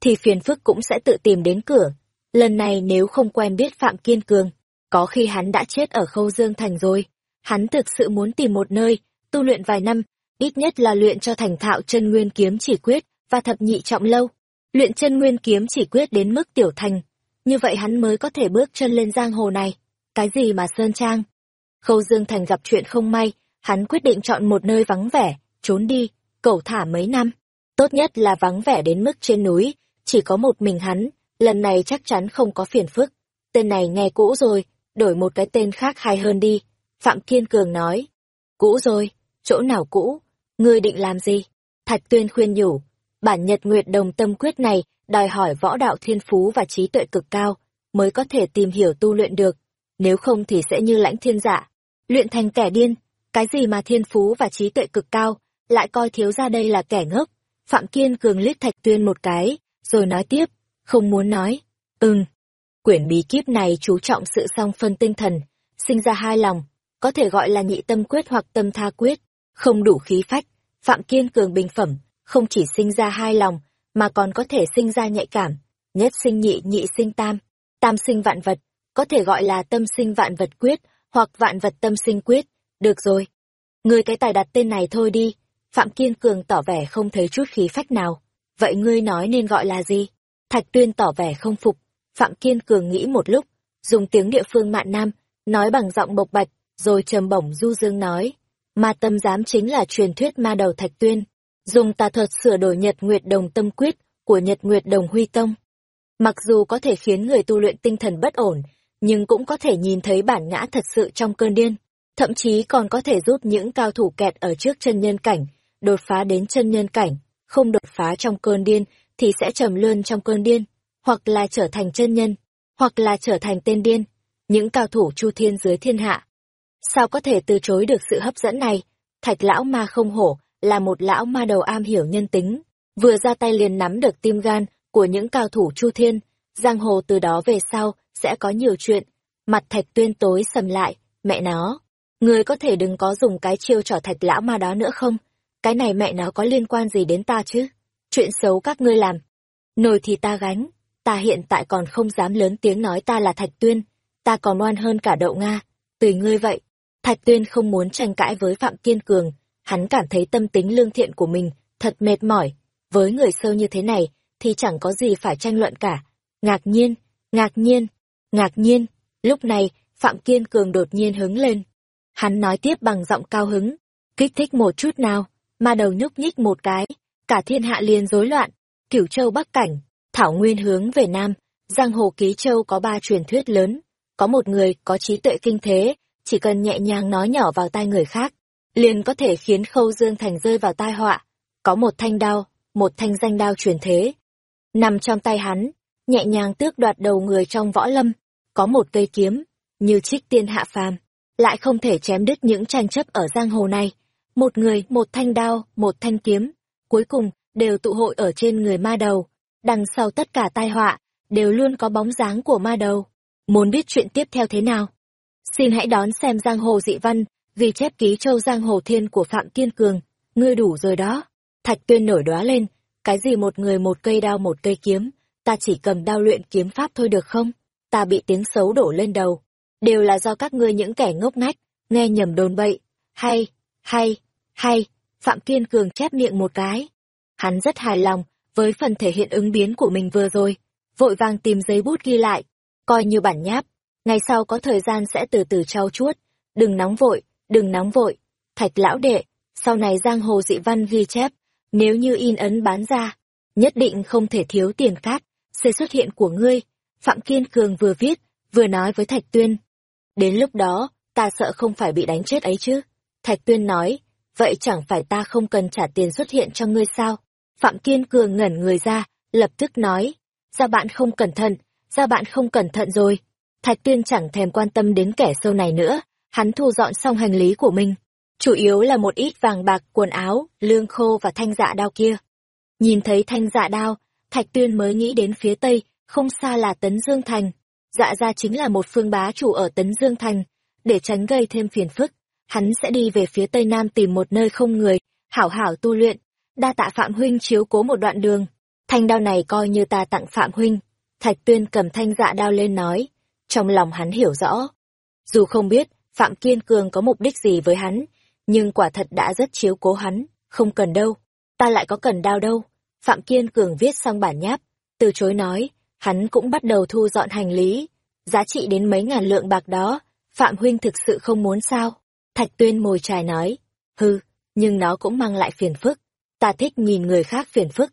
thì phiền phức cũng sẽ tự tìm đến cửa. Lần này nếu không quen biết Phạm Kiên Cường, có khi hắn đã chết ở Khâu Dương Thành rồi. Hắn thực sự muốn tìm một nơi, tu luyện vài năm, ít nhất là luyện cho thành thạo chân nguyên kiếm chỉ quyết và thập nhị trọng lâu. Luyện chân nguyên kiếm chỉ quyết đến mức tiểu thành, như vậy hắn mới có thể bước chân lên giang hồ này. Cái gì mà Sơn Trang? Khâu Dương Thành gặp chuyện không may, hắn quyết định chọn một nơi vắng vẻ, trốn đi, cẩu thả mấy năm. Tốt nhất là vắng vẻ đến mức trên núi, chỉ có một mình hắn, lần này chắc chắn không có phiền phức. Tên này nghe cũ rồi, đổi một cái tên khác hay hơn đi. Phạm Kiên Cường nói. Cũ rồi, chỗ nào cũ? Ngươi định làm gì? Thạch Tuyên khuyên nhủ. Bản nhật nguyệt đồng tâm quyết này đòi hỏi võ đạo thiên phú và trí tuệ cực cao, mới có thể tìm hiểu tu luyện được. Nếu không thì sẽ như lãnh thiên dạ, luyện thành kẻ điên. Cái gì mà thiên phú và trí tuệ cực cao, lại coi thiếu ra đây là kẻ ngốc. Phạm Kiên Cường liếc Thạch Tuyên một cái, rồi nói tiếp, không muốn nói. Ừm. Quyển bí kíp này chú trọng sự song phân tinh thần, sinh ra hai lòng, có thể gọi là nhị tâm quyết hoặc tâm tha quyết, không đủ khí phách. Phạm Kiên Cường bình phẩm, không chỉ sinh ra hai lòng, mà còn có thể sinh ra nhạy cảm, nhất sinh nhị nhị sinh tam, tam sinh vạn vật, có thể gọi là tâm sinh vạn vật quyết, hoặc vạn vật tâm sinh quyết, được rồi. người cái tài đặt tên này thôi đi, Phạm Kiên Cường tỏ vẻ không thấy chút khí phách nào. Vậy ngươi nói nên gọi là gì? Thạch Tuyên tỏ vẻ không phục. Phạm Kiên Cường nghĩ một lúc, dùng tiếng địa phương mạn nam, nói bằng giọng bộc bạch, rồi trầm bổng du dương nói. Ma tâm giám chính là truyền thuyết ma đầu Thạch Tuyên, dùng tà thuật sửa đổi Nhật Nguyệt Đồng Tâm Quyết của Nhật Nguyệt Đồng Huy Tông. Mặc dù có thể khiến người tu luyện tinh thần bất ổn, nhưng cũng có thể nhìn thấy bản ngã thật sự trong cơn điên, thậm chí còn có thể giúp những cao thủ kẹt ở trước chân nhân cảnh, đột phá đến chân nhân cảnh, không đột phá trong cơn điên thì sẽ trầm luân trong cơn điên, hoặc là trở thành chân nhân, hoặc là trở thành tên điên, những cao thủ chu thiên dưới thiên hạ. Sao có thể từ chối được sự hấp dẫn này? Thạch lão ma không hổ, là một lão ma đầu am hiểu nhân tính, vừa ra tay liền nắm được tim gan của những cao thủ chu thiên, giang hồ từ đó về sau sẽ có nhiều chuyện. Mặt thạch tuyên tối sầm lại, mẹ nó, người có thể đừng có dùng cái chiêu trò thạch lão ma đó nữa không? Cái này mẹ nó có liên quan gì đến ta chứ? Chuyện xấu các ngươi làm. Nồi thì ta gánh, ta hiện tại còn không dám lớn tiếng nói ta là thạch tuyên, ta còn oan hơn cả đậu Nga, tùy ngươi vậy. Thạch tuyên không muốn tranh cãi với Phạm Kiên Cường, hắn cảm thấy tâm tính lương thiện của mình thật mệt mỏi. Với người sâu như thế này, thì chẳng có gì phải tranh luận cả. Ngạc nhiên, ngạc nhiên, ngạc nhiên. Lúc này, Phạm Kiên Cường đột nhiên hứng lên. Hắn nói tiếp bằng giọng cao hứng, kích thích một chút nào, ma đầu nhúc nhích một cái, cả thiên hạ liền rối loạn. Cửu Châu Bắc Cảnh, Thảo Nguyên hướng về Nam, Giang Hồ Ký Châu có ba truyền thuyết lớn. Có một người có trí tuệ kinh thế, chỉ cần nhẹ nhàng nói nhỏ vào tai người khác, liền có thể khiến Khâu Dương Thành rơi vào tai họa. Có một thanh đao, một thanh danh đao truyền thế. Nằm trong tay hắn, nhẹ nhàng tước đoạt đầu người trong võ lâm. Có một cây kiếm, như trích tiên hạ phàm, lại không thể chém đứt những tranh chấp ở giang hồ này. Một người, một thanh đao, một thanh kiếm, cuối cùng đều tụ hội ở trên người ma đầu. Đằng sau tất cả tai họa, đều luôn có bóng dáng của ma đầu. Muốn biết chuyện tiếp theo thế nào? Xin hãy đón xem giang hồ dị văn ghi chép ký châu giang hồ thiên của Phạm Kiên Cường, ngươi đủ rồi đó. Thạch tuyên nổi đoá lên, cái gì một người một cây đao một cây kiếm, ta chỉ cầm đao luyện kiếm pháp thôi được không? Ta bị tiếng xấu đổ lên đầu. Đều là do các ngươi những kẻ ngốc ngách, nghe nhầm đồn bậy. Hay, hay, hay, Phạm Kiên Cường chép miệng một cái. Hắn rất hài lòng với phần thể hiện ứng biến của mình vừa rồi, vội vàng tìm giấy bút ghi lại, coi như bản nháp. Ngày sau có thời gian sẽ từ từ trau chuốt, đừng nóng vội, đừng nóng vội, thạch lão đệ, sau này giang hồ dị văn ghi chép, nếu như in ấn bán ra, nhất định không thể thiếu tiền cát, sự xuất hiện của ngươi. Phạm Kiên Cường vừa viết, vừa nói với Thạch Tuyên. Đến lúc đó, ta sợ không phải bị đánh chết ấy chứ. Thạch Tuyên nói, vậy chẳng phải ta không cần trả tiền xuất hiện cho ngươi sao? Phạm Kiên Cường ngẩn người ra, lập tức nói, ra bạn không cẩn thận, ra bạn không cẩn thận rồi. Thạch Tuyên chẳng thèm quan tâm đến kẻ sâu này nữa, hắn thu dọn xong hành lý của mình, chủ yếu là một ít vàng bạc, quần áo, lương khô và thanh dạ đao kia. Nhìn thấy thanh dạ đao, Thạch Tuyên mới nghĩ đến phía tây, không xa là Tấn Dương Thành. Dạ ra chính là một phương bá chủ ở Tấn Dương Thành, để tránh gây thêm phiền phức. Hắn sẽ đi về phía tây nam tìm một nơi không người, hảo hảo tu luyện, đa tạ Phạm Huynh chiếu cố một đoạn đường. Thanh đao này coi như ta tặng Phạm Huynh. Thạch tuyên cầm thanh dạ đao lên nói. Trong lòng hắn hiểu rõ. Dù không biết Phạm Kiên Cường có mục đích gì với hắn, nhưng quả thật đã rất chiếu cố hắn. Không cần đâu. Ta lại có cần đao đâu. Phạm Kiên Cường viết xong bản nháp. Từ chối nói. Hắn cũng bắt đầu thu dọn hành lý. Giá trị đến mấy ngàn lượng bạc đó. Phạm Huynh thực sự không muốn sao. Thạch tuyên mồi chài nói. Hừ, nhưng nó cũng mang lại phiền phức. Ta thích nhìn người khác phiền phức.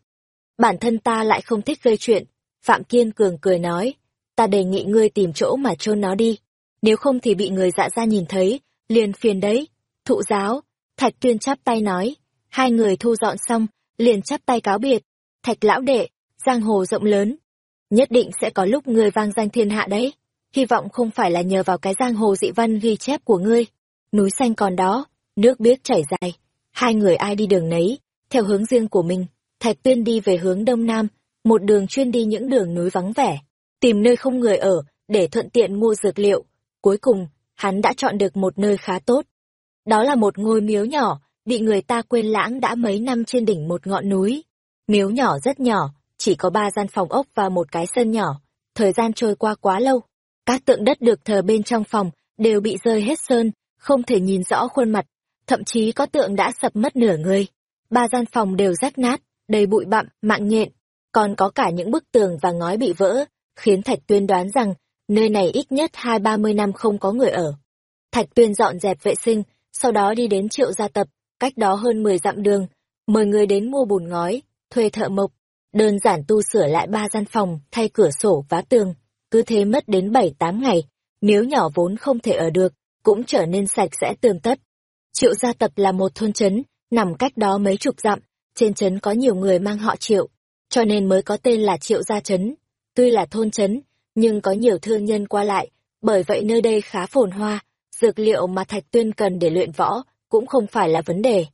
Bản thân ta lại không thích gây chuyện. Phạm Kiên Cường cười nói, ta đề nghị ngươi tìm chỗ mà chôn nó đi. Nếu không thì bị người dạ ra nhìn thấy, liền phiền đấy. Thụ giáo, Thạch Tuyên chắp tay nói, hai người thu dọn xong, liền chắp tay cáo biệt. Thạch lão đệ, giang hồ rộng lớn. Nhất định sẽ có lúc ngươi vang danh thiên hạ đấy. Hy vọng không phải là nhờ vào cái giang hồ dị văn ghi chép của ngươi. Núi xanh còn đó, nước biếc chảy dài. Hai người ai đi đường nấy, theo hướng riêng của mình. Thạch Tuyên đi về hướng đông nam, một đường chuyên đi những đường núi vắng vẻ, tìm nơi không người ở, để thuận tiện mua dược liệu. Cuối cùng, hắn đã chọn được một nơi khá tốt. Đó là một ngôi miếu nhỏ, bị người ta quên lãng đã mấy năm trên đỉnh một ngọn núi. Miếu nhỏ rất nhỏ, chỉ có ba gian phòng ốc và một cái sân nhỏ. Thời gian trôi qua quá lâu, các tượng đất được thờ bên trong phòng đều bị rơi hết sơn, không thể nhìn rõ khuôn mặt, thậm chí có tượng đã sập mất nửa người. Ba gian phòng đều rách nát, đầy bụi bặm, mạng nhện, còn có cả những bức tường và ngói bị vỡ, khiến Thạch Tuyên đoán rằng nơi này ít nhất hai ba mươi năm không có người ở. Thạch Tuyên dọn dẹp vệ sinh, sau đó đi đến triệu gia tập, cách đó hơn mười dặm đường, mời người đến mua bùn ngói, thuê thợ mộc, đơn giản tu sửa lại ba gian phòng, thay cửa sổ vá tường, cứ thế mất đến bảy tám ngày, nếu nhỏ vốn không thể ở được, cũng trở nên sạch sẽ tường tất. Triệu gia tập là một thôn trấn, nằm cách đó mấy chục dặm, trên trấn có nhiều người mang họ Triệu, cho nên mới có tên là Triệu Gia Trấn. Tuy là thôn trấn, nhưng có nhiều thương nhân qua lại, bởi vậy nơi đây khá phồn hoa, dược liệu mà Thạch Tuyên cần để luyện võ cũng không phải là vấn đề.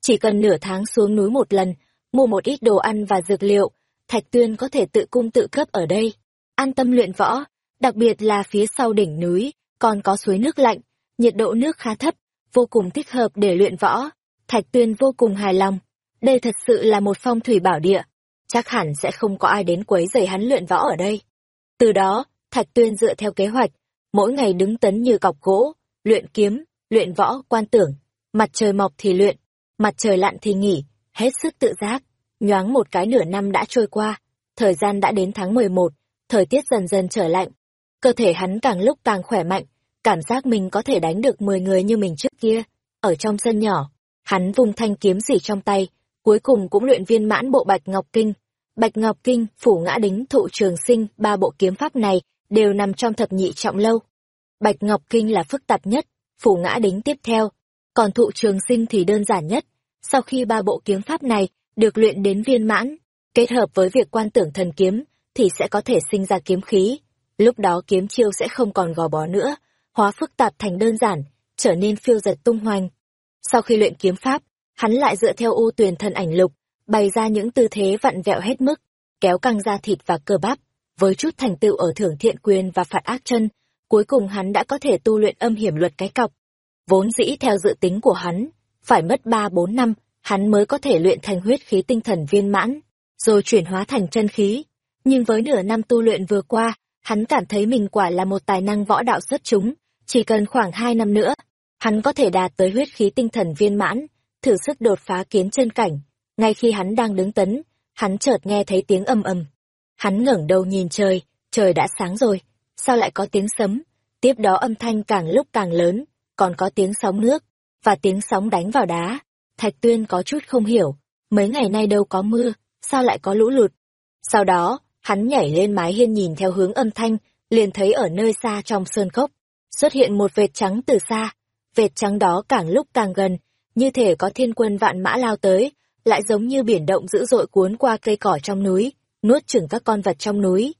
Chỉ cần nửa tháng xuống núi một lần, mua một ít đồ ăn và dược liệu, Thạch Tuyên có thể tự cung tự cấp ở đây. An tâm luyện võ, đặc biệt là phía sau đỉnh núi, còn có suối nước lạnh, nhiệt độ nước khá thấp, vô cùng thích hợp để luyện võ. Thạch Tuyên vô cùng hài lòng. Đây thật sự là một phong thủy bảo địa. Chắc hẳn sẽ không có ai đến quấy rầy hắn luyện võ ở đây. Từ đó, Thạch Tuyên dựa theo kế hoạch, mỗi ngày đứng tấn như cọc gỗ, luyện kiếm, luyện võ, quan tưởng. Mặt trời mọc thì luyện, mặt trời lặn thì nghỉ, hết sức tự giác. Nhoáng một cái nửa năm đã trôi qua, thời gian đã đến tháng 11, thời tiết dần dần trở lạnh. Cơ thể hắn càng lúc càng khỏe mạnh, cảm giác mình có thể đánh được 10 người như mình trước kia. Ở trong sân nhỏ, hắn vùng thanh kiếm gì trong tay, cuối cùng cũng luyện viên mãn bộ Bạch Ngọc Kinh. Bạch Ngọc Kinh, Phủ Ngã Đính, Thụ Trường Sinh, ba bộ kiếm pháp này đều nằm trong thập nhị trọng lâu. Bạch Ngọc Kinh là phức tạp nhất, Phủ Ngã Đính tiếp theo, còn Thụ Trường Sinh thì đơn giản nhất. Sau khi ba bộ kiếm pháp này được luyện đến viên mãn, kết hợp với việc quan tưởng thần kiếm, thì sẽ có thể sinh ra kiếm khí. Lúc đó kiếm chiêu sẽ không còn gò bó nữa, hóa phức tạp thành đơn giản, trở nên phiêu giật tung hoành. Sau khi luyện kiếm pháp, hắn lại dựa theo u tuyền thần ảnh lục, bày ra những tư thế vặn vẹo hết mức, kéo căng da thịt và cơ bắp, với chút thành tựu ở thưởng thiện quyền và phạt ác chân, cuối cùng hắn đã có thể tu luyện âm hiểm luật cái cọc. Vốn dĩ theo dự tính của hắn, phải mất ba bốn năm, hắn mới có thể luyện thành huyết khí tinh thần viên mãn, rồi chuyển hóa thành chân khí. Nhưng với nửa năm tu luyện vừa qua, hắn cảm thấy mình quả là một tài năng võ đạo xuất chúng, chỉ cần khoảng hai năm nữa, hắn có thể đạt tới huyết khí tinh thần viên mãn, thử sức đột phá kiến chân cảnh. Ngay khi hắn đang đứng tấn, hắn chợt nghe thấy tiếng ầm ầm. Hắn ngẩng đầu nhìn trời, trời đã sáng rồi, sao lại có tiếng sấm? Tiếp đó âm thanh càng lúc càng lớn, còn có tiếng sóng nước, và tiếng sóng đánh vào đá. Thạch Tuyên có chút không hiểu, mấy ngày nay đâu có mưa, sao lại có lũ lụt? Sau đó, hắn nhảy lên mái hiên nhìn theo hướng âm thanh, liền thấy ở nơi xa trong sơn cốc, xuất hiện một vệt trắng từ xa. Vệt trắng đó càng lúc càng gần, như thể có thiên quân vạn mã lao tới, lại giống như biển động dữ dội cuốn qua cây cỏ trong núi, nuốt chửng các con vật trong núi.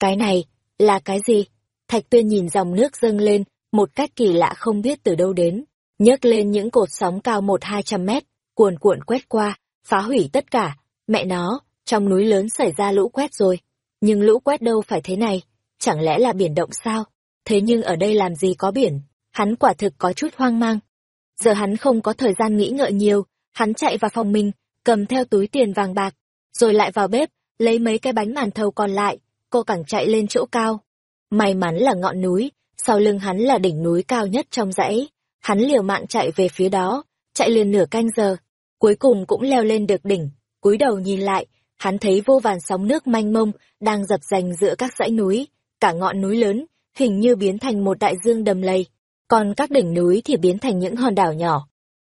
Cái này, là cái gì? Thạch tuyên nhìn dòng nước dâng lên, một cách kỳ lạ không biết từ đâu đến, nhấc lên những cột sóng cao một hai trăm mét, cuồn cuộn quét qua, phá hủy tất cả. Mẹ nó, trong núi lớn xảy ra lũ quét rồi. Nhưng lũ quét đâu phải thế này, chẳng lẽ là biển động sao? Thế nhưng ở đây làm gì có biển? Hắn quả thực có chút hoang mang. Giờ hắn không có thời gian nghĩ ngợi nhiều, hắn chạy vào phòng mình, cầm theo túi tiền vàng bạc, rồi lại vào bếp, lấy mấy cái bánh màn thầu còn lại, cô cẳng chạy lên chỗ cao. May mắn là ngọn núi, sau lưng hắn là đỉnh núi cao nhất trong dãy. Hắn liều mạng chạy về phía đó, chạy liền nửa canh giờ. Cuối cùng cũng leo lên được đỉnh, cúi đầu nhìn lại, hắn thấy vô vàn sóng nước manh mông đang dập dành giữa các dãy núi, cả ngọn núi lớn, hình như biến thành một đại dương đầm lầy, còn các đỉnh núi thì biến thành những hòn đảo nhỏ.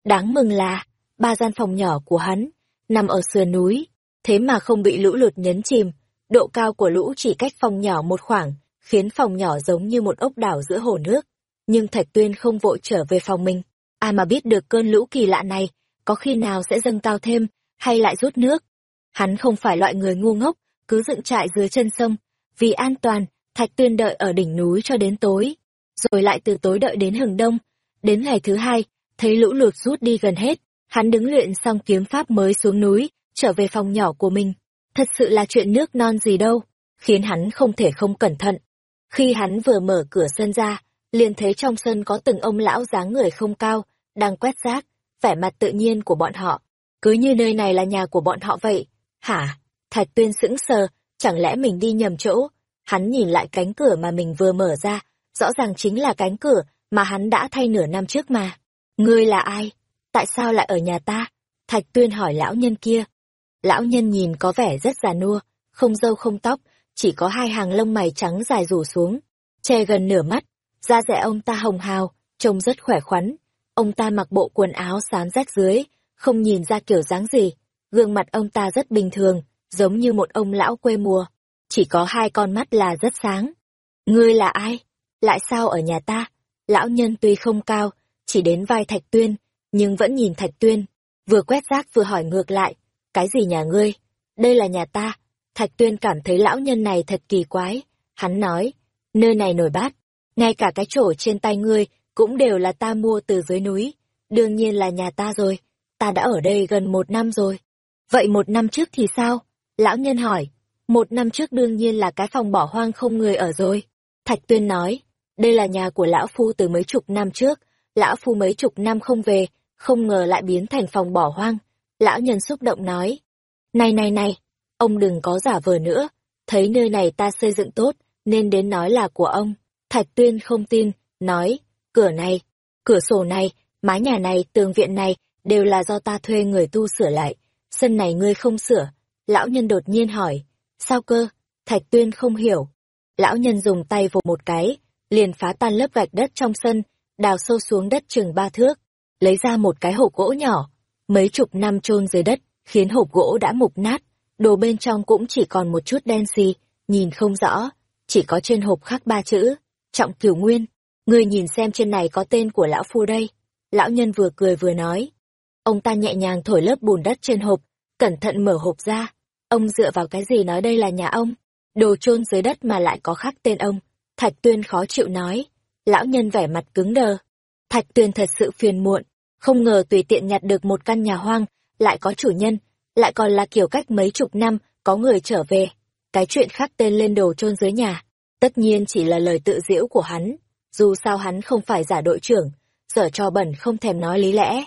Đáng mừng là, ba gian phòng nhỏ của hắn, nằm ở sườn núi, thế mà không bị lũ lụt nhấn chìm, độ cao của lũ chỉ cách phòng nhỏ một khoảng, khiến phòng nhỏ giống như một ốc đảo giữa hồ nước. Nhưng Thạch Tuyên không vội trở về phòng mình, ai mà biết được cơn lũ kỳ lạ này, có khi nào sẽ dâng cao thêm, hay lại rút nước. Hắn không phải loại người ngu ngốc, cứ dựng trại dưới chân sông. Vì an toàn, Thạch Tuyên đợi ở đỉnh núi cho đến tối, rồi lại từ tối đợi đến hừng đông. Đến ngày thứ hai, thấy lũ lụt rút đi gần hết, hắn đứng luyện xong kiếm pháp mới xuống núi, trở về phòng nhỏ của mình. Thật sự là chuyện nước non gì đâu, khiến hắn không thể không cẩn thận. Khi hắn vừa mở cửa sân ra, liền thấy trong sân có từng ông lão dáng người không cao, đang quét rác, vẻ mặt tự nhiên của bọn họ. Cứ như nơi này là nhà của bọn họ vậy. Hả? Thạch tuyên sững sờ, chẳng lẽ mình đi nhầm chỗ? Hắn nhìn lại cánh cửa mà mình vừa mở ra, rõ ràng chính là cánh cửa mà hắn đã thay nửa năm trước mà. Ngươi là ai? Tại sao lại ở nhà ta? Thạch tuyên hỏi lão nhân kia. Lão nhân nhìn có vẻ rất già nua, không râu không tóc, chỉ có hai hàng lông mày trắng dài rủ xuống, che gần nửa mắt. Da dẻ ông ta hồng hào, trông rất khỏe khoắn. Ông ta mặc bộ quần áo xám rách dưới, không nhìn ra kiểu dáng gì. Gương mặt ông ta rất bình thường, giống như một ông lão quê mùa. Chỉ có hai con mắt là rất sáng. Ngươi là ai? Lại sao ở nhà ta? Lão nhân tuy không cao, chỉ đến vai Thạch Tuyên, nhưng vẫn nhìn Thạch Tuyên. Vừa quét rác vừa hỏi ngược lại. Cái gì nhà ngươi? Đây là nhà ta. Thạch Tuyên cảm thấy lão nhân này thật kỳ quái. Hắn nói, nơi này nổi bát. Ngay cả cái chổi trên tay ngươi cũng đều là ta mua từ dưới núi. Đương nhiên là nhà ta rồi. Ta đã ở đây gần một năm rồi. Vậy một năm trước thì sao? Lão nhân hỏi. Một năm trước đương nhiên là cái phòng bỏ hoang không người ở rồi. Thạch Tuyên nói, đây là nhà của lão phu từ mấy chục năm trước. Lão phu mấy chục năm không về, không ngờ lại biến thành phòng bỏ hoang. Lão nhân xúc động nói, này này này, ông đừng có giả vờ nữa, thấy nơi này ta xây dựng tốt, nên đến nói là của ông. Thạch Tuyên không tin, nói, cửa này, cửa sổ này, mái nhà này, tường viện này, đều là do ta thuê người tu sửa lại. Sân này ngươi không sửa. Lão nhân đột nhiên hỏi, sao cơ? Thạch Tuyên không hiểu. Lão nhân dùng tay vồ một cái, liền phá tan lớp gạch đất trong sân, đào sâu xuống đất chừng ba thước, lấy ra một cái hộp gỗ nhỏ, mấy chục năm chôn dưới đất, khiến hộp gỗ đã mục nát, đồ bên trong cũng chỉ còn một chút đen xì, nhìn không rõ, chỉ có trên hộp khắc ba chữ, trọng cửu nguyên, người nhìn xem trên này có tên của lão phu đây. Lão nhân vừa cười vừa nói. Ông ta nhẹ nhàng thổi lớp bùn đất trên hộp, cẩn thận mở hộp ra. Ông dựa vào cái gì nói đây là nhà ông? Đồ chôn dưới đất mà lại có khắc tên ông. Thạch tuyên khó chịu nói. Lão nhân vẻ mặt cứng đờ. Thạch tuyên thật sự phiền muộn, không ngờ tùy tiện nhặt được một căn nhà hoang, lại có chủ nhân, lại còn là kiểu cách mấy chục năm, có người trở về. Cái chuyện khắc tên lên đồ chôn dưới nhà, tất nhiên chỉ là lời tự giễu của hắn, dù sao hắn không phải giả đội trưởng, sở cho bẩn không thèm nói lý lẽ.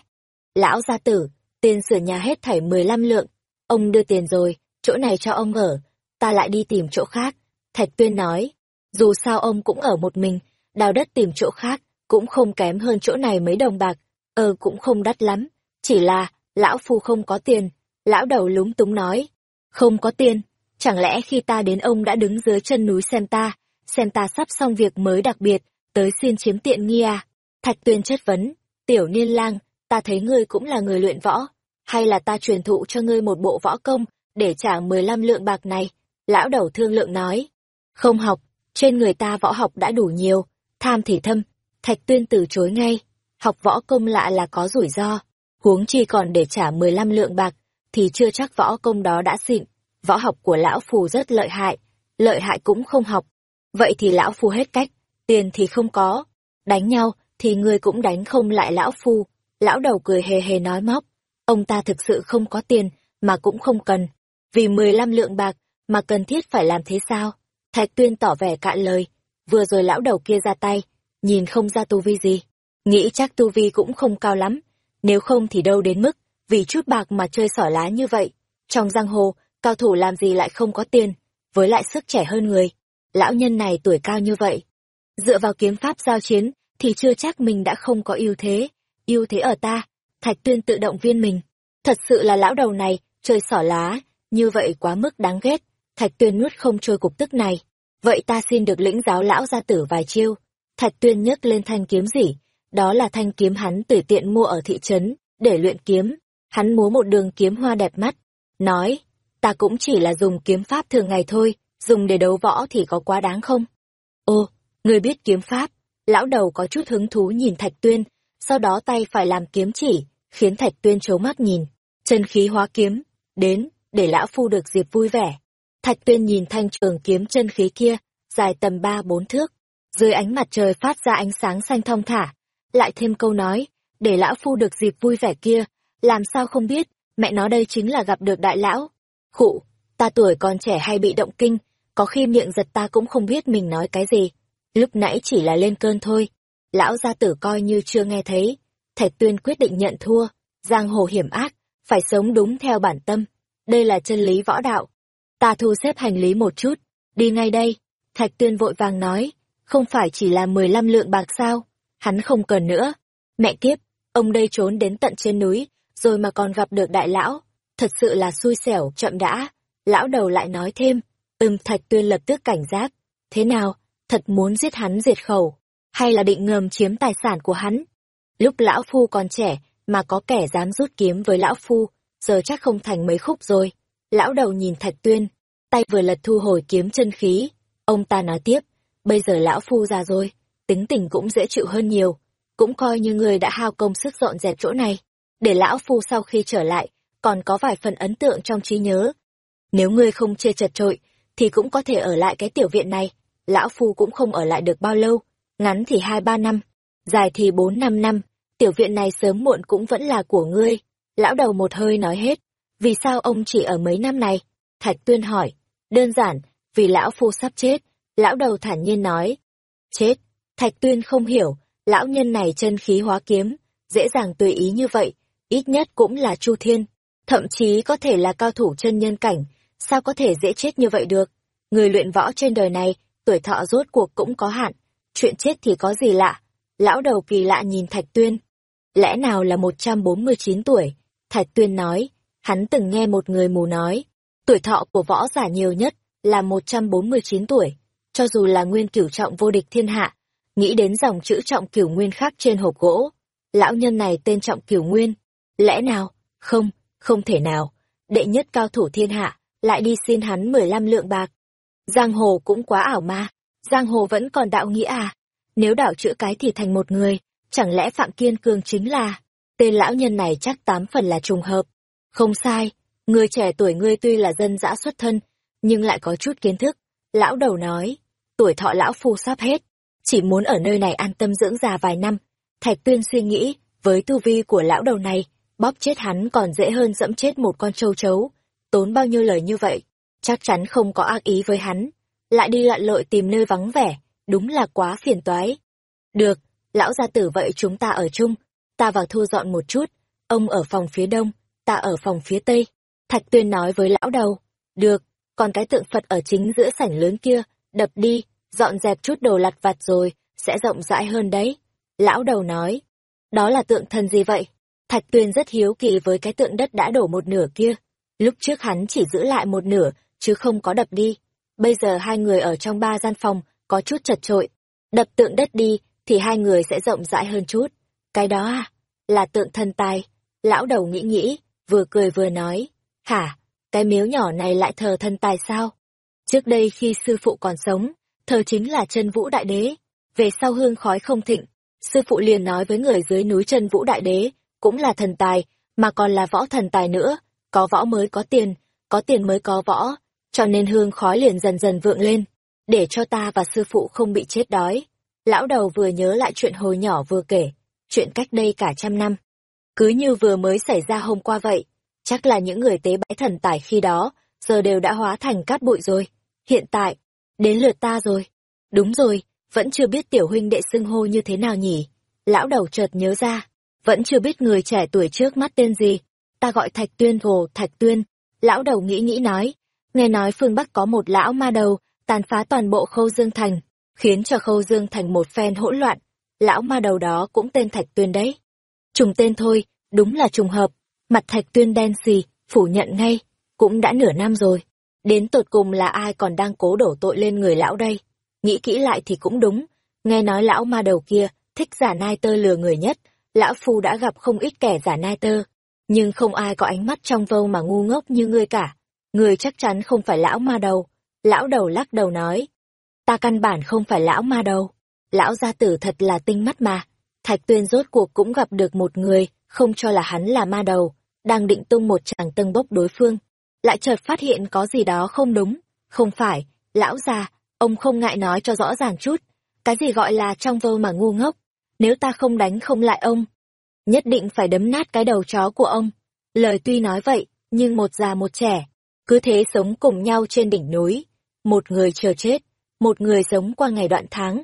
Lão gia tử, tiền sửa nhà hết thảy 15 lượng, ông đưa tiền rồi, chỗ này cho ông ở, ta lại đi tìm chỗ khác. Thạch Tuyên nói, dù sao ông cũng ở một mình, đào đất tìm chỗ khác, cũng không kém hơn chỗ này mấy đồng bạc, ờ cũng không đắt lắm, chỉ là, lão phu không có tiền, lão đầu lúng túng nói, không có tiền, chẳng lẽ khi ta đến ông đã đứng dưới chân núi xem ta, xem ta sắp xong việc mới đặc biệt, tới xin chiếm tiện nghi à? Thạch tuyên chất vấn, tiểu niên lang, ta thấy ngươi cũng là người luyện võ, hay là ta truyền thụ cho ngươi một bộ võ công, để trả 15 lượng bạc này? Lão đầu thương lượng nói, không học, trên người ta võ học đã đủ nhiều, tham thì thâm, thạch tuyên từ chối ngay học võ công lạ là có rủi ro, huống chi còn để trả 15 lượng bạc, thì chưa chắc võ công đó đã xịn. Võ học của lão phù rất lợi hại, lợi hại cũng không học. Vậy thì lão phù hết cách, tiền thì không có, đánh nhau thì người cũng đánh không lại lão phu. Lão đầu cười hề hề nói móc, ông ta thực sự không có tiền mà cũng không cần, vì 15 lượng bạc mà cần thiết phải làm thế sao? Thạch Tuyên tỏ vẻ cạn lời, vừa rồi lão đầu kia ra tay, nhìn không ra tu vi gì, Nghĩ chắc tu vi cũng không cao lắm, nếu không thì đâu đến mức, vì chút bạc mà chơi xỏ lá như vậy. Trong giang hồ, cao thủ làm gì lại không có tiền, với lại sức trẻ hơn người. Lão nhân này tuổi cao như vậy. Dựa vào kiếm pháp giao chiến, thì chưa chắc mình đã không có ưu thế. ưu thế ở ta, Thạch Tuyên tự động viên mình. Thật sự là lão đầu này, chơi xỏ lá, như vậy quá mức đáng ghét. Thạch Tuyên nuốt không trôi cục tức này. Vậy ta xin được lĩnh giáo lão gia tử vài chiêu. Thạch Tuyên nhấc lên thanh kiếm gì? Đó là thanh kiếm hắn tùy tiện mua ở thị trấn, để luyện kiếm. Hắn múa một đường kiếm hoa đẹp mắt. Nói, ta cũng chỉ là dùng kiếm pháp thường ngày thôi, dùng để đấu võ thì có quá đáng không? Ô, người biết kiếm pháp. Lão đầu có chút hứng thú nhìn Thạch Tuyên, sau đó tay phải làm kiếm chỉ, khiến Thạch Tuyên trố mắt nhìn. Chân khí hóa kiếm, đến, để lão phu được dịp vui vẻ. Thạch Tuyên nhìn thanh trường kiếm chân khí kia, dài tầm ba bốn thước, dưới ánh mặt trời phát ra ánh sáng xanh thong thả. Lại thêm câu nói, để lão phu được dịp vui vẻ kia, làm sao không biết, mẹ nó đây chính là gặp được đại lão. Khụ, ta tuổi còn trẻ hay bị động kinh, có khi miệng giật ta cũng không biết mình nói cái gì. Lúc nãy chỉ là lên cơn thôi. Lão gia tử coi như chưa nghe thấy. Thạch tuyên quyết định nhận thua. Giang hồ hiểm ác, phải sống đúng theo bản tâm. Đây là chân lý võ đạo. Ta thu xếp hành lý một chút, đi ngay đây. Thạch tuyên vội vàng nói, không phải chỉ là 15 lượng bạc sao, hắn không cần nữa. Mẹ kiếp, ông đây trốn đến tận trên núi, rồi mà còn gặp được đại lão, thật sự là xui xẻo, chậm đã. Lão đầu lại nói thêm, ừm thạch tuyên lập tức cảnh giác, thế nào, thật muốn giết hắn diệt khẩu, hay là định ngầm chiếm tài sản của hắn. Lúc lão phu còn trẻ, mà có kẻ dám rút kiếm với lão phu, giờ chắc không thành mấy khúc rồi. Lão đầu nhìn thạch tuyên, tay vừa lật thu hồi kiếm chân khí, ông ta nói tiếp, bây giờ lão phu già rồi, tính tình cũng dễ chịu hơn nhiều, cũng coi như người đã hao công sức dọn dẹp chỗ này, để lão phu sau khi trở lại, còn có vài phần ấn tượng trong trí nhớ. Nếu ngươi không chê chật trội, thì cũng có thể ở lại cái tiểu viện này, lão phu cũng không ở lại được bao lâu, ngắn thì hai ba năm, dài thì bốn năm năm, tiểu viện này sớm muộn cũng vẫn là của ngươi. Lão đầu một hơi nói hết, vì sao ông chỉ ở mấy năm này? Thạch Tuyên hỏi, đơn giản, vì lão phu sắp chết, lão đầu thản nhiên nói. Chết, Thạch Tuyên không hiểu, lão nhân này chân khí hóa kiếm, dễ dàng tùy ý như vậy, ít nhất cũng là Chu Thiên, thậm chí có thể là cao thủ chân nhân cảnh, sao có thể dễ chết như vậy được? Người luyện võ trên đời này, tuổi thọ rốt cuộc cũng có hạn, chuyện chết thì có gì lạ? Lão đầu kỳ lạ nhìn Thạch Tuyên. Lẽ nào là 149 tuổi? Thạch Tuyên nói, hắn từng nghe một người mù nói, tuổi thọ của võ giả nhiều nhất là 149 tuổi, cho dù là nguyên cửu trọng vô địch thiên hạ, nghĩ đến dòng chữ trọng cửu nguyên khác trên hộp gỗ. Lão nhân này tên trọng cửu nguyên. Lẽ nào? Không, không thể nào. Đệ nhất cao thủ thiên hạ, lại đi xin hắn 15 lượng bạc. Giang hồ cũng quá ảo ma. Giang hồ vẫn còn đạo nghĩa à? Nếu đảo chữ cái thì thành một người, chẳng lẽ Phạm Kiên Cương chính là... Tên lão nhân này chắc tám phần là trùng hợp. Không sai, người trẻ tuổi ngươi tuy là dân dã xuất thân, nhưng lại có chút kiến thức. Lão đầu nói, tuổi thọ lão phu sắp hết, chỉ muốn ở nơi này an tâm dưỡng già vài năm. Thạch Tuyên suy nghĩ, với tu vi của lão đầu này, bóp chết hắn còn dễ hơn dẫm chết một con trâu chấu. Tốn bao nhiêu lời như vậy, chắc chắn không có ác ý với hắn. Lại đi lặn lội tìm nơi vắng vẻ, đúng là quá phiền toái. Được, lão gia tử vậy chúng ta ở chung, ta vào thu dọn một chút, ông ở phòng phía đông, ta ở phòng phía tây. Thạch Tuyên nói với lão đầu, được, còn cái tượng Phật ở chính giữa sảnh lớn kia, đập đi, dọn dẹp chút đồ lặt vặt rồi, sẽ rộng rãi hơn đấy. Lão đầu nói, đó là tượng thần gì vậy? Thạch Tuyên rất hiếu kỳ với cái tượng đất đã đổ một nửa kia. Lúc trước hắn chỉ giữ lại một nửa, chứ không có đập đi. Bây giờ hai người ở trong ba gian phòng, có chút chật trội. Đập tượng đất đi, thì hai người sẽ rộng rãi hơn chút. Cái đó à, là tượng thần tài. Lão đầu nghĩ nghĩ, vừa cười vừa nói. Hả, cái miếu nhỏ này lại thờ thần tài sao? Trước đây khi sư phụ còn sống, thờ chính là chân vũ đại đế. Về sau hương khói không thịnh, sư phụ liền nói với người dưới núi chân vũ đại đế, cũng là thần tài, mà còn là võ thần tài nữa, có võ mới có tiền, có tiền mới có võ, cho nên hương khói liền dần dần vượng lên, để cho ta và sư phụ không bị chết đói. Lão đầu vừa nhớ lại chuyện hồi nhỏ vừa kể, chuyện cách đây cả trăm năm. Cứ như vừa mới xảy ra hôm qua vậy, chắc là những người tế bái thần tài khi đó, giờ đều đã hóa thành cát bụi rồi. Hiện tại, đến lượt ta rồi. Đúng rồi, vẫn chưa biết tiểu huynh đệ xưng hô như thế nào nhỉ? Lão đầu chợt nhớ ra, vẫn chưa biết người trẻ tuổi trước mắt tên gì. Ta gọi Thạch Tuyên Hồ, Thạch Tuyên. Lão đầu nghĩ nghĩ nói, nghe nói phương Bắc có một lão ma đầu, tàn phá toàn bộ khâu dương thành, khiến cho khâu dương thành một phen hỗn loạn. Lão ma đầu đó cũng tên Thạch Tuyên đấy. Trùng tên thôi, đúng là trùng hợp. Mặt Thạch Tuyên đen xì, phủ nhận ngay, cũng đã nửa năm rồi. Đến tột cùng là ai còn đang cố đổ tội lên người lão đây? Nghĩ kỹ lại thì cũng đúng, nghe nói lão ma đầu kia, thích giả nai tơ lừa người nhất, lão phu đã gặp không ít kẻ giả nai tơ. Nhưng không ai có ánh mắt trong vâu mà ngu ngốc như ngươi cả. Ngươi chắc chắn không phải lão ma đầu. Lão đầu lắc đầu nói. Ta căn bản không phải lão ma đầu. Lão gia tử thật là tinh mắt mà. Thạch tuyên rốt cuộc cũng gặp được một người, không cho là hắn là ma đầu, đang định tung một chàng tân bốc đối phương. Lại chợt phát hiện có gì đó không đúng. Không phải, lão già, ông không ngại nói cho rõ ràng chút. Cái gì gọi là trong vơ mà ngu ngốc. Nếu ta không đánh không lại ông, nhất định phải đấm nát cái đầu chó của ông. Lời tuy nói vậy, nhưng một già một trẻ, cứ thế sống cùng nhau trên đỉnh núi. Một người chờ chết, một người sống qua ngày đoạn tháng.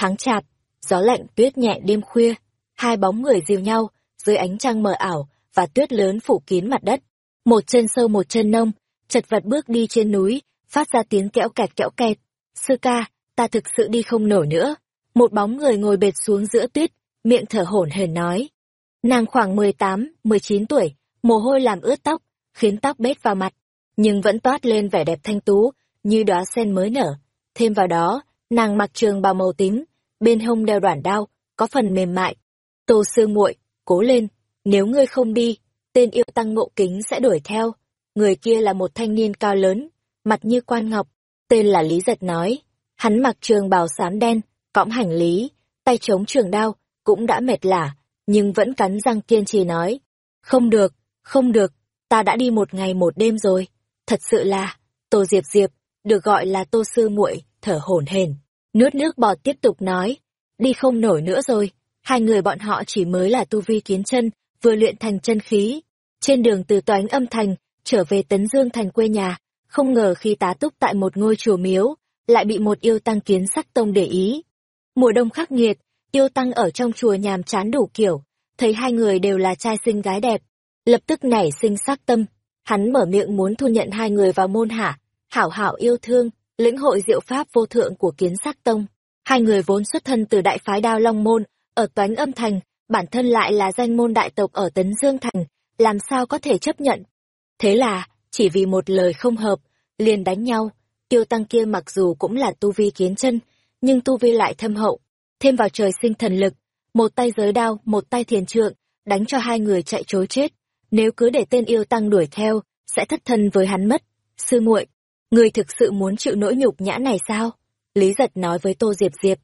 Tháng chạp, gió lạnh tuyết nhẹ đêm khuya, hai bóng người dìu nhau, dưới ánh trăng mờ ảo, và tuyết lớn phủ kín mặt đất. Một chân sâu một chân nông, chật vật bước đi trên núi, phát ra tiếng kẽo kẹt kẽo kẹt. Sư ca, ta thực sự đi không nổi nữa. Một bóng người ngồi bệt xuống giữa tuyết, miệng thở hổn hển nói. Nàng khoảng 18, 19 tuổi, mồ hôi làm ướt tóc, khiến tóc bết vào mặt, nhưng vẫn toát lên vẻ đẹp thanh tú, như đóa sen mới nở. Thêm vào đó, nàng mặc trường bào màu tím, bên hông đeo đoạn đao, có phần mềm mại. Tô sư muội, cố lên, nếu ngươi không đi, tên yêu tăng ngộ kính sẽ đuổi theo. Người kia là một thanh niên cao lớn, mặt như quan ngọc, tên là Lý Giật nói. Hắn mặc trường bào xám đen, cõng hành lý, tay chống trường đao, cũng đã mệt lả, nhưng vẫn cắn răng kiên trì nói. Không được, không được, ta đã đi một ngày một đêm rồi. Thật sự là, Tô Diệp Diệp, được gọi là Tô Sư muội thở hổn hển, nuốt nước bọt tiếp tục nói. Đi không nổi nữa rồi, hai người bọn họ chỉ mới là tu vi kiến chân, vừa luyện thành chân khí. Trên đường từ toánh âm thành, trở về Tấn Dương thành quê nhà, không ngờ khi tá túc tại một ngôi chùa miếu, lại bị một yêu tăng kiến sắc tông để ý. Mùa đông khắc nghiệt, yêu tăng ở trong chùa nhàm chán đủ kiểu, thấy hai người đều là trai xinh gái đẹp, lập tức nảy sinh sắc tâm, hắn mở miệng muốn thu nhận hai người vào môn hạ, hảo hảo yêu thương, lĩnh hội diệu pháp vô thượng của kiến sắc tông. Hai người vốn xuất thân từ đại phái đao long môn, ở toánh âm thành, bản thân lại là danh môn đại tộc ở Tấn Dương Thành, làm sao có thể chấp nhận. Thế là, chỉ vì một lời không hợp, liền đánh nhau, tiêu tăng kia mặc dù cũng là tu vi kiến chân, nhưng tu vi lại thâm hậu, thêm vào trời sinh thần lực, một tay giới đao, một tay thiền trượng, đánh cho hai người chạy chối chết. Nếu cứ để tên yêu tăng đuổi theo, sẽ thất thân với hắn mất. Sư muội, Ngươi thực sự muốn chịu nỗi nhục nhã này sao? Lý giật nói với Tô Diệp Diệp.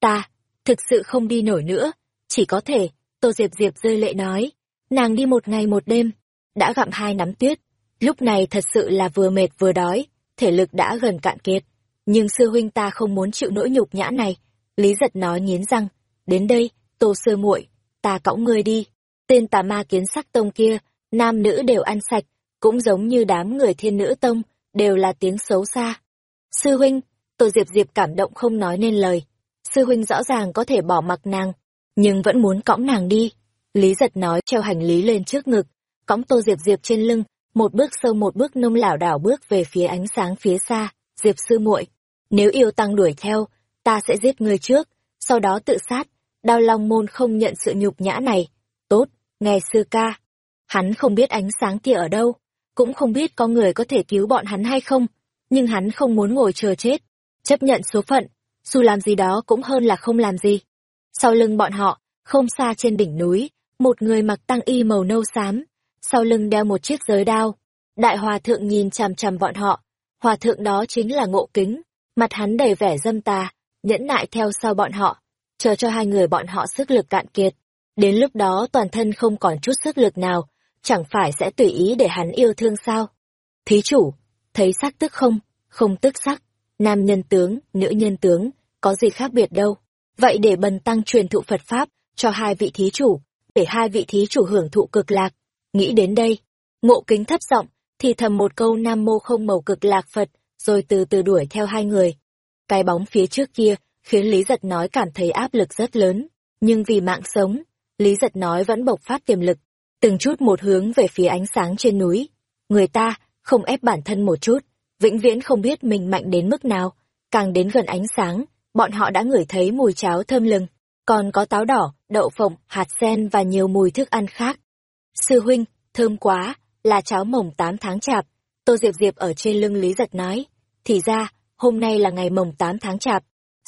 Ta, thực sự không đi nổi nữa, chỉ có thể, Tô Diệp Diệp rơi lệ nói. Nàng đi một ngày một đêm, đã gặm hai nắm tuyết. Lúc này thật sự là vừa mệt vừa đói, thể lực đã gần cạn kiệt. Nhưng sư huynh ta không muốn chịu nỗi nhục nhã này. Lý giật nói nghiến răng. Đến đây, Tô sư muội, ta cõng ngươi đi. Tên tà ma kiến sắc tông kia, nam nữ đều ăn sạch, cũng giống như đám người thiên nữ tông, đều là tiếng xấu xa. Sư huynh, Tô Diệp Diệp cảm động không nói nên lời. Sư huynh rõ ràng có thể bỏ mặc nàng, nhưng vẫn muốn cõng nàng đi. Lý giật nói treo hành lý lên trước ngực, cõng Tô Diệp Diệp trên lưng, một bước sâu một bước nông lảo đảo bước về phía ánh sáng phía xa, Diệp sư muội, nếu yêu tăng đuổi theo, ta sẽ giết người trước, sau đó tự sát, đao long môn không nhận sự nhục nhã này. Tốt, nghe sư ca. Hắn không biết ánh sáng kia ở đâu, cũng không biết có người có thể cứu bọn hắn hay không, nhưng hắn không muốn ngồi chờ chết, chấp nhận số phận, dù làm gì đó cũng hơn là không làm gì. Sau lưng bọn họ, không xa trên đỉnh núi, một người mặc tăng y màu nâu xám, sau lưng đeo một chiếc giới đao. Đại hòa thượng nhìn chằm chằm bọn họ, hòa thượng đó chính là ngộ kính, mặt hắn đầy vẻ dâm tà, nhẫn nại theo sau bọn họ, chờ cho hai người bọn họ sức lực cạn kiệt. Đến lúc đó toàn thân không còn chút sức lực nào, chẳng phải sẽ tùy ý để hắn yêu thương sao? Thí chủ, thấy sắc tức không, không tức sắc, nam nhân tướng, nữ nhân tướng, có gì khác biệt đâu. Vậy để bần tăng truyền thụ Phật Pháp cho hai vị thí chủ, để hai vị thí chủ hưởng thụ cực lạc. Nghĩ đến đây, ngộ kính thấp giọng thì thầm một câu nam mô không màu cực lạc Phật, rồi từ từ đuổi theo hai người. Cái bóng phía trước kia khiến Lý Giật nói cảm thấy áp lực rất lớn, nhưng vì mạng sống, Lý Giật nói vẫn bộc phát tiềm lực, từng chút một hướng về phía ánh sáng trên núi. Người ta không ép bản thân một chút, vĩnh viễn không biết mình mạnh đến mức nào. Càng đến gần ánh sáng, bọn họ đã ngửi thấy mùi cháo thơm lừng, còn có táo đỏ, đậu phộng, hạt sen và nhiều mùi thức ăn khác. Sư huynh, thơm quá, là cháo mồng 8 tháng chạp. Tô Diệp Diệp ở trên lưng Lý Giật nói, thì ra, hôm nay là ngày mồng 8 tháng chạp.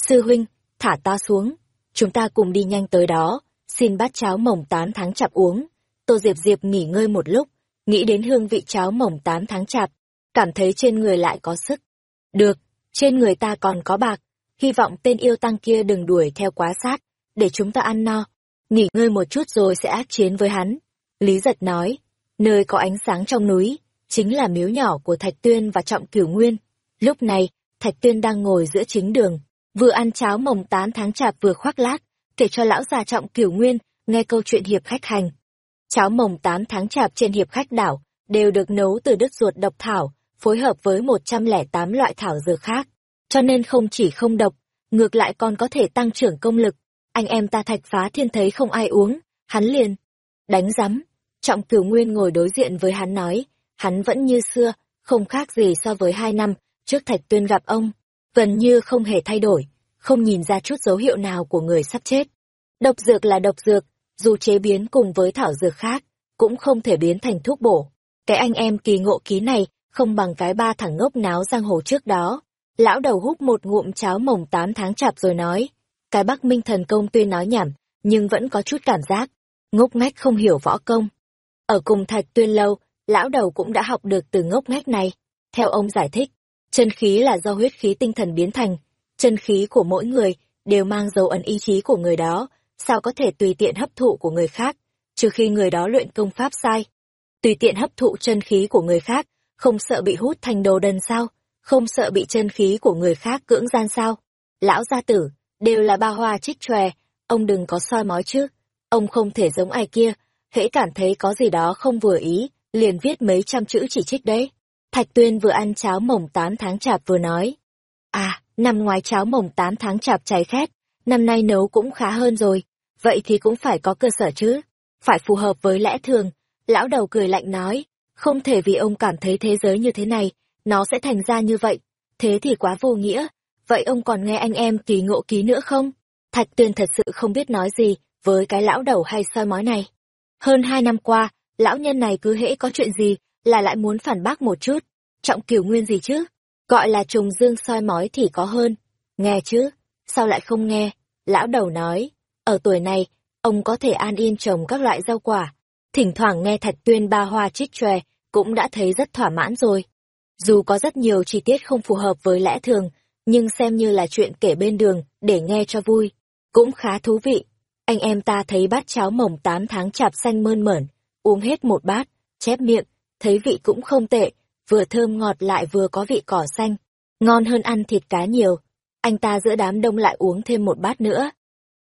Sư huynh, thả ta xuống, chúng ta cùng đi nhanh tới đó, xin bát cháo mồng 8 tháng chạp uống. Tô Diệp Diệp nghỉ ngơi một lúc, nghĩ đến hương vị cháo mồng 8 tháng chạp, cảm thấy trên người lại có sức. Được, trên người ta còn có bạc, hy vọng tên yêu tăng kia đừng đuổi theo quá sát, để chúng ta ăn no. Nghỉ ngơi một chút rồi sẽ ác chiến với hắn. Lý giật nói, nơi có ánh sáng trong núi, chính là miếu nhỏ của Thạch Tuyên và Trọng Cửu Nguyên. Lúc này, Thạch Tuyên đang ngồi giữa chính đường, vừa ăn cháo mồng tán tháng chạp vừa khoác lác, kể cho lão già Trọng Cửu Nguyên nghe câu chuyện hiệp khách hành. Cháo mồng 8 tháng chạp trên hiệp khách đảo đều được nấu từ đứt ruột độc thảo, phối hợp với 108 loại thảo dược khác. Cho nên không chỉ không độc, ngược lại còn có thể tăng trưởng công lực. Anh em ta thạch phá thiên thấy không ai uống, hắn liền. Đánh rắm. Trọng cửu nguyên ngồi đối diện với hắn nói, hắn vẫn như xưa, không khác gì so với hai năm trước thạch tuyên gặp ông. Gần như không hề thay đổi, không nhìn ra chút dấu hiệu nào của người sắp chết. Độc dược là độc dược, dù chế biến cùng với thảo dược khác, cũng không thể biến thành thuốc bổ. Cái anh em kỳ ngộ ký này không bằng cái ba thằng ngốc náo giang hồ trước đó. Lão đầu hút một ngụm cháo mồng tám tháng chạp rồi nói, cái Bắc Minh thần công tuy nói nhảm, nhưng vẫn có chút cảm giác, ngốc ngách không hiểu võ công. Ở cùng thạch tuyên lâu, lão đầu cũng đã học được từ ngốc ngách này. Theo ông giải thích, chân khí là do huyết khí tinh thần biến thành, chân khí của mỗi người đều mang dấu ấn ý chí của người đó, sao có thể tùy tiện hấp thụ của người khác, trừ khi người đó luyện công pháp sai. Tùy tiện hấp thụ chân khí của người khác, không sợ bị hút thành đồ đần sao, không sợ bị chân khí của người khác cưỡng gian sao. Lão gia tử, đều là ba hoa trích tròe, ông đừng có soi mói chứ, ông không thể giống ai kia, hễ cảm thấy có gì đó không vừa ý, liền viết mấy trăm chữ chỉ trích đấy. Thạch Tuyên vừa ăn cháo mồng 8 tháng chạp vừa nói. À, năm ngoái cháo mồng 8 tháng chạp cháy khét, năm nay nấu cũng khá hơn rồi, vậy thì cũng phải có cơ sở chứ, phải phù hợp với lẽ thường. Lão đầu cười lạnh nói, không thể vì ông cảm thấy thế giới như thế này, nó sẽ thành ra như vậy, thế thì quá vô nghĩa, vậy ông còn nghe anh em kỳ ngộ ký nữa không? Thạch Tuyên thật sự không biết nói gì với cái lão đầu hay soi mói này. Hơn hai năm qua, lão nhân này cứ hễ có chuyện gì là lại muốn phản bác một chút, trọng kiểu nguyên gì chứ? Gọi là trùng dương soi mói thì có hơn. Nghe chứ, sao lại không nghe? Lão đầu nói, ở tuổi này, ông có thể an yên trồng các loại rau quả. Thỉnh thoảng nghe Thạch Tuyên ba hoa chích tròe, cũng đã thấy rất thỏa mãn rồi. Dù có rất nhiều chi tiết không phù hợp với lẽ thường, nhưng xem như là chuyện kể bên đường, để nghe cho vui. Cũng khá thú vị. Anh em ta thấy bát cháo mồng 8 tháng chạp xanh mơn mởn, uống hết một bát, chép miệng, thấy vị cũng không tệ, vừa thơm ngọt lại vừa có vị cỏ xanh, ngon hơn ăn thịt cá nhiều. Anh ta giữa đám đông lại uống thêm một bát nữa.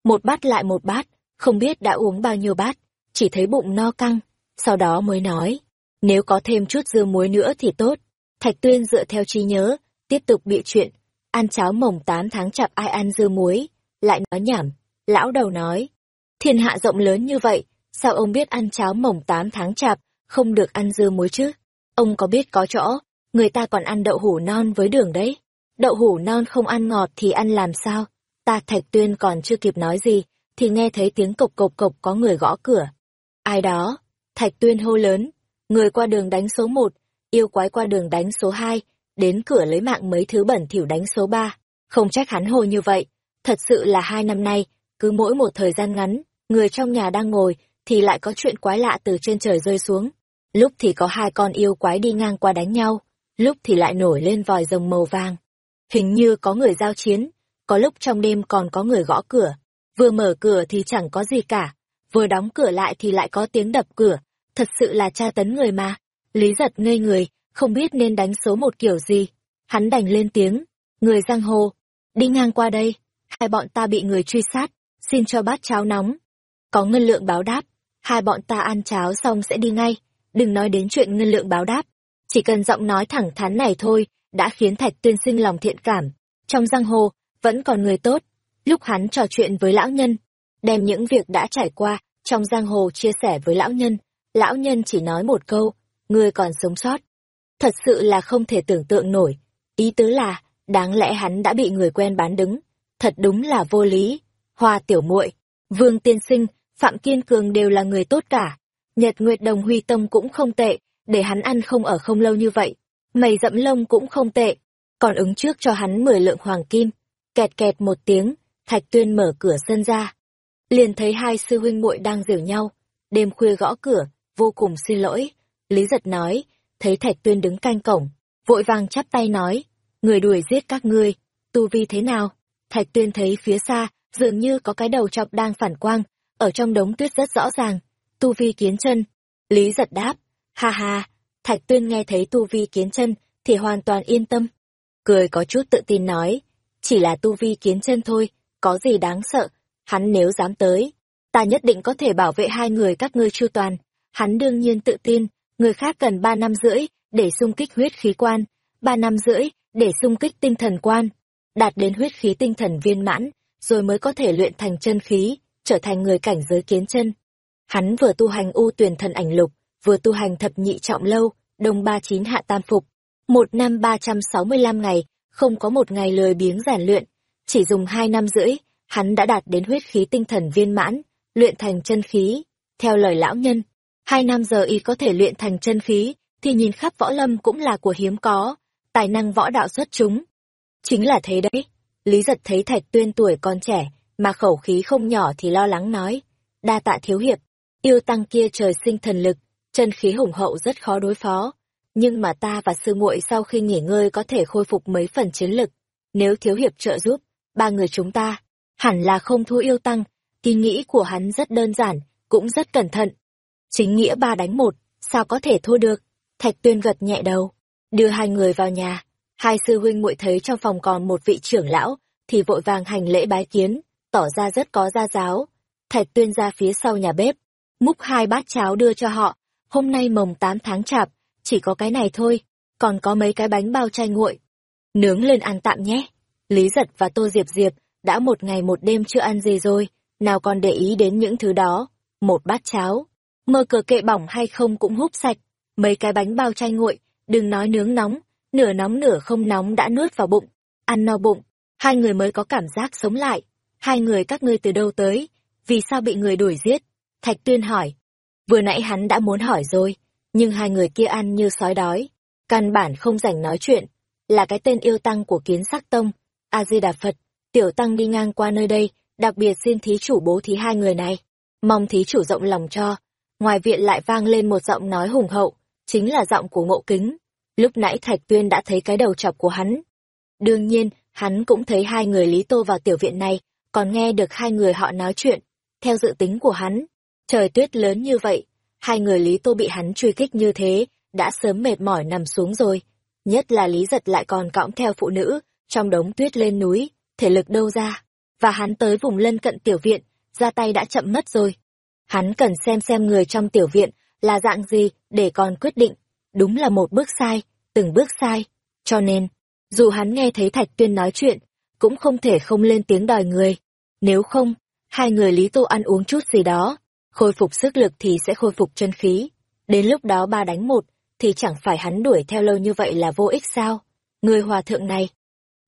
Một bát lại một bát, không biết đã uống bao nhiêu bát, chỉ thấy bụng no căng, sau đó mới nói, nếu có thêm chút dưa muối nữa thì tốt. Thạch Tuyên dựa theo trí nhớ, tiếp tục bịa chuyện, ăn cháo mồng 8 tháng chạp ai ăn dưa muối, lại nói nhảm, lão đầu nói, thiên hạ rộng lớn như vậy, sao ông biết ăn cháo mồng 8 tháng chạp, không được ăn dưa muối chứ? Ông có biết có chỗ, người ta còn ăn đậu hủ non với đường đấy. Đậu hủ non không ăn ngọt thì ăn làm sao? Ta Thạch Tuyên còn chưa kịp nói gì, thì nghe thấy tiếng cộc cộc cộc có người gõ cửa. Ai đó? Thạch Tuyên hô lớn. Người qua đường đánh số một, yêu quái qua đường đánh số hai, đến cửa lấy mạng mấy thứ bẩn thỉu đánh số ba. Không trách hắn hồ như vậy. Thật sự là hai năm nay, cứ mỗi một thời gian ngắn, người trong nhà đang ngồi, thì lại có chuyện quái lạ từ trên trời rơi xuống. Lúc thì có hai con yêu quái đi ngang qua đánh nhau, lúc thì lại nổi lên vòi rồng màu vàng. Hình như có người giao chiến, có lúc trong đêm còn có người gõ cửa. Vừa mở cửa thì chẳng có gì cả, vừa đóng cửa lại thì lại có tiếng đập cửa. Thật sự là tra tấn người mà. Lý giật ngây người, không biết nên đánh số một kiểu gì. Hắn đành lên tiếng, người giang hồ, đi ngang qua đây, hai bọn ta bị người truy sát, xin cho bát cháo nóng. Có ngân lượng báo đáp, hai bọn ta ăn cháo xong sẽ đi ngay, đừng nói đến chuyện ngân lượng báo đáp. Chỉ cần giọng nói thẳng thắn này thôi, đã khiến Thạch Tuyên sinh lòng thiện cảm. Trong giang hồ, vẫn còn người tốt. Lúc hắn trò chuyện với lão nhân, đem những việc đã trải qua trong giang hồ chia sẻ với lão nhân, lão nhân chỉ nói một câu, ngươi còn sống sót. thật sự là không thể tưởng tượng nổi. Ý tứ là, đáng lẽ hắn đã bị người quen bán đứng, thật đúng là vô lý. Hoa tiểu muội, Vương tiên sinh, Phạm Kiên Cường đều là người tốt cả. Nhật Nguyệt Đồng Huy Tông cũng không tệ, để hắn ăn không ở không lâu như vậy. Mày dẫm lông cũng không tệ, còn ứng trước cho hắn mười lượng hoàng kim. Kẹt kẹt một tiếng, Thạch Tuyên mở cửa sân ra. Liền thấy hai sư huynh muội đang giở nhau, đêm khuya gõ cửa, vô cùng xin lỗi. Lý giật nói, thấy Thạch Tuyên đứng canh cổng, vội vàng chắp tay nói, người đuổi giết các ngươi, tu vi thế nào? Thạch Tuyên thấy phía xa, dường như có cái đầu chọc đang phản quang, ở trong đống tuyết rất rõ ràng, tu vi kiến chân. Lý giật đáp, ha ha, Thạch Tuyên nghe thấy tu vi kiến chân, thì hoàn toàn yên tâm. Cười có chút tự tin nói, chỉ là tu vi kiến chân thôi, có gì đáng sợ, hắn nếu dám tới, ta nhất định có thể bảo vệ hai người các ngươi chu toàn. Hắn đương nhiên tự tin, người khác cần ba năm rưỡi để xung kích huyết khí quan, ba năm rưỡi để xung kích tinh thần quan, đạt đến huyết khí tinh thần viên mãn, rồi mới có thể luyện thành chân khí, trở thành người cảnh giới kiến chân. Hắn vừa tu hành u tuyển thần ảnh lục, vừa tu hành thập nhị trọng lâu, đông ba chín hạ tam phục. Một năm ba trăm sáu mươi lăm ngày, không có một ngày lười biếng giản luyện, chỉ dùng hai năm rưỡi, hắn đã đạt đến huyết khí tinh thần viên mãn, luyện thành chân khí. Theo lời lão nhân, hai năm giờ y có thể luyện thành chân khí, thì nhìn khắp võ lâm cũng là của hiếm có, tài năng võ đạo xuất chúng. Chính là thế đấy. Lý giật thấy thạch tuyên tuổi còn trẻ, mà khẩu khí không nhỏ thì lo lắng nói. Đa tạ thiếu hiệp, yêu tăng kia trời sinh thần lực, chân khí hùng hậu rất khó đối phó. Nhưng mà ta và sư muội sau khi nghỉ ngơi có thể khôi phục mấy phần chiến lực. Nếu thiếu hiệp trợ giúp, ba người chúng ta, hẳn là không thua yêu tăng. Ý nghĩ của hắn rất đơn giản, cũng rất cẩn thận. Chính nghĩa ba đánh một, sao có thể thua được? Thạch tuyên gật nhẹ đầu, đưa hai người vào nhà. Hai sư huynh muội thấy trong phòng còn một vị trưởng lão, thì vội vàng hành lễ bái kiến, tỏ ra rất có gia giáo. Thạch tuyên ra phía sau nhà bếp, múc hai bát cháo đưa cho họ. Hôm nay mồng 8 tháng chạp, chỉ có cái này thôi, còn có mấy cái bánh bao chay nguội. Nướng lên ăn tạm nhé. Lý giật và Tô Diệp Diệp đã một ngày một đêm chưa ăn gì rồi, nào còn để ý đến những thứ đó. Một bát cháo, mơ cờ kệ bỏng hay không cũng húp sạch, mấy cái bánh bao chay nguội, đừng nói nướng nóng, nửa nóng nửa không nóng đã nuốt vào bụng, ăn no bụng, hai người mới có cảm giác sống lại. Hai người các ngươi từ đâu tới, vì sao bị người đuổi giết? Thạch Tuyên hỏi. Vừa nãy hắn đã muốn hỏi rồi, nhưng hai người kia ăn như sói đói, căn bản không rảnh nói chuyện, là cái tên yêu tăng của kiến sắc tông, A-di-đà Phật, tiểu tăng đi ngang qua nơi đây, đặc biệt xin thí chủ bố thí hai người này, mong thí chủ rộng lòng cho. Ngoài viện lại vang lên một giọng nói hùng hậu, chính là giọng của ngộ kính. Lúc nãy Thạch Tuyên đã thấy cái đầu chọc của hắn. Đương nhiên, hắn cũng thấy hai người Lý Tô vào tiểu viện này, còn nghe được hai người họ nói chuyện. Theo dự tính của hắn, trời tuyết lớn như vậy, hai người Lý Tô bị hắn truy kích như thế, đã sớm mệt mỏi nằm xuống rồi. Nhất là Lý Giật lại còn cõng theo phụ nữ, trong đống tuyết lên núi, thể lực đâu ra. Và hắn tới vùng lân cận tiểu viện, ra tay đã chậm mất rồi. Hắn cần xem xem người trong tiểu viện là dạng gì để còn quyết định. Đúng là một bước sai, từng bước sai. Cho nên, dù hắn nghe thấy Thạch Tuyên nói chuyện, cũng không thể không lên tiếng đòi người. Nếu không, hai người Lý Tô ăn uống chút gì đó, khôi phục sức lực thì sẽ khôi phục chân khí. Đến lúc đó ba đánh một, thì chẳng phải hắn đuổi theo lâu như vậy là vô ích sao? Người hòa thượng này,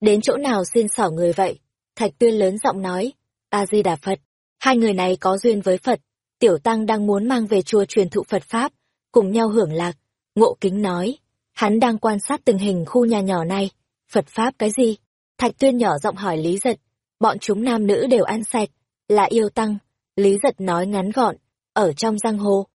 đến chỗ nào xin xỏ người vậy? Thạch Tuyên lớn giọng nói, A-di-đà Phật, hai người này có duyên với Phật, Tiểu Tăng đang muốn mang về chùa truyền thụ Phật Pháp, cùng nhau hưởng lạc. Ngộ Kính nói, hắn đang quan sát tình hình khu nhà nhỏ này. Phật Pháp cái gì? Thạch Tuyên nhỏ giọng hỏi Lý Giật. Bọn chúng nam nữ đều ăn sạch, là yêu tăng. Lý Giật nói ngắn gọn, ở trong giang hồ.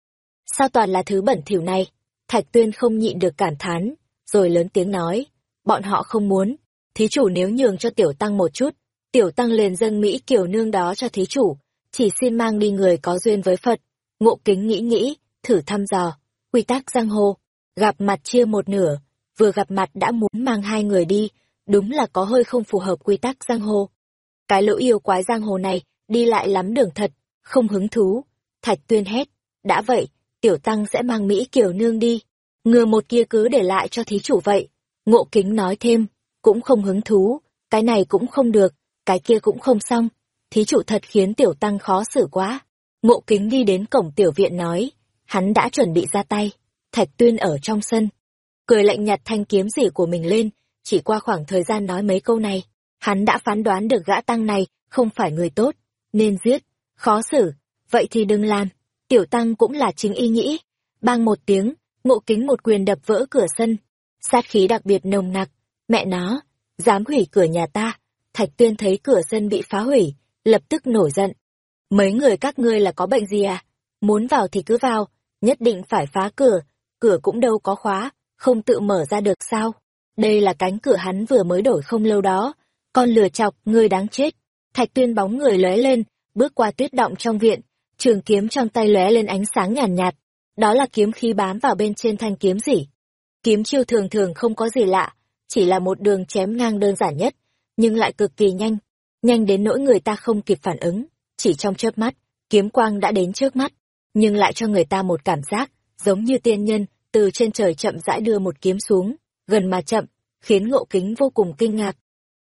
Sao toàn là thứ bẩn thỉu này? Thạch Tuyên không nhịn được cảm thán, rồi lớn tiếng nói. Bọn họ không muốn. Thí chủ nếu nhường cho Tiểu Tăng một chút, Tiểu Tăng liền dâng Mỹ kiểu nương đó cho thí chủ chỉ xin mang đi người có duyên với Phật. Ngộ kính nghĩ nghĩ, thử thăm dò, quy tắc giang hồ, gặp mặt chia một nửa, vừa gặp mặt đã muốn mang hai người đi, đúng là có hơi không phù hợp quy tắc giang hồ. Cái lũ yêu quái giang hồ này, đi lại lắm đường thật, không hứng thú. Thạch tuyên hét, đã vậy, tiểu tăng sẽ mang Mỹ Kiều Nương đi, ngừa một kia cứ để lại cho thí chủ vậy. Ngộ kính nói thêm, cũng không hứng thú, cái này cũng không được, cái kia cũng không xong thí chủ thật khiến tiểu tăng khó xử quá. Ngộ kính đi đến cổng tiểu viện nói, hắn đã chuẩn bị ra tay, thạch tuyên ở trong sân. cười lạnh nhặt thanh kiếm gì của mình lên, chỉ qua khoảng thời gian nói mấy câu này, hắn đã phán đoán được gã tăng này không phải người tốt, nên giết, khó xử, vậy thì đừng làm. Tiểu tăng cũng là chính y nghĩ. Bang một tiếng, ngộ kính một quyền đập vỡ cửa sân. Sát khí đặc biệt nồng nặc. Mẹ nó, dám hủy cửa nhà ta. Thạch tuyên thấy cửa sân bị phá hủy, lập tức nổi giận. Mấy người các ngươi là có bệnh gì à? Muốn vào thì cứ vào, nhất định phải phá cửa, cửa cũng đâu có khóa, không tự mở ra được sao? Đây là cánh cửa hắn vừa mới đổi không lâu đó, con lừa chọc, ngươi đáng chết. Thạch tuyên bóng người lóe lên, bước qua tuyết động trong viện, trường kiếm trong tay lóe lên ánh sáng nhàn nhạt, nhạt. Đó là kiếm khí bám vào bên trên thanh kiếm gì. Kiếm chiêu thường thường không có gì lạ, chỉ là một đường chém ngang đơn giản nhất, nhưng lại cực kỳ nhanh, nhanh đến nỗi người ta không kịp phản ứng. Chỉ trong chớp mắt, kiếm quang đã đến trước mắt, nhưng lại cho người ta một cảm giác, giống như tiên nhân, từ trên trời chậm rãi đưa một kiếm xuống, gần mà chậm, khiến ngộ kính vô cùng kinh ngạc.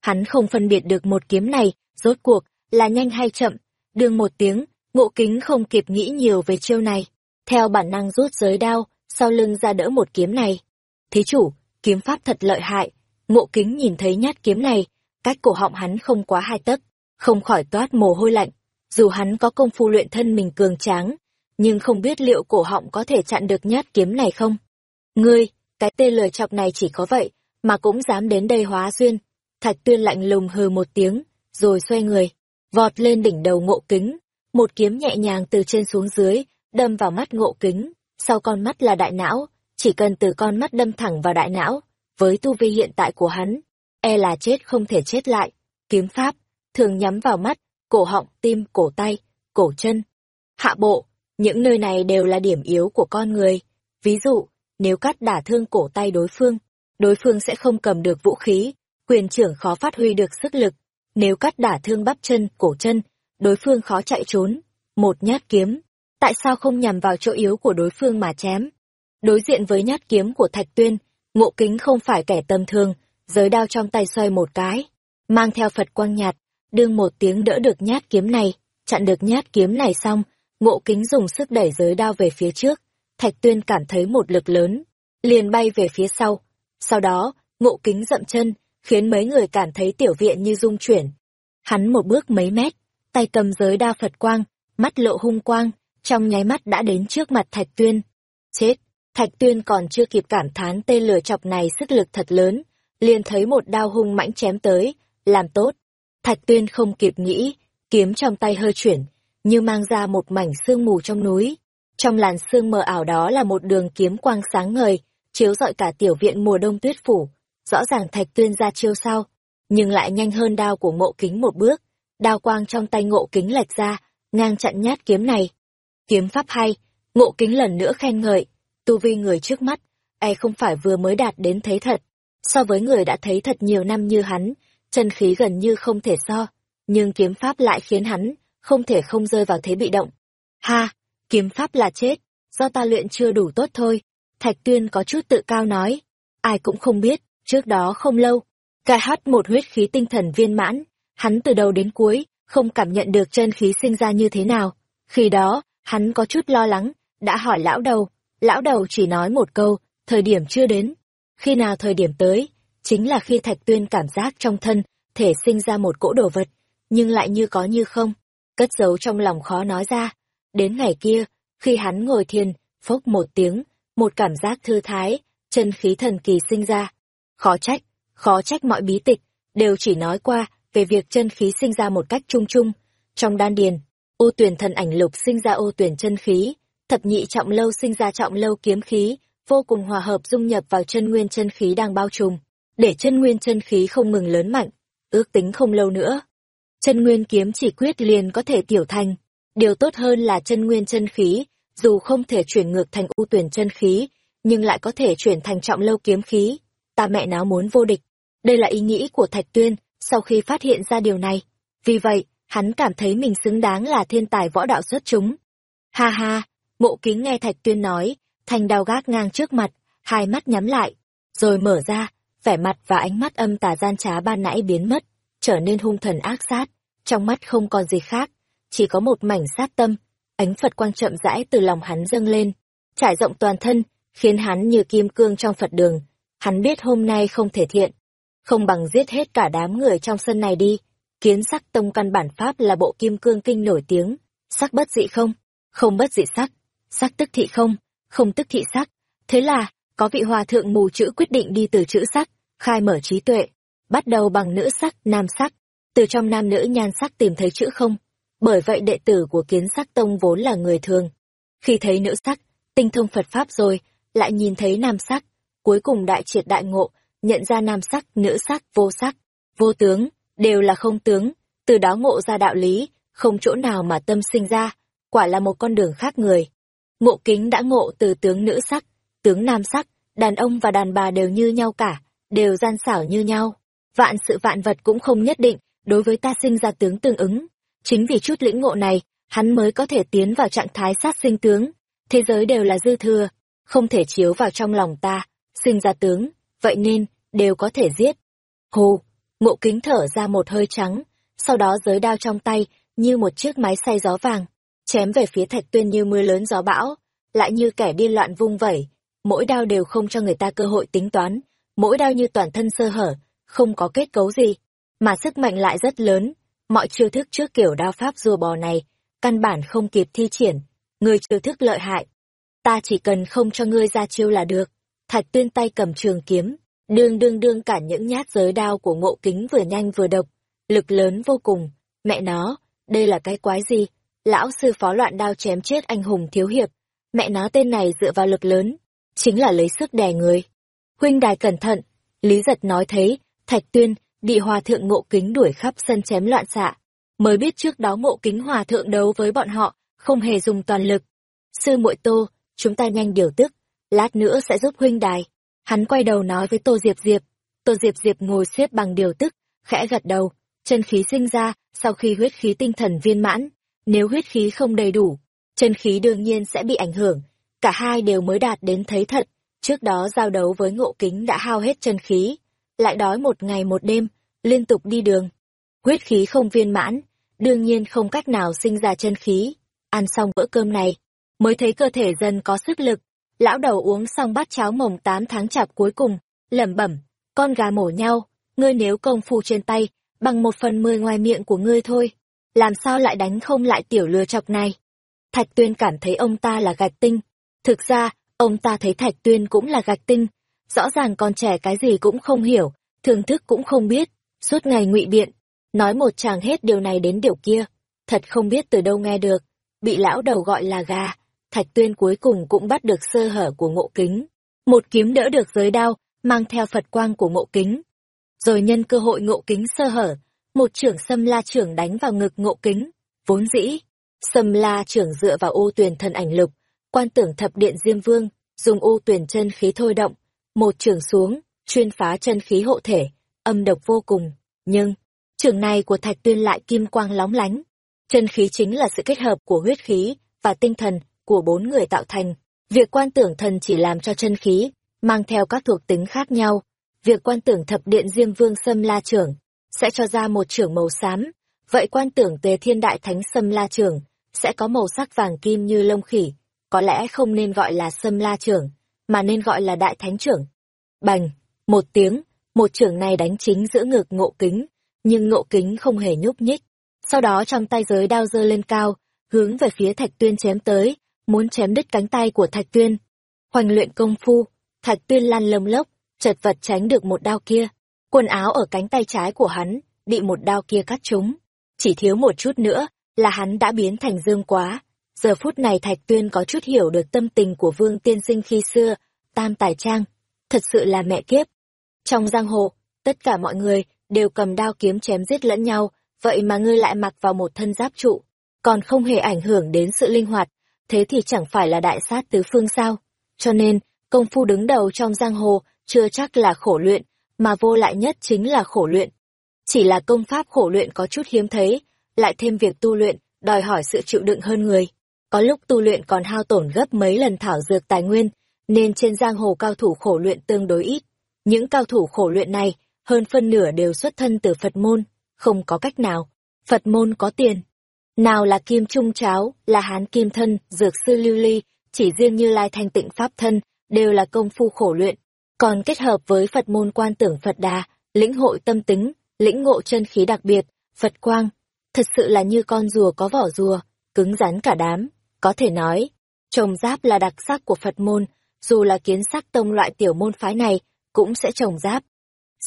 Hắn không phân biệt được một kiếm này, rốt cuộc, là nhanh hay chậm, đương một tiếng, ngộ kính không kịp nghĩ nhiều về chiêu này. Theo bản năng rút giới đao, sau lưng ra đỡ một kiếm này. Thí chủ, kiếm pháp thật lợi hại, ngộ kính nhìn thấy nhát kiếm này, cách cổ họng hắn không quá hai tấc, không khỏi toát mồ hôi lạnh. Dù hắn có công phu luyện thân mình cường tráng, nhưng không biết liệu cổ họng có thể chặn được nhát kiếm này không. Ngươi, cái tên lời chọc này chỉ có vậy, mà cũng dám đến đây hóa duyên. Thạch tuyên lạnh lùng hừ một tiếng, rồi xoay người, vọt lên đỉnh đầu ngộ kính, một kiếm nhẹ nhàng từ trên xuống dưới, đâm vào mắt ngộ kính, sau con mắt là đại não, chỉ cần từ con mắt đâm thẳng vào đại não, với tu vi hiện tại của hắn, e là chết không thể chết lại. Kiếm pháp, thường nhắm vào mắt, cổ họng, tim, cổ tay, cổ chân. Hạ bộ, những nơi này đều là điểm yếu của con người. Ví dụ, nếu cắt đả thương cổ tay đối phương, đối phương sẽ không cầm được vũ khí, quyền trưởng khó phát huy được sức lực. Nếu cắt đả thương bắp chân, cổ chân, đối phương khó chạy trốn. Một nhát kiếm, tại sao không nhằm vào chỗ yếu của đối phương mà chém? Đối diện với nhát kiếm của Thạch Tuyên, ngộ kính không phải kẻ tầm thường, giới đao trong tay xoay một cái, mang theo Phật quang nhạt, đương một tiếng đỡ được nhát kiếm này, chặn được nhát kiếm này xong, ngộ kính dùng sức đẩy giới đao về phía trước, Thạch Tuyên cảm thấy một lực lớn, liền bay về phía sau. Sau đó, ngộ kính dậm chân, khiến mấy người cảm thấy tiểu viện như rung chuyển. Hắn một bước mấy mét, tay cầm giới đa Phật quang, mắt lộ hung quang, trong nháy mắt đã đến trước mặt Thạch Tuyên. Chết! Thạch Tuyên còn chưa kịp cảm thán tên lửa chọc này sức lực thật lớn, liền thấy một đao hung mãnh chém tới, làm tốt. Thạch Tuyên không kịp nghĩ, kiếm trong tay hơi chuyển, như mang ra một mảnh sương mù trong núi. Trong làn sương mờ ảo đó là một đường kiếm quang sáng ngời, chiếu rọi cả tiểu viện mùa đông tuyết phủ. Rõ ràng Thạch Tuyên ra chiêu sau, nhưng lại nhanh hơn đao của ngộ kính một bước. Đao quang trong tay ngộ kính lệch ra, ngang chặn nhát kiếm này. Kiếm pháp hay, ngộ kính lần nữa khen ngợi, tu vi người trước mắt, e không phải vừa mới đạt đến thấy thật. So với người đã thấy thật nhiều năm như hắn, chân khí gần như không thể so, nhưng kiếm pháp lại khiến hắn không thể không rơi vào thế bị động. Ha, kiếm pháp là chết, do ta luyện chưa đủ tốt thôi. Thạch Tuyên có chút tự cao nói, ai cũng không biết, trước đó không lâu, cai hát một huyết khí tinh thần viên mãn, hắn từ đầu đến cuối, không cảm nhận được chân khí sinh ra như thế nào. Khi đó, hắn có chút lo lắng, đã hỏi lão đầu, lão đầu chỉ nói một câu, thời điểm chưa đến. Khi nào thời điểm tới, chính là khi Thạch Tuyên cảm giác trong thân, thể sinh ra một cỗ đồ vật, nhưng lại như có như không, cất giấu trong lòng khó nói ra. Đến ngày kia, khi hắn ngồi thiền, phốc một tiếng, một cảm giác thư thái, chân khí thần kỳ sinh ra. Khó trách, khó trách mọi bí tịch, đều chỉ nói qua về việc chân khí sinh ra một cách chung chung. Trong đan điền, ô tuyển thần ảnh lục sinh ra ô tuyển chân khí, thập nhị trọng lâu sinh ra trọng lâu kiếm khí, vô cùng hòa hợp dung nhập vào chân nguyên chân khí đang bao trùm, để chân nguyên chân khí không ngừng lớn mạnh, ước tính không lâu nữa. Chân nguyên kiếm chỉ quyết liền có thể tiểu thành, điều tốt hơn là chân nguyên chân khí, dù không thể chuyển ngược thành u tuyển chân khí, nhưng lại có thể chuyển thành trọng lâu kiếm khí. Ta mẹ nó muốn vô địch. Đây là ý nghĩ của Thạch Tuyên, sau khi phát hiện ra điều này. Vì vậy, hắn cảm thấy mình xứng đáng là thiên tài võ đạo xuất chúng. Ha ha, mộ kính nghe Thạch Tuyên nói, thành đào gác ngang trước mặt, hai mắt nhắm lại, rồi mở ra, vẻ mặt và ánh mắt âm tà gian trá ban nãy biến mất, trở nên hung thần ác sát, trong mắt không còn gì khác, chỉ có một mảnh sát tâm, ánh Phật quang chậm rãi từ lòng hắn dâng lên, trải rộng toàn thân, khiến hắn như kim cương trong Phật đường. Hắn biết hôm nay không thể thiện, không bằng giết hết cả đám người trong sân này đi. Kiến sắc tông căn bản pháp là bộ kim cương kinh nổi tiếng, sắc bất dị không, không bất dị sắc, sắc tức thị không, không tức thị sắc. Thế là, có vị hòa thượng mù chữ quyết định đi từ chữ sắc, khai mở trí tuệ, bắt đầu bằng nữ sắc, nam sắc, từ trong nam nữ nhan sắc tìm thấy chữ không. Bởi vậy đệ tử của kiến sắc tông vốn là người thường. Khi thấy nữ sắc, tinh thông Phật Pháp rồi, lại nhìn thấy nam sắc, cuối cùng đại triệt đại ngộ, nhận ra nam sắc, nữ sắc, vô sắc, vô tướng, đều là không tướng, từ đó ngộ ra đạo lý, không chỗ nào mà tâm sinh ra, quả là một con đường khác người. Ngộ kính đã ngộ từ tướng nữ sắc, tướng nam sắc, đàn ông và đàn bà đều như nhau cả, đều gian xảo như nhau. Vạn sự vạn vật cũng không nhất định, đối với ta sinh ra tướng tương ứng. Chính vì chút lĩnh ngộ này, hắn mới có thể tiến vào trạng thái sát sinh tướng. Thế giới đều là dư thừa, không thể chiếu vào trong lòng ta, sinh ra tướng, vậy nên, đều có thể giết. Hồ, mộ kính thở ra một hơi trắng, sau đó giới đao trong tay, như một chiếc máy xay gió vàng, chém về phía thạch tuyên như mưa lớn gió bão, lại như kẻ điên loạn vung vẩy, mỗi đao đều không cho người ta cơ hội tính toán, mỗi đao như toàn thân sơ hở, không có kết cấu gì, mà sức mạnh lại rất lớn, mọi chiêu thức trước kiểu đao pháp rùa bò này, căn bản không kịp thi triển, người chiêu thức lợi hại. Ta chỉ cần không cho ngươi ra chiêu là được. Thạch tuyên tay cầm trường kiếm, đương đương đương cả những nhát giới đao của ngộ kính vừa nhanh vừa độc, lực lớn vô cùng. Mẹ nó, đây là cái quái gì? Lão sư phó loạn đao chém chết anh hùng thiếu hiệp. Mẹ nó tên này dựa vào lực lớn, chính là lấy sức đè người. Huynh đài cẩn thận, Lý giật nói thấy, Thạch Tuyên, bị hòa thượng ngộ kính đuổi khắp sân chém loạn xạ. Mới biết trước đó ngộ kính hòa thượng đấu với bọn họ, không hề dùng toàn lực. Sư muội tô, chúng ta nhanh điều tức, lát nữa sẽ giúp huynh đài. Hắn quay đầu nói với Tô Diệp Diệp. Tô Diệp Diệp ngồi xếp bằng điều tức, khẽ gật đầu, chân khí sinh ra sau khi huyết khí tinh thần viên mãn. Nếu huyết khí không đầy đủ, chân khí đương nhiên sẽ bị ảnh hưởng. Cả hai đều mới đạt đến thấy thật. Trước đó giao đấu với ngộ kính đã hao hết chân khí, lại đói một ngày một đêm, liên tục đi đường. Huyết khí không viên mãn, đương nhiên không cách nào sinh ra chân khí. Ăn xong bữa cơm này, mới thấy cơ thể dần có sức lực. Lão đầu uống xong bát cháo mồng tám tháng chạp cuối cùng, lẩm bẩm, con gà mổ nhau, ngươi nếu công phu trên tay, bằng một phần mười ngoài miệng của ngươi thôi. Làm sao lại đánh không lại tiểu lừa chọc này? Thạch Tuyên cảm thấy ông ta là gạch tinh. Thực ra, ông ta thấy Thạch Tuyên cũng là gạch tinh. Rõ ràng con trẻ cái gì cũng không hiểu, thưởng thức cũng không biết, suốt ngày ngụy biện, nói một chàng hết điều này đến điều kia. Thật không biết từ đâu nghe được, bị lão đầu gọi là gà, Thạch Tuyên cuối cùng cũng bắt được sơ hở của ngộ kính. Một kiếm đỡ được giới đao, mang theo Phật quang của ngộ kính. Rồi nhân cơ hội ngộ kính sơ hở, một trưởng xâm la trưởng đánh vào ngực ngộ kính. Vốn dĩ, xâm la trưởng dựa vào ô tuyển thần ảnh lực, quan tưởng thập điện diêm vương, dùng ô tuyển chân khí thôi động, một trưởng xuống, chuyên phá chân khí hộ thể, âm độc vô cùng. Nhưng, trưởng này của Thạch Tuyên lại kim quang lóng lánh. Chân khí chính là sự kết hợp của huyết khí và tinh thần của bốn người tạo thành. Việc quan tưởng thần chỉ làm cho chân khí, mang theo các thuộc tính khác nhau. Việc quan tưởng thập điện Diêm Vương Sâm La Trưởng, sẽ cho ra một trưởng màu xám. Vậy quan tưởng tề thiên đại thánh Sâm La Trưởng, sẽ có màu sắc vàng kim như lông khỉ. Có lẽ không nên gọi là Sâm La Trưởng, mà nên gọi là Đại Thánh Trưởng. Bành, một tiếng, một trưởng này đánh chính giữa ngực ngộ kính, nhưng ngộ kính không hề nhúc nhích. Sau đó trong tay giới đao dơ lên cao, hướng về phía Thạch Tuyên chém tới, muốn chém đứt cánh tay của Thạch Tuyên. Hoành luyện công phu, Thạch Tuyên lăn lông lốc, chật vật tránh được một đao kia. Quần áo ở cánh tay trái của hắn, bị một đao kia cắt trúng. Chỉ thiếu một chút nữa, là hắn đã biến thành dương quá. Giờ phút này Thạch Tuyên có chút hiểu được tâm tình của Vương Tiên Sinh khi xưa, tam tài trang. Thật sự là mẹ kiếp. Trong giang hồ, tất cả mọi người đều cầm đao kiếm chém giết lẫn nhau, vậy mà ngươi lại mặc vào một thân giáp trụ, còn không hề ảnh hưởng đến sự linh hoạt, thế thì chẳng phải là đại sát tứ phương sao. Cho nên, công phu đứng đầu trong giang hồ chưa chắc là khổ luyện, mà vô lại nhất chính là khổ luyện. Chỉ là công pháp khổ luyện có chút hiếm thấy, lại thêm việc tu luyện, đòi hỏi sự chịu đựng hơn người. Có lúc tu luyện còn hao tổn gấp mấy lần thảo dược tài nguyên, nên trên giang hồ cao thủ khổ luyện tương đối ít. Những cao thủ khổ luyện này, hơn phân nửa đều xuất thân từ Phật môn, không có cách nào. Phật môn có tiền, nào là kim trung cháo, là hán kim thân, dược sư lưu ly, chỉ riêng như lai thanh tịnh pháp thân, đều là công phu khổ luyện, còn kết hợp với Phật môn quan tưởng Phật đà, lĩnh hội tâm tính, lĩnh ngộ chân khí đặc biệt, Phật quang, thật sự là như con rùa có vỏ rùa, cứng rắn cả đám, có thể nói, trồng giáp là đặc sắc của Phật môn, dù là kiến sắc tông loại tiểu môn phái này, cũng sẽ trồng giáp.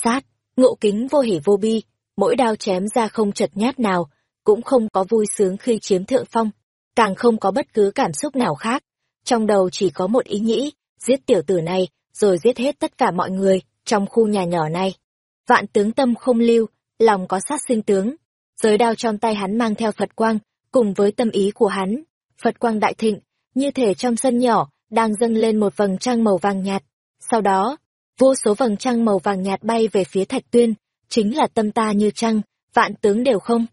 Sát, ngộ kính vô hỉ vô bi, mỗi đao chém ra không chật nhát nào, cũng không có vui sướng khi chiếm thượng phong, càng không có bất cứ cảm xúc nào khác. Trong đầu chỉ có một ý nghĩ, giết tiểu tử này, rồi giết hết tất cả mọi người trong khu nhà nhỏ này. Vạn tướng tâm không lưu, lòng có sát sinh tướng. Giới đao trong tay hắn mang theo Phật quang, cùng với tâm ý của hắn. Phật quang đại thịnh, như thể trong sân nhỏ, đang dâng lên một vầng trăng màu vàng nhạt. Sau đó, vô số vầng trăng màu vàng nhạt bay về phía Thạch Tuyên, chính là tâm ta như trăng, vạn tướng đều không.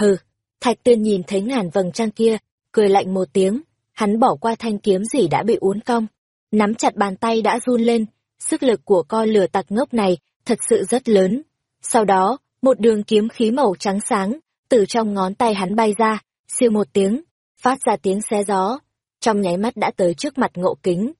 Hừ, Thạch Tuyên nhìn thấy ngàn vầng trăng kia, cười lạnh một tiếng, hắn bỏ qua thanh kiếm gì đã bị uốn cong, nắm chặt bàn tay đã run lên, sức lực của con lửa tặc ngốc này thật sự rất lớn. Sau đó, một đường kiếm khí màu trắng sáng, từ trong ngón tay hắn bay ra, siêu một tiếng, phát ra tiếng xé gió, trong nháy mắt đã tới trước mặt ngộ kính.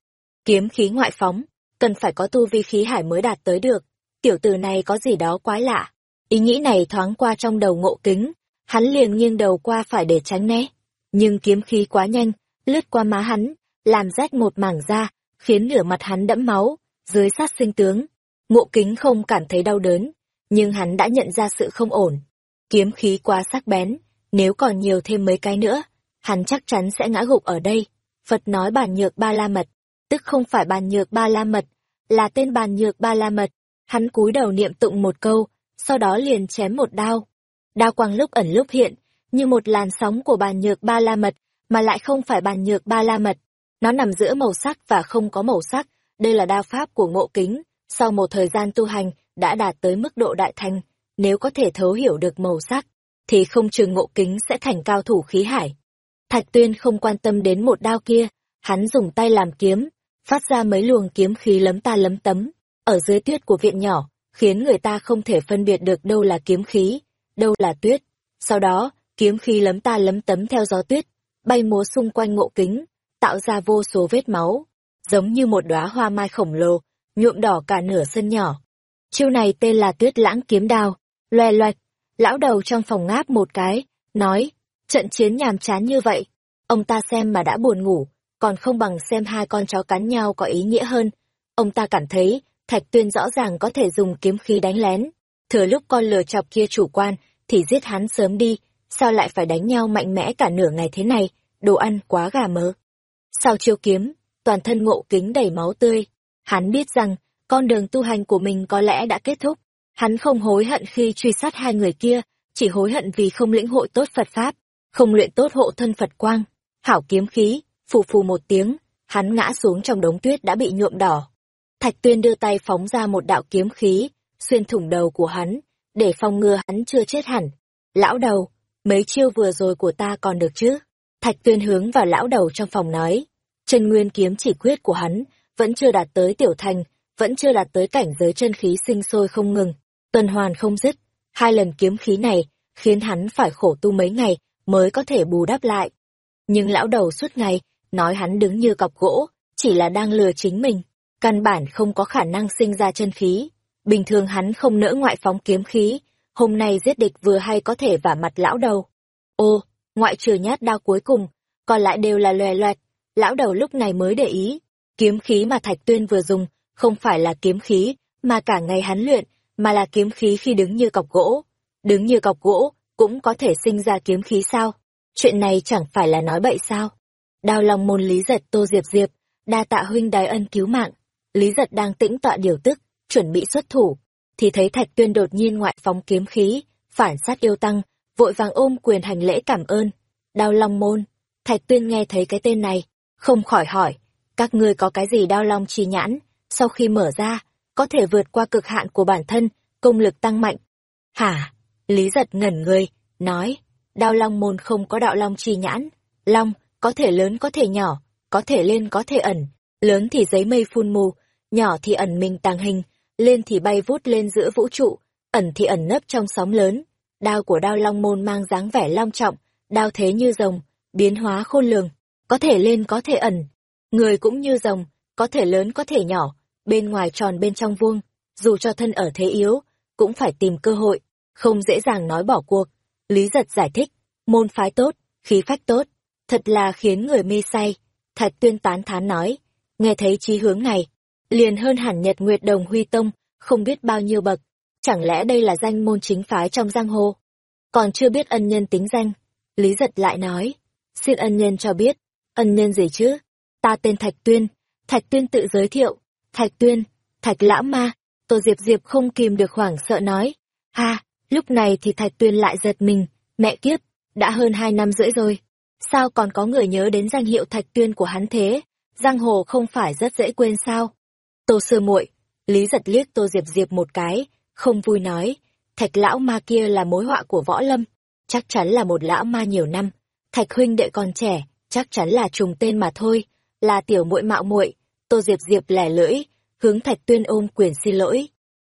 Kiếm khí ngoại phóng, cần phải có tu vi khí hải mới đạt tới được, tiểu tử này có gì đó quái lạ. Ý nghĩ này thoáng qua trong đầu ngộ kính, hắn liền nghiêng đầu qua phải để tránh né. Nhưng kiếm khí quá nhanh, lướt qua má hắn, làm rách một mảng da, khiến nửa mặt hắn đẫm máu, dưới sát sinh tướng. Ngộ kính không cảm thấy đau đớn, nhưng hắn đã nhận ra sự không ổn. Kiếm khí quá sắc bén, nếu còn nhiều thêm mấy cái nữa, hắn chắc chắn sẽ ngã gục ở đây. Phật nói bàn nhược ba la mật, tức không phải bàn nhược ba la mật, là tên bàn nhược ba la mật. Hắn cúi đầu niệm tụng một câu, sau đó liền chém một đao. Đao quang lúc ẩn lúc hiện, như một làn sóng của bàn nhược ba la mật, mà lại không phải bàn nhược ba la mật. Nó nằm giữa màu sắc và không có màu sắc, đây là đao pháp của ngộ kính, sau một thời gian tu hành, đã đạt tới mức độ đại thành, nếu có thể thấu hiểu được màu sắc, thì không chừng ngộ kính sẽ thành cao thủ khí hải. Thạch tuyên không quan tâm đến một đao kia, hắn dùng tay làm kiếm, phát ra mấy luồng kiếm khí lấm ta lấm tấm, ở dưới tuyết của viện nhỏ, khiến người ta không thể phân biệt được đâu là kiếm khí, đâu là tuyết. Sau đó, kiếm khí lấm ta lấm tấm theo gió tuyết, bay múa xung quanh ngộ kính, tạo ra vô số vết máu, giống như một đóa hoa mai khổng lồ, nhuộm đỏ cả nửa sân nhỏ. Chiêu này tên là tuyết lãng kiếm đao, loè loẹt, lão đầu trong phòng ngáp một cái, nói, trận chiến nhàm chán như vậy, ông ta xem mà đã buồn ngủ, còn không bằng xem hai con chó cắn nhau có ý nghĩa hơn. Ông ta cảm thấy, Thạch Tuyên rõ ràng có thể dùng kiếm khí đánh lén, thừa lúc con lừa chọc kia chủ quan, thì giết hắn sớm đi, sao lại phải đánh nhau mạnh mẽ cả nửa ngày thế này, đồ ăn quá gà mớ. Sau chiêu kiếm, toàn thân ngộ kính đầy máu tươi, hắn biết rằng, con đường tu hành của mình có lẽ đã kết thúc. Hắn không hối hận khi truy sát hai người kia, chỉ hối hận vì không lĩnh hội tốt Phật Pháp, không luyện tốt hộ thân Phật Quang. Hảo kiếm khí, phù phù một tiếng, hắn ngã xuống trong đống tuyết đã bị nhuộm đỏ. Thạch Tuyên đưa tay phóng ra một đạo kiếm khí, xuyên thủng đầu của hắn, để phòng ngừa hắn chưa chết hẳn. Lão đầu, mấy chiêu vừa rồi của ta còn được chứ? Thạch Tuyên hướng vào lão đầu trong phòng nói. Chân nguyên kiếm chỉ quyết của hắn, vẫn chưa đạt tới tiểu thành, vẫn chưa đạt tới cảnh giới chân khí sinh sôi không ngừng, tuần hoàn không dứt. Hai lần kiếm khí này, khiến hắn phải khổ tu mấy ngày mới có thể bù đắp lại. Nhưng lão đầu suốt ngày, nói hắn đứng như cọc gỗ, chỉ là đang lừa chính mình, căn bản không có khả năng sinh ra chân khí. Bình thường hắn không nỡ ngoại phóng kiếm khí, hôm nay giết địch vừa hay có thể vả mặt lão đầu. Ô, ngoại trừ nhát đao cuối cùng, còn lại đều là lòe loẹt, lão đầu lúc này mới để ý, kiếm khí mà Thạch Tuyên vừa dùng, không phải là kiếm khí, mà cả ngày hắn luyện, mà là kiếm khí khi đứng như cọc gỗ. Đứng như cọc gỗ, cũng có thể sinh ra kiếm khí sao? Chuyện này chẳng phải là nói bậy sao? Đao lòng môn Lý Giật Tô Diệp Diệp, đa tạ huynh đài ân cứu mạng. Lý Giật đang tĩnh tọa điều tức, chuẩn bị xuất thủ, thì thấy Thạch Tuyên đột nhiên ngoại phóng kiếm khí, phản sát yêu tăng, vội vàng ôm quyền hành lễ cảm ơn. Đao long môn, Thạch Tuyên nghe thấy cái tên này, không khỏi hỏi, các ngươi có cái gì đao long chi nhãn, sau khi mở ra, có thể vượt qua cực hạn của bản thân, công lực tăng mạnh. Hả? Lý giật ngẩn người, nói, đao long môn không có đạo long chi nhãn, long, có thể lớn có thể nhỏ, có thể lên có thể ẩn, lớn thì giấy mây phun mù, nhỏ thì ẩn mình tàng hình, lên thì bay vút lên giữa vũ trụ, ẩn thì ẩn nấp trong sóng lớn. Đao của đao long môn mang dáng vẻ long trọng, đao thế như rồng, biến hóa khôn lường, có thể lên có thể ẩn. Người cũng như rồng, có thể lớn có thể nhỏ, bên ngoài tròn bên trong vuông, dù cho thân ở thế yếu, cũng phải tìm cơ hội, không dễ dàng nói bỏ cuộc. Lý giật giải thích, môn phái tốt, khí phách tốt, thật là khiến người mê say. Thạch tuyên tán thán nói, nghe thấy chí hướng này, liền hơn hẳn nhật nguyệt đồng huy tông, không biết bao nhiêu bậc, chẳng lẽ đây là danh môn chính phái trong giang hồ? Còn chưa biết ân nhân tính danh, Lý giật lại nói, xin ân nhân cho biết, ân nhân gì chứ? Ta tên Thạch Tuyên, Thạch Tuyên tự giới thiệu, Thạch Tuyên, Thạch Lão Ma, Tô Diệp Diệp không kìm được hoảng sợ nói, ha, lúc này thì Thạch Tuyên lại giật mình, mẹ kiếp, đã hơn hai năm rưỡi rồi, sao còn có người nhớ đến danh hiệu Thạch Tuyên của hắn thế, giang hồ không phải rất dễ quên sao? Tô Sơ muội, Lý giật liếc Tô Diệp Diệp một cái, không vui nói, Thạch Lão Ma kia là mối họa của võ lâm, chắc chắn là một lão ma nhiều năm, Thạch huynh đệ còn trẻ, chắc chắn là trùng tên mà thôi, là tiểu muội mạo muội. Tô Diệp Diệp lẻ lưỡi, hướng Thạch Tuyên ôm quyền xin lỗi.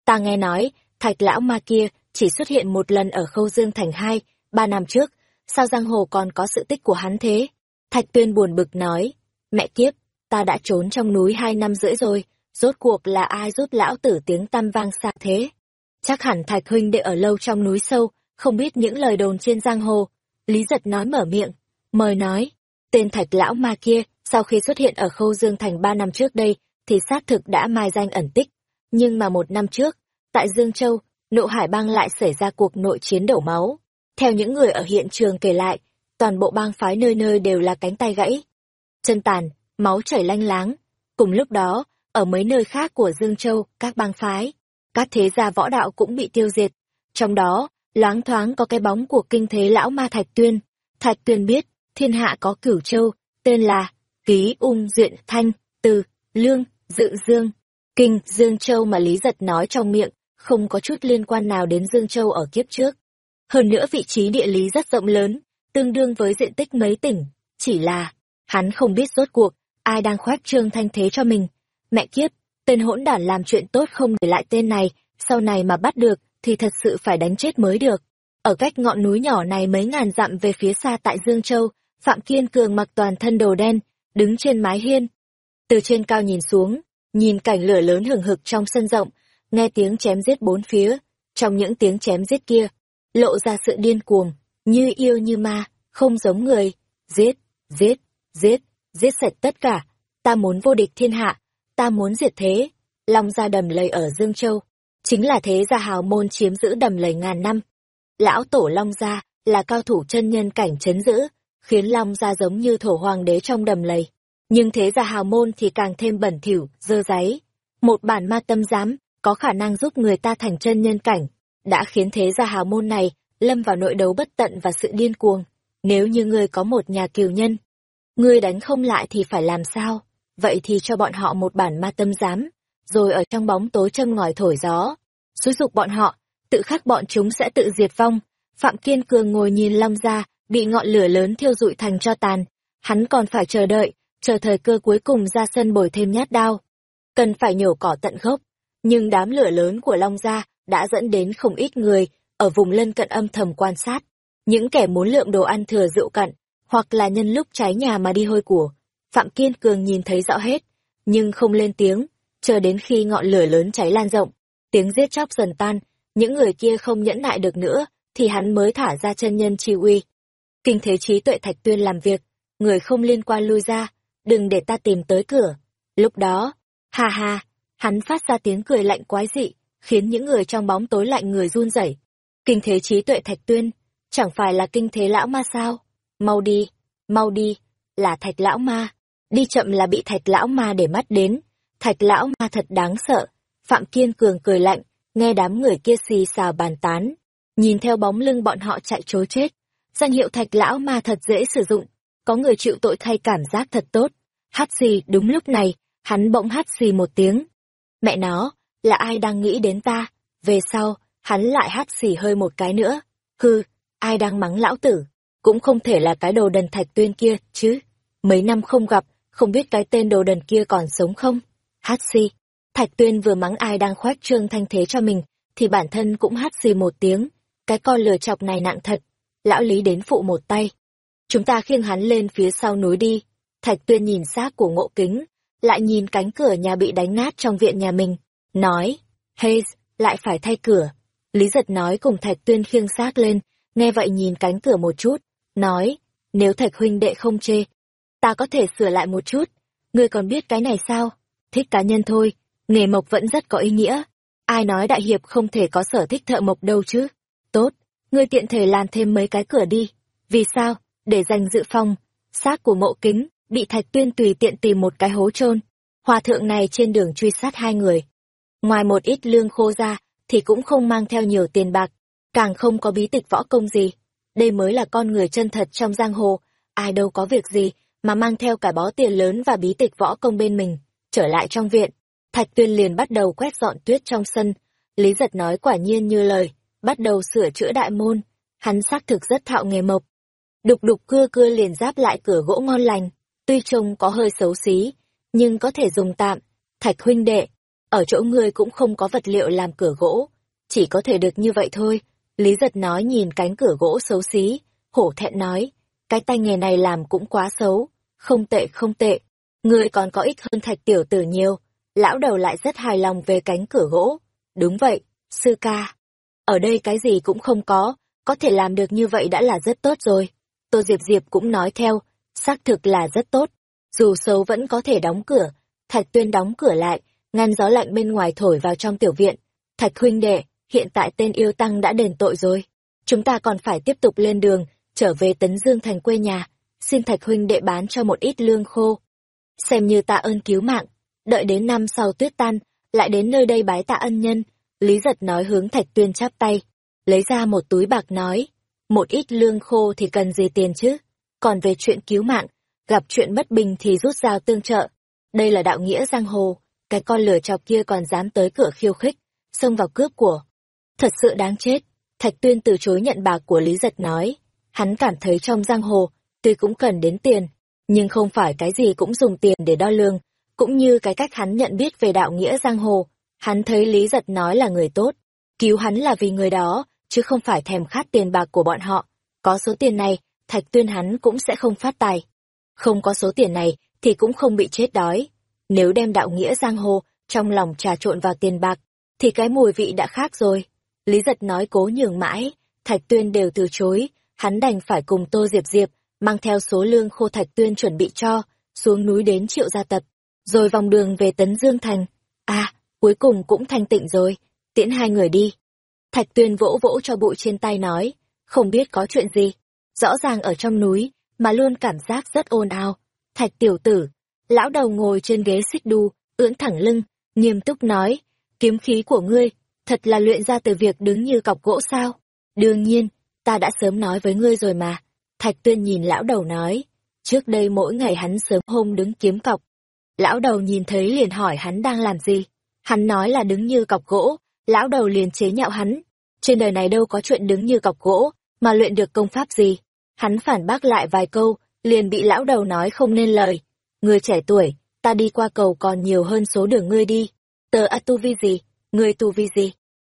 Ta nghe nói, Thạch lão ma kia chỉ xuất hiện một lần ở Khâu Dương Thành hai, ba năm trước, sao giang hồ còn có sự tích của hắn thế? Thạch Tuyên buồn bực nói, mẹ kiếp, ta đã trốn trong núi hai năm rưỡi rồi, rốt cuộc là ai giúp lão tử tiếng tăm vang xa thế? Chắc hẳn Thạch huynh đệ ở lâu trong núi sâu, không biết những lời đồn trên giang hồ. Lý giật nói mở miệng, mời nói, tên Thạch lão ma kia sau khi xuất hiện ở Khâu Dương Thành ba năm trước đây, thì xác thực đã mai danh ẩn tích. Nhưng mà một năm trước, tại Dương Châu, nộ hải bang lại xảy ra cuộc nội chiến đổ máu. Theo những người ở hiện trường kể lại, toàn bộ bang phái nơi nơi đều là cánh tay gãy. Chân tàn, máu chảy lanh láng. Cùng lúc đó, ở mấy nơi khác của Dương Châu, các bang phái, các thế gia võ đạo cũng bị tiêu diệt. Trong đó, loáng thoáng có cái bóng của kinh thế lão ma Thạch Tuyên. Thạch Tuyên biết, thiên hạ có cửu châu, tên là ký ung duyện thanh, từ, lương, dự dương. Kinh, Dương Châu mà Lý Giật nói trong miệng, không có chút liên quan nào đến Dương Châu ở kiếp trước. Hơn nữa vị trí địa lý rất rộng lớn, tương đương với diện tích mấy tỉnh, chỉ là, hắn không biết rốt cuộc, ai đang khoác trương thanh thế cho mình. Mẹ kiếp, tên hỗn đản làm chuyện tốt không để lại tên này, sau này mà bắt được, thì thật sự phải đánh chết mới được. Ở cách ngọn núi nhỏ này mấy ngàn dặm về phía xa tại Dương Châu, Phạm Kiên Cường mặc toàn thân đồ đen, đứng trên mái hiên. Từ trên cao nhìn xuống, nhìn cảnh lửa lớn hừng hực trong sân rộng, nghe tiếng chém giết bốn phía, trong những tiếng chém giết kia, lộ ra sự điên cuồng, như yêu như ma, không giống người, giết, giết, giết, giết sạch tất cả, ta muốn vô địch thiên hạ, ta muốn diệt thế, long gia đầm lầy ở Dương Châu, chính là thế gia hào môn chiếm giữ đầm lầy ngàn năm. Lão tổ long gia là cao thủ chân nhân cảnh chấn giữ, khiến Long gia giống như thổ hoàng đế trong đầm lầy. Nhưng thế gia hào môn thì càng thêm bẩn thỉu, dơ giấy. Một bản ma tâm giám, có khả năng giúp người ta thành chân nhân cảnh, đã khiến thế gia hào môn này lâm vào nội đấu bất tận và sự điên cuồng. Nếu như ngươi có một nhà kiều nhân, ngươi đánh không lại thì phải làm sao? Vậy thì cho bọn họ một bản ma tâm giám, rồi ở trong bóng tối châm ngòi thổi gió, xúi dục bọn họ, tự khắc bọn chúng sẽ tự diệt vong. Phạm Kiên Cường ngồi nhìn Long gia bị ngọn lửa lớn thiêu rụi thành cho tàn, hắn còn phải chờ đợi, chờ thời cơ cuối cùng ra sân bồi thêm nhát đao. Cần phải nhổ cỏ tận gốc, nhưng đám lửa lớn của Long Gia đã dẫn đến không ít người ở vùng lân cận âm thầm quan sát. Những kẻ muốn lượm đồ ăn thừa rượu cận, hoặc là nhân lúc cháy nhà mà đi hôi của. Phạm Kiên Cường nhìn thấy rõ hết, nhưng không lên tiếng, chờ đến khi ngọn lửa lớn cháy lan rộng, tiếng giết chóc dần tan, những người kia không nhẫn nại được nữa, thì hắn mới thả ra chân nhân chi uy. Kinh thế trí tuệ thạch tuyên làm việc, người không liên quan lui ra, đừng để ta tìm tới cửa. Lúc đó, ha ha, hắn phát ra tiếng cười lạnh quái dị, khiến những người trong bóng tối lạnh người run rẩy. Kinh thế trí tuệ thạch tuyên, chẳng phải là kinh thế lão ma sao? Mau đi, mau đi, là thạch lão ma. Đi chậm là bị thạch lão ma để mắt đến. Thạch lão ma thật đáng sợ. Phạm Kiên Cường cười lạnh, nghe đám người kia xì xào bàn tán. Nhìn theo bóng lưng bọn họ chạy trối chết, danh hiệu thạch lão ma thật dễ sử dụng, có người chịu tội thay cảm giác thật tốt. Hát xì đúng lúc này, hắn bỗng hát xì một tiếng. Mẹ nó, là ai đang nghĩ đến ta? Về sau, hắn lại hát xì hơi một cái nữa. Hư, ai đang mắng lão tử? Cũng không thể là cái đồ đần thạch tuyên kia, chứ. Mấy năm không gặp, không biết cái tên đồ đần kia còn sống không? Hát xì. Thạch tuyên vừa mắng ai đang khoét trương thanh thế cho mình, thì bản thân cũng hát xì một tiếng. Cái con lừa chọc này nặng thật, lão lý đến phụ một tay chúng ta khiêng hắn lên phía sau núi đi thạch tuyên nhìn xác của ngộ kính lại nhìn cánh cửa nhà bị đánh nát trong viện nhà mình, nói, Hayes, lại phải thay cửa. Lý giật nói cùng Thạch Tuyên khiêng xác lên, nghe vậy nhìn cánh cửa một chút, nói, nếu Thạch huynh đệ không chê, ta có thể sửa lại một chút. Ngươi còn biết cái này sao? Thích cá nhân thôi, nghề mộc vẫn rất có ý nghĩa. Ai nói đại hiệp không thể có sở thích thợ mộc đâu chứ? Tốt, ngươi tiện thể làm thêm mấy cái cửa đi. Vì sao? Để dành dự phòng. Xác của mộ kính, bị Thạch Tuyên tùy tiện tìm một cái hố chôn Hòa thượng này trên đường truy sát hai người. Ngoài một ít lương khô ra, thì cũng không mang theo nhiều tiền bạc, càng không có bí tịch võ công gì. Đây mới là con người chân thật trong giang hồ, ai đâu có việc gì mà mang theo cả bó tiền lớn và bí tịch võ công bên mình. Trở lại trong viện, Thạch Tuyên liền bắt đầu quét dọn tuyết trong sân. Lý giật nói quả nhiên như lời, bắt đầu sửa chữa đại môn. Hắn xác thực rất thạo nghề mộc. Đục đục cưa cưa liền giáp lại cửa gỗ ngon lành, tuy trông có hơi xấu xí, nhưng có thể dùng tạm. Thạch huynh đệ, ở chỗ ngươi cũng không có vật liệu làm cửa gỗ, chỉ có thể được như vậy thôi. Lý giật nói nhìn cánh cửa gỗ xấu xí, hổ thẹn nói, cái tay nghề này làm cũng quá xấu, không tệ không tệ, ngươi còn có ít hơn thạch tiểu tử nhiều. Lão đầu lại rất hài lòng về cánh cửa gỗ. Đúng vậy, sư ca. Ở đây cái gì cũng không có, có thể làm được như vậy đã là rất tốt rồi. Tô Diệp Diệp cũng nói theo, xác thực là rất tốt. Dù xấu vẫn có thể đóng cửa, Thạch Tuyên đóng cửa lại, ngăn gió lạnh bên ngoài thổi vào trong tiểu viện. Thạch huynh đệ, hiện tại tên yêu tăng đã đền tội rồi. Chúng ta còn phải tiếp tục lên đường, trở về Tấn Dương thành quê nhà, xin Thạch huynh đệ bán cho một ít lương khô. Xem như tạ ơn cứu mạng, đợi đến năm sau tuyết tan, lại đến nơi đây bái tạ ân nhân. Lý giật nói hướng Thạch Tuyên chắp tay, lấy ra một túi bạc nói, một ít lương khô thì cần gì tiền chứ, còn về chuyện cứu mạng, gặp chuyện bất bình thì rút dao tương trợ. Đây là đạo nghĩa giang hồ, cái con lửa chọc kia còn dám tới cửa khiêu khích, xông vào cướp của. Thật sự đáng chết, Thạch Tuyên từ chối nhận bạc của Lý Giật nói, hắn cảm thấy trong giang hồ, tuy cũng cần đến tiền, nhưng không phải cái gì cũng dùng tiền để đo lường cũng như cái cách hắn nhận biết về đạo nghĩa giang hồ, hắn thấy Lý Giật nói là người tốt, cứu hắn là vì người đó, chứ không phải thèm khát tiền bạc của bọn họ. Có số tiền này, Thạch Tuyên hắn cũng sẽ không phát tài. Không có số tiền này, thì cũng không bị chết đói. Nếu đem đạo nghĩa giang hồ, trong lòng trà trộn vào tiền bạc, thì cái mùi vị đã khác rồi. Lý giật nói cố nhường mãi, Thạch Tuyên đều từ chối, hắn đành phải cùng Tô Diệp Diệp, mang theo số lương khô Thạch Tuyên chuẩn bị cho, xuống núi đến triệu gia tập, rồi vòng đường về Tấn Dương Thành. À, cuối cùng cũng thanh tịnh rồi, tiễn hai người đi. Thạch Tuyên vỗ vỗ cho bụi trên tay nói, không biết có chuyện gì. Rõ ràng ở trong núi, mà luôn cảm giác rất ồn ào. Thạch tiểu tử, lão đầu ngồi trên ghế xích đu, ưỡn thẳng lưng, nghiêm túc nói, kiếm khí của ngươi, thật là luyện ra từ việc đứng như cọc gỗ sao. Đương nhiên, ta đã sớm nói với ngươi rồi mà. Thạch tuyên nhìn lão đầu nói, trước đây mỗi ngày hắn sớm hôm đứng kiếm cọc. Lão đầu nhìn thấy liền hỏi hắn đang làm gì. Hắn nói là đứng như cọc gỗ, lão đầu liền chế nhạo hắn. Trên đời này đâu có chuyện đứng như cọc gỗ, mà luyện được công pháp gì. Hắn phản bác lại vài câu, liền bị lão đầu nói không nên lời. Người trẻ tuổi, ta đi qua cầu còn nhiều hơn số đường ngươi đi. Tờ a tu vi gì? Ngươi tu vi gì?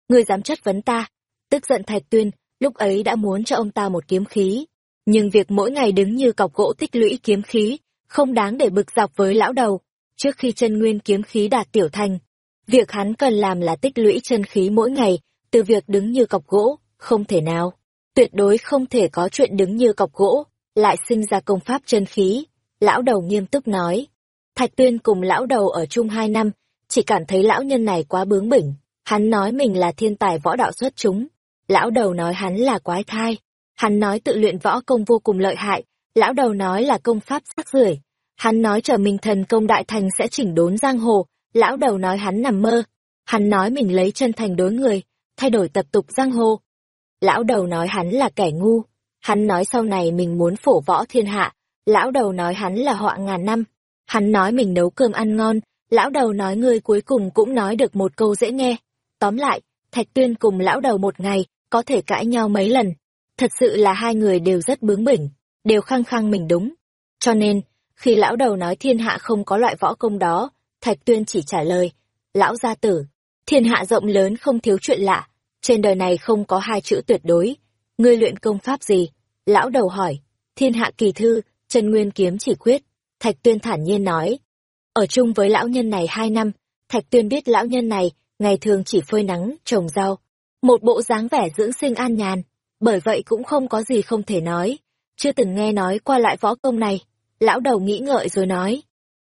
Ngươi dám chất vấn ta? Tức giận Thạch Tuyên, lúc ấy đã muốn cho ông ta một kiếm khí. Nhưng việc mỗi ngày đứng như cọc gỗ tích lũy kiếm khí, không đáng để bực dọc với lão đầu. Trước khi chân nguyên kiếm khí đạt tiểu thành, việc hắn cần làm là tích lũy chân khí mỗi ngày, từ việc đứng như cọc gỗ, không thể nào. Tuyệt đối không thể có chuyện đứng như cọc gỗ, lại sinh ra công pháp chân khí. Lão đầu nghiêm túc nói. Thạch Tuyên cùng lão đầu ở chung hai năm, chỉ cảm thấy lão nhân này quá bướng bỉnh. Hắn nói mình là thiên tài võ đạo xuất chúng. Lão đầu nói hắn là quái thai. Hắn nói tự luyện võ công vô cùng lợi hại. Lão đầu nói là công pháp sắc rưởi. Hắn nói chờ mình thần công đại thành sẽ chỉnh đốn giang hồ. Lão đầu nói hắn nằm mơ. Hắn nói mình lấy chân thành đối người, thay đổi tập tục giang hồ. Lão đầu nói hắn là kẻ ngu. Hắn nói sau này mình muốn phổ võ thiên hạ. Lão đầu nói hắn là họa ngàn năm. Hắn nói mình nấu cơm ăn ngon. Lão đầu nói ngươi cuối cùng cũng nói được một câu dễ nghe. Tóm lại, Thạch Tuyên cùng lão đầu một ngày, có thể cãi nhau mấy lần. Thật sự là hai người đều rất bướng bỉnh, đều khăng khăng mình đúng. Cho nên, khi lão đầu nói thiên hạ không có loại võ công đó, Thạch Tuyên chỉ trả lời, lão gia tử, thiên hạ rộng lớn không thiếu chuyện lạ, trên đời này không có hai chữ tuyệt đối. Ngươi luyện công pháp gì? Lão đầu hỏi, thiên hạ kỳ thư, chân nguyên kiếm chỉ quyết. Thạch Tuyên thản nhiên nói, ở chung với lão nhân này hai năm, Thạch Tuyên biết lão nhân này ngày thường chỉ phơi nắng, trồng rau, một bộ dáng vẻ dưỡng sinh an nhàn, bởi vậy cũng không có gì không thể nói, chưa từng nghe nói qua lại võ công này. Lão đầu nghĩ ngợi rồi nói,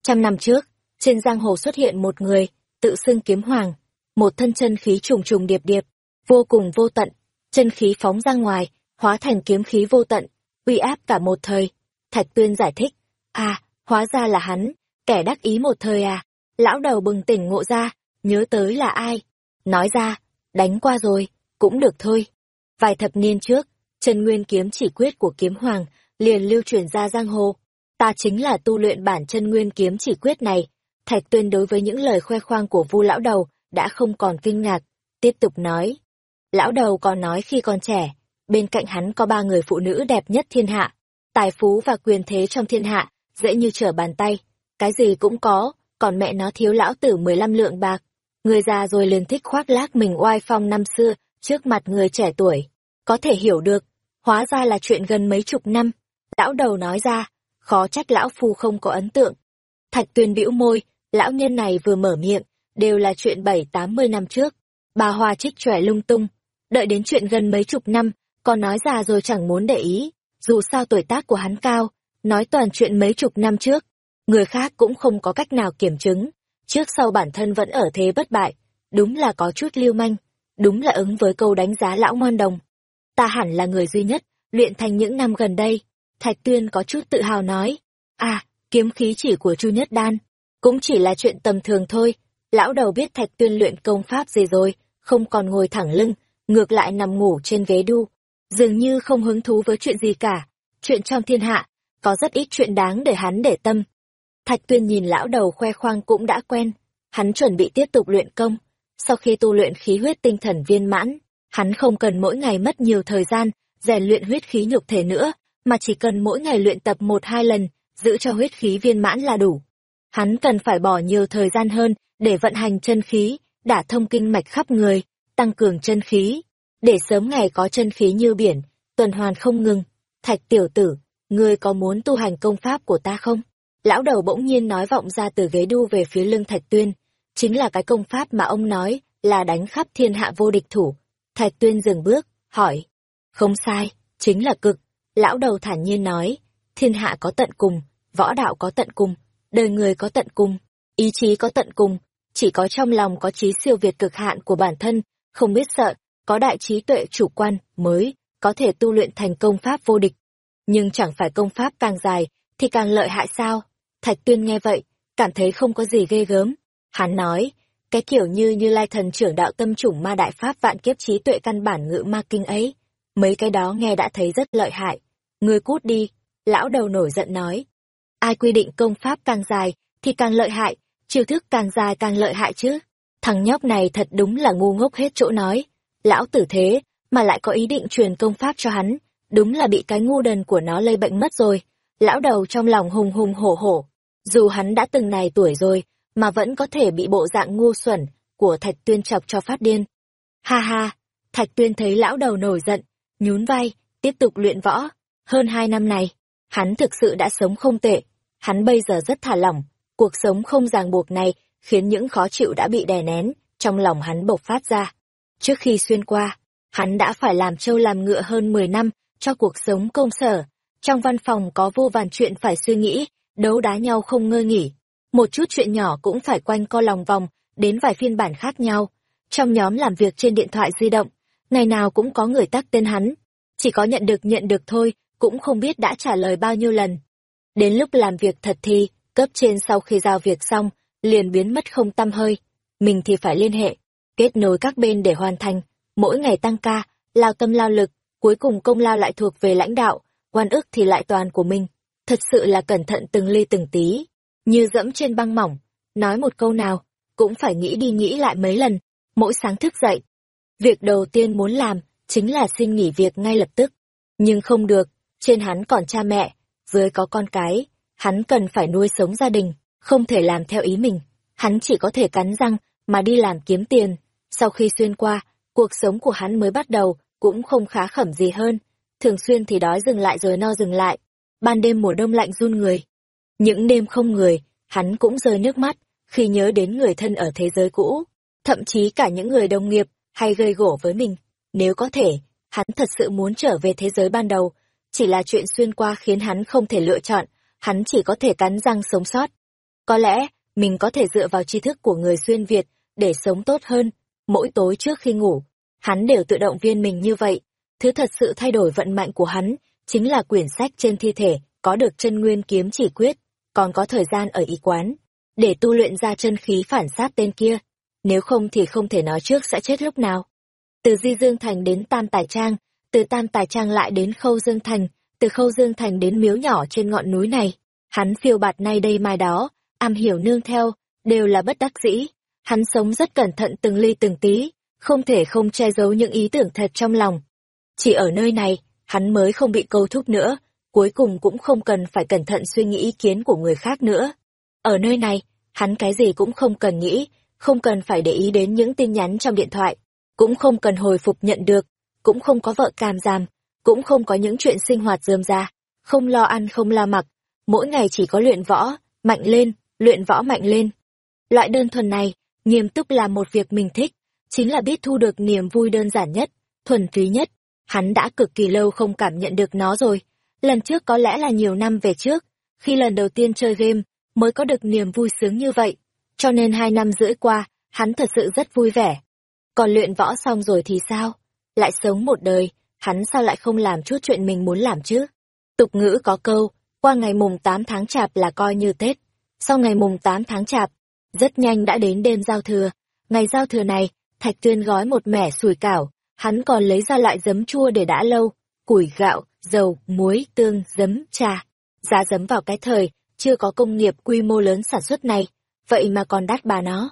trăm năm trước, trên giang hồ xuất hiện một người, tự xưng kiếm hoàng, một thân chân khí trùng trùng điệp điệp, vô cùng vô tận, chân khí phóng ra ngoài, hóa thành kiếm khí vô tận, uy áp cả một thời. Thạch Tuyên giải thích, à, hóa ra là hắn, kẻ đắc ý một thời à. Lão đầu bừng tỉnh ngộ ra, nhớ tới là ai. Nói ra, đánh qua rồi, cũng được thôi. Vài thập niên trước, chân nguyên kiếm chỉ quyết của kiếm hoàng liền lưu truyền ra giang hồ. Ta chính là tu luyện bản chân nguyên kiếm chỉ quyết này. Thạch Tuyên đối với những lời khoe khoang của Vu lão đầu đã không còn kinh ngạc, tiếp tục nói. Lão đầu còn nói khi còn trẻ, bên cạnh hắn có ba người phụ nữ đẹp nhất thiên hạ, tài phú và quyền thế trong thiên hạ, dễ như trở bàn tay, cái gì cũng có, còn mẹ nó thiếu lão tử 15 lượng bạc. Người già rồi liền thích khoác lác mình oai phong năm xưa, trước mặt người trẻ tuổi. Có thể hiểu được, hóa ra là chuyện gần mấy chục năm. Lão đầu nói ra, khó trách lão phu không có ấn tượng. Thạch tuyên bĩu môi, lão nhân này vừa mở miệng, đều là chuyện bảy tám mươi năm trước. Bà Hoa trích trẻ lung tung, đợi đến chuyện gần mấy chục năm, còn nói già rồi chẳng muốn để ý, dù sao tuổi tác của hắn cao, nói toàn chuyện mấy chục năm trước, người khác cũng không có cách nào kiểm chứng, trước sau bản thân vẫn ở thế bất bại, đúng là có chút lưu manh, đúng là ứng với câu đánh giá lão ngoan đồng. Ta hẳn là người duy nhất, luyện thành những năm gần đây, Thạch Tuyên có chút tự hào nói, à, kiếm khí chỉ của Chu Nhất Đan, cũng chỉ là chuyện tầm thường thôi, lão đầu biết Thạch Tuyên luyện công pháp gì rồi, không còn ngồi thẳng lưng, ngược lại nằm ngủ trên ghế đu, dường như không hứng thú với chuyện gì cả, chuyện trong thiên hạ, có rất ít chuyện đáng để hắn để tâm. Thạch Tuyên nhìn lão đầu khoe khoang cũng đã quen, hắn chuẩn bị tiếp tục luyện công. Sau khi tu luyện khí huyết tinh thần viên mãn, hắn không cần mỗi ngày mất nhiều thời gian rèn luyện huyết khí nhục thể nữa, mà chỉ cần mỗi ngày luyện tập một hai lần, giữ cho huyết khí viên mãn là đủ. Hắn cần phải bỏ nhiều thời gian hơn để vận hành chân khí, đả thông kinh mạch khắp người, tăng cường chân khí, để sớm ngày có chân khí như biển, tuần hoàn không ngừng. Thạch tiểu tử, ngươi có muốn tu hành công pháp của ta không? Lão đầu bỗng nhiên nói vọng ra từ ghế đu về phía lưng Thạch Tuyên, chính là cái công pháp mà ông nói là đánh khắp thiên hạ vô địch thủ. Thạch Tuyên dừng bước, hỏi. Không sai, chính là cực. Lão đầu thản nhiên nói, thiên hạ có tận cùng, võ đạo có tận cùng, đời người có tận cùng, ý chí có tận cùng, chỉ có trong lòng có trí siêu việt cực hạn của bản thân, không biết sợ, có đại trí tuệ chủ quan mới có thể tu luyện thành công pháp vô địch. Nhưng chẳng phải công pháp càng dài thì càng lợi hại sao? Thạch Tuyên nghe vậy, cảm thấy không có gì ghê gớm. Hắn nói, cái kiểu như như lai thần trưởng đạo tâm chủng ma đại pháp vạn kiếp trí tuệ căn bản ngữ ma kinh ấy. Mấy cái đó nghe đã thấy rất lợi hại. Ngươi cút đi, lão đầu nổi giận nói. Ai quy định công pháp càng dài thì càng lợi hại, chiêu thức càng dài càng lợi hại chứ. Thằng nhóc này thật đúng là ngu ngốc hết chỗ nói. Lão tử thế, mà lại có ý định truyền công pháp cho hắn, đúng là bị cái ngu đần của nó lây bệnh mất rồi. Lão đầu trong lòng hùng hùng hổ hổ, dù hắn đã từng này tuổi rồi, mà vẫn có thể bị bộ dạng ngu xuẩn của Thạch Tuyên chọc cho phát điên. Ha ha, Thạch Tuyên thấy lão đầu nổi giận, nhún vai, tiếp tục luyện võ. Hơn hai năm này, hắn thực sự đã sống không tệ. Hắn bây giờ rất thả lỏng, cuộc sống không ràng buộc này khiến những khó chịu đã bị đè nén, trong lòng hắn bộc phát ra. Trước khi xuyên qua, hắn đã phải làm trâu làm ngựa hơn 10 năm cho cuộc sống công sở. Trong văn phòng có vô vàn chuyện phải suy nghĩ, đấu đá nhau không ngơi nghỉ. Một chút chuyện nhỏ cũng phải quanh co lòng vòng, đến vài phiên bản khác nhau. Trong nhóm làm việc trên điện thoại di động, ngày nào cũng có người tắt tên hắn. Chỉ có nhận được nhận được thôi, cũng không biết đã trả lời bao nhiêu lần. Đến lúc làm việc thật thì, cấp trên sau khi giao việc xong, liền biến mất không tâm hơi. Mình thì phải liên hệ, kết nối các bên để hoàn thành, mỗi ngày tăng ca, lao tâm lao lực, cuối cùng công lao lại thuộc về lãnh đạo, quan ức thì lại toàn của mình. Thật sự là cẩn thận từng ly từng tí, như dẫm trên băng mỏng, nói một câu nào, cũng phải nghĩ đi nghĩ lại mấy lần, mỗi sáng thức dậy. Việc đầu tiên muốn làm, chính là xin nghỉ việc ngay lập tức. Nhưng không được, trên hắn còn cha mẹ, dưới có con cái, hắn cần phải nuôi sống gia đình, không thể làm theo ý mình. Hắn chỉ có thể cắn răng, mà đi làm kiếm tiền. Sau khi xuyên qua, cuộc sống của hắn mới bắt đầu, cũng không khá khẩm gì hơn. Thường xuyên thì đói dừng lại rồi no dừng lại. Ban đêm mùa đông lạnh run người. Những đêm không người, hắn cũng rơi nước mắt, khi nhớ đến người thân ở thế giới cũ, thậm chí cả những người đồng nghiệp hay gây gổ với mình. Nếu có thể, hắn thật sự muốn trở về thế giới ban đầu, chỉ là chuyện xuyên qua khiến hắn không thể lựa chọn, hắn chỉ có thể cắn răng sống sót. Có lẽ, mình có thể dựa vào tri thức của người xuyên Việt để sống tốt hơn. Mỗi tối trước khi ngủ, hắn đều tự động viên mình như vậy. Thứ thật sự thay đổi vận mạnh của hắn, chính là quyển sách trên thi thể, có được chân nguyên kiếm chỉ quyết, còn có thời gian ở y quán, để tu luyện ra chân khí phản sát tên kia. Nếu không thì không thể nói trước sẽ chết lúc nào. Từ Di Dương Thành đến Tam Tài Trang, từ Tam Tài Trang lại đến Khâu Dương Thành, từ Khâu Dương Thành đến miếu nhỏ trên ngọn núi này. Hắn phiêu bạt nay đây mai đó, am hiểu nương theo, đều là bất đắc dĩ. Hắn sống rất cẩn thận từng ly từng tí, không thể không che giấu những ý tưởng thật trong lòng. Chỉ ở nơi này, hắn mới không bị câu thúc nữa, cuối cùng cũng không cần phải cẩn thận suy nghĩ ý kiến của người khác nữa. Ở nơi này, hắn cái gì cũng không cần nghĩ, không cần phải để ý đến những tin nhắn trong điện thoại, cũng không cần hồi phục nhận được, cũng không có vợ càm giam, cũng không có những chuyện sinh hoạt dườm ra, không lo ăn không lo mặc, mỗi ngày chỉ có luyện võ, mạnh lên, luyện võ mạnh lên. Loại đơn thuần này, nghiêm túc là một việc mình thích, chính là biết thu được niềm vui đơn giản nhất, thuần túy nhất. Hắn đã cực kỳ lâu không cảm nhận được nó rồi. Lần trước có lẽ là nhiều năm về trước, khi lần đầu tiên chơi game, mới có được niềm vui sướng như vậy. Cho nên hai năm rưỡi qua, hắn thật sự rất vui vẻ. Còn luyện võ xong rồi thì sao? Lại sống một đời, hắn sao lại không làm chút chuyện mình muốn làm chứ? Tục ngữ có câu, qua ngày mùng 8 tháng chạp là coi như Tết. Sau ngày mùng 8 tháng chạp, rất nhanh đã đến đêm giao thừa. Ngày giao thừa này, Thạch Tuyên gói một mẻ sủi cảo, hắn còn lấy ra loại giấm chua để đã lâu, củi gạo, dầu, muối, tương, giấm, trà. Giá giấm vào cái thời, chưa có công nghiệp quy mô lớn sản xuất này, vậy mà còn đắt bà nó.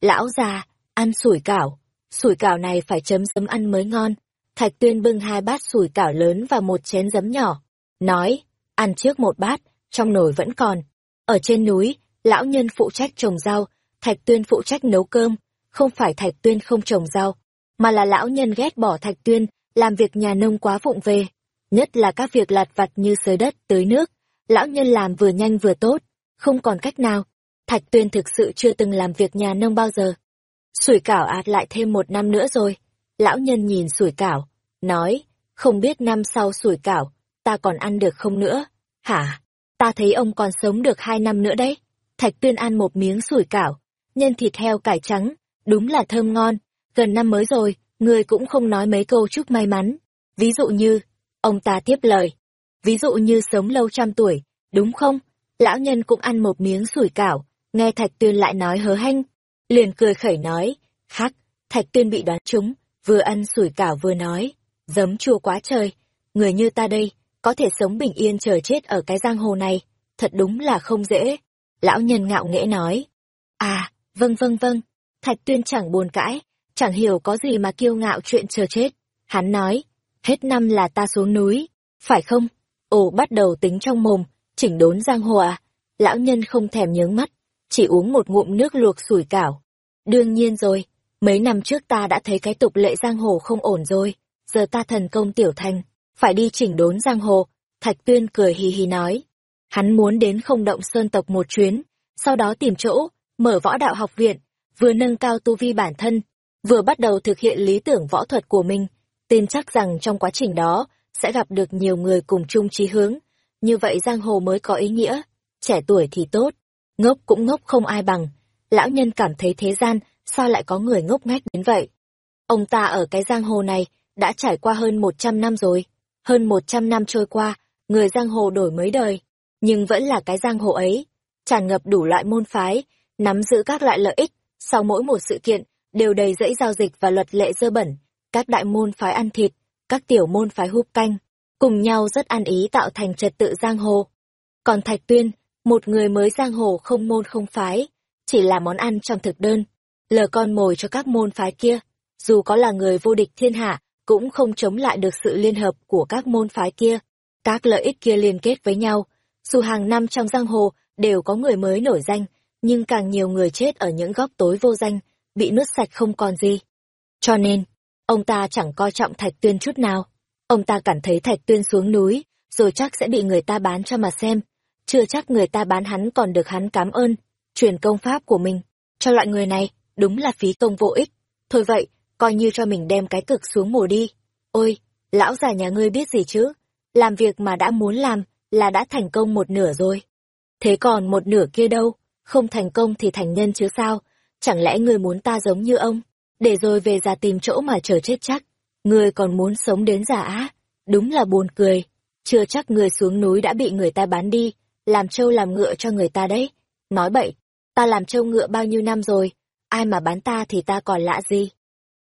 Lão già, ăn sủi cảo, sủi cảo này phải chấm giấm ăn mới ngon. Thạch Tuyên bưng hai bát sủi cảo lớn và một chén giấm nhỏ, nói, ăn trước một bát, trong nồi vẫn còn. Ở trên núi, lão nhân phụ trách trồng rau, Thạch Tuyên phụ trách nấu cơm, không phải Thạch Tuyên không trồng rau, mà là lão nhân ghét bỏ Thạch Tuyên, làm việc nhà nông quá vụng về, nhất là các việc lặt vặt như sới đất, tưới nước, lão nhân làm vừa nhanh vừa tốt, không còn cách nào. Thạch Tuyên thực sự chưa từng làm việc nhà nông bao giờ. Sủi cảo ạt lại thêm một năm nữa rồi. Lão nhân nhìn sủi cảo, nói, không biết năm sau sủi cảo, ta còn ăn được không nữa? Hả? Ta thấy ông còn sống được hai năm nữa đấy. Thạch Tuyên ăn một miếng sủi cảo, nhân thịt heo cải trắng, đúng là thơm ngon. Gần năm mới rồi, người cũng không nói mấy câu chúc may mắn. Ví dụ như, ông ta tiếp lời. Ví dụ như sống lâu trăm tuổi, đúng không? Lão nhân cũng ăn một miếng sủi cảo, nghe Thạch Tuyên lại nói hớ hanh. Liền cười khẩy nói, khắc, Thạch Tuyên bị đoán trúng, vừa ăn sủi cảo vừa nói, giấm chua quá trời, người như ta đây, có thể sống bình yên chờ chết ở cái giang hồ này, thật đúng là không dễ. Lão nhân ngạo nghễ nói, à, vâng vâng vâng, Thạch Tuyên chẳng buồn cãi, chẳng hiểu có gì mà kiêu ngạo chuyện chờ chết. Hắn nói, hết năm là ta xuống núi, phải không? Ồ bắt đầu tính trong mồm, chỉnh đốn giang hồ à? Lão nhân không thèm nhướng mắt, chỉ uống một ngụm nước luộc sủi cảo. Đương nhiên rồi, mấy năm trước ta đã thấy cái tục lệ giang hồ không ổn rồi, giờ ta thần công tiểu thành, phải đi chỉnh đốn giang hồ. Thạch Tuyên cười hì hì nói, hắn muốn đến không động sơn tộc một chuyến, sau đó tìm chỗ, mở võ đạo học viện, vừa nâng cao tu vi bản thân, vừa bắt đầu thực hiện lý tưởng võ thuật của mình, tin chắc rằng trong quá trình đó sẽ gặp được nhiều người cùng chung chí hướng, như vậy giang hồ mới có ý nghĩa, trẻ tuổi thì tốt, ngốc cũng ngốc không ai bằng, lão nhân cảm thấy thế gian sao lại có người ngốc nghếch đến vậy. Ông ta ở cái giang hồ này đã trải qua hơn một trăm năm rồi, hơn một trăm năm trôi qua, người giang hồ đổi mấy đời, nhưng vẫn là cái giang hồ ấy, tràn ngập đủ loại môn phái, nắm giữ các loại lợi ích, sau mỗi một sự kiện, đều đầy dẫy giao dịch và luật lệ dơ bẩn, các đại môn phái ăn thịt, các tiểu môn phái húp canh, cùng nhau rất ăn ý tạo thành trật tự giang hồ. Còn Thạch Tuyên, một người mới giang hồ không môn không phái, chỉ là món ăn trong thực đơn, lờ con mồi cho các môn phái kia, dù có là người vô địch thiên hạ, cũng không chống lại được sự liên hợp của các môn phái kia. Các lợi ích kia liên kết với nhau, dù hàng năm trong giang hồ đều có người mới nổi danh, nhưng càng nhiều người chết ở những góc tối vô danh, bị nuốt sạch không còn gì. Cho nên, ông ta chẳng coi trọng Thạch Tuyên chút nào. Ông ta cảm thấy Thạch Tuyên xuống núi, rồi chắc sẽ bị người ta bán cho mà xem. chưa chắc người ta bán hắn còn được hắn cảm ơn, truyền công pháp của mình. Cho loại người này, đúng là phí công vô ích. Thôi vậy, coi như cho mình đem cái cực xuống mồ đi. Ôi, lão già nhà ngươi biết gì chứ? Làm việc mà đã muốn làm, là đã thành công một nửa rồi. Thế còn một nửa kia đâu? Không thành công thì thành nhân chứ sao? Chẳng lẽ ngươi muốn ta giống như ông? Để rồi về già tìm chỗ mà chờ chết chắc. Ngươi còn muốn sống đến già á? Đúng là buồn cười. Chưa chắc người xuống núi đã bị người ta bán đi, làm trâu làm ngựa cho người ta đấy. Nói bậy, ta làm trâu ngựa bao nhiêu năm rồi, ai mà bán ta thì ta còn lạ gì.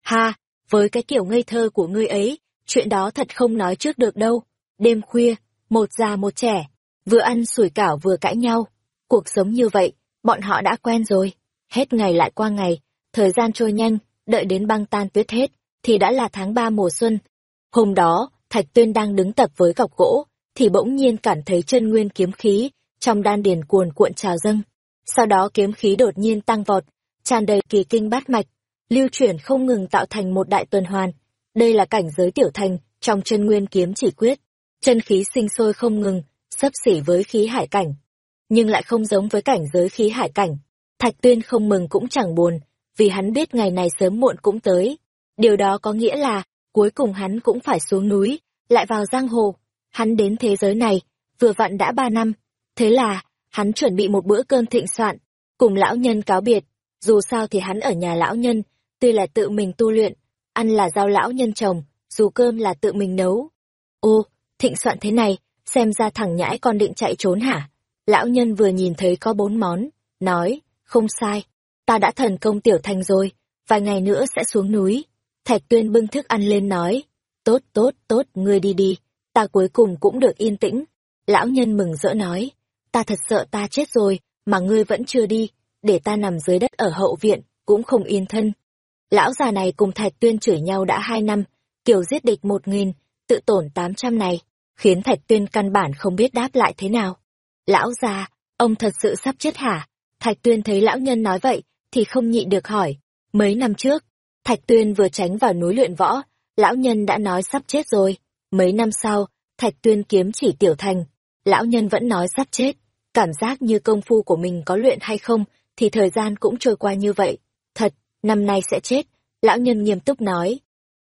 Ha, với cái kiểu ngây thơ của ngươi ấy, chuyện đó thật không nói trước được đâu. Đêm khuya, một già một trẻ, vừa ăn sủi cảo vừa cãi nhau. Cuộc sống như vậy, bọn họ đã quen rồi. Hết ngày lại qua ngày, thời gian trôi nhanh, đợi đến băng tan tuyết hết, thì đã là tháng ba mùa xuân. Hôm đó, Thạch Tuyên đang đứng tập với gọc gỗ, thì bỗng nhiên cảm thấy chân nguyên kiếm khí trong đan điền cuồn cuộn trào dâng. Sau đó kiếm khí đột nhiên tăng vọt, tràn đầy kỳ kinh bát mạch, lưu chuyển không ngừng tạo thành một đại tuần hoàn. Đây là cảnh giới tiểu thành trong chân nguyên kiếm chỉ quyết. Chân khí sinh sôi không ngừng, sấp xỉ với khí hải cảnh. Nhưng lại không giống với cảnh giới khí hải cảnh. Thạch Tuyên không mừng cũng chẳng buồn, vì hắn biết ngày này sớm muộn cũng tới. Điều đó có nghĩa là, cuối cùng hắn cũng phải xuống núi, lại vào giang hồ. Hắn đến thế giới này, vừa vặn đã ba năm. Thế là, hắn chuẩn bị một bữa cơm thịnh soạn, cùng lão nhân cáo biệt. Dù sao thì hắn ở nhà lão nhân, tuy là tự mình tu luyện, ăn là giao lão nhân chồng, dù cơm là tự mình nấu. Ô, thịnh soạn thế này, xem ra thằng nhãi con định chạy trốn hả? Lão nhân vừa nhìn thấy có bốn món, nói, không sai, ta đã thần công tiểu thành rồi, vài ngày nữa sẽ xuống núi. Thạch tuyên bưng thức ăn lên nói, tốt tốt tốt, ngươi đi đi, ta cuối cùng cũng được yên tĩnh. Lão nhân mừng rỡ nói, ta thật sợ ta chết rồi, mà ngươi vẫn chưa đi, để ta nằm dưới đất ở hậu viện, cũng không yên thân. Lão già này cùng Thạch Tuyên chửi nhau đã hai năm, kiểu giết địch một nghìn, tự tổn tám trăm này, khiến Thạch Tuyên căn bản không biết đáp lại thế nào. Lão già, ông thật sự sắp chết hả? Thạch Tuyên thấy lão nhân nói vậy, thì không nhịn được hỏi. Mấy năm trước, Thạch Tuyên vừa tránh vào núi luyện võ, lão nhân đã nói sắp chết rồi. Mấy năm sau, Thạch Tuyên kiếm chỉ tiểu thành, lão nhân vẫn nói sắp chết. Cảm giác như công phu của mình có luyện hay không, thì thời gian cũng trôi qua như vậy. Thật, năm nay sẽ chết, lão nhân nghiêm túc nói.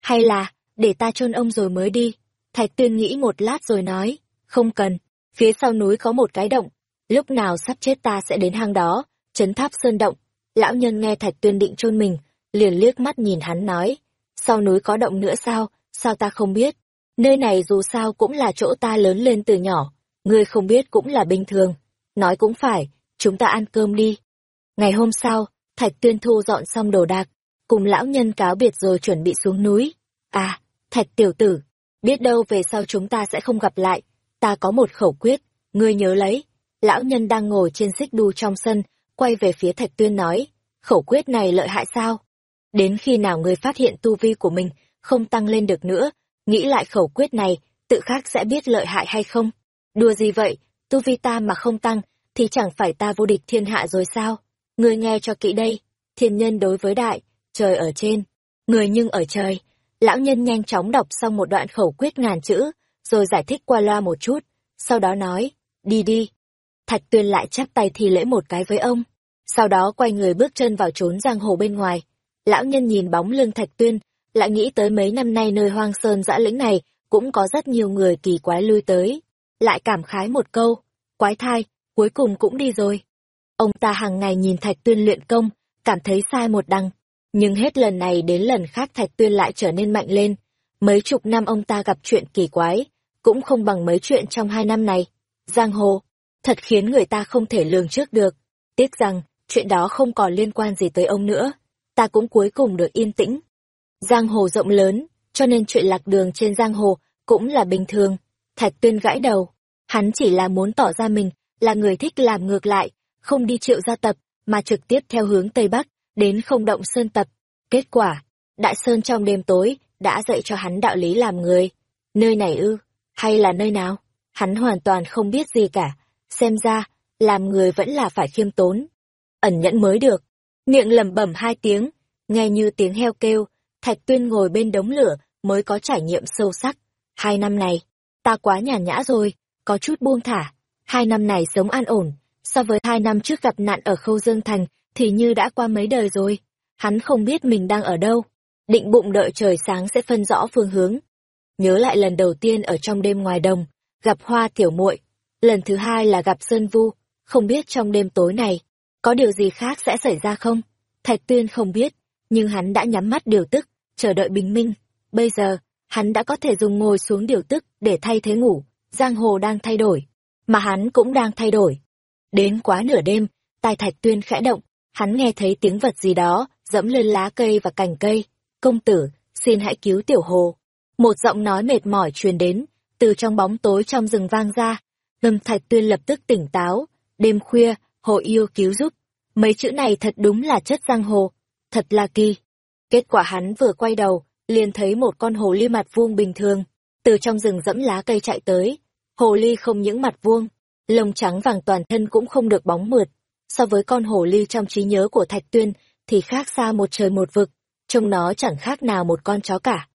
Hay là, để ta chôn ông rồi mới đi. Thạch Tuyên nghĩ một lát rồi nói, không cần, phía sau núi có một cái động, lúc nào sắp chết ta sẽ đến hang đó, chấn tháp sơn động. Lão nhân nghe Thạch Tuyên định chôn mình, liền liếc mắt nhìn hắn nói, sau núi có động nữa sao, sao ta không biết? Nơi này dù sao cũng là chỗ ta lớn lên từ nhỏ, ngươi không biết cũng là bình thường. Nói cũng phải, chúng ta ăn cơm đi. Ngày hôm sau, Thạch Tuyên thu dọn xong đồ đạc, cùng lão nhân cáo biệt rồi chuẩn bị xuống núi. À, Thạch tiểu tử, biết đâu về sau chúng ta sẽ không gặp lại, ta có một khẩu quyết, ngươi nhớ lấy. Lão nhân đang ngồi trên xích đu trong sân, quay về phía Thạch Tuyên nói, khẩu quyết này lợi hại sao? Đến khi nào ngươi phát hiện tu vi của mình không tăng lên được nữa, nghĩ lại khẩu quyết này, tự khắc sẽ biết lợi hại hay không? Đùa gì vậy, tu vi ta mà không tăng, thì chẳng phải ta vô địch thiên hạ rồi sao? Ngươi nghe cho kỹ đây, thiên nhân đối với đại, trời ở trên, người nhưng ở trời. Lão nhân nhanh chóng đọc xong một đoạn khẩu quyết ngàn chữ, rồi giải thích qua loa một chút, sau đó nói, đi đi. Thạch tuyên lại chắp tay thi lễ một cái với ông, sau đó quay người bước chân vào trốn giang hồ bên ngoài. Lão nhân nhìn bóng lưng thạch tuyên, lại nghĩ tới mấy năm nay nơi hoang sơn dã lĩnh này cũng có rất nhiều người kỳ quái lui tới. Lại cảm khái một câu, quái thai, cuối cùng cũng đi rồi. Ông ta hàng ngày nhìn Thạch Tuyên luyện công, cảm thấy sai một đằng. Nhưng hết lần này đến lần khác Thạch Tuyên lại trở nên mạnh lên. Mấy chục năm ông ta gặp chuyện kỳ quái, cũng không bằng mấy chuyện trong hai năm này. Giang hồ, thật khiến người ta không thể lường trước được. Tiếc rằng, chuyện đó không còn liên quan gì tới ông nữa. Ta cũng cuối cùng được yên tĩnh. Giang hồ rộng lớn, cho nên chuyện lạc đường trên giang hồ cũng là bình thường. Thạch Tuyên gãi đầu. Hắn chỉ là muốn tỏ ra mình là người thích làm ngược lại, không đi triệu gia tập, mà trực tiếp theo hướng Tây Bắc, đến không động sơn tập. Kết quả, Đại Sơn trong đêm tối, đã dạy cho hắn đạo lý làm người. Nơi này ư, hay là nơi nào? Hắn hoàn toàn không biết gì cả. Xem ra, làm người vẫn là phải khiêm tốn. Ẩn nhẫn mới được. Miệng lẩm bẩm hai tiếng, nghe như tiếng heo kêu, Thạch Tuyên ngồi bên đống lửa mới có trải nghiệm sâu sắc. Hai năm này, ta quá nhàn nhã rồi, có chút buông thả. hai năm này sống an ổn, so với hai năm trước gặp nạn ở Khâu Dương Thành thì như đã qua mấy đời rồi. Hắn không biết mình đang ở đâu, định bụng đợi trời sáng sẽ phân rõ phương hướng. Nhớ lại lần đầu tiên ở trong đêm ngoài đồng, gặp hoa tiểu muội lần thứ hai là gặp Sơn Vu, không biết trong đêm tối này, có điều gì khác sẽ xảy ra không? Thạch Tuyên không biết, nhưng hắn đã nhắm mắt điều tức, chờ đợi bình minh. Bây giờ, hắn đã có thể dùng ngồi xuống điều tức để thay thế ngủ, giang hồ đang thay đổi, mà hắn cũng đang thay đổi. Đến quá nửa đêm, tai Thạch Tuyên khẽ động, hắn nghe thấy tiếng vật gì đó, dẫm lên lá cây và cành cây. Công tử, xin hãy cứu tiểu hồ. Một giọng nói mệt mỏi truyền đến, từ trong bóng tối trong rừng vang ra. Lâm Thạch Tuyên lập tức tỉnh táo, đêm khuya, hộ yêu cứu giúp. Mấy chữ này thật đúng là chất giang hồ, thật là kỳ. Kết quả hắn vừa quay đầu, liền thấy một con hồ ly mặt vuông bình thường, từ trong rừng dẫm lá cây chạy tới. Hồ ly không những mặt vuông, lông trắng vàng toàn thân cũng không được bóng mượt. So với con hồ ly trong trí nhớ của Thạch Tuyên, thì khác xa một trời một vực, trông nó chẳng khác nào một con chó cả.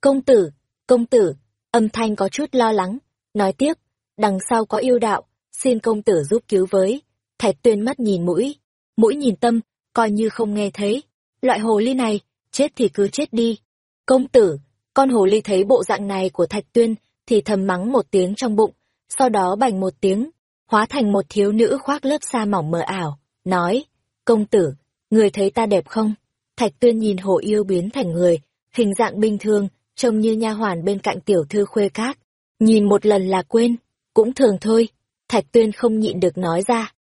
Công tử, công tử, âm thanh có chút lo lắng, nói tiếp, đằng sau có yêu đạo, xin công tử giúp cứu với. Thạch Tuyên mắt nhìn mũi, mũi nhìn tâm, coi như không nghe thấy. Loại hồ ly này, chết thì cứ chết đi. Công tử, con hồ ly thấy bộ dạng này của Thạch Tuyên, thì thầm mắng một tiếng trong bụng, sau đó bành một tiếng, hóa thành một thiếu nữ khoác lớp sa mỏng mờ ảo, nói, công tử, người thấy ta đẹp không? Thạch Tuyên nhìn hồ yêu biến thành người, hình dạng bình thường, trông như nha hoàn bên cạnh tiểu thư khuê các. Nhìn một lần là quên, cũng thường thôi. Thạch Tuyên không nhịn được nói ra.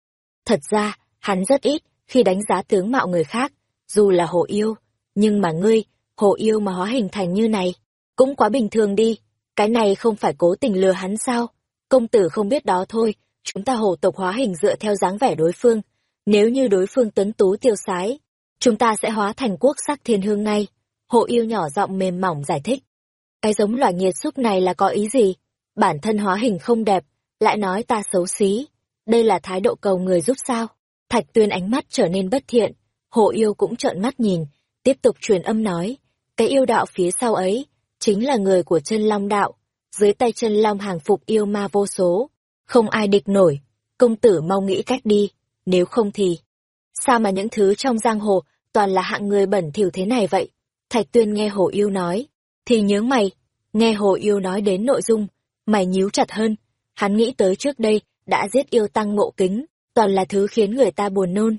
Thật ra, hắn rất ít khi đánh giá tướng mạo người khác, dù là hồ yêu. Nhưng mà ngươi, hồ yêu mà hóa hình thành như này, cũng quá bình thường đi. Cái này không phải cố tình lừa hắn sao? Công tử không biết đó thôi, chúng ta hồ tộc hóa hình dựa theo dáng vẻ đối phương. Nếu như đối phương tuấn tú tiêu sái, chúng ta sẽ hóa thành quốc sắc thiên hương ngay. Hộ yêu nhỏ giọng mềm mỏng giải thích. Cái giống loài nhiệt xúc này là có ý gì? Bản thân hóa hình không đẹp, lại nói ta xấu xí. Đây là thái độ cầu người giúp sao? Thạch tuyên ánh mắt trở nên bất thiện. Hộ yêu cũng trợn mắt nhìn, tiếp tục truyền âm nói. Cái yêu đạo phía sau ấy, chính là người của chân long đạo. Dưới tay chân long hàng phục yêu ma vô số. Không ai địch nổi. Công tử mau nghĩ cách đi, nếu không thì... Sao mà những thứ trong giang hồ toàn là hạng người bẩn thỉu thế này vậy? Thạch tuyên nghe hồ yêu nói, thì nhớ mày, nghe hồ yêu nói đến nội dung, mày nhíu chặt hơn. Hắn nghĩ tới trước đây, đã giết yêu tăng ngộ kính, toàn là thứ khiến người ta buồn nôn.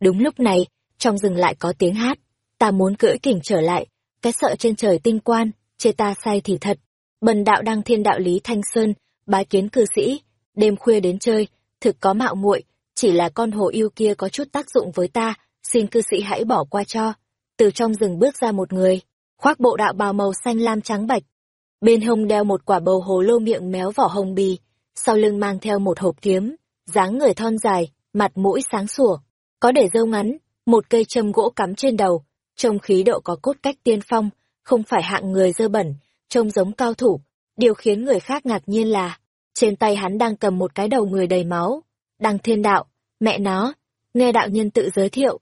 Đúng lúc này, trong rừng lại có tiếng hát, ta muốn cưỡi kỉnh trở lại, cái sợ trên trời tinh quan, chê ta sai thì thật. Bần đạo đăng thiên đạo lý Thanh Sơn, bái kiến cư sĩ, đêm khuya đến chơi, thực có mạo muội chỉ là con hồ yêu kia có chút tác dụng với ta, xin cư sĩ hãy bỏ qua cho. Từ trong rừng bước ra một người, khoác bộ đạo bào màu xanh lam trắng bạch. Bên hông đeo một quả bầu hồ lô miệng méo vỏ hồng bì, sau lưng mang theo một hộp kiếm, dáng người thon dài, mặt mũi sáng sủa, có để râu ngắn, một cây châm gỗ cắm trên đầu, trông khí độ có cốt cách tiên phong, không phải hạng người dơ bẩn, trông giống cao thủ. Điều khiến người khác ngạc nhiên là, trên tay hắn đang cầm một cái đầu người đầy máu. Đăng thiên đạo, mẹ nó, nghe đạo nhân tự giới thiệu.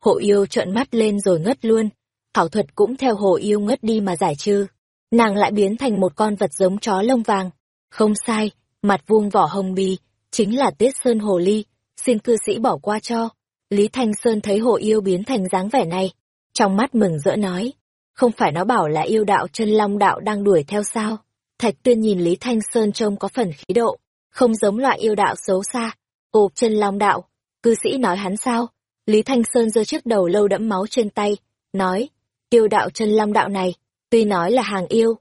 Hộ yêu trợn mắt lên rồi ngất luôn, thảo thuật cũng theo hộ yêu ngất đi mà giải trừ. Nàng lại biến thành một con vật giống chó lông vàng. Không sai, mặt vuông vỏ hồng bì, chính là tiết sơn hồ ly, xin cư sĩ bỏ qua cho. Lý Thanh Sơn thấy hồ yêu biến thành dáng vẻ này, trong mắt mừng rỡ nói, không phải nó bảo là yêu đạo chân long đạo đang đuổi theo sao. Thạch tuyên nhìn Lý Thanh Sơn trông có phần khí độ, không giống loại yêu đạo xấu xa. Ồ, chân long đạo, cư sĩ nói hắn sao? Lý Thanh Sơn giơ chiếc đầu lâu đẫm máu trên tay, nói, yêu đạo chân long đạo này, tuy nói là hàng yêu,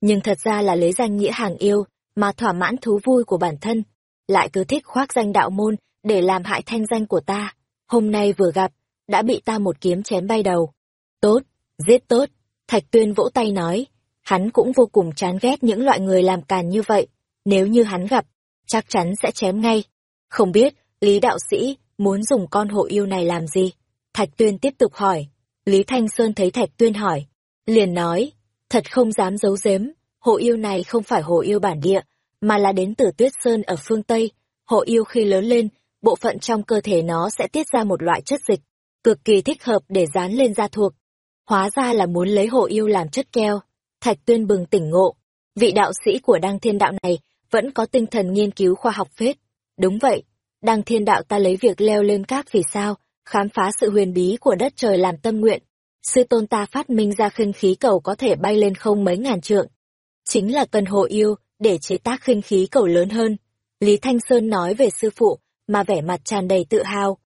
nhưng thật ra là lấy danh nghĩa hàng yêu, mà thỏa mãn thú vui của bản thân, lại cứ thích khoác danh đạo môn để làm hại thanh danh của ta. Hôm nay vừa gặp, đã bị ta một kiếm chém bay đầu. Tốt, giết tốt, Thạch Tuyên vỗ tay nói, hắn cũng vô cùng chán ghét những loại người làm càn như vậy, nếu như hắn gặp, chắc chắn sẽ chém ngay. Không biết, Lý đạo sĩ muốn dùng con hộ yêu này làm gì? Thạch Tuyên tiếp tục hỏi. Lý Thanh Sơn thấy Thạch Tuyên hỏi, liền nói, thật không dám giấu giếm, hộ yêu này không phải hộ yêu bản địa, mà là đến từ Tuyết Sơn ở phương Tây. Hộ yêu khi lớn lên, bộ phận trong cơ thể nó sẽ tiết ra một loại chất dịch, cực kỳ thích hợp để dán lên da thuộc. Hóa ra là muốn lấy hộ yêu làm chất keo. Thạch Tuyên bừng tỉnh ngộ, vị đạo sĩ của Đăng Thiên Đạo này vẫn có tinh thần nghiên cứu khoa học phết. Đúng vậy, đăng thiên đạo ta lấy việc leo lên các vì sao, khám phá sự huyền bí của đất trời làm tâm nguyện. Sư tôn ta phát minh ra khinh khí cầu có thể bay lên không mấy ngàn trượng. Chính là cần hồ yêu, để chế tác khinh khí cầu lớn hơn. Lý Thanh Sơn nói về sư phụ, mà vẻ mặt tràn đầy tự hào.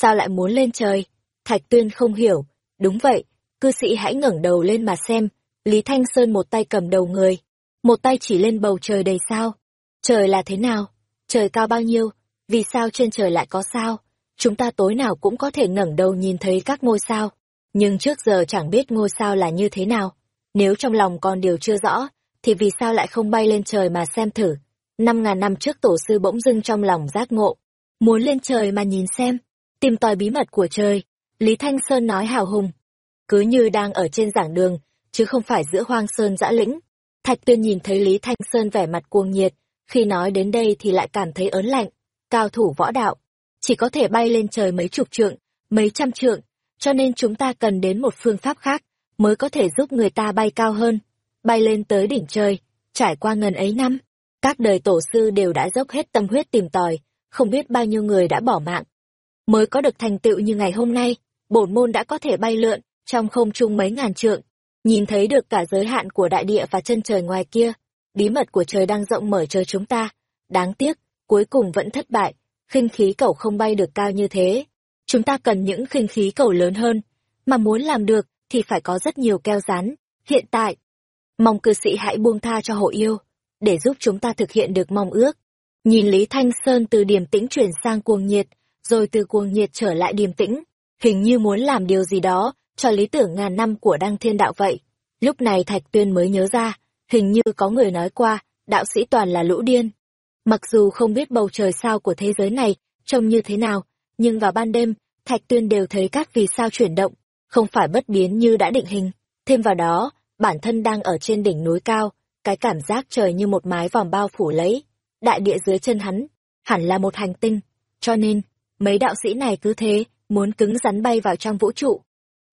Sao lại muốn lên trời? Thạch Tuyên không hiểu. Đúng vậy, cư sĩ hãy ngẩng đầu lên mà xem. Lý Thanh Sơn một tay cầm đầu người, một tay chỉ lên bầu trời đầy sao. Trời là thế nào? Trời cao bao nhiêu? Vì sao trên trời lại có sao? Chúng ta tối nào cũng có thể ngẩng đầu nhìn thấy các ngôi sao. Nhưng trước giờ chẳng biết ngôi sao là như thế nào. Nếu trong lòng còn điều chưa rõ, thì vì sao lại không bay lên trời mà xem thử? Năm ngàn năm trước tổ sư bỗng dưng trong lòng giác ngộ. Muốn lên trời mà nhìn xem, tìm tòi bí mật của trời. Lý Thanh Sơn nói hào hùng. Cứ như đang ở trên giảng đường, chứ không phải giữa hoang sơn dã lĩnh. Thạch Tuyên nhìn thấy Lý Thanh Sơn vẻ mặt cuồng nhiệt, khi nói đến đây thì lại cảm thấy ớn lạnh. Cao thủ võ đạo, chỉ có thể bay lên trời mấy chục trượng, mấy trăm trượng, cho nên chúng ta cần đến một phương pháp khác, mới có thể giúp người ta bay cao hơn, bay lên tới đỉnh trời, trải qua ngần ấy năm. Các đời tổ sư đều đã dốc hết tâm huyết tìm tòi, không biết bao nhiêu người đã bỏ mạng. Mới có được thành tựu như ngày hôm nay, bổn môn đã có thể bay lượn, trong không trung mấy ngàn trượng, nhìn thấy được cả giới hạn của đại địa và chân trời ngoài kia, bí mật của trời đang rộng mở chờ chúng ta. Đáng tiếc, cuối cùng vẫn thất bại, khinh khí cầu không bay được cao như thế. Chúng ta cần những khinh khí cầu lớn hơn, mà muốn làm được thì phải có rất nhiều keo rán. Hiện tại, mong cư sĩ hãy buông tha cho hộ yêu, để giúp chúng ta thực hiện được mong ước. Nhìn Lý Thanh Sơn từ điềm tĩnh chuyển sang cuồng nhiệt, rồi từ cuồng nhiệt trở lại điềm tĩnh, hình như muốn làm điều gì đó cho lý tưởng ngàn năm của Đăng Thiên Đạo vậy. Lúc này Thạch Tuyên mới nhớ ra, hình như có người nói qua, đạo sĩ toàn là lũ điên. Mặc dù không biết bầu trời sao của thế giới này trông như thế nào, nhưng vào ban đêm, Thạch Tuyên đều thấy các vì sao chuyển động, không phải bất biến như đã định hình. Thêm vào đó, bản thân đang ở trên đỉnh núi cao, cái cảm giác trời như một mái vòm bao phủ lấy. Đại địa dưới chân hắn, hẳn là một hành tinh. Cho nên, mấy đạo sĩ này cứ thế, muốn cứng rắn bay vào trong vũ trụ.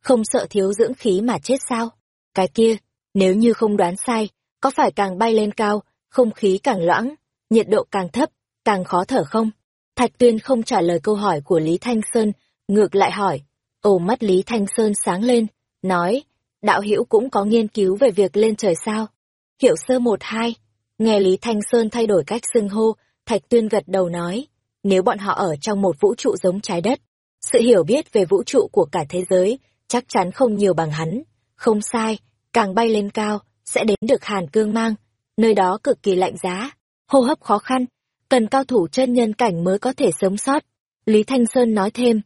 Không sợ thiếu dưỡng khí mà chết sao? Cái kia, nếu như không đoán sai, có phải càng bay lên cao, không khí càng loãng, nhiệt độ càng thấp, càng khó thở không? Thạch Tuyên không trả lời câu hỏi của Lý Thanh Sơn, ngược lại hỏi. Ồ mắt Lý Thanh Sơn sáng lên, nói, đạo hữu cũng có nghiên cứu về việc lên trời sao? Hiệu sơ một hai, nghe Lý Thanh Sơn thay đổi cách xưng hô, Thạch Tuyên gật đầu nói, nếu bọn họ ở trong một vũ trụ giống trái đất, sự hiểu biết về vũ trụ của cả thế giới chắc chắn không nhiều bằng hắn. Không sai, càng bay lên cao, sẽ đến được Hàn Cương Mang, nơi đó cực kỳ lạnh giá, hô hấp khó khăn, cần cao thủ chân nhân cảnh mới có thể sống sót. Lý Thanh Sơn nói thêm,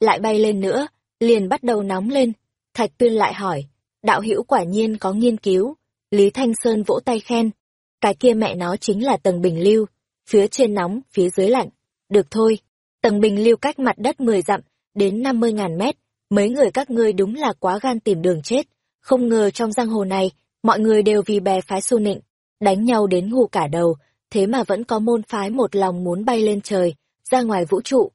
lại bay lên nữa, liền bắt đầu nóng lên. Thạch Tuyên lại hỏi, đạo hữu quả nhiên có nghiên cứu. Lý Thanh Sơn vỗ tay khen, cái kia mẹ nó chính là tầng bình lưu, phía trên nóng, phía dưới lạnh. Được thôi, tầng bình lưu cách mặt đất 10 dặm, đến 50 ngàn mét, mấy người các ngươi đúng là quá gan tìm đường chết. Không ngờ trong giang hồ này, mọi người đều vì bè phái xu nịnh, đánh nhau đến hù cả đầu, thế mà vẫn có môn phái một lòng muốn bay lên trời, ra ngoài vũ trụ.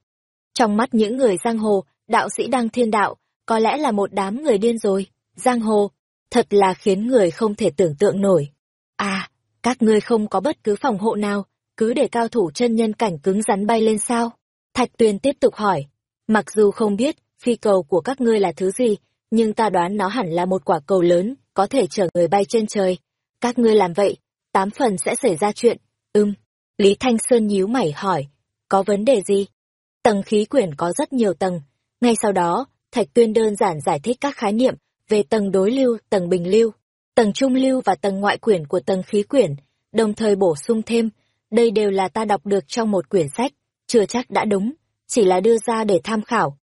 Trong mắt những người giang hồ, đạo sĩ đăng thiên đạo, có lẽ là một đám người điên rồi. Giang hồ, thật là khiến người không thể tưởng tượng nổi. À, các ngươi không có bất cứ phòng hộ nào, cứ để cao thủ chân nhân cảnh cứng rắn bay lên sao? Thạch Tuyền tiếp tục hỏi. Mặc dù không biết phi cầu của các ngươi là thứ gì, nhưng ta đoán nó hẳn là một quả cầu lớn, có thể chở người bay trên trời. Các ngươi làm vậy, tám phần sẽ xảy ra chuyện. Ừm. Lý Thanh Sơn nhíu mày hỏi. Có vấn đề gì? Tầng khí quyển có rất nhiều tầng. Ngay sau đó, Thạch Tuyên đơn giản giải thích các khái niệm về tầng đối lưu, tầng bình lưu, tầng trung lưu và tầng ngoại quyển của tầng khí quyển, đồng thời bổ sung thêm, đây đều là ta đọc được trong một quyển sách, chưa chắc đã đúng, chỉ là đưa ra để tham khảo.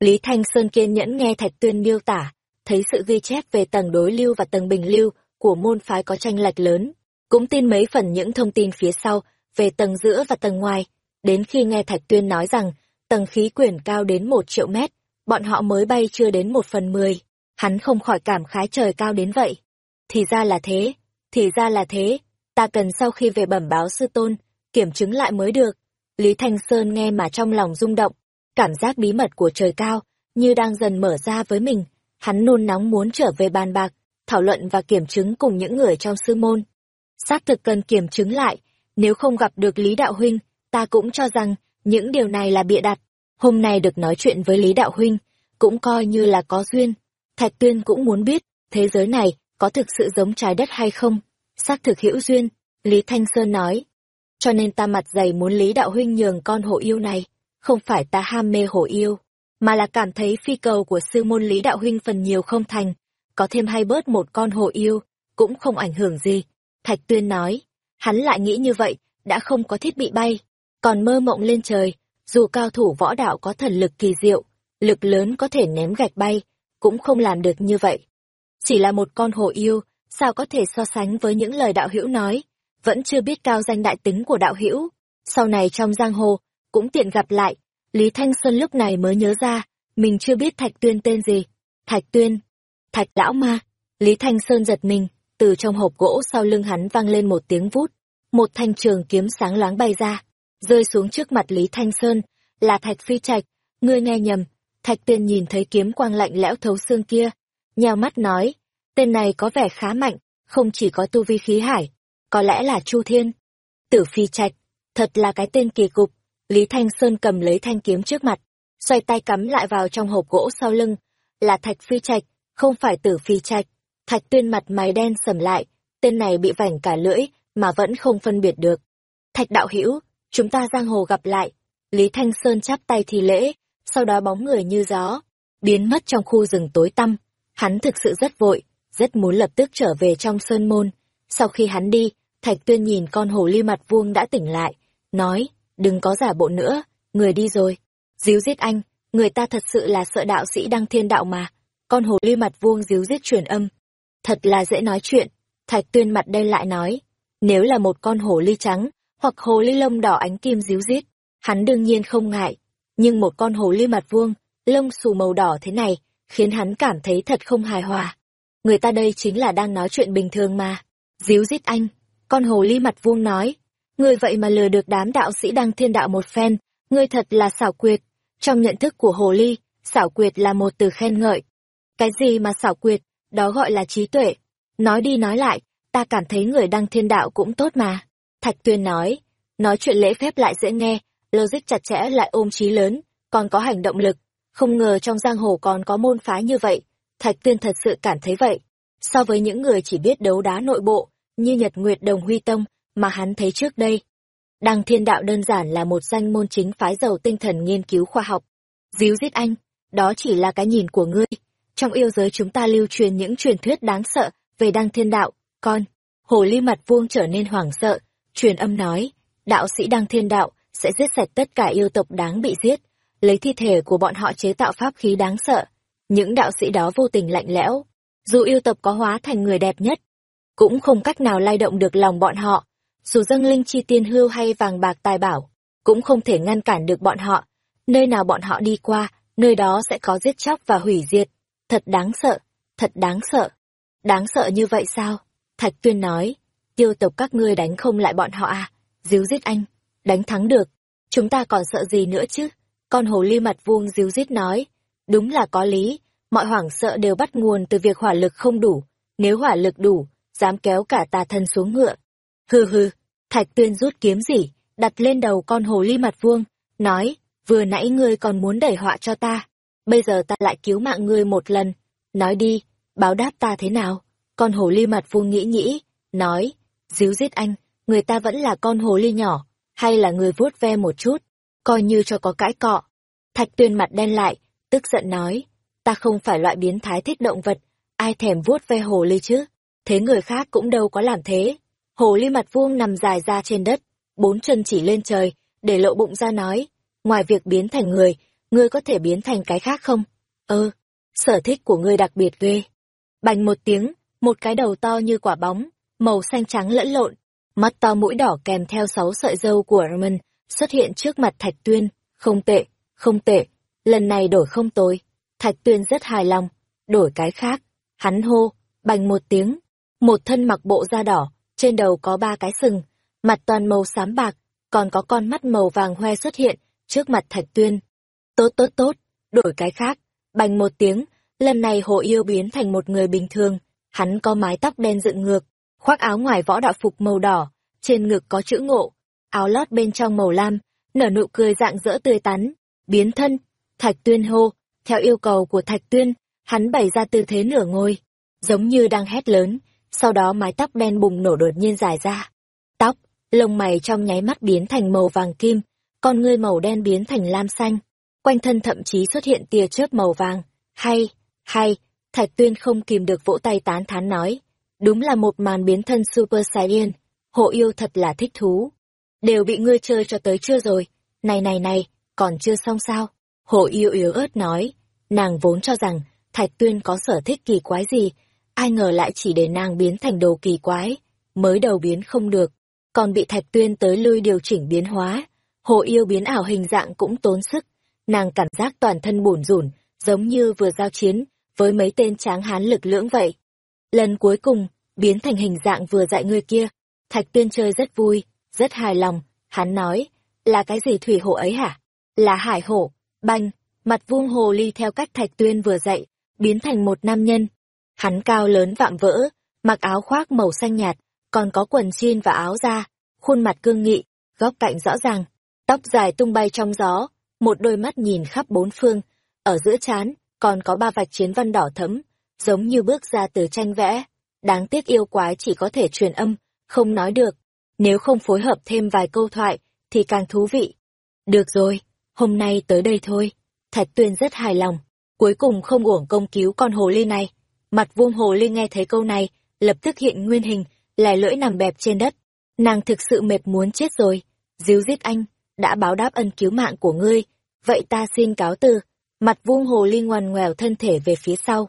Lý Thanh Sơn kiên nhẫn nghe Thạch Tuyên miêu tả, thấy sự ghi chép về tầng đối lưu và tầng bình lưu của môn phái có tranh lệch lớn, cũng tin mấy phần những thông tin phía sau về tầng giữa và tầng ngoài, đến khi nghe Thạch Tuyên nói rằng tầng khí quyển cao đến một triệu mét, bọn họ mới bay chưa đến một phần mười, hắn không khỏi cảm khái trời cao đến vậy. Thì ra là thế, thì ra là thế, ta cần sau khi về bẩm báo sư tôn, kiểm chứng lại mới được. Lý Thanh Sơn nghe mà trong lòng rung động, cảm giác bí mật của trời cao, như đang dần mở ra với mình, hắn nôn nóng muốn trở về bàn bạc, thảo luận và kiểm chứng cùng những người trong sư môn. Xác thực cần kiểm chứng lại, nếu không gặp được Lý Đạo Huynh, ta cũng cho rằng những điều này là bịa đặt. Hôm nay được nói chuyện với Lý Đạo Huynh, cũng coi như là có duyên. Thạch Tuyên cũng muốn biết, thế giới này có thực sự giống trái đất hay không? Xác thực hữu duyên, Lý Thanh Sơn nói. Cho nên ta mặt dày muốn Lý Đạo Huynh nhường con hổ yêu này. Không phải ta ham mê hổ yêu, mà là cảm thấy phi cầu của sư môn Lý Đạo Huynh phần nhiều không thành. Có thêm hay bớt một con hổ yêu, cũng không ảnh hưởng gì. Thạch Tuyên nói, hắn lại nghĩ như vậy, đã không có thiết bị bay, còn mơ mộng lên trời, dù cao thủ võ đạo có thần lực kỳ diệu, lực lớn có thể ném gạch bay, cũng không làm được như vậy. Chỉ là một con hồ yêu, sao có thể so sánh với những lời đạo hữu nói, vẫn chưa biết cao danh đại tính của đạo hữu. Sau này trong giang hồ, cũng tiện gặp lại, Lý Thanh Sơn lúc này mới nhớ ra, mình chưa biết Thạch Tuyên tên gì. Thạch Tuyên, Thạch Lão Ma, Lý Thanh Sơn giật mình, từ trong hộp gỗ sau lưng hắn vang lên một tiếng vút, một thanh trường kiếm sáng loáng bay ra, rơi xuống trước mặt Lý Thanh Sơn, là Thạch Phi Trạch, ngươi nghe nhầm, Thạch Tiên nhìn thấy kiếm quang lạnh lẽo thấu xương kia, nhào mắt nói, tên này có vẻ khá mạnh, không chỉ có tu vi khí hải, có lẽ là Chu Thiên. Tử Phi Trạch, thật là cái tên kỳ cục, Lý Thanh Sơn cầm lấy thanh kiếm trước mặt, xoay tay cắm lại vào trong hộp gỗ sau lưng, là Thạch Phi Trạch, không phải Tử Phi Trạch. Thạch Tuyên mặt mày đen sầm lại, tên này bị vảnh cả lưỡi, mà vẫn không phân biệt được. Thạch đạo hữu, chúng ta giang hồ gặp lại. Lý Thanh Sơn chắp tay thi lễ, sau đó bóng người như gió, biến mất trong khu rừng tối tăm. Hắn thực sự rất vội, rất muốn lập tức trở về trong sơn môn. Sau khi hắn đi, Thạch Tuyên nhìn con hồ ly mặt vuông đã tỉnh lại, nói, đừng có giả bộ nữa, người đi rồi. Díu giết anh, người ta thật sự là sợ đạo sĩ đăng thiên đạo mà. Con hồ ly mặt vuông díu giết truyền âm. Thật là dễ nói chuyện. Thạch Tuyên mặt đen lại nói, nếu là một con hổ ly trắng, hoặc hồ ly lông đỏ ánh kim díu dít, hắn đương nhiên không ngại. Nhưng một con hồ ly mặt vuông, lông xù màu đỏ thế này, khiến hắn cảm thấy thật không hài hòa. Người ta đây chính là đang nói chuyện bình thường mà. Díu dít anh, con hồ ly mặt vuông nói. Người vậy mà lừa được đám đạo sĩ đăng thiên đạo một phen, ngươi thật là xảo quyệt. Trong nhận thức của hồ ly, xảo quyệt là một từ khen ngợi. Cái gì mà xảo quyệt, đó gọi là trí tuệ. Nói đi nói lại, ta cảm thấy người đăng thiên đạo cũng tốt mà. Thạch Tuyên nói, nói chuyện lễ phép lại dễ nghe, logic chặt chẽ lại ôm trí lớn, còn có hành động lực. Không ngờ trong giang hồ còn có môn phái như vậy. Thạch Tuyên thật sự cảm thấy vậy. So với những người chỉ biết đấu đá nội bộ, như Nhật Nguyệt Đồng Huy Tông, mà hắn thấy trước đây. Đăng thiên đạo đơn giản là một danh môn chính phái giàu tinh thần nghiên cứu khoa học. Díu giết anh, đó chỉ là cái nhìn của ngươi. Trong yêu giới chúng ta lưu truyền những truyền thuyết đáng sợ về đăng thiên đạo, con. Hồ ly mặt vuông trở nên hoảng sợ, truyền âm nói, đạo sĩ đăng thiên đạo sẽ giết sạch tất cả yêu tộc đáng bị giết, lấy thi thể của bọn họ chế tạo pháp khí đáng sợ. Những đạo sĩ đó vô tình lạnh lẽo, dù yêu tộc có hóa thành người đẹp nhất, cũng không cách nào lay động được lòng bọn họ, dù dâng linh chi tiên hưu hay vàng bạc tài bảo, cũng không thể ngăn cản được bọn họ. Nơi nào bọn họ đi qua, nơi đó sẽ có giết chóc và hủy diệt. Thật đáng sợ, thật đáng sợ. Đáng sợ như vậy sao? Thạch Tuyên nói, tiêu tộc các ngươi đánh không lại bọn họ à, díu giết anh, đánh thắng được, chúng ta còn sợ gì nữa chứ? Con hồ ly mặt vuông díu giết nói, đúng là có lý, mọi hoảng sợ đều bắt nguồn từ việc hỏa lực không đủ, nếu hỏa lực đủ, dám kéo cả tà thân xuống ngựa. Hừ hừ, Thạch Tuyên rút kiếm gì, đặt lên đầu con hồ ly mặt vuông, nói, vừa nãy ngươi còn muốn đẩy họa cho ta, bây giờ ta lại cứu mạng ngươi một lần, nói đi, báo đáp ta thế nào? Con hồ ly mặt vuông nghĩ nghĩ, nói, díu giết anh, người ta vẫn là con hồ ly nhỏ, hay là người vuốt ve một chút, coi như cho có cãi cọ. Thạch tuyên mặt đen lại, tức giận nói, ta không phải loại biến thái thích động vật, ai thèm vuốt ve hồ ly chứ, thế người khác cũng đâu có làm thế. Hồ ly mặt vuông nằm dài ra trên đất, bốn chân chỉ lên trời, để lộ bụng ra nói, ngoài việc biến thành người, ngươi có thể biến thành cái khác không? Ơ, sở thích của ngươi đặc biệt ghê. Bành một tiếng, một cái đầu to như quả bóng, màu xanh trắng lẫn lộn, mắt to mũi đỏ kèm theo sáu sợi dâu của Roman xuất hiện trước mặt Thạch Tuyên, không tệ, không tệ, lần này đổi không tồi. Thạch Tuyên rất hài lòng, đổi cái khác, hắn hô, bành một tiếng, một thân mặc bộ da đỏ, trên đầu có ba cái sừng, mặt toàn màu xám bạc, còn có con mắt màu vàng hoe xuất hiện trước mặt Thạch Tuyên. Tốt tốt tốt, đổi cái khác, bành một tiếng, lần này hồ yêu biến thành một người bình thường, Hắn có mái tóc đen dựng ngược, khoác áo ngoài võ đạo phục màu đỏ, trên ngực có chữ ngộ. áo lót bên trong màu lam, nở nụ cười dạng dỡ tươi tắn, biến thân, Thạch Tuyên hô, theo yêu cầu của Thạch Tuyên, hắn bày ra tư thế nửa ngồi, giống như đang hét lớn, sau đó mái tóc đen bùng nổ đột nhiên dài ra. Tóc, lông mày trong nháy mắt biến thành màu vàng kim, con ngươi màu đen biến thành lam xanh, quanh thân thậm chí xuất hiện tia chớp màu vàng. Hay, hay, Thạch Tuyên không kìm được vỗ tay tán thán nói. Đúng là một màn biến thân Super Saiyan, hộ yêu thật là thích thú. Đều bị ngươi chơi cho tới chưa rồi, này này này, còn chưa xong sao? Hộ yêu yếu ớt nói, nàng vốn cho rằng Thạch Tuyên có sở thích kỳ quái gì, ai ngờ lại chỉ để nàng biến thành đồ kỳ quái, mới đầu biến không được, còn bị Thạch Tuyên tới lui điều chỉnh biến hóa. Hộ yêu biến ảo hình dạng cũng tốn sức, nàng cảm giác toàn thân bủn rủn, giống như vừa giao chiến với mấy tên tráng hán lực lưỡng vậy. Lần cuối cùng, biến thành hình dạng vừa dạy người kia, Thạch Tuyên chơi rất vui, rất hài lòng, hắn nói, là cái gì thủy hổ ấy hả? Là hải hổ, banh, mặt vuông hồ ly theo cách Thạch Tuyên vừa dạy, biến thành một nam nhân. Hắn cao lớn vạm vỡ, mặc áo khoác màu xanh nhạt, còn có quần jean và áo da, khuôn mặt cương nghị, góc cạnh rõ ràng, tóc dài tung bay trong gió, một đôi mắt nhìn khắp bốn phương, ở giữa trán còn có ba vạch chiến văn đỏ thẫm, giống như bước ra từ tranh vẽ. Đáng tiếc yêu quái chỉ có thể truyền âm, không nói được. Nếu không phối hợp thêm vài câu thoại, thì càng thú vị. Được rồi, hôm nay tới đây thôi. Thạch Tuyên rất hài lòng, cuối cùng không uổng công cứu con hồ ly này. Mặt vuông hồ ly nghe thấy câu này, lập tức hiện nguyên hình, lẻ lưỡi nằm bẹp trên đất. Nàng thực sự mệt muốn chết rồi. Díu giết anh, đã báo đáp ân cứu mạng của ngươi, vậy ta xin cáo từ. Mặt vuông hồ ly ngoằn ngoèo thân thể về phía sau.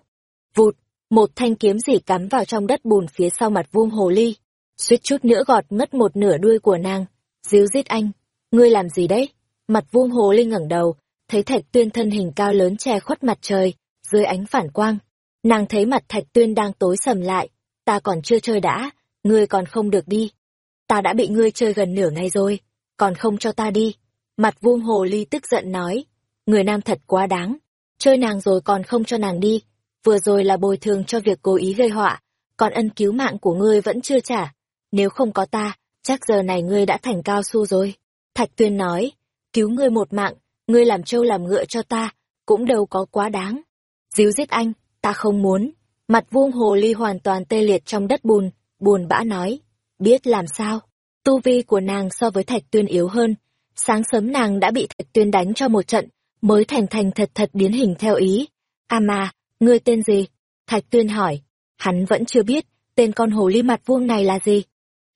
Vụt, một thanh kiếm dỉ cắm vào trong đất bùn phía sau mặt vuông hồ ly. Suýt chút nữa gọt mất một nửa đuôi của nàng. Díu giết anh, ngươi làm gì đấy? Mặt vuông hồ ly ngẩng đầu, thấy thạch tuyên thân hình cao lớn che khuất mặt trời, dưới ánh phản quang. Nàng thấy mặt thạch tuyên đang tối sầm lại, ta còn chưa chơi đã, ngươi còn không được đi. Ta đã bị ngươi chơi gần nửa ngày rồi, còn không cho ta đi. Mặt vuông hồ ly tức giận nói, người nam thật quá đáng, chơi nàng rồi còn không cho nàng đi, vừa rồi là bồi thường cho việc cố ý gây họa, còn ân cứu mạng của ngươi vẫn chưa trả, nếu không có ta, chắc giờ này ngươi đã thành cao su rồi. Thạch tuyên nói, cứu ngươi một mạng, ngươi làm trâu làm ngựa cho ta, cũng đâu có quá đáng. Díu giết anh, ta không muốn. Mặt vuông hồ ly hoàn toàn tê liệt trong đất bùn, buồn bã nói, biết làm sao. Tu vi của nàng so với thạch tuyên yếu hơn, sáng sớm nàng đã bị thạch tuyên đánh cho một trận, mới thành thành thật thật biến hình theo ý. À mà, ngươi tên gì? Thạch tuyên hỏi. Hắn vẫn chưa biết, tên con hồ ly mặt vuông này là gì.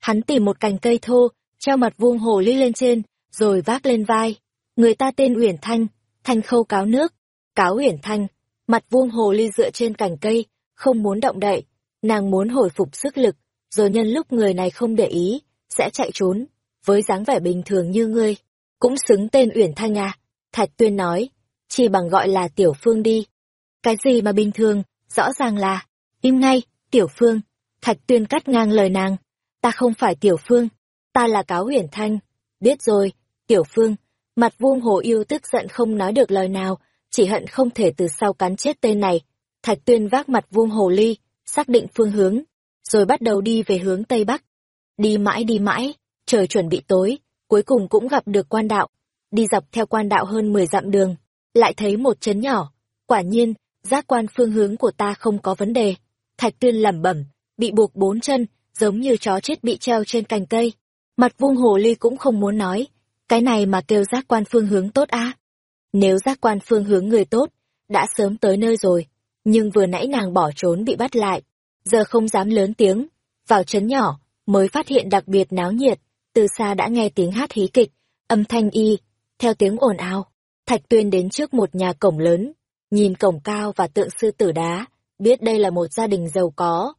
Hắn tìm một cành cây thô, treo mặt vuông hồ ly lên trên, rồi vác lên vai. Người ta tên Uyển Thanh, Thanh khâu cáo nước. Cáo Uyển Thanh, mặt vuông hồ ly dựa trên cành cây, không muốn động đậy. Nàng muốn hồi phục sức lực, rồi nhân lúc người này không để ý, sẽ chạy trốn. Với dáng vẻ bình thường như ngươi, cũng xứng tên Uyển Thanh à. Thạch Tuyên nói, chỉ bằng gọi là Tiểu Phương đi. Cái gì mà bình thường, rõ ràng là, im ngay, Tiểu Phương. Thạch Tuyên cắt ngang lời nàng, ta không phải Tiểu Phương, ta là Cáo uyển Thanh. Biết rồi, Tiểu Phương, mặt vuông hồ yêu tức giận không nói được lời nào, chỉ hận không thể từ sau cắn chết tên này. Thạch Tuyên vác mặt vuông hồ ly, xác định phương hướng, rồi bắt đầu đi về hướng Tây Bắc. Đi mãi đi mãi, trời chuẩn bị tối, cuối cùng cũng gặp được quan đạo. Đi dọc theo quan đạo hơn 10 dặm đường, lại thấy một trấn nhỏ. Quả nhiên, giác quan phương hướng của ta không có vấn đề. Thạch tuyên lẩm bẩm, bị buộc bốn chân, giống như chó chết bị treo trên cành cây. Mặt vuông hồ ly cũng không muốn nói, cái này mà kêu giác quan phương hướng tốt á. Nếu giác quan phương hướng người tốt, đã sớm tới nơi rồi, nhưng vừa nãy nàng bỏ trốn bị bắt lại, giờ không dám lớn tiếng, vào trấn nhỏ, mới phát hiện đặc biệt náo nhiệt, từ xa đã nghe tiếng hát hí kịch, âm thanh y, theo tiếng ồn ào. Thạch Tuyên đến trước một nhà cổng lớn, nhìn cổng cao và tượng sư tử đá, biết đây là một gia đình giàu có.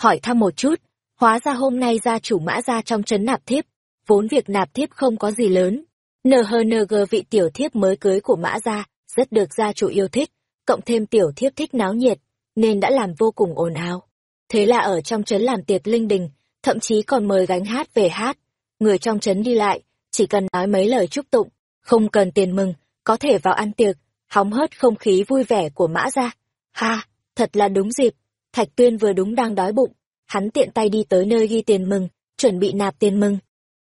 Hỏi thăm một chút, hóa ra hôm nay gia chủ mã gia trong trấn nạp thiếp, vốn việc nạp thiếp không có gì lớn. NHNG vị tiểu thiếp mới cưới của mã gia, rất được gia chủ yêu thích, cộng thêm tiểu thiếp thích náo nhiệt, nên đã làm vô cùng ồn ào. Thế là ở trong trấn làm tiệc linh đình, thậm chí còn mời gánh hát về hát. Người trong trấn đi lại, chỉ cần nói mấy lời chúc tụng, không cần tiền mừng, có thể vào ăn tiệc, hóng hớt không khí vui vẻ của mã ra. Ha, thật là đúng dịp, Thạch Tuyên vừa đúng đang đói bụng, hắn tiện tay đi tới nơi ghi tiền mừng, chuẩn bị nạp tiền mừng.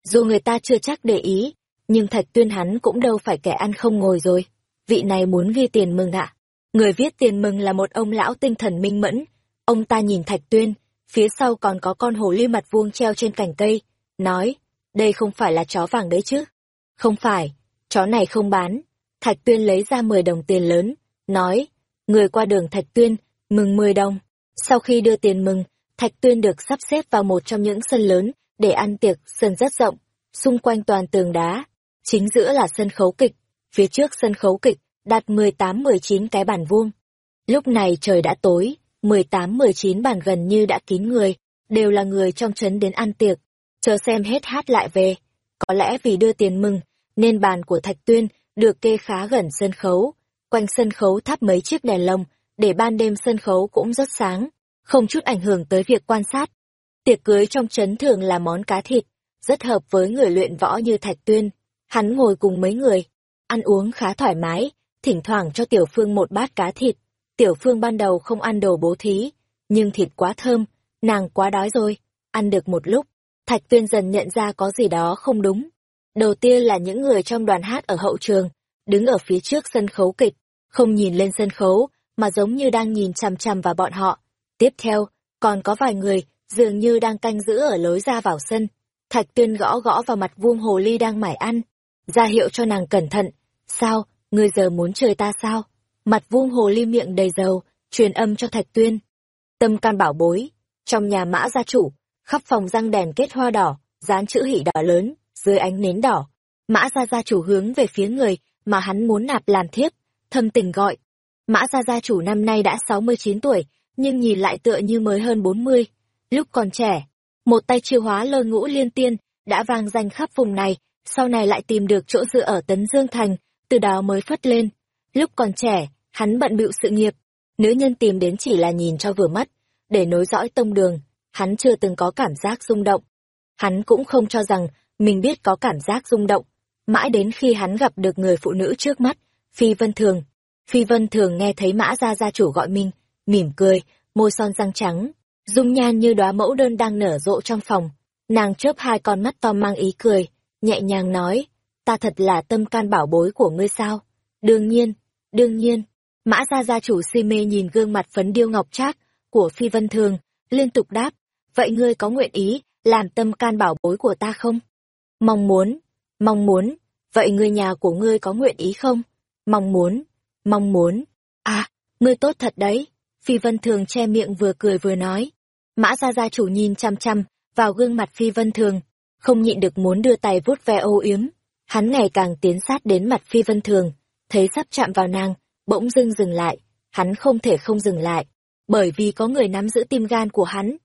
Dù người ta chưa chắc để ý, nhưng Thạch Tuyên hắn cũng đâu phải kẻ ăn không ngồi rồi. Vị này muốn ghi tiền mừng ạ. Người viết tiền mừng là một ông lão tinh thần minh mẫn. Ông ta nhìn Thạch Tuyên, phía sau còn có con hồ ly mặt vuông treo trên cành cây, nói, đây không phải là chó vàng đấy chứ. Không phải, chó này không bán. Thạch Tuyên lấy ra 10 đồng tiền lớn, nói, người qua đường Thạch Tuyên, mừng 10 đồng. Sau khi đưa tiền mừng, Thạch Tuyên được sắp xếp vào một trong những sân lớn để ăn tiệc, sân rất rộng, xung quanh toàn tường đá. Chính giữa là sân khấu kịch, phía trước sân khấu kịch đặt 18-19 cái bàn vuông. Lúc này trời đã tối, 18-19 bàn gần như đã kín người, đều là người trong trấn đến ăn tiệc, chờ xem hết hát lại về. Có lẽ vì đưa tiền mừng, nên bàn của Thạch Tuyên được kê khá gần sân khấu, quanh sân khấu thắp mấy chiếc đèn lồng, để ban đêm sân khấu cũng rất sáng, không chút ảnh hưởng tới việc quan sát. Tiệc cưới trong trấn thường là món cá thịt, rất hợp với người luyện võ như Thạch Tuyên. Hắn ngồi cùng mấy người, ăn uống khá thoải mái, thỉnh thoảng cho Tiểu Phương một bát cá thịt. Tiểu Phương ban đầu không ăn đồ bố thí, nhưng thịt quá thơm, nàng quá đói rồi, ăn được một lúc. Thạch Tuyên dần nhận ra có gì đó không đúng. Đầu tiên là những người trong đoàn hát ở hậu trường, đứng ở phía trước sân khấu kịch, không nhìn lên sân khấu, mà giống như đang nhìn chằm chằm vào bọn họ. Tiếp theo, còn có vài người, dường như đang canh giữ ở lối ra vào sân. Thạch Tuyên gõ gõ vào mặt vuông hồ ly đang mải ăn, ra hiệu cho nàng cẩn thận. Sao, ngươi giờ muốn chơi ta sao? Mặt vuông hồ ly miệng đầy dầu, truyền âm cho Thạch Tuyên. Tâm can bảo bối, trong nhà mã gia chủ, khắp phòng răng đèn kết hoa đỏ, dán chữ hỷ đỏ lớn, dưới ánh nến đỏ. Mã gia gia chủ hướng về phía người mà hắn muốn nạp làm thiếp, thâm tình gọi. Mã gia gia chủ năm nay đã 69 tuổi, nhưng nhìn lại tựa như mới hơn 40. Lúc còn trẻ, một tay chiêu hóa lơ ngũ liên tiên, đã vang danh khắp vùng này, sau này lại tìm được chỗ dựa ở Tấn Dương Thành, từ đó mới phất lên. Lúc còn trẻ, hắn bận bịu sự nghiệp, nữ nhân tìm đến chỉ là nhìn cho vừa mắt, để nối dõi tông đường, hắn chưa từng có cảm giác rung động. Hắn cũng không cho rằng mình biết có cảm giác rung động, mãi đến khi hắn gặp được người phụ nữ trước mắt, Phi Vân Thường. Phi Vân Thường nghe thấy mã gia gia chủ gọi mình, mỉm cười, môi son răng trắng, dung nhan như đóa mẫu đơn đang nở rộ trong phòng. Nàng chớp hai con mắt to mang ý cười, nhẹ nhàng nói, ta thật là tâm can bảo bối của ngươi sao? Đương nhiên, đương nhiên. Mã gia gia chủ si mê nhìn gương mặt phấn điêu ngọc trác của Phi Vân Thường, liên tục đáp, vậy ngươi có nguyện ý làm tâm can bảo bối của ta không? Mong muốn, mong muốn, vậy người nhà của ngươi có nguyện ý không? Mong muốn, mong muốn. À, ngươi tốt thật đấy. Phi Vân Thường che miệng vừa cười vừa nói. Mã gia gia chủ nhìn chăm chăm vào gương mặt Phi Vân Thường, không nhịn được muốn đưa tay vuốt ve ô yếm. Hắn ngày càng tiến sát đến mặt Phi Vân Thường, thấy sắp chạm vào nàng, bỗng dưng dừng lại. Hắn không thể không dừng lại, bởi vì có người nắm giữ tim gan của hắn.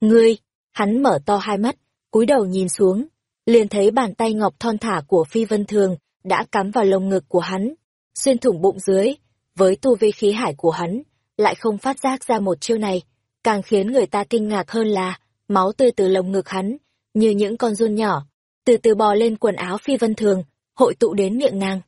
Ngươi, hắn mở to hai mắt, cúi đầu nhìn xuống, liền thấy bàn tay ngọc thon thả của Phi Vân Thường đã cắm vào lồng ngực của hắn, xuyên thủng bụng dưới, với tu vi khí hải của hắn, lại không phát giác ra một chiêu này, càng khiến người ta kinh ngạc hơn là, máu tươi từ lồng ngực hắn, như những con run nhỏ, từ từ bò lên quần áo Phi Vân Thường, hội tụ đến miệng nàng.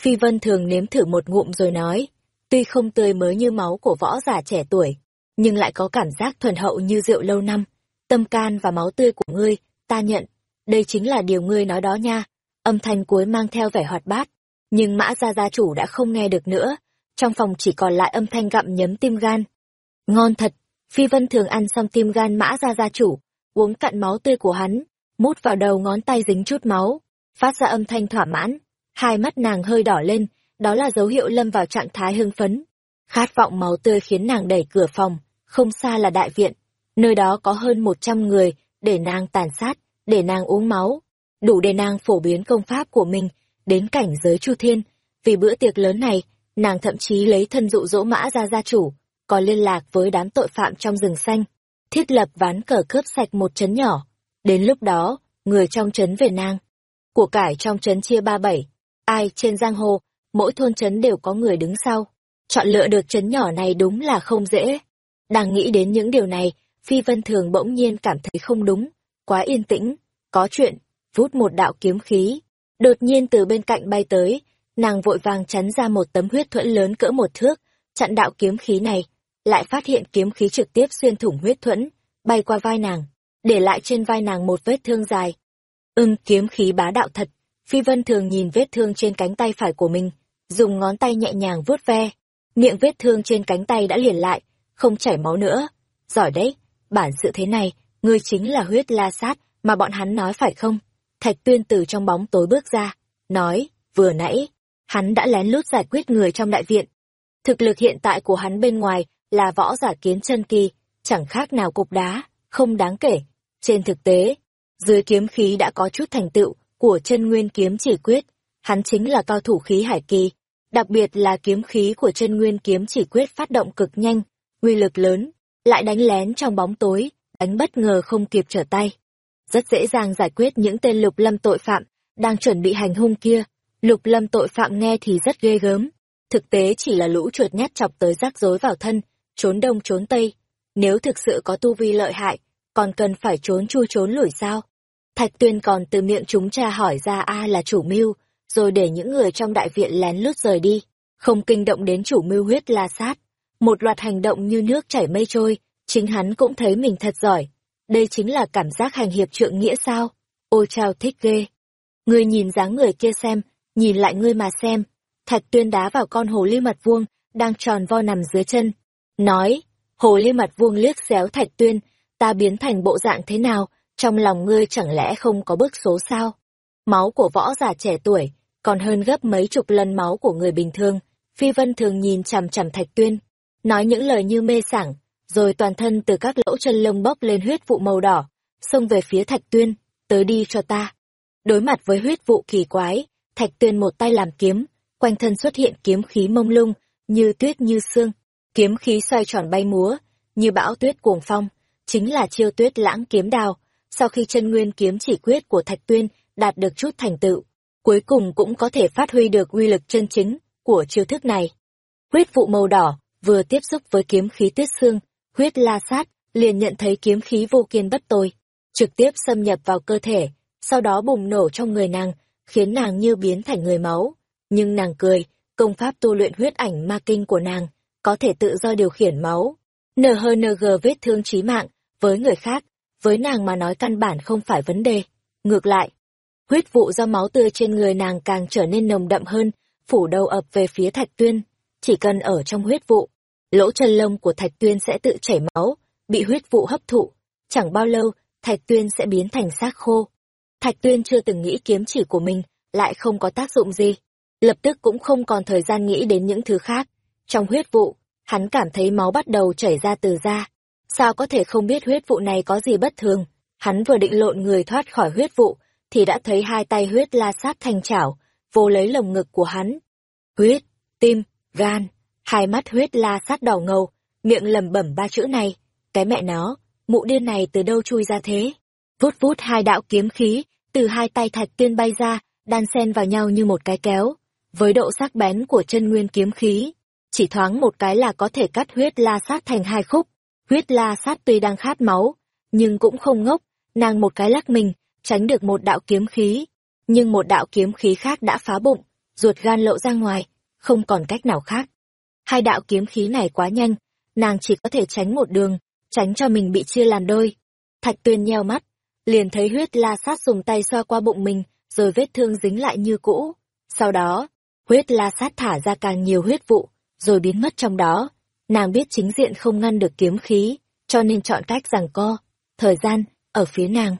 Phi Vân Thường nếm thử một ngụm rồi nói, tuy không tươi mới như máu của võ giả trẻ tuổi, nhưng lại có cảm giác thuần hậu như rượu lâu năm. Tâm can và máu tươi của ngươi, ta nhận, đây chính là điều ngươi nói đó nha. Âm thanh cuối mang theo vẻ hoạt bát, nhưng mã gia gia chủ đã không nghe được nữa, trong phòng chỉ còn lại âm thanh gặm nhấm tim gan. Ngon thật, Phi Vân thường ăn xong tim gan mã gia gia chủ, uống cạn máu tươi của hắn, mút vào đầu ngón tay dính chút máu, phát ra âm thanh thỏa mãn, hai mắt nàng hơi đỏ lên, đó là dấu hiệu lâm vào trạng thái hưng phấn. Khát vọng máu tươi khiến nàng đẩy cửa phòng, không xa là đại viện, nơi đó có hơn một trăm người, để nàng tàn sát, để nàng uống máu, đủ để nàng phổ biến công pháp của mình, đến cảnh giới chu thiên. Vì bữa tiệc lớn này, nàng thậm chí lấy thân dụ dỗ mã ra gia chủ, còn liên lạc với đám tội phạm trong rừng xanh, thiết lập ván cờ cướp sạch một trấn nhỏ. Đến lúc đó, người trong trấn về nàng. Của cải trong trấn chia ba bảy, ai trên giang hồ, mỗi thôn trấn đều có người đứng sau. Chọn lựa được trấn nhỏ này đúng là không dễ. Đang nghĩ đến những điều này, Phi Vân Thường bỗng nhiên cảm thấy không đúng, quá yên tĩnh, có chuyện, vút một đạo kiếm khí. Đột nhiên từ bên cạnh bay tới, nàng vội vàng chắn ra một tấm huyết thuẫn lớn cỡ một thước, chặn đạo kiếm khí này, lại phát hiện kiếm khí trực tiếp xuyên thủng huyết thuẫn, bay qua vai nàng, để lại trên vai nàng một vết thương dài. Ưng kiếm khí bá đạo thật. Phi Vân thường nhìn vết thương trên cánh tay phải của mình, dùng ngón tay nhẹ nhàng vuốt ve. Miệng vết thương trên cánh tay đã liền lại, không chảy máu nữa. Giỏi đấy, bản sự thế này, ngươi chính là huyết la sát mà bọn hắn nói phải không? Thạch tuyên từ trong bóng tối bước ra, nói, vừa nãy, hắn đã lén lút giải quyết người trong đại viện. Thực lực hiện tại của hắn bên ngoài là võ giả kiến chân kỳ, chẳng khác nào cục đá, không đáng kể. Trên thực tế, dưới kiếm khí đã có chút thành tựu của chân nguyên kiếm chỉ quyết, hắn chính là cao thủ khí hải kỳ, đặc biệt là kiếm khí của chân nguyên kiếm chỉ quyết phát động cực nhanh, uy lực lớn, lại đánh lén trong bóng tối, đánh bất ngờ không kịp trở tay. Rất dễ dàng giải quyết những tên lục lâm tội phạm, đang chuẩn bị hành hung kia. Lục lâm tội phạm nghe thì rất ghê gớm, thực tế chỉ là lũ chuột nhát chọc tới rắc rối vào thân, trốn đông trốn tây. Nếu thực sự có tu vi lợi hại, còn cần phải trốn chui trốn lủi sao? Thạch tuyên còn từ miệng chúng tra hỏi ra ai là chủ mưu, rồi để những người trong đại viện lén lút rời đi, không kinh động đến chủ mưu huyết la sát. Một loạt hành động như nước chảy mây trôi, chính hắn cũng thấy mình thật giỏi. Đây chính là cảm giác hành hiệp trượng nghĩa sao? Ôi chào thích ghê. Ngươi nhìn dáng người kia xem, nhìn lại ngươi mà xem. Thạch tuyên đá vào con hồ ly mặt vuông, đang tròn vo nằm dưới chân. Nói, hồ ly mặt vuông liếc xéo thạch tuyên, ta biến thành bộ dạng thế nào, trong lòng ngươi chẳng lẽ không có bức số sao? Máu của võ giả trẻ tuổi, còn hơn gấp mấy chục lần máu của người bình thường. Phi Vân thường nhìn chằm chằm Thạch Tuyên, nói những lời như mê sảng, rồi toàn thân từ các lỗ chân lông bốc lên huyết vụ màu đỏ, xông về phía Thạch Tuyên, tới đi cho ta. Đối mặt với huyết vụ kỳ quái, Thạch Tuyên một tay làm kiếm, quanh thân xuất hiện kiếm khí mông lung, như tuyết như xương, kiếm khí xoay tròn bay múa, như bão tuyết cuồng phong, chính là chiêu tuyết lãng kiếm đào. Sau khi chân nguyên kiếm chỉ quyết của Thạch Tuyên đạt được chút thành tựu, cuối cùng cũng có thể phát huy được uy lực chân chính của chiêu thức này. Huyết vụ màu đỏ vừa tiếp xúc với kiếm khí tuyết xương, huyết la sát liền nhận thấy kiếm khí vô kiên bất tồi, trực tiếp xâm nhập vào cơ thể, sau đó bùng nổ trong người nàng, khiến nàng như biến thành người máu. Nhưng nàng cười, công pháp tu luyện huyết ảnh ma kinh của nàng, có thể tự do điều khiển máu. NHNG vết thương chí mạng, với người khác, với nàng mà nói căn bản không phải vấn đề. Ngược lại, huyết vụ do máu tươi trên người nàng càng trở nên nồng đậm hơn, phủ đầu ập về phía thạch tuyên. Chỉ cần ở trong huyết vụ, lỗ chân lông của thạch tuyên sẽ tự chảy máu, bị huyết vụ hấp thụ. Chẳng bao lâu, thạch tuyên sẽ biến thành xác khô. Thạch tuyên chưa từng nghĩ kiếm chỉ của mình, lại không có tác dụng gì. Lập tức cũng không còn thời gian nghĩ đến những thứ khác. Trong huyết vụ, hắn cảm thấy máu bắt đầu chảy ra từ da. Sao có thể không biết huyết vụ này có gì bất thường? Hắn vừa định lộn người thoát khỏi huyết vụ, thì đã thấy hai tay huyết la sát thành chảo, vô lấy lồng ngực của hắn. Huyết, tim, gan, hai mắt huyết la sát đỏ ngầu, miệng lẩm bẩm ba chữ này. Cái mẹ nó, mụ điên này từ đâu chui ra thế? Vút vút hai đạo kiếm khí, từ hai tay thạch tiên bay ra, đan xen vào nhau như một cái kéo. Với độ sắc bén của chân nguyên kiếm khí, chỉ thoáng một cái là có thể cắt huyết la sát thành hai khúc. Huyết la sát tuy đang khát máu, nhưng cũng không ngốc, nàng một cái lắc mình, tránh được một đạo kiếm khí. Nhưng một đạo kiếm khí khác đã phá bụng, ruột gan lộ ra ngoài, không còn cách nào khác. Hai đạo kiếm khí này quá nhanh, nàng chỉ có thể tránh một đường, tránh cho mình bị chia làm đôi. Thạch tuyên nheo mắt, liền thấy huyết la sát dùng tay xoa qua bụng mình, rồi vết thương dính lại như cũ. Sau đó, huyết la sát thả ra càng nhiều huyết vụ, rồi biến mất trong đó. Nàng biết chính diện không ngăn được kiếm khí, cho nên chọn cách giằng co. Thời gian, ở phía nàng.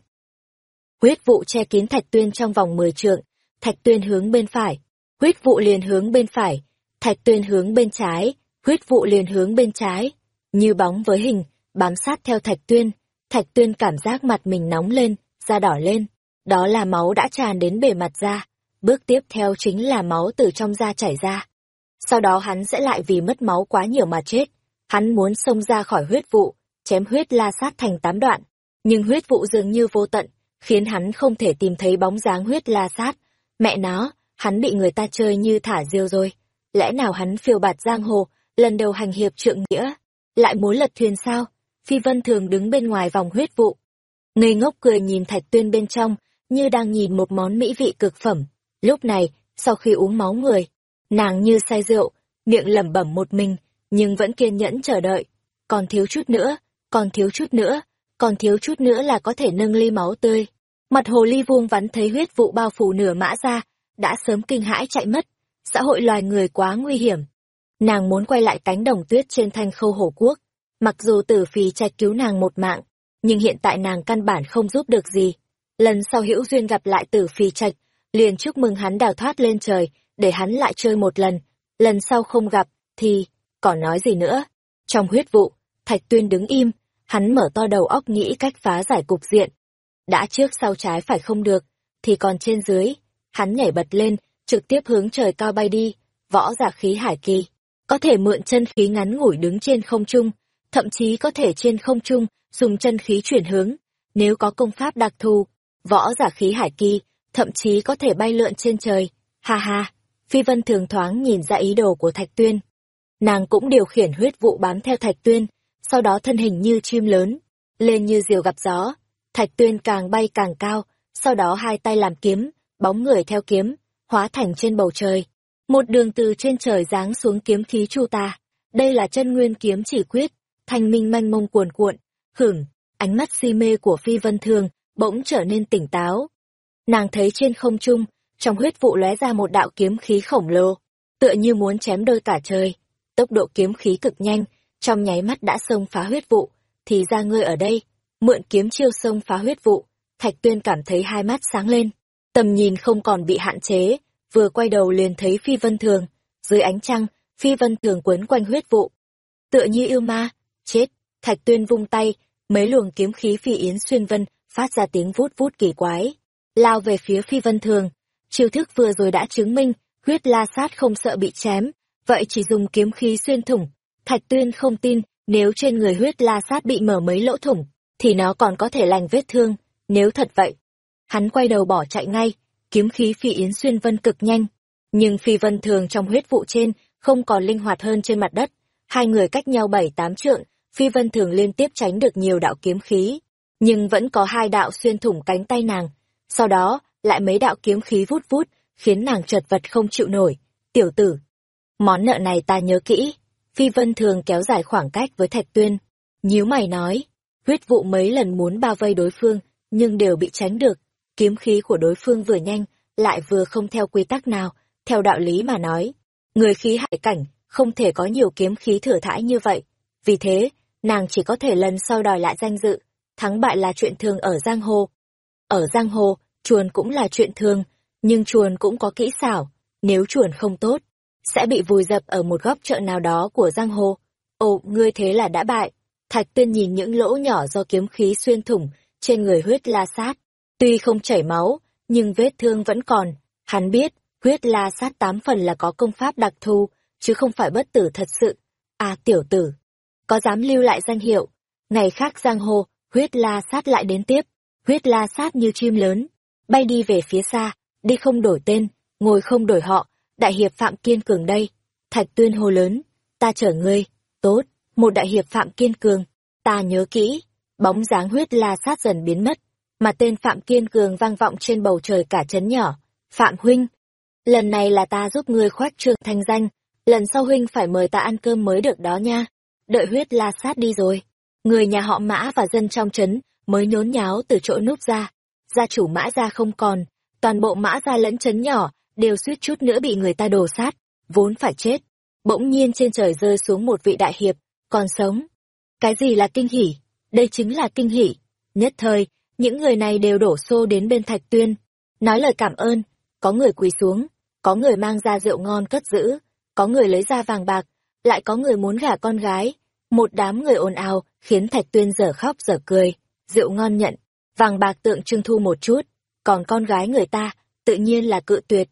Huyết vụ che kín thạch tuyên trong vòng 10 trượng, thạch tuyên hướng bên phải, huyết vụ liền hướng bên phải, thạch tuyên hướng bên trái, huyết vụ liền hướng bên trái. Như bóng với hình, bám sát theo thạch tuyên, thạch tuyên cảm giác mặt mình nóng lên, da đỏ lên. Đó là máu đã tràn đến bề mặt da. Bước tiếp theo chính là máu từ trong da chảy ra. Sau đó hắn sẽ lại vì mất máu quá nhiều mà chết. Hắn muốn xông ra khỏi huyết vụ, chém huyết la sát thành tám đoạn. Nhưng huyết vụ dường như vô tận, khiến hắn không thể tìm thấy bóng dáng huyết la sát. Mẹ nó, hắn bị người ta chơi như thả diêu rồi. Lẽ nào hắn phiêu bạt giang hồ, lần đầu hành hiệp trượng nghĩa, lại muốn lật thuyền sao? Phi Vân thường đứng bên ngoài vòng huyết vụ. Ngây ngốc cười nhìn thạch tuyên bên trong, như đang nhìn một món mỹ vị cực phẩm. Lúc này, sau khi uống máu người, nàng như say rượu, miệng lẩm bẩm một mình, nhưng vẫn kiên nhẫn chờ đợi. Còn thiếu chút nữa, còn thiếu chút nữa, còn thiếu chút nữa là có thể nâng ly máu tươi. Mặt hồ ly vuông vắn thấy huyết vụ bao phủ nửa mã ra, đã sớm kinh hãi chạy mất. Xã hội loài người quá nguy hiểm. Nàng muốn quay lại cánh đồng tuyết trên thanh khâu hổ quốc. Mặc dù tử phì trạch cứu nàng một mạng, nhưng hiện tại nàng căn bản không giúp được gì. Lần sau hữu duyên gặp lại tử phì trạch, liền chúc mừng hắn đào thoát lên trời, để hắn lại chơi một lần. Lần sau không gặp, thì, còn nói gì nữa. Trong huyết vụ, Thạch Tuyên đứng im, hắn mở to đầu óc nghĩ cách phá giải cục diện. Đã trước sau trái phải không được, thì còn trên dưới, hắn nhảy bật lên, trực tiếp hướng trời cao bay đi, võ giả khí hải kỳ. Có thể mượn chân khí ngắn ngủi đứng trên không trung, thậm chí có thể trên không trung, dùng chân khí chuyển hướng. Nếu có công pháp đặc thù, võ giả khí hải kỳ, thậm chí có thể bay lượn trên trời. Ha ha, Phi Vân thường thoáng nhìn ra ý đồ của Thạch Tuyên. Nàng cũng điều khiển huyết vụ bám theo Thạch Tuyên, sau đó thân hình như chim lớn, lên như diều gặp gió. Thạch Tuyên càng bay càng cao, sau đó hai tay làm kiếm, bóng người theo kiếm, hóa thành trên bầu trời. Một đường từ trên trời giáng xuống kiếm khí chu ta. Đây là chân nguyên kiếm chỉ quyết, thanh minh manh mông cuồn cuộn, hửng, ánh mắt si mê của Phi Vân Thường bỗng trở nên tỉnh táo. Nàng thấy trên không trung, trong huyết vụ lóe ra một đạo kiếm khí khổng lồ, tựa như muốn chém đôi cả trời. Tốc độ kiếm khí cực nhanh, trong nháy mắt đã xông phá huyết vụ, thì ra ngươi ở đây, mượn kiếm chiêu xông phá huyết vụ, Thạch Tuyên cảm thấy hai mắt sáng lên, tầm nhìn không còn bị hạn chế, vừa quay đầu liền thấy Phi Vân Thường, dưới ánh trăng, Phi Vân Thường quấn quanh huyết vụ. Tựa như yêu ma, chết, Thạch Tuyên vung tay, mấy luồng kiếm khí Phi Yến xuyên vân phát ra tiếng vút vút kỳ quái, lao về phía Phi Vân Thường. Chiêu thức vừa rồi đã chứng minh, huyết la sát không sợ bị chém, vậy chỉ dùng kiếm khí xuyên thủng. Thạch Tuyên không tin, nếu trên người huyết la sát bị mở mấy lỗ thủng, thì nó còn có thể lành vết thương, nếu thật vậy. Hắn quay đầu bỏ chạy ngay, kiếm khí phi yến xuyên vân cực nhanh. Nhưng phi vân thường trong huyết vụ trên, không còn linh hoạt hơn trên mặt đất. Hai người cách nhau bảy tám trượng, phi vân thường liên tiếp tránh được nhiều đạo kiếm khí. Nhưng vẫn có hai đạo xuyên thủng cánh tay nàng. Sau đó, lại mấy đạo kiếm khí vút vút, khiến nàng chật vật không chịu nổi. Tiểu tử, món nợ này ta nhớ kỹ. Phi vân thường kéo dài khoảng cách với thạch tuyên. Nhíu mày nói, huyết vụ mấy lần muốn bao vây đối phương, nhưng đều bị tránh được. Kiếm khí của đối phương vừa nhanh, lại vừa không theo quy tắc nào, theo đạo lý mà nói. Người khí hại cảnh, không thể có nhiều kiếm khí thừa thãi như vậy. Vì thế, nàng chỉ có thể lần sau đòi lại danh dự. Thắng bại là chuyện thường ở Giang Hồ. Ở Giang Hồ, chuồn cũng là chuyện thường, nhưng chuồn cũng có kỹ xảo. Nếu chuồn không tốt, sẽ bị vùi dập ở một góc chợ nào đó của Giang Hồ. Ồ, ngươi thế là đã bại. Thạch tuyên nhìn những lỗ nhỏ do kiếm khí xuyên thủng trên người huyết la sát. Tuy không chảy máu, nhưng vết thương vẫn còn. Hắn biết, huyết la sát tám phần là có công pháp đặc thù, chứ không phải bất tử thật sự. À tiểu tử, có dám lưu lại danh hiệu. Ngày khác giang hồ, huyết la sát lại đến tiếp. Huyết la sát như chim lớn, bay đi về phía xa, đi không đổi tên, ngồi không đổi họ, đại hiệp Phạm Kiên Cường đây. Thạch tuyên hồ lớn, ta chở ngươi, tốt, một đại hiệp Phạm Kiên Cường, ta nhớ kỹ, bóng dáng huyết la sát dần biến mất, mà tên Phạm Kiên Cường vang vọng trên bầu trời cả chấn nhỏ. Phạm Huynh, lần này là ta giúp ngươi khoác trường thanh danh, lần sau Huynh phải mời ta ăn cơm mới được đó nha. Đợi huyết la sát đi rồi, người nhà họ mã và dân trong chấn mới nhốn nháo từ chỗ núp ra. Gia chủ mã gia không còn, toàn bộ mã gia lẫn chấn nhỏ đều suýt chút nữa bị người ta đổ sát, vốn phải chết. Bỗng nhiên trên trời rơi xuống một vị đại hiệp, còn sống. Cái gì là kinh hỉ? Đây chính là kinh hỉ. Nhất thời, những người này đều đổ xô đến bên Thạch Tuyên, nói lời cảm ơn, có người quỳ xuống, có người mang ra rượu ngon cất giữ, có người lấy ra vàng bạc, lại có người muốn gả con gái. Một đám người ồn ào, khiến Thạch Tuyên dở khóc dở cười, rượu ngon nhận, vàng bạc tượng trưng thu một chút, còn con gái người ta, tự nhiên là cự tuyệt.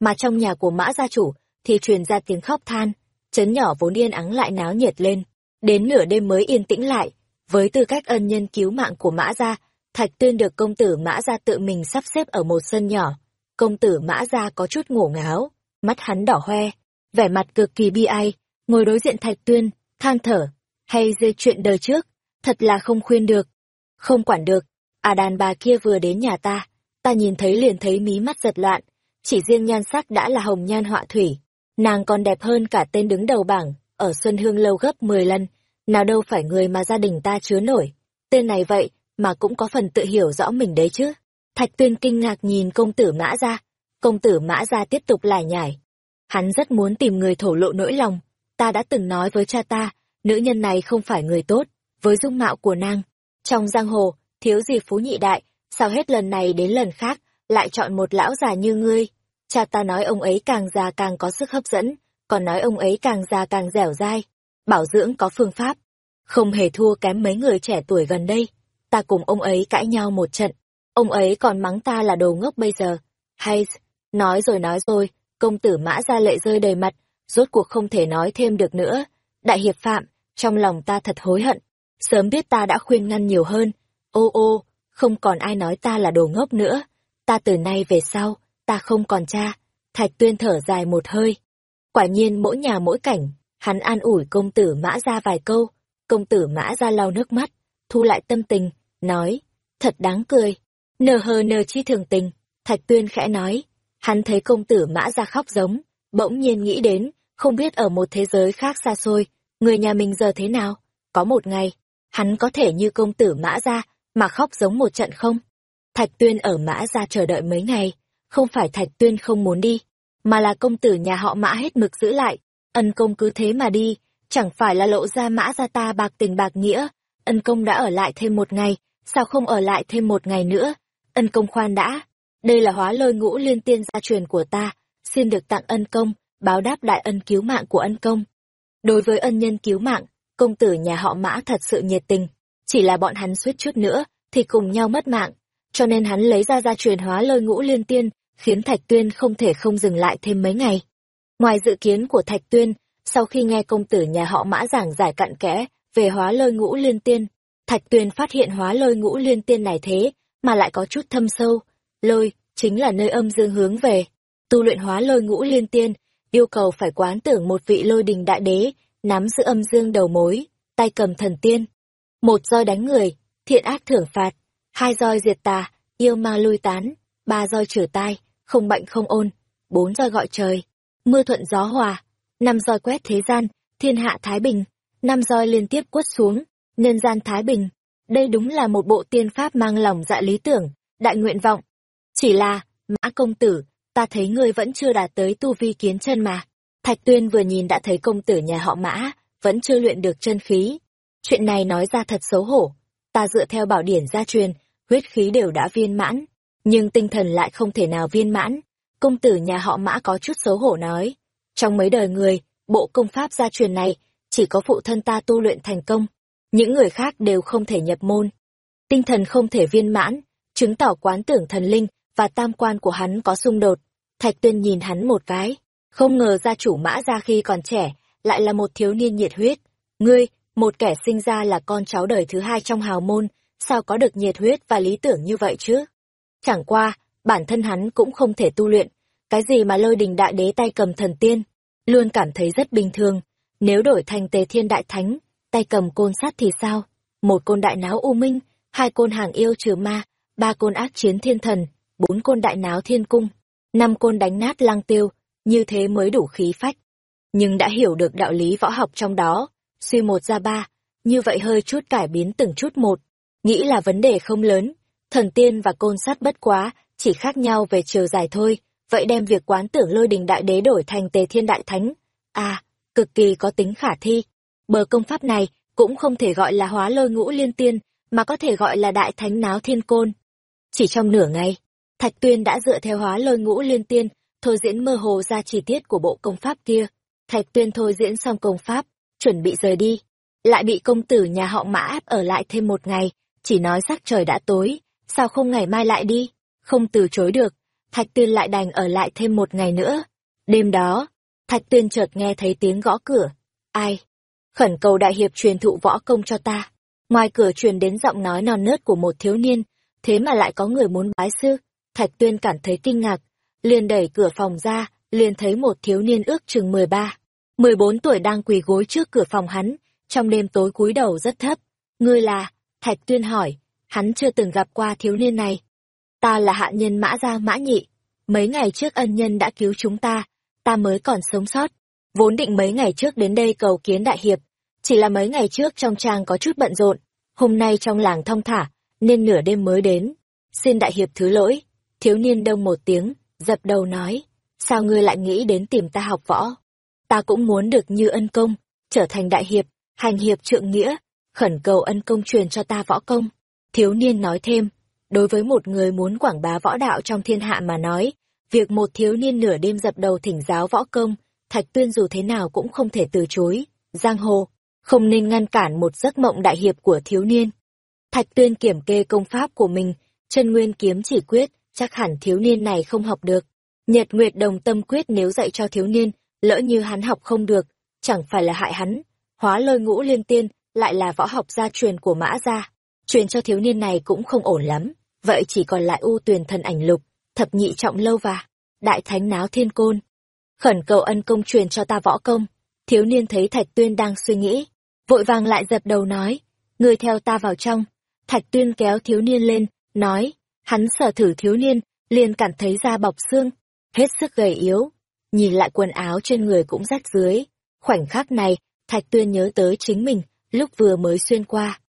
Mà trong nhà của mã gia chủ, thì truyền ra tiếng khóc than, chấn nhỏ vốn yên ắng lại náo nhiệt lên, đến nửa đêm mới yên tĩnh lại, với tư cách ân nhân cứu mạng của mã gia, Thạch Tuyên được công tử Mã Gia tự mình sắp xếp ở một sân nhỏ. Công tử Mã Gia có chút ngổ ngáo, mắt hắn đỏ hoe, vẻ mặt cực kỳ bi ai, ngồi đối diện Thạch Tuyên, than thở, hay dê chuyện đời trước, thật là không khuyên được. Không quản được, à đàn bà kia vừa đến nhà ta, ta nhìn thấy liền thấy mí mắt giật loạn, chỉ riêng nhan sắc đã là hồng nhan họa thủy, nàng còn đẹp hơn cả tên đứng đầu bảng, ở Xuân Hương lâu gấp 10 lần, nào đâu phải người mà gia đình ta chứa nổi. Tên này vậy, mà cũng có phần tự hiểu rõ mình đấy chứ. Thạch Tuyên kinh ngạc nhìn công tử Mã Gia. Công tử Mã Gia tiếp tục lải nhải. Hắn rất muốn tìm người thổ lộ nỗi lòng. Ta đã từng nói với cha ta, nữ nhân này không phải người tốt, với dung mạo của nàng. Trong giang hồ, thiếu gì phú nhị đại, sao hết lần này đến lần khác, lại chọn một lão già như ngươi. Cha ta nói ông ấy càng già càng có sức hấp dẫn, còn nói ông ấy càng già càng dẻo dai. Bảo dưỡng có phương pháp. Không hề thua kém mấy người trẻ tuổi gần đây. Ta cùng ông ấy cãi nhau một trận. Ông ấy còn mắng ta là đồ ngốc bây giờ. Hay, nói rồi nói rồi, công tử mã ra lệ rơi đầy mặt, rốt cuộc không thể nói thêm được nữa. Đại hiệp phạm, trong lòng ta thật hối hận. Sớm biết ta đã khuyên ngăn nhiều hơn. Ô ô, không còn ai nói ta là đồ ngốc nữa. Ta từ nay về sau, ta không còn cha. Thạch tuyên thở dài một hơi. Quả nhiên mỗi nhà mỗi cảnh, hắn an ủi công tử mã ra vài câu. Công tử mã ra lau nước mắt, thu lại tâm tình, nói, thật đáng cười. Nờ hờ nờ chi thường tình, Thạch Tuyên khẽ nói, hắn thấy công tử mã ra khóc giống, bỗng nhiên nghĩ đến, không biết ở một thế giới khác xa xôi, người nhà mình giờ thế nào, có một ngày, hắn có thể như công tử mã ra, mà khóc giống một trận không? Thạch Tuyên ở mã ra chờ đợi mấy ngày, không phải Thạch Tuyên không muốn đi, mà là công tử nhà họ mã hết mực giữ lại, ân công cứ thế mà đi, chẳng phải là lộ ra mã ra ta bạc tình bạc nghĩa, ân công đã ở lại thêm một ngày, sao không ở lại thêm một ngày nữa? Ân công khoan đã, đây là hóa lôi ngũ liên tiên gia truyền của ta, xin được tặng ân công, báo đáp đại ân cứu mạng của ân công. Đối với ân nhân cứu mạng, công tử nhà họ mã thật sự nhiệt tình, chỉ là bọn hắn suýt chút nữa, thì cùng nhau mất mạng, cho nên hắn lấy ra gia truyền hóa lôi ngũ liên tiên, khiến Thạch Tuyên không thể không dừng lại thêm mấy ngày. Ngoài dự kiến của Thạch Tuyên, sau khi nghe công tử nhà họ mã giảng giải cặn kẽ về hóa lôi ngũ liên tiên, Thạch Tuyên phát hiện hóa lôi ngũ liên tiên này thế, mà lại có chút thâm sâu. Lôi, chính là nơi âm dương hướng về. Tu luyện hóa lôi ngũ liên tiên, yêu cầu phải quán tưởng một vị lôi đình đại đế, nắm giữ âm dương đầu mối, tay cầm thần tiên. Một roi đánh người, thiện ác thưởng phạt, hai roi diệt tà, yêu ma lui tán, ba roi trừ tai, không bệnh không ôn, bốn roi gọi trời, mưa thuận gió hòa, năm roi quét thế gian, thiên hạ thái bình, năm roi liên tiếp quất xuống, nhân gian thái bình. Đây đúng là một bộ tiên pháp mang lòng dạ lý tưởng, đại nguyện vọng. Chỉ là, mã công tử, ta thấy ngươi vẫn chưa đạt tới tu vi kiến chân mà. Thạch tuyên vừa nhìn đã thấy công tử nhà họ mã, vẫn chưa luyện được chân khí. Chuyện này nói ra thật xấu hổ. Ta dựa theo bảo điển gia truyền, huyết khí đều đã viên mãn, nhưng tinh thần lại không thể nào viên mãn. Công tử nhà họ mã có chút xấu hổ nói. Trong mấy đời người, bộ công pháp gia truyền này, chỉ có phụ thân ta tu luyện thành công những người khác đều không thể nhập môn. Tinh thần không thể viên mãn, chứng tỏ quán tưởng thần linh và tam quan của hắn có xung đột. Thạch tuyên nhìn hắn một cái, không ngờ gia chủ mã ra khi còn trẻ, lại là một thiếu niên nhiệt huyết. Ngươi, một kẻ sinh ra là con cháu đời thứ hai trong hào môn, sao có được nhiệt huyết và lý tưởng như vậy chứ? Chẳng qua, bản thân hắn cũng không thể tu luyện, cái gì mà lôi đình đại đế tay cầm thần tiên, luôn cảm thấy rất bình thường. Nếu đổi thành tề thiên đại thánh, tay cầm côn sắt thì sao? Một côn đại náo u minh, hai côn hàng yêu trừ ma, ba côn ác chiến thiên thần, bốn côn đại náo thiên cung, năm côn đánh nát lang tiêu, như thế mới đủ khí phách. Nhưng đã hiểu được đạo lý võ học trong đó, suy một ra ba, như vậy hơi chút cải biến từng chút một, nghĩ là vấn đề không lớn, thần tiên và côn sát bất quá, chỉ khác nhau về chiều dài thôi, vậy đem việc quán tưởng lôi đình đại đế đổi thành tề thiên đại thánh. À, cực kỳ có tính khả thi. Bờ công pháp này cũng không thể gọi là hóa lôi ngũ liên tiên, mà có thể gọi là đại thánh náo thiên côn. Chỉ trong nửa ngày, Thạch Tuyên đã dựa theo hóa lôi ngũ liên tiên, thôi diễn mơ hồ ra chi tiết của bộ công pháp kia. Thạch Tuyên thôi diễn xong công pháp, chuẩn bị rời đi. Lại bị công tử nhà họ mã áp ở lại thêm một ngày, chỉ nói sắc trời đã tối, sao không ngày mai lại đi? Không từ chối được, Thạch Tuyên lại đành ở lại thêm một ngày nữa. Đêm đó, Thạch Tuyên chợt nghe thấy tiếng gõ cửa. Ai? khẩn cầu đại hiệp truyền thụ võ công cho ta. Ngoài cửa truyền đến giọng nói non nớt của một thiếu niên, thế mà lại có người muốn bái sư. Thạch Tuyên cảm thấy kinh ngạc, liền đẩy cửa phòng ra, liền thấy một thiếu niên ước chừng 13, 14 tuổi đang quỳ gối trước cửa phòng hắn, trong đêm tối cúi đầu rất thấp. Ngươi là? Thạch Tuyên hỏi, hắn chưa từng gặp qua thiếu niên này. Ta là hạ nhân mã gia mã nhị, mấy ngày trước ân nhân đã cứu chúng ta, ta mới còn sống sót. Vốn định mấy ngày trước đến đây cầu kiến đại hiệp, chỉ là mấy ngày trước trong trang có chút bận rộn, hôm nay trong làng thong thả, nên nửa đêm mới đến. xin đại hiệp thứ lỗi. Thiếu niên đông một tiếng, dập đầu nói, sao ngươi lại nghĩ đến tìm ta học võ? Ta cũng muốn được như ân công, trở thành đại hiệp, hành hiệp trượng nghĩa, khẩn cầu ân công truyền cho ta võ công. Thiếu niên nói thêm, đối với một người muốn quảng bá võ đạo trong thiên hạ mà nói, việc một thiếu niên nửa đêm dập đầu thỉnh giáo võ công, Thạch Tuyên dù thế nào cũng không thể từ chối. Giang hồ, không nên ngăn cản một giấc mộng đại hiệp của thiếu niên. Thạch Tuyên kiểm kê công pháp của mình, chân nguyên kiếm chỉ quyết, chắc hẳn thiếu niên này không học được. Nhật Nguyệt Đồng tâm quyết nếu dạy cho thiếu niên, lỡ như hắn học không được, chẳng phải là hại hắn. Hóa lôi ngũ liên tiên, lại là võ học gia truyền của mã gia. Truyền cho thiếu niên này cũng không ổn lắm, vậy chỉ còn lại ưu tuyền thần ảnh lục, thập nhị trọng lâu và đại thánh náo thiên côn. Khẩn cầu ân công truyền cho ta võ công. Thiếu niên thấy Thạch Tuyên đang suy nghĩ, vội vàng lại dập đầu nói, người theo ta vào trong. Thạch Tuyên kéo thiếu niên lên, nói, hắn sở thử thiếu niên, liền cảm thấy da bọc xương, hết sức gầy yếu. Nhìn lại quần áo trên người cũng rách dưới. Khoảnh khắc này, Thạch Tuyên nhớ tới chính mình, lúc vừa mới xuyên qua.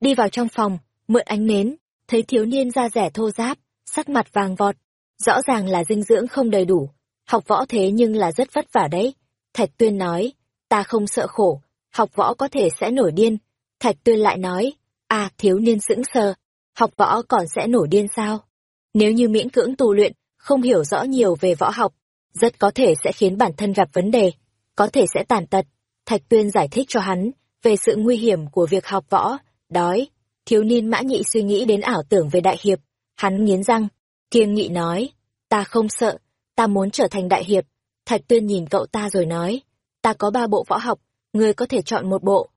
Đi vào trong phòng, mượn ánh nến, thấy thiếu niên da rẻ thô ráp, sắc mặt vàng vọt. Rõ ràng là dinh dưỡng không đầy đủ, học võ thế nhưng là rất vất vả đấy. Thạch Tuyên nói, ta không sợ khổ, học võ có thể sẽ nổi điên. Thạch Tuyên lại nói, à thiếu niên sững sờ, học võ còn sẽ nổi điên sao? Nếu như miễn cưỡng tu luyện, không hiểu rõ nhiều về võ học, rất có thể sẽ khiến bản thân gặp vấn đề, có thể sẽ tàn tật. Thạch Tuyên giải thích cho hắn về sự nguy hiểm của việc học võ, đói. Thiếu niên mã nhị suy nghĩ đến ảo tưởng về đại hiệp, hắn nghiến răng, kiêng nghị nói, ta không sợ, ta muốn trở thành đại hiệp. Thạch Tuyên nhìn cậu ta rồi nói, ta có ba bộ võ học, ngươi có thể chọn một bộ.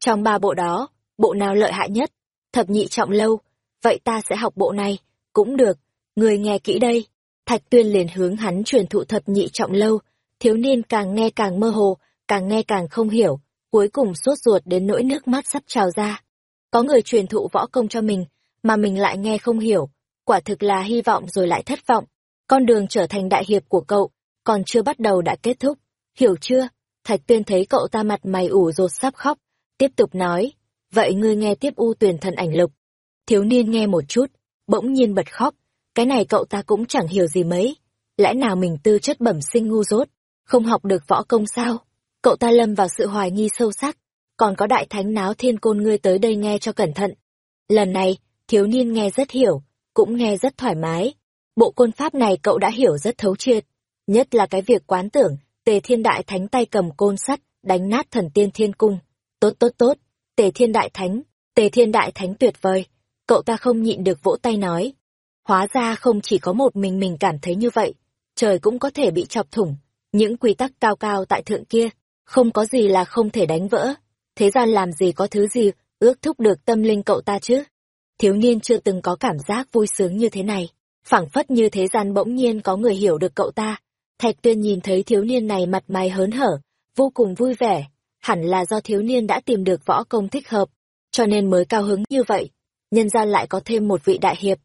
Trong ba bộ đó, bộ nào lợi hại nhất? Thập nhị trọng lâu, vậy ta sẽ học bộ này, cũng được, người nghe kỹ đây. Thạch Tuyên liền hướng hắn truyền thụ thập nhị trọng lâu, thiếu niên càng nghe càng mơ hồ, càng nghe càng không hiểu, cuối cùng sốt ruột đến nỗi nước mắt sắp trào ra. Có người truyền thụ võ công cho mình, mà mình lại nghe không hiểu, quả thực là hy vọng rồi lại thất vọng. Con đường trở thành đại hiệp của cậu, còn chưa bắt đầu đã kết thúc, hiểu chưa? Thạch Tuyên thấy cậu ta mặt mày ủ rột sắp khóc, tiếp tục nói, vậy ngươi nghe tiếp u tuyển thần ảnh lục. Thiếu niên nghe một chút, bỗng nhiên bật khóc, cái này cậu ta cũng chẳng hiểu gì mấy, lẽ nào mình tư chất bẩm sinh ngu dốt, không học được võ công sao? Cậu ta lâm vào sự hoài nghi sâu sắc, còn có đại thánh náo thiên côn ngươi tới đây nghe cho cẩn thận. Lần này, thiếu niên nghe rất hiểu, cũng nghe rất thoải mái. Bộ côn pháp này cậu đã hiểu rất thấu triệt, nhất là cái việc quán tưởng, tề thiên đại thánh tay cầm côn sắt, đánh nát thần tiên thiên cung. Tốt tốt tốt, tề thiên đại thánh, tề thiên đại thánh tuyệt vời. Cậu ta không nhịn được vỗ tay nói. Hóa ra không chỉ có một mình mình cảm thấy như vậy, trời cũng có thể bị chọc thủng. Những quy tắc cao cao tại thượng kia, không có gì là không thể đánh vỡ. Thế gian làm gì có thứ gì ước thúc được tâm linh cậu ta chứ? Thiếu niên chưa từng có cảm giác vui sướng như thế này. phảng phất như thế gian bỗng nhiên có người hiểu được cậu ta. Thạch tuyên nhìn thấy thiếu niên này mặt mày hớn hở, vô cùng vui vẻ. Hẳn là do thiếu niên đã tìm được võ công thích hợp, cho nên mới cao hứng như vậy. Nhân gian lại có thêm một vị đại hiệp.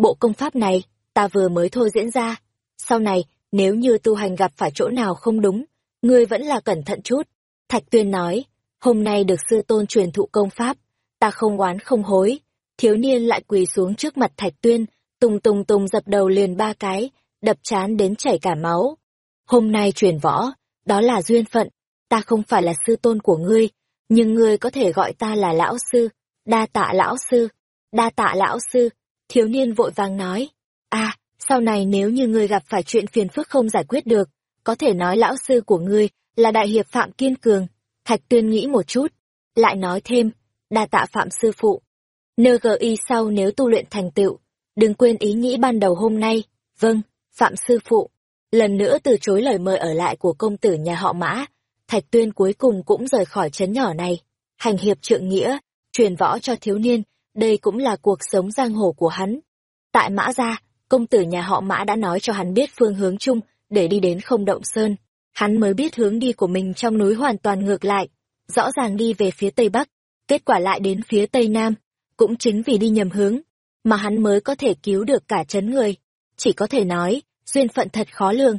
Bộ công pháp này, ta vừa mới thôi diễn ra. Sau này, nếu như tu hành gặp phải chỗ nào không đúng, ngươi vẫn là cẩn thận chút. Thạch Tuyên nói, hôm nay được sư tôn truyền thụ công pháp, ta không oán không hối. Thiếu niên lại quỳ xuống trước mặt Thạch Tuyên, tùng tùng tùng dập đầu liền ba cái, đập chán đến chảy cả máu. Hôm nay truyền võ, đó là duyên phận, ta không phải là sư tôn của ngươi, nhưng ngươi có thể gọi ta là lão sư, đa tạ lão sư, đa tạ lão sư. Thiếu niên vội vàng nói, a sau này nếu như ngươi gặp phải chuyện phiền phức không giải quyết được, có thể nói lão sư của ngươi là đại hiệp Phạm Kiên Cường. Thạch Tuyên nghĩ một chút, lại nói thêm, đa tạ Phạm sư phụ. NGI sau nếu tu luyện thành tựu, đừng quên ý nghĩ ban đầu hôm nay, vâng, Phạm sư phụ. Lần nữa từ chối lời mời ở lại của công tử nhà họ Mã, Thạch Tuyên cuối cùng cũng rời khỏi trấn nhỏ này. Hành hiệp trượng nghĩa, truyền võ cho thiếu niên, đây cũng là cuộc sống giang hồ của hắn. Tại Mã Gia, công tử nhà họ Mã đã nói cho hắn biết phương hướng chung để đi đến không động sơn. Hắn mới biết hướng đi của mình trong núi hoàn toàn ngược lại, rõ ràng đi về phía tây bắc, kết quả lại đến phía tây nam, cũng chính vì đi nhầm hướng, mà hắn mới có thể cứu được cả chấn người. Chỉ có thể nói, duyên phận thật khó lường.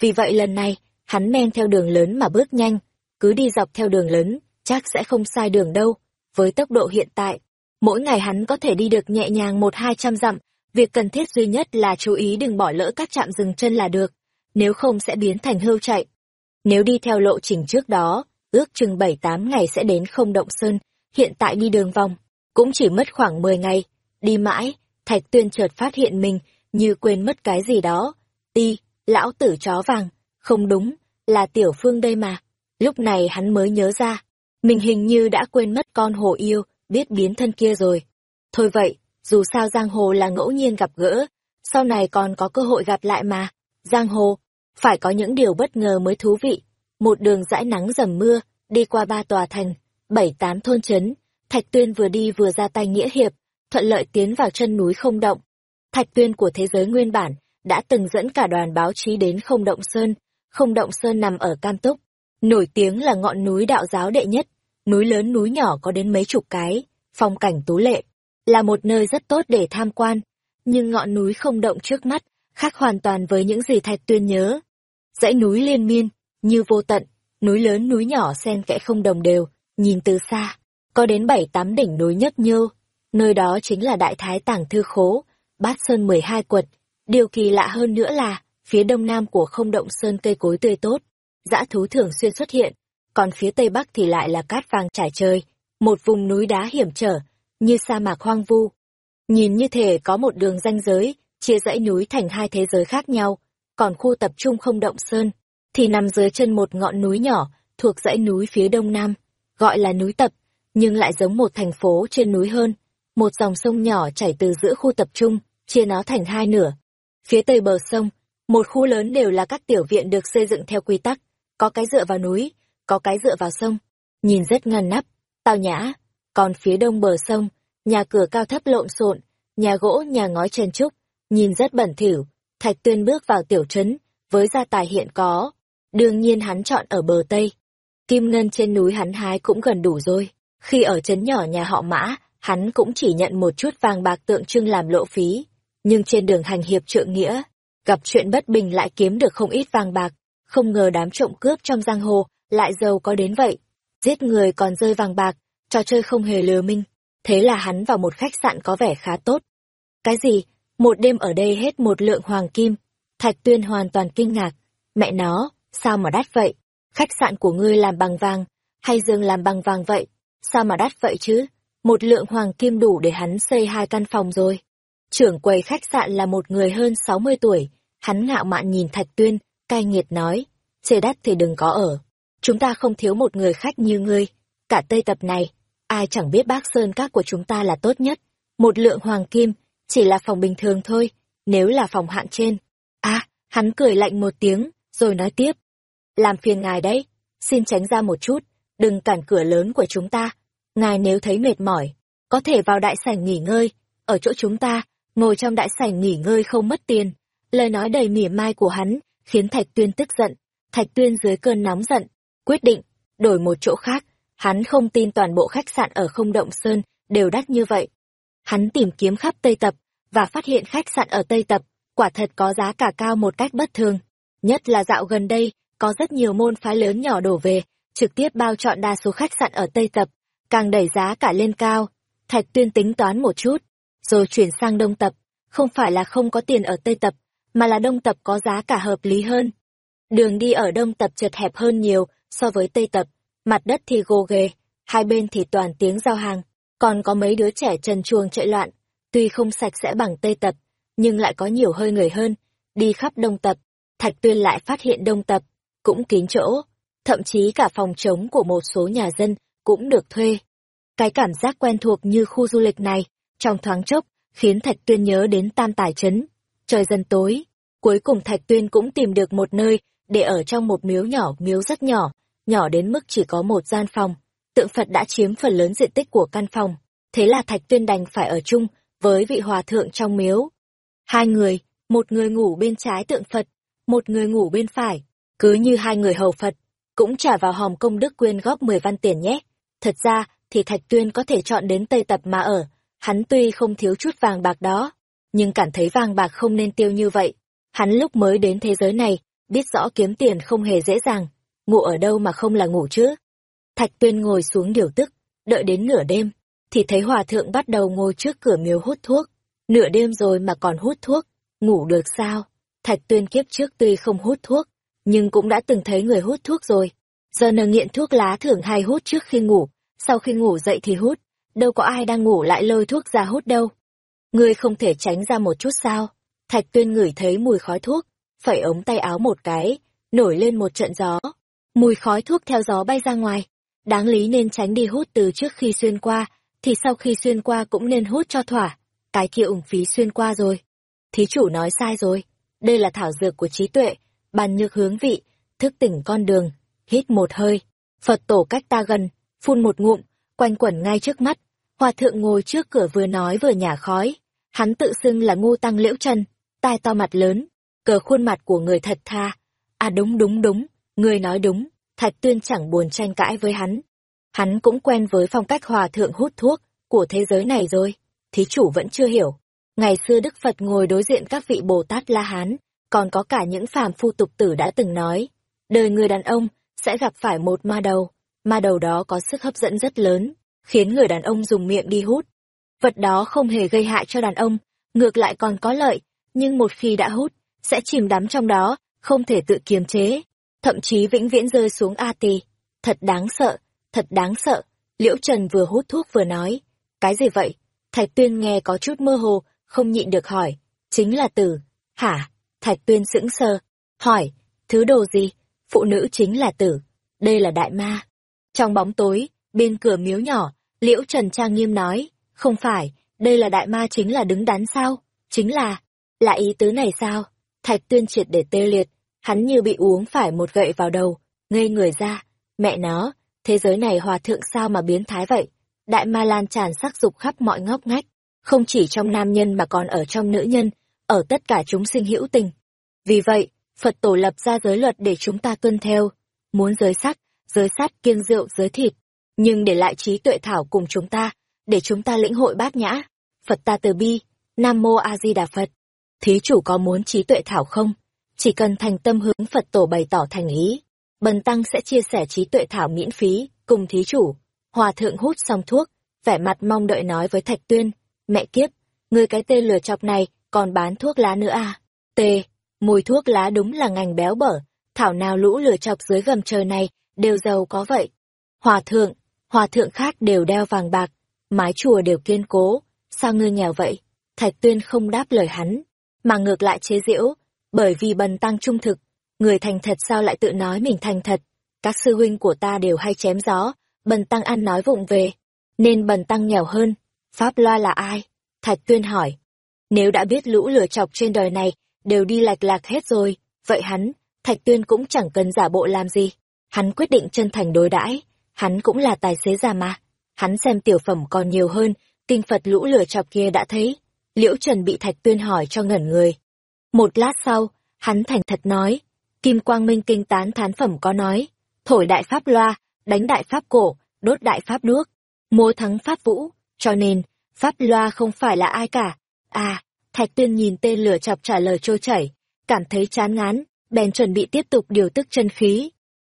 Vì vậy lần này, hắn men theo đường lớn mà bước nhanh, cứ đi dọc theo đường lớn, chắc sẽ không sai đường đâu. Với tốc độ hiện tại, mỗi ngày hắn có thể đi được nhẹ nhàng một hai trăm dặm, Việc cần thiết duy nhất là chú ý đừng bỏ lỡ các trạm dừng chân là được, nếu không sẽ biến thành hưu chạy. Nếu đi theo lộ trình trước đó, ước chừng 7-8 ngày sẽ đến không động sơn, hiện tại đi đường vòng, cũng chỉ mất khoảng 10 ngày. Đi mãi, Thạch Tuyên chợt phát hiện mình như quên mất cái gì đó. ti, lão tử chó vàng, không đúng, là tiểu phương đây mà. Lúc này hắn mới nhớ ra, mình hình như đã quên mất con hồ yêu, biết biến thân kia rồi. Thôi vậy, dù sao giang hồ là ngẫu nhiên gặp gỡ, sau này còn có cơ hội gặp lại mà. Giang hồ, phải có những điều bất ngờ mới thú vị. Một đường dãi nắng dầm mưa, đi qua ba tòa thành, bảy tám thôn trấn, Thạch Tuyên vừa đi vừa ra tay nghĩa hiệp, thuận lợi tiến vào chân núi không động. Thạch Tuyên của thế giới nguyên bản đã từng dẫn cả đoàn báo chí đến không động sơn, không động sơn nằm ở Cam Túc, nổi tiếng là ngọn núi đạo giáo đệ nhất, núi lớn núi nhỏ có đến mấy chục cái, phong cảnh tú lệ, là một nơi rất tốt để tham quan, nhưng ngọn núi không động trước mắt, khác hoàn toàn với những gì Thạch Tuyên nhớ. Dãy núi liên miên, như vô tận, núi lớn núi nhỏ xen kẽ không đồng đều, nhìn từ xa, có đến bảy tám đỉnh núi nhấp nhô, nơi đó chính là Đại Thái Tàng Thư Khố, Bát Sơn mười hai quật. Điều kỳ lạ hơn nữa là, phía đông nam của không động sơn cây cối tươi tốt, dã thú thường xuyên xuất hiện, còn phía tây bắc thì lại là cát vàng trải trời, một vùng núi đá hiểm trở, như sa mạc hoang vu. Nhìn như thể có một đường ranh giới, chia dãy núi thành hai thế giới khác nhau, còn khu tập trung không động sơn, thì nằm dưới chân một ngọn núi nhỏ, thuộc dãy núi phía đông nam, gọi là núi tập, nhưng lại giống một thành phố trên núi hơn. Một dòng sông nhỏ chảy từ giữa khu tập trung, chia nó thành hai nửa. Phía tây bờ sông, một khu lớn đều là các tiểu viện được xây dựng theo quy tắc, có cái dựa vào núi, có cái dựa vào sông, nhìn rất ngăn nắp, tao nhã. Còn phía đông bờ sông, nhà cửa cao thấp lộn xộn, nhà gỗ nhà ngói chen trúc, nhìn rất bẩn thỉu. Thạch Tuyên bước vào tiểu trấn, với gia tài hiện có, đương nhiên hắn chọn ở bờ tây. Kim ngân trên núi hắn hái cũng gần đủ rồi. Khi ở trấn nhỏ nhà họ Mã, hắn cũng chỉ nhận một chút vàng bạc tượng trưng làm lộ phí. Nhưng trên đường hành hiệp trượng nghĩa, gặp chuyện bất bình lại kiếm được không ít vàng bạc. Không ngờ đám trộm cướp trong giang hồ lại giàu có đến vậy. Giết người còn rơi vàng bạc, trò chơi không hề lừa minh. Thế là hắn vào một khách sạn có vẻ khá tốt. Cái gì? Một đêm ở đây hết một lượng hoàng kim. Thạch tuyên hoàn toàn kinh ngạc. Mẹ nó, sao mà đắt vậy? Khách sạn của ngươi làm bằng vàng, hay dương làm bằng vàng vậy? Sao mà đắt vậy chứ? Một lượng hoàng kim đủ để hắn xây hai căn phòng rồi. Trưởng quầy khách sạn là một người hơn 60 tuổi, hắn ngạo mạn nhìn Thạch Tuyên, cay nghiệt nói, chê đắt thì đừng có ở. Chúng ta không thiếu một người khách như ngươi. Cả tây tập này, ai chẳng biết bác Sơn các của chúng ta là tốt nhất. Một lượng hoàng kim, chỉ là phòng bình thường thôi, nếu là phòng hạng trên. À, hắn cười lạnh một tiếng, rồi nói tiếp. Làm phiền ngài đấy, xin tránh ra một chút, đừng cản cửa lớn của chúng ta. Ngài nếu thấy mệt mỏi, có thể vào đại sảnh nghỉ ngơi, ở chỗ chúng ta, ngồi trong đại sảnh nghỉ ngơi không mất tiền. Lời nói đầy mỉa mai của hắn, khiến Thạch Tuyên tức giận. Thạch Tuyên dưới cơn nóng giận, quyết định, đổi một chỗ khác. Hắn không tin toàn bộ khách sạn ở không động sơn, đều đắt như vậy. Hắn tìm kiếm khắp Tây Tập, và phát hiện khách sạn ở Tây Tập, quả thật có giá cả cao một cách bất thường. Nhất là dạo gần đây, có rất nhiều môn phái lớn nhỏ đổ về, trực tiếp bao chọn đa số khách sạn ở Tây Tập, càng đẩy giá cả lên cao. Thạch Tuyên tính toán một chút, rồi chuyển sang Đông Tập, không phải là không có tiền ở Tây Tập, mà là Đông Tập có giá cả hợp lý hơn. Đường đi ở Đông Tập chật hẹp hơn nhiều so với Tây Tập, mặt đất thì gồ ghề, hai bên thì toàn tiếng giao hàng, còn có mấy đứa trẻ trần chuồng chạy loạn, tuy không sạch sẽ bằng Tây Tập, nhưng lại có nhiều hơi người hơn, đi khắp Đông Tập, Thạch Tuyên lại phát hiện Đông Tập, cũng kín chỗ, thậm chí cả phòng trống của một số nhà dân cũng được thuê. Cái cảm giác quen thuộc như khu du lịch này, trong thoáng chốc, khiến Thạch Tuyên nhớ đến Tam Tài Trấn. Trời dần tối, cuối cùng Thạch Tuyên cũng tìm được một nơi để ở trong một miếu nhỏ, miếu rất nhỏ, nhỏ đến mức chỉ có một gian phòng. Tượng Phật đã chiếm phần lớn diện tích của căn phòng, thế là Thạch Tuyên đành phải ở chung với vị hòa thượng trong miếu. Hai người, một người ngủ bên trái tượng Phật, một người ngủ bên phải, cứ như hai người hầu Phật, cũng trả vào hòm công đức quyên góp 10 văn tiền nhé. Thật ra, thì Thạch Tuyên có thể chọn đến Tây Tập mà ở, hắn tuy không thiếu chút vàng bạc đó, nhưng cảm thấy vàng bạc không nên tiêu như vậy. Hắn lúc mới đến thế giới này, biết rõ kiếm tiền không hề dễ dàng, ngủ ở đâu mà không là ngủ chứ. Thạch Tuyên ngồi xuống điều tức, đợi đến nửa đêm, thì thấy hòa thượng bắt đầu ngồi trước cửa miếu hút thuốc. Nửa đêm rồi mà còn hút thuốc, ngủ được sao? Thạch tuyên kiếp trước tuy không hút thuốc, nhưng cũng đã từng thấy người hút thuốc rồi. Giờ nờ nghiện thuốc lá thường hay hút trước khi ngủ, sau khi ngủ dậy thì hút, đâu có ai đang ngủ lại lôi thuốc ra hút đâu. Ngươi không thể tránh ra một chút sao? Thạch tuyên ngửi thấy mùi khói thuốc, phải ống tay áo một cái, nổi lên một trận gió. Mùi khói thuốc theo gió bay ra ngoài. Đáng lý nên tránh đi hút từ trước khi xuyên qua, thì sau khi xuyên qua cũng nên hút cho thỏa. Cái kia ủng phí xuyên qua rồi. Thí chủ nói sai rồi. Đây là thảo dược của trí tuệ, bàn nhược hướng vị, thức tỉnh con đường. Hít một hơi. Phật tổ cách ta gần, phun một ngụm, quanh quẩn ngay trước mắt. Hòa thượng ngồi trước cửa vừa nói vừa nhả khói. Hắn tự xưng là ngu tăng liễu chân, tai to mặt lớn, cờ khuôn mặt của người thật tha. À đúng đúng đúng, người nói đúng, Thạch Tuyên chẳng buồn tranh cãi với hắn. Hắn cũng quen với phong cách hòa thượng hút thuốc của thế giới này rồi, thí chủ vẫn chưa hiểu. Ngày xưa Đức Phật ngồi đối diện các vị Bồ Tát La Hán, còn có cả những phàm phu tục tử đã từng nói, đời người đàn ông sẽ gặp phải một ma đầu, ma đầu đó có sức hấp dẫn rất lớn, khiến người đàn ông dùng miệng đi hút. Vật đó không hề gây hại cho đàn ông, ngược lại còn có lợi, nhưng một khi đã hút, sẽ chìm đắm trong đó, không thể tự kiềm chế, thậm chí vĩnh viễn rơi xuống A tì Thật đáng sợ, thật đáng sợ. Liễu Trần vừa hút thuốc vừa nói. Cái gì vậy? Thạch Tuyên nghe có chút mơ hồ, không nhịn được hỏi. Chính là tử. Hả? Thạch Tuyên sững sờ. Hỏi, thứ đồ gì? Phụ nữ chính là tử. Đây là đại ma. Trong bóng tối, bên cửa miếu nhỏ, Liễu Trần trang nghiêm nói. Không phải, đây là đại ma chính là đứng đắn sao? Chính là, là ý tứ này sao? Thạch tuyên triệt để tê liệt, hắn như bị uống phải một gậy vào đầu, ngây người ra. Mẹ nó, thế giới này hòa thượng sao mà biến thái vậy? Đại ma lan tràn sắc dục khắp mọi ngóc ngách, không chỉ trong nam nhân mà còn ở trong nữ nhân, ở tất cả chúng sinh hữu tình. Vì vậy, Phật tổ lập ra giới luật để chúng ta tuân theo. Muốn giới sắc, giới sát kiêng rượu, giới thịt, nhưng để lại trí tuệ thảo cùng chúng ta, để chúng ta lĩnh hội bát nhã. Phật ta từ bi, Nam Mô A Di Đà Phật thí chủ có muốn trí tuệ thảo không? Chỉ cần thành tâm hướng Phật tổ bày tỏ thành ý, bần tăng sẽ chia sẻ trí tuệ thảo miễn phí, cùng thí chủ. Hòa thượng hút xong thuốc, vẻ mặt mong đợi nói với Thạch Tuyên, mẹ kiếp, người cái tên lừa chọc này còn bán thuốc lá nữa à? T, mùi thuốc lá đúng là ngành béo bở, thảo nào lũ lừa chọc dưới gầm trời này, đều giàu có vậy. Hòa thượng, hòa thượng khác đều đeo vàng bạc, mái chùa đều kiên cố, sao ngươi nghèo vậy? Thạch Tuyên không đáp lời hắn, mà ngược lại chế giễu, bởi vì bần tăng trung thực, người thành thật sao lại tự nói mình thành thật, các sư huynh của ta đều hay chém gió, bần tăng ăn nói vụng về, nên bần tăng nghèo hơn. Pháp Loa là ai? Thạch Tuyên hỏi. Nếu đã biết lũ lửa chọc trên đời này đều đi lạch lạc hết rồi, vậy hắn, Thạch Tuyên cũng chẳng cần giả bộ làm gì. Hắn quyết định chân thành đối đãi, hắn cũng là tài xế già mà. Hắn xem tiểu phẩm còn nhiều hơn, kinh Phật lũ lửa chọc kia đã thấy, Liễu Trần bị Thạch Tuyên hỏi cho ngẩn người. Một lát sau, hắn thành thật nói, Kim Quang Minh kinh tán thán phẩm có nói, thổi đại pháp loa, đánh đại pháp cổ, đốt đại pháp nước, múa thắng pháp vũ, cho nên, pháp loa không phải là ai cả. À, Thạch Tuyên nhìn tên lửa chọc trả lời trôi chảy, cảm thấy chán ngán, bèn chuẩn bị tiếp tục điều tức chân khí.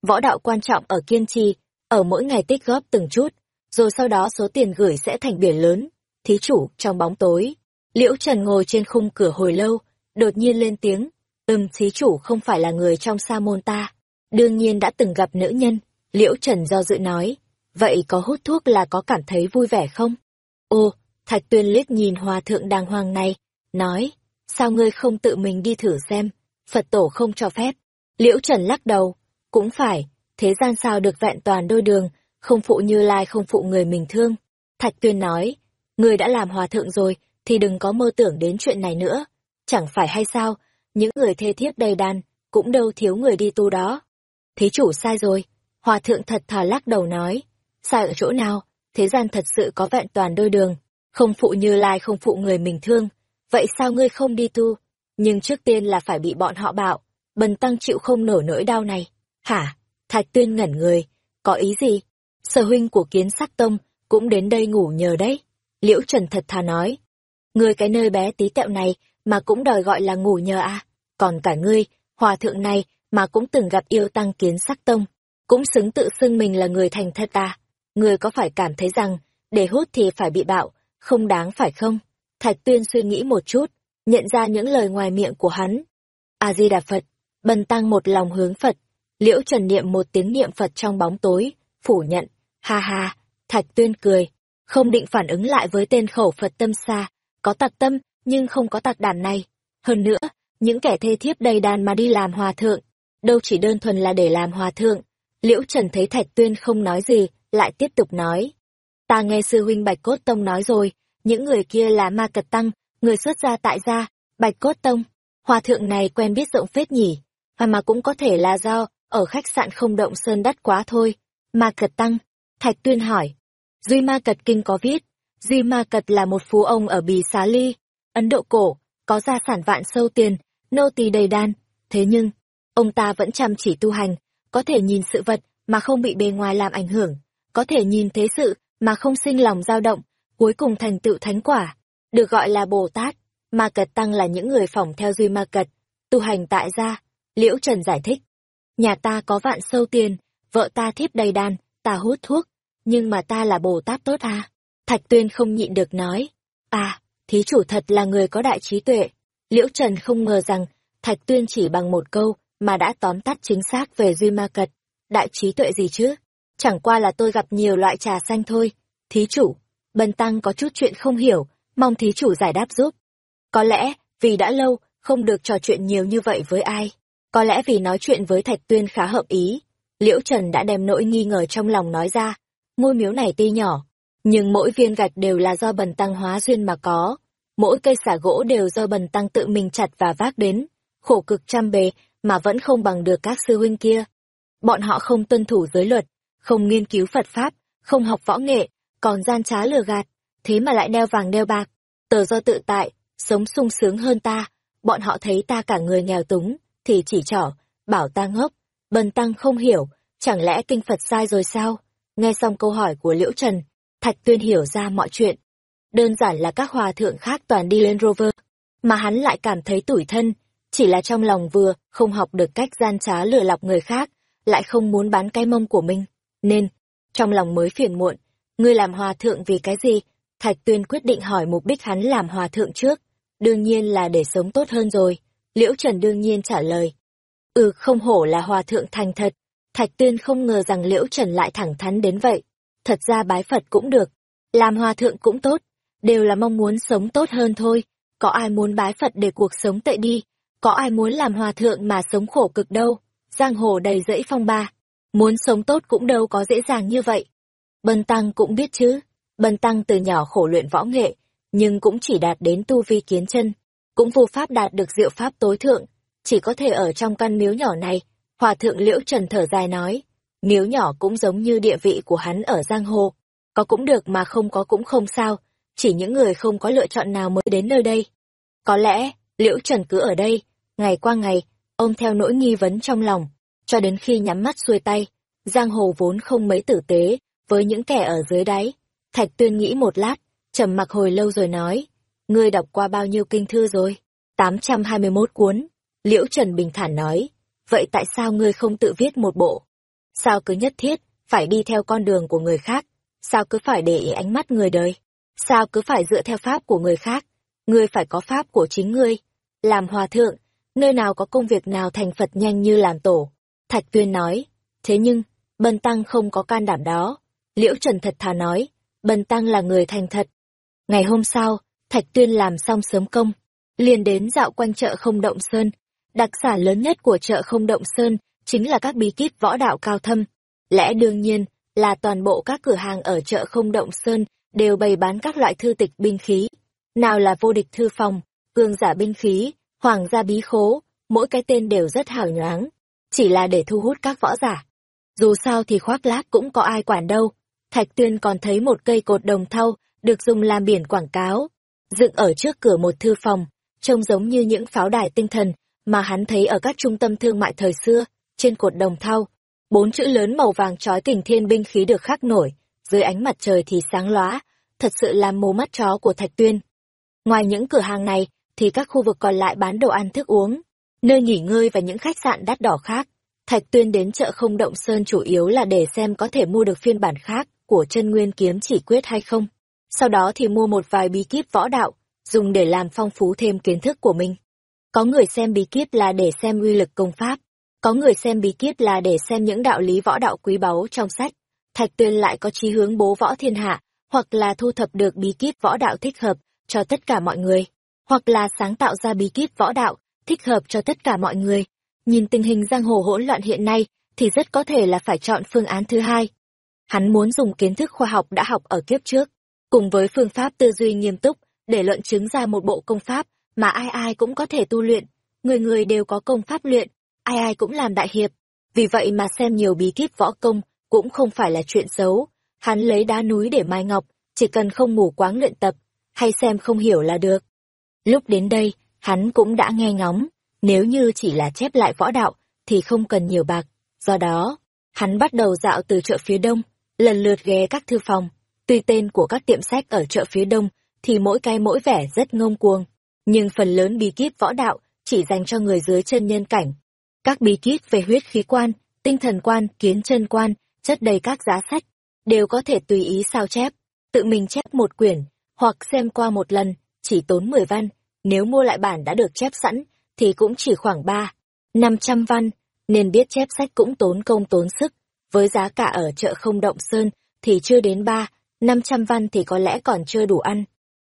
Võ đạo quan trọng ở kiên trì, ở mỗi ngày tích góp từng chút, rồi sau đó số tiền gửi sẽ thành biển lớn. Thí chủ, trong bóng tối, Liễu Trần ngồi trên khung cửa hồi lâu, đột nhiên lên tiếng, ừm thí chủ không phải là người trong sa môn ta, đương nhiên đã từng gặp nữ nhân, Liễu Trần do dự nói, vậy có hút thuốc là có cảm thấy vui vẻ không? Ô, Thạch Tuyên liếc nhìn hòa thượng đàng hoàng này, nói, sao ngươi không tự mình đi thử xem, Phật tổ không cho phép. Liễu Trần lắc đầu, cũng phải, thế gian sao được vẹn toàn đôi đường, không phụ như lai không phụ người mình thương. Thạch Tuyên nói, ngươi đã làm hòa thượng rồi, thì đừng có mơ tưởng đến chuyện này nữa. Chẳng phải hay sao, những người thê thiếp đầy đàn, cũng đâu thiếu người đi tu đó. Thí chủ sai rồi, hòa thượng thật thà lắc đầu nói, sai ở chỗ nào, thế gian thật sự có vẹn toàn đôi đường, không phụ như lai không phụ người mình thương, vậy sao ngươi không đi tu? Nhưng trước tiên là phải bị bọn họ bạo, bần tăng chịu không nổi nỗi đau này. Hả? Thạch tuyên ngẩn người, có ý gì? Sở huynh của kiến sắc tông cũng đến đây ngủ nhờ đấy. Liễu Trần thật thà nói, người cái nơi bé tí tẹo này mà cũng đòi gọi là ngủ nhờ à. Còn cả ngươi, hòa thượng này mà cũng từng gặp yêu tăng kiến sắc tông. Cũng xứng tự xưng mình là người thành thật ta Ngươi có phải cảm thấy rằng, để hút thì phải bị bạo, không đáng phải không? Thạch Tuyên suy nghĩ một chút, nhận ra những lời ngoài miệng của hắn. A-di-đà Phật, bần tăng một lòng hướng Phật, liễu trần niệm một tiếng niệm Phật trong bóng tối, phủ nhận, ha ha, Thạch Tuyên cười, không định phản ứng lại với tên khẩu Phật tâm xa, có tặc tâm, nhưng không có tạc đàn này. Hơn nữa, những kẻ thê thiếp đầy đàn mà đi làm hòa thượng, đâu chỉ đơn thuần là để làm hòa thượng. Liễu Trần thấy Thạch Tuyên không nói gì, lại tiếp tục nói. Ta nghe sư huynh Bạch Cốt Tông nói rồi, những người kia là ma cật tăng, người xuất gia tại gia, Bạch Cốt Tông. Hòa thượng này quen biết rộng phết nhỉ, và mà cũng có thể là do ở khách sạn không động sơn đắt quá thôi. Ma cật tăng, Thạch Tuyên hỏi. Duy Ma Cật Kinh có viết, Duy Ma Cật là một phú ông ở Bì Xá Ly, Ấn Độ cổ, có gia sản vạn sâu tiền, nô tỳ đầy đan. Thế nhưng, ông ta vẫn chăm chỉ tu hành, có thể nhìn sự vật mà không bị bề ngoài làm ảnh hưởng, có thể nhìn thế sự mà không sinh lòng dao động, cuối cùng thành tựu thánh quả, được gọi là Bồ Tát. Ma Cật Tăng là những người phỏng theo Duy Ma Cật, tu hành tại gia. Liễu Trần giải thích. Nhà ta có vạn sâu tiền, vợ ta thiếp đầy đàn, ta hút thuốc, nhưng mà ta là Bồ Tát tốt à? Thạch Tuyên không nhịn được nói. À, thí chủ thật là người có đại trí tuệ. Liễu Trần không ngờ rằng Thạch Tuyên chỉ bằng một câu mà đã tóm tắt chính xác về Duy Ma Cật. Đại trí tuệ gì chứ? Chẳng qua là tôi gặp nhiều loại trà xanh thôi. Thí chủ, Bần Tăng có chút chuyện không hiểu, mong thí chủ giải đáp giúp. Có lẽ, vì đã lâu, không được trò chuyện nhiều như vậy với ai. Có lẽ vì nói chuyện với Thạch Tuyên khá hợp ý. Liễu Trần đã đem nỗi nghi ngờ trong lòng nói ra. Ngôi miếu này tuy nhỏ, nhưng mỗi viên gạch đều là do bần tăng hóa duyên mà có. Mỗi cây xả gỗ đều do bần tăng tự mình chặt và vác đến. Khổ cực trăm bề mà vẫn không bằng được các sư huynh kia. Bọn họ không tuân thủ giới luật, không nghiên cứu Phật Pháp, không học võ nghệ, còn gian trá lừa gạt, thế mà lại đeo vàng đeo bạc. Tờ do tự tại, sống sung sướng hơn ta, bọn họ thấy ta cả người nghèo túng, thì chỉ trỏ, bảo ta ngốc, bần tăng không hiểu, chẳng lẽ kinh Phật sai rồi sao? Nghe xong câu hỏi của Liễu Trần, Thạch Tuyên hiểu ra mọi chuyện. Đơn giản là các hòa thượng khác toàn đi lên rover, mà hắn lại cảm thấy tủi thân, chỉ là trong lòng vừa không học được cách gian trá lừa lọc người khác, lại không muốn bán cái mông của mình, nên, trong lòng mới phiền muộn, ngươi làm hòa thượng vì cái gì? Thạch Tuyên quyết định hỏi mục đích hắn làm hòa thượng trước, đương nhiên là để sống tốt hơn rồi. Liễu Trần đương nhiên trả lời. Ừ không hổ là hòa thượng thành thật, Thạch Tuyên không ngờ rằng Liễu Trần lại thẳng thắn đến vậy. Thật ra bái Phật cũng được, làm hòa thượng cũng tốt, đều là mong muốn sống tốt hơn thôi. Có ai muốn bái Phật để cuộc sống tệ đi, có ai muốn làm hòa thượng mà sống khổ cực đâu. Giang hồ đầy rẫy phong ba, muốn sống tốt cũng đâu có dễ dàng như vậy. Bần Tăng cũng biết chứ, Bần Tăng từ nhỏ khổ luyện võ nghệ, nhưng cũng chỉ đạt đến tu vi kiến chân, cũng vô pháp đạt được diệu pháp tối thượng, chỉ có thể ở trong căn miếu nhỏ này Hòa thượng Liễu Trần thở dài nói, miếu nhỏ cũng giống như địa vị của hắn ở Giang Hồ. Có cũng được mà không có cũng không sao, chỉ những người không có lựa chọn nào mới đến nơi đây. Có lẽ, Liễu Trần cứ ở đây, ngày qua ngày, ôm theo nỗi nghi vấn trong lòng, cho đến khi nhắm mắt xuôi tay, Giang Hồ vốn không mấy tử tế, với những kẻ ở dưới đáy. Thạch Tuyên nghĩ một lát, trầm mặc hồi lâu rồi nói, ngươi đọc qua bao nhiêu kinh thư rồi? 821 cuốn. Liễu Trần bình thản nói, vậy tại sao ngươi không tự viết một bộ? Sao cứ nhất thiết, phải đi theo con đường của người khác? Sao cứ phải để ý ánh mắt người đời? Sao cứ phải dựa theo pháp của người khác? Ngươi phải có pháp của chính ngươi. Làm hòa thượng, nơi nào có công việc nào thành Phật nhanh như làm tổ? Thạch Tuyên nói, thế nhưng, Bần Tăng không có can đảm đó. Liễu Trần thật thà nói, Bần Tăng là người thành thật. Ngày hôm sau, Thạch Tuyên làm xong sớm công, liền đến dạo quanh chợ không động sơn, Đặc sản lớn nhất của chợ không động sơn chính là các bí kíp võ đạo cao thâm. Lẽ đương nhiên là toàn bộ các cửa hàng ở chợ không động sơn đều bày bán các loại thư tịch binh khí. Nào là vô địch thư phòng, cương giả binh khí, hoàng gia bí khố, mỗi cái tên đều rất hào nhoáng, chỉ là để thu hút các võ giả. Dù sao thì khoác lác cũng có ai quản đâu. Thạch Tuyên còn thấy một cây cột đồng thau được dùng làm biển quảng cáo, dựng ở trước cửa một thư phòng, trông giống như những pháo đài tinh thần mà hắn thấy ở các trung tâm thương mại thời xưa, trên cột đồng thau, bốn chữ lớn màu vàng trói kình thiên binh khí được khắc nổi, dưới ánh mặt trời thì sáng lóa, thật sự làm mù mắt chó của Thạch Tuyên. Ngoài những cửa hàng này, thì các khu vực còn lại bán đồ ăn thức uống, nơi nghỉ ngơi và những khách sạn đắt đỏ khác. Thạch Tuyên đến chợ không động sơn chủ yếu là để xem có thể mua được phiên bản khác của chân nguyên kiếm chỉ quyết hay không. Sau đó thì mua một vài bí kíp võ đạo, dùng để làm phong phú thêm kiến thức của mình. Có người xem bí kíp là để xem uy lực công pháp, có người xem bí kíp là để xem những đạo lý võ đạo quý báu trong sách. Thạch Tuyên lại có chí hướng bố võ thiên hạ, hoặc là thu thập được bí kíp võ đạo thích hợp cho tất cả mọi người, hoặc là sáng tạo ra bí kíp võ đạo thích hợp cho tất cả mọi người. Nhìn tình hình giang hồ hỗn loạn hiện nay, thì rất có thể là phải chọn phương án thứ hai. Hắn muốn dùng kiến thức khoa học đã học ở kiếp trước, cùng với phương pháp tư duy nghiêm túc, để luận chứng ra một bộ công pháp mà ai ai cũng có thể tu luyện, người người đều có công pháp luyện, ai ai cũng làm đại hiệp. Vì vậy mà xem nhiều bí kíp võ công cũng không phải là chuyện xấu. Hắn lấy đá núi để mai ngọc, chỉ cần không ngủ quáng luyện tập, hay xem không hiểu là được. Lúc đến đây, hắn cũng đã nghe ngóng, nếu như chỉ là chép lại võ đạo, thì không cần nhiều bạc. Do đó, hắn bắt đầu dạo từ chợ phía đông, lần lượt ghé các thư phòng. Tuy tên của các tiệm sách ở chợ phía đông, thì mỗi cái mỗi vẻ rất ngông cuồng. Nhưng phần lớn bí kíp võ đạo chỉ dành cho người dưới chân nhân cảnh. Các bí kíp về huyết khí quan, tinh thần quan, kiến chân quan, chất đầy các giá sách, đều có thể tùy ý sao chép, tự mình chép một quyển, hoặc xem qua một lần, chỉ tốn 10 văn, nếu mua lại bản đã được chép sẵn, thì cũng chỉ khoảng 3, 500 văn, nên biết chép sách cũng tốn công tốn sức, với giá cả ở chợ không động sơn thì chưa đến 3, 500 văn thì có lẽ còn chưa đủ ăn.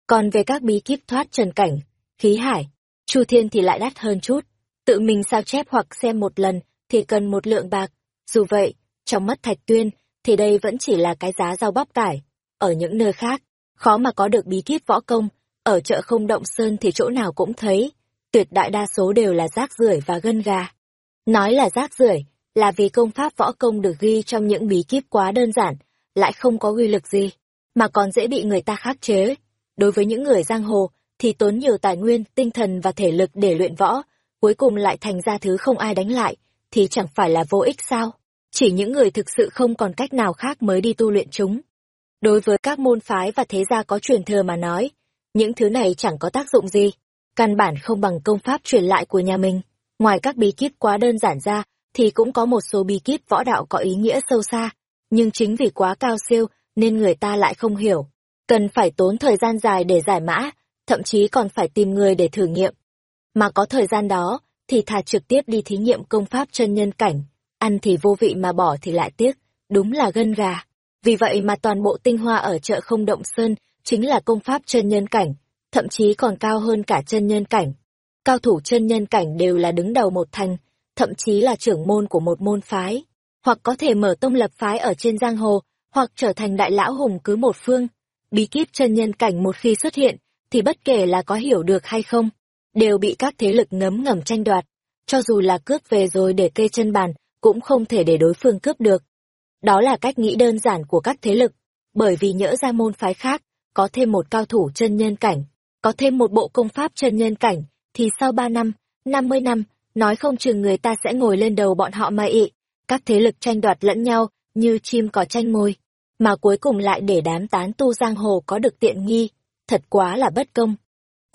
Còn về các bí kíp thoát trần cảnh, khí hải, chu thiên thì lại đắt hơn chút, tự mình sao chép hoặc xem một lần thì cần một lượng bạc, dù vậy, trong mắt Thạch Tuyên thì đây vẫn chỉ là cái giá rau bắp cải, ở những nơi khác, khó mà có được bí kíp võ công, ở chợ không động sơn thì chỗ nào cũng thấy, tuyệt đại đa số đều là rác rưởi và gân gà. Nói là rác rưởi là vì công pháp võ công được ghi trong những bí kíp quá đơn giản, lại không có uy lực gì, mà còn dễ bị người ta khắc chế. Đối với những người giang hồ, thì tốn nhiều tài nguyên, tinh thần và thể lực để luyện võ, cuối cùng lại thành ra thứ không ai đánh lại, thì chẳng phải là vô ích sao? Chỉ những người thực sự không còn cách nào khác mới đi tu luyện chúng. Đối với các môn phái và thế gia có truyền thừa mà nói, những thứ này chẳng có tác dụng gì, căn bản không bằng công pháp truyền lại của nhà mình. Ngoài các bí kíp quá đơn giản ra, thì cũng có một số bí kíp võ đạo có ý nghĩa sâu xa, nhưng chính vì quá cao siêu nên người ta lại không hiểu. Cần phải tốn thời gian dài để giải mã, thậm chí còn phải tìm người để thử nghiệm. Mà có thời gian đó, thì thà trực tiếp đi thí nghiệm công pháp chân nhân cảnh, ăn thì vô vị mà bỏ thì lại tiếc, đúng là gân gà. Vì vậy mà toàn bộ tinh hoa ở chợ không động sơn chính là công pháp chân nhân cảnh, thậm chí còn cao hơn cả chân nhân cảnh. Cao thủ chân nhân cảnh đều là đứng đầu một thành, thậm chí là trưởng môn của một môn phái, hoặc có thể mở tông lập phái ở trên giang hồ, hoặc trở thành đại lão hùng cứ một phương. Bí kíp chân nhân cảnh một khi xuất hiện, thì bất kể là có hiểu được hay không, đều bị các thế lực ngấm ngầm tranh đoạt. Cho dù là cướp về rồi để kê chân bàn, cũng không thể để đối phương cướp được. Đó là cách nghĩ đơn giản của các thế lực, bởi vì nhỡ ra môn phái khác, có thêm một cao thủ chân nhân cảnh, có thêm một bộ công pháp chân nhân cảnh, thì sau ba năm, năm mươi năm, nói không chừng người ta sẽ ngồi lên đầu bọn họ mà ị. Các thế lực tranh đoạt lẫn nhau, như chim cỏ tranh môi, mà cuối cùng lại để đám tán tu giang hồ có được tiện nghi, thật quá là bất công.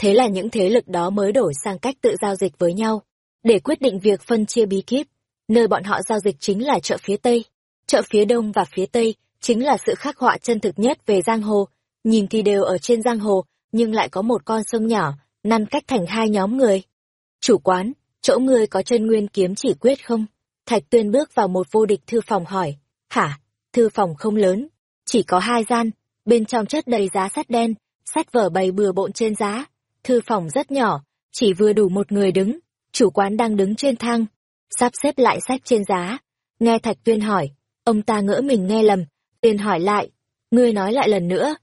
Thế là những thế lực đó mới đổi sang cách tự giao dịch với nhau, để quyết định việc phân chia bí kíp, nơi bọn họ giao dịch chính là chợ phía Tây. Chợ phía Đông và phía Tây chính là sự khắc họa chân thực nhất về giang hồ, nhìn thì đều ở trên giang hồ, nhưng lại có một con sông nhỏ, năn cách thành hai nhóm người. Chủ quán, chỗ ngươi có chân nguyên kiếm chỉ quyết không? Thạch Tuyên bước vào một vô địch thư phòng hỏi. Hả? Thư phòng không lớn, chỉ có hai gian, bên trong chất đầy giá sắt đen, sách vở bày bừa bộn trên giá. Thư phòng rất nhỏ, chỉ vừa đủ một người đứng, chủ quán đang đứng trên thang, sắp xếp lại sách trên giá. Nghe Thạch Tuyên hỏi, ông ta ngỡ mình nghe lầm, Tuyên hỏi lại, ngươi nói lại lần nữa.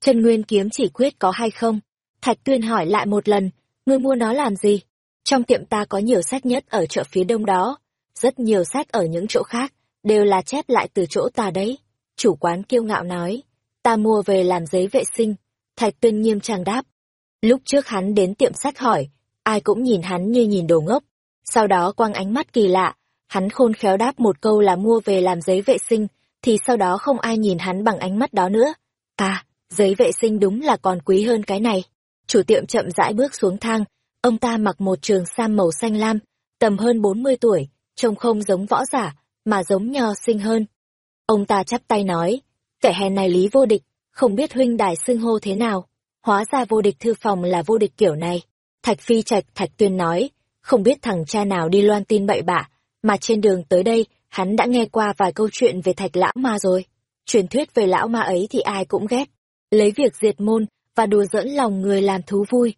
Chân nguyên kiếm chỉ quyết có hay không? Thạch Tuyên hỏi lại một lần, ngươi mua nó làm gì? Trong tiệm ta có nhiều sách nhất ở chợ phía đông đó, rất nhiều sách ở những chỗ khác, đều là chép lại từ chỗ ta đấy. Chủ quán kiêu ngạo nói, ta mua về làm giấy vệ sinh. Thạch Tuyên nghiêm trang đáp. Lúc trước hắn đến tiệm sách hỏi, ai cũng nhìn hắn như nhìn đồ ngốc. Sau đó quăng ánh mắt kỳ lạ, hắn khôn khéo đáp một câu là mua về làm giấy vệ sinh, thì sau đó không ai nhìn hắn bằng ánh mắt đó nữa. À, giấy vệ sinh đúng là còn quý hơn cái này. Chủ tiệm chậm rãi bước xuống thang, ông ta mặc một trường sam màu xanh lam, tầm hơn 40 tuổi, trông không giống võ giả, mà giống nho sinh hơn. Ông ta chắp tay nói, kẻ hèn này lý vô địch, không biết huynh đài xưng hô thế nào hóa ra vô địch thư phòng là vô địch kiểu này. Thạch Phi Trạch Thạch Tuyên nói, không biết thằng cha nào đi loan tin bậy bạ, mà trên đường tới đây, hắn đã nghe qua vài câu chuyện về Thạch Lão Ma rồi. Truyền thuyết về lão ma ấy thì ai cũng ghét. Lấy việc diệt môn và đùa dẫn lòng người làm thú vui.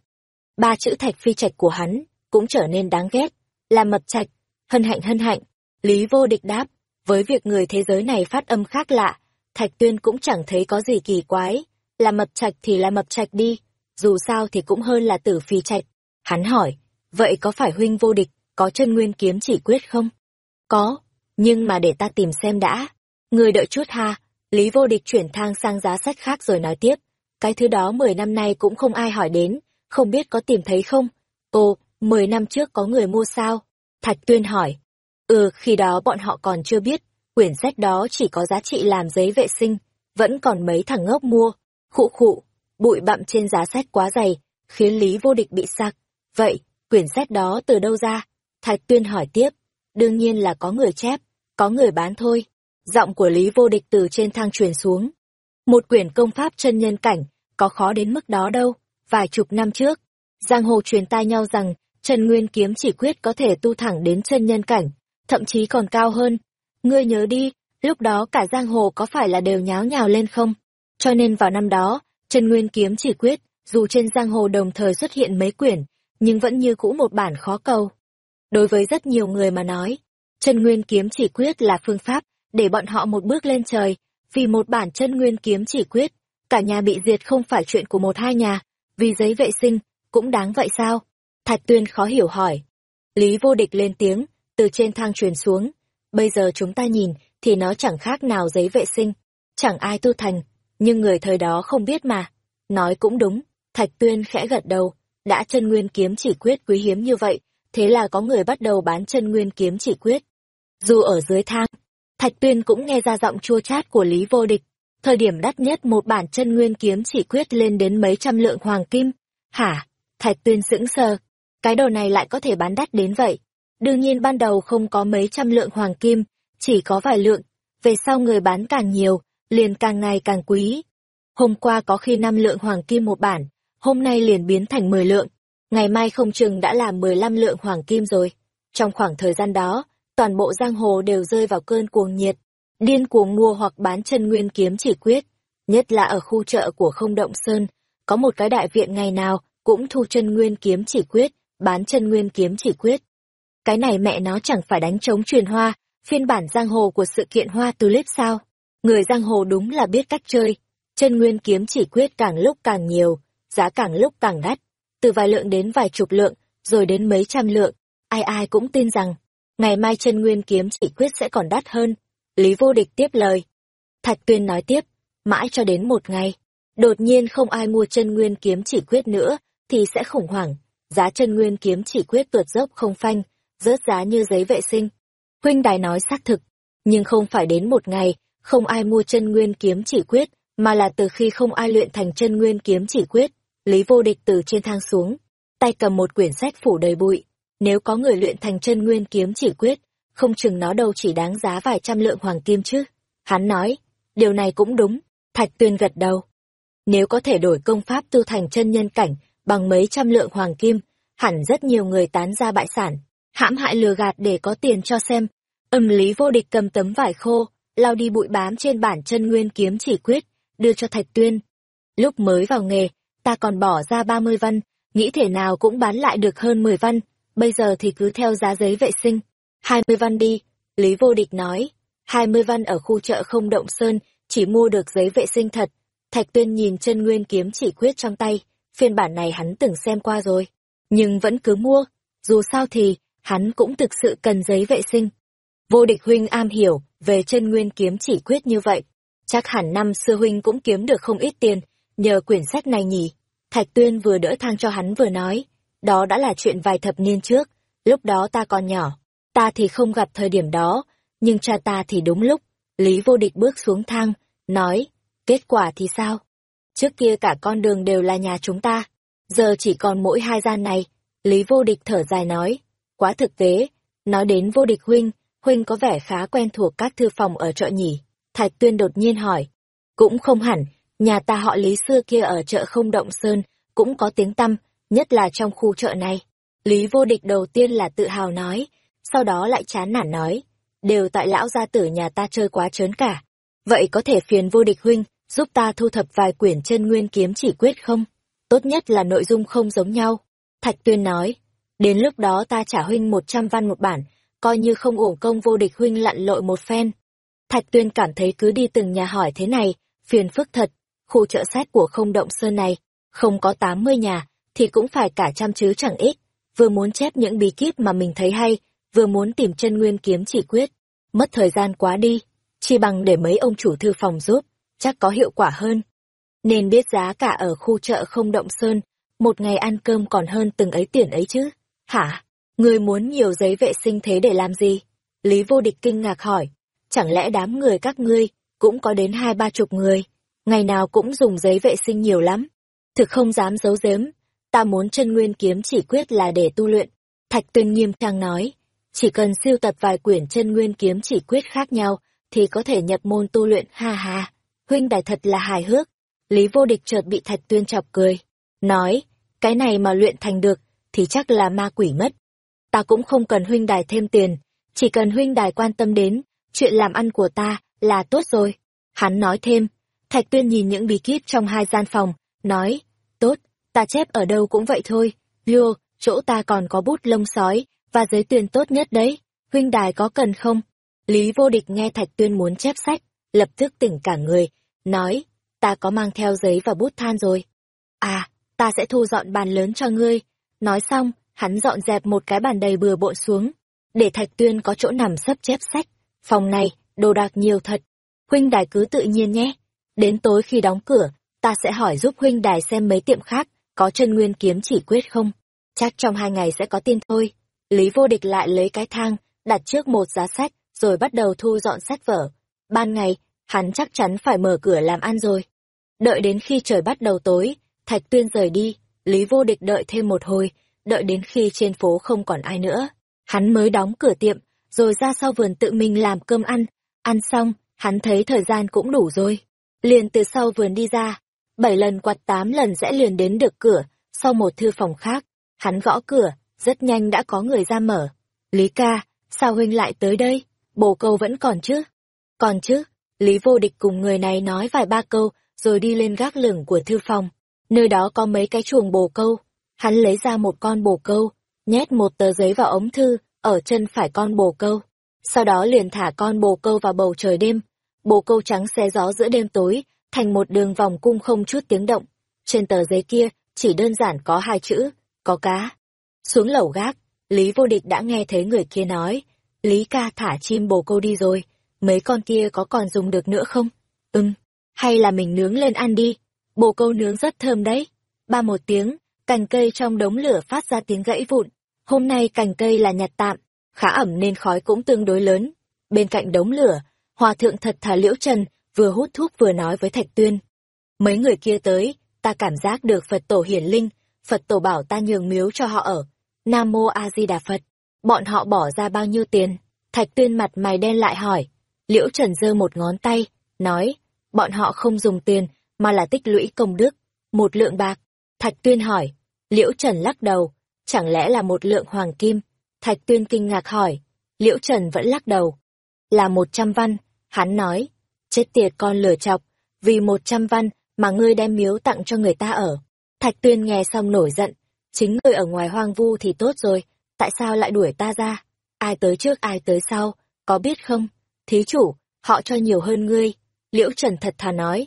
Ba chữ Thạch Phi Trạch của hắn cũng trở nên đáng ghét, là mật trạch, hân hạnh hân hạnh. Lý vô địch đáp, với việc người thế giới này phát âm khác lạ, Thạch Tuyên cũng chẳng thấy có gì kỳ quái, là mập trạch thì là mập trạch đi, dù sao thì cũng hơn là tử phi trạch. Hắn hỏi, vậy có phải huynh vô địch, có chân nguyên kiếm chỉ quyết không? Có, nhưng mà để ta tìm xem đã. Người đợi chút ha, Lý vô địch chuyển thang sang giá sách khác rồi nói tiếp. Cái thứ đó mười năm nay cũng không ai hỏi đến, không biết có tìm thấy không? Ồ, mười năm trước có người mua sao? Thạch Tuyên hỏi. Ừ, khi đó bọn họ còn chưa biết, quyển sách đó chỉ có giá trị làm giấy vệ sinh, vẫn còn mấy thằng ngốc mua. Khụ khụ, bụi bặm trên giá sách quá dày, khiến Lý vô địch bị sặc. Vậy, quyển sách đó từ đâu ra? Thạch Tuyên hỏi tiếp. Đương nhiên là có người chép, có người bán thôi. Giọng của Lý vô địch từ trên thang truyền xuống. Một quyển công pháp chân nhân cảnh, có khó đến mức đó đâu. Vài chục năm trước, giang hồ truyền tai nhau rằng Trần Nguyên kiếm chỉ quyết có thể tu thẳng đến chân nhân cảnh, thậm chí còn cao hơn. Ngươi nhớ đi, lúc đó cả giang hồ có phải là đều nháo nhào lên không? Cho nên vào năm đó, Trần Nguyên kiếm chỉ quyết, dù trên giang hồ đồng thời xuất hiện mấy quyển, nhưng vẫn như cũ một bản khó cầu. Đối với rất nhiều người mà nói, Trần Nguyên kiếm chỉ quyết là phương pháp để bọn họ một bước lên trời, vì một bản chân nguyên kiếm chỉ quyết, cả nhà bị diệt không phải chuyện của một hai nhà, vì giấy vệ sinh, cũng đáng vậy sao? Thạch Tuyên khó hiểu hỏi. Lý vô địch lên tiếng, từ trên thang truyền xuống. Bây giờ chúng ta nhìn, thì nó chẳng khác nào giấy vệ sinh. Chẳng ai tu thành, nhưng người thời đó không biết mà. Nói cũng đúng, Thạch Tuyên khẽ gật đầu, đã chân nguyên kiếm chỉ quyết quý hiếm như vậy, thế là có người bắt đầu bán chân nguyên kiếm chỉ quyết. Dù ở dưới thang, Thạch Tuyên cũng nghe ra giọng chua chát của Lý Vô Địch. Thời điểm đắt nhất một bản chân nguyên kiếm chỉ quyết lên đến mấy trăm lượng hoàng kim. Hả? Thạch Tuyên sững sờ, cái đồ này lại có thể bán đắt đến vậy. Đương nhiên ban đầu không có mấy trăm lượng hoàng kim, chỉ có vài lượng, về sau người bán càng nhiều, liền càng ngày càng quý. Hôm qua có khi năm lượng hoàng kim một bản, hôm nay liền biến thành mười lượng, ngày mai không chừng đã là mười lăm lượng hoàng kim rồi. Trong khoảng thời gian đó, toàn bộ giang hồ đều rơi vào cơn cuồng nhiệt, điên cuồng mua hoặc bán chân nguyên kiếm chỉ quyết, nhất là ở khu chợ của không động sơn, có một cái đại viện ngày nào cũng thu chân nguyên kiếm chỉ quyết, bán chân nguyên kiếm chỉ quyết. Cái này mẹ nó chẳng phải đánh trống truyền hoa, phiên bản giang hồ của sự kiện hoa tulip sao? Người giang hồ đúng là biết cách chơi. Chân nguyên kiếm chỉ quyết càng lúc càng nhiều, giá càng lúc càng đắt. Từ vài lượng đến vài chục lượng, rồi đến mấy trăm lượng. Ai ai cũng tin rằng, ngày mai chân nguyên kiếm chỉ quyết sẽ còn đắt hơn. Lý vô địch tiếp lời. Thạch tuyên nói tiếp, mãi cho đến một ngày. Đột nhiên không ai mua chân nguyên kiếm chỉ quyết nữa, thì sẽ khủng hoảng giá chân nguyên kiếm chỉ quyết tuột dốc không phanh, rớt giá như giấy vệ sinh. Huynh đài nói xác thực, nhưng không phải đến một ngày, không ai mua chân nguyên kiếm chỉ quyết, mà là từ khi không ai luyện thành chân nguyên kiếm chỉ quyết, Lý Vô Địch từ trên thang xuống, tay cầm một quyển sách phủ đầy bụi. Nếu có người luyện thành chân nguyên kiếm chỉ quyết, không chừng nó đâu chỉ đáng giá vài trăm lượng hoàng kim chứ. Hắn nói, điều này cũng đúng, Thạch Tuyên gật đầu. Nếu có thể đổi công pháp tu thành chân nhân cảnh, bằng mấy trăm lượng hoàng kim, hẳn rất nhiều người tán ra bại sản, hãm hại lừa gạt để có tiền cho xem. Âm lý vô địch cầm tấm vải khô, lau đi bụi bám trên bản chân nguyên kiếm chỉ quyết, đưa cho Thạch Tuyên. Lúc mới vào nghề, ta còn bỏ ra 30 văn, nghĩ thể nào cũng bán lại được hơn 10 văn, bây giờ thì cứ theo giá giấy vệ sinh. 20 văn đi, Lý Vô Địch nói. 20 văn ở khu chợ không động sơn, chỉ mua được giấy vệ sinh thật. Thạch Tuyên nhìn chân nguyên kiếm chỉ quyết trong tay, phiên bản này hắn từng xem qua rồi, nhưng vẫn cứ mua, dù sao thì, hắn cũng thực sự cần giấy vệ sinh. Vô địch huynh am hiểu về chân nguyên kiếm chỉ quyết như vậy, chắc hẳn năm xưa huynh cũng kiếm được không ít tiền, nhờ quyển sách này nhỉ. Thạch Tuyên vừa đỡ thang cho hắn vừa nói, đó đã là chuyện vài thập niên trước, lúc đó ta còn nhỏ, ta thì không gặp thời điểm đó, nhưng cha ta thì đúng lúc. Lý vô địch bước xuống thang, nói, kết quả thì sao? Trước kia cả con đường đều là nhà chúng ta, giờ chỉ còn mỗi hai gian này. Lý vô địch thở dài nói, quá thực tế, nói đến vô địch huynh, huynh có vẻ khá quen thuộc các thư phòng ở chợ nhỉ. Thạch tuyên đột nhiên hỏi, cũng không hẳn, Nhà ta họ Lý xưa kia ở chợ không động sơn, cũng có tiếng tăm, nhất là trong khu chợ này. Lý vô địch đầu tiên là tự hào nói, sau đó lại chán nản nói, đều tại lão gia tử nhà ta chơi quá trớn cả. Vậy có thể phiền vô địch huynh, giúp ta thu thập vài quyển chân nguyên kiếm chỉ quyết không? Tốt nhất là nội dung không giống nhau. Thạch tuyên nói, đến lúc đó ta trả huynh một trăm văn một bản, coi như không uổng công vô địch huynh lặn lội một phen. Thạch tuyên cảm thấy cứ đi từng nhà hỏi thế này, phiền phức thật, khu chợ xét của không động sơn này, không có tám mươi nhà, thì cũng phải cả trăm chứ chẳng ít. Vừa muốn chép những bí kíp mà mình thấy hay, vừa muốn tìm chân nguyên kiếm chỉ quyết. Mất thời gian quá đi, chỉ bằng để mấy ông chủ thư phòng giúp, chắc có hiệu quả hơn. Nên biết giá cả ở khu chợ không động sơn, một ngày ăn cơm còn hơn từng ấy tiền ấy chứ. Hả? Người muốn nhiều giấy vệ sinh thế để làm gì? Lý vô địch kinh ngạc hỏi. Chẳng lẽ đám người các ngươi cũng có đến hai ba chục người? Ngày nào cũng dùng giấy vệ sinh nhiều lắm. Thực không dám giấu giếm. Ta muốn chân nguyên kiếm chỉ quyết là để tu luyện. Thạch tuyên nghiêm trang nói. Chỉ cần siêu tập vài quyển chân nguyên kiếm chỉ quyết khác nhau, thì có thể nhập môn tu luyện ha ha. Huynh đài thật là hài hước. Lý vô địch chợt bị thạch tuyên chọc cười. Nói, cái này mà luyện thành được, thì chắc là ma quỷ mất. Ta cũng không cần huynh đài thêm tiền, chỉ cần huynh đài quan tâm đến, chuyện làm ăn của ta là tốt rồi. Hắn nói thêm, Thạch Tuyên nhìn những bí kíp trong hai gian phòng, nói, tốt, ta chép ở đâu cũng vậy thôi, vua, chỗ ta còn có bút lông sói, và giấy tuyên tốt nhất đấy, huynh đài có cần không? Lý vô địch nghe Thạch Tuyên muốn chép sách, lập tức tỉnh cả người, nói, ta có mang theo giấy và bút than rồi. À, ta sẽ thu dọn bàn lớn cho ngươi. Nói xong, hắn dọn dẹp một cái bàn đầy bừa bộn xuống, để Thạch Tuyên có chỗ nằm sấp chép sách. Phòng này, đồ đạc nhiều thật. Huynh đài cứ tự nhiên nhé. Đến tối khi đóng cửa, ta sẽ hỏi giúp huynh đài xem mấy tiệm khác có chân nguyên kiếm chỉ quyết không. Chắc trong hai ngày sẽ có tin thôi. Lý vô địch lại lấy cái thang, đặt trước một giá sách, rồi bắt đầu thu dọn sách vở. Ban ngày, hắn chắc chắn phải mở cửa làm ăn rồi. Đợi đến khi trời bắt đầu tối, Thạch Tuyên rời đi, Lý vô địch đợi thêm một hồi, đợi đến khi trên phố không còn ai nữa. Hắn mới đóng cửa tiệm, rồi ra sau vườn tự mình làm cơm ăn. Ăn xong, hắn thấy thời gian cũng đủ rồi. Liền từ sau vườn đi ra, bảy lần quạt tám lần sẽ liền đến được cửa, sau một thư phòng khác. Hắn gõ cửa, rất nhanh đã có người ra mở. Lý ca, sao huynh lại tới đây? Bồ câu vẫn còn chứ? Còn chứ, Lý vô địch cùng người này nói vài ba câu, rồi đi lên gác lửng của thư phòng. Nơi đó có mấy cái chuồng bồ câu. Hắn lấy ra một con bồ câu, nhét một tờ giấy vào ống thư, ở chân phải con bồ câu. Sau đó liền thả con bồ câu vào bầu trời đêm. Bồ câu trắng xé gió giữa đêm tối, thành một đường vòng cung không chút tiếng động. Trên tờ giấy kia, chỉ đơn giản có hai chữ, có cá. Xuống lầu gác, Lý Vô Địch đã nghe thấy người kia nói, Lý ca thả chim bồ câu đi rồi, mấy con kia có còn dùng được nữa không? Ừm, hay là mình nướng lên ăn đi, bồ câu nướng rất thơm đấy. Ba một tiếng, cành cây trong đống lửa phát ra tiếng gãy vụn. Hôm nay cành cây là nhặt tạm, khá ẩm nên khói cũng tương đối lớn. Bên cạnh đống lửa, hòa thượng thật thà liễu trần, vừa hút thuốc vừa nói với Thạch Tuyên. Mấy người kia tới, ta cảm giác được Phật tổ hiển linh, Phật tổ bảo ta nhường miếu cho họ ở. Nam Mô A Di Đà Phật. Bọn họ bỏ ra bao nhiêu tiền? Thạch Tuyên mặt mày đen lại hỏi. Liễu Trần giơ một ngón tay, nói, bọn họ không dùng tiền, mà là tích lũy công đức. Một lượng bạc. Thạch Tuyên hỏi. Liễu Trần lắc đầu. Chẳng lẽ là một lượng hoàng kim? Thạch Tuyên kinh ngạc hỏi. Liễu Trần vẫn lắc đầu. Là một trăm văn. Hắn nói. Chết tiệt con lừa chọc. Vì một trăm văn mà ngươi đem miếu tặng cho người ta ở. Thạch Tuyên nghe xong nổi giận. Chính ngươi ở ngoài hoang vu thì tốt rồi. Tại sao lại đuổi ta ra? Ai tới trước ai tới sau, có biết không? Thí chủ, họ cho nhiều hơn ngươi. Liễu Trần thật thà nói.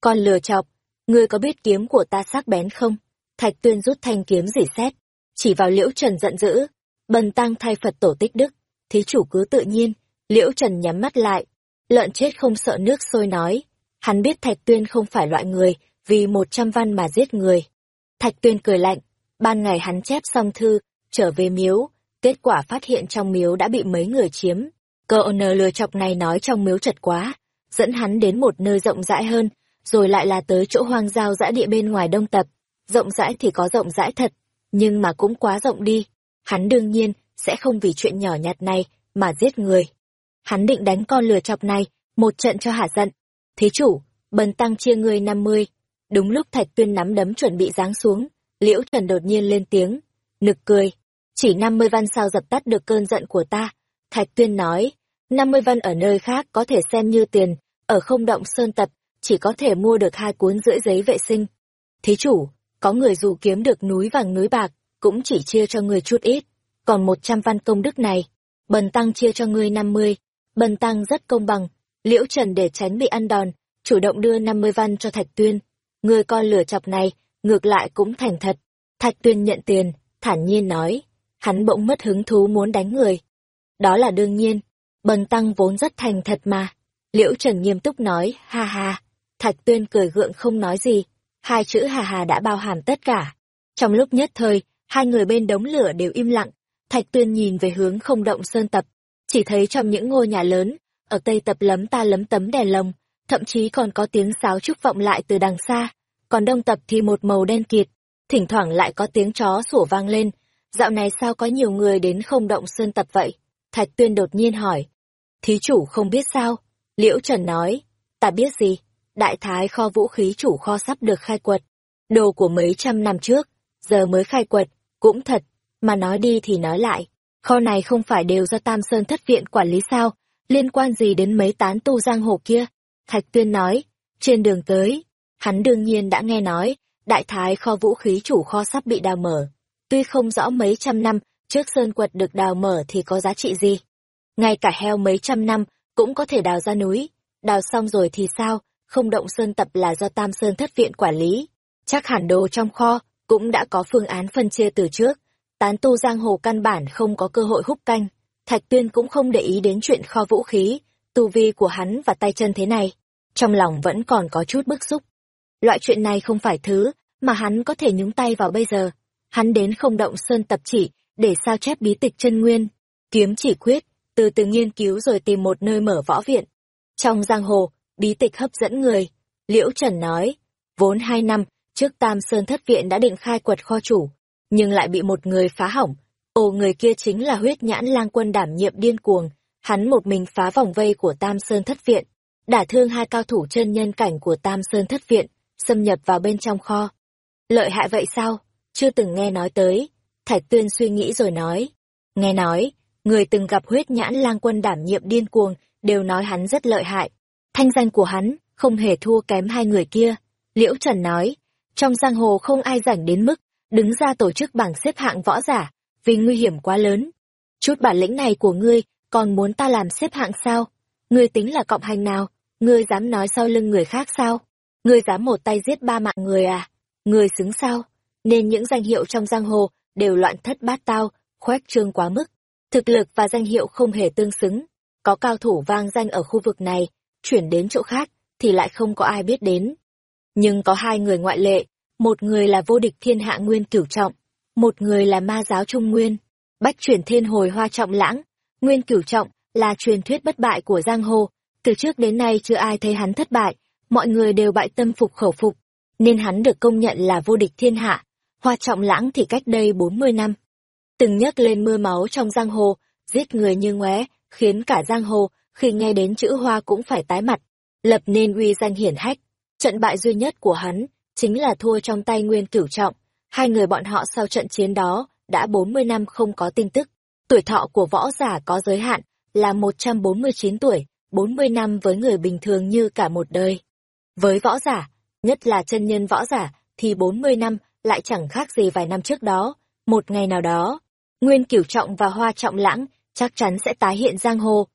Con lừa chọc, ngươi có biết kiếm của ta sắc bén không? Thạch Tuyên rút thanh kiếm dỉ xét, chỉ vào Liễu Trần giận dữ. Bần tăng thay Phật tổ tích đức, thí chủ cứ tự nhiên. Liễu Trần nhắm mắt lại, lợn chết không sợ nước sôi nói. Hắn biết Thạch Tuyên không phải loại người vì một trăm văn mà giết người. Thạch Tuyên cười lạnh, ban ngày hắn chép xong thư, trở về miếu, kết quả phát hiện trong miếu đã bị mấy người chiếm. Cờ nờ lừa chọc này nói trong miếu chật quá, dẫn hắn đến một nơi rộng rãi hơn, rồi lại là tới chỗ hoang giao dã địa bên ngoài đông tập. Rộng rãi thì có rộng rãi thật, nhưng mà cũng quá rộng đi. Hắn đương nhiên sẽ không vì chuyện nhỏ nhặt này mà giết người. Hắn định đánh con lừa chọc này, một trận cho hả giận. Thí chủ, bần tăng chia ngươi năm mươi. Đúng lúc Thạch Tuyên nắm đấm chuẩn bị giáng xuống, Liễu Trần đột nhiên lên tiếng, nực cười. Chỉ năm mươi văn sao dập tắt được cơn giận của ta. Thạch Tuyên nói, năm mươi văn ở nơi khác có thể xem như tiền, ở không động sơn tập, chỉ có thể mua được hai cuốn rưỡi giấy vệ sinh. Thí chủ, có người dù kiếm được núi vàng núi bạc, cũng chỉ chia cho người chút ít, còn một trăm văn công đức này, bần tăng chia cho ngươi năm mươi, bần tăng rất công bằng, liễu trần để tránh bị ăn đòn, chủ động đưa năm mươi văn cho Thạch Tuyên. Người con lửa chọc này, ngược lại cũng thành thật. Thạch Tuyên nhận tiền, thản nhiên nói, hắn bỗng mất hứng thú muốn đánh người. Đó là đương nhiên, bần tăng vốn rất thành thật mà. Liễu Trần nghiêm túc nói, ha ha. Thạch Tuyên cười gượng không nói gì, hai chữ hà hà đã bao hàm tất cả. Trong lúc nhất thời, hai người bên đống lửa đều im lặng, Thạch Tuyên nhìn về hướng không động sơn tập, chỉ thấy trong những ngôi nhà lớn, ở tây tập lấm ta lấm tấm đèn lồng, thậm chí còn có tiếng sáo trúc vọng lại từ đằng xa, còn đông tập thì một màu đen kịt, thỉnh thoảng lại có tiếng chó sủa vang lên. Dạo này sao có nhiều người đến không động sơn tập vậy? Thạch Tuyên đột nhiên hỏi. Thí chủ không biết sao? Liễu Trần nói, ta biết gì? Đại thái kho vũ khí chủ kho sắp được khai quật. Đồ của mấy trăm năm trước, giờ mới khai quật, cũng thật, mà nói đi thì nói lại. Kho này không phải đều do Tam Sơn thất viện quản lý sao, liên quan gì đến mấy tán tu giang hồ kia? Thạch Tuyên nói, trên đường tới, hắn đương nhiên đã nghe nói, đại thái kho vũ khí chủ kho sắp bị đào mở. Tuy không rõ mấy trăm năm trước sơn quật được đào mở thì có giá trị gì. Ngay cả heo mấy trăm năm cũng có thể đào ra núi. Đào xong rồi thì sao, không động sơn tập là do Tam Sơn thất viện quản lý. Chắc hẳn đồ trong kho cũng đã có phương án phân chia từ trước. Tán tu giang hồ căn bản không có cơ hội húc canh. Thạch Tuyên cũng không để ý đến chuyện kho vũ khí, tu vi của hắn và tay chân thế này. Trong lòng vẫn còn có chút bức xúc. Loại chuyện này không phải thứ mà hắn có thể nhúng tay vào bây giờ. Hắn đến không động sơn tập chỉ để sao chép bí tịch chân nguyên, kiếm chỉ quyết, từ từ nghiên cứu rồi tìm một nơi mở võ viện. Trong giang hồ, bí tịch hấp dẫn người. Liễu Trần nói, vốn hai năm trước Tam Sơn Thất Viện đã định khai quật kho chủ, nhưng lại bị một người phá hỏng. Ồ người kia chính là huyết nhãn lang quân đảm nhiệm điên cuồng, hắn một mình phá vòng vây của Tam Sơn Thất Viện, đả thương hai cao thủ chân nhân cảnh của Tam Sơn Thất Viện, xâm nhập vào bên trong kho. Lợi hại vậy sao? Chưa từng nghe nói tới. Thạch Tuyên suy nghĩ rồi nói. Nghe nói, người từng gặp huyết nhãn lang quân đảm nhiệm điên cuồng, đều nói hắn rất lợi hại. Thanh danh của hắn, không hề thua kém hai người kia. Liễu Trần nói, trong giang hồ không ai rảnh đến mức, đứng ra tổ chức bảng xếp hạng võ giả, vì nguy hiểm quá lớn. Chút bản lĩnh này của ngươi, còn muốn ta làm xếp hạng sao? Ngươi tính là cộng hành nào? Ngươi dám nói sau lưng người khác sao? Ngươi dám một tay giết ba mạng người à? Ngươi xứng sao? Nên những danh hiệu trong giang hồ đều loạn thất bát tao, khoét trương quá mức. Thực lực và danh hiệu không hề tương xứng. Có cao thủ vang danh ở khu vực này, chuyển đến chỗ khác, thì lại không có ai biết đến. Nhưng có hai người ngoại lệ, một người là vô địch thiên hạ nguyên cửu trọng, một người là ma giáo trung nguyên, bách chuyển thiên hồi hoa trọng lãng, nguyên cửu trọng là truyền thuyết bất bại của giang hồ, từ trước đến nay chưa ai thấy hắn thất bại, mọi người đều bại tâm phục khẩu phục, nên hắn được công nhận là vô địch thiên hạ, hoa trọng lãng thì cách đây 40 năm. Từng nhấc lên mưa máu trong giang hồ, giết người như ngoé, khiến cả giang hồ, khi nghe đến chữ hoa cũng phải tái mặt, lập nên uy danh hiển hách. Trận bại duy nhất của hắn, chính là thua trong tay nguyên cửu trọng. Hai người bọn họ sau trận chiến đó, đã 40 năm không có tin tức. Tuổi thọ của võ giả có giới hạn, là 149 tuổi, 40 năm với người bình thường như cả một đời. Với võ giả, nhất là chân nhân võ giả, thì 40 năm lại chẳng khác gì vài năm trước đó. Một ngày nào đó, Nguyên Cửu Trọng và Hoa Trọng Lãng chắc chắn sẽ tái hiện giang hồ.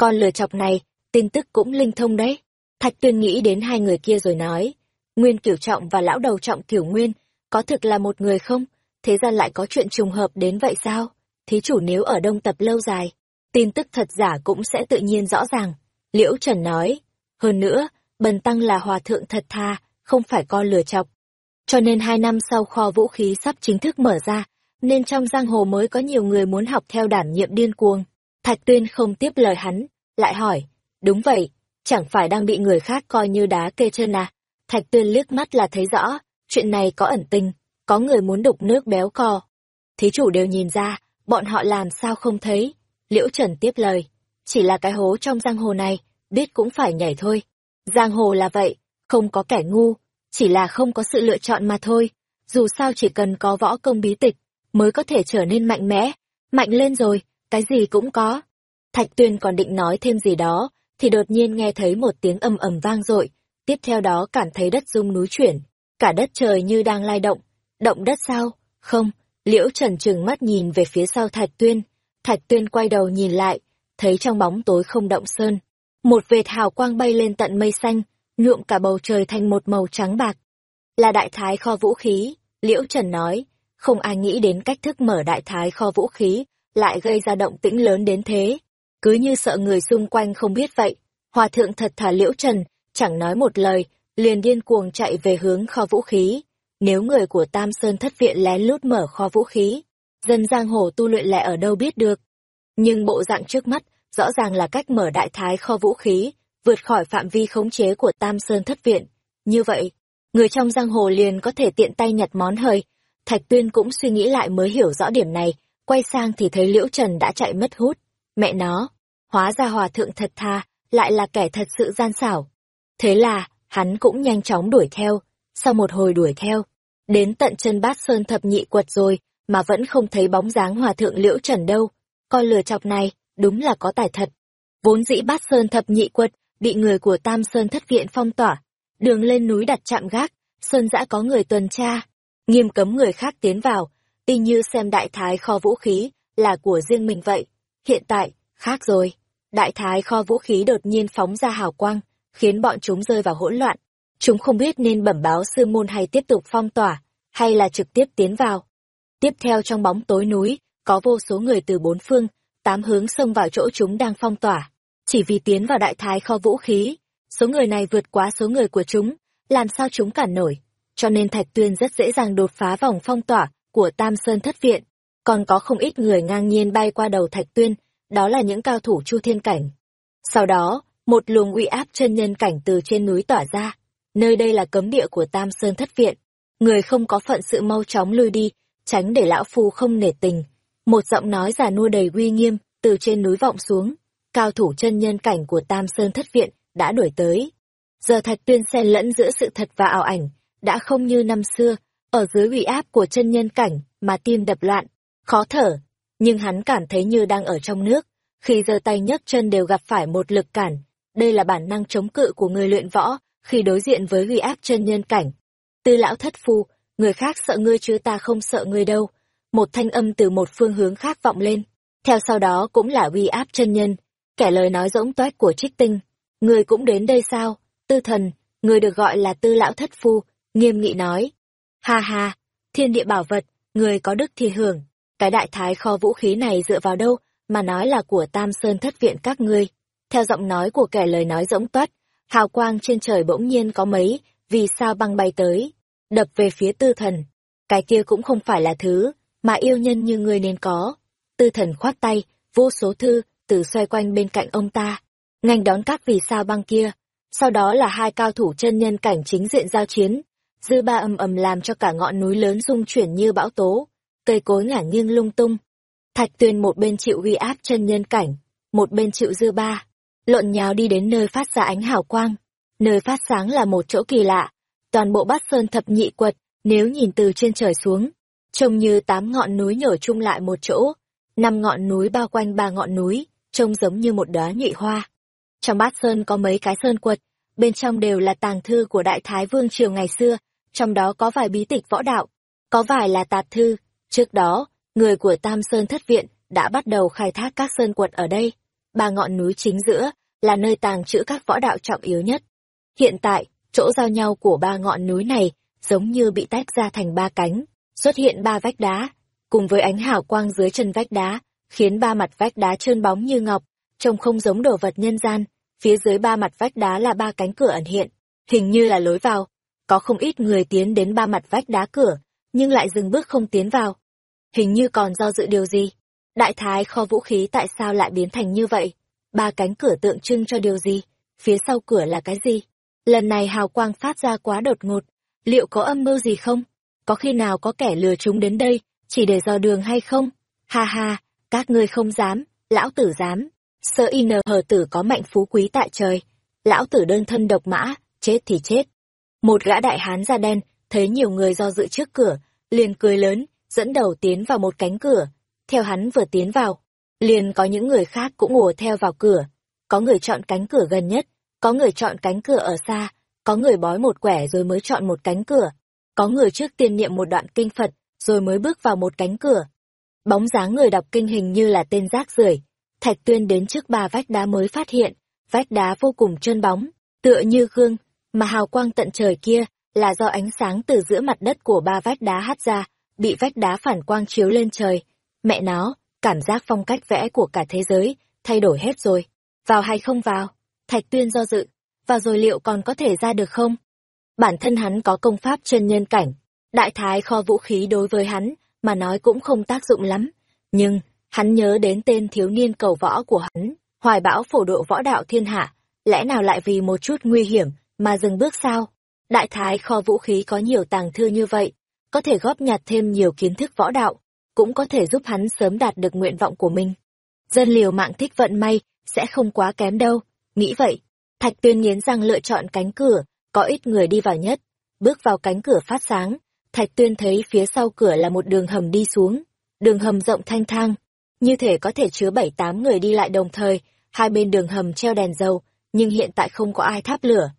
Con lừa chọc này, tin tức cũng linh thông đấy. Thạch Tuyên nghĩ đến hai người kia rồi nói, Nguyên Kiểu Trọng và lão đầu Trọng Tiểu Nguyên, có thực là một người không? Thế ra lại có chuyện trùng hợp đến vậy sao? Thí chủ nếu ở đông tập lâu dài, tin tức thật giả cũng sẽ tự nhiên rõ ràng. Liễu Trần nói, hơn nữa, Bần Tăng là hòa thượng thật tha, không phải con lừa chọc. Cho nên hai năm sau kho vũ khí sắp chính thức mở ra, nên trong giang hồ mới có nhiều người muốn học theo đảm nhiệm điên cuồng. Thạch Tuyên không tiếp lời hắn, lại hỏi, đúng vậy, chẳng phải đang bị người khác coi như đá kê chân à? Thạch Tuyên liếc mắt là thấy rõ, chuyện này có ẩn tình, có người muốn đục nước béo cò. Thí chủ đều nhìn ra, bọn họ làm sao không thấy. Liễu Trần tiếp lời, chỉ là cái hố trong giang hồ này, biết cũng phải nhảy thôi. Giang hồ là vậy, không có kẻ ngu, chỉ là không có sự lựa chọn mà thôi. Dù sao chỉ cần có võ công bí tịch, mới có thể trở nên mạnh mẽ. Mạnh lên rồi, cái gì cũng có. Thạch Tuyên còn định nói thêm gì đó, thì đột nhiên nghe thấy một tiếng ầm ầm vang dội, tiếp theo đó cảm thấy đất rung núi chuyển, cả đất trời như đang lai động. Động đất sao? Không, Liễu Trần trừng mắt nhìn về phía sau Thạch Tuyên. Thạch Tuyên quay đầu nhìn lại, thấy trong bóng tối không động sơn. Một vệt hào quang bay lên tận mây xanh, nhuộm cả bầu trời thành một màu trắng bạc. Là đại thái kho vũ khí, Liễu Trần nói, không ai nghĩ đến cách thức mở đại thái kho vũ khí, lại gây ra động tĩnh lớn đến thế. Cứ như sợ người xung quanh không biết vậy. Hòa thượng thật thà Liễu Trần, chẳng nói một lời, liền điên cuồng chạy về hướng kho vũ khí. Nếu người của Tam Sơn thất viện lén lút mở kho vũ khí, dân giang hồ tu luyện lại ở đâu biết được. Nhưng bộ dạng trước mắt, rõ ràng là cách mở đại thái kho vũ khí, vượt khỏi phạm vi khống chế của Tam Sơn thất viện. Như vậy, người trong giang hồ liền có thể tiện tay nhặt món hời. Thạch Tuyên cũng suy nghĩ lại mới hiểu rõ điểm này, quay sang thì thấy Liễu Trần đã chạy mất hút. Mẹ nó, hóa ra hòa thượng thật tha, lại là kẻ thật sự gian xảo. Thế là, hắn cũng nhanh chóng đuổi theo, sau một hồi đuổi theo, đến tận chân bát sơn thập nhị quật rồi, mà vẫn không thấy bóng dáng hòa thượng Liễu Trần đâu. Con lừa chọc này, đúng là có tài thật. Vốn dĩ bát sơn thập nhị quật, bị người của Tam Sơn thất viện phong tỏa, đường lên núi đặt chạm gác, sơn dã có người tuần tra, nghiêm cấm người khác tiến vào, y như xem đại thái kho vũ khí là của riêng mình vậy. Hiện tại, khác rồi. Đại thái kho vũ khí đột nhiên phóng ra hào quang, khiến bọn chúng rơi vào hỗn loạn. Chúng không biết nên bẩm báo sư môn hay tiếp tục phong tỏa, hay là trực tiếp tiến vào. Tiếp theo trong bóng tối núi, có vô số người từ bốn phương, tám hướng xông vào chỗ chúng đang phong tỏa. Chỉ vì tiến vào đại thái kho vũ khí, số người này vượt quá số người của chúng, làm sao chúng cản nổi. Cho nên Thạch Tuyên rất dễ dàng đột phá vòng phong tỏa của Tam Sơn Thất Viện. Còn có không ít người ngang nhiên bay qua đầu Thạch Tuyên, đó là những cao thủ chu thiên cảnh. Sau đó, một luồng uy áp chân nhân cảnh từ trên núi tỏa ra. Nơi đây là cấm địa của Tam Sơn Thất Viện. Người không có phận sự mau chóng lui đi, tránh để lão phu không nể tình. Một giọng nói già nua đầy uy nghiêm, từ trên núi vọng xuống. Cao thủ chân nhân cảnh của Tam Sơn Thất Viện đã đuổi tới. Giờ Thạch Tuyên xen lẫn giữa sự thật và ảo ảnh, đã không như năm xưa, ở dưới uy áp của chân nhân cảnh mà tim đập loạn, khó thở, nhưng hắn cảm thấy như đang ở trong nước, khi giơ tay nhấc chân đều gặp phải một lực cản, đây là bản năng chống cự của người luyện võ khi đối diện với uy áp chân nhân cảnh. Tư lão thất phu, người khác sợ ngươi chứ ta không sợ ngươi đâu. Một thanh âm từ một phương hướng khác vọng lên, theo sau đó cũng là uy áp chân nhân, kẻ lời nói rỗng toét của trích tinh. Người cũng đến đây sao? Tư thần, người được gọi là tư lão thất phu, nghiêm nghị nói. Ha ha, thiên địa bảo vật, người có đức thì hưởng. Cái đại thái kho vũ khí này dựa vào đâu mà nói là của Tam Sơn thất viện các ngươi. Theo giọng nói của kẻ lời nói rỗng toát, hào quang trên trời bỗng nhiên có mấy, vì sao băng bay tới, đập về phía tư thần. Cái kia cũng không phải là thứ, mà yêu nhân như ngươi nên có. Tư thần khoát tay, vô số thư, từ xoay quanh bên cạnh ông ta, ngành đón các vì sao băng kia. Sau đó là hai cao thủ chân nhân cảnh chính diện giao chiến, dư ba ầm ầm làm cho cả ngọn núi lớn rung chuyển như bão tố, cây cối ngả nghiêng lung tung. Thạch Tuyền một bên chịu uy áp chân nhân cảnh, một bên chịu dư ba, lộn nhào đi đến nơi phát ra ánh hào quang. Nơi phát sáng là một chỗ kỳ lạ, toàn bộ bát sơn thập nhị quật, nếu nhìn từ trên trời xuống, trông như tám ngọn núi nhổ chung lại một chỗ, năm ngọn núi bao quanh ba ngọn núi, trông giống như một đóa nhụy hoa. Trong bát sơn có mấy cái sơn quật, bên trong đều là tàng thư của Đại Thái Vương Triều ngày xưa, trong đó có vài bí tịch võ đạo, có vài là tạp thư. Trước đó, người của Tam Sơn Thất Viện đã bắt đầu khai thác các sơn quật ở đây. Ba ngọn núi chính giữa là nơi tàng trữ các võ đạo trọng yếu nhất. Hiện tại, chỗ giao nhau của ba ngọn núi này giống như bị tách ra thành ba cánh, xuất hiện ba vách đá, cùng với ánh hào quang dưới chân vách đá, khiến ba mặt vách đá trơn bóng như ngọc, trông không giống đồ vật nhân gian. Phía dưới ba mặt vách đá là ba cánh cửa ẩn hiện, hình như là lối vào, có không ít người tiến đến ba mặt vách đá cửa, nhưng lại dừng bước không tiến vào. Hình như còn do dự điều gì? Đại thái kho vũ khí tại sao lại biến thành như vậy? Ba cánh cửa tượng trưng cho điều gì? Phía sau cửa là cái gì? Lần này hào quang phát ra quá đột ngột, liệu có âm mưu gì không? Có khi nào có kẻ lừa chúng đến đây, chỉ để dò đường hay không? Ha ha, các ngươi không dám, lão tử dám. Sợ y nờ hờ tử có mạnh phú quý tại trời. Lão tử đơn thân độc mã, chết thì chết, một gã đại hán da đen, thấy nhiều người do dự trước cửa, liền cười lớn, dẫn đầu tiến vào một cánh cửa. Theo hắn vừa tiến vào, liền có những người khác cũng ùa theo vào cửa. Có người chọn cánh cửa gần nhất, có người chọn cánh cửa ở xa, có người bói một quẻ rồi mới chọn một cánh cửa, có người trước tiên niệm một đoạn kinh Phật rồi mới bước vào một cánh cửa. Bóng dáng người đọc kinh hình như là tên rác rưởi. Thạch Tuyên đến trước ba vách đá mới phát hiện, vách đá vô cùng trơn bóng, tựa như gương, mà hào quang tận trời kia là do ánh sáng từ giữa mặt đất của ba vách đá hắt ra, bị vách đá phản quang chiếu lên trời. Mẹ nó, cảm giác phong cách vẽ của cả thế giới thay đổi hết rồi. Vào hay không vào? Thạch Tuyên do dự, vào rồi liệu còn có thể ra được không? Bản thân hắn có công pháp chân nhân cảnh, đại thái kho vũ khí đối với hắn mà nói cũng không tác dụng lắm. Nhưng, hắn nhớ đến tên thiếu niên cầu võ của hắn, hoài bão phổ độ võ đạo thiên hạ, lẽ nào lại vì một chút nguy hiểm mà dừng bước sao? Đại thái kho vũ khí có nhiều tàng thư như vậy, có thể góp nhặt thêm nhiều kiến thức võ đạo, cũng có thể giúp hắn sớm đạt được nguyện vọng của mình. Dân liều mạng thích vận may, sẽ không quá kém đâu, nghĩ vậy. Thạch tuyên nghiến răng lựa chọn cánh cửa, có ít người đi vào nhất. Bước vào cánh cửa phát sáng, Thạch tuyên thấy phía sau cửa là một đường hầm đi xuống. Đường hầm rộng thanh thang, như thể có thể chứa bảy tám người đi lại đồng thời, hai bên đường hầm treo đèn dầu, nhưng hiện tại không có ai tháp lửa.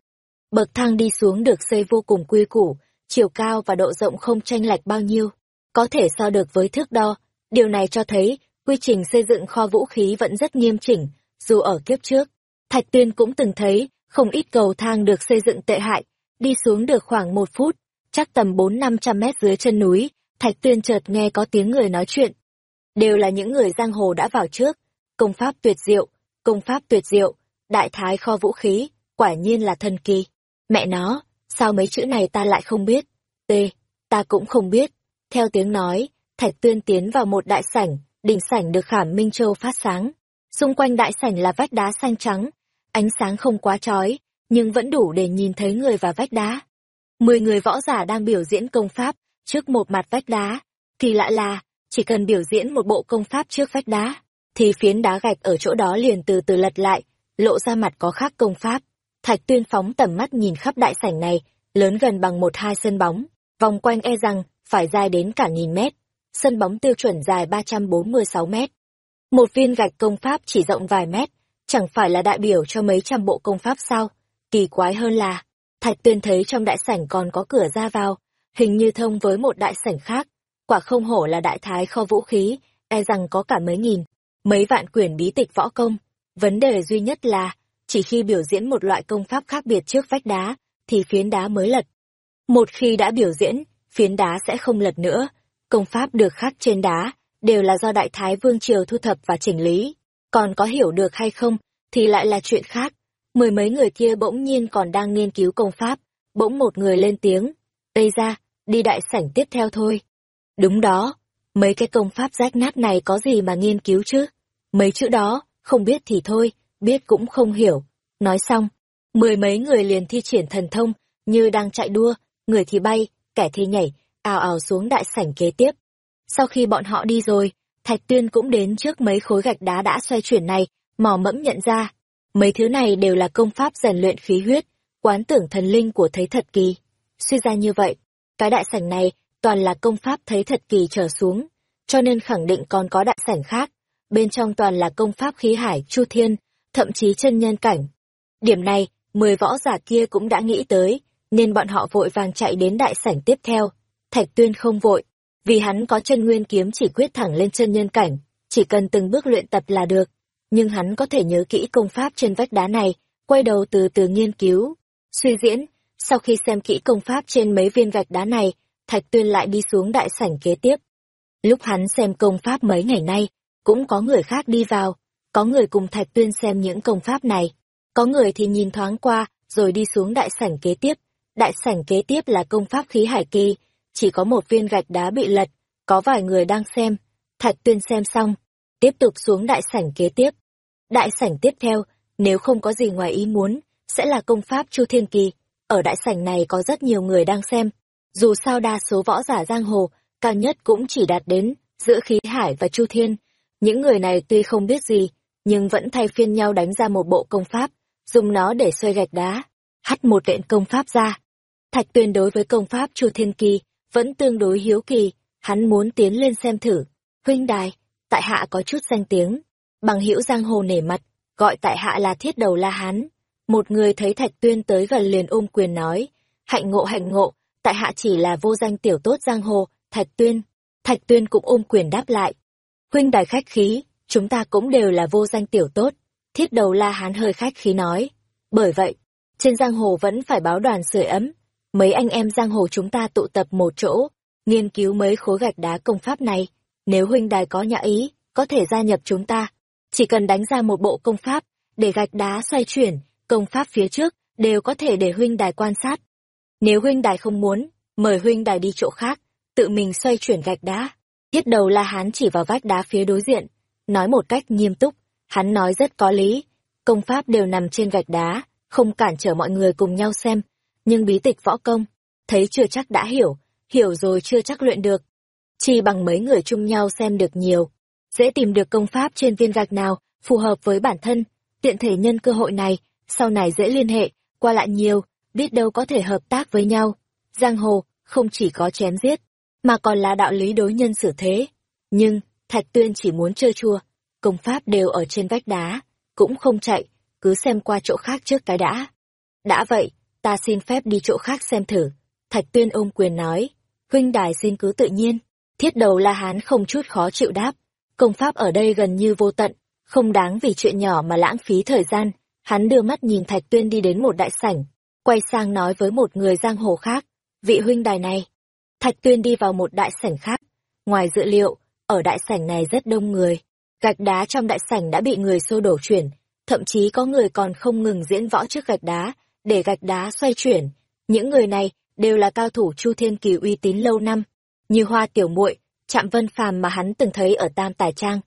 Bậc thang đi xuống được xây vô cùng quy củ, chiều cao và độ rộng không tranh lệch bao nhiêu, có thể so được với thước đo. Điều này cho thấy, quy trình xây dựng kho vũ khí vẫn rất nghiêm chỉnh, dù ở kiếp trước. Thạch Tuyên cũng từng thấy, không ít cầu thang được xây dựng tệ hại, đi xuống được khoảng một phút, chắc tầm bốn năm trăm mét dưới chân núi, Thạch Tuyên chợt nghe có tiếng người nói chuyện. Đều là những người giang hồ đã vào trước, công pháp tuyệt diệu, công pháp tuyệt diệu, đại thái kho vũ khí, quả nhiên là thần kỳ. Mẹ nó, sao mấy chữ này ta lại không biết? T, ta cũng không biết. Theo tiếng nói, Thạch Tuyên tiến vào một đại sảnh, đỉnh sảnh được khảm Minh Châu phát sáng. Xung quanh đại sảnh là vách đá xanh trắng, ánh sáng không quá chói, nhưng vẫn đủ để nhìn thấy người và vách đá. Mười người võ giả đang biểu diễn công pháp, trước một mặt vách đá. Kỳ lạ là, chỉ cần biểu diễn một bộ công pháp trước vách đá, thì phiến đá gạch ở chỗ đó liền từ từ lật lại, lộ ra mặt có khác công pháp. Thạch tuyên phóng tầm mắt nhìn khắp đại sảnh này, lớn gần bằng một hai sân bóng, vòng quanh e rằng, phải dài đến cả nghìn mét. Sân bóng tiêu chuẩn dài 346 mét. Một viên gạch công pháp chỉ rộng vài mét, chẳng phải là đại biểu cho mấy trăm bộ công pháp sao? Kỳ quái hơn là, Thạch Tuyên thấy trong đại sảnh còn có cửa ra vào, hình như thông với một đại sảnh khác. Quả không hổ là đại thái kho vũ khí, e rằng có cả mấy nghìn, mấy vạn quyển bí tịch võ công. Vấn đề duy nhất là, chỉ khi biểu diễn một loại công pháp khác biệt trước vách đá, thì phiến đá mới lật. Một khi đã biểu diễn, phiến đá sẽ không lật nữa. Công pháp được khắc trên đá, đều là do Đại Thái Vương Triều thu thập và chỉnh lý. Còn có hiểu được hay không, thì lại là chuyện khác. Mười mấy người kia bỗng nhiên còn đang nghiên cứu công pháp, bỗng một người lên tiếng. Tây ra, đi đại sảnh tiếp theo thôi. Đúng đó, mấy cái công pháp rách nát này có gì mà nghiên cứu chứ? Mấy chữ đó, không biết thì thôi, biết cũng không hiểu. Nói xong, mười mấy người liền thi triển thần thông, như đang chạy đua, người thì bay, kẻ thì nhảy, ào ào xuống đại sảnh kế tiếp. Sau khi bọn họ đi rồi, Thạch Tuyên cũng đến trước mấy khối gạch đá đã xoay chuyển này, mò mẫm nhận ra. Mấy thứ này đều là công pháp rèn luyện khí huyết, quán tưởng thần linh của thấy thật kỳ. Suy ra như vậy, cái đại sảnh này toàn là công pháp thấy thật kỳ trở xuống, cho nên khẳng định còn có đại sảnh khác. Bên trong toàn là công pháp khí hải, chu thiên, thậm chí chân nhân cảnh. Điểm này, mười võ giả kia cũng đã nghĩ tới, nên bọn họ vội vàng chạy đến đại sảnh tiếp theo. Thạch Tuyên không vội, vì hắn có chân nguyên kiếm chỉ quyết thẳng lên chân nhân cảnh, chỉ cần từng bước luyện tập là được. Nhưng hắn có thể nhớ kỹ công pháp trên vách đá này, quay đầu từ từ nghiên cứu, suy diễn. Sau khi xem kỹ công pháp trên mấy viên gạch đá này, Thạch Tuyên lại đi xuống đại sảnh kế tiếp. Lúc hắn xem công pháp mấy ngày nay, cũng có người khác đi vào, có người cùng Thạch Tuyên xem những công pháp này, có người thì nhìn thoáng qua, rồi đi xuống đại sảnh kế tiếp. Đại sảnh kế tiếp là công pháp khí hải kỳ, chỉ có một viên gạch đá bị lật, có vài người đang xem. Thạch Tuyên xem xong, tiếp tục xuống đại sảnh kế tiếp. Đại sảnh tiếp theo, nếu không có gì ngoài ý muốn, sẽ là công pháp Chu Thiên Kỳ. Ở đại sảnh này có rất nhiều người đang xem. Dù sao đa số võ giả giang hồ, cao nhất cũng chỉ đạt đến giữa khí hải và Chu Thiên. Những người này tuy không biết gì, nhưng vẫn thay phiên nhau đánh ra một bộ công pháp, dùng nó để xoay gạch đá, hắt một lệnh công pháp ra. Thạch Tuyên đối với công pháp Chu Thiên Kỳ vẫn tương đối hiếu kỳ, hắn muốn tiến lên xem thử. Huynh đài, tại hạ có chút danh tiếng, bằng hữu giang hồ nể mặt, gọi tại hạ là thiết đầu la hán. Một người thấy Thạch Tuyên tới gần liền ôm quyền nói, hạnh ngộ hạnh ngộ, tại hạ chỉ là vô danh tiểu tốt giang hồ, Thạch Tuyên. Thạch Tuyên cũng ôm quyền đáp lại. Huynh đài khách khí, chúng ta cũng đều là vô danh tiểu tốt. Thiết đầu la hán hơi khách khí nói. Bởi vậy, trên giang hồ vẫn phải báo đoàn sưởi ấm. Mấy anh em giang hồ chúng ta tụ tập một chỗ, nghiên cứu mấy khối gạch đá công pháp này. Nếu huynh đài có nhã ý, có thể gia nhập chúng ta. Chỉ cần đánh ra một bộ công pháp, để gạch đá xoay chuyển, công pháp phía trước, đều có thể để huynh đài quan sát. Nếu huynh đài không muốn, mời huynh đài đi chỗ khác, tự mình xoay chuyển gạch đá. Thiết đầu la hán chỉ vào vách đá phía đối diện, nói một cách nghiêm túc, hắn nói rất có lý. Công pháp đều nằm trên gạch đá, không cản trở mọi người cùng nhau xem. Nhưng bí tịch võ công, thấy chưa chắc đã hiểu, hiểu rồi chưa chắc luyện được. Chỉ bằng mấy người chung nhau xem được nhiều, dễ tìm được công pháp trên viên gạch nào phù hợp với bản thân, tiện thể nhân cơ hội này, sau này dễ liên hệ, qua lại nhiều, biết đâu có thể hợp tác với nhau. Giang hồ, không chỉ có chém giết, mà còn là đạo lý đối nhân xử thế. Nhưng, Thạch Tuyên chỉ muốn chơi chua, công pháp đều ở trên vách đá, cũng không chạy, cứ xem qua chỗ khác trước cái đã. Đã vậy, ta xin phép đi chỗ khác xem thử. Thạch Tuyên ôm quyền nói, huynh đài xin cứ tự nhiên. Thiết đầu La Hán không chút khó chịu đáp, công pháp ở đây gần như vô tận, không đáng vì chuyện nhỏ mà lãng phí thời gian. Hắn đưa mắt nhìn Thạch Tuyên đi đến một đại sảnh, quay sang nói với một người giang hồ khác, vị huynh đài này. Thạch Tuyên đi vào một đại sảnh khác. Ngoài dự liệu, ở đại sảnh này rất đông người. Gạch đá trong đại sảnh đã bị người xô đổ chuyển, thậm chí có người còn không ngừng diễn võ trước gạch đá, để gạch đá xoay chuyển. Những người này đều là cao thủ Chu Thiên Kỳ uy tín lâu năm, như Hoa Tiểu Muội, Trạm Vân Phàm mà hắn từng thấy ở Tam Tài Trang.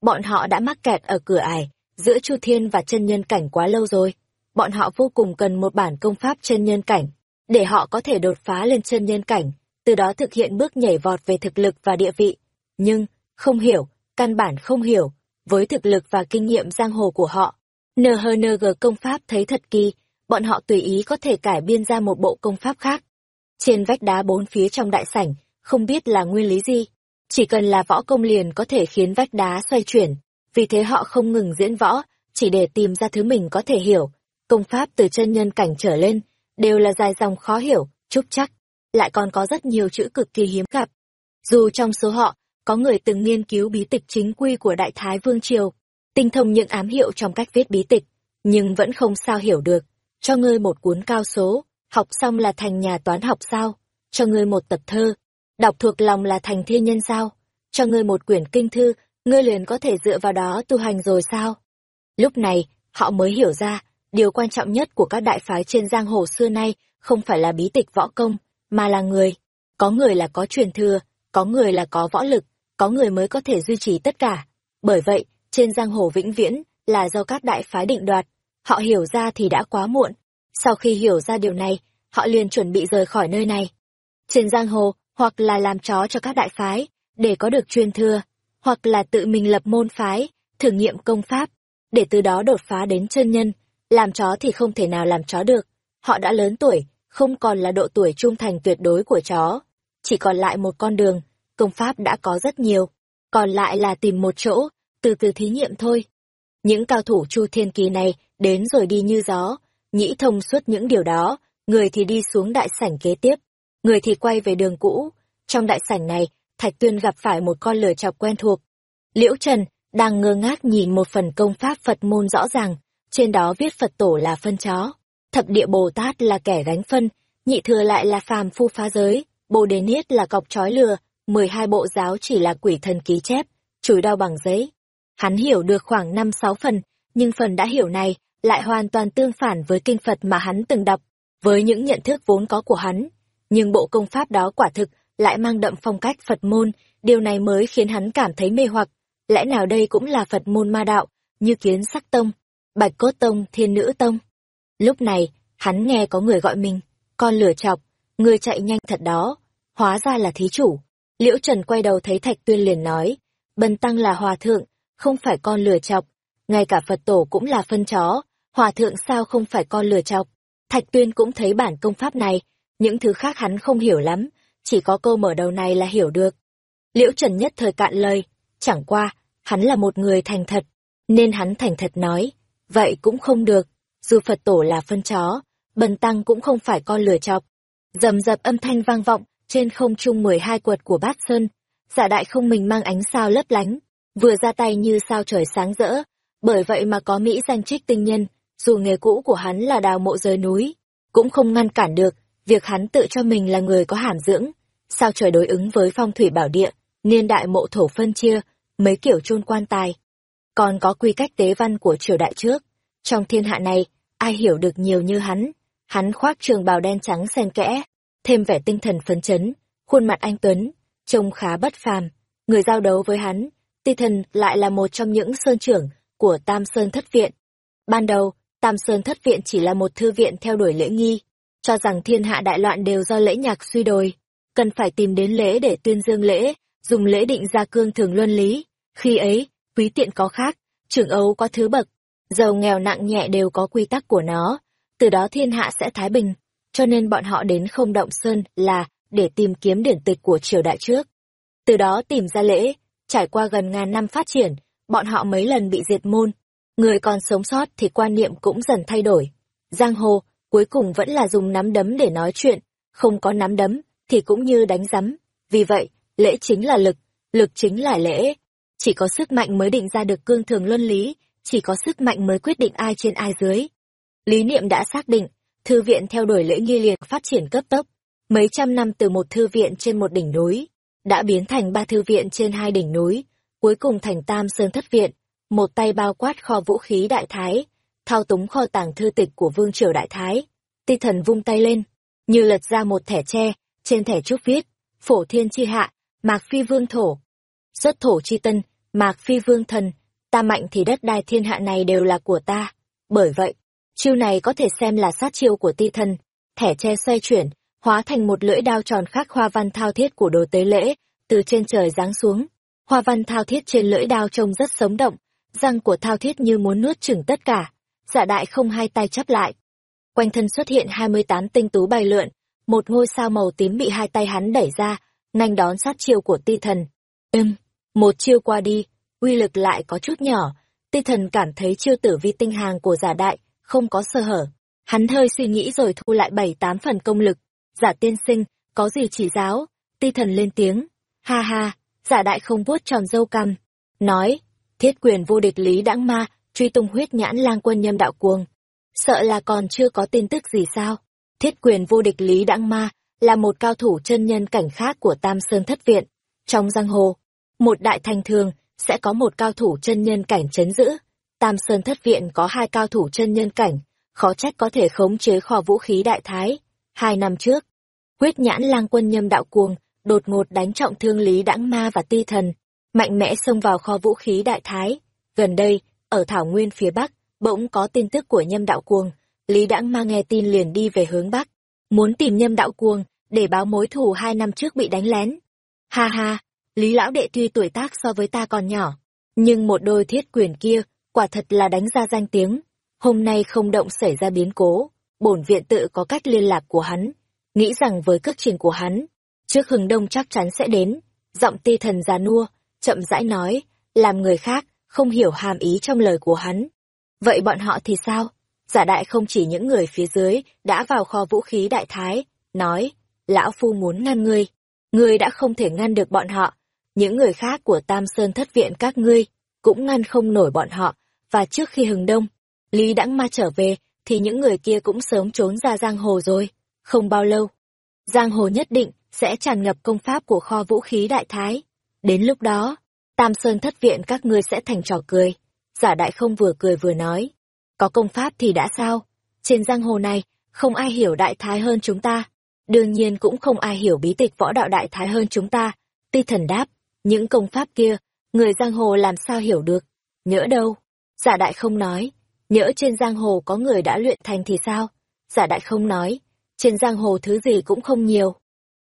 Bọn họ đã mắc kẹt ở cửa ải, giữa Chu Thiên và chân nhân cảnh quá lâu rồi. Bọn họ vô cùng cần một bản công pháp chân nhân cảnh, để họ có thể đột phá lên chân nhân cảnh, từ đó thực hiện bước nhảy vọt về thực lực và địa vị. Nhưng, không hiểu, căn bản không hiểu, với thực lực và kinh nghiệm giang hồ của họ. NHNG công pháp thấy thật kỳ, bọn họ tùy ý có thể cải biên ra một bộ công pháp khác. Trên vách đá bốn phía trong đại sảnh, không biết là nguyên lý gì, chỉ cần là võ công liền có thể khiến vách đá xoay chuyển, vì thế họ không ngừng diễn võ, chỉ để tìm ra thứ mình có thể hiểu. Công pháp từ chân nhân cảnh trở lên, đều là dài dòng khó hiểu, trúc chắc, lại còn có rất nhiều chữ cực kỳ hiếm gặp. Dù trong số họ, có người từng nghiên cứu bí tịch chính quy của Đại Thái Vương Triều, tinh thông những ám hiệu trong cách viết bí tịch, nhưng vẫn không sao hiểu được. Cho ngươi một cuốn cao số, học xong là thành nhà toán học sao? Cho ngươi một tập thơ, đọc thuộc lòng là thành thiên nhân sao? Cho ngươi một quyển kinh thư, ngươi liền có thể dựa vào đó tu hành rồi sao? Lúc này, họ mới hiểu ra, điều quan trọng nhất của các đại phái trên giang hồ xưa nay không phải là bí tịch võ công, mà là người. Có người là có truyền thừa, có người là có võ lực, có người mới có thể duy trì tất cả. Bởi vậy, trên giang hồ vĩnh viễn là do các đại phái định đoạt. Họ hiểu ra thì đã quá muộn. Sau khi hiểu ra điều này, họ liền chuẩn bị rời khỏi nơi này. Trên giang hồ, hoặc là làm chó cho các đại phái, để có được truyền thừa, hoặc là tự mình lập môn phái, thử nghiệm công pháp, để từ đó đột phá đến chân nhân. Làm chó thì không thể nào làm chó được. Họ đã lớn tuổi, không còn là độ tuổi trung thành tuyệt đối của chó. Chỉ còn lại một con đường, công pháp đã có rất nhiều, còn lại là tìm một chỗ, từ từ thí nghiệm thôi. Những cao thủ Chu Thiên Kỳ này đến rồi đi như gió, nghĩ thông suốt những điều đó, người thì đi xuống đại sảnh kế tiếp, người thì quay về đường cũ. Trong đại sảnh này, Thạch Tuyên gặp phải một con lửa chọc quen thuộc. Liễu Trần đang ngơ ngác nhìn một phần công pháp Phật môn rõ ràng, trên đó viết Phật tổ là phân chó, thập địa Bồ Tát là kẻ gánh phân, nhị thừa lại là phàm phu phá giới, Bồ Đề Niết là cọc trói lừa, mười hai bộ giáo chỉ là quỷ thần ký chép, chùi đau bằng giấy. Hắn hiểu được khoảng năm sáu phần, nhưng phần đã hiểu này lại hoàn toàn tương phản với kinh Phật mà hắn từng đọc, với những nhận thức vốn có của hắn. Nhưng bộ công pháp đó quả thực lại mang đậm phong cách Phật môn, điều này mới khiến hắn cảm thấy mê hoặc. Lẽ nào đây cũng là Phật môn ma đạo, như kiến sắc tông, bạch cốt tông, thiên nữ tông. Lúc này, hắn nghe có người gọi mình, con lửa chọc, người chạy nhanh thật đó, hóa ra là thí chủ. Liễu Trần quay đầu thấy Thạch Tuyên liền nói, Bần Tăng là hòa thượng, không phải con lừa chọc, ngay cả Phật tổ cũng là phân chó, hòa thượng sao không phải con lừa chọc. Thạch Tuyên cũng thấy bản công pháp này, những thứ khác hắn không hiểu lắm, chỉ có câu mở đầu này là hiểu được. Liễu Trần nhất thời cạn lời, chẳng qua, hắn là một người thành thật, nên hắn thành thật nói, vậy cũng không được, dù Phật tổ là phân chó, bần tăng cũng không phải con lừa chọc. Dầm dập âm thanh vang vọng, trên không trung mười hai quật của bát sơn, giả đại không mình mang ánh sao lấp lánh, vừa ra tay như sao trời sáng rỡ, bởi vậy mà có Mỹ danh trích tinh nhân, dù nghề cũ của hắn là đào mộ rời núi, cũng không ngăn cản được, việc hắn tự cho mình là người có hàm dưỡng, sao trời đối ứng với phong thủy bảo địa, niên đại mộ thổ phân chia, mấy kiểu chôn quan tài. Còn có quy cách tế văn của triều đại trước, trong thiên hạ này, ai hiểu được nhiều như hắn, hắn khoác trường bào đen trắng xen kẽ, thêm vẻ tinh thần phấn chấn, khuôn mặt anh Tuấn, trông khá bất phàm, người giao đấu với hắn, ti thần lại là một trong những sơn trưởng của Tam Sơn Thất Viện. Ban đầu, Tam Sơn Thất Viện chỉ là một thư viện theo đuổi lễ nghi, cho rằng thiên hạ đại loạn đều do lễ nhạc suy đồi, cần phải tìm đến lễ để tuyên dương lễ, dùng lễ định ra cương thường luân lý. Khi ấy, quý tiện có khác, trưởng ấu có thứ bậc, giàu nghèo nặng nhẹ đều có quy tắc của nó, từ đó thiên hạ sẽ thái bình. Cho nên bọn họ đến không động sơn là để tìm kiếm điển tịch của triều đại trước. Từ đó tìm ra lễ, trải qua gần ngàn năm phát triển, bọn họ mấy lần bị diệt môn. Người còn sống sót thì quan niệm cũng dần thay đổi. Giang hồ, cuối cùng vẫn là dùng nắm đấm để nói chuyện, không có nắm đấm, thì cũng như đánh rắm. Vì vậy, lễ chính là lực, lực chính là lễ. Chỉ có sức mạnh mới định ra được cương thường luân lý, chỉ có sức mạnh mới quyết định ai trên ai dưới. Lý niệm đã xác định, thư viện theo đuổi lễ nghi liệt phát triển cấp tốc. Mấy trăm năm từ một thư viện trên một đỉnh núi, đã biến thành ba thư viện trên hai đỉnh núi, cuối cùng thành Tam Sơn Thất Viện, một tay bao quát kho vũ khí Đại Thái, thao túng kho tàng thư tịch của Vương Triều Đại Thái. Ti thần vung tay lên, như lật ra một thẻ tre, trên thẻ trúc viết, phổ thiên chi hạ, mạc phi vương thổ. Xuất thổ chi tân, mạc phi vương thần, ta mạnh thì đất đai thiên hạ này đều là của ta. Bởi vậy, chiêu này có thể xem là sát chiêu của ti thần. Thẻ tre xoay chuyển, hóa thành một lưỡi đao tròn khắc hoa văn thao thiết của đồ tế lễ, từ trên trời giáng xuống. Hoa văn thao thiết trên lưỡi đao trông rất sống động, răng của thao thiết như muốn nuốt chửng tất cả. Dạ đại không hai tay chắp lại. Quanh thân xuất hiện hai mươi tám tinh tú bay lượn, một ngôi sao màu tím bị hai tay hắn đẩy ra, nhanh đón sát chiêu của ti thần. Ừm, một chiêu qua đi, uy lực lại có chút nhỏ, ti thần cảm thấy chiêu tử vi tinh hàng của giả đại, không có sơ hở. Hắn hơi suy nghĩ rồi thu lại bảy tám phần công lực. Giả tiên sinh, có gì chỉ giáo? Ti thần lên tiếng. Ha ha, giả đại không vuốt tròn dâu cằm. Nói, thiết quyền vô địch lý đãng ma, truy tung huyết nhãn lang quân nhâm đạo cuồng. Sợ là còn chưa có tin tức gì sao? Thiết quyền vô địch lý đãng ma, là một cao thủ chân nhân cảnh khác của Tam Sơn Thất Viện. Trong giang hồ, một đại thành thường, sẽ có một cao thủ chân nhân cảnh chấn giữ. Tam Sơn Thất Viện có hai cao thủ chân nhân cảnh, khó trách có thể khống chế kho vũ khí đại thái. Hai năm trước, huyết nhãn lang quân nhâm đạo cuồng, đột ngột đánh trọng thương Lý Đãng Ma và Ti Thần, mạnh mẽ xông vào kho vũ khí đại thái. Gần đây, ở Thảo Nguyên phía Bắc, bỗng có tin tức của nhâm đạo cuồng, Lý Đãng Ma nghe tin liền đi về hướng Bắc, muốn tìm nhâm đạo cuồng, để báo mối thù hai năm trước bị đánh lén. Ha ha, Lý Lão Đệ tuy tuổi tác so với ta còn nhỏ, nhưng một đôi thiết quyền kia, quả thật là đánh ra danh tiếng. Hôm nay không động xảy ra biến cố, bổn viện tự có cách liên lạc của hắn, nghĩ rằng với cước trình của hắn, trước hừng đông chắc chắn sẽ đến. Giọng ti thần già nua, chậm rãi nói, làm người khác, không hiểu hàm ý trong lời của hắn. Vậy bọn họ thì sao? Giả đại không chỉ những người phía dưới đã vào kho vũ khí đại thái, nói, lão phu muốn ngăn ngươi. Ngươi đã không thể ngăn được bọn họ. Những người khác của Tam Sơn thất viện các ngươi cũng ngăn không nổi bọn họ. Và trước khi hừng đông, Lý Đãng Ma trở về, thì những người kia cũng sớm trốn ra giang hồ rồi. Không bao lâu, giang hồ nhất định sẽ tràn ngập công pháp của kho vũ khí đại thái. Đến lúc đó, Tam Sơn thất viện các ngươi sẽ thành trò cười. Giả đại không vừa cười vừa nói. Có công pháp thì đã sao? Trên giang hồ này, không ai hiểu đại thái hơn chúng ta. Đương nhiên cũng không ai hiểu bí tịch võ đạo đại thái hơn chúng ta. Ti thần đáp, những công pháp kia, người giang hồ làm sao hiểu được? Nhỡ đâu? Giả đại không nói. Nhỡ trên giang hồ có người đã luyện thành thì sao? Giả đại không nói. Trên giang hồ thứ gì cũng không nhiều.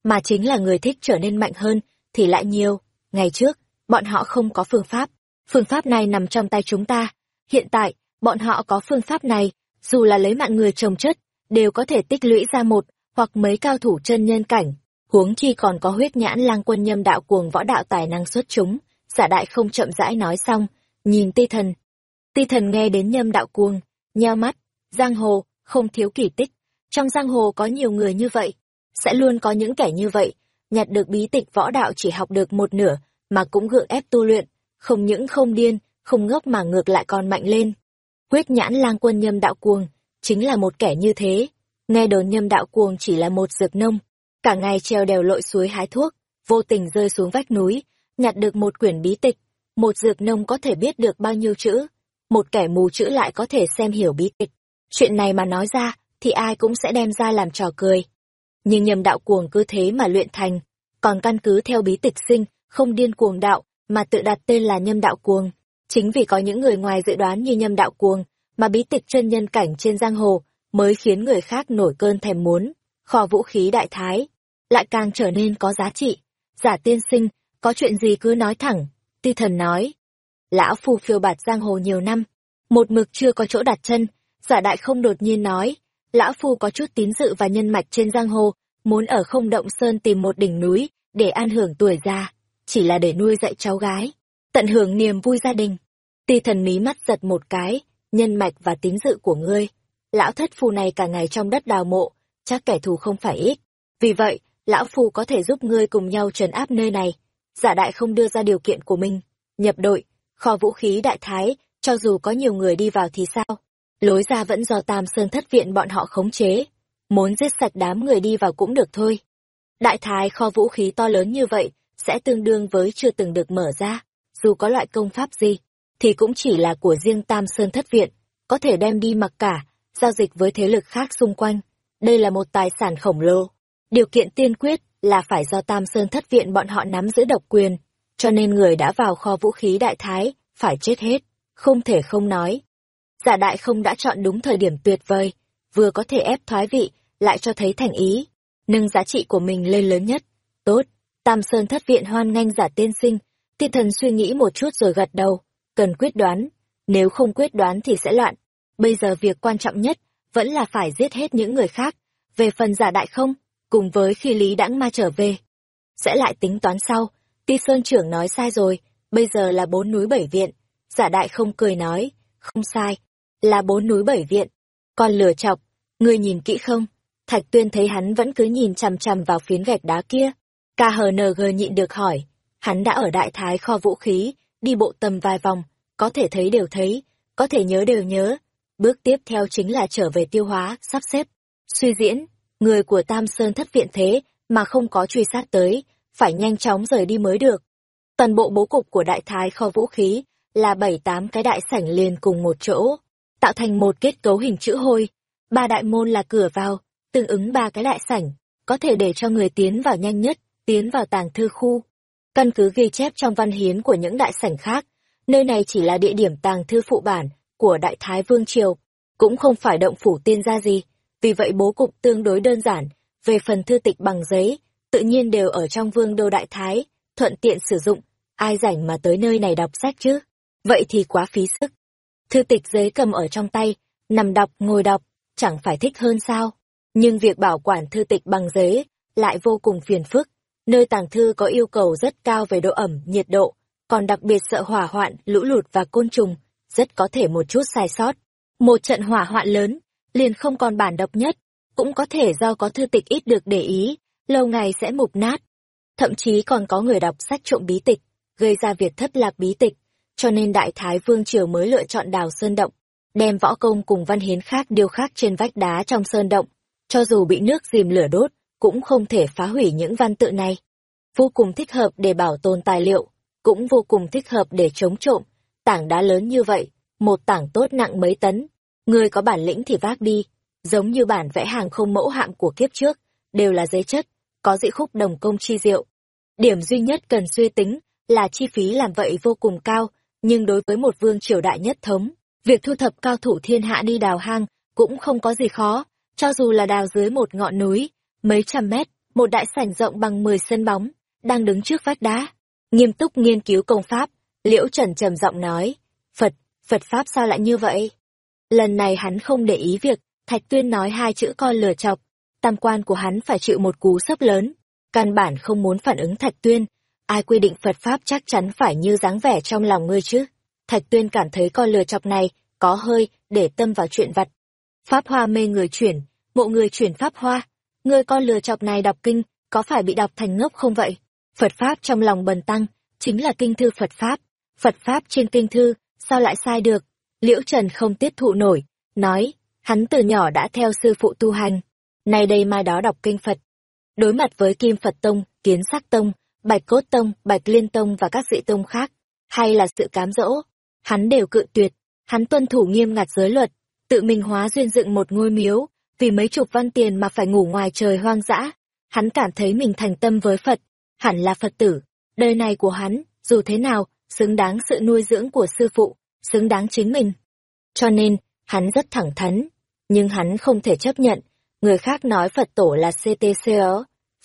Mà chính là người thích trở nên mạnh hơn, thì lại nhiều. Ngày trước, bọn họ không có phương pháp. Phương pháp này nằm trong tay chúng ta. Hiện tại, bọn họ có phương pháp này, dù là lấy mạng người trồng chất, đều có thể tích lũy ra một hoặc mấy cao thủ chân nhân cảnh, huống chi còn có huyết nhãn lang quân nhâm đạo cuồng võ đạo tài năng xuất chúng. Giả đại không chậm rãi nói xong, nhìn ti thần. Ti thần nghe đến nhâm đạo cuồng, nheo mắt, giang hồ, không thiếu kỳ tích. Trong giang hồ có nhiều người như vậy, sẽ luôn có những kẻ như vậy, nhặt được bí tịch võ đạo chỉ học được một nửa, mà cũng gượng ép tu luyện, không những không điên, không ngốc mà ngược lại còn mạnh lên. Huyết nhãn lang quân nhâm đạo cuồng, chính là một kẻ như thế. Nghe đồn nhâm đạo cuồng chỉ là một dược nông, cả ngày treo đèo lội suối hái thuốc, vô tình rơi xuống vách núi, nhặt được một quyển bí tịch. Một dược nông có thể biết được bao nhiêu chữ, một kẻ mù chữ lại có thể xem hiểu bí tịch. Chuyện này mà nói ra, thì ai cũng sẽ đem ra làm trò cười. Nhưng nhầm đạo cuồng cứ thế mà luyện thành, còn căn cứ theo bí tịch sinh, không điên cuồng đạo, mà tự đặt tên là nhâm đạo cuồng. Chính vì có những người ngoài dự đoán như nhâm đạo cuồng, mà bí tịch chân nhân cảnh trên giang hồ, mới khiến người khác nổi cơn thèm muốn. Kho vũ khí đại thái, lại càng trở nên có giá trị. Giả tiên sinh, có chuyện gì cứ nói thẳng, ti thần nói. Lão phu phiêu bạt giang hồ nhiều năm, một mực chưa có chỗ đặt chân, giả đại không đột nhiên nói, lão phu có chút tín dự và nhân mạch trên giang hồ, muốn ở không động sơn tìm một đỉnh núi, để an hưởng tuổi già, chỉ là để nuôi dạy cháu gái, tận hưởng niềm vui gia đình. Ti thần mí mắt giật một cái, nhân mạch và tín dự của ngươi. Lão thất phu này cả ngày trong đất đào mộ, chắc kẻ thù không phải ít. Vì vậy, lão phu có thể giúp ngươi cùng nhau trấn áp nơi này. Giả đại không đưa ra điều kiện của mình. Nhập đội, kho vũ khí đại thái, cho dù có nhiều người đi vào thì sao? Lối ra vẫn do Tam Sơn thất viện bọn họ khống chế. Muốn giết sạch đám người đi vào cũng được thôi. Đại thái kho vũ khí to lớn như vậy, sẽ tương đương với chưa từng được mở ra. Dù có loại công pháp gì, thì cũng chỉ là của riêng Tam Sơn thất viện, có thể đem đi mặc cả, giao dịch với thế lực khác xung quanh. Đây là một tài sản khổng lồ. Điều kiện tiên quyết là phải do Tam Sơn thất viện bọn họ nắm giữ độc quyền, cho nên người đã vào kho vũ khí đại thái, phải chết hết, không thể không nói. Giả đại không đã chọn đúng thời điểm tuyệt vời, vừa có thể ép thoái vị, lại cho thấy thành ý, nâng giá trị của mình lên lớn nhất. Tốt, Tam Sơn thất viện hoan nghênh giả tiên sinh, tiên thần suy nghĩ một chút rồi gật đầu, cần quyết đoán, nếu không quyết đoán thì sẽ loạn. Bây giờ việc quan trọng nhất vẫn là phải giết hết những người khác, về phần giả đại không, cùng với khi Lý Đãng Ma trở về. Sẽ lại tính toán sau, Ti Sơn trưởng nói sai rồi, bây giờ là bốn núi bảy viện. Giả đại không cười nói, không sai, là bốn núi bảy viện. Còn lửa chọc, ngươi nhìn kỹ không? Thạch tuyên thấy hắn vẫn cứ nhìn chằm chằm vào phiến gạch đá kia. KHNG nhịn được hỏi, hắn đã ở đại thái kho vũ khí, đi bộ tầm vài vòng, có thể thấy đều thấy, có thể nhớ đều nhớ. Bước tiếp theo chính là trở về tiêu hóa, sắp xếp, suy diễn, người của Tam Sơn thất viện thế mà không có truy sát tới, phải nhanh chóng rời đi mới được. Toàn bộ bố cục của đại thái kho vũ khí là bảy tám cái đại sảnh liền cùng một chỗ, tạo thành một kết cấu hình chữ hôi. Ba đại môn là cửa vào, tương ứng ba cái đại sảnh, có thể để cho người tiến vào nhanh nhất, tiến vào tàng thư khu. Căn cứ ghi chép trong văn hiến của những đại sảnh khác, nơi này chỉ là địa điểm tàng thư phụ bản của Đại Thái Vương Triều, cũng không phải động phủ tiên gia gì, vì vậy bố cục tương đối đơn giản, về phần thư tịch bằng giấy, tự nhiên đều ở trong vương đô Đại Thái, thuận tiện sử dụng, ai rảnh mà tới nơi này đọc sách chứ, vậy thì quá phí sức. Thư tịch giấy cầm ở trong tay, nằm đọc ngồi đọc, chẳng phải thích hơn sao, nhưng việc bảo quản thư tịch bằng giấy lại vô cùng phiền phức, nơi tàng thư có yêu cầu rất cao về độ ẩm, nhiệt độ, còn đặc biệt sợ hỏa hoạn, lũ lụt và côn trùng, rất có thể một chút sai sót. Một trận hỏa hoạn lớn, liền không còn bản độc nhất, cũng có thể do có thư tịch ít được để ý, lâu ngày sẽ mục nát. Thậm chí còn có người đọc sách trộm bí tịch, gây ra việc thất lạc bí tịch, cho nên Đại Thái Vương Triều mới lựa chọn đào sơn động, đem võ công cùng văn hiến khác điêu khắc trên vách đá trong sơn động, cho dù bị nước dìm lửa đốt, cũng không thể phá hủy những văn tự này. Vô cùng thích hợp để bảo tồn tài liệu, cũng vô cùng thích hợp để chống trộm. Tảng đá lớn như vậy, một tảng tốt nặng mấy tấn, người có bản lĩnh thì vác đi, giống như bản vẽ hàng không mẫu hạm của kiếp trước, đều là giấy chất, có dị khúc đồng công chi diệu. Điểm duy nhất cần suy tính là chi phí làm vậy vô cùng cao, nhưng đối với một vương triều đại nhất thống, việc thu thập cao thủ thiên hạ đi đào hang cũng không có gì khó, cho dù là đào dưới một ngọn núi, mấy trăm mét, một đại sảnh rộng bằng 10 sân bóng, đang đứng trước vách đá, nghiêm túc nghiên cứu công pháp, Liễu Trần trầm giọng nói, Phật, Phật Pháp sao lại như vậy? Lần này hắn không để ý việc, Thạch Tuyên nói hai chữ con lừa chọc, tam quan của hắn phải chịu một cú sốc lớn, căn bản không muốn phản ứng Thạch Tuyên. Ai quy định Phật Pháp chắc chắn phải như dáng vẻ trong lòng ngươi chứ? Thạch Tuyên cảm thấy con lừa chọc này có hơi để tâm vào chuyện vặt. Pháp hoa mê người chuyển, mộ người chuyển Pháp hoa. Ngươi con lừa chọc này đọc kinh, có phải bị đọc thành ngốc không vậy? Phật Pháp trong lòng bần tăng, chính là kinh thư Phật Pháp. Phật Pháp trên kinh thư, sao lại sai được? Liễu Trần không tiếp thụ nổi, nói, hắn từ nhỏ đã theo sư phụ tu hành, nay đây mai đó đọc kinh Phật. Đối mặt với Kim Phật Tông, Kiến Sắc Tông, Bạch Cốt Tông, Bạch Liên Tông và các dị tông khác, hay là sự cám dỗ, hắn đều cự tuyệt, hắn tuân thủ nghiêm ngặt giới luật, tự mình hóa duyên dựng một ngôi miếu, vì mấy chục văn tiền mà phải ngủ ngoài trời hoang dã. Hắn cảm thấy mình thành tâm với Phật, hẳn là Phật tử. Đời này của hắn, dù thế nào, xứng đáng sự nuôi dưỡng của sư phụ, xứng đáng chính mình. Cho nên, hắn rất thẳng thắn, nhưng hắn không thể chấp nhận. Người khác nói Phật tổ là CTCR,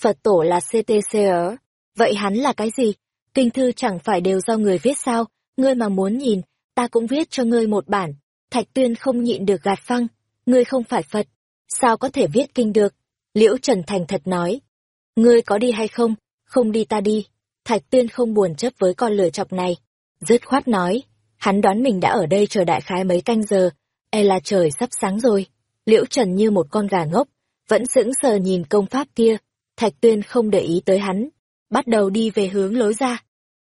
Phật tổ là CTCR. Vậy hắn là cái gì? Kinh thư chẳng phải đều do người viết sao? Ngươi mà muốn nhìn, ta cũng viết cho ngươi một bản. Thạch tuyên không nhịn được gạt phăng. Ngươi không phải Phật. Sao có thể viết kinh được? Liễu Trần Thành thật nói. Ngươi có đi hay không? Không đi ta đi. Thạch tuyên không buồn chấp với con lửa chọc này. Dứt khoát nói. Hắn đoán mình đã ở đây chờ đại khái mấy canh giờ. E là trời sắp sáng rồi. Liễu Trần như một con gà ngốc. Vẫn sững sờ nhìn công pháp kia. Thạch tuyên không để ý tới hắn. Bắt đầu đi về hướng lối ra.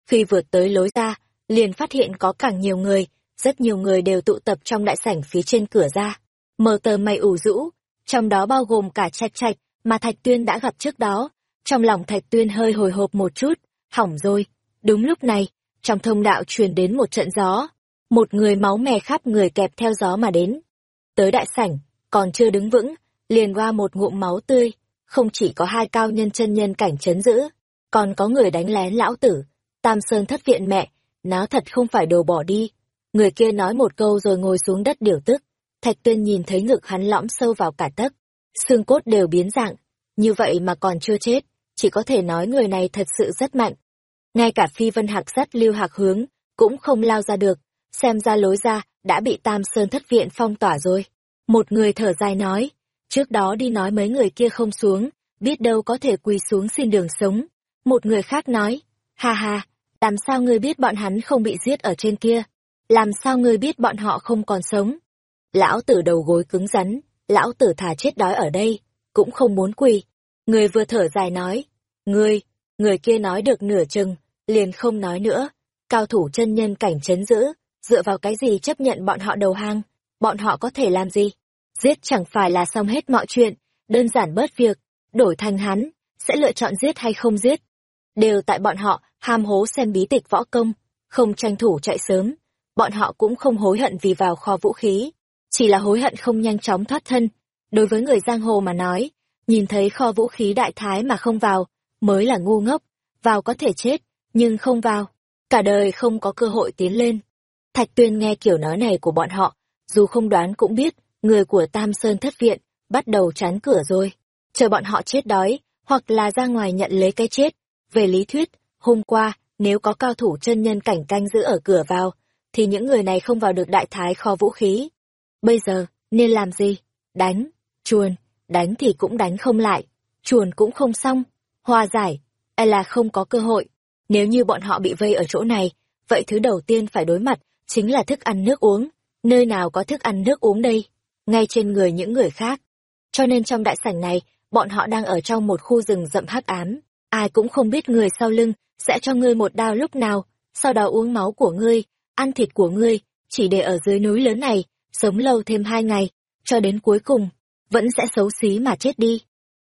Khi vượt tới lối ra, liền phát hiện có càng nhiều người, rất nhiều người đều tụ tập trong đại sảnh phía trên cửa ra. Mờ tờ mây ủ rũ, trong đó bao gồm cả trạch trạch mà Thạch Tuyên đã gặp trước đó. Trong lòng Thạch Tuyên hơi hồi hộp một chút, hỏng rồi. Đúng lúc này, trong thông đạo truyền đến một trận gió. Một người máu mè khắp người kẹp theo gió mà đến. Tới đại sảnh, còn chưa đứng vững, liền qua một ngụm máu tươi. Không chỉ có hai cao nhân chân nhân cảnh chấn giữ, còn có người đánh lén lão tử. Tam Sơn thất viện mẹ, nó thật không phải đồ bỏ đi. Người kia nói một câu rồi ngồi xuống đất điều tức. Thạch tuyên nhìn thấy ngực hắn lõm sâu vào cả tấc. Xương cốt đều biến dạng. Như vậy mà còn chưa chết. Chỉ có thể nói người này thật sự rất mạnh. Ngay cả phi vân hạc sắt lưu hạc hướng, cũng không lao ra được. Xem ra lối ra, đã bị tam sơn thất viện phong tỏa rồi. Một người thở dài nói. Trước đó đi nói mấy người kia không xuống, biết đâu có thể quỳ xuống xin đường sống. Một người khác nói. Ha ha, làm sao ngươi biết bọn hắn không bị giết ở trên kia? Làm sao ngươi biết bọn họ không còn sống? Lão tử đầu gối cứng rắn, lão tử thả chết đói ở đây, cũng không muốn quỳ. Người vừa thở dài nói, ngươi, người kia nói được nửa chừng, liền không nói nữa. Cao thủ chân nhân cảnh chấn giữ, dựa vào cái gì chấp nhận bọn họ đầu hang, bọn họ có thể làm gì? Giết chẳng phải là xong hết mọi chuyện, đơn giản bớt việc, đổi thành hắn, sẽ lựa chọn giết hay không giết. Đều tại bọn họ ham hố xem bí tịch võ công, không tranh thủ chạy sớm. Bọn họ cũng không hối hận vì vào kho vũ khí, chỉ là hối hận không nhanh chóng thoát thân. Đối với người giang hồ mà nói, nhìn thấy kho vũ khí đại thái mà không vào, mới là ngu ngốc, vào có thể chết, nhưng không vào, cả đời không có cơ hội tiến lên. Thạch Tuyên nghe kiểu nói này của bọn họ, dù không đoán cũng biết, người của Tam Sơn thất viện, bắt đầu chán cửa rồi. Chờ bọn họ chết đói, hoặc là ra ngoài nhận lấy cái chết. Về lý thuyết, Hôm qua, nếu có cao thủ chân nhân cảnh canh giữ ở cửa vào, thì những người này không vào được đại thái kho vũ khí. Bây giờ, nên làm gì? Đánh, chuồn, đánh thì cũng đánh không lại, chuồn cũng không xong, hòa giải, hay là không có cơ hội. Nếu như bọn họ bị vây ở chỗ này, vậy thứ đầu tiên phải đối mặt chính là thức ăn nước uống. Nơi nào có thức ăn nước uống đây? Ngay trên người những người khác. Cho nên trong đại sảnh này, bọn họ đang ở trong một khu rừng rậm hắc ám. Ai cũng không biết người sau lưng sẽ cho ngươi một đao lúc nào, sau đó uống máu của ngươi, ăn thịt của ngươi, chỉ để ở dưới núi lớn này, sống lâu thêm hai ngày, cho đến cuối cùng, vẫn sẽ xấu xí mà chết đi.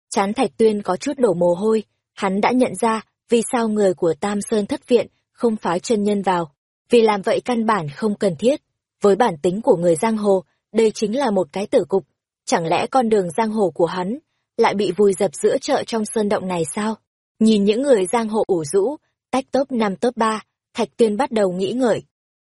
Chán Thạch Tuyên có chút đổ mồ hôi, hắn đã nhận ra vì sao người của Tam Sơn thất viện không phái chân nhân vào, vì làm vậy căn bản không cần thiết. Với bản tính của người giang hồ, đây chính là một cái tử cục, chẳng lẽ con đường giang hồ của hắn lại bị vùi dập giữa chợ trong sơn động này sao? Nhìn những người giang hồ ủ rũ, tách top năm top ba Thạch Tuyên bắt đầu nghĩ ngợi.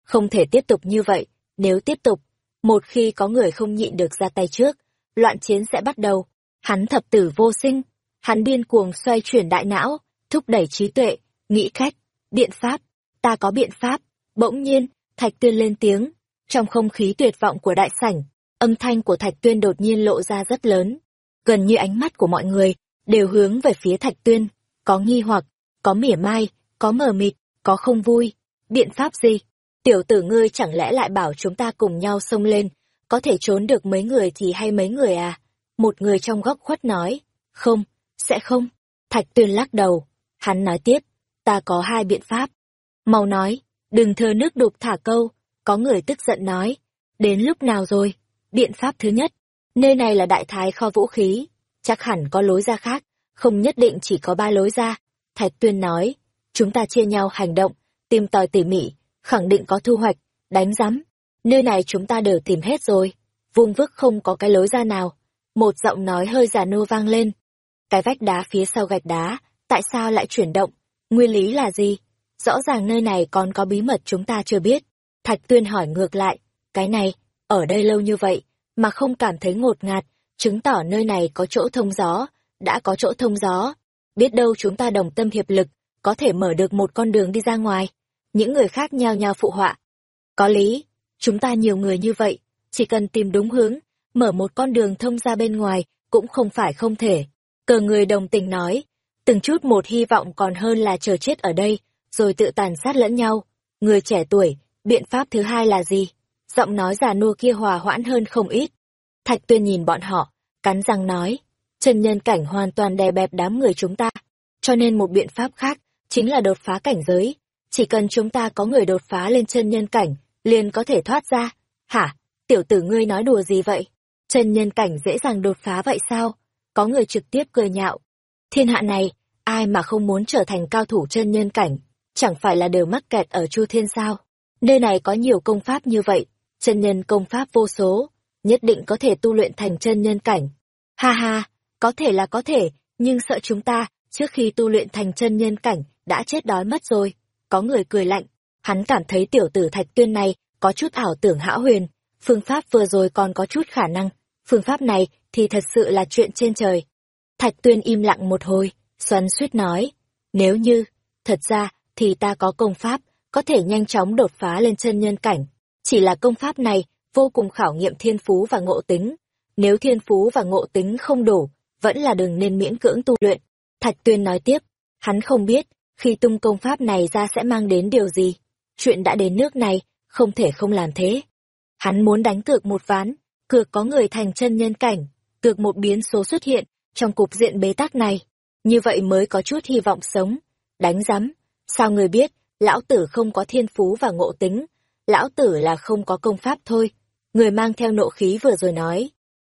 Không thể tiếp tục như vậy, nếu tiếp tục, một khi có người không nhịn được ra tay trước, loạn chiến sẽ bắt đầu. Hắn thập tử vô sinh, hắn điên cuồng xoay chuyển đại não, thúc đẩy trí tuệ, nghĩ cách, biện pháp, ta có biện pháp. Bỗng nhiên, Thạch Tuyên lên tiếng, trong không khí tuyệt vọng của đại sảnh, âm thanh của Thạch Tuyên đột nhiên lộ ra rất lớn. gần như ánh mắt của mọi người đều hướng về phía Thạch Tuyên, có nghi hoặc, có mỉa mai, có mờ mịt, có không vui. Biện pháp gì? Tiểu tử ngươi chẳng lẽ lại bảo chúng ta cùng nhau xông lên, có thể trốn được mấy người thì hay mấy người à? Một người trong góc khuất nói, không, sẽ không. Thạch Tuyên lắc đầu, hắn nói tiếp, ta có hai biện pháp. Mau nói, đừng thơ nước đục thả câu, có người tức giận nói, đến lúc nào rồi? Biện pháp thứ nhất, nơi này là đại thái kho vũ khí, chắc hẳn có lối ra khác, không nhất định chỉ có ba lối ra. Thạch Tuyên nói, chúng ta chia nhau hành động, tìm tòi tỉ mỉ, khẳng định có thu hoạch, đánh giám. Nơi này chúng ta đều tìm hết rồi, vung vức không có cái lối ra nào. Một giọng nói hơi già nua vang lên. Cái vách đá phía sau gạch đá, tại sao lại chuyển động? Nguyên lý là gì? Rõ ràng nơi này còn có bí mật chúng ta chưa biết. Thạch Tuyên hỏi ngược lại, cái này, ở đây lâu như vậy, mà không cảm thấy ngột ngạt, chứng tỏ nơi này có chỗ thông gió, đã có chỗ thông gió. Biết đâu chúng ta đồng tâm hiệp lực, có thể mở được một con đường đi ra ngoài. Những người khác nhao nhao phụ họa. Có lý, chúng ta nhiều người như vậy, chỉ cần tìm đúng hướng, mở một con đường thông ra bên ngoài, cũng không phải không thể. Cờ người đồng tình nói, từng chút một hy vọng còn hơn là chờ chết ở đây, rồi tự tàn sát lẫn nhau. Người trẻ tuổi, biện pháp thứ hai là gì? Giọng nói già nua kia hòa hoãn hơn không ít. Thạch tuyên nhìn bọn họ, cắn răng nói, chân nhân cảnh hoàn toàn đè bẹp đám người chúng ta. Cho nên một biện pháp khác, chính là đột phá cảnh giới. Chỉ cần chúng ta có người đột phá lên chân nhân cảnh, liền có thể thoát ra. Hả? Tiểu tử ngươi nói đùa gì vậy? Chân nhân cảnh dễ dàng đột phá vậy sao? Có người trực tiếp cười nhạo. Thiên hạ này, ai mà không muốn trở thành cao thủ chân nhân cảnh, chẳng phải là đều mắc kẹt ở Chu Thiên sao? Nơi này có nhiều công pháp như vậy, chân nhân công pháp vô số, nhất định có thể tu luyện thành chân nhân cảnh. Ha ha, có thể là có thể, nhưng sợ chúng ta, trước khi tu luyện thành chân nhân cảnh, đã chết đói mất rồi. Có người cười lạnh, hắn cảm thấy tiểu tử thạch tuyên này có chút ảo tưởng hão huyền, phương pháp vừa rồi còn có chút khả năng, phương pháp này thì thật sự là chuyện trên trời. Thạch tuyên im lặng một hồi, xoắn suýt nói, nếu như, thật ra thì ta có công pháp, có thể nhanh chóng đột phá lên chân nhân cảnh. Chỉ là công pháp này vô cùng khảo nghiệm thiên phú và ngộ tính. Nếu thiên phú và ngộ tính không đủ, vẫn là đừng nên miễn cưỡng tu luyện. Thạch Tuyên nói tiếp, hắn không biết, khi tung công pháp này ra sẽ mang đến điều gì. Chuyện đã đến nước này, không thể không làm thế. Hắn muốn đánh cược một ván, cược có người thành chân nhân cảnh, cược một biến số xuất hiện trong cục diện bế tắc này. Như vậy mới có chút hy vọng sống. Đánh rắm, sao người biết, lão tử không có thiên phú và ngộ tính, lão tử là không có công pháp thôi. Người mang theo nộ khí vừa rồi nói.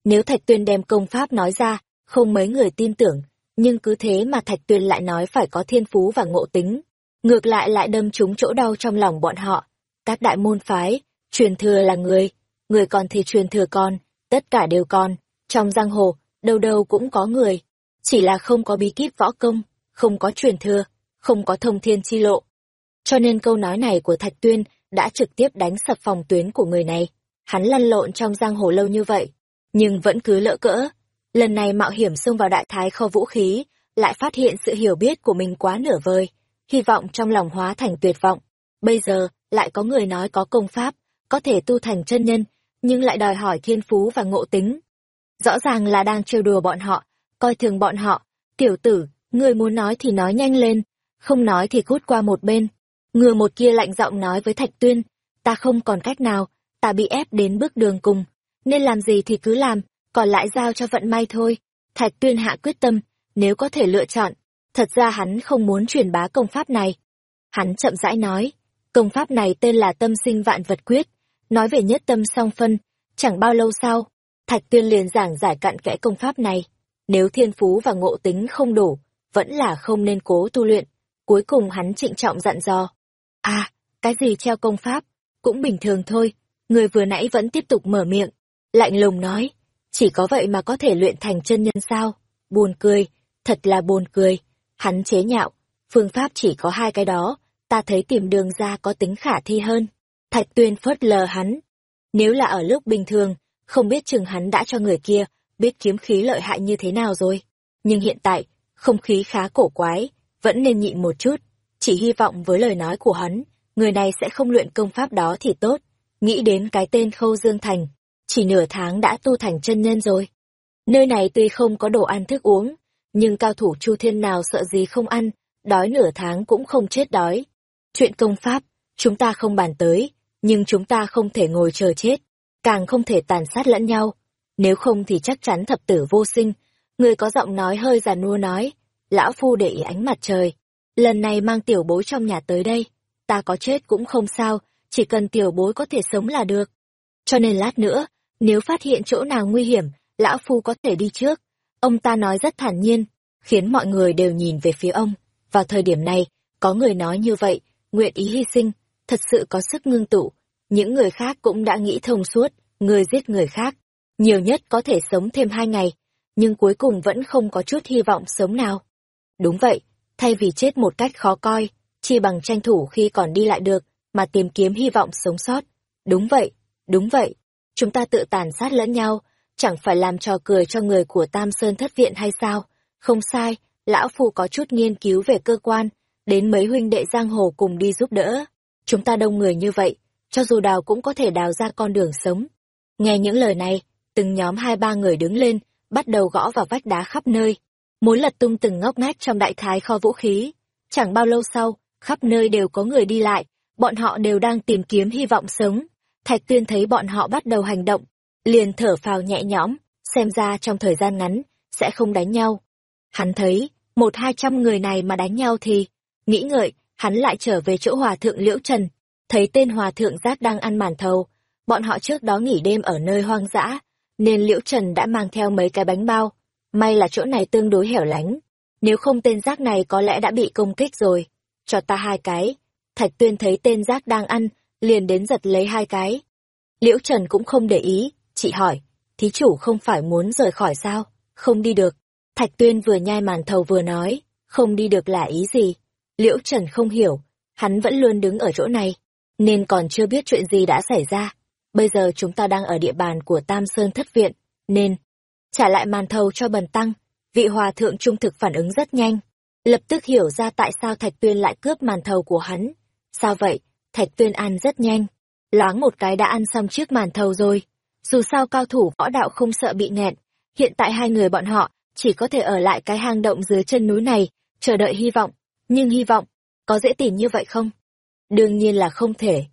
Nếu Thạch Tuyên đem công pháp nói ra, không mấy người tin tưởng, nhưng cứ thế mà Thạch Tuyên lại nói phải có thiên phú và ngộ tính. Ngược lại lại đâm trúng chỗ đau trong lòng bọn họ. Các đại môn phái, truyền thừa là người, người còn thì truyền thừa con, tất cả đều con. Trong giang hồ, đâu đâu cũng có người. Chỉ là không có bí kíp võ công, không có truyền thừa, không có thông thiên chi lộ. Cho nên câu nói này của Thạch Tuyên đã trực tiếp đánh sập phòng tuyến của người này. Hắn lăn lộn trong giang hồ lâu như vậy, nhưng vẫn cứ lỡ cỡ. Lần này mạo hiểm xông vào đại thái kho vũ khí, lại phát hiện sự hiểu biết của mình quá nửa vời, hy vọng trong lòng hóa thành tuyệt vọng. Bây giờ, lại có người nói có công pháp, có thể tu thành chân nhân, nhưng lại đòi hỏi thiên phú và ngộ tính. Rõ ràng là đang trêu đùa bọn họ, coi thường bọn họ. Tiểu tử, người muốn nói thì nói nhanh lên, không nói thì cút qua một bên. Ngừa một kia lạnh giọng nói với Thạch Tuyên, ta không còn cách nào, ta bị ép đến bước đường cùng, nên làm gì thì cứ làm, còn lại giao cho vận may thôi. Thạch Tuyên hạ quyết tâm, nếu có thể lựa chọn, thật ra hắn không muốn truyền bá công pháp này. Hắn chậm rãi nói, công pháp này tên là tâm sinh vạn vật quyết, nói về nhất tâm song phân, chẳng bao lâu sau, Thạch Tuyên liền giảng giải cặn kẽ công pháp này. Nếu thiên phú và ngộ tính không đủ, vẫn là không nên cố tu luyện. Cuối cùng hắn trịnh trọng dặn dò, À, cái gì treo công pháp? Cũng bình thường thôi. Người vừa nãy vẫn tiếp tục mở miệng. Lạnh lùng nói. Chỉ có vậy mà có thể luyện thành chân nhân sao? Buồn cười. Thật là buồn cười. Hắn chế nhạo. Phương pháp chỉ có hai cái đó. Ta thấy tìm đường ra có tính khả thi hơn. Thạch tuyên phớt lờ hắn. Nếu là ở lúc bình thường, không biết chừng hắn đã cho người kia biết kiếm khí lợi hại như thế nào rồi. Nhưng hiện tại, không khí khá cổ quái, vẫn nên nhịn một chút chỉ hy vọng với lời nói của hắn, người này sẽ không luyện công pháp đó thì tốt. Nghĩ đến cái tên Khâu Dương Thành, chỉ nửa tháng đã tu thành chân nhân rồi. Nơi này tuy không có đồ ăn thức uống, nhưng cao thủ Chu Thiên nào sợ gì không ăn, đói nửa tháng cũng không chết đói. Chuyện công pháp, chúng ta không bàn tới, nhưng chúng ta không thể ngồi chờ chết, càng không thể tàn sát lẫn nhau. Nếu không thì chắc chắn thập tử vô sinh. Người có giọng nói hơi già nua nói, lão phu để ý ánh mặt trời. Lần này mang tiểu bối trong nhà tới đây, ta có chết cũng không sao, chỉ cần tiểu bối có thể sống là được. Cho nên lát nữa, nếu phát hiện chỗ nào nguy hiểm, lão phu có thể đi trước. Ông ta nói rất thản nhiên, khiến mọi người đều nhìn về phía ông. Vào thời điểm này, có người nói như vậy, nguyện ý hy sinh, thật sự có sức ngưng tụ. Những người khác cũng đã nghĩ thông suốt, người giết người khác. Nhiều nhất có thể sống thêm hai ngày, nhưng cuối cùng vẫn không có chút hy vọng sống nào. Đúng vậy, thay vì chết một cách khó coi, chi bằng tranh thủ khi còn đi lại được, mà tìm kiếm hy vọng sống sót. Đúng vậy, đúng vậy, chúng ta tự tàn sát lẫn nhau, chẳng phải làm trò cười cho người của Tam Sơn thất viện hay sao? Không sai, lão phu có chút nghiên cứu về cơ quan, đến mấy huynh đệ giang hồ cùng đi giúp đỡ. Chúng ta đông người như vậy, cho dù đào cũng có thể đào ra con đường sống. Nghe những lời này, từng nhóm hai ba người đứng lên, bắt đầu gõ vào vách đá khắp nơi, muốn lật tung từng ngóc ngách trong đại thái kho vũ khí. Chẳng bao lâu sau, khắp nơi đều có người đi lại, bọn họ đều đang tìm kiếm hy vọng sống. Thạch Tuyên thấy bọn họ bắt đầu hành động, liền thở phào nhẹ nhõm, xem ra trong thời gian ngắn, sẽ không đánh nhau. Hắn thấy, một hai trăm người này mà đánh nhau thì, nghĩ ngợi, hắn lại trở về chỗ hòa thượng Liễu Trần, thấy tên hòa thượng giác đang ăn màn thầu. Bọn họ trước đó nghỉ đêm ở nơi hoang dã, nên Liễu Trần đã mang theo mấy cái bánh bao. May là chỗ này tương đối hẻo lánh, nếu không tên giác này có lẽ đã bị công kích rồi. Cho ta hai cái. Thạch Tuyên thấy tên giác đang ăn, liền đến giật lấy hai cái. Liễu Trần cũng không để ý, chị hỏi, thí chủ không phải muốn rời khỏi sao? Không đi được. Thạch Tuyên vừa nhai màn thầu vừa nói, không đi được là ý gì? Liễu Trần không hiểu, hắn vẫn luôn đứng ở chỗ này, nên còn chưa biết chuyện gì đã xảy ra. Bây giờ chúng ta đang ở địa bàn của Tam Sơn Thất Viện, nên trả lại màn thầu cho bần tăng. Vị hòa thượng trung thực phản ứng rất nhanh, lập tức hiểu ra tại sao Thạch Tuyên lại cướp màn thầu của hắn. Sao vậy? Thạch Tuyên ăn rất nhanh, loáng một cái đã ăn xong chiếc màn thầu rồi. Dù sao cao thủ võ đạo không sợ bị nghẹn, hiện tại hai người bọn họ chỉ có thể ở lại cái hang động dưới chân núi này, chờ đợi hy vọng. Nhưng hy vọng, có dễ tìm như vậy không? Đương nhiên là không thể.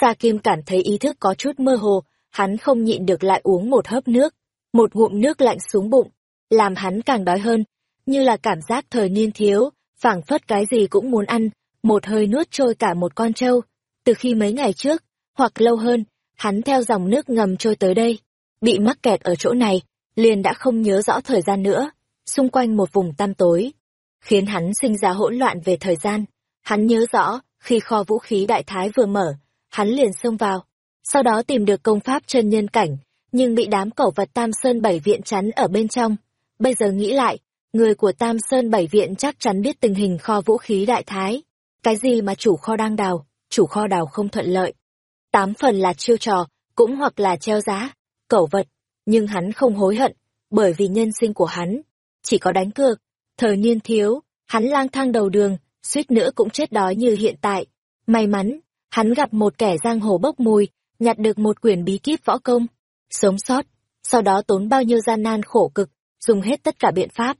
Sa Kim cảm thấy ý thức có chút mơ hồ, hắn không nhịn được lại uống một hớp nước, một ngụm nước lạnh xuống bụng, làm hắn càng đói hơn, như là cảm giác thời niên thiếu, phảng phất cái gì cũng muốn ăn, một hơi nuốt trôi cả một con trâu. Từ khi mấy ngày trước, hoặc lâu hơn, hắn theo dòng nước ngầm trôi tới đây, bị mắc kẹt ở chỗ này, liền đã không nhớ rõ thời gian nữa, xung quanh một vùng tăm tối, khiến hắn sinh ra hỗn loạn về thời gian. Hắn nhớ rõ, khi kho vũ khí đại thái vừa mở, hắn liền xông vào, sau đó tìm được công pháp chân nhân cảnh, nhưng bị đám cẩu vật Tam Sơn Bảy Viện chắn ở bên trong. Bây giờ nghĩ lại, người của Tam Sơn Bảy Viện chắc chắn biết tình hình kho vũ khí đại thái. Cái gì mà chủ kho đang đào, chủ kho đào không thuận lợi. Tám phần là chiêu trò, cũng hoặc là treo giá, cẩu vật, nhưng hắn không hối hận, bởi vì nhân sinh của hắn, chỉ có đánh cược, thời niên thiếu, hắn lang thang đầu đường, suýt nữa cũng chết đói như hiện tại. May mắn, hắn gặp một kẻ giang hồ bốc mùi, nhặt được một quyển bí kíp võ công, sống sót, sau đó tốn bao nhiêu gian nan khổ cực, dùng hết tất cả biện pháp,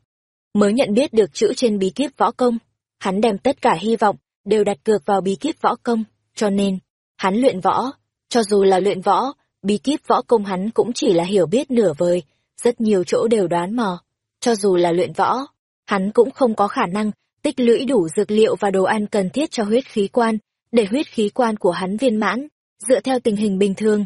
mới nhận biết được chữ trên bí kíp võ công. Hắn đem tất cả hy vọng, đều đặt cược vào bí kíp võ công, cho nên, hắn luyện võ, cho dù là luyện võ, bí kíp võ công hắn cũng chỉ là hiểu biết nửa vời, rất nhiều chỗ đều đoán mò. Cho dù là luyện võ, hắn cũng không có khả năng tích lũy đủ dược liệu và đồ ăn cần thiết cho huyết khí quan, để huyết khí quan của hắn viên mãn, dựa theo tình hình bình thường.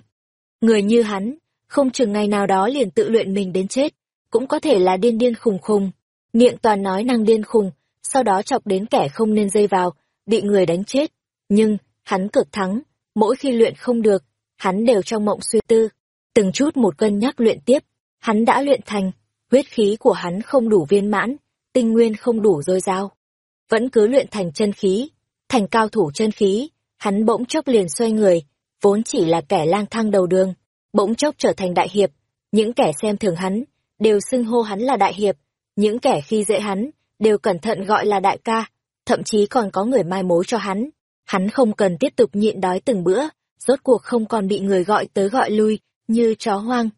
Người như hắn, không chừng ngày nào đó liền tự luyện mình đến chết, cũng có thể là điên điên khùng khùng, miệng toàn nói năng điên khùng, sau đó chọc đến kẻ không nên dây vào, bị người đánh chết. Nhưng, hắn cực thắng, mỗi khi luyện không được, hắn đều trong mộng suy tư, từng chút một cân nhắc luyện tiếp, hắn đã luyện thành, huyết khí của hắn không đủ viên mãn, tinh nguyên không đủ dồi dào. Vẫn cứ luyện thành chân khí, thành cao thủ chân khí, hắn bỗng chốc liền xoay người, vốn chỉ là kẻ lang thang đầu đường, bỗng chốc trở thành đại hiệp, những kẻ xem thường hắn, đều xưng hô hắn là đại hiệp, những kẻ khi dễ hắn, đều cẩn thận gọi là đại ca, thậm chí còn có người mai mối cho hắn. Hắn không cần tiếp tục nhịn đói từng bữa, rốt cuộc không còn bị người gọi tới gọi lui, như chó hoang.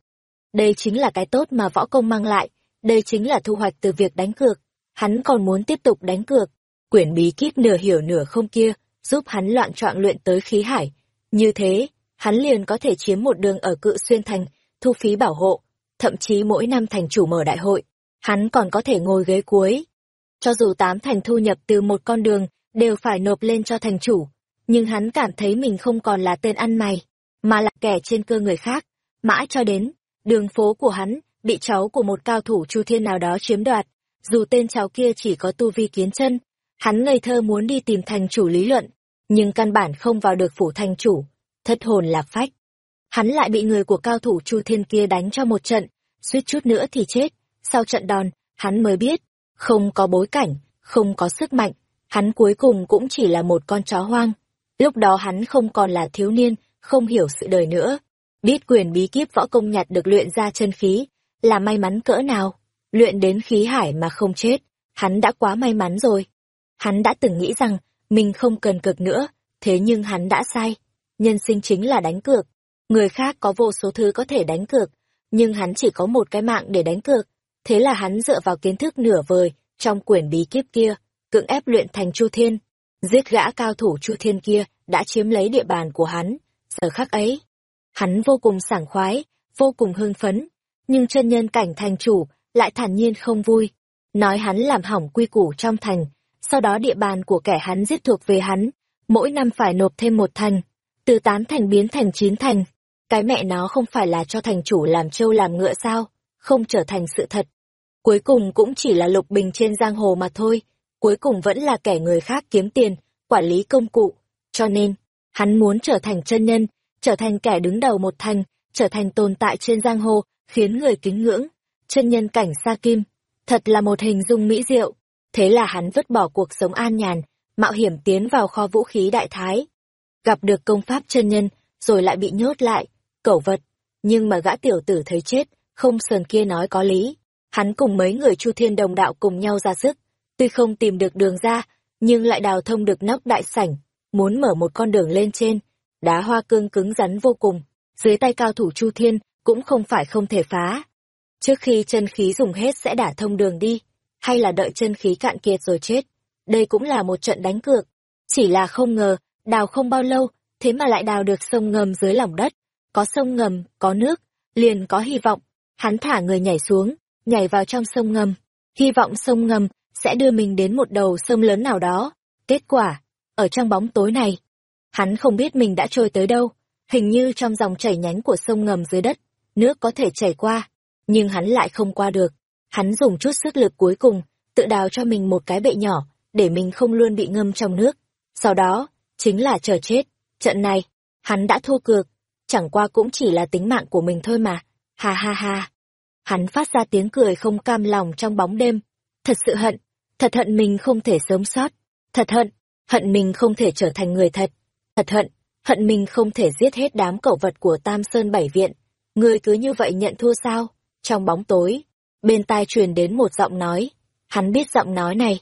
Đây chính là cái tốt mà võ công mang lại, đây chính là thu hoạch từ việc đánh cược. Hắn còn muốn tiếp tục đánh cược. Quyển bí kíp nửa hiểu nửa không kia, giúp hắn loạn trọng luyện tới khí hải. Như thế, hắn liền có thể chiếm một đường ở cự xuyên thành, thu phí bảo hộ. Thậm chí mỗi năm thành chủ mở đại hội, hắn còn có thể ngồi ghế cuối. Cho dù tám thành thu nhập từ một con đường, đều phải nộp lên cho thành chủ. Nhưng hắn cảm thấy mình không còn là tên ăn mày, mà là kẻ trên cơ người khác. Mãi cho đến, đường phố của hắn bị cháu của một cao thủ chu thiên nào đó chiếm đoạt. Dù tên cháu kia chỉ có tu vi kiến chân, hắn ngây thơ muốn đi tìm thành chủ lý luận, nhưng căn bản không vào được phủ thành chủ, thất hồn lạc phách. Hắn lại bị người của cao thủ chu thiên kia đánh cho một trận, suýt chút nữa thì chết. Sau trận đòn, hắn mới biết, không có bối cảnh, không có sức mạnh, hắn cuối cùng cũng chỉ là một con chó hoang. Lúc đó hắn không còn là thiếu niên, không hiểu sự đời nữa. Biết quyền bí kíp võ công nhặt được luyện ra chân khí, là may mắn cỡ nào. Luyện đến khí hải mà không chết, hắn đã quá may mắn rồi. Hắn đã từng nghĩ rằng, mình không cần cực nữa, thế nhưng hắn đã sai. Nhân sinh chính là đánh cược. Người khác có vô số thứ có thể đánh cược, nhưng hắn chỉ có một cái mạng để đánh cược. Thế là hắn dựa vào kiến thức nửa vời, trong quyển bí kíp kia, cưỡng ép luyện thành Chu Thiên. Giết gã cao thủ Chu Thiên kia đã chiếm lấy địa bàn của hắn. Giờ khắc ấy, hắn vô cùng sảng khoái, vô cùng hưng phấn. Nhưng chân nhân cảnh thành chủ lại thản nhiên không vui. Nói hắn làm hỏng quy củ trong thành, sau đó địa bàn của kẻ hắn giết thuộc về hắn, mỗi năm phải nộp thêm một thành, từ tám thành biến thành chín thành. Cái mẹ nó không phải là cho thành chủ làm trâu làm ngựa sao, không trở thành sự thật. Cuối cùng cũng chỉ là lục bình trên giang hồ mà thôi, cuối cùng vẫn là kẻ người khác kiếm tiền, quản lý công cụ. Cho nên, hắn muốn trở thành chân nhân, trở thành kẻ đứng đầu một thành, trở thành tồn tại trên giang hồ, khiến người kính ngưỡng. Chân nhân cảnh sa kim, thật là một hình dung mỹ diệu. Thế là hắn vứt bỏ cuộc sống an nhàn, mạo hiểm tiến vào kho vũ khí đại thái. Gặp được công pháp chân nhân, rồi lại bị nhốt lại, cẩu vật. Nhưng mà gã tiểu tử thấy chết, không sờn kia nói có lý. Hắn cùng mấy người Chu Thiên Đồng đạo cùng nhau ra sức, tuy không tìm được đường ra, nhưng lại đào thông được nóc đại sảnh, muốn mở một con đường lên trên. Đá hoa cương cứng rắn vô cùng, dưới tay cao thủ Chu Thiên cũng không phải không thể phá. Trước khi chân khí dùng hết sẽ đả thông đường đi, hay là đợi chân khí cạn kiệt rồi chết. Đây cũng là một trận đánh cược. Chỉ là không ngờ, đào không bao lâu, thế mà lại đào được sông ngầm dưới lòng đất. Có sông ngầm, có nước, liền có hy vọng. Hắn thả người nhảy xuống, nhảy vào trong sông ngầm. Hy vọng sông ngầm sẽ đưa mình đến một đầu sông lớn nào đó. Kết quả, ở trong bóng tối này, hắn không biết mình đã trôi tới đâu. Hình như trong dòng chảy nhánh của sông ngầm dưới đất, nước có thể chảy qua, nhưng hắn lại không qua được. Hắn dùng chút sức lực cuối cùng, tự đào cho mình một cái bệ nhỏ, để mình không luôn bị ngâm trong nước. Sau đó, chính là chờ chết. Trận này, hắn đã thua cược, chẳng qua cũng chỉ là tính mạng của mình thôi mà. Ha ha ha. Hắn phát ra tiếng cười không cam lòng trong bóng đêm. Thật sự hận, thật hận mình không thể sớm sót. Thật hận, hận mình không thể trở thành người thật. Thật hận, hận mình không thể giết hết đám cẩu vật của Tam Sơn Bảy Viện. Người cứ như vậy nhận thua sao? Trong bóng tối, bên tai truyền đến một giọng nói. Hắn biết giọng nói này.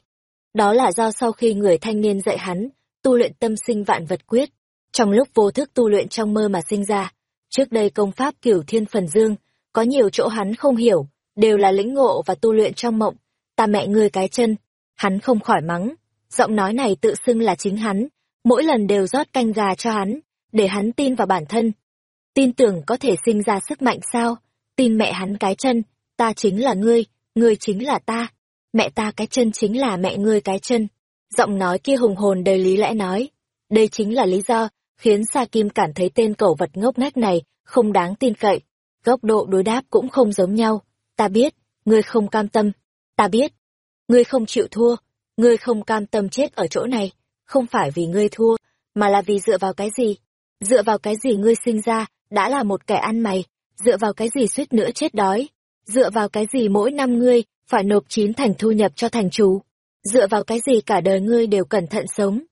Đó là do sau khi người thanh niên dạy hắn, tu luyện tâm sinh vạn vật quyết. Trong lúc vô thức tu luyện trong mơ mà sinh ra, trước đây công pháp cửu thiên phần dương, có nhiều chỗ hắn không hiểu, đều là lĩnh ngộ và tu luyện trong mộng. Ta mẹ ngươi cái chân, hắn không khỏi mắng. Giọng nói này tự xưng là chính hắn, mỗi lần đều rót canh gà cho hắn, để hắn tin vào bản thân. Tin tưởng có thể sinh ra sức mạnh sao? Tin mẹ hắn cái chân, ta chính là ngươi, ngươi chính là ta. Mẹ ta cái chân chính là mẹ ngươi cái chân. Giọng nói kia hùng hồn đầy lý lẽ nói. Đây chính là lý do khiến Sa Kim cảm thấy tên cẩu vật ngốc nghếch này không đáng tin cậy. Góc độ đối đáp cũng không giống nhau. Ta biết, ngươi không cam tâm. Ta biết, ngươi không chịu thua. Ngươi không cam tâm chết ở chỗ này. Không phải vì ngươi thua, mà là vì dựa vào cái gì? Dựa vào cái gì ngươi sinh ra, đã là một kẻ ăn mày. Dựa vào cái gì suýt nữa chết đói. Dựa vào cái gì mỗi năm ngươi phải nộp chín thành thu nhập cho thành chủ. Dựa vào cái gì cả đời ngươi đều cẩn thận sống.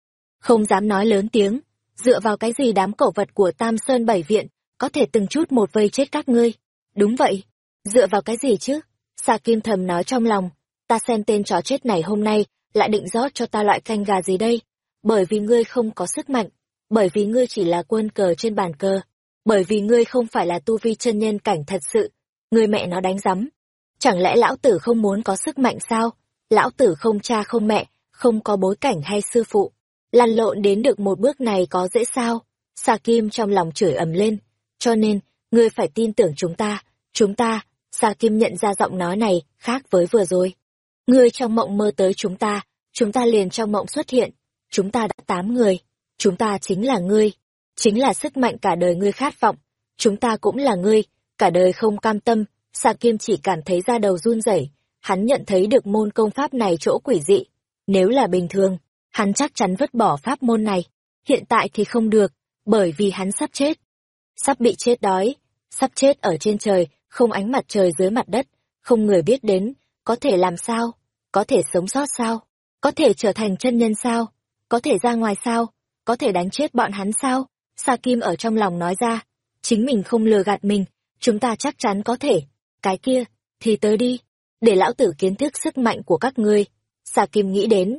Không dám nói lớn tiếng. Dựa vào cái gì đám cổ vật của Tam Sơn Bảy Viện có thể từng chút một vây chết các ngươi. Đúng vậy. Dựa vào cái gì chứ? Xà Kim thầm nói trong lòng. Ta xem tên chó chết này hôm nay lại định rót cho ta loại canh gà gì đây? Bởi vì ngươi không có sức mạnh. Bởi vì ngươi chỉ là quân cờ trên bàn cờ. Bởi vì ngươi không phải là tu vi chân nhân cảnh thật sự. người mẹ nó đánh rắm. Chẳng lẽ lão tử không muốn có sức mạnh sao? Lão tử không cha không mẹ, không có bối cảnh hay sư phụ. Lăn lộn đến được một bước này có dễ sao? Xà Kim trong lòng chửi ầm lên. Cho nên, ngươi phải tin tưởng chúng ta, chúng ta, Xà Kim nhận ra giọng nói này khác với vừa rồi. Ngươi trong mộng mơ tới chúng ta, chúng ta liền trong mộng xuất hiện, chúng ta đã tám người, chúng ta chính là ngươi, chính là sức mạnh cả đời ngươi khát vọng, chúng ta cũng là ngươi, cả đời không cam tâm, Xà Kim chỉ cảm thấy da đầu run rẩy, hắn nhận thấy được môn công pháp này chỗ quỷ dị. Nếu là bình thường, hắn chắc chắn vứt bỏ pháp môn này. Hiện tại thì không được, bởi vì hắn sắp chết. Sắp bị chết đói, sắp chết ở trên trời, không ánh mặt trời dưới mặt đất, không người biết đến, có thể làm sao? Có thể sống sót sao? Có thể trở thành chân nhân sao? Có thể ra ngoài sao? Có thể đánh chết bọn hắn sao? Sa Kim ở trong lòng nói ra, chính mình không lừa gạt mình, chúng ta chắc chắn có thể. Cái kia, thì tới đi, để lão tử kiến thức sức mạnh của các ngươi. Sa Kim nghĩ đến,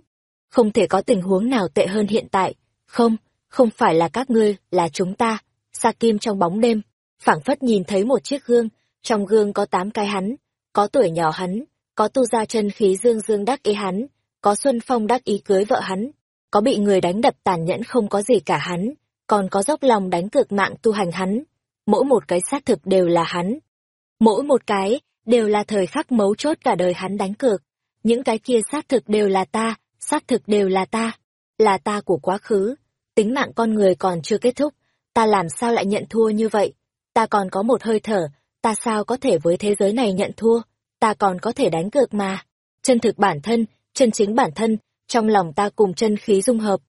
không thể có tình huống nào tệ hơn hiện tại, không, không phải là các ngươi, là chúng ta. Sa Kim trong bóng đêm, phảng phất nhìn thấy một chiếc gương, trong gương có tám cái hắn, có tuổi nhỏ hắn, có tu ra chân khí dương dương đắc ý hắn, có Xuân Phong đắc ý cưới vợ hắn, có bị người đánh đập tàn nhẫn không có gì cả hắn, còn có dốc lòng đánh cược mạng tu hành hắn. Mỗi một cái xác thực đều là hắn. Mỗi một cái, đều là thời khắc mấu chốt cả đời hắn đánh cược. Những cái kia xác thực đều là ta, xác thực đều là ta, là ta của quá khứ. Tính mạng con người còn chưa kết thúc, ta làm sao lại nhận thua như vậy? Ta còn có một hơi thở, ta sao có thể với thế giới này nhận thua? Ta còn có thể đánh cược mà. Chân thực bản thân, chân chính bản thân, trong lòng ta cùng chân khí dung hợp.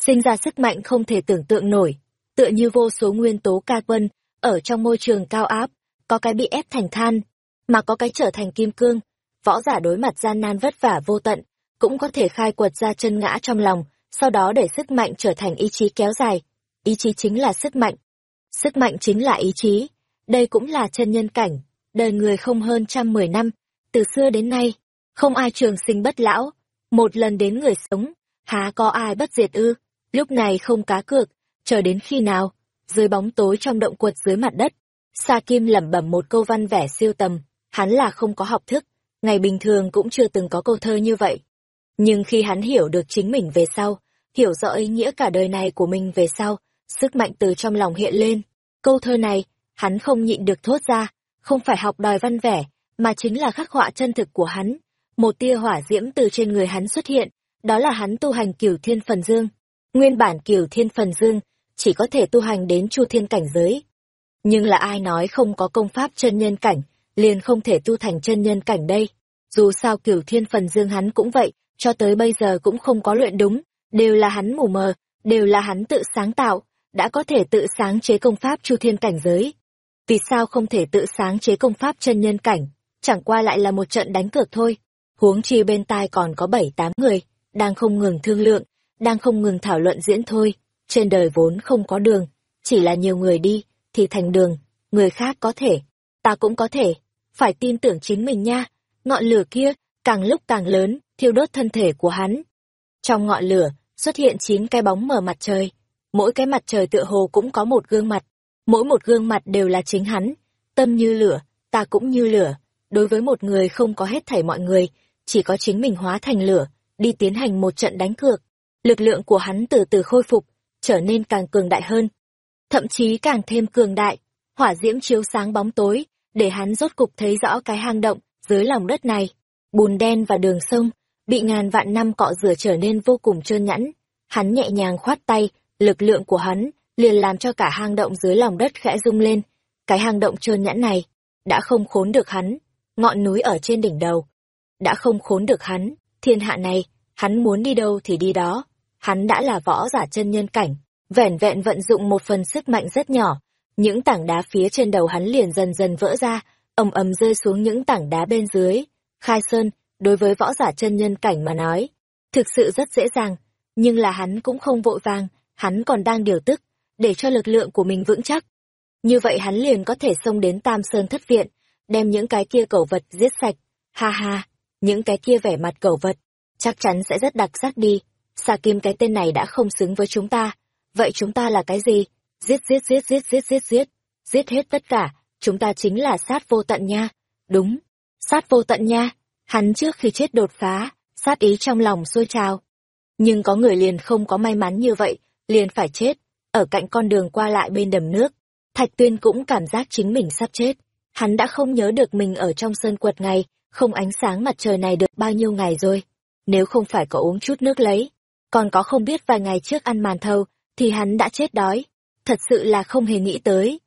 Sinh ra sức mạnh không thể tưởng tượng nổi, tựa như vô số nguyên tố carbon, ở trong môi trường cao áp, có cái bị ép thành than, mà có cái trở thành kim cương. Võ giả đối mặt gian nan vất vả vô tận, cũng có thể khai quật ra chân ngã trong lòng, sau đó để sức mạnh trở thành ý chí kéo dài. Ý chí chính là sức mạnh. Sức mạnh chính là ý chí. Đây cũng là chân nhân cảnh. Đời người không hơn trăm mười năm. Từ xưa đến nay, không ai trường sinh bất lão. Một lần đến người sống, há có ai bất diệt ư. Lúc này không cá cược, chờ đến khi nào, dưới bóng tối trong động quật dưới mặt đất. Sa Kim lẩm bẩm một câu văn vẻ siêu tầm, hắn là không có học thức, ngày bình thường cũng chưa từng có câu thơ như vậy. Nhưng khi hắn hiểu được chính mình về sau, hiểu rõ ý nghĩa cả đời này của mình về sau, sức mạnh từ trong lòng hiện lên. Câu thơ này, hắn không nhịn được thốt ra, không phải học đòi văn vẻ, mà chính là khắc họa chân thực của hắn. Một tia hỏa diễm từ trên người hắn xuất hiện, đó là hắn tu hành cửu thiên phần dương. Nguyên bản cửu thiên phần dương, chỉ có thể tu hành đến chu thiên cảnh giới. Nhưng là ai nói không có công pháp chân nhân cảnh, liền không thể tu thành chân nhân cảnh đây. Dù sao cửu thiên phần dương hắn cũng vậy, cho tới bây giờ cũng không có luyện đúng, đều là hắn mù mờ, đều là hắn tự sáng tạo, đã có thể tự sáng chế công pháp chu thiên cảnh giới. Vì sao không thể tự sáng chế công pháp chân nhân cảnh, chẳng qua lại là một trận đánh cược thôi. Huống chi bên tai còn có bảy tám người, đang không ngừng thương lượng, đang không ngừng thảo luận diễn thôi. Trên đời vốn không có đường, chỉ là nhiều người đi, thì thành đường, người khác có thể, ta cũng có thể, phải tin tưởng chính mình nha. Ngọn lửa kia, càng lúc càng lớn, thiêu đốt thân thể của hắn. Trong ngọn lửa, xuất hiện chín cái bóng mở mặt trời. Mỗi cái mặt trời tựa hồ cũng có một gương mặt. Mỗi một gương mặt đều là chính hắn. Tâm như lửa, ta cũng như lửa. Đối với một người không có hết thảy mọi người, chỉ có chính mình hóa thành lửa, đi tiến hành một trận đánh cược. Lực lượng của hắn từ từ khôi phục, trở nên càng cường đại hơn. Thậm chí càng thêm cường đại, hỏa diễm chiếu sáng bóng tối, để hắn rốt cục thấy rõ cái hang động dưới lòng đất này. Bùn đen và đường sông, bị ngàn vạn năm cọ rửa trở nên vô cùng trơn nhẵn. Hắn nhẹ nhàng khoát tay, lực lượng của hắn liền làm cho cả hang động dưới lòng đất khẽ rung lên. Cái hang động trơn nhẵn này đã không khốn được hắn, ngọn núi ở trên đỉnh đầu đã không khốn được hắn, thiên hạ này, hắn muốn đi đâu thì đi đó. Hắn đã là võ giả chân nhân cảnh, vẻn vẹn vận dụng một phần sức mạnh rất nhỏ, những tảng đá phía trên đầu hắn liền dần dần vỡ ra, ầm ầm rơi xuống những tảng đá bên dưới. Khai Sơn, đối với võ giả chân nhân cảnh mà nói, thực sự rất dễ dàng, nhưng là hắn cũng không vội vàng, hắn còn đang điều tức, để cho lực lượng của mình vững chắc. Như vậy hắn liền có thể xông đến Tam Sơn thất viện, đem những cái kia cẩu vật giết sạch. Ha ha, những cái kia vẻ mặt cẩu vật, chắc chắn sẽ rất đặc sắc đi. Xà kim cái tên này đã không xứng với chúng ta. Vậy chúng ta là cái gì? Giết giết giết giết giết giết giết. Giết hết tất cả, chúng ta chính là sát vô tận nha. Đúng, sát vô tận nha. Hắn trước khi chết đột phá, sát ý trong lòng sôi trào. Nhưng có người liền không có may mắn như vậy, liền phải chết, ở cạnh con đường qua lại bên đầm nước. Thạch Tuyên cũng cảm giác chính mình sắp chết. Hắn đã không nhớ được mình ở trong sơn quật ngày, không ánh sáng mặt trời này được bao nhiêu ngày rồi. Nếu không phải có uống chút nước lấy, còn có không biết vài ngày trước ăn màn thầu, thì hắn đã chết đói. Thật sự là không hề nghĩ tới.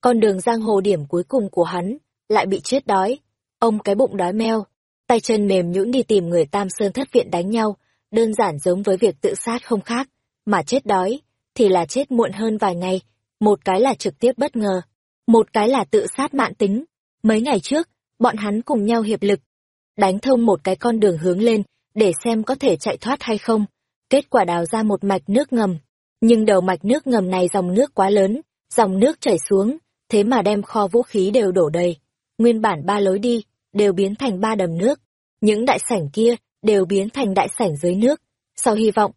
Con đường giang hồ điểm cuối cùng của hắn, lại bị chết đói. Ông cái bụng đói meo, tay chân mềm nhũn đi tìm người Tam Sơn thất viện đánh nhau, đơn giản giống với việc tự sát không khác, mà chết đói, thì là chết muộn hơn vài ngày, một cái là trực tiếp bất ngờ, một cái là tự sát mạn tính. Mấy ngày trước, bọn hắn cùng nhau hiệp lực, đánh thông một cái con đường hướng lên, để xem có thể chạy thoát hay không. Kết quả đào ra một mạch nước ngầm, nhưng đầu mạch nước ngầm này dòng nước quá lớn, dòng nước chảy xuống, thế mà đem kho vũ khí đều đổ đầy. Nguyên bản ba lối đi, đều biến thành ba đầm nước. Những đại sảnh kia, đều biến thành đại sảnh dưới nước. Sau hy vọng,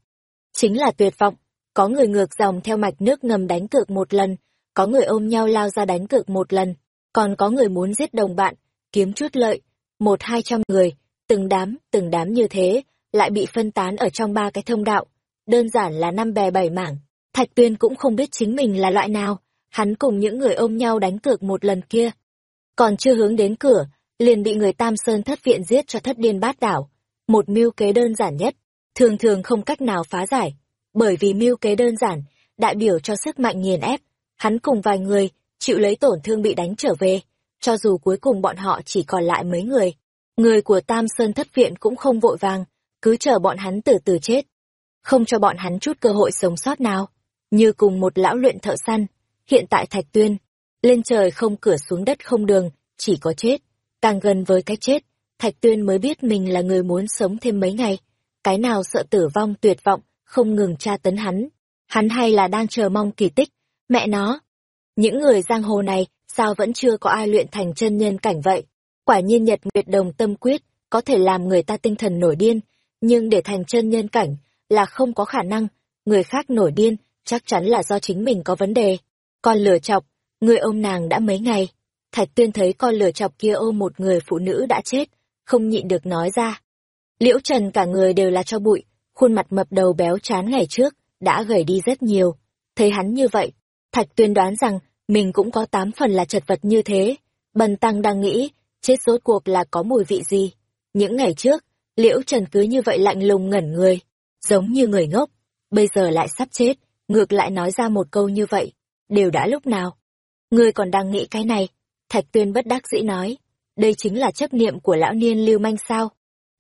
chính là tuyệt vọng. Có người ngược dòng theo mạch nước ngầm đánh cược một lần, có người ôm nhau lao ra đánh cược một lần, còn có người muốn giết đồng bạn, kiếm chút lợi. Một hai trăm người, từng đám, từng đám như thế, lại bị phân tán ở trong ba cái thông đạo. Đơn giản là năm bè bảy mảng. Thạch Tuyên cũng không biết chính mình là loại nào, hắn cùng những người ôm nhau đánh cược một lần kia. Còn chưa hướng đến cửa, liền bị người Tam Sơn thất viện giết cho thất điên bát đảo. Một mưu kế đơn giản nhất, thường thường không cách nào phá giải, bởi vì mưu kế đơn giản, đại biểu cho sức mạnh nghiền ép. Hắn cùng vài người, chịu lấy tổn thương bị đánh trở về, cho dù cuối cùng bọn họ chỉ còn lại mấy người. Người của Tam Sơn thất viện cũng không vội vàng, cứ chờ bọn hắn từ từ chết. Không cho bọn hắn chút cơ hội sống sót nào. Như cùng một lão luyện thợ săn, hiện tại Thạch Tuyên, lên trời không cửa xuống đất không đường, chỉ có chết. Càng gần với cái chết, Thạch Tuyên mới biết mình là người muốn sống thêm mấy ngày. Cái nào sợ tử vong tuyệt vọng, không ngừng tra tấn hắn. Hắn hay là đang chờ mong kỳ tích. Mẹ nó! Những người giang hồ này, sao vẫn chưa có ai luyện thành chân nhân cảnh vậy? Quả nhiên nhật nguyệt đồng tâm quyết, có thể làm người ta tinh thần nổi điên, nhưng để thành chân nhân cảnh, là không có khả năng. Người khác nổi điên, chắc chắn là do chính mình có vấn đề. Con lửa chọc, người ôm nàng đã mấy ngày. Thạch tuyên thấy con lửa chọc kia ôm một người phụ nữ đã chết, không nhịn được nói ra. Liễu Trần cả người đều là cho bụi, khuôn mặt mập đầu béo chán ngày trước, đã gầy đi rất nhiều. Thấy hắn như vậy, Thạch tuyên đoán rằng mình cũng có tám phần là chật vật như thế. Bần tăng đang nghĩ, chết rốt cuộc là có mùi vị gì. Những ngày trước, Liễu Trần cứ như vậy lạnh lùng ngẩn người, giống như người ngốc. Bây giờ lại sắp chết, ngược lại nói ra một câu như vậy. Đều đã lúc nào? Ngươi còn đang nghĩ cái này? Thạch tuyên bất đắc dĩ nói. Đây chính là chấp niệm của lão niên lưu manh sao?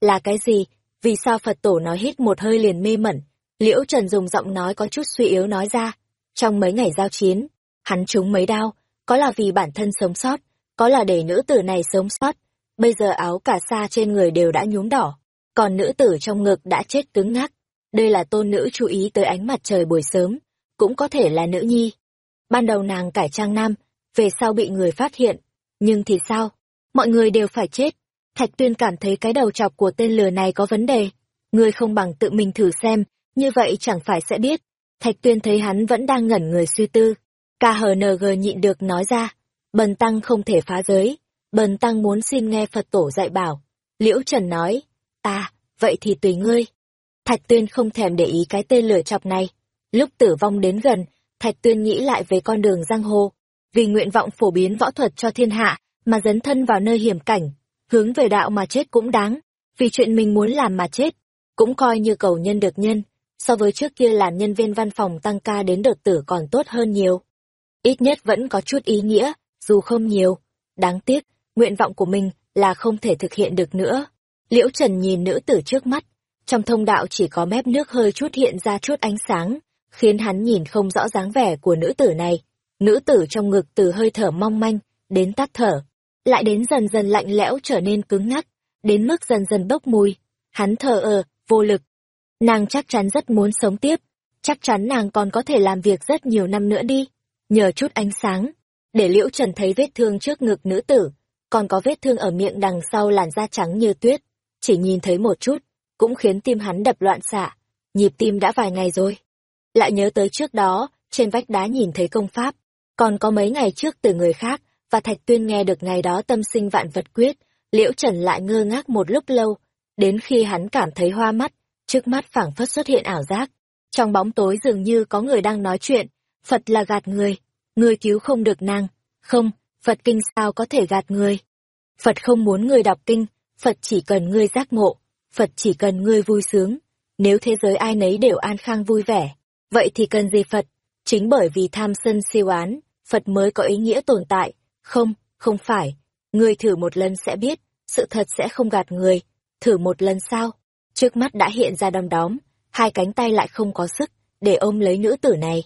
Là cái gì? Vì sao Phật tổ nói hít một hơi liền mê mẩn? Liễu Trần dùng giọng nói có chút suy yếu nói ra. Trong mấy ngày giao chiến, hắn trúng mấy đao, có là vì bản thân sống sót, có là để nữ tử này sống sót. Bây giờ áo cả sa trên người đều đã nhuốm đỏ, còn nữ tử trong ngực đã chết cứng ngắc. Đây là tôn nữ chú ý tới ánh mặt trời buổi sớm, cũng có thể là nữ nhi. Ban đầu nàng cải trang nam, về sau bị người phát hiện. Nhưng thì sao? Mọi người đều phải chết. Thạch Tuyên cảm thấy cái đầu chọc của tên lừa này có vấn đề. Ngươi không bằng tự mình thử xem, như vậy chẳng phải sẽ biết. Thạch Tuyên thấy hắn vẫn đang ngẩn người suy tư. KHNG nhịn được nói ra. Bần tăng không thể phá giới. Bần tăng muốn xin nghe Phật tổ dạy bảo. Liễu Trần nói. À, vậy thì tùy ngươi. Thạch Tuyên không thèm để ý cái tên lửa chọc này. Lúc tử vong đến gần, Thạch Tuyên nghĩ lại về con đường giang hồ. Vì nguyện vọng phổ biến võ thuật cho thiên hạ, mà dấn thân vào nơi hiểm cảnh, hướng về đạo mà chết cũng đáng. Vì chuyện mình muốn làm mà chết, cũng coi như cầu nhân được nhân. So với trước kia làm nhân viên văn phòng tăng ca đến đợt tử còn tốt hơn nhiều. Ít nhất vẫn có chút ý nghĩa, dù không nhiều. Đáng tiếc, nguyện vọng của mình là không thể thực hiện được nữa. Liễu Trần nhìn nữ tử trước mắt, trong thông đạo chỉ có mép nước hơi chút hiện ra chút ánh sáng, khiến hắn nhìn không rõ dáng vẻ của nữ tử này. Nữ tử trong ngực từ hơi thở mong manh, đến tắt thở, lại đến dần dần lạnh lẽo trở nên cứng ngắc, đến mức dần dần bốc mùi. Hắn thờ ờ, vô lực. Nàng chắc chắn rất muốn sống tiếp, chắc chắn nàng còn có thể làm việc rất nhiều năm nữa đi. Nhờ chút ánh sáng, để Liễu Trần thấy vết thương trước ngực nữ tử, còn có vết thương ở miệng đằng sau làn da trắng như tuyết. Chỉ nhìn thấy một chút, cũng khiến tim hắn đập loạn xạ. Nhịp tim đã vài ngày rồi. Lại nhớ tới trước đó, trên vách đá nhìn thấy công pháp, còn có mấy ngày trước từ người khác, và Thạch Tuyên nghe được ngày đó tâm sinh vạn vật quyết, Liễu Trần lại ngơ ngác một lúc lâu, đến khi hắn cảm thấy hoa mắt, trước mắt phảng phất xuất hiện ảo giác. Trong bóng tối dường như có người đang nói chuyện, Phật là gạt người, người cứu không được nàng, không, Phật kinh sao có thể gạt người. Phật không muốn người đọc kinh, Phật chỉ cần ngươi giác ngộ, Phật chỉ cần ngươi vui sướng. Nếu thế giới ai nấy đều an khang vui vẻ, vậy thì cần gì Phật? Chính bởi vì tham sân siêu án, Phật mới có ý nghĩa tồn tại. Không, không phải. Ngươi thử một lần sẽ biết, sự thật sẽ không gạt người. Thử một lần sao? Trước mắt đã hiện ra đom đóm, hai cánh tay lại không có sức, để ôm lấy nữ tử này.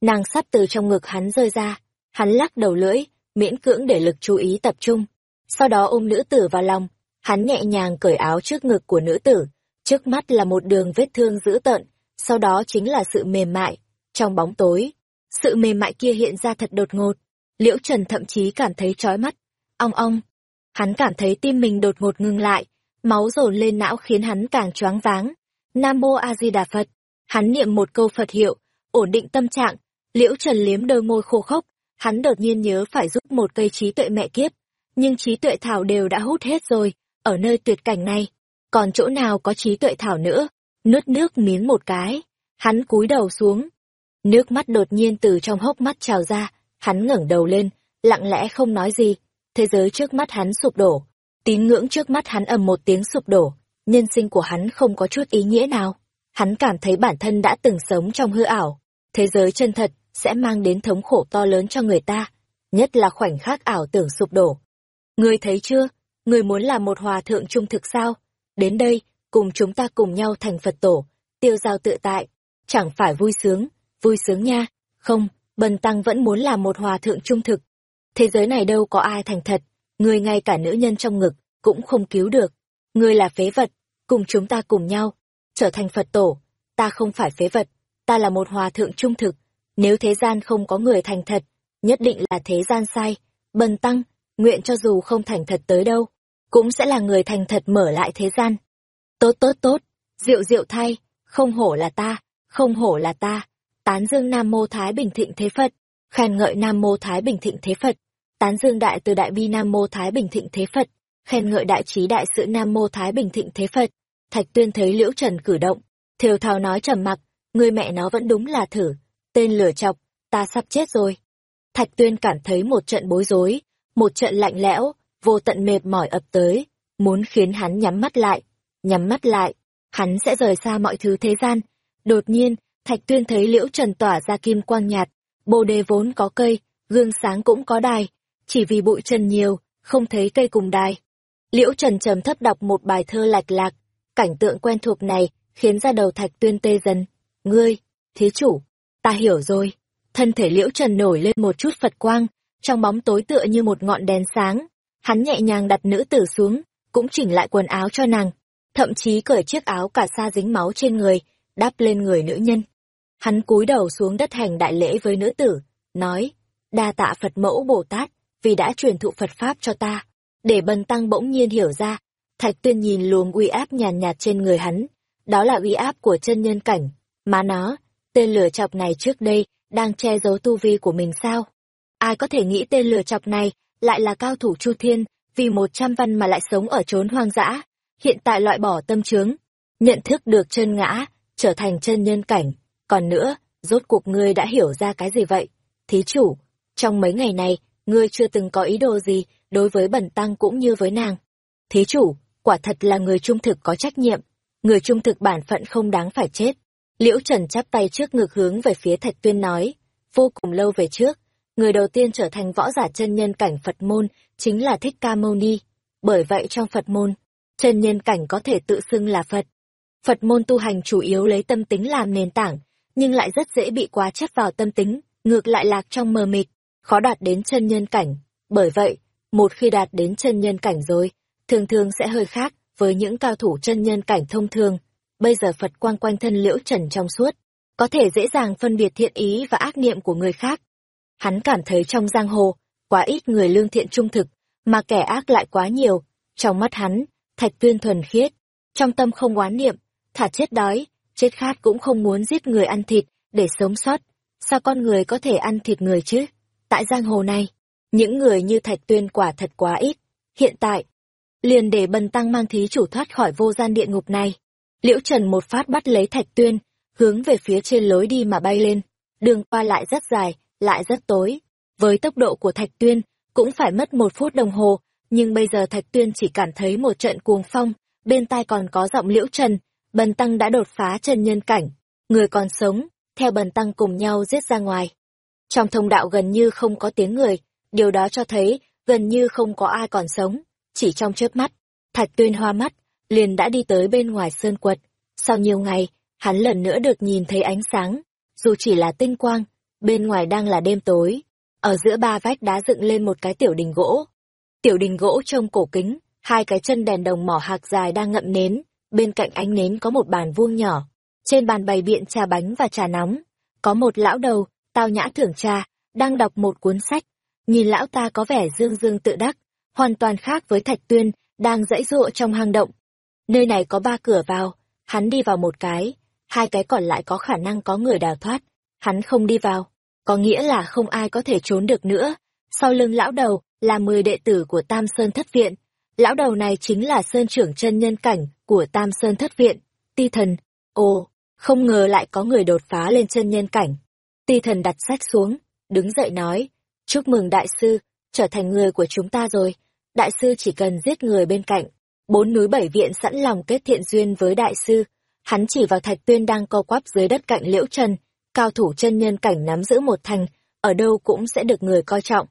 Nàng sắp từ trong ngực hắn rơi ra, hắn lắc đầu lưỡi, miễn cưỡng để lực chú ý tập trung. Sau đó ôm nữ tử vào lòng, hắn nhẹ nhàng cởi áo trước ngực của nữ tử, trước mắt là một đường vết thương dữ tợn, sau đó chính là sự mềm mại. Trong bóng tối, sự mềm mại kia hiện ra thật đột ngột. Liễu Trần thậm chí cảm thấy chói mắt. Ong ong. Hắn cảm thấy tim mình đột ngột ngừng lại, máu dồn lên não khiến hắn càng choáng váng. Nam Mô A Di Đà Phật. Hắn niệm một câu Phật hiệu, ổn định tâm trạng. Liễu Trần liếm đôi môi khô khốc, hắn đột nhiên nhớ phải giúp một cây trí tuệ mẹ kiếp. Nhưng trí tuệ thảo đều đã hút hết rồi, ở nơi tuyệt cảnh này, còn chỗ nào có trí tuệ thảo nữa. Nuốt nước miếng một cái, hắn cúi đầu xuống, Nước mắt đột nhiên từ trong hốc mắt trào ra, hắn ngẩng đầu lên, lặng lẽ không nói gì. Thế giới trước mắt hắn sụp đổ, tín ngưỡng trước mắt hắn ầm một tiếng sụp đổ, nhân sinh của hắn không có chút ý nghĩa nào. Hắn cảm thấy bản thân đã từng sống trong hư ảo, thế giới chân thật sẽ mang đến thống khổ to lớn cho người ta, nhất là khoảnh khắc ảo tưởng sụp đổ. Ngươi thấy chưa, người muốn là một hòa thượng trung thực sao? Đến đây, cùng chúng ta cùng nhau thành Phật tổ, tiêu giao tự tại, chẳng phải vui sướng, vui sướng nha. Không, Bần Tăng vẫn muốn làm một hòa thượng trung thực. Thế giới này đâu có ai thành thật, người ngay cả nữ nhân trong ngực cũng không cứu được. Người là phế vật, cùng chúng ta cùng nhau, trở thành Phật tổ. Ta không phải phế vật, ta là một hòa thượng trung thực. Nếu thế gian không có người thành thật, nhất định là thế gian sai. Bần Tăng, nguyện cho dù không thành thật tới đâu, cũng sẽ là người thành thật mở lại thế gian. Tốt tốt tốt, rượu rượu thay, không hổ là ta, không hổ là ta, tán dương Nam Mô Thái Bình Thịnh Thế Phật, khen ngợi Nam Mô Thái Bình Thịnh Thế Phật, tán dương Đại từ Đại Bi Nam Mô Thái Bình Thịnh Thế Phật, khen ngợi Đại trí Đại sự Nam Mô Thái Bình Thịnh Thế Phật. Thạch Tuyên thấy Liễu Trần cử động, thều thào nói trầm mặc, người mẹ nó vẫn đúng là thử, tên lửa chọc, ta sắp chết rồi. Thạch Tuyên cảm thấy một trận bối rối, một trận lạnh lẽo, vô tận mệt mỏi ập tới, muốn khiến hắn nhắm mắt lại, nhắm mắt lại, hắn sẽ rời xa mọi thứ thế gian. Đột nhiên, Thạch Tuyên thấy Liễu Trần tỏa ra kim quang nhạt, bồ đề vốn có cây, gương sáng cũng có đài, chỉ vì bụi trần nhiều, không thấy cây cùng đài. Liễu Trần trầm thấp đọc một bài thơ lạch lạc, cảnh tượng quen thuộc này khiến ra đầu Thạch Tuyên tê dần. Ngươi, thế chủ, ta hiểu rồi. Thân thể Liễu Trần nổi lên một chút Phật quang, trong bóng tối tựa như một ngọn đèn sáng. Hắn nhẹ nhàng đặt nữ tử xuống, cũng chỉnh lại quần áo cho nàng, thậm chí cởi chiếc áo cả sa dính máu trên người, đáp lên người nữ nhân. Hắn cúi đầu xuống đất hành đại lễ với nữ tử, nói, đa tạ Phật mẫu Bồ Tát, vì đã truyền thụ Phật Pháp cho ta. Để bần tăng bỗng nhiên hiểu ra, Thạch Tuyên nhìn luồng uy áp nhàn nhạt, trên người hắn, đó là uy áp của chân nhân cảnh. Mà nó, tên lửa chọc này trước đây, đang che giấu tu vi của mình sao? Ai có thể nghĩ tên lửa chọc này lại là cao thủ Chu Thiên, vì một trăm văn mà lại sống ở trốn hoang dã, hiện tại loại bỏ tâm trướng, nhận thức được chân ngã, trở thành chân nhân cảnh, còn nữa, rốt cuộc ngươi đã hiểu ra cái gì vậy? Thí chủ, trong mấy ngày này, ngươi chưa từng có ý đồ gì đối với bẩn tăng cũng như với nàng. Thí chủ, quả thật là người trung thực có trách nhiệm, người trung thực bản phận không đáng phải chết. Liễu Trần chắp tay trước ngực hướng về phía Thạch Tuyên nói, vô cùng lâu về trước, người đầu tiên trở thành võ giả chân nhân cảnh Phật môn chính là Thích Ca Mâu Ni. Bởi vậy trong Phật môn, chân nhân cảnh có thể tự xưng là Phật. Phật môn tu hành chủ yếu lấy tâm tính làm nền tảng, nhưng lại rất dễ bị quá chấp vào tâm tính, ngược lại lạc trong mờ mịt, khó đạt đến chân nhân cảnh. Bởi vậy, một khi đạt đến chân nhân cảnh rồi, thường thường sẽ hơi khác với những cao thủ chân nhân cảnh thông thường. Bây giờ Phật quang quanh thân liễu trần trong suốt, có thể dễ dàng phân biệt thiện ý và ác niệm của người khác. Hắn cảm thấy trong giang hồ, quá ít người lương thiện trung thực, mà kẻ ác lại quá nhiều. Trong mắt hắn, thạch tuyên thuần khiết, trong tâm không oán niệm, thả chết đói, chết khát cũng không muốn giết người ăn thịt để sống sót. Sao con người có thể ăn thịt người chứ? Tại giang hồ này, Những người như Thạch Tuyên quả thật quá ít. Hiện tại, liền để bần tăng mang thí chủ thoát khỏi vô gian địa ngục này. Liễu Trần một phát bắt lấy Thạch Tuyên, hướng về phía trên lối đi mà bay lên. Đường qua lại rất dài, lại rất tối. Với tốc độ của Thạch Tuyên, cũng phải mất một phút đồng hồ, nhưng bây giờ Thạch Tuyên chỉ cảm thấy một trận cuồng phong, bên tai còn có giọng Liễu Trần, bần tăng đã đột phá chân nhân cảnh, người còn sống, theo bần tăng cùng nhau giết ra ngoài. Trong thông đạo gần như không có tiếng người, điều đó cho thấy gần như không có ai còn sống, chỉ trong chớp mắt, Thạch Tuyên hoa mắt, liền đã đi tới bên ngoài sơn quật. Sau nhiều ngày, hắn lần nữa được nhìn thấy ánh sáng, dù chỉ là tinh quang, bên ngoài đang là đêm tối. Ở giữa ba vách đá dựng lên một cái tiểu đình gỗ. Tiểu đình gỗ trông cổ kính, hai cái chân đèn đồng mỏ hạc dài đang ngậm nến, bên cạnh ánh nến có một bàn vuông nhỏ. Trên bàn bày biện trà bánh và trà nóng, có một lão đầu, tao nhã thưởng trà, đang đọc một cuốn sách. Nhìn lão ta có vẻ dương dương tự đắc, hoàn toàn khác với Thạch Tuyên, đang dãy dụa trong hang động. Nơi này có ba cửa vào, hắn đi vào một cái, hai cái còn lại có khả năng có người đào thoát. Hắn không đi vào, có nghĩa là không ai có thể trốn được nữa. Sau lưng lão đầu là mười đệ tử của Tam Sơn Thất Viện. Lão đầu này chính là Sơn trưởng chân nhân cảnh của Tam Sơn Thất Viện, Ti Thần. Ồ, không ngờ lại có người đột phá lên chân nhân cảnh. Ti Thần đặt sách xuống, đứng dậy nói, chúc mừng đại sư, trở thành người của chúng ta rồi. Đại sư chỉ cần giết người bên cạnh. Bốn núi bảy viện sẵn lòng kết thiện duyên với đại sư. Hắn chỉ vào thạch tuyên đang co quắp dưới đất cạnh liễu trần, cao thủ chân nhân cảnh nắm giữ một thành, ở đâu cũng sẽ được người coi trọng.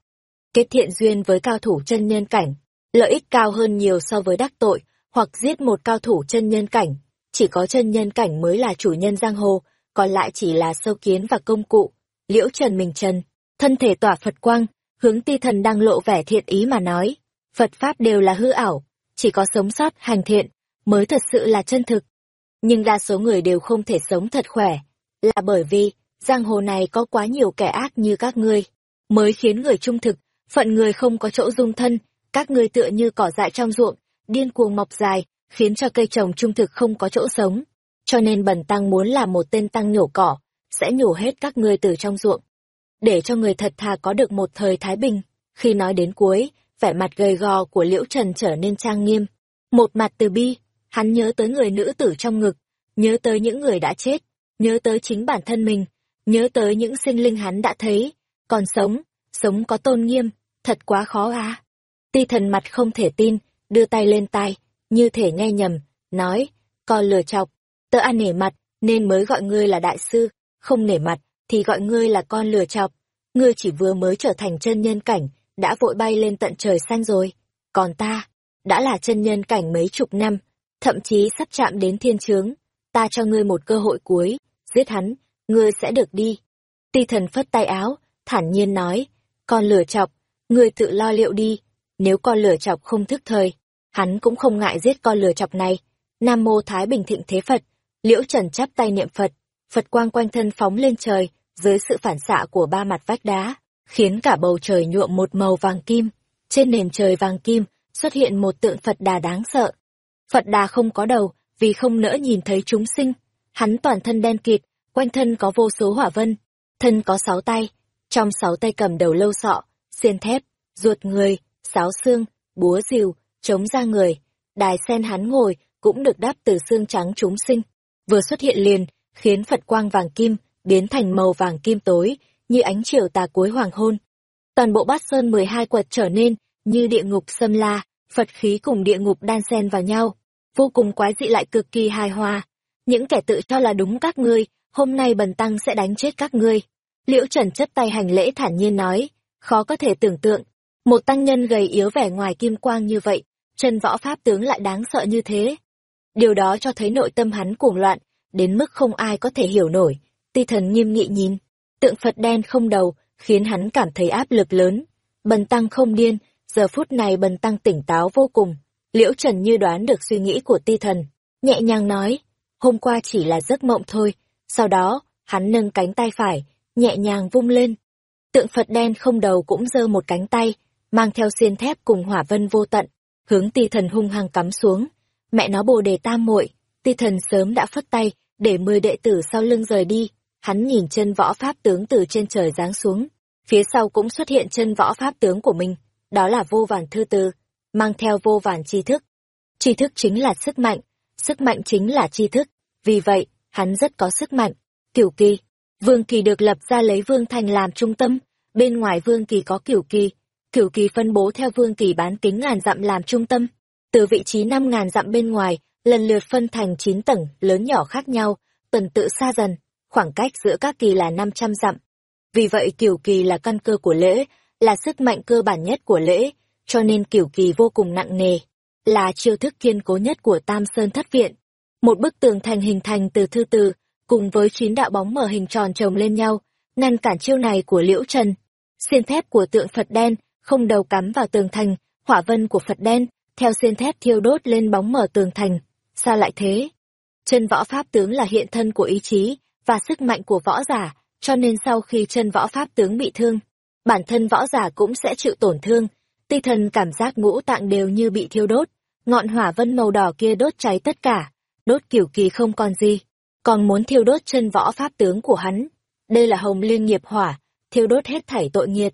Kết thiện duyên với cao thủ chân nhân cảnh, lợi ích cao hơn nhiều so với đắc tội, hoặc giết một cao thủ chân nhân cảnh. Chỉ có chân nhân cảnh mới là chủ nhân giang hồ, còn lại chỉ là sâu kiến và công cụ. Liễu Trần Mình Trần, thân thể tỏa Phật quang, hướng ti thần đang lộ vẻ thiện ý mà nói. Phật Pháp đều là hư ảo, chỉ có sống sót hành thiện, mới thật sự là chân thực. Nhưng đa số người đều không thể sống thật khỏe, là bởi vì, giang hồ này có quá nhiều kẻ ác như các ngươi, mới khiến người trung thực, phận người không có chỗ dung thân, các ngươi tựa như cỏ dại trong ruộng, điên cuồng mọc dài, khiến cho cây trồng trung thực không có chỗ sống. Cho nên bần tăng muốn làm một tên tăng nhổ cỏ, sẽ nhổ hết các ngươi từ trong ruộng. Để cho người thật thà có được một thời thái bình. Khi nói đến cuối, vẻ mặt gầy gò của Liễu Trần trở nên trang nghiêm. Một mặt từ bi, hắn nhớ tới người nữ tử trong ngực, nhớ tới những người đã chết, nhớ tới chính bản thân mình, nhớ tới những sinh linh hắn đã thấy, còn sống, sống có tôn nghiêm, thật quá khó à. Ti thần mặt không thể tin, đưa tay lên tai, như thể nghe nhầm, nói, con lừa chọc, tớ ăn nể mặt, nên mới gọi ngươi là đại sư, không nể mặt, thì gọi ngươi là con lừa chọc. Ngươi chỉ vừa mới trở thành chân nhân cảnh, đã vội bay lên tận trời xanh rồi. Còn ta, đã là chân nhân cảnh mấy chục năm, thậm chí sắp chạm đến thiên chướng. Ta cho ngươi một cơ hội cuối, giết hắn, ngươi sẽ được đi. Ti thần phất tay áo, thản nhiên nói, con lửa chọc, ngươi tự lo liệu đi, nếu con lửa chọc không thức thời, hắn cũng không ngại giết con lửa chọc này. Nam mô Thái Bình Thịnh Thế Phật, Liễu Trần chắp tay niệm Phật, Phật quang quanh thân phóng lên trời, dưới sự phản xạ của ba mặt vách đá, khiến cả bầu trời nhuộm một màu vàng kim. Trên nền trời vàng kim xuất hiện một tượng Phật Đà đáng sợ. Phật Đà không có đầu, vì không nỡ nhìn thấy chúng sinh. Hắn toàn thân đen kịt, quanh thân có vô số hỏa vân, thân có sáu tay, trong sáu tay cầm đầu lâu sọ, xiên thép, ruột người, sáo xương, búa rìu, chống ra người. Đài sen hắn ngồi cũng được đáp từ xương trắng chúng sinh. Vừa xuất hiện liền, khiến Phật quang vàng kim biến thành màu vàng kim tối, như ánh chiều tà cuối hoàng hôn. Toàn bộ bát sơn 12 quật trở nên như địa ngục xâm la, Phật khí cùng địa ngục đan xen vào nhau, vô cùng quái dị lại cực kỳ hài hòa. Những kẻ tự cho là đúng các ngươi, hôm nay bần tăng sẽ đánh chết các ngươi. Liễu Trần chấp tay hành lễ thản nhiên nói, khó có thể tưởng tượng, một tăng nhân gầy yếu vẻ ngoài kim quang như vậy, chân võ pháp tướng lại đáng sợ như thế. Điều đó cho thấy nội tâm hắn cuồng loạn, đến mức không ai có thể hiểu nổi. Ti thần nghiêm nghị nhìn, tượng Phật đen không đầu, khiến hắn cảm thấy áp lực lớn. Bần tăng không điên, giờ phút này bần tăng tỉnh táo vô cùng. Liễu Trần như đoán được suy nghĩ của ti thần, nhẹ nhàng nói, hôm qua chỉ là giấc mộng thôi. Sau đó, hắn nâng cánh tay phải, nhẹ nhàng vung lên. Tượng Phật đen không đầu cũng giơ một cánh tay, mang theo xiên thép cùng hỏa vân vô tận, hướng ti thần hung hăng cắm xuống. Mẹ nó bồ đề tam muội ti thần sớm đã phất tay, để mười đệ tử sau lưng rời đi. Hắn nhìn chân võ pháp tướng từ trên trời giáng xuống, phía sau cũng xuất hiện chân võ pháp tướng của mình, đó là vô vàn thư từ, mang theo vô vàn tri thức. Tri thức chính là sức mạnh, sức mạnh chính là tri thức, vì vậy, hắn rất có sức mạnh. Kiểu kỳ, Vương kỳ được lập ra lấy Vương Thành làm trung tâm, bên ngoài Vương kỳ có Kiểu kỳ, Kiểu kỳ phân bố theo Vương kỳ bán kính ngàn dặm làm trung tâm. Từ vị trí năm ngàn dặm bên ngoài, lần lượt phân thành chín tầng, lớn nhỏ khác nhau, tuần tự xa dần, khoảng cách giữa các kỳ là năm trăm dặm. Vì vậy Kiểu kỳ là căn cơ của lễ, là sức mạnh cơ bản nhất của lễ, cho nên kiểu kỳ vô cùng nặng nề, là chiêu thức kiên cố nhất của Tam Sơn Thất Viện. Một bức tường thành hình thành từ thư từ, cùng với chín đạo bóng mở hình tròn chồng lên nhau, ngăn cản chiêu này của Liễu Trần. Xiên thép của tượng Phật đen, không đầu cắm vào tường thành, hỏa vân của Phật đen, theo xiên thép thiêu đốt lên bóng mở tường thành. Sao lại thế? Chân võ pháp tướng là hiện thân của ý chí và sức mạnh của võ giả, cho nên sau khi chân võ pháp tướng bị thương, bản thân võ giả cũng sẽ chịu tổn thương. Ti thần cảm giác ngũ tạng đều như bị thiêu đốt, ngọn hỏa vân màu đỏ kia đốt cháy tất cả, đốt kiểu kỳ không còn gì, còn muốn thiêu đốt chân võ pháp tướng của hắn. Đây là hồng liên nghiệp hỏa, thiêu đốt hết thảy tội nghiệt.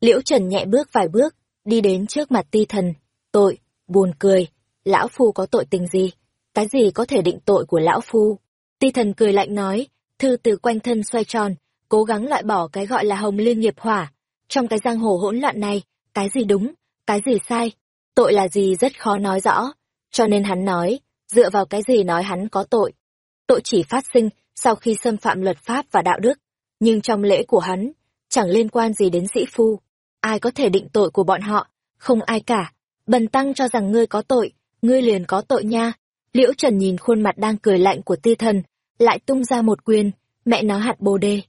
Liễu Trần nhẹ bước vài bước, đi đến trước mặt ti thần. Tội, buồn cười, lão phu có tội tình gì? Cái gì có thể định tội của lão phu? Ti thần cười lạnh nói, thư từ quanh thân xoay tròn, cố gắng loại bỏ cái gọi là hồng liên nghiệp hỏa. Trong cái giang hồ hỗn loạn này, cái gì đúng, cái gì sai, tội là gì rất khó nói rõ. Cho nên hắn nói, dựa vào cái gì nói hắn có tội. Tội chỉ phát sinh sau khi xâm phạm luật pháp và đạo đức, nhưng trong lễ của hắn, chẳng liên quan gì đến sĩ phu. Ai có thể định tội của bọn họ? Không ai cả. Bần tăng cho rằng ngươi có tội, ngươi liền có tội nha. Liễu Trần nhìn khuôn mặt đang cười lạnh của ti thần, lại tung ra một quyền, mẹ nó hạt bồ đề.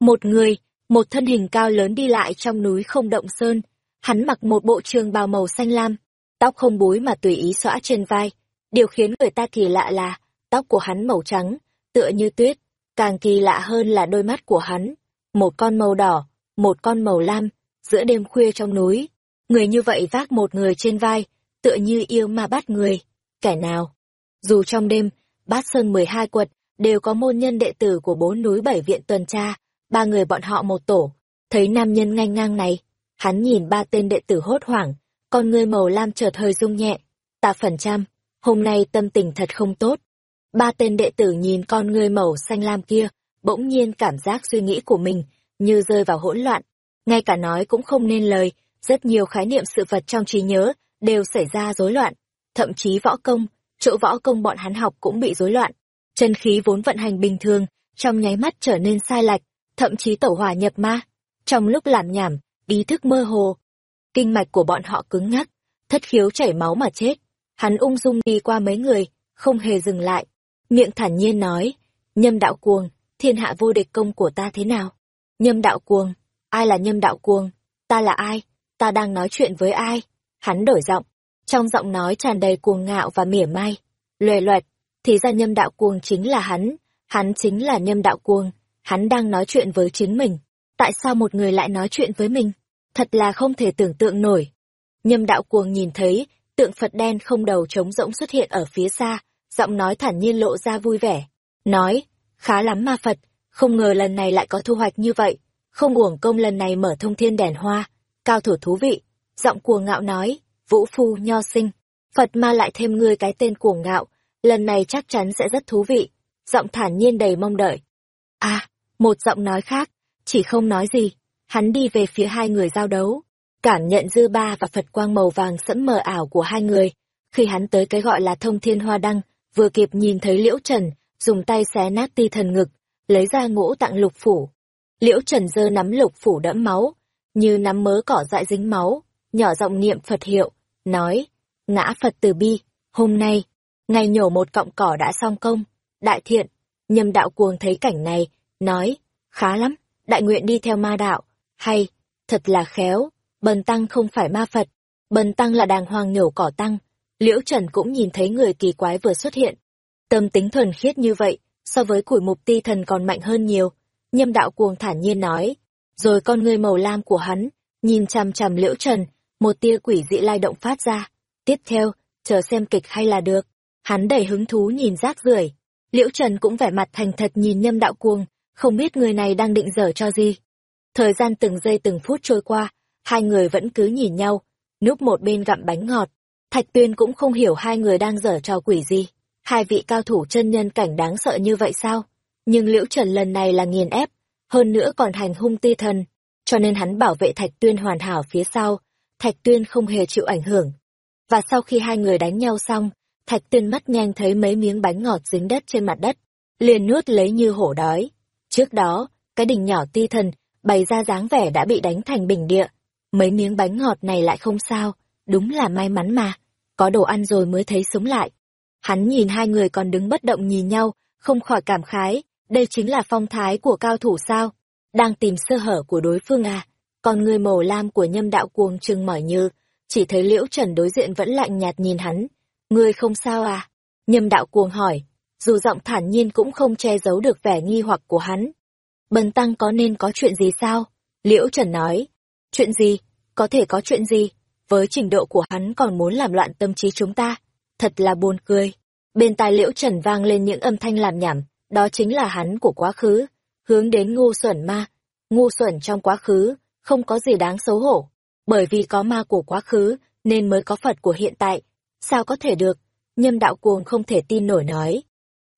Một người, một thân hình cao lớn đi lại trong núi không động sơn, hắn mặc một bộ trường bào màu xanh lam, tóc không búi mà tùy ý xõa trên vai. Điều khiến người ta kỳ lạ là, tóc của hắn màu trắng, tựa như tuyết, càng kỳ lạ hơn là đôi mắt của hắn, một con màu đỏ, một con màu lam, giữa đêm khuya trong núi. Người như vậy vác một người trên vai, tựa như yêu mà bắt người. Kẻ nào? Dù trong đêm, bát sơn 12 quật, đều có môn nhân đệ tử của bốn núi bảy viện tuần tra, ba người bọn họ một tổ. Thấy nam nhân ngang ngang này, hắn nhìn ba tên đệ tử hốt hoảng, con ngươi màu lam chợt hơi rung nhẹ. Tạ phần trăm, hôm nay tâm tình thật không tốt. Ba tên đệ tử nhìn con ngươi màu xanh lam kia, bỗng nhiên cảm giác suy nghĩ của mình như rơi vào hỗn loạn. Ngay cả nói cũng không nên lời, rất nhiều khái niệm sự vật trong trí nhớ đều xảy ra rối loạn. Thậm chí võ công, chỗ võ công bọn hắn học cũng bị rối loạn. Chân khí vốn vận hành bình thường, trong nháy mắt trở nên sai lệch, thậm chí tẩu hỏa nhập ma. Trong lúc làm nhảm, ý thức mơ hồ. Kinh mạch của bọn họ cứng ngắc, thất khiếu chảy máu mà chết. Hắn ung dung đi qua mấy người, không hề dừng lại. Miệng thản nhiên nói, nhâm đạo cuồng, thiên hạ vô địch công của ta thế nào? Nhâm đạo cuồng, ai là nhâm đạo cuồng? Ta là ai? Ta đang nói chuyện với ai? Hắn đổi giọng, trong giọng nói tràn đầy cuồng ngạo và mỉa mai. Lòe loẹt, thì ra nhâm đạo cuồng chính là hắn, hắn chính là nhâm đạo cuồng, hắn đang nói chuyện với chính mình. Tại sao một người lại nói chuyện với mình? Thật là không thể tưởng tượng nổi. Nhâm đạo cuồng nhìn thấy, tượng Phật đen không đầu trống rỗng xuất hiện ở phía xa, giọng nói thản nhiên lộ ra vui vẻ. Nói, khá lắm ma Phật, không ngờ lần này lại có thu hoạch như vậy, không uổng công lần này mở thông thiên đèn hoa, cao thủ thú vị. Giọng cuồng ngạo nói, vũ phu nho sinh, Phật ma lại thêm ngươi cái tên cuồng ngạo, lần này chắc chắn sẽ rất thú vị. Giọng thản nhiên đầy mong đợi. À, một giọng nói khác, chỉ không nói gì, hắn đi về phía hai người giao đấu, cảm nhận dư ba và Phật quang màu vàng sẫm mờ ảo của hai người. Khi hắn tới cái gọi là thông thiên hoa đăng, vừa kịp nhìn thấy Liễu Trần, dùng tay xé nát ti thần ngực, lấy ra ngũ tặng lục phủ. Liễu Trần giơ nắm lục phủ đẫm máu, như nắm mớ cỏ dại dính máu, nhỏ giọng niệm Phật hiệu, nói, ngã Phật từ bi, hôm nay, ngày nhổ một cọng cỏ đã xong công, đại thiện, nhâm đạo cuồng thấy cảnh này, nói, khá lắm, đại nguyện đi theo ma đạo, hay, thật là khéo, bần tăng không phải ma Phật, bần tăng là đàng hoàng nhổ cỏ tăng, liễu trần cũng nhìn thấy người kỳ quái vừa xuất hiện. Tâm tính thuần khiết như vậy, so với củi mục ti thần còn mạnh hơn nhiều, nhâm đạo cuồng thản nhiên nói, rồi con người màu lam của hắn, nhìn chằm chằm liễu trần, một tia quỷ dị lai động phát ra. Tiếp theo, chờ xem kịch hay là được. Hắn đầy hứng thú nhìn rác rưởi. Liễu Trần cũng vẻ mặt thành thật nhìn nhâm đạo cuồng, không biết người này đang định dở cho gì. Thời gian từng giây từng phút trôi qua, hai người vẫn cứ nhìn nhau, núp một bên gặm bánh ngọt. Thạch Tuyên cũng không hiểu hai người đang dở trò quỷ gì. Hai vị cao thủ chân nhân cảnh đáng sợ như vậy sao? Nhưng Liễu Trần lần này là nghiền ép, hơn nữa còn hành hung ti thần, cho nên hắn bảo vệ Thạch Tuyên hoàn hảo phía sau, Thạch Tuyên không hề chịu ảnh hưởng. Và sau khi hai người đánh nhau xong, Thạch Tuyên mắt nhanh thấy mấy miếng bánh ngọt dính đất trên mặt đất, liền nuốt lấy như hổ đói. Trước đó, cái đỉnh nhỏ ti thần bày ra dáng vẻ đã bị đánh thành bình địa. Mấy miếng bánh ngọt này lại không sao, đúng là may mắn mà, có đồ ăn rồi mới thấy sống lại. Hắn nhìn hai người còn đứng bất động nhìn nhau, không khỏi cảm khái, đây chính là phong thái của cao thủ sao, đang tìm sơ hở của đối phương à. Còn người màu lam của nhâm đạo cuồng trừng mỏi như, chỉ thấy liễu trần đối diện vẫn lạnh nhạt nhìn hắn. Ngươi không sao à? Nhâm đạo cuồng hỏi, dù giọng thản nhiên cũng không che giấu được vẻ nghi hoặc của hắn. Bần tăng có nên có chuyện gì sao? Liễu Trần nói. Chuyện gì? Có thể có chuyện gì? Với trình độ của hắn còn muốn làm loạn tâm trí chúng ta. Thật là buồn cười. Bên tai Liễu Trần vang lên những âm thanh làm nhảm, đó chính là hắn của quá khứ, hướng đến ngu xuẩn ma. Ngu xuẩn trong quá khứ, không có gì đáng xấu hổ. Bởi vì có ma của quá khứ, nên mới có Phật của hiện tại. Sao có thể được? Nhâm đạo cuồng không thể tin nổi nói.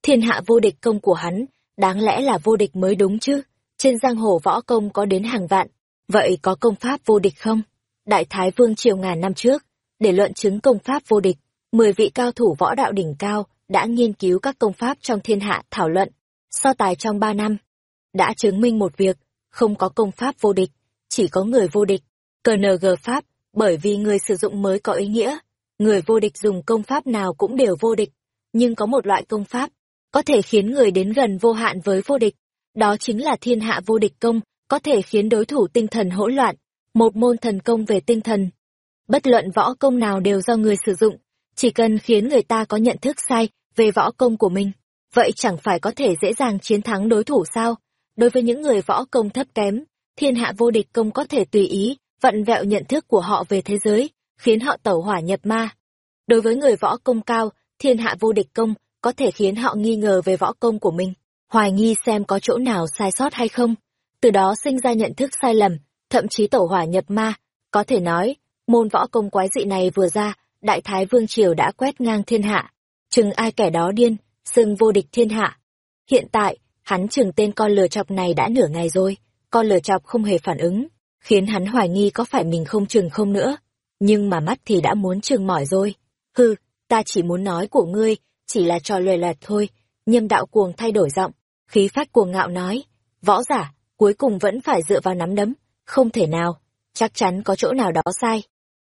Thiên hạ vô địch công của hắn, đáng lẽ là vô địch mới đúng chứ? Trên giang hồ võ công có đến hàng vạn, vậy có công pháp vô địch không? Đại Thái Vương triều ngàn năm trước, để luận chứng công pháp vô địch, mười vị cao thủ võ đạo đỉnh cao đã nghiên cứu các công pháp trong thiên hạ thảo luận, so tài trong ba năm. Đã chứng minh một việc, không có công pháp vô địch, chỉ có người vô địch. CNG pháp, bởi vì người sử dụng mới có ý nghĩa. Người vô địch dùng công pháp nào cũng đều vô địch, nhưng có một loại công pháp có thể khiến người đến gần vô hạn với vô địch. Đó chính là thiên hạ vô địch công, có thể khiến đối thủ tinh thần hỗn loạn, một môn thần công về tinh thần. Bất luận võ công nào đều do người sử dụng, chỉ cần khiến người ta có nhận thức sai về võ công của mình, vậy chẳng phải có thể dễ dàng chiến thắng đối thủ sao? Đối với những người võ công thấp kém, thiên hạ vô địch công có thể tùy ý, vặn vẹo nhận thức của họ về thế giới, khiến họ tẩu hỏa nhập ma. Đối với người võ công cao, thiên hạ vô địch công có thể khiến họ nghi ngờ về võ công của mình, hoài nghi xem có chỗ nào sai sót hay không, từ đó sinh ra nhận thức sai lầm, thậm chí tổ hỏa nhập ma. Có thể nói, môn võ công quái dị này vừa ra, Đại Thái Vương Triều đã quét ngang thiên hạ. Chừng ai kẻ đó điên, xưng vô địch thiên hạ. Hiện tại, hắn chừng tên con lừa chọc này đã nửa ngày rồi, con lừa chọc không hề phản ứng, khiến hắn hoài nghi có phải mình không chừng không nữa. Nhưng mà mắt thì đã muốn chừng mỏi rồi. Hừ, ta chỉ muốn nói của ngươi, chỉ là trò lười lẹt thôi. Nhâm đạo cuồng thay đổi giọng, khí phách cuồng ngạo nói, võ giả, cuối cùng vẫn phải dựa vào nắm đấm, không thể nào, chắc chắn có chỗ nào đó sai.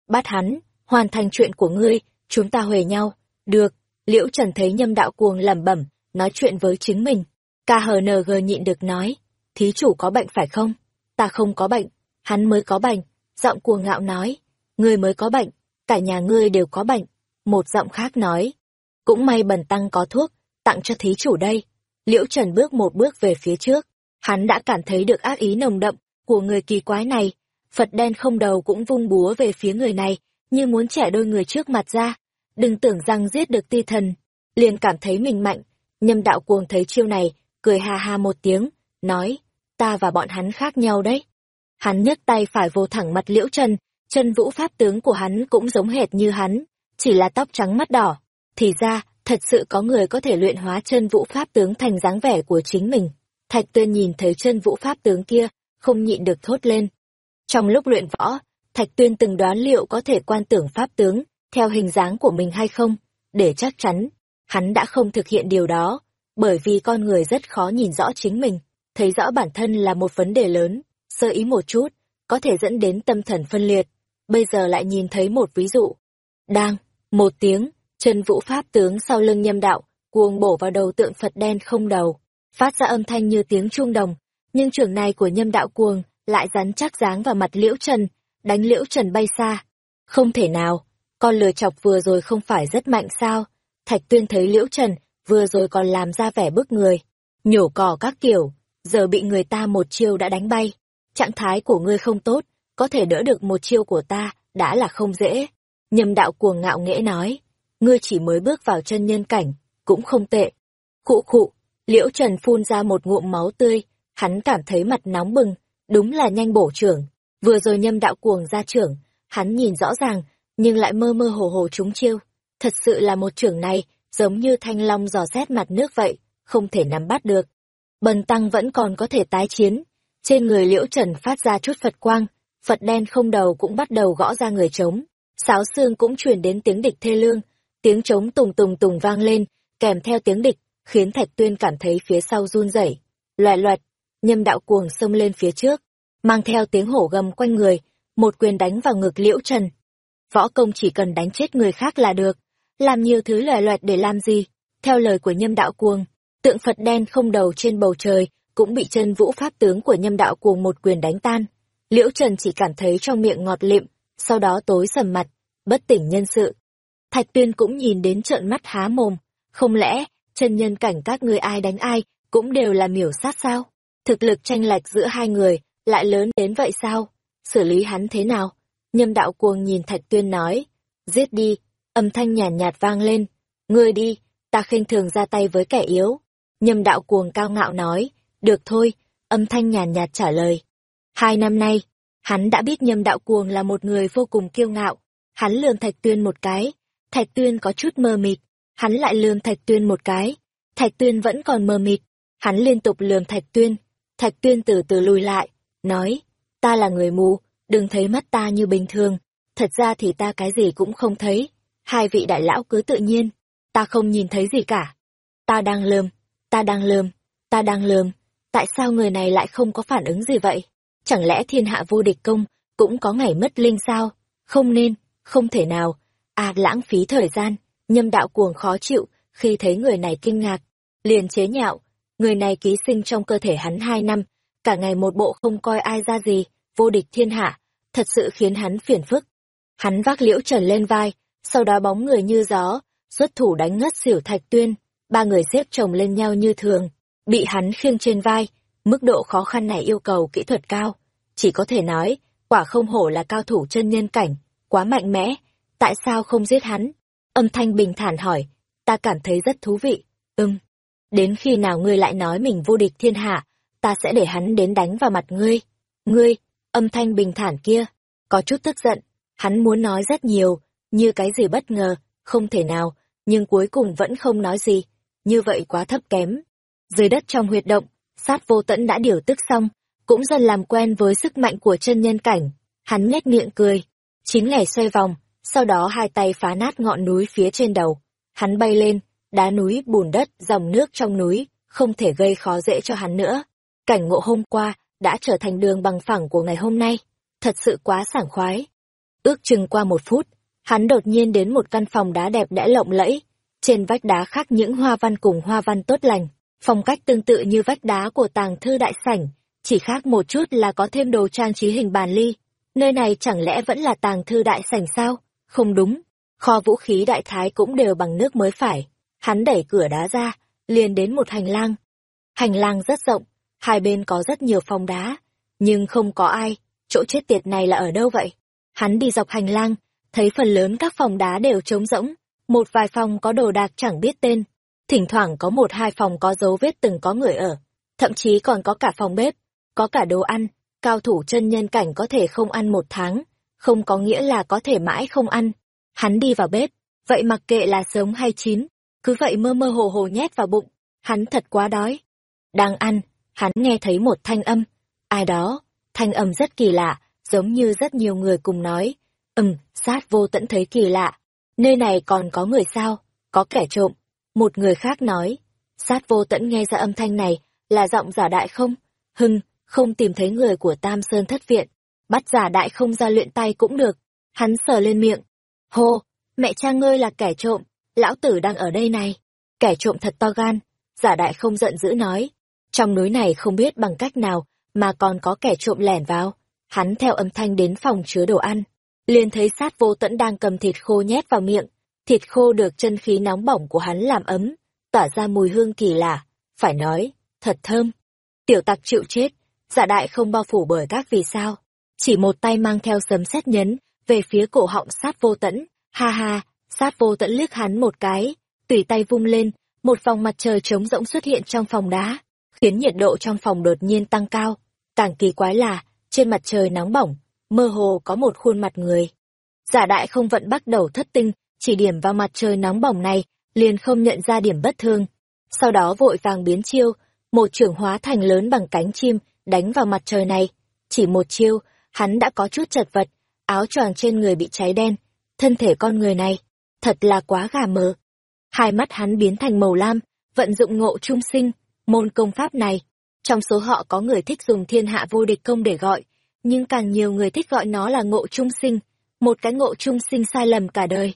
Bắt hắn, hoàn thành chuyện của ngươi, chúng ta huề nhau, được, liễu trần thấy nhâm đạo cuồng lẩm bẩm, nói chuyện với chính mình. KHNG nhịn được nói, thí chủ có bệnh phải không? Ta không có bệnh, hắn mới có bệnh, giọng cuồng ngạo nói, ngươi mới có bệnh, cả nhà ngươi đều có bệnh. Một giọng khác nói, cũng may bần tăng có thuốc, tặng cho thí chủ đây. Liễu Trần bước một bước về phía trước, hắn đã cảm thấy được ác ý nồng đậm của người kỳ quái này. Phật đen không đầu cũng vung búa về phía người này, như muốn trẻ đôi người trước mặt ra. Đừng tưởng rằng giết được ti thần, liền cảm thấy mình mạnh. Nhâm đạo cuồng thấy chiêu này, cười ha ha một tiếng, nói, ta và bọn hắn khác nhau đấy. Hắn nhấc tay phải vô thẳng mặt liễu trần, chân vũ pháp tướng của hắn cũng giống hệt như hắn, chỉ là tóc trắng mắt đỏ. Thì ra, thật sự có người có thể luyện hóa chân vũ pháp tướng thành dáng vẻ của chính mình. Thạch tuyên nhìn thấy chân vũ pháp tướng kia, không nhịn được thốt lên. Trong lúc luyện võ, Thạch tuyên từng đoán liệu có thể quan tưởng pháp tướng, theo hình dáng của mình hay không, để chắc chắn, hắn đã không thực hiện điều đó, bởi vì con người rất khó nhìn rõ chính mình, thấy rõ bản thân là một vấn đề lớn, sơ ý một chút, có thể dẫn đến tâm thần phân liệt. Bây giờ lại nhìn thấy một ví dụ. Đang, một tiếng, trần vũ pháp tướng sau lưng nhâm đạo, cuồng bổ vào đầu tượng Phật đen không đầu, phát ra âm thanh như tiếng chuông đồng, nhưng trường này của nhâm đạo cuồng lại rắn chắc dáng vào mặt Liễu Trần, đánh Liễu Trần bay xa. Không thể nào, con lừa chọc vừa rồi không phải rất mạnh sao? Thạch Tuyên thấy Liễu Trần vừa rồi còn làm ra vẻ bức người, nhổ cỏ các kiểu, giờ bị người ta một chiêu đã đánh bay. Trạng thái của ngươi không tốt, có thể đỡ được một chiêu của ta, đã là không dễ. Nhâm đạo cuồng ngạo nghễ nói ngươi chỉ mới bước vào chân nhân cảnh, cũng không tệ. Khụ khụ, liễu trần phun ra một ngụm máu tươi, hắn cảm thấy mặt nóng bừng, đúng là nhanh bổ trưởng. Vừa rồi nhâm đạo cuồng ra trưởng, hắn nhìn rõ ràng, nhưng lại mơ mơ hồ hồ trúng chiêu. Thật sự là một trưởng này, giống như thanh long dò xét mặt nước vậy, không thể nắm bắt được. Bần tăng vẫn còn có thể tái chiến. Trên người liễu trần phát ra chút Phật quang, Phật đen không đầu cũng bắt đầu gõ ra người trống. Sáo xương cũng truyền đến tiếng địch thê lương, tiếng trống tùng tùng tùng vang lên, kèm theo tiếng địch, khiến Thạch Tuyên cảm thấy phía sau run rẩy. loẹ loẹt nhâm đạo cuồng xông lên phía trước, mang theo tiếng hổ gầm quanh người, một quyền đánh vào ngực Liễu Trần. Võ công chỉ cần đánh chết người khác là được, làm nhiều thứ loẹ loẹt để làm gì? Theo lời của nhâm đạo cuồng, tượng Phật đen không đầu trên bầu trời cũng bị chân vũ pháp tướng của nhâm đạo cuồng một quyền đánh tan. Liễu Trần chỉ cảm thấy trong miệng ngọt lịm, sau đó tối sầm mặt, bất tỉnh nhân sự. Thạch Tuyên cũng nhìn đến trợn mắt há mồm, không lẽ, chân nhân cảnh các ngươi ai đánh ai, cũng đều là miểu sát sao? Thực lực tranh lệch giữa hai người, lại lớn đến vậy sao? Xử lý hắn thế nào? Nhâm đạo cuồng nhìn Thạch Tuyên nói, giết đi, âm thanh nhàn nhạt, nhạt vang lên, ngươi đi, ta khinh thường ra tay với kẻ yếu. Nhâm đạo cuồng cao ngạo nói, được thôi, âm thanh nhàn nhạt, nhạt trả lời. Hai năm nay, hắn đã biết nhâm đạo cuồng là một người vô cùng kiêu ngạo, hắn lườm Thạch Tuyên một cái, Thạch Tuyên có chút mơ mịt, hắn lại lườm Thạch Tuyên một cái, Thạch Tuyên vẫn còn mơ mịt, hắn liên tục lườm Thạch Tuyên, Thạch Tuyên từ từ lùi lại, nói, ta là người mù, đừng thấy mắt ta như bình thường, thật ra thì ta cái gì cũng không thấy, hai vị đại lão cứ tự nhiên, ta không nhìn thấy gì cả. Ta đang lườm, ta đang lườm, ta đang lườm, tại sao người này lại không có phản ứng gì vậy? Chẳng lẽ thiên hạ vô địch công cũng có ngày mất linh sao? Không nên, không thể nào, à lãng phí thời gian, nhâm đạo cuồng khó chịu khi thấy người này kinh ngạc, liền chế nhạo, người này ký sinh trong cơ thể hắn hai năm, cả ngày một bộ không coi ai ra gì, vô địch thiên hạ, thật sự khiến hắn phiền phức. Hắn vác liễu trần lên vai, sau đó bóng người như gió, xuất thủ đánh ngất xỉu thạch tuyên, ba người xếp chồng lên nhau như thường, bị hắn khiêng trên vai, mức độ khó khăn này yêu cầu kỹ thuật cao, chỉ có thể nói, quả không hổ là cao thủ chân nhân cảnh, quá mạnh mẽ, tại sao không giết hắn? Âm thanh bình thản hỏi, ta cảm thấy rất thú vị, Ừm. Đến khi nào ngươi lại nói mình vô địch thiên hạ, ta sẽ để hắn đến đánh vào mặt ngươi. Ngươi, âm thanh bình thản kia, có chút tức giận, hắn muốn nói rất nhiều, như cái gì bất ngờ, không thể nào, nhưng cuối cùng vẫn không nói gì, như vậy quá thấp kém. Dưới đất trong huyệt động, sát vô tẫn đã điều tức xong, cũng dần làm quen với sức mạnh của chân nhân cảnh, hắn nhếch miệng cười, chín ngày xoay vòng, sau đó hai tay phá nát ngọn núi phía trên đầu, hắn bay lên, đá núi, bùn đất, dòng nước trong núi, không thể gây khó dễ cho hắn nữa. Cảnh ngộ hôm qua đã trở thành đường bằng phẳng của ngày hôm nay, thật sự quá sảng khoái. Ước chừng qua một phút, hắn đột nhiên đến một căn phòng đá đẹp đẽ lộng lẫy, trên vách đá khắc những hoa văn cùng hoa văn tốt lành, phong cách tương tự như vách đá của tàng thư đại sảnh, chỉ khác một chút là có thêm đồ trang trí hình bàn ly. Nơi này chẳng lẽ vẫn là tàng thư đại sảnh sao? Không đúng, kho vũ khí đại thái cũng đều bằng nước mới phải. Hắn đẩy cửa đá ra, liền đến một hành lang. Hành lang rất rộng, hai bên có rất nhiều phòng đá, nhưng không có ai, chỗ chết tiệt này là ở đâu vậy? Hắn đi dọc hành lang, thấy phần lớn các phòng đá đều trống rỗng, một vài phòng có đồ đạc chẳng biết tên, thỉnh thoảng có một hai phòng có dấu vết từng có người ở, thậm chí còn có cả phòng bếp, có cả đồ ăn, cao thủ chân nhân cảnh có thể không ăn một tháng, không có nghĩa là có thể mãi không ăn. Hắn đi vào bếp, vậy mặc kệ là sống hay chín, cứ vậy mơ mơ hồ hồ nhét vào bụng, hắn thật quá đói. Đang ăn, hắn nghe thấy một thanh âm, ai đó, thanh âm rất kỳ lạ, giống như rất nhiều người cùng nói, ừm, sát vô tẫn thấy kỳ lạ, nơi này còn có người sao, có kẻ trộm. Một người khác nói, sát vô tẫn nghe ra âm thanh này, là giọng giả đại không? Hưng, không tìm thấy người của Tam Sơn thất viện, bắt giả đại không ra luyện tay cũng được. Hắn sờ lên miệng. Hô, mẹ cha ngươi là kẻ trộm, lão tử đang ở đây này. Kẻ trộm thật to gan, giả đại không giận dữ nói. Trong núi này không biết bằng cách nào mà còn có kẻ trộm lẻn vào. Hắn theo âm thanh đến phòng chứa đồ ăn. liền thấy sát vô tẫn đang cầm thịt khô nhét vào miệng. Thịt khô được chân khí nóng bỏng của hắn làm ấm, tỏa ra mùi hương kỳ lạ. Phải nói, thật thơm. Tiểu tặc chịu chết, giả đại không bao phủ bởi các vì sao chỉ một tay mang theo sấm sét nhấn về phía cổ họng sát vô tẫn ha ha sát vô tẫn liếc hắn một cái tùy tay vung lên một vòng mặt trời trống rỗng xuất hiện trong phòng đá khiến nhiệt độ trong phòng đột nhiên tăng cao Càng kỳ quái là, trên mặt trời nóng bỏng, mơ hồ có một khuôn mặt người. Giả đại không vận bắt đầu thất tinh, chỉ điểm vào mặt trời nóng bỏng này, liền không nhận ra điểm bất thương. Sau đó vội vàng biến chiêu, một trưởng hóa thành lớn bằng cánh chim, đánh vào mặt trời này. Chỉ một chiêu, hắn đã có chút chật vật, áo choàng trên người bị cháy đen, thân thể con người này, thật là quá gà mờ. Hai mắt hắn biến thành màu lam, vận dụng ngộ trung sinh, môn công pháp này. Trong số họ có người thích dùng thiên hạ vô địch công để gọi, nhưng càng nhiều người thích gọi nó là ngộ trung sinh, một cái ngộ trung sinh sai lầm cả đời.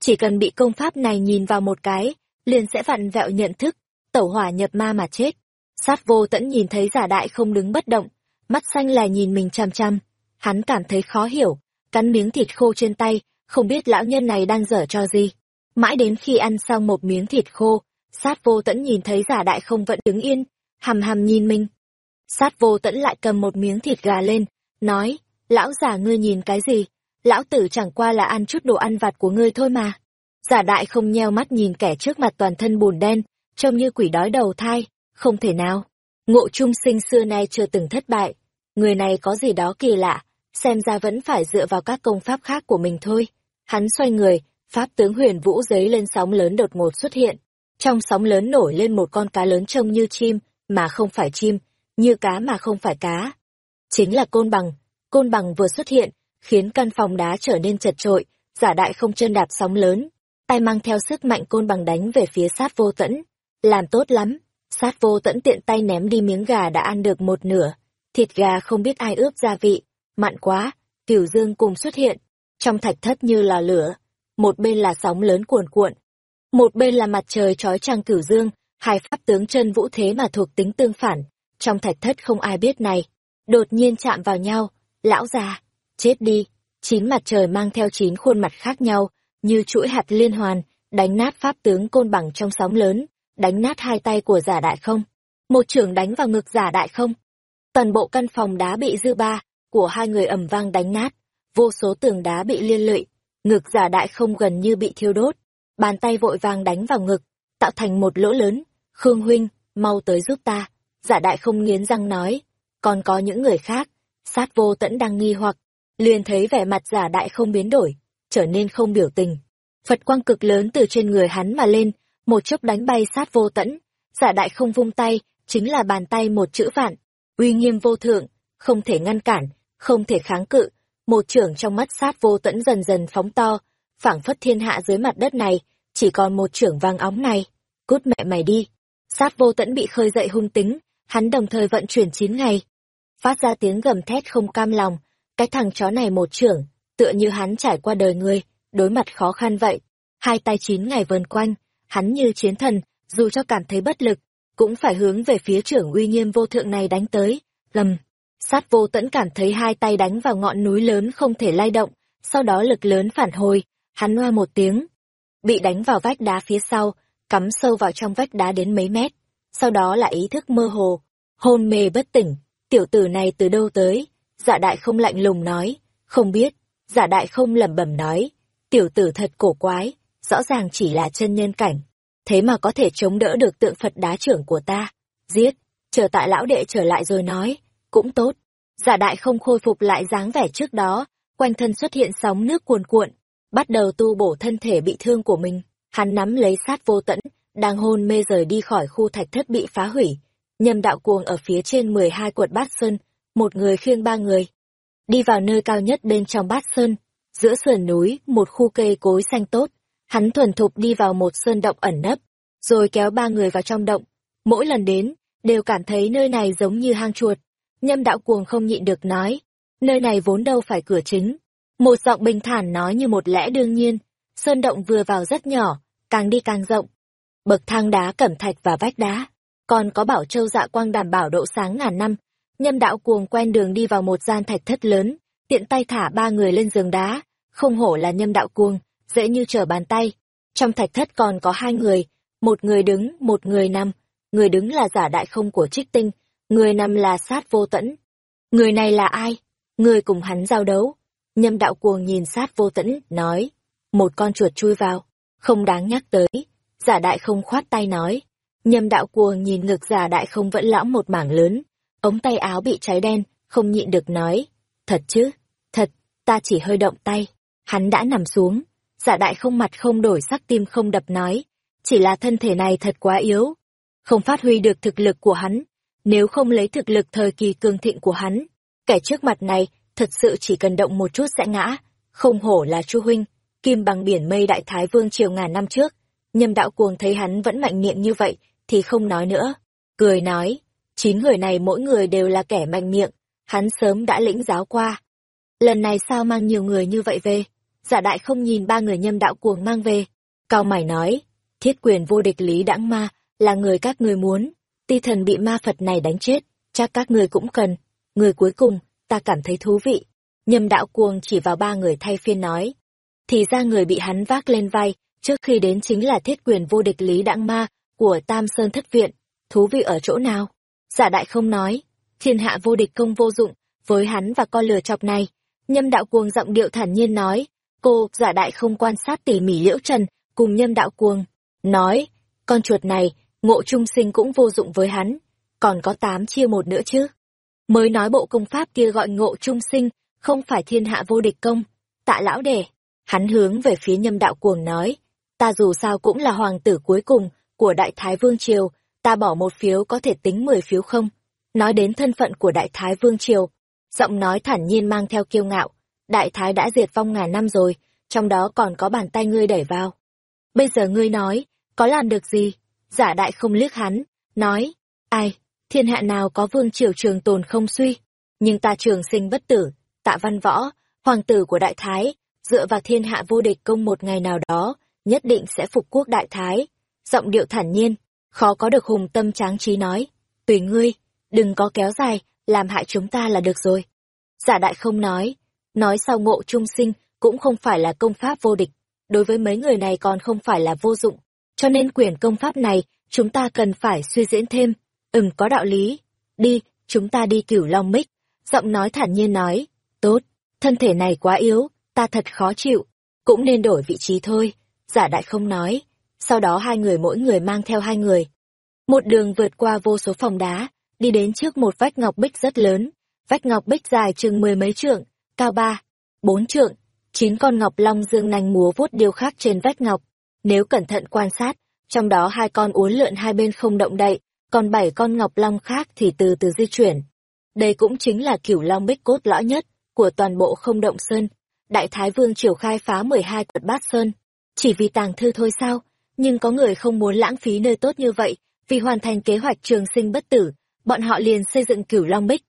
Chỉ cần bị công pháp này nhìn vào một cái, liền sẽ vặn vẹo nhận thức, tẩu hỏa nhập ma mà chết. Sát vô tẫn nhìn thấy giả đại không đứng bất động, mắt xanh là nhìn mình chằm chằm. Hắn cảm thấy khó hiểu, cắn miếng thịt khô trên tay, không biết lão nhân này đang dở cho gì. Mãi đến khi ăn xong một miếng thịt khô, sát vô tẫn nhìn thấy giả đại không vẫn đứng yên, hầm hầm nhìn mình. Sát vô tẫn lại cầm một miếng thịt gà lên, nói, lão giả ngươi nhìn cái gì, lão tử chẳng qua là ăn chút đồ ăn vặt của ngươi thôi mà. Giả đại không nheo mắt nhìn kẻ trước mặt toàn thân bùn đen, trông như quỷ đói đầu thai, không thể nào. Ngộ trung sinh xưa nay chưa từng thất bại, người này có gì đó kỳ lạ, xem ra vẫn phải dựa vào các công pháp khác của mình thôi. Hắn xoay người, pháp tướng huyền vũ giấy lên sóng lớn đột ngột xuất hiện. Trong sóng lớn nổi lên một con cá lớn trông như chim, mà không phải chim, như cá mà không phải cá. Chính là côn bằng. Côn bằng vừa xuất hiện, khiến căn phòng đá trở nên chật trội, giả đại không chân đạp sóng lớn, tay mang theo sức mạnh côn bằng đánh về phía sát vô tẫn. Làm tốt lắm, sát vô tẫn tiện tay ném đi miếng gà đã ăn được một nửa, thịt gà không biết ai ướp gia vị, mặn quá, cửu dương cùng xuất hiện, trong thạch thất như là lửa, một bên là sóng lớn cuồn cuộn, một bên là mặt trời trói trăng cửu dương, hai pháp tướng chân vũ thế mà thuộc tính tương phản, trong thạch thất không ai biết này, đột nhiên chạm vào nhau, lão già, chết đi, chín mặt trời mang theo chín khuôn mặt khác nhau, như chuỗi hạt liên hoàn, đánh nát pháp tướng côn bằng trong sóng lớn, đánh nát hai tay của giả đại không. Một trưởng đánh vào ngực giả đại không. Toàn bộ căn phòng đá bị dư ba, của hai người ầm vang đánh nát, vô số tường đá bị liên lụy, ngực giả đại không gần như bị thiêu đốt, bàn tay vội vàng đánh vào ngực, tạo thành một lỗ lớn, Khương huynh, mau tới giúp ta, giả đại không nghiến răng nói, còn có những người khác, sát vô tẫn đang nghi hoặc, liền thấy vẻ mặt giả đại không biến đổi, trở nên không biểu tình. Phật quang cực lớn từ trên người hắn mà lên, một chốc đánh bay sát vô tẫn, giả đại không vung tay, chính là bàn tay một chữ vạn, uy nghiêm vô thượng, không thể ngăn cản, không thể kháng cự, một trưởng trong mắt sát vô tẫn dần dần phóng to, phảng phất thiên hạ dưới mặt đất này, chỉ còn một trưởng vang óng này, cút mẹ mày đi. Sát vô tẫn bị khơi dậy hung tính, hắn đồng thời vận chuyển chín ngày. Phát ra tiếng gầm thét không cam lòng, cái thằng chó này một trưởng, tựa như hắn trải qua đời người, đối mặt khó khăn vậy. Hai tay chín ngày vờn quanh, hắn như chiến thần, dù cho cảm thấy bất lực, cũng phải hướng về phía trưởng uy nghiêm vô thượng này đánh tới. Gầm, sát vô tẫn cảm thấy hai tay đánh vào ngọn núi lớn không thể lay động, sau đó lực lớn phản hồi, hắn hoa một tiếng. Bị đánh vào vách đá phía sau, cắm sâu vào trong vách đá đến mấy mét, sau đó là ý thức mơ hồ, hôn mê bất tỉnh, tiểu tử này từ đâu tới, dạ đại không lạnh lùng nói, không biết, giả đại không lẩm bẩm nói, tiểu tử thật cổ quái, rõ ràng chỉ là chân nhân cảnh, thế mà có thể chống đỡ được tượng Phật đá trưởng của ta. Giết, chờ tại lão đệ trở lại rồi nói, cũng tốt. Giả đại không khôi phục lại dáng vẻ trước đó, quanh thân xuất hiện sóng nước cuồn cuộn, bắt đầu tu bổ thân thể bị thương của mình. Hắn nắm lấy sát vô tẫn, đang hôn mê rời đi khỏi khu thạch thất bị phá hủy. Nhâm đạo cuồng ở phía trên 12 quật bát sơn, một người khiêng ba người, đi vào nơi cao nhất bên trong bát sơn, giữa sườn núi, một khu cây cối xanh tốt, hắn thuần thục đi vào một sơn động ẩn nấp, rồi kéo ba người vào trong động. Mỗi lần đến, đều cảm thấy nơi này giống như hang chuột. Nhâm đạo cuồng không nhịn được nói, nơi này vốn đâu phải cửa chính. Một giọng bình thản nói như một lẽ đương nhiên, sơn động vừa vào rất nhỏ, càng đi càng rộng. Bậc thang đá cẩm thạch và vách đá, còn có bảo châu dạ quang đảm bảo độ sáng ngàn năm, Nhâm đạo cuồng quen đường đi vào một gian thạch thất lớn, tiện tay thả ba người lên giường đá, không hổ là nhâm đạo cuồng, dễ như trở bàn tay. Trong thạch thất còn có hai người, một người đứng, một người nằm. Người đứng là giả đại không của trích tinh, người nằm là sát vô tẫn. Người này là ai? Người cùng hắn giao đấu. Nhâm đạo cuồng nhìn sát vô tẫn, nói. Một con chuột chui vào, không đáng nhắc tới. Giả đại không khoát tay nói. Nhâm đạo cuồng nhìn ngực giả đại không vẫn lõm một mảng lớn, ống tay áo bị cháy đen, không nhịn được nói. Thật chứ? Thật, ta chỉ hơi động tay. Hắn đã nằm xuống. Giả đại không mặt không đổi sắc tim không đập nói. Chỉ là thân thể này thật quá yếu. Không phát huy được thực lực của hắn. Nếu không lấy thực lực thời kỳ cường thịnh của hắn, kẻ trước mặt này thật sự chỉ cần động một chút sẽ ngã. Không hổ là chu huynh, kim bằng biển mây đại thái vương triều ngàn năm trước. Nhâm đạo cuồng thấy hắn vẫn mạnh miệng như vậy, thì không nói nữa. Cười nói, chín người này mỗi người đều là kẻ mạnh miệng, hắn sớm đã lĩnh giáo qua. Lần này sao mang nhiều người như vậy về? Giả đại không nhìn ba người nhâm đạo cuồng mang về. Cao mày nói, thiết quyền vô địch lý đãng ma, là người các người muốn. Ti thần bị ma Phật này đánh chết, chắc các người cũng cần. Người cuối cùng, ta cảm thấy thú vị. Nhâm đạo cuồng chỉ vào ba người thay phiên nói. Thì ra người bị hắn vác lên vai, trước khi đến chính là thiết quyền vô địch lý đãng ma, của Tam Sơn Thất Viện. Thú vị ở chỗ nào? Giả đại không nói, thiên hạ vô địch công vô dụng, với hắn và con lừa chọc này. Nhâm đạo cuồng giọng điệu thản nhiên nói, cô, giả đại không quan sát tỉ mỉ liễu trần, cùng nhâm đạo cuồng. Nói, con chuột này, ngộ trung sinh cũng vô dụng với hắn, còn có tám chia một nữa chứ. Mới nói bộ công pháp kia gọi ngộ trung sinh, không phải thiên hạ vô địch công. Tạ lão đề, hắn hướng về phía nhâm đạo cuồng nói, ta dù sao cũng là hoàng tử cuối cùng của đại thái vương triều, ta bỏ một phiếu có thể tính mười phiếu không? Nói đến thân phận của Đại Thái Vương Triều, giọng nói thản nhiên mang theo kiêu ngạo. Đại Thái đã diệt vong ngàn năm rồi, trong đó còn có bàn tay ngươi đẩy vào. Bây giờ ngươi nói, có làm được gì? Giả đại không liếc hắn, nói, ai, thiên hạ nào có vương triều trường tồn không suy, nhưng ta trường sinh bất tử, tạ văn võ, hoàng tử của đại thái, dựa vào thiên hạ vô địch công một ngày nào đó, nhất định sẽ phục quốc đại thái. Giọng điệu thản nhiên, khó có được hùng tâm tráng trí nói, tùy ngươi, đừng có kéo dài, làm hại chúng ta là được rồi. Giả đại không nói, nói sau ngộ trung sinh cũng không phải là công pháp vô địch, đối với mấy người này còn không phải là vô dụng, cho nên quyển công pháp này chúng ta cần phải suy diễn thêm, ừm có đạo lý, đi, chúng ta đi cửu long mích, giọng nói thản nhiên nói, tốt, thân thể này quá yếu, ta thật khó chịu, cũng nên đổi vị trí thôi, giả đại không nói, sau đó hai người mỗi người mang theo hai người. Một đường vượt qua vô số phòng đá, đi đến trước một vách ngọc bích rất lớn, vách ngọc bích dài chừng mười mấy trượng, cao ba, bốn trượng, chín con ngọc long dương nành múa vuốt điêu khắc trên vách ngọc. Nếu cẩn thận quan sát, trong đó hai con uốn lượn hai bên không động đậy, còn bảy con ngọc long khác thì từ từ di chuyển. Đây cũng chính là cửu long bích cốt lõi nhất của toàn bộ không động sơn. Đại Thái Vương triều khai phá mười hai quật bát sơn. Chỉ vì tàng thư thôi sao? nhưng có người không muốn lãng phí nơi tốt như vậy, vì hoàn thành kế hoạch trường sinh bất tử, bọn họ liền xây dựng cửu long bích.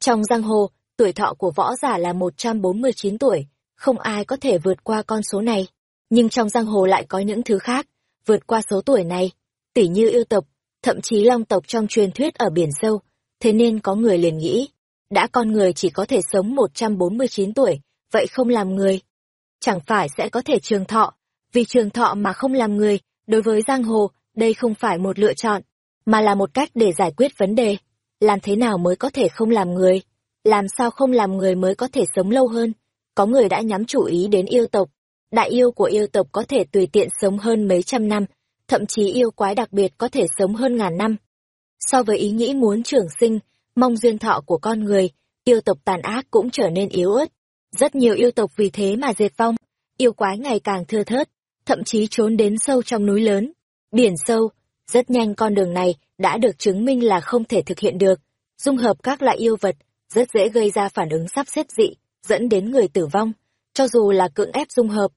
Trong giang hồ, tuổi thọ của võ giả là 149 tuổi, không ai có thể vượt qua con số này. Nhưng trong giang hồ lại có những thứ khác, vượt qua số tuổi này, tỉ như yêu tộc, thậm chí long tộc trong truyền thuyết ở biển sâu, thế nên có người liền nghĩ, đã con người chỉ có thể sống 149 tuổi, vậy không làm người. Chẳng phải sẽ có thể trường thọ, vì trường thọ mà không làm người, đối với giang hồ, đây không phải một lựa chọn, mà là một cách để giải quyết vấn đề. Làm thế nào mới có thể không làm người? Làm sao không làm người mới có thể sống lâu hơn? Có người đã nhắm chủ ý đến yêu tộc. Đại yêu của yêu tộc có thể tùy tiện sống hơn mấy trăm năm, thậm chí yêu quái đặc biệt có thể sống hơn ngàn năm. So với ý nghĩ muốn trường sinh, mong duyên thọ của con người, yêu tộc tàn ác cũng trở nên yếu ớt. Rất nhiều yêu tộc vì thế mà diệt vong, yêu quái ngày càng thưa thớt, thậm chí trốn đến sâu trong núi lớn, biển sâu. Rất nhanh con đường này đã được chứng minh là không thể thực hiện được. Dung hợp các loại yêu vật, rất dễ gây ra phản ứng sắp xếp dị, dẫn đến người tử vong. Cho dù là cưỡng ép dung hợp,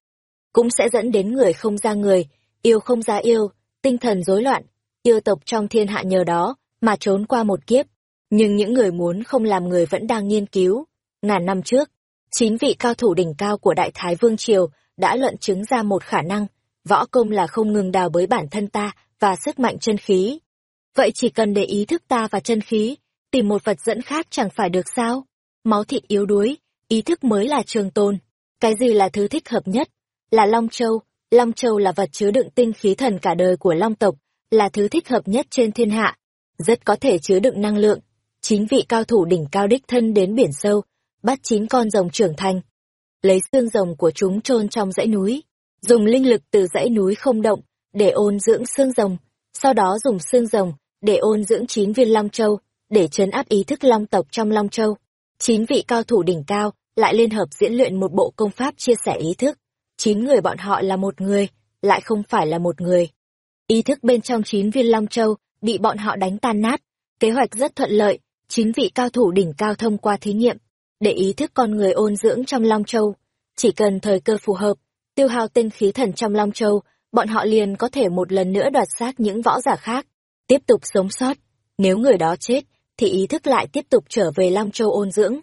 cũng sẽ dẫn đến người không ra người, yêu không ra yêu, tinh thần rối loạn. Yêu tộc trong thiên hạ nhờ đó mà trốn qua một kiếp. Nhưng những người muốn không làm người vẫn đang nghiên cứu. Ngàn năm trước, chín vị cao thủ đỉnh cao của Đại Thái Vương Triều đã luận chứng ra một khả năng, võ công là không ngừng đào bới bản thân ta và sức mạnh chân khí. Vậy chỉ cần để ý thức ta và chân khí, tìm một vật dẫn khác chẳng phải được sao? Máu thịt yếu đuối, ý thức mới là trường tồn. Cái gì là thứ thích hợp nhất? Là Long Châu. Long Châu là vật chứa đựng tinh khí thần cả đời của Long tộc, là thứ thích hợp nhất trên thiên hạ. Rất có thể chứa đựng năng lượng. Chín vị cao thủ đỉnh cao đích thân đến biển sâu, bắt chín con rồng trưởng thành, lấy xương rồng của chúng chôn trong dãy núi, dùng linh lực từ dãy núi không động để ôn dưỡng xương rồng, sau đó dùng xương rồng để ôn dưỡng chín viên long châu, để chấn áp ý thức long tộc trong Long Châu. Chín vị cao thủ đỉnh cao lại liên hợp diễn luyện một bộ công pháp chia sẻ ý thức. Chín người bọn họ là một người, lại không phải là một người. Ý thức bên trong chín viên Long Châu bị bọn họ đánh tan nát. Kế hoạch rất thuận lợi, chín vị cao thủ đỉnh cao thông qua thí nghiệm, để ý thức con người ôn dưỡng trong Long Châu. Chỉ cần thời cơ phù hợp, tiêu hao tinh khí thần trong Long Châu, bọn họ liền có thể một lần nữa đoạt xác những võ giả khác, tiếp tục sống sót. Nếu người đó chết, thì ý thức lại tiếp tục trở về Long Châu ôn dưỡng.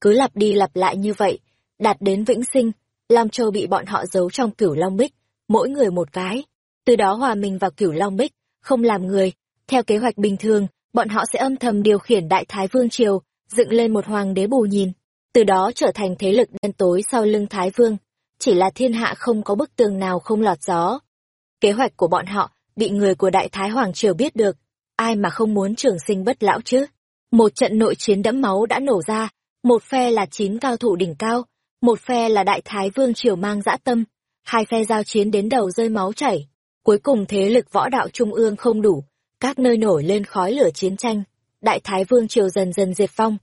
Cứ lặp đi lặp lại như vậy, đạt đến vĩnh sinh, Long Châu bị bọn họ giấu trong cửu Long Bích, mỗi người một cái. Từ đó hòa mình vào cửu Long Bích, không làm người. Theo kế hoạch bình thường, bọn họ sẽ âm thầm điều khiển Đại Thái Vương Triều, dựng lên một hoàng đế bù nhìn. Từ đó trở thành thế lực đen tối sau lưng Thái Vương. Chỉ là thiên hạ không có bức tường nào không lọt gió. Kế hoạch của bọn họ bị người của Đại Thái Hoàng Triều biết được, ai mà không muốn trường sinh bất lão chứ. Một trận nội chiến đẫm máu đã nổ ra, một phe là chín cao thủ đỉnh cao, một phe là đại thái vương triều mang dã tâm, hai phe giao chiến đến đầu rơi máu chảy. Cuối cùng thế lực võ đạo trung ương không đủ, các nơi nổi lên khói lửa chiến tranh, đại thái vương triều dần dần diệt phong.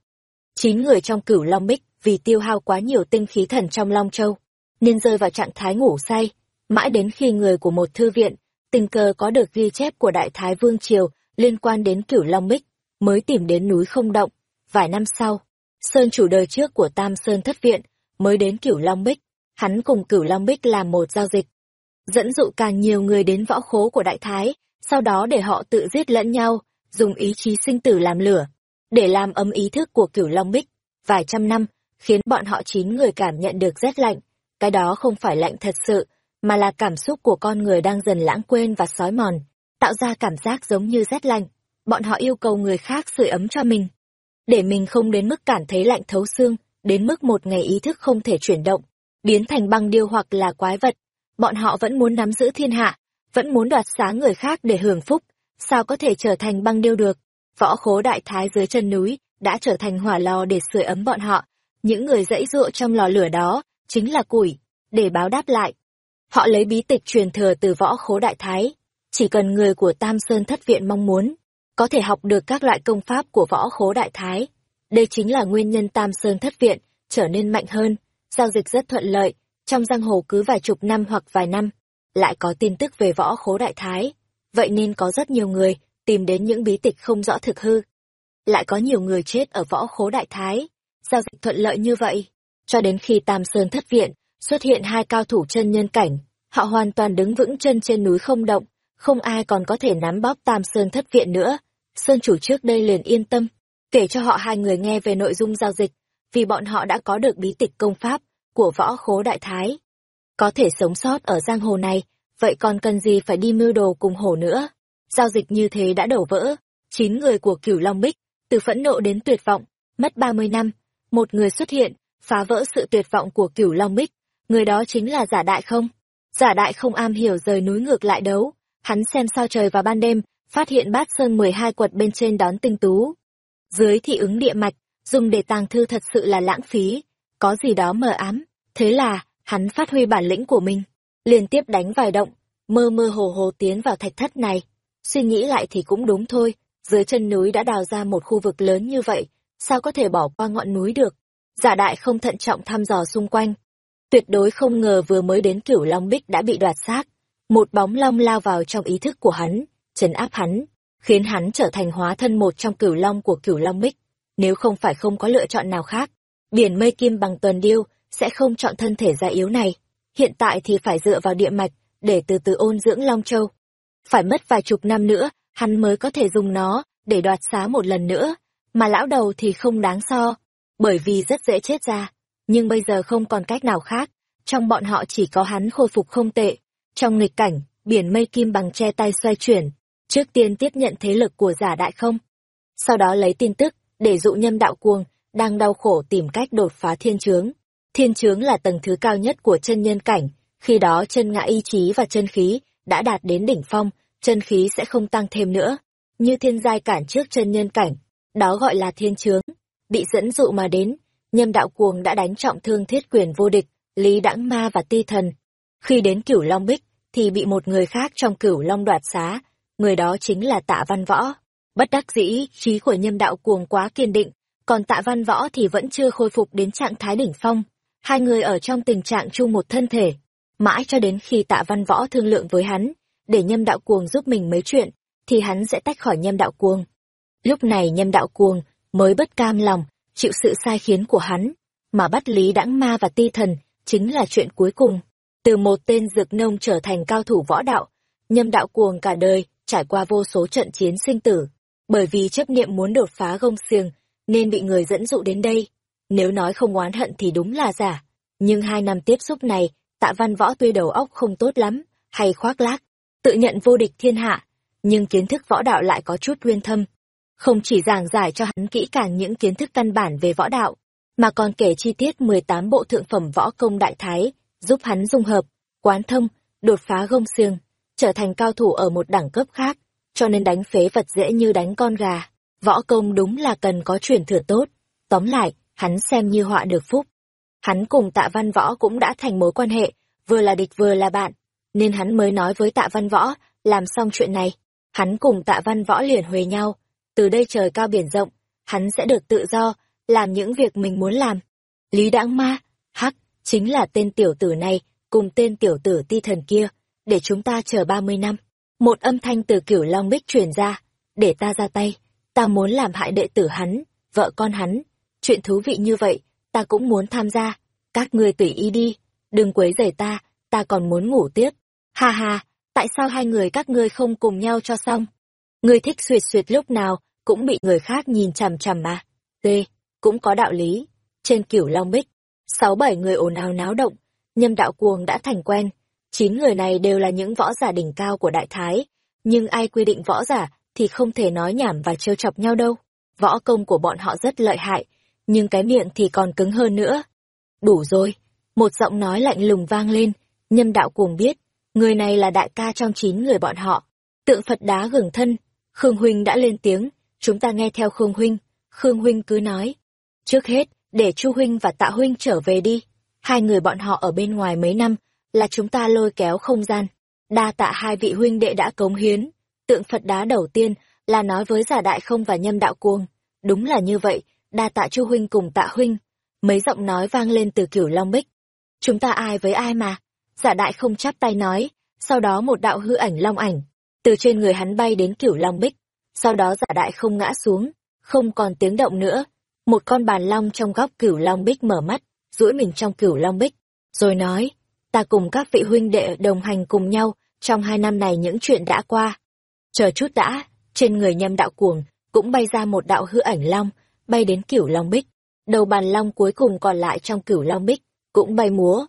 Chín người trong cửu Long Bích vì tiêu hao quá nhiều tinh khí thần trong Long Châu, nên rơi vào trạng thái ngủ say, mãi đến khi người của một thư viện, tình cờ có được ghi chép của đại thái vương triều liên quan đến cửu Long Bích, mới tìm đến núi không động. Vài năm sau, Sơn chủ đời trước của Tam Sơn Thất Viện, mới đến cửu Long Bích, hắn cùng cửu Long Bích làm một giao dịch. Dẫn dụ càng nhiều người đến võ khố của Đại Thái, sau đó để họ tự giết lẫn nhau, dùng ý chí sinh tử làm lửa, để làm ấm ý thức của cửu Long Bích. Vài trăm năm, khiến bọn họ chín người cảm nhận được rét lạnh. Cái đó không phải lạnh thật sự, mà là cảm xúc của con người đang dần lãng quên và sói mòn tạo ra cảm giác giống như rét lạnh. Bọn họ yêu cầu người khác sưởi ấm cho mình. Để mình không đến mức cảm thấy lạnh thấu xương, đến mức một ngày ý thức không thể chuyển động, biến thành băng điêu hoặc là quái vật. Bọn họ vẫn muốn nắm giữ thiên hạ, vẫn muốn đoạt xá người khác để hưởng phúc, sao có thể trở thành băng điêu được. Võ khố đại thái dưới chân núi, đã trở thành hỏa lò để sưởi ấm bọn họ. Những người dãy dụa trong lò lửa đó, chính là củi, để báo đáp lại. Họ lấy bí tịch truyền thừa từ võ khố đại thái, chỉ cần người của Tam Sơn Thất Viện mong muốn, có thể học được các loại công pháp của võ khố đại thái. Đây chính là nguyên nhân Tam Sơn Thất Viện trở nên mạnh hơn, giao dịch rất thuận lợi, trong giang hồ cứ vài chục năm hoặc vài năm, lại có tin tức về võ khố đại thái. Vậy nên có rất nhiều người tìm đến những bí tịch không rõ thực hư. Lại có nhiều người chết ở võ khố đại thái, giao dịch thuận lợi như vậy. Cho đến khi Tam Sơn Thất Viện xuất hiện hai cao thủ chân nhân cảnh, họ hoàn toàn đứng vững chân trên núi không động, không ai còn có thể nắm bóp Tam Sơn thất viện nữa. Sơn chủ trước đây liền yên tâm, kể cho họ hai người nghe về nội dung giao dịch, vì bọn họ đã có được bí tịch công pháp của võ khố đại thái. Có thể sống sót ở giang hồ này, vậy còn cần gì phải đi mưu đồ cùng hổ nữa. Giao dịch như thế đã đổ vỡ, chín người của cửu Long Bích, từ phẫn nộ đến tuyệt vọng, mất ba mươi năm, một người xuất hiện, phá vỡ sự tuyệt vọng của cửu Long Bích, người đó chính là giả đại không? Giả đại không am hiểu rời núi ngược lại đấu, Hắn xem sao trời vào ban đêm, phát hiện bát sơn 12 quật bên trên đón tinh tú. Dưới thị ứng địa mạch, dùng để tàng thư thật sự là lãng phí, có gì đó mờ ám. Thế là, hắn phát huy bản lĩnh của mình, liên tiếp đánh vài động, mơ mơ hồ hồ tiến vào thạch thất này. Suy nghĩ lại thì cũng đúng thôi, dưới chân núi đã đào ra một khu vực lớn như vậy, sao có thể bỏ qua ngọn núi được. Giả đại không thận trọng thăm dò xung quanh. Tuyệt đối không ngờ vừa mới đến cửu Long Bích đã bị đoạt xác, một bóng long lao vào trong ý thức của hắn, trấn áp hắn, khiến hắn trở thành hóa thân một trong cửu long của cửu long bích. Nếu không phải không có lựa chọn nào khác, biển mây kim bằng tuần điêu sẽ không chọn thân thể già yếu này. Hiện tại thì phải dựa vào địa mạch để từ từ ôn dưỡng Long Châu. Phải mất vài chục năm nữa, hắn mới có thể dùng nó để đoạt xá một lần nữa, mà lão đầu thì không đáng so, bởi vì rất dễ chết ra. Nhưng bây giờ không còn cách nào khác, trong bọn họ chỉ có hắn khôi phục không tệ, trong nghịch cảnh, biển mây kim bằng che tay xoay chuyển, trước tiên tiếp nhận thế lực của giả đại không. Sau đó lấy tin tức, để dụ nhâm đạo cuồng, đang đau khổ tìm cách đột phá thiên chướng. Thiên chướng là tầng thứ cao nhất của chân nhân cảnh, khi đó chân ngã ý chí và chân khí đã đạt đến đỉnh phong, chân khí sẽ không tăng thêm nữa. Như thiên giai cản trước chân nhân cảnh, đó gọi là thiên chướng. Bị dẫn dụ mà đến, nhâm đạo cuồng đã đánh trọng thương thiết quyền vô địch, lý đãng ma và ti thần, khi đến cửu Long Bích, thì bị một người khác trong cửu Long đoạt xá, người đó chính là tạ văn võ. Bất đắc dĩ, trí của nhâm đạo cuồng quá kiên định, còn tạ văn võ thì vẫn chưa khôi phục đến trạng thái đỉnh phong. Hai người ở trong tình trạng chung một thân thể, mãi cho đến khi tạ văn võ thương lượng với hắn, để nhâm đạo cuồng giúp mình mấy chuyện, thì hắn sẽ tách khỏi nhâm đạo cuồng. Lúc này nhâm đạo cuồng mới bất cam lòng, chịu sự sai khiến của hắn, mà bắt Lý Đãng Ma và Ti Thần chính là chuyện cuối cùng. Từ một tên dược nông trở thành cao thủ võ đạo, nhâm đạo cuồng cả đời, trải qua vô số trận chiến sinh tử. Bởi vì chấp niệm muốn đột phá gông xiềng, nên bị người dẫn dụ đến đây. Nếu nói không oán hận thì đúng là giả. Nhưng hai năm tiếp xúc này, tạ văn võ tuy đầu óc không tốt lắm, hay khoác lác, tự nhận vô địch thiên hạ, nhưng kiến thức võ đạo lại có chút nguyên thâm. Không chỉ giảng giải cho hắn kỹ càng những kiến thức căn bản về võ đạo, mà còn kể chi tiết 18 bộ thượng phẩm võ công đại thái, giúp hắn dung hợp, quán thông, đột phá gông xiềng, trở thành cao thủ ở một đẳng cấp khác, cho nên đánh phế vật dễ như đánh con gà. Võ công đúng là cần có truyền thừa tốt. Tóm lại, hắn xem như họa được phúc. Hắn cùng tạ văn võ cũng đã thành mối quan hệ, vừa là địch vừa là bạn, nên hắn mới nói với tạ văn võ, làm xong chuyện này. Hắn cùng tạ văn võ liền huề nhau, từ đây trời cao biển rộng, hắn sẽ được tự do, làm những việc mình muốn làm. Lý đãng ma, hắc, chính là tên tiểu tử này, cùng tên tiểu tử ti thần kia, để chúng ta chờ ba mươi năm. Một âm thanh từ cửu long bích truyền ra, để ta ra tay, ta muốn làm hại đệ tử hắn, vợ con hắn. Chuyện thú vị như vậy, ta cũng muốn tham gia. Các ngươi tùy ý đi, đừng quấy rầy ta, ta còn muốn ngủ tiếp. Ha ha, tại sao hai người các ngươi không cùng nhau cho xong? Ngươi thích suyệt suyệt lúc nào, cũng bị người khác nhìn chằm chằm mà. Tê, cũng có đạo lý. Trên cửu Long Bích, sáu bảy người ồn ào náo động, nhâm đạo cuồng đã thành quen. Chín người này đều là những võ giả đỉnh cao của Đại Thái, nhưng ai quy định võ giả thì không thể nói nhảm và trêu chọc nhau đâu. Võ công của bọn họ rất lợi hại, nhưng cái miệng thì còn cứng hơn nữa. Đủ rồi, một giọng nói lạnh lùng vang lên, nhâm đạo cuồng biết, người này là đại ca trong chín người bọn họ. Tượng Phật đá gừng thân, Khương Huynh đã lên tiếng, chúng ta nghe theo Khương Huynh, Khương Huynh cứ nói. Trước hết, để Chu Huynh và Tạ Huynh trở về đi. Hai người bọn họ ở bên ngoài mấy năm, là chúng ta lôi kéo không gian. Đa tạ hai vị huynh đệ đã cống hiến. Tượng Phật đá đầu tiên là nói với giả đại không và nhâm đạo cuồng. Đúng là như vậy, đa tạ Chu Huynh cùng Tạ Huynh. Mấy giọng nói vang lên từ kiểu Long Bích. Chúng ta ai với ai mà? Giả đại không chắp tay nói, sau đó một đạo hư ảnh long ảnh, từ trên người hắn bay đến kiểu Long Bích. Sau đó giả đại không ngã xuống, không còn tiếng động nữa. Một con bàn long trong góc cửu Long Bích mở mắt, duỗi mình trong cửu Long Bích, rồi nói, ta cùng các vị huynh đệ đồng hành cùng nhau trong hai năm này những chuyện đã qua. Chờ chút đã, trên người nhâm đạo cuồng, cũng bay ra một đạo hư ảnh long, bay đến cửu Long Bích. Đầu bàn long cuối cùng còn lại trong cửu Long Bích, cũng bay múa.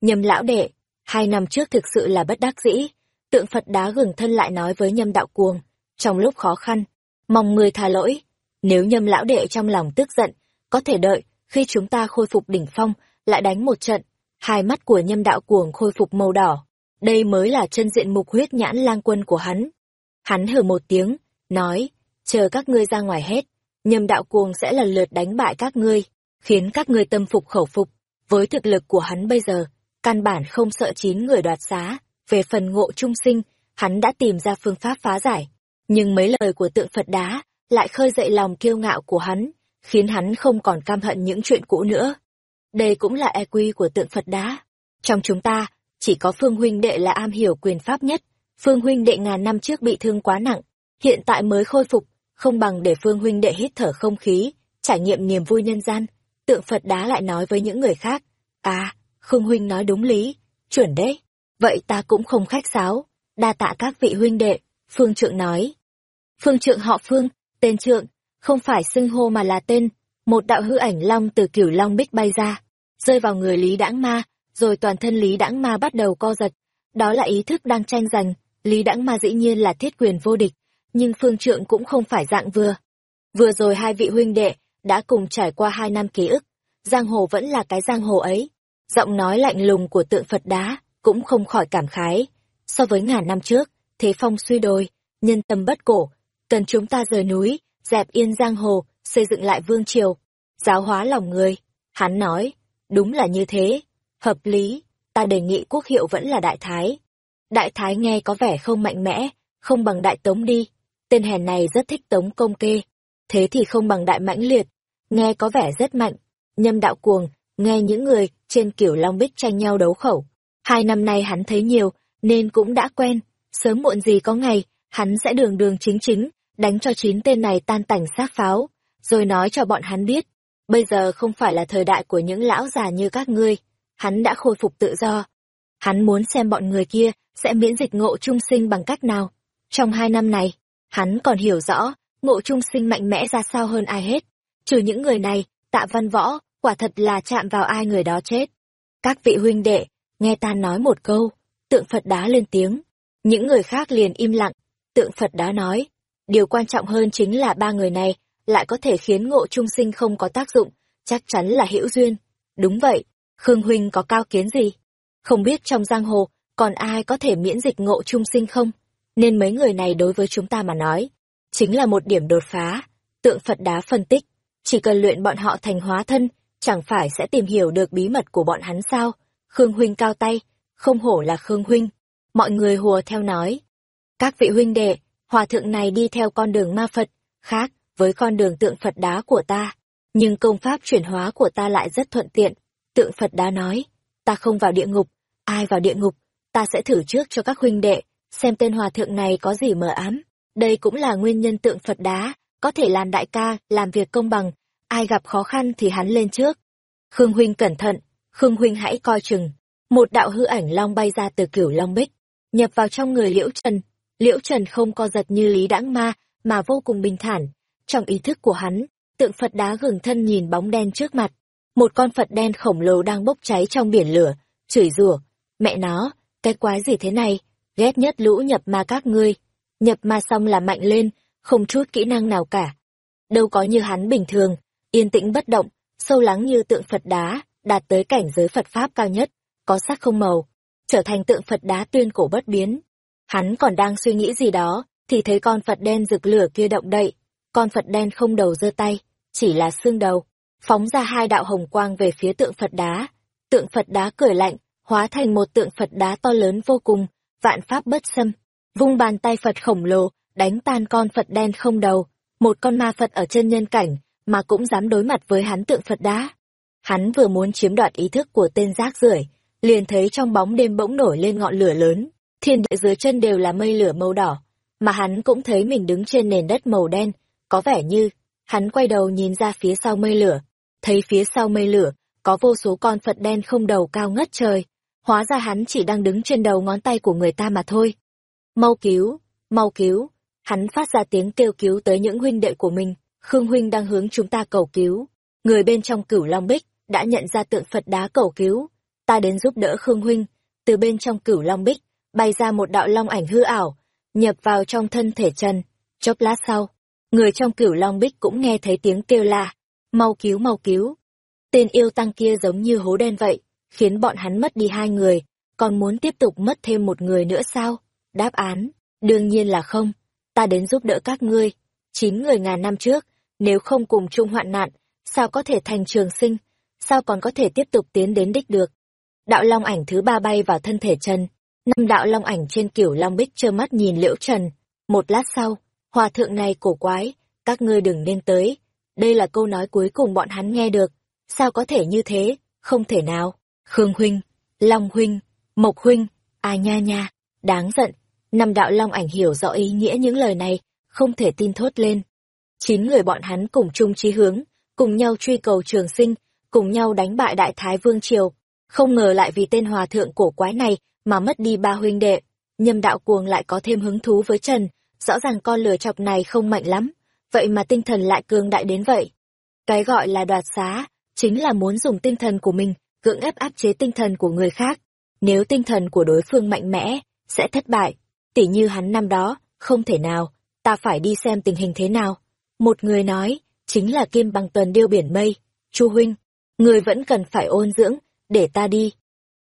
Nhâm lão đệ, hai năm trước thực sự là bất đắc dĩ. Tượng Phật đá gừng thân lại nói với nhâm đạo cuồng, trong lúc khó khăn, mong người tha lỗi. Nếu nhâm lão đệ trong lòng tức giận, có thể đợi, khi chúng ta khôi phục đỉnh phong, lại đánh một trận. Hai mắt của nhâm đạo cuồng khôi phục màu đỏ. Đây mới là chân diện mục huyết nhãn lang quân của hắn. Hắn hừ một tiếng, nói, chờ các ngươi ra ngoài hết, nhâm đạo cuồng sẽ lần lượt đánh bại các ngươi, khiến các ngươi tâm phục khẩu phục. Với thực lực của hắn bây giờ, căn bản không sợ chín người đoạt xá. Về phần ngộ trung sinh, hắn đã tìm ra phương pháp phá giải. Nhưng mấy lời của tượng Phật đá lại khơi dậy lòng kiêu ngạo của hắn, khiến hắn không còn cam hận những chuyện cũ nữa. Đây cũng là e quy của tượng Phật đá. Trong chúng ta, chỉ có Phương huynh đệ là am hiểu quyền pháp nhất. Phương huynh đệ ngàn năm trước bị thương quá nặng, hiện tại mới khôi phục, không bằng để Phương huynh đệ hít thở không khí, trải nghiệm niềm vui nhân gian. Tượng Phật đá lại nói với những người khác, à, Khương huynh nói đúng lý, chuẩn đấy. Vậy ta cũng không khách sáo, đa tạ các vị huynh đệ, Phương Trượng nói. Phương Trượng họ Phương, tên Trượng, không phải xưng hô mà là tên, một đạo hư ảnh long từ cửu long bích bay ra, rơi vào người Lý Đãng Ma, rồi toàn thân Lý Đãng Ma bắt đầu co giật. Đó là ý thức đang tranh giành, Lý Đãng Ma dĩ nhiên là thiết quyền vô địch, nhưng phương trượng cũng không phải dạng vừa. Vừa rồi hai vị huynh đệ đã cùng trải qua hai năm ký ức, giang hồ vẫn là cái giang hồ ấy. Giọng nói lạnh lùng của tượng Phật đá cũng không khỏi cảm khái. So với ngàn năm trước, thế phong suy đồi, nhân tâm bất cổ, cần chúng ta rời núi, dẹp yên giang hồ, xây dựng lại vương triều, giáo hóa lòng người. Hắn nói, đúng là như thế, hợp lý, ta đề nghị quốc hiệu vẫn là đại thái. Đại thái nghe có vẻ không mạnh mẽ, không bằng đại tống đi. tên hèn này rất thích tống công kê. Thế thì không bằng đại mãnh liệt, nghe có vẻ rất mạnh. Nhâm đạo cuồng, nghe những người trên kiểu long bích tranh nhau đấu khẩu. Hai năm nay hắn thấy nhiều, nên cũng đã quen. Sớm muộn gì có ngày, hắn sẽ đường đường chính chính, đánh cho chín tên này tan tành xác pháo, rồi nói cho bọn hắn biết. Bây giờ không phải là thời đại của những lão già như các ngươi, hắn đã khôi phục tự do. Hắn muốn xem bọn người kia sẽ miễn dịch ngộ trung sinh bằng cách nào. Trong hai năm này, hắn còn hiểu rõ, ngộ trung sinh mạnh mẽ ra sao hơn ai hết. Trừ những người này, tạ văn võ, quả thật là chạm vào ai người đó chết. Các vị huynh đệ, nghe ta nói một câu, tượng Phật đá lên tiếng. Những người khác liền im lặng, tượng Phật đá nói. Điều quan trọng hơn chính là ba người này lại có thể khiến ngộ trung sinh không có tác dụng, chắc chắn là hữu duyên. Đúng vậy, Khương Huynh có cao kiến gì? Không biết trong giang hồ, còn ai có thể miễn dịch ngộ trung sinh không? Nên mấy người này đối với chúng ta mà nói, chính là một điểm đột phá. Tượng Phật đá phân tích, chỉ cần luyện bọn họ thành hóa thân, chẳng phải sẽ tìm hiểu được bí mật của bọn hắn sao? Khương Huynh cao tay, không hổ là Khương Huynh. Mọi người hùa theo nói. Các vị huynh đệ, hòa thượng này đi theo con đường ma Phật, khác với con đường tượng Phật đá của ta. Nhưng công pháp chuyển hóa của ta lại rất thuận tiện. Tượng Phật đá nói, ta không vào địa ngục, ai vào địa ngục, ta sẽ thử trước cho các huynh đệ, xem tên hòa thượng này có gì mờ ám. Đây cũng là nguyên nhân tượng Phật đá, có thể làm đại ca, làm việc công bằng, ai gặp khó khăn thì hắn lên trước. Khương huynh cẩn thận, Khương huynh hãy coi chừng. Một đạo hư ảnh long bay ra từ cửu long bích, nhập vào trong người Liễu Trần. Liễu Trần không co giật như Lý Đãng Ma, mà vô cùng bình thản. Trong ý thức của hắn, tượng Phật đá gừng thân nhìn bóng đen trước mặt. Một con Phật đen khổng lồ đang bốc cháy trong biển lửa, chửi rủa, mẹ nó, cái quái gì thế này, ghét nhất lũ nhập ma các ngươi. Nhập ma xong là mạnh lên, không chút kỹ năng nào cả. Đâu có như hắn bình thường, yên tĩnh bất động, sâu lắng như tượng Phật đá, đạt tới cảnh giới Phật Pháp cao nhất, có sắc không màu, trở thành tượng Phật đá tuyên cổ bất biến. Hắn còn đang suy nghĩ gì đó, thì thấy con Phật đen rực lửa kia động đậy, con Phật đen không đầu giơ tay, chỉ là xương đầu, phóng ra hai đạo hồng quang về phía tượng Phật đá. Tượng Phật đá cười lạnh, hóa thành một tượng Phật đá to lớn vô cùng, vạn pháp bất xâm. Vung bàn tay Phật khổng lồ, đánh tan con Phật đen không đầu, một con ma Phật ở chân nhân cảnh, mà cũng dám đối mặt với hắn tượng Phật đá. Hắn vừa muốn chiếm đoạt ý thức của tên rác rưởi, liền thấy trong bóng đêm bỗng nổi lên ngọn lửa lớn, thiên địa dưới chân đều là mây lửa màu đỏ, mà hắn cũng thấy mình đứng trên nền đất màu đen, có vẻ như, hắn quay đầu nhìn ra phía sau mây lửa, thấy phía sau mây lửa, có vô số con Phật đen không đầu cao ngất trời, hóa ra hắn chỉ đang đứng trên đầu ngón tay của người ta mà thôi. Mau cứu, mau cứu, hắn phát ra tiếng kêu cứu tới những huynh đệ của mình, Khương huynh đang hướng chúng ta cầu cứu. Người bên trong cửu Long Bích đã nhận ra tượng Phật đá cầu cứu, ta đến giúp đỡ Khương huynh, từ bên trong cửu Long Bích, bay ra một đạo long ảnh hư ảo, nhập vào trong thân thể Trần, chốc lát sau, người trong cửu Long Bích cũng nghe thấy tiếng kêu la, mau cứu mau cứu. Tên yêu tăng kia giống như hố đen vậy, khiến bọn hắn mất đi hai người, còn muốn tiếp tục mất thêm một người nữa sao? Đáp án, đương nhiên là không, ta đến giúp đỡ các ngươi. Chín người ngàn năm trước, nếu không cùng chung hoạn nạn, sao có thể thành trường sinh, sao còn có thể tiếp tục tiến đến đích được? Đạo long ảnh thứ ba bay vào thân thể Trần, năm đạo long ảnh trên kiểu long bích trơ mắt nhìn liễu Trần. Một lát sau, hòa thượng này cổ quái, các ngươi đừng nên tới. Đây là câu nói cuối cùng bọn hắn nghe được. Sao có thể như thế? Không thể nào. Khương Huynh, Long Huynh, Mộc Huynh, à nha nha, đáng giận. Năm đạo long ảnh hiểu rõ ý nghĩa những lời này, không thể tin thốt lên. Chín người bọn hắn cùng chung chí hướng, cùng nhau truy cầu trường sinh, cùng nhau đánh bại Đại Thái Vương Triều. Không ngờ lại vì tên hòa thượng cổ quái này mà mất đi ba huynh đệ. Nhâm đạo cuồng lại có thêm hứng thú với Trần, rõ ràng con lừa chọc này không mạnh lắm, vậy mà tinh thần lại cường đại đến vậy. Cái gọi là đoạt xá, chính là muốn dùng tinh thần của mình, cưỡng ép áp chế tinh thần của người khác. Nếu tinh thần của đối phương mạnh mẽ, sẽ thất bại. Tỉ như hắn năm đó, không thể nào, ta phải đi xem tình hình thế nào. Một người nói, chính là kim bằng tuần điêu biển mây. Chu huynh, người vẫn cần phải ôn dưỡng, để ta đi.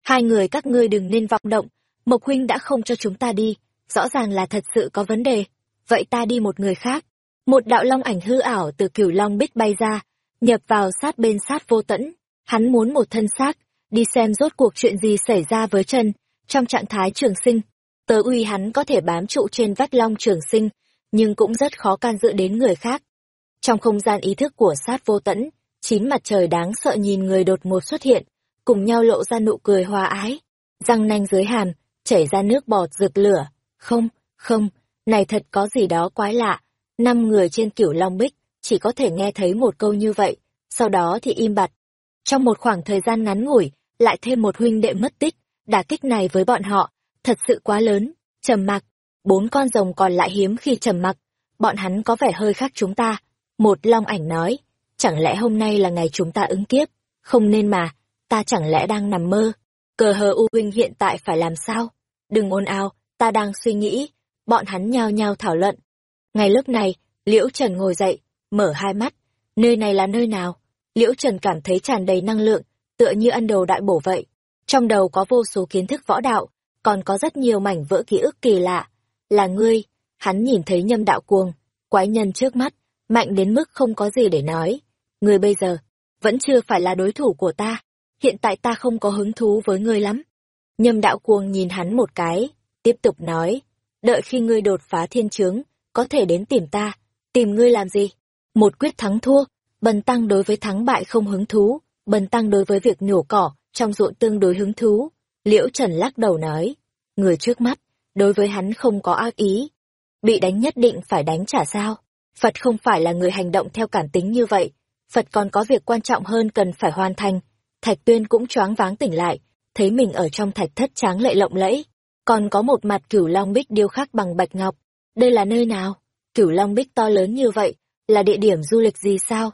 Hai người các ngươi đừng nên vọng động, Mộc huynh đã không cho chúng ta đi, rõ ràng là thật sự có vấn đề. Vậy ta đi một người khác. Một đạo long ảnh hư ảo từ cửu long bích bay ra, nhập vào sát bên sát vô tẫn. Hắn muốn một thân xác, đi xem rốt cuộc chuyện gì xảy ra với chân trong trạng thái trường sinh. Tớ uy hắn có thể bám trụ trên vách long trường sinh, nhưng cũng rất khó can dự đến người khác. Trong không gian ý thức của sát vô tẫn, chín mặt trời đáng sợ nhìn người đột ngột xuất hiện, cùng nhau lộ ra nụ cười hòa ái. Răng nanh dưới hàm, chảy ra nước bọt rực lửa. Không, không, này thật có gì đó quái lạ. Năm người trên cửu Long Bích chỉ có thể nghe thấy một câu như vậy, sau đó thì im bặt. Trong một khoảng thời gian ngắn ngủi, lại thêm một huynh đệ mất tích, đả kích này với bọn họ, thật sự quá lớn, trầm mặc. Bốn con rồng còn lại hiếm khi trầm mặc, bọn hắn có vẻ hơi khác chúng ta. Một long ảnh nói, chẳng lẽ hôm nay là ngày chúng ta ứng kiếp, không nên mà, ta chẳng lẽ đang nằm mơ. Cờ hờ U huynh hiện tại phải làm sao? Đừng ồn ào, ta đang suy nghĩ. Bọn hắn nhao nhao thảo luận. Ngay lúc này, Liễu Trần ngồi dậy, mở hai mắt. Nơi này là nơi nào? Liễu Trần cảm thấy tràn đầy năng lượng, tựa như ăn đồ đại bổ vậy. Trong đầu có vô số kiến thức võ đạo, còn có rất nhiều mảnh vỡ ký ức kỳ lạ. Là ngươi, hắn nhìn thấy nhâm đạo cuồng, quái nhân trước mắt, mạnh đến mức không có gì để nói. Ngươi bây giờ, vẫn chưa phải là đối thủ của ta. Hiện tại ta không có hứng thú với ngươi lắm. Nhâm đạo cuồng nhìn hắn một cái, tiếp tục nói, đợi khi ngươi đột phá thiên chướng, có thể đến tìm ta, tìm ngươi làm gì? Một quyết thắng thua, bần tăng đối với thắng bại không hứng thú, bần tăng đối với việc nhổ cỏ, trong ruộng tương đối hứng thú. Liễu Trần lắc đầu nói, người trước mắt, đối với hắn không có ác ý. Bị đánh nhất định phải đánh trả sao? Phật không phải là người hành động theo cảm tính như vậy. Phật còn có việc quan trọng hơn cần phải hoàn thành. Thạch Tuyên cũng choáng váng tỉnh lại, thấy mình ở trong thạch thất tráng lệ lộng lẫy. Còn có một mặt cửu long bích điêu khắc bằng bạch ngọc. Đây là nơi nào? Cửu long bích to lớn như vậy, là địa điểm du lịch gì sao?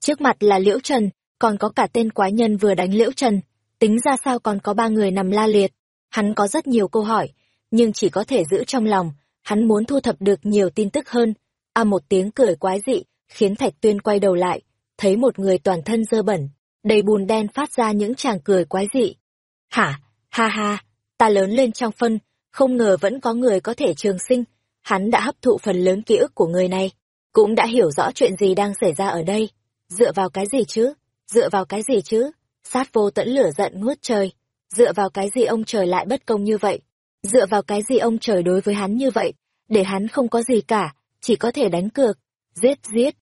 Trước mặt là Liễu Trần, còn có cả tên quái nhân vừa đánh Liễu Trần. Tính ra sao còn có ba người nằm la liệt. Hắn có rất nhiều câu hỏi, nhưng chỉ có thể giữ trong lòng. Hắn muốn thu thập được nhiều tin tức hơn. À một tiếng cười quái dị, khiến Thạch Tuyên quay đầu lại, thấy một người toàn thân dơ bẩn, đầy bùn đen phát ra những tràng cười quái dị. Hả? Ha ha, ta lớn lên trong phân, không ngờ vẫn có người có thể trường sinh. Hắn đã hấp thụ phần lớn ký ức của người này, cũng đã hiểu rõ chuyện gì đang xảy ra ở đây. Dựa vào cái gì chứ? Dựa vào cái gì chứ? Sát vô tẫn lửa giận nuốt trời. Dựa vào cái gì ông trời lại bất công như vậy? Dựa vào cái gì ông trời đối với hắn như vậy? Để hắn không có gì cả, chỉ có thể đánh cược. Giết giết.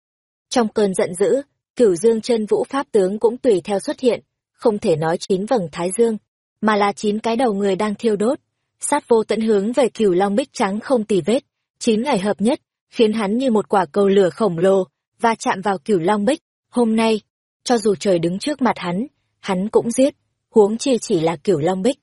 Trong cơn giận dữ, cửu dương chân vũ pháp tướng cũng tùy theo xuất hiện. Không thể nói chín vầng thái dương, mà là chín cái đầu người đang thiêu đốt. Sát vô tận hướng về cửu long bích trắng không tì vết. Chín ngày hợp nhất, khiến hắn như một quả cầu lửa khổng lồ, và chạm vào cửu long bích. Hôm nay, cho dù trời đứng trước mặt hắn, hắn cũng giết, huống chi chỉ là cửu long bích.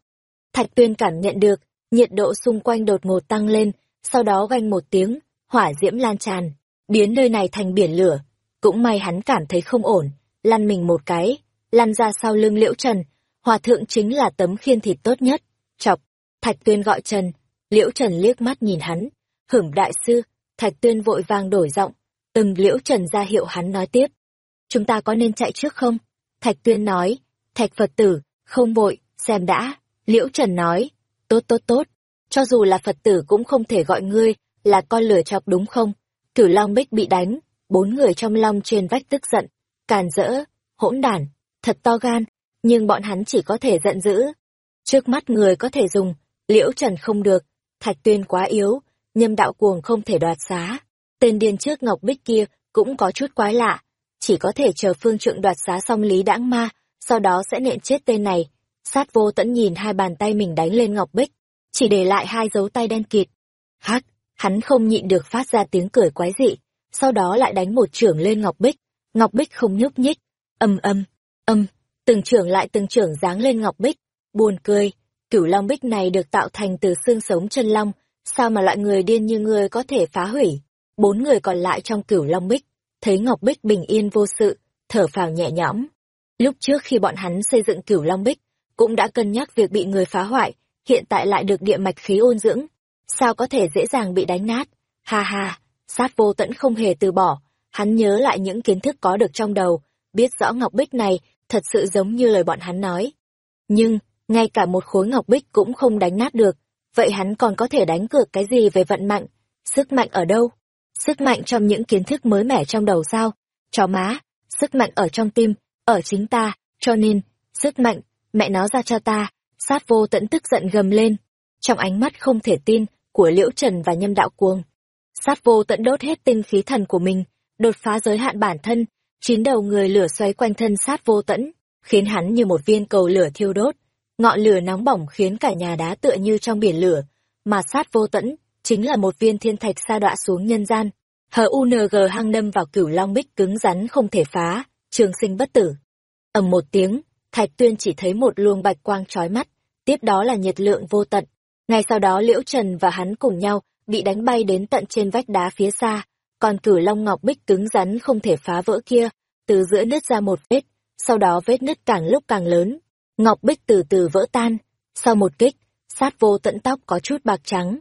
Thạch tuyên cảm nhận được, nhiệt độ xung quanh đột ngột tăng lên, sau đó ganh một tiếng, hỏa diễm lan tràn, biến nơi này thành biển lửa. Cũng may hắn cảm thấy không ổn, lăn mình một cái, lăn ra sau lưng liễu trần, hòa thượng chính là tấm khiên thịt tốt nhất. Chọc, thạch tuyên gọi trần, liễu trần liếc mắt nhìn hắn, hưởng đại sư, thạch tuyên vội vàng đổi giọng, từng liễu trần ra hiệu hắn nói tiếp chúng ta có nên chạy trước không? Thạch Tuyên nói, Thạch Phật tử, không vội, xem đã. Liễu Trần nói, tốt tốt tốt, cho dù là Phật tử cũng không thể gọi ngươi là con lửa chọc đúng không? Cửu Long Bích bị đánh, bốn người trong long trên vách tức giận, càn rỡ, hỗn đản, thật to gan, nhưng bọn hắn chỉ có thể giận dữ. Trước mắt người có thể dùng, Liễu Trần không được, Thạch Tuyên quá yếu, nhâm đạo cuồng không thể đoạt xá. Tên điên trước Ngọc Bích kia cũng có chút quái lạ, chỉ có thể chờ phương trượng đoạt xá xong lý đãng ma, sau đó sẽ nện chết tên này. Sát vô tẫn nhìn hai bàn tay mình đánh lên ngọc bích, chỉ để lại hai dấu tay đen kịt. Hắc, hắn không nhịn được phát ra tiếng cười quái dị, sau đó lại đánh một trưởng lên ngọc bích. Ngọc bích không nhúc nhích, âm âm, âm, từng trưởng lại từng trưởng giáng lên ngọc bích. Buồn cười, cửu long bích này được tạo thành từ xương sống chân long, sao mà loại người điên như ngươi có thể phá hủy? Bốn người còn lại trong cửu long bích thấy Ngọc Bích bình yên vô sự, thở phào nhẹ nhõm. Lúc trước khi bọn hắn xây dựng cửu Long Bích, cũng đã cân nhắc việc bị người phá hoại, hiện tại lại được địa mạch khí ôn dưỡng. Sao có thể dễ dàng bị đánh nát? Ha ha, sát vô tẫn không hề từ bỏ, hắn nhớ lại những kiến thức có được trong đầu, biết rõ Ngọc Bích này thật sự giống như lời bọn hắn nói. Nhưng, ngay cả một khối Ngọc Bích cũng không đánh nát được, vậy hắn còn có thể đánh cược cái gì về vận mạnh? Sức mạnh ở đâu? Sức mạnh trong những kiến thức mới mẻ trong đầu sao? Chó má, sức mạnh ở trong tim, ở chính ta, cho nên, sức mạnh, mẹ nó ra cho ta, sát vô tận tức giận gầm lên. Trong ánh mắt không thể tin của Liễu Trần và Nhâm Đạo Cuồng. Sát vô tận đốt hết tinh khí thần của mình, đột phá giới hạn bản thân, chín đầu người lửa xoáy quanh thân sát vô tận, khiến hắn như một viên cầu lửa thiêu đốt. Ngọn lửa nóng bỏng khiến cả nhà đá tựa như trong biển lửa, mà sát vô tận chính là một viên thiên thạch sa đọa xuống nhân gian. HUNG hăng đâm vào cửu long bích cứng rắn không thể phá, trường sinh bất tử. ầm một tiếng, Thạch Tuyên chỉ thấy một luồng bạch quang chói mắt, tiếp đó là nhiệt lượng vô tận. Ngay sau đó Liễu Trần và hắn cùng nhau bị đánh bay đến tận trên vách đá phía xa, còn cửu long ngọc bích cứng rắn không thể phá vỡ kia, từ giữa nứt ra một vết, sau đó vết nứt càng lúc càng lớn. Ngọc bích từ từ vỡ tan, sau một kích, sát vô tận tóc có chút bạc trắng.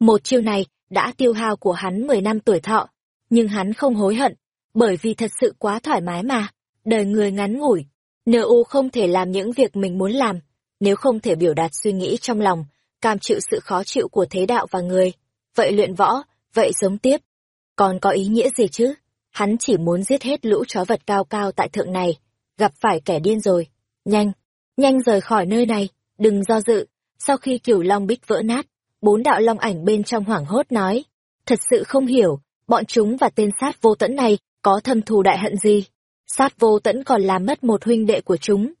Một chiêu này đã tiêu hao của hắn 10 năm tuổi thọ, nhưng hắn không hối hận, bởi vì thật sự quá thoải mái mà, đời người ngắn ngủi. NU không thể làm những việc mình muốn làm, nếu không thể biểu đạt suy nghĩ trong lòng, cam chịu sự khó chịu của thế đạo và người. Vậy luyện võ, vậy sống tiếp. Còn có ý nghĩa gì chứ? Hắn chỉ muốn giết hết lũ chó vật cao cao tại thượng này. Gặp phải kẻ điên rồi. Nhanh, nhanh rời khỏi nơi này, đừng do dự. Sau khi cửu long bích vỡ nát, bốn đạo long ảnh bên trong hoảng hốt nói. Thật sự không hiểu, bọn chúng và tên sát vô tẫn này có thâm thù đại hận gì. Sát vô tẫn còn làm mất một huynh đệ của chúng.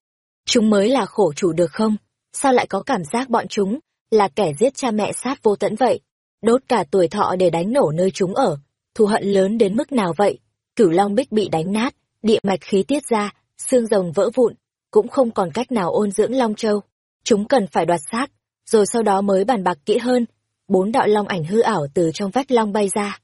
Chúng mới là khổ chủ được không? Sao lại có cảm giác bọn chúng là kẻ giết cha mẹ sát vô tẫn vậy? Đốt cả tuổi thọ để đánh nổ nơi chúng ở. Thù hận lớn đến mức nào vậy? Cửu long bích bị đánh nát, địa mạch khí tiết ra, xương rồng vỡ vụn, cũng không còn cách nào ôn dưỡng long châu. Chúng cần phải đoạt xác, rồi sau đó mới bàn bạc kỹ hơn. Bốn đạo long ảnh hư ảo từ trong vách long bay ra.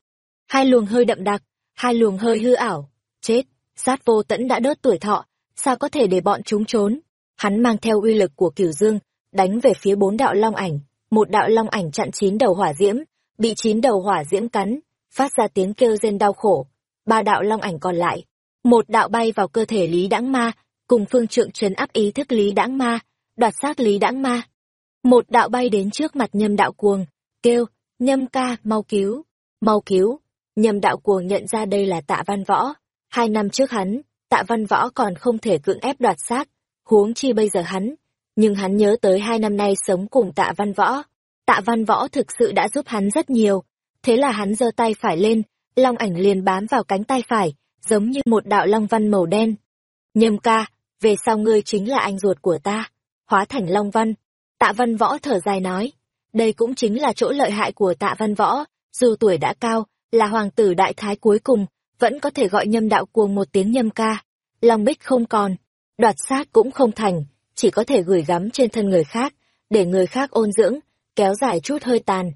Hai luồng hơi đậm đặc, hai luồng hơi hư ảo. Chết, sát vô tẫn đã đốt tuổi thọ, sao có thể để bọn chúng trốn? Hắn mang theo uy lực của cửu dương, đánh về phía bốn đạo long ảnh. Một đạo long ảnh chặn chín đầu hỏa diễm, bị chín đầu hỏa diễm cắn, phát ra tiếng kêu rên đau khổ. Ba đạo long ảnh còn lại, một đạo bay vào cơ thể Lý Đãng Ma, cùng phương trượng trấn áp ý thức Lý Đãng Ma, đoạt xác Lý Đãng Ma. Một đạo bay đến trước mặt nhâm đạo cuồng, kêu, nhâm ca, mau cứu, mau cứu. Nhâm đạo cuồng nhận ra đây là tạ văn võ. Hai năm trước hắn, tạ văn võ còn không thể cưỡng ép đoạt xác, huống chi bây giờ hắn. Nhưng hắn nhớ tới hai năm nay sống cùng tạ văn võ. Tạ văn võ thực sự đã giúp hắn rất nhiều. Thế là hắn giơ tay phải lên, long ảnh liền bám vào cánh tay phải, giống như một đạo long văn màu đen. Nhâm ca, về sau ngươi chính là anh ruột của ta, hóa thành long văn. Tạ văn võ thở dài nói, đây cũng chính là chỗ lợi hại của tạ văn võ, dù tuổi đã cao, là hoàng tử đại thái cuối cùng, vẫn có thể gọi nhâm đạo cuồng một tiếng nhâm ca. Long bích không còn, đoạt xác cũng không thành, chỉ có thể gửi gắm trên thân người khác, để người khác ôn dưỡng, kéo dài chút hơi tàn.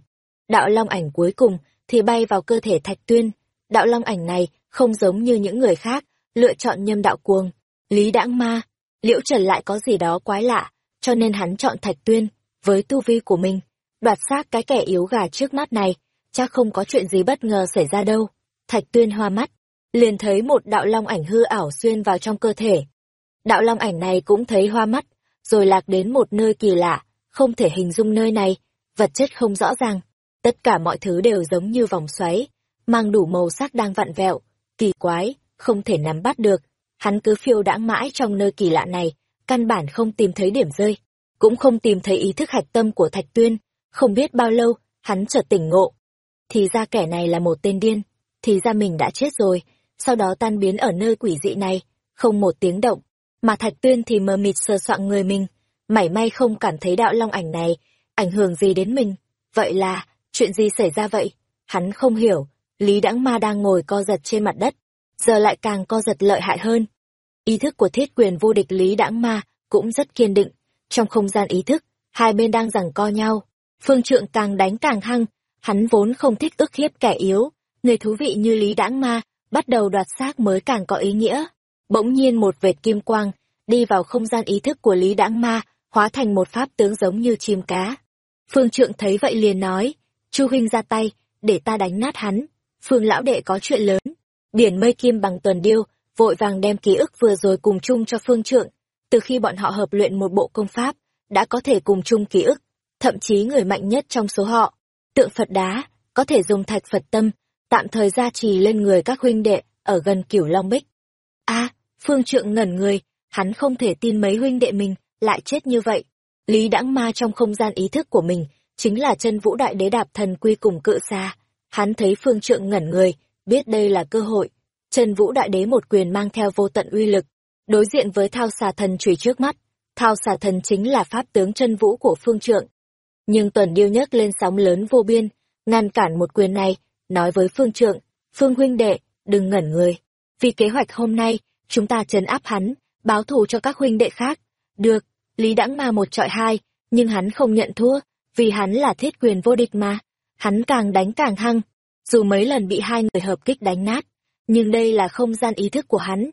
Đạo long ảnh cuối cùng thì bay vào cơ thể thạch tuyên. Đạo long ảnh này không giống như những người khác, lựa chọn nhâm đạo cuồng. Lý đãng ma, liễu trần lại có gì đó quái lạ, cho nên hắn chọn thạch tuyên, với tu vi của mình. Đoạt xác cái kẻ yếu gà trước mắt này, chắc không có chuyện gì bất ngờ xảy ra đâu. Thạch tuyên hoa mắt, liền thấy một đạo long ảnh hư ảo xuyên vào trong cơ thể. Đạo long ảnh này cũng thấy hoa mắt, rồi lạc đến một nơi kỳ lạ, không thể hình dung nơi này, vật chất không rõ ràng. Tất cả mọi thứ đều giống như vòng xoáy, mang đủ màu sắc đang vặn vẹo, kỳ quái, không thể nắm bắt được. Hắn cứ phiêu đãng mãi trong nơi kỳ lạ này, căn bản không tìm thấy điểm rơi, cũng không tìm thấy ý thức hạch tâm của Thạch Tuyên. Không biết bao lâu, hắn chợt tỉnh ngộ. Thì ra kẻ này là một tên điên, thì ra mình đã chết rồi, sau đó tan biến ở nơi quỷ dị này, không một tiếng động. Mà Thạch Tuyên thì mờ mịt sờ soạng người mình, mảy may không cảm thấy đạo long ảnh này ảnh hưởng gì đến mình. Vậy là, chuyện gì xảy ra vậy? Hắn không hiểu, Lý Đãng Ma đang ngồi co giật trên mặt đất, giờ lại càng co giật lợi hại hơn. Ý thức của thiết quyền vô địch Lý Đãng Ma cũng rất kiên định, trong không gian ý thức, hai bên đang giằng co nhau. Phương Trượng càng đánh càng hăng, hắn vốn không thích ức hiếp kẻ yếu, người thú vị như Lý Đãng Ma, bắt đầu đoạt xác mới càng có ý nghĩa. Bỗng nhiên một vệt kim quang, đi vào không gian ý thức của Lý Đãng Ma, hóa thành một pháp tướng giống như chim cá. Phương Trượng thấy vậy liền nói, Chu huynh ra tay, để ta đánh nát hắn. Phương lão đệ có chuyện lớn. Biển mây kim bằng tuần điêu, vội vàng đem ký ức vừa rồi cùng chung cho Phương Trượng. Từ khi bọn họ hợp luyện một bộ công pháp, đã có thể cùng chung ký ức, thậm chí người mạnh nhất trong số họ. Tượng Phật đá, có thể dùng thạch Phật tâm, tạm thời gia trì lên người các huynh đệ, ở gần cửu Long Bích. a Phương Trượng ngẩn người, hắn không thể tin mấy huynh đệ mình, lại chết như vậy. Lý đãng ma trong không gian ý thức của mình, chính là chân vũ đại đế đạp thần quy cùng cự xa. Hắn thấy phương trượng ngẩn người, biết đây là cơ hội. chân Vũ Đại Đế một quyền mang theo vô tận uy lực, đối diện với thao xà thần chùy trước mắt. Thao xà thần chính là pháp tướng chân vũ của phương trượng. Nhưng tuần điêu nhấc lên sóng lớn vô biên, ngăn cản một quyền này, nói với phương trượng, phương huynh đệ, đừng ngẩn người. Vì kế hoạch hôm nay, chúng ta trấn áp hắn, báo thù cho các huynh đệ khác. Được, Lý Đãng Ma một trọi hai, nhưng hắn không nhận thua, vì hắn là thiết quyền vô địch mà. Hắn càng đánh càng hăng, dù mấy lần bị hai người hợp kích đánh nát, nhưng đây là không gian ý thức của hắn.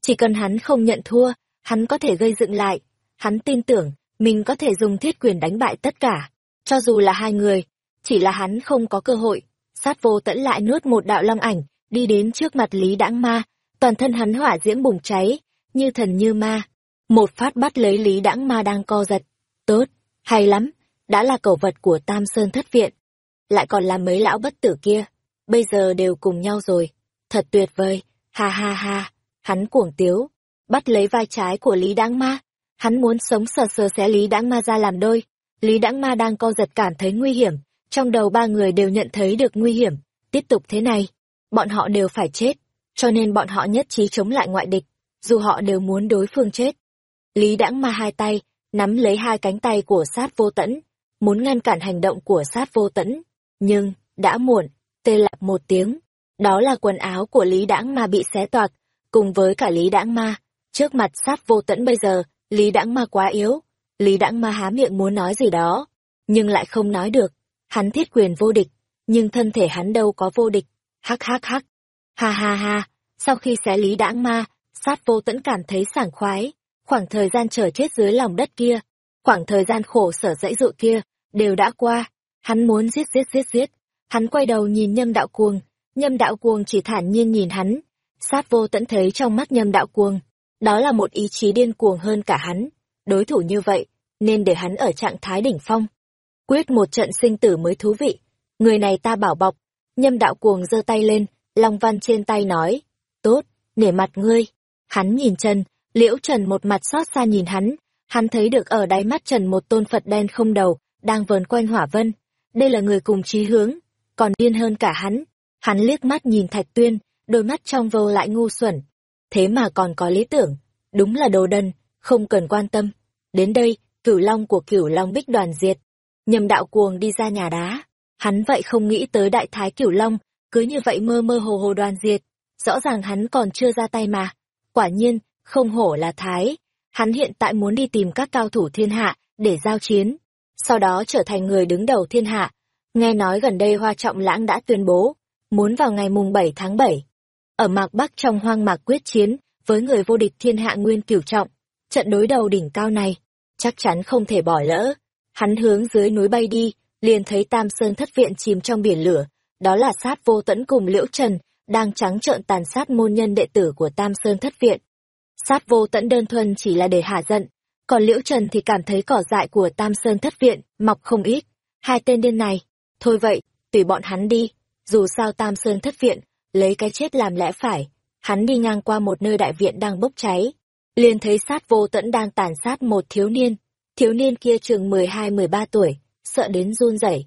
Chỉ cần hắn không nhận thua, hắn có thể gây dựng lại. Hắn tin tưởng, mình có thể dùng thiết quyền đánh bại tất cả. Cho dù là hai người, chỉ là hắn không có cơ hội. Sát vô tẫn lại nuốt một đạo long ảnh, đi đến trước mặt Lý Đãng Ma, toàn thân hắn hỏa diễm bùng cháy, như thần như ma. Một phát bắt lấy Lý Đãng Ma đang co giật. Tốt, hay lắm, đã là cầu vật của Tam Sơn Thất Viện. Lại còn là mấy lão bất tử kia, bây giờ đều cùng nhau rồi. Thật tuyệt vời, ha ha ha, hắn cuồng tiếu, bắt lấy vai trái của Lý Đãng Ma. Hắn muốn sống sờ sờ xé Lý Đãng Ma ra làm đôi. Lý Đãng Ma đang co giật cảm thấy nguy hiểm, trong đầu ba người đều nhận thấy được nguy hiểm. Tiếp tục thế này, bọn họ đều phải chết, cho nên bọn họ nhất trí chống lại ngoại địch, dù họ đều muốn đối phương chết. Lý Đãng Ma hai tay, nắm lấy hai cánh tay của sát vô tẫn, muốn ngăn cản hành động của sát vô tẫn. Nhưng, đã muộn, tê lạc một tiếng. Đó là quần áo của Lý Đãng Ma bị xé toạc, cùng với cả Lý Đãng Ma. Trước mặt sát vô tẫn bây giờ, Lý Đãng Ma quá yếu. Lý Đãng Ma há miệng muốn nói gì đó, nhưng lại không nói được. Hắn thiết quyền vô địch, nhưng thân thể hắn đâu có vô địch. Hắc hắc hắc. Ha ha ha, sau khi xé Lý Đãng Ma, sát vô tẫn cảm thấy sảng khoái. Khoảng thời gian chờ chết dưới lòng đất kia, khoảng thời gian khổ sở dãy dụ kia, đều đã qua. Hắn muốn giết giết giết giết. Hắn quay đầu nhìn nhâm đạo cuồng, nhâm đạo cuồng chỉ thản nhiên nhìn hắn. Sát vô tẫn thấy trong mắt nhâm đạo cuồng, đó là một ý chí điên cuồng hơn cả hắn. Đối thủ như vậy, nên để hắn ở trạng thái đỉnh phong. Quyết một trận sinh tử mới thú vị. Người này ta bảo bọc. Nhâm đạo cuồng giơ tay lên, Long Văn trên tay nói. Tốt, nể mặt ngươi. Hắn nhìn Trần, Liễu Trần một mặt xót xa nhìn hắn. Hắn thấy được ở đáy mắt Trần một tôn Phật đen không đầu, đang vờn quanh hỏa vân. Đây là người cùng chí hướng, còn điên hơn cả hắn. Hắn liếc mắt nhìn Thạch Tuyên, đôi mắt trong vô lại ngu xuẩn. Thế mà còn có lý tưởng, đúng là đồ đần, không cần quan tâm. Đến đây, cửu long của cửu long bích đoàn diệt. Nhầm đạo cuồng đi ra nhà đá. Hắn vậy không nghĩ tới đại thái cửu long, cứ như vậy mơ mơ hồ hồ đoàn diệt. Rõ ràng hắn còn chưa ra tay mà. Quả nhiên, không hổ là thái. Hắn hiện tại muốn đi tìm các cao thủ thiên hạ, để giao chiến. Sau đó trở thành người đứng đầu thiên hạ. Nghe nói gần đây Hoa Trọng Lãng đã tuyên bố, muốn vào ngày mùng 7 tháng 7. Ở Mạc Bắc trong hoang mạc quyết chiến, với người vô địch thiên hạ nguyên cửu trọng. Trận đối đầu đỉnh cao này, chắc chắn không thể bỏ lỡ. Hắn hướng dưới núi bay đi, liền thấy Tam Sơn thất viện chìm trong biển lửa, đó là sát vô tẫn cùng Liễu Trần, đang trắng trợn tàn sát môn nhân đệ tử của Tam Sơn thất viện. Sát vô tẫn đơn thuần chỉ là để hạ giận, còn Liễu Trần thì cảm thấy cỏ dại của Tam Sơn thất viện mọc không ít. Hai tên điên này, thôi vậy, tùy bọn hắn đi, dù sao Tam Sơn thất viện, lấy cái chết làm lẽ phải. Hắn đi ngang qua một nơi đại viện đang bốc cháy, liền thấy sát vô tẫn đang tàn sát một thiếu niên. Thiếu niên kia chừng 12-13 tuổi, sợ đến run rẩy.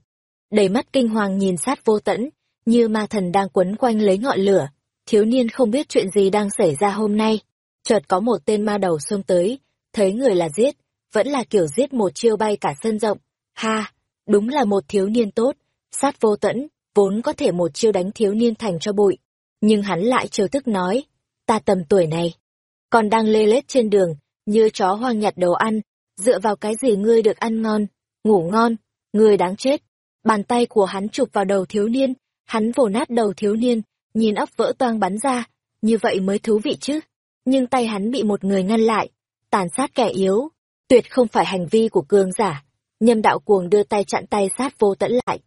Đầy mắt kinh hoàng nhìn sát vô tẫn, như ma thần đang quấn quanh lấy ngọn lửa. Thiếu niên không biết chuyện gì đang xảy ra hôm nay. Chợt có một tên ma đầu xông tới, thấy người là giết, vẫn là kiểu giết một chiêu bay cả sân rộng. Ha, đúng là một thiếu niên tốt, sát vô tẫn, vốn có thể một chiêu đánh thiếu niên thành cho bụi. Nhưng hắn lại trêu tức nói, ta tầm tuổi này, còn đang lê lết trên đường, như chó hoang nhặt đồ ăn, dựa vào cái gì ngươi được ăn ngon, ngủ ngon, ngươi đáng chết. Bàn tay của hắn chụp vào đầu thiếu niên, hắn vồ nát đầu thiếu niên, nhìn óc vỡ toang bắn ra, như vậy mới thú vị chứ. Nhưng tay hắn bị một người ngăn lại, tàn sát kẻ yếu, tuyệt không phải hành vi của cường giả. Nhâm đạo cuồng đưa tay chặn tay sát vô tẫn lại,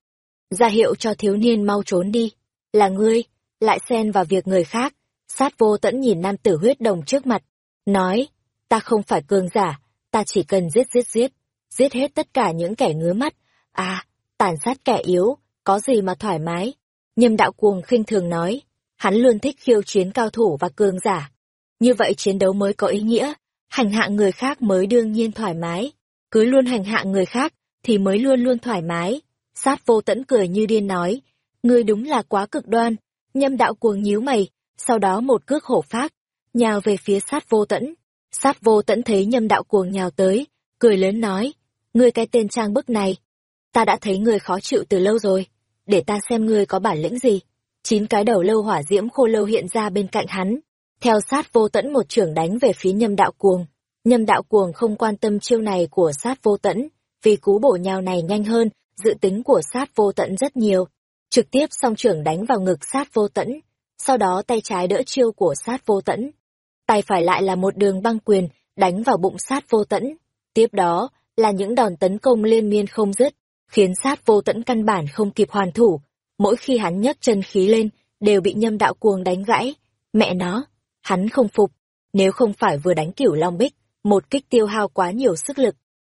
ra hiệu cho thiếu niên mau trốn đi. Là ngươi, lại xen vào việc người khác. Sát vô tẫn nhìn nam tử huyết đồng trước mặt, nói, ta không phải cường giả, ta chỉ cần giết giết giết, giết hết tất cả những kẻ ngứa mắt. À, tàn sát kẻ yếu, có gì mà thoải mái. Nhâm đạo cuồng khinh thường nói, hắn luôn thích khiêu chiến cao thủ và cường giả. Như vậy chiến đấu mới có ý nghĩa, hành hạ người khác mới đương nhiên thoải mái. Cứ luôn hành hạ người khác, thì mới luôn luôn thoải mái. Sát vô tẫn cười như điên nói, ngươi đúng là quá cực đoan. Nhâm đạo cuồng nhíu mày, sau đó một cước hổ phát, nhào về phía sát vô tẫn. Sát vô tẫn thấy nhâm đạo cuồng nhào tới, cười lớn nói, ngươi cái tên trang bức này, ta đã thấy ngươi khó chịu từ lâu rồi, để ta xem ngươi có bản lĩnh gì. Chín cái đầu lâu hỏa diễm khô lâu hiện ra bên cạnh hắn, theo sát vô tẫn một trưởng đánh về phía nhâm đạo cuồng. Nhâm đạo cuồng không quan tâm chiêu này của sát vô tẫn, vì cú bổ nhào này nhanh hơn, dự tính của sát vô tẫn rất nhiều. Trực tiếp song trưởng đánh vào ngực sát vô tẫn, sau đó tay trái đỡ chiêu của sát vô tẫn. Tay phải lại là một đường băng quyền, đánh vào bụng sát vô tẫn. Tiếp đó, là những đòn tấn công liên miên không dứt, khiến sát vô tẫn căn bản không kịp hoàn thủ. Mỗi khi hắn nhấc chân khí lên, đều bị nhâm đạo cuồng đánh gãy. Mẹ nó, hắn không phục. Nếu không phải vừa đánh cửu long bích, một kích tiêu hao quá nhiều sức lực.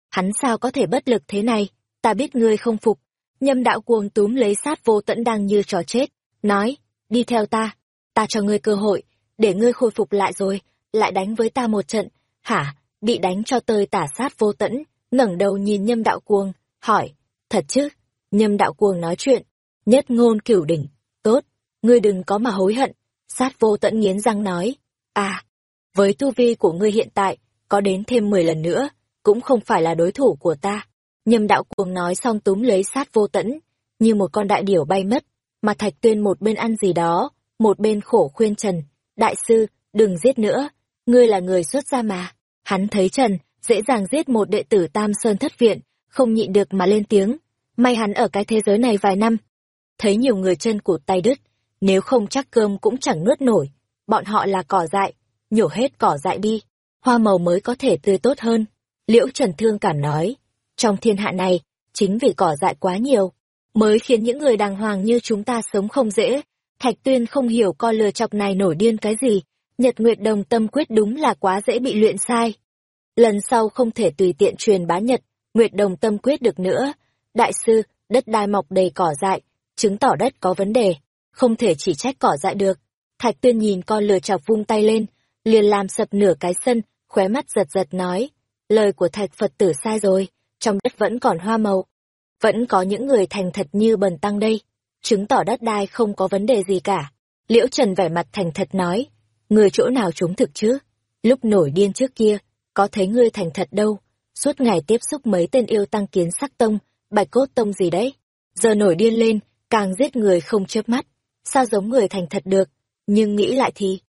Hắn sao có thể bất lực thế này, ta biết ngươi không phục. Nhâm đạo cuồng túm lấy sát vô tẫn đang như trò chết, nói, đi theo ta, ta cho ngươi cơ hội, để ngươi khôi phục lại rồi, lại đánh với ta một trận, hả, bị đánh cho tơi tả sát vô tẫn, ngẩng đầu nhìn nhâm đạo cuồng, hỏi, thật chứ, nhâm đạo cuồng nói chuyện, nhất ngôn cửu đỉnh, tốt, ngươi đừng có mà hối hận, sát vô tận nghiến răng nói, à, với tu vi của ngươi hiện tại, có đến thêm 10 lần nữa, cũng không phải là đối thủ của ta. Nhâm đạo cuồng nói xong túm lấy sát vô tẫn, như một con đại điểu bay mất, mà thạch tuyên một bên ăn gì đó, một bên khổ khuyên Trần, đại sư, đừng giết nữa, ngươi là người xuất gia mà. Hắn thấy Trần, dễ dàng giết một đệ tử Tam Sơn thất viện, không nhịn được mà lên tiếng. May hắn ở cái thế giới này vài năm. Thấy nhiều người chân cụt tay đứt, nếu không chắc cơm cũng chẳng nuốt nổi. Bọn họ là cỏ dại, nhổ hết cỏ dại đi, hoa màu mới có thể tươi tốt hơn. Liễu Trần thương cảm nói, trong thiên hạ này, chính vì cỏ dại quá nhiều, mới khiến những người đàng hoàng như chúng ta sống không dễ. Thạch Tuyên không hiểu co lừa chọc này nổi điên cái gì, Nhật Nguyệt Đồng tâm quyết đúng là quá dễ bị luyện sai. Lần sau không thể tùy tiện truyền bá Nhật, Nguyệt Đồng tâm quyết được nữa. Đại sư, đất đai mọc đầy cỏ dại, chứng tỏ đất có vấn đề, không thể chỉ trách cỏ dại được. Thạch Tuyên nhìn con lừa chọc vung tay lên, liền làm sập nửa cái sân, khóe mắt giật giật nói, lời của thạch Phật tử sai rồi, trong đất vẫn còn hoa màu. Vẫn có những người thành thật như bần tăng đây, chứng tỏ đất đai không có vấn đề gì cả. Liễu Trần vẻ mặt thành thật nói, người chỗ nào chúng thực chứ? Lúc nổi điên trước kia, có thấy ngươi thành thật đâu, suốt ngày tiếp xúc mấy tên yêu tăng kiến sắc tông, bạch cốt tông gì đấy. Giờ nổi điên lên, càng giết người không chớp mắt, sao giống người thành thật được, nhưng nghĩ lại thì,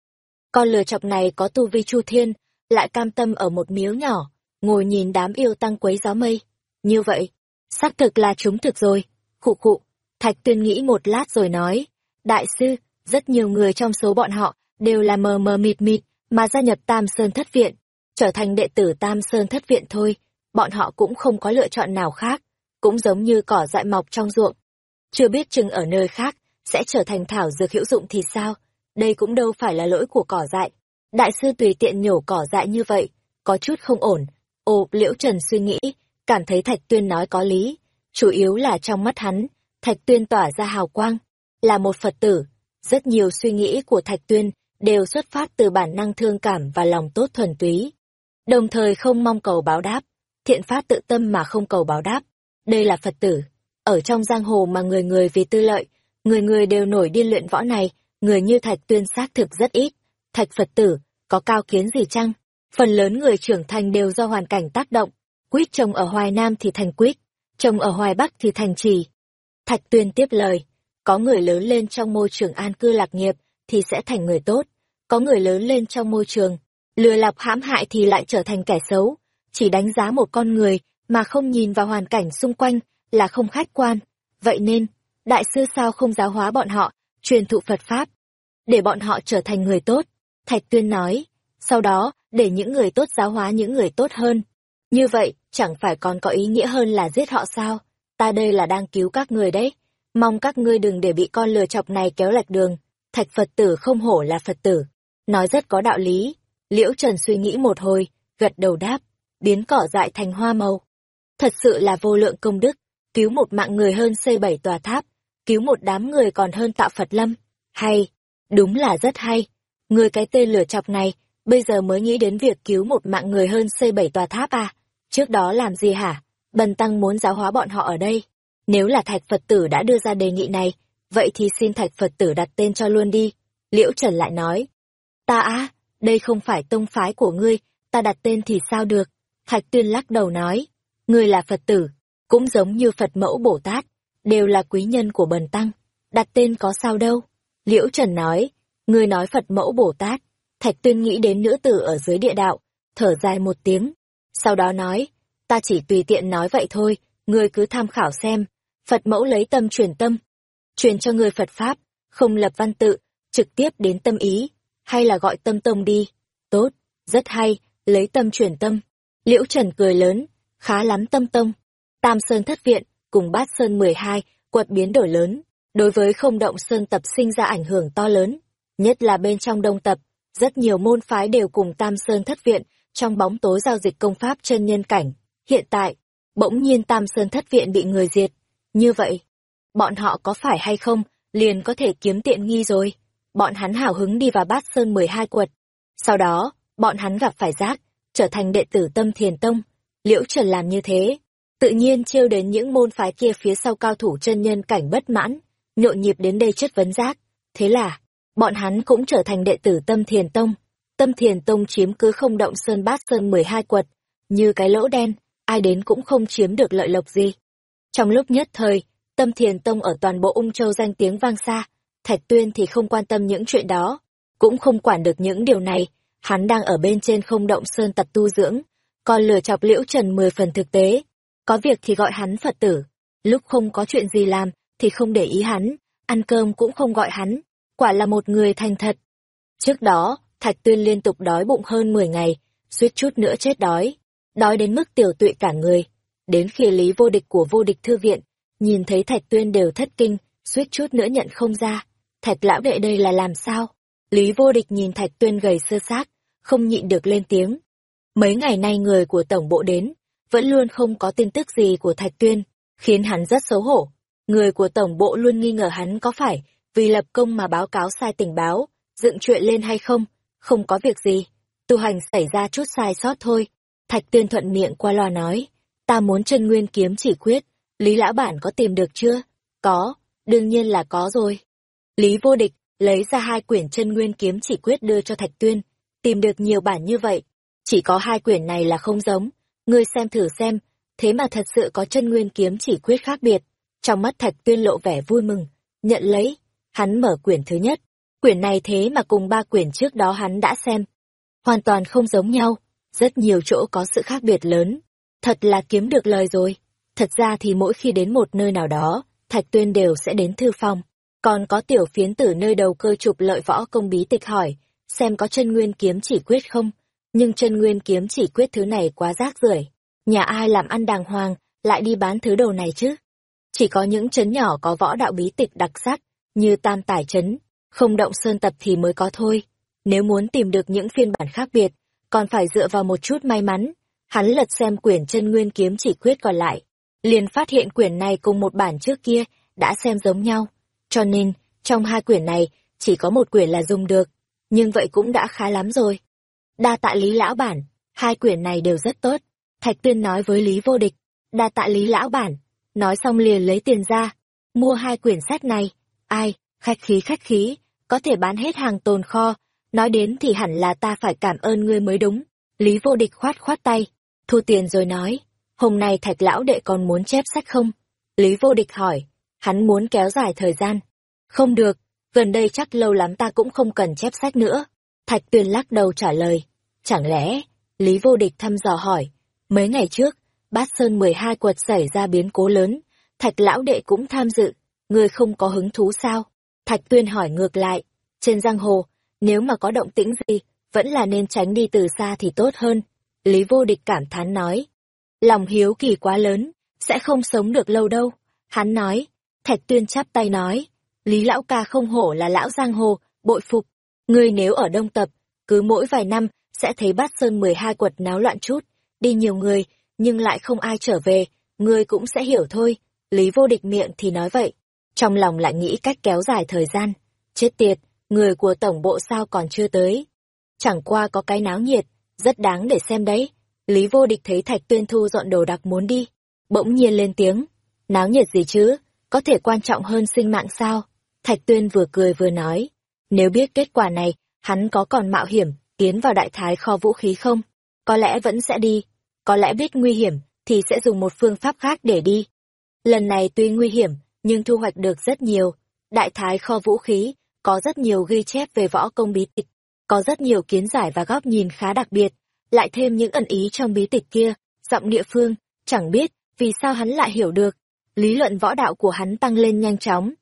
con lừa chọc này có tu vi chu thiên, lại cam tâm ở một miếu nhỏ, ngồi nhìn đám yêu tăng quấy gió mây. Như vậy, xác thực là chúng thực rồi. Khụ khụ, Thạch Tuyên nghĩ một lát rồi nói, Đại sư, rất nhiều người trong số bọn họ đều là mờ mờ mịt mịt mà gia nhập Tam Sơn Thất Viện, trở thành đệ tử Tam Sơn Thất Viện thôi, bọn họ cũng không có lựa chọn nào khác, cũng giống như cỏ dại mọc trong ruộng. Chưa biết chừng ở nơi khác, sẽ trở thành thảo dược hữu dụng thì sao? đây cũng đâu phải là lỗi của cỏ dại. Đại sư tùy tiện nhổ cỏ dại như vậy, có chút không ổn. Ồ, Liễu Trần suy nghĩ, cảm thấy Thạch Tuyên nói có lý. Chủ yếu là trong mắt hắn, Thạch Tuyên tỏa ra hào quang, là một Phật tử. Rất nhiều suy nghĩ của Thạch Tuyên đều xuất phát từ bản năng thương cảm và lòng tốt thuần túy. Đồng thời không mong cầu báo đáp, thiện phát tự tâm mà không cầu báo đáp. Đây là Phật tử. Ở trong giang hồ mà người người vì tư lợi, người người đều nổi điên luyện võ này, người như Thạch Tuyên xác thực rất ít. Thạch Phật tử, có cao kiến gì chăng? Phần lớn người trưởng thành đều do hoàn cảnh tác động. Quýt trồng ở Hoài Nam thì thành quýt, trồng ở Hoài Bắc thì thành trì. Thạch Tuyên tiếp lời, có người lớn lên trong môi trường an cư lạc nghiệp thì sẽ thành người tốt, có người lớn lên trong môi trường lừa lọc hãm hại thì lại trở thành kẻ xấu, chỉ đánh giá một con người mà không nhìn vào hoàn cảnh xung quanh là không khách quan. Vậy nên, đại sư sao không giáo hóa bọn họ truyền thụ Phật Pháp, để bọn họ trở thành người tốt. Thạch Tuyên nói, sau đó, để những người tốt giáo hóa những người tốt hơn. Như vậy, chẳng phải còn có ý nghĩa hơn là giết họ sao? Ta đây là đang cứu các người đấy. Mong các ngươi đừng để bị con lừa chọc này kéo lệch đường. Thạch Phật tử không hổ là Phật tử. Nói rất có đạo lý. Liễu Trần suy nghĩ một hồi, gật đầu đáp, biến cỏ dại thành hoa màu. Thật sự là vô lượng công đức, cứu một mạng người hơn xây bảy tòa tháp, cứu một đám người còn hơn tạo Phật Lâm. Hay, đúng là rất hay. Người cái tên lửa chọc này, bây giờ mới nghĩ đến việc cứu một mạng người hơn xây bảy tòa tháp à? Trước đó làm gì hả? Bần tăng muốn giáo hóa bọn họ ở đây. Nếu là thạch Phật tử đã đưa ra đề nghị này, vậy thì xin thạch Phật tử đặt tên cho luôn đi. Liễu Trần lại nói, ta á, đây không phải tông phái của ngươi, ta đặt tên thì sao được. Thạch Tuyên lắc đầu nói, ngươi là Phật tử, cũng giống như Phật mẫu Bồ Tát, đều là quý nhân của bần tăng, đặt tên có sao đâu. Liễu Trần nói, ngươi nói Phật mẫu Bồ Tát, Thạch Tuyên nghĩ đến nữ tử ở dưới địa đạo, thở dài một tiếng, sau đó nói, ta chỉ tùy tiện nói vậy thôi, ngươi cứ tham khảo xem, Phật mẫu lấy tâm truyền tâm, truyền cho ngươi Phật Pháp, không lập văn tự, trực tiếp đến tâm ý, hay là gọi tâm tông đi. Tốt, rất hay, lấy tâm truyền tâm. Liễu Trần cười lớn, khá lắm tâm tông. Tam Sơn thất viện, cùng bát Sơn 12, quật biến đổi lớn, đối với không động Sơn tập sinh ra ảnh hưởng to lớn. Nhất là bên trong đông tập, rất nhiều môn phái đều cùng Tam Sơn thất viện, trong bóng tối giao dịch công pháp chân nhân cảnh. Hiện tại, bỗng nhiên Tam Sơn thất viện bị người diệt. Như vậy, bọn họ có phải hay không, liền có thể kiếm tiện nghi rồi. Bọn hắn hào hứng đi vào bát Sơn 12 quật. Sau đó, bọn hắn gặp phải giác, trở thành đệ tử tâm thiền tông. Liễu Trần làm như thế, tự nhiên trêu đến những môn phái kia phía sau cao thủ chân nhân cảnh bất mãn, nhộn nhịp đến đây chất vấn giác. Thế là, bọn hắn cũng trở thành đệ tử tâm thiền tông. Tâm thiền tông chiếm cứ không động sơn bát sơn 12 quật, như cái lỗ đen, ai đến cũng không chiếm được lợi lộc gì. Trong lúc nhất thời, tâm thiền tông ở toàn bộ ung châu danh tiếng vang xa, Thạch Tuyên thì không quan tâm những chuyện đó, cũng không quản được những điều này, hắn đang ở bên trên không động sơn tập tu dưỡng, còn lừa chọc liễu trần mười phần thực tế. Có việc thì gọi hắn Phật tử, lúc không có chuyện gì làm thì không để ý hắn, ăn cơm cũng không gọi hắn, quả là một người thành thật. Trước đó, Thạch Tuyên liên tục đói bụng hơn 10 ngày, suýt chút nữa chết đói, đói đến mức tiểu tụy cả người. Đến khi lý vô địch của vô địch thư viện, nhìn thấy Thạch Tuyên đều thất kinh, suýt chút nữa nhận không ra. Thạch lão đệ đây là làm sao? Lý vô địch nhìn Thạch Tuyên gầy sơ xác, không nhịn được lên tiếng. Mấy ngày nay người của tổng bộ đến, vẫn luôn không có tin tức gì của Thạch Tuyên, khiến hắn rất xấu hổ. Người của tổng bộ luôn nghi ngờ hắn có phải vì lập công mà báo cáo sai tình báo, dựng chuyện lên hay không, không có việc gì, tu hành xảy ra chút sai sót thôi. Thạch Tuyên thuận miệng qua loa nói, ta muốn chân nguyên kiếm chỉ quyết, Lý Lão Bản có tìm được chưa? Có, đương nhiên là có rồi. Lý Vô Địch lấy ra hai quyển chân nguyên kiếm chỉ quyết đưa cho Thạch Tuyên, tìm được nhiều bản như vậy. Chỉ có hai quyển này là không giống, ngươi xem thử xem, thế mà thật sự có chân nguyên kiếm chỉ quyết khác biệt. Trong mắt Thạch Tuyên lộ vẻ vui mừng, nhận lấy, hắn mở quyển thứ nhất. Quyển này thế mà cùng ba quyển trước đó hắn đã xem. Hoàn toàn không giống nhau, rất nhiều chỗ có sự khác biệt lớn. Thật là kiếm được lời rồi. Thật ra thì mỗi khi đến một nơi nào đó, Thạch Tuyên đều sẽ đến thư phòng. Còn có tiểu phiến tử nơi đầu cơ chụp lợi võ công bí tịch hỏi, xem có chân nguyên kiếm chỉ quyết không? Nhưng chân nguyên kiếm chỉ quyết thứ này quá rác rưởi Nhà ai làm ăn đàng hoàng, lại đi bán thứ đồ này chứ? Chỉ có những chấn nhỏ có võ đạo bí tịch đặc sắc, như tam tải chấn, không động sơn tập thì mới có thôi. Nếu muốn tìm được những phiên bản khác biệt, còn phải dựa vào một chút may mắn. Hắn lật xem quyển chân nguyên kiếm chỉ quyết còn lại, liền phát hiện quyển này cùng một bản trước kia đã xem giống nhau. Cho nên, trong hai quyển này, chỉ có một quyển là dùng được, nhưng vậy cũng đã khá lắm rồi. Đa tạ Lý Lão Bản, hai quyển này đều rất tốt. Thạch Tuyên nói với Lý Vô Địch, đa tạ Lý Lão Bản, nói xong liền lấy tiền ra, mua hai quyển sách này. Ai, khách khí khách khí, có thể bán hết hàng tồn kho, nói đến thì hẳn là ta phải cảm ơn ngươi mới đúng. Lý Vô Địch khoát khoát tay, thu tiền rồi nói, hôm nay Thạch Lão Đệ còn muốn chép sách không? Lý Vô Địch hỏi, hắn muốn kéo dài thời gian. Không được, gần đây chắc lâu lắm ta cũng không cần chép sách nữa. Thạch Tuyền lắc đầu trả lời. Chẳng lẽ, Lý Vô Địch thăm dò hỏi, mấy ngày trước, Bát Sơn 12 quật xảy ra biến cố lớn, Thạch Lão Đệ cũng tham dự, người không có hứng thú sao? Thạch Tuyên hỏi ngược lại, trên giang hồ, nếu mà có động tĩnh gì, vẫn là nên tránh đi từ xa thì tốt hơn. Lý Vô Địch cảm thán nói, lòng hiếu kỳ quá lớn, sẽ không sống được lâu đâu. Hắn nói, Thạch Tuyên chắp tay nói, Lý Lão ca không hổ là lão giang hồ, bội phục. Ngươi nếu ở Đông Tập, cứ mỗi vài năm sẽ thấy bát sơn 12 quật náo loạn chút, đi nhiều người, nhưng lại không ai trở về, ngươi cũng sẽ hiểu thôi. Lý vô địch miệng thì nói vậy, trong lòng lại nghĩ cách kéo dài thời gian. Chết tiệt, người của tổng bộ sao còn chưa tới. Chẳng qua có cái náo nhiệt, rất đáng để xem đấy. Lý vô địch thấy Thạch Tuyên Thu dọn đồ đặc muốn đi, bỗng nhiên lên tiếng. Náo nhiệt gì chứ, có thể quan trọng hơn sinh mạng sao? Thạch Tuyên vừa cười vừa nói, nếu biết kết quả này, hắn có còn mạo hiểm, tiến vào đại thái kho vũ khí không? Có lẽ vẫn sẽ đi, có lẽ biết nguy hiểm, thì sẽ dùng một phương pháp khác để đi. Lần này tuy nguy hiểm, nhưng thu hoạch được rất nhiều. Đại thái kho vũ khí, có rất nhiều ghi chép về võ công bí tịch, có rất nhiều kiến giải và góc nhìn khá đặc biệt, lại thêm những ẩn ý trong bí tịch kia, giọng địa phương, chẳng biết vì sao hắn lại hiểu được. Lý luận võ đạo của hắn tăng lên nhanh chóng.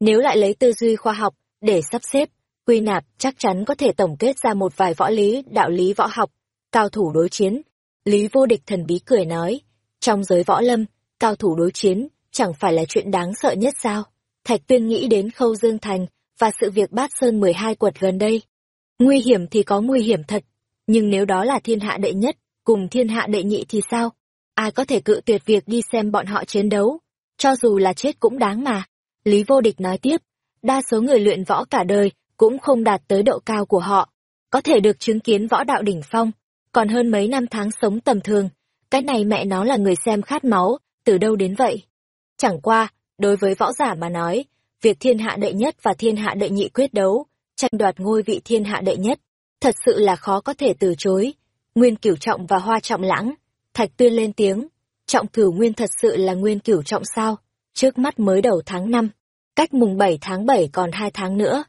Nếu lại lấy tư duy khoa học để sắp xếp, quy nạp chắc chắn có thể tổng kết ra một vài võ lý, đạo lý võ học, cao thủ đối chiến. Lý vô địch thần bí cười nói, trong giới võ lâm, cao thủ đối chiến, chẳng phải là chuyện đáng sợ nhất sao? Thạch tuyên nghĩ đến khâu Dương Thành và sự việc bát sơn 12 quật gần đây. Nguy hiểm thì có nguy hiểm thật, nhưng nếu đó là thiên hạ đệ nhất, cùng thiên hạ đệ nhị thì sao? Ai có thể cự tuyệt việc đi xem bọn họ chiến đấu? Cho dù là chết cũng đáng mà. Lý vô địch nói tiếp, đa số người luyện võ cả đời cũng không đạt tới độ cao của họ. Có thể được chứng kiến võ đạo đỉnh phong, còn hơn mấy năm tháng sống tầm thường. Cái này mẹ nó là người xem khát máu, từ đâu đến vậy? Chẳng qua, đối với võ giả mà nói, việc thiên hạ đệ nhất và thiên hạ đệ nhị quyết đấu, tranh đoạt ngôi vị thiên hạ đệ nhất, thật sự là khó có thể từ chối. Nguyên cửu trọng và hoa trọng lãng, thạch tuyên lên tiếng, trọng cửu nguyên thật sự là nguyên cửu trọng sao, trước mắt mới đầu tháng 5, cách mùng 7 tháng 7 còn 2 tháng nữa.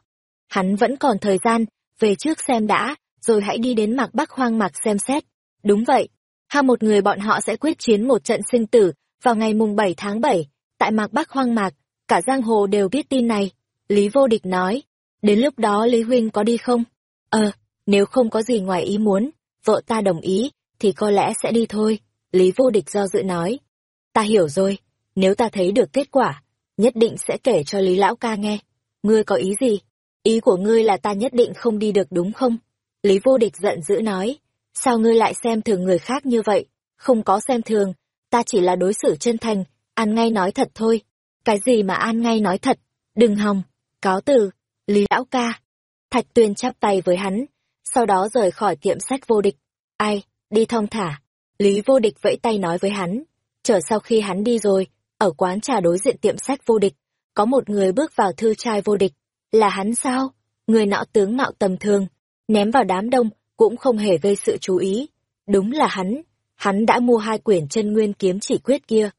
Hắn vẫn còn thời gian, về trước xem đã, rồi hãy đi đến mạc bắc hoang mạc xem xét. Đúng vậy, hai một người bọn họ sẽ quyết chiến một trận sinh tử vào ngày mùng 7 tháng 7, tại mạc bắc hoang mạc, cả giang hồ đều biết tin này. Lý vô địch nói, đến lúc đó Lý Huynh có đi không? Ờ, nếu không có gì ngoài ý muốn, vợ ta đồng ý, thì có lẽ sẽ đi thôi. Lý vô địch do dự nói. Ta hiểu rồi, nếu ta thấy được kết quả, nhất định sẽ kể cho Lý Lão ca nghe. Ngươi có ý gì? Ý của ngươi là ta nhất định không đi được đúng không? Lý vô địch giận dữ nói. Sao ngươi lại xem thường người khác như vậy? Không có xem thường, ta chỉ là đối xử chân thành, an ngay nói thật thôi. Cái gì mà an ngay nói thật? Đừng hòng, cáo từ, Lý Lão ca. Thạch Tuyên chắp tay với hắn, sau đó rời khỏi tiệm sách vô địch. Ai, đi thong thả. Lý vô địch vẫy tay nói với hắn. Chờ sau khi hắn đi rồi, ở quán trà đối diện tiệm sách vô địch, có một người bước vào thư trai vô địch. Là hắn sao? Người nọ tướng mạo tầm thường, ném vào đám đông, cũng không hề gây sự chú ý. Đúng là hắn, hắn đã mua hai quyển chân nguyên kiếm chỉ quyết kia.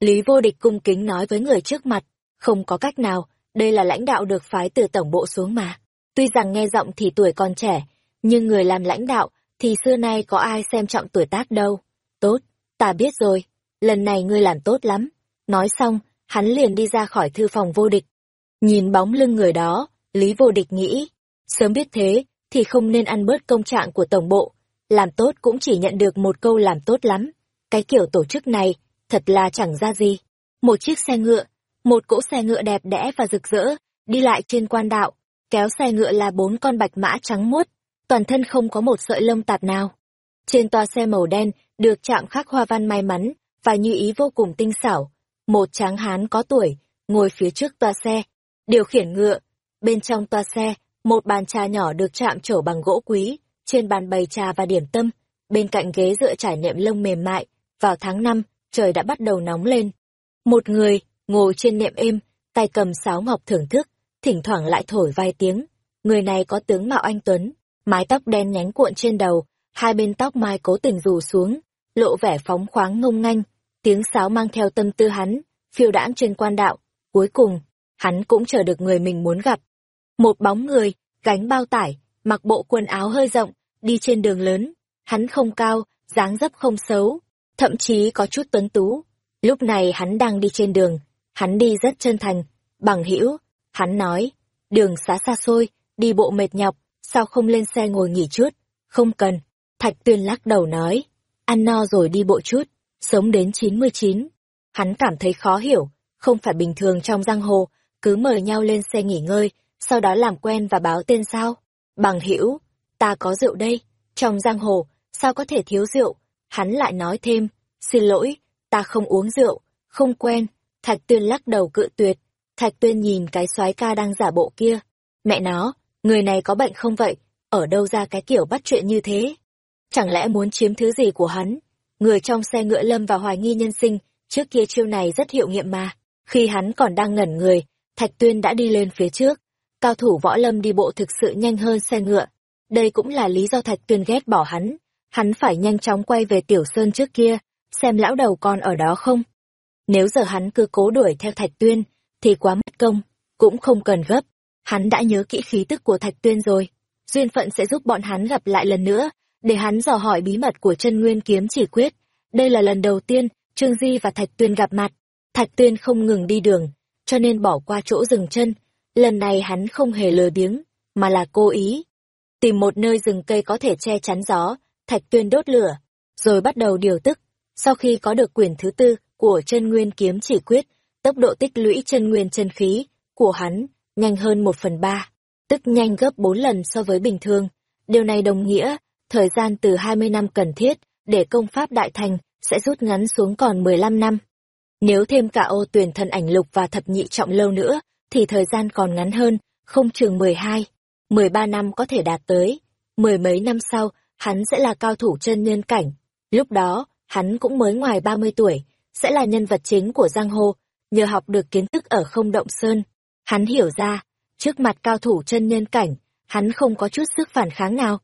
Lý vô địch cung kính nói với người trước mặt, không có cách nào, đây là lãnh đạo được phái từ tổng bộ xuống mà. Tuy rằng nghe giọng thì tuổi còn trẻ, nhưng người làm lãnh đạo thì xưa nay có ai xem trọng tuổi tác đâu. Tốt, ta biết rồi, lần này ngươi làm tốt lắm. Nói xong, hắn liền đi ra khỏi thư phòng vô địch. Nhìn bóng lưng người đó, Lý vô địch nghĩ, sớm biết thế, thì không nên ăn bớt công trạng của tổng bộ. Làm tốt cũng chỉ nhận được một câu làm tốt lắm. Cái kiểu tổ chức này, thật là chẳng ra gì. Một chiếc xe ngựa, một cỗ xe ngựa đẹp đẽ và rực rỡ, đi lại trên quan đạo, kéo xe ngựa là bốn con bạch mã trắng muốt, toàn thân không có một sợi lông tạp nào. Trên toa xe màu đen, được chạm khắc hoa văn may mắn, và như ý vô cùng tinh xảo. Một tráng hán có tuổi, ngồi phía trước toa xe, điều khiển ngựa. Bên trong toa xe, một bàn trà nhỏ được chạm trổ bằng gỗ quý, trên bàn bày trà và điểm tâm, bên cạnh ghế dựa trải nệm lông mềm mại. Vào tháng năm, trời đã bắt đầu nóng lên. Một người, ngồi trên nệm êm, tay cầm sáo ngọc thưởng thức, thỉnh thoảng lại thổi vài tiếng. Người này có tướng mạo anh Tuấn, mái tóc đen nhánh cuộn trên đầu, hai bên tóc mai cố tình rủ xuống, lộ vẻ phóng khoáng ngông nghênh, tiếng sáo mang theo tâm tư hắn, phiêu đãng trên quan đạo, cuối cùng, hắn cũng chờ được người mình muốn gặp. Một bóng người, gánh bao tải, mặc bộ quần áo hơi rộng, đi trên đường lớn, hắn không cao, dáng dấp không xấu, thậm chí có chút tuấn tú. Lúc này hắn đang đi trên đường, hắn đi rất chân thành, bằng hữu hắn nói, đường xá xa xôi, đi bộ mệt nhọc, sao không lên xe ngồi nghỉ chút? Không cần. Thạch Tuyên lắc đầu nói, ăn no rồi đi bộ chút, sống đến 99. Hắn cảm thấy khó hiểu, không phải bình thường trong giang hồ, cứ mời nhau lên xe nghỉ ngơi, sau đó làm quen và báo tên sao? Bằng hữu ta có rượu đây, trong giang hồ, sao có thể thiếu rượu? Hắn lại nói thêm, xin lỗi, ta không uống rượu, không quen. Thạch Tuyên lắc đầu cự tuyệt. Thạch Tuyên nhìn cái soái ca đang giả bộ kia. Mẹ nó, người này có bệnh không vậy? Ở đâu ra cái kiểu bắt chuyện như thế? Chẳng lẽ muốn chiếm thứ gì của hắn? Người trong xe ngựa lâm vào hoài nghi nhân sinh, trước kia chiêu này rất hiệu nghiệm mà. Khi hắn còn đang ngẩn người, Thạch Tuyên đã đi lên phía trước. Cao thủ võ lâm đi bộ thực sự nhanh hơn xe ngựa. Đây cũng là lý do Thạch Tuyên ghét bỏ hắn. Hắn phải nhanh chóng quay về Tiểu Sơn trước kia, xem lão đầu còn ở đó không. Nếu giờ hắn cứ cố đuổi theo Thạch Tuyên, thì quá mất công, cũng không cần gấp. Hắn đã nhớ kỹ khí tức của Thạch Tuyên rồi. Duyên phận sẽ giúp bọn hắn gặp lại lần nữa, để hắn dò hỏi bí mật của chân nguyên kiếm chỉ quyết. Đây là lần đầu tiên Trương Di và Thạch Tuyên gặp mặt. Thạch Tuyên không ngừng đi đường, cho nên bỏ qua chỗ dừng chân. Lần này hắn không hề lười biếng, mà là cố ý. Tìm một nơi rừng cây có thể che chắn gió, Thạch Tuyên đốt lửa, rồi bắt đầu điều tức. Sau khi có được quyền thứ tư của chân nguyên kiếm chỉ quyết, tốc độ tích lũy chân nguyên chân khí của hắn nhanh hơn một phần ba, tức nhanh gấp bốn lần so với bình thường. Điều này đồng nghĩa, thời gian từ hai mươi năm cần thiết để công pháp đại thành sẽ rút ngắn xuống còn mười lăm năm. Nếu thêm cả ô tuyển thần ảnh lục và thập nhị trọng lâu nữa, thì thời gian còn ngắn hơn, không chừng mười hai, mười ba năm có thể đạt tới. Mười mấy năm sau, hắn sẽ là cao thủ chân nhân cảnh. Lúc đó, hắn cũng mới ngoài ba mươi tuổi, sẽ là nhân vật chính của giang hồ, nhờ học được kiến thức ở không động sơn. Hắn hiểu ra, trước mặt cao thủ chân nhân cảnh, hắn không có chút sức phản kháng nào.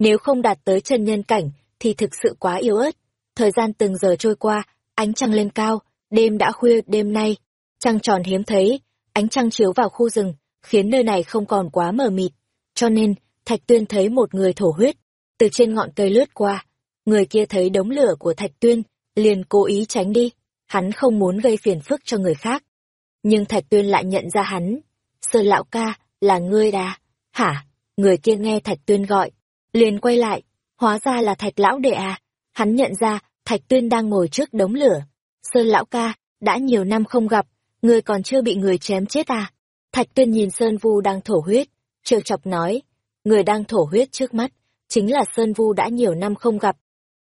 Nếu không đạt tới chân nhân cảnh, thì thực sự quá yếu ớt. Thời gian từng giờ trôi qua, ánh trăng lên cao, đêm đã khuya đêm nay. Trăng tròn hiếm thấy, ánh trăng chiếu vào khu rừng, khiến nơi này không còn quá mờ mịt. Cho nên, Thạch Tuyên thấy một người thổ huyết, từ trên ngọn cây lướt qua. Người kia thấy đống lửa của Thạch Tuyên, liền cố ý tránh đi. Hắn không muốn gây phiền phức cho người khác. Nhưng Thạch Tuyên lại nhận ra hắn. Sơn lão ca, là ngươi đà. Hả? Người kia nghe Thạch Tuyên gọi. Liền quay lại. Hóa ra là Thạch lão đệ à. Hắn nhận ra, Thạch Tuyên đang ngồi trước đống lửa. Sơn lão ca, đã nhiều năm không gặp, ngươi còn chưa bị người chém chết à? Thạch Tuyên nhìn Sơn Vu đang thổ huyết, trêu chọc nói, người đang thổ huyết trước mắt, chính là Sơn Vu đã nhiều năm không gặp.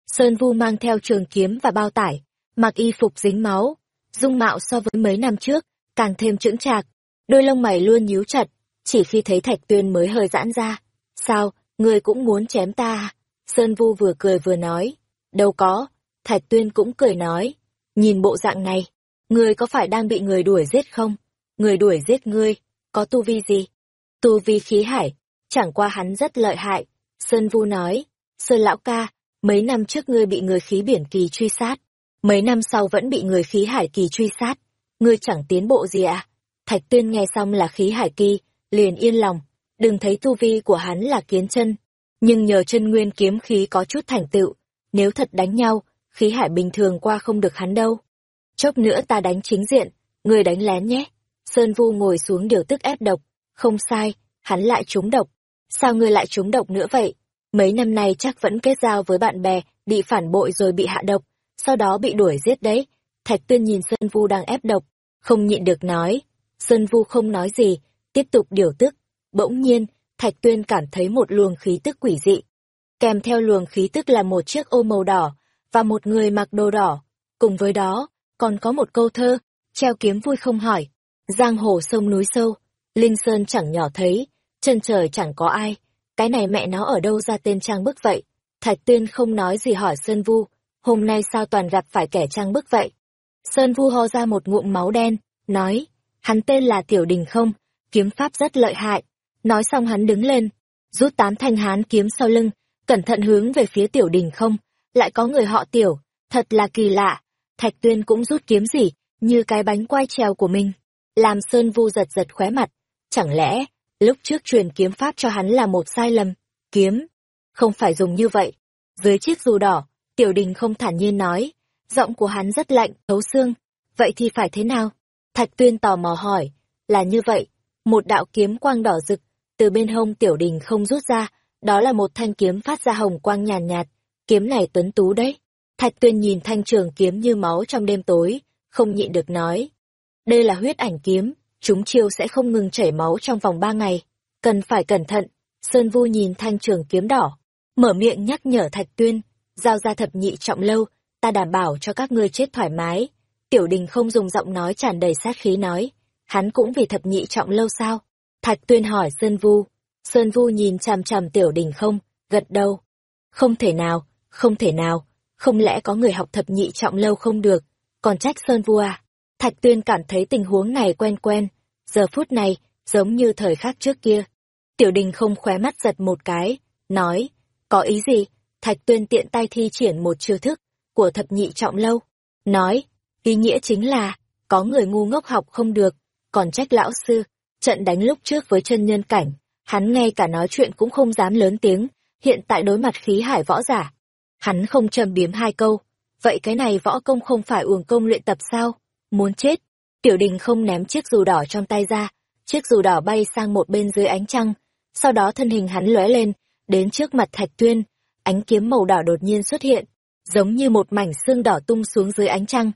Sơn Vu mang theo trường kiếm và bao tải, mặc y phục dính máu, dung mạo so với mấy năm trước, càng thêm chững chạc, đôi lông mày luôn nhíu chặt, chỉ khi thấy Thạch Tuyên mới hơi giãn ra. Sao, ngươi cũng muốn chém ta? À? Sơn Vu vừa cười vừa nói, đâu có, Thạch Tuyên cũng cười nói, nhìn bộ dạng này, ngươi có phải đang bị người đuổi giết không? Người đuổi giết ngươi, có tu vi gì? Tu vi khí hải, chẳng qua hắn rất lợi hại. Sơn Vu nói, Sơn Lão ca, mấy năm trước ngươi bị người khí biển kỳ truy sát, mấy năm sau vẫn bị người khí hải kỳ truy sát, ngươi chẳng tiến bộ gì à? Thạch Tuyên nghe xong là khí hải kỳ, liền yên lòng, đừng thấy tu vi của hắn là kiến chân, nhưng nhờ chân nguyên kiếm khí có chút thành tựu, nếu thật đánh nhau, khí hải bình thường qua không được hắn đâu. Chốc nữa ta đánh chính diện, người đánh lén nhé. Sơn Vu ngồi xuống điều tức ép độc, không sai, hắn lại trúng độc. Sao ngươi lại trúng độc nữa vậy? Mấy năm nay chắc vẫn kết giao với bạn bè, bị phản bội rồi bị hạ độc, sau đó bị đuổi giết đấy. Thạch Tuyên nhìn Sơn Vu đang ép độc, không nhịn được nói. Sơn Vu không nói gì, tiếp tục điều tức. Bỗng nhiên, Thạch Tuyên cảm thấy một luồng khí tức quỷ dị. Kèm theo luồng khí tức là một chiếc ô màu đỏ, và một người mặc đồ đỏ. Cùng với đó, còn có một câu thơ, treo kiếm vui không hỏi. Giang hồ sông núi sâu, Linh Sơn chẳng nhỏ thấy, chân trời chẳng có ai. Cái này mẹ nó ở đâu ra tên trang bức vậy? Thạch Tuyên không nói gì hỏi Sơn Vu, hôm nay sao toàn gặp phải kẻ trang bức vậy? Sơn Vu ho ra một ngụm máu đen, nói, hắn tên là Tiểu Đình không, kiếm pháp rất lợi hại. Nói xong hắn đứng lên, rút tám thanh hán kiếm sau lưng, cẩn thận hướng về phía Tiểu Đình không, lại có người họ Tiểu, thật là kỳ lạ. Thạch Tuyên cũng rút kiếm gì, như cái bánh quai treo của mình. Làm Sơn Vu giật giật khóe mặt. Chẳng lẽ, lúc trước truyền kiếm pháp cho hắn là một sai lầm? Kiếm? Không phải dùng như vậy. Dưới chiếc dù đỏ, Tiểu Đình không thản nhiên nói. Giọng của hắn rất lạnh, thấu xương. Vậy thì phải thế nào? Thạch Tuyên tò mò hỏi. Là như vậy. Một đạo kiếm quang đỏ rực, từ bên hông Tiểu Đình không rút ra. Đó là một thanh kiếm phát ra hồng quang nhàn nhạt, nhạt. Kiếm này tuấn tú đấy. Thạch Tuyên nhìn thanh trường kiếm như máu trong đêm tối, không nhịn được nói. Đây là huyết ảnh kiếm, chúng chiêu sẽ không ngừng chảy máu trong vòng ba ngày. Cần phải cẩn thận. Sơn Vu nhìn thanh trường kiếm đỏ, mở miệng nhắc nhở Thạch Tuyên, giao ra thập nhị trọng lâu, ta đảm bảo cho các ngươi chết thoải mái. Tiểu đình không dùng giọng nói tràn đầy sát khí nói, hắn cũng vì thập nhị trọng lâu sao? Thạch Tuyên hỏi Sơn Vu. Sơn Vu nhìn chằm chằm tiểu đình không, gật đầu. Không thể nào, không thể nào, không lẽ có người học thập nhị trọng lâu không được, còn trách Sơn vu à? Thạch Tuyên cảm thấy tình huống này quen quen, giờ phút này, giống như thời khắc trước kia. Tiểu đình không khóe mắt giật một cái, nói, có ý gì? Thạch tuyên tiện tay thi triển một chiêu thức của thập nhị trọng lâu. Nói, ý nghĩa chính là, có người ngu ngốc học không được, còn trách lão sư, trận đánh lúc trước với chân nhân cảnh, hắn ngay cả nói chuyện cũng không dám lớn tiếng, hiện tại đối mặt khí hải võ giả. Hắn không trầm biếm hai câu, vậy cái này võ công không phải uổng công luyện tập sao? Muốn chết. Tiểu đình không ném chiếc dù đỏ trong tay ra, chiếc dù đỏ bay sang một bên dưới ánh trăng, sau đó thân hình hắn lóe lên, đến trước mặt thạch tuyên, ánh kiếm màu đỏ đột nhiên xuất hiện, giống như một mảnh xương đỏ tung xuống dưới ánh trăng.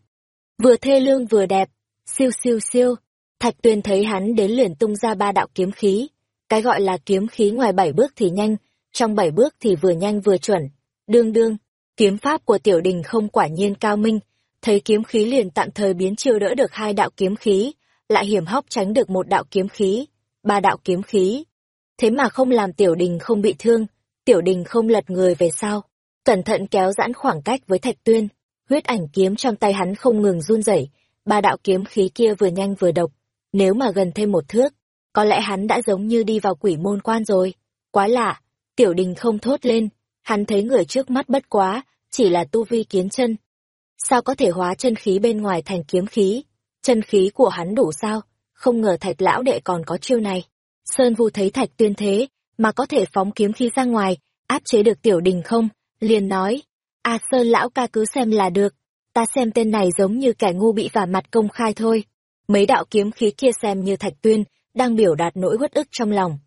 Vừa thê lương vừa đẹp, siêu siêu siêu, thạch tuyên thấy hắn đến liền tung ra ba đạo kiếm khí, cái gọi là kiếm khí ngoài bảy bước thì nhanh, trong bảy bước thì vừa nhanh vừa chuẩn. Đương đương, kiếm pháp của tiểu đình không quả nhiên cao minh, thấy kiếm khí liền tạm thời biến chiêu đỡ được hai đạo kiếm khí, lại hiểm hóc tránh được một đạo kiếm khí, ba đạo kiếm khí. Thế mà không làm tiểu đình không bị thương, tiểu đình không lật người về sau, cẩn thận kéo giãn khoảng cách với thạch tuyên, huyết ảnh kiếm trong tay hắn không ngừng run rẩy, ba đạo kiếm khí kia vừa nhanh vừa độc, nếu mà gần thêm một thước, có lẽ hắn đã giống như đi vào quỷ môn quan rồi. Quá lạ, tiểu đình không thốt lên, hắn thấy người trước mắt bất quá, chỉ là tu vi kiến chân. Sao có thể hóa chân khí bên ngoài thành kiếm khí? Chân khí của hắn đủ sao? Không ngờ thạch lão đệ còn có chiêu này. Sơn Vu thấy thạch tuyên thế, mà có thể phóng kiếm khí ra ngoài, áp chế được tiểu đình không? Liền nói, à Sơn lão ca cứ xem là được, ta xem tên này giống như kẻ ngu bị vả mặt công khai thôi. Mấy đạo kiếm khí kia xem như thạch tuyên, đang biểu đạt nỗi uất ức trong lòng.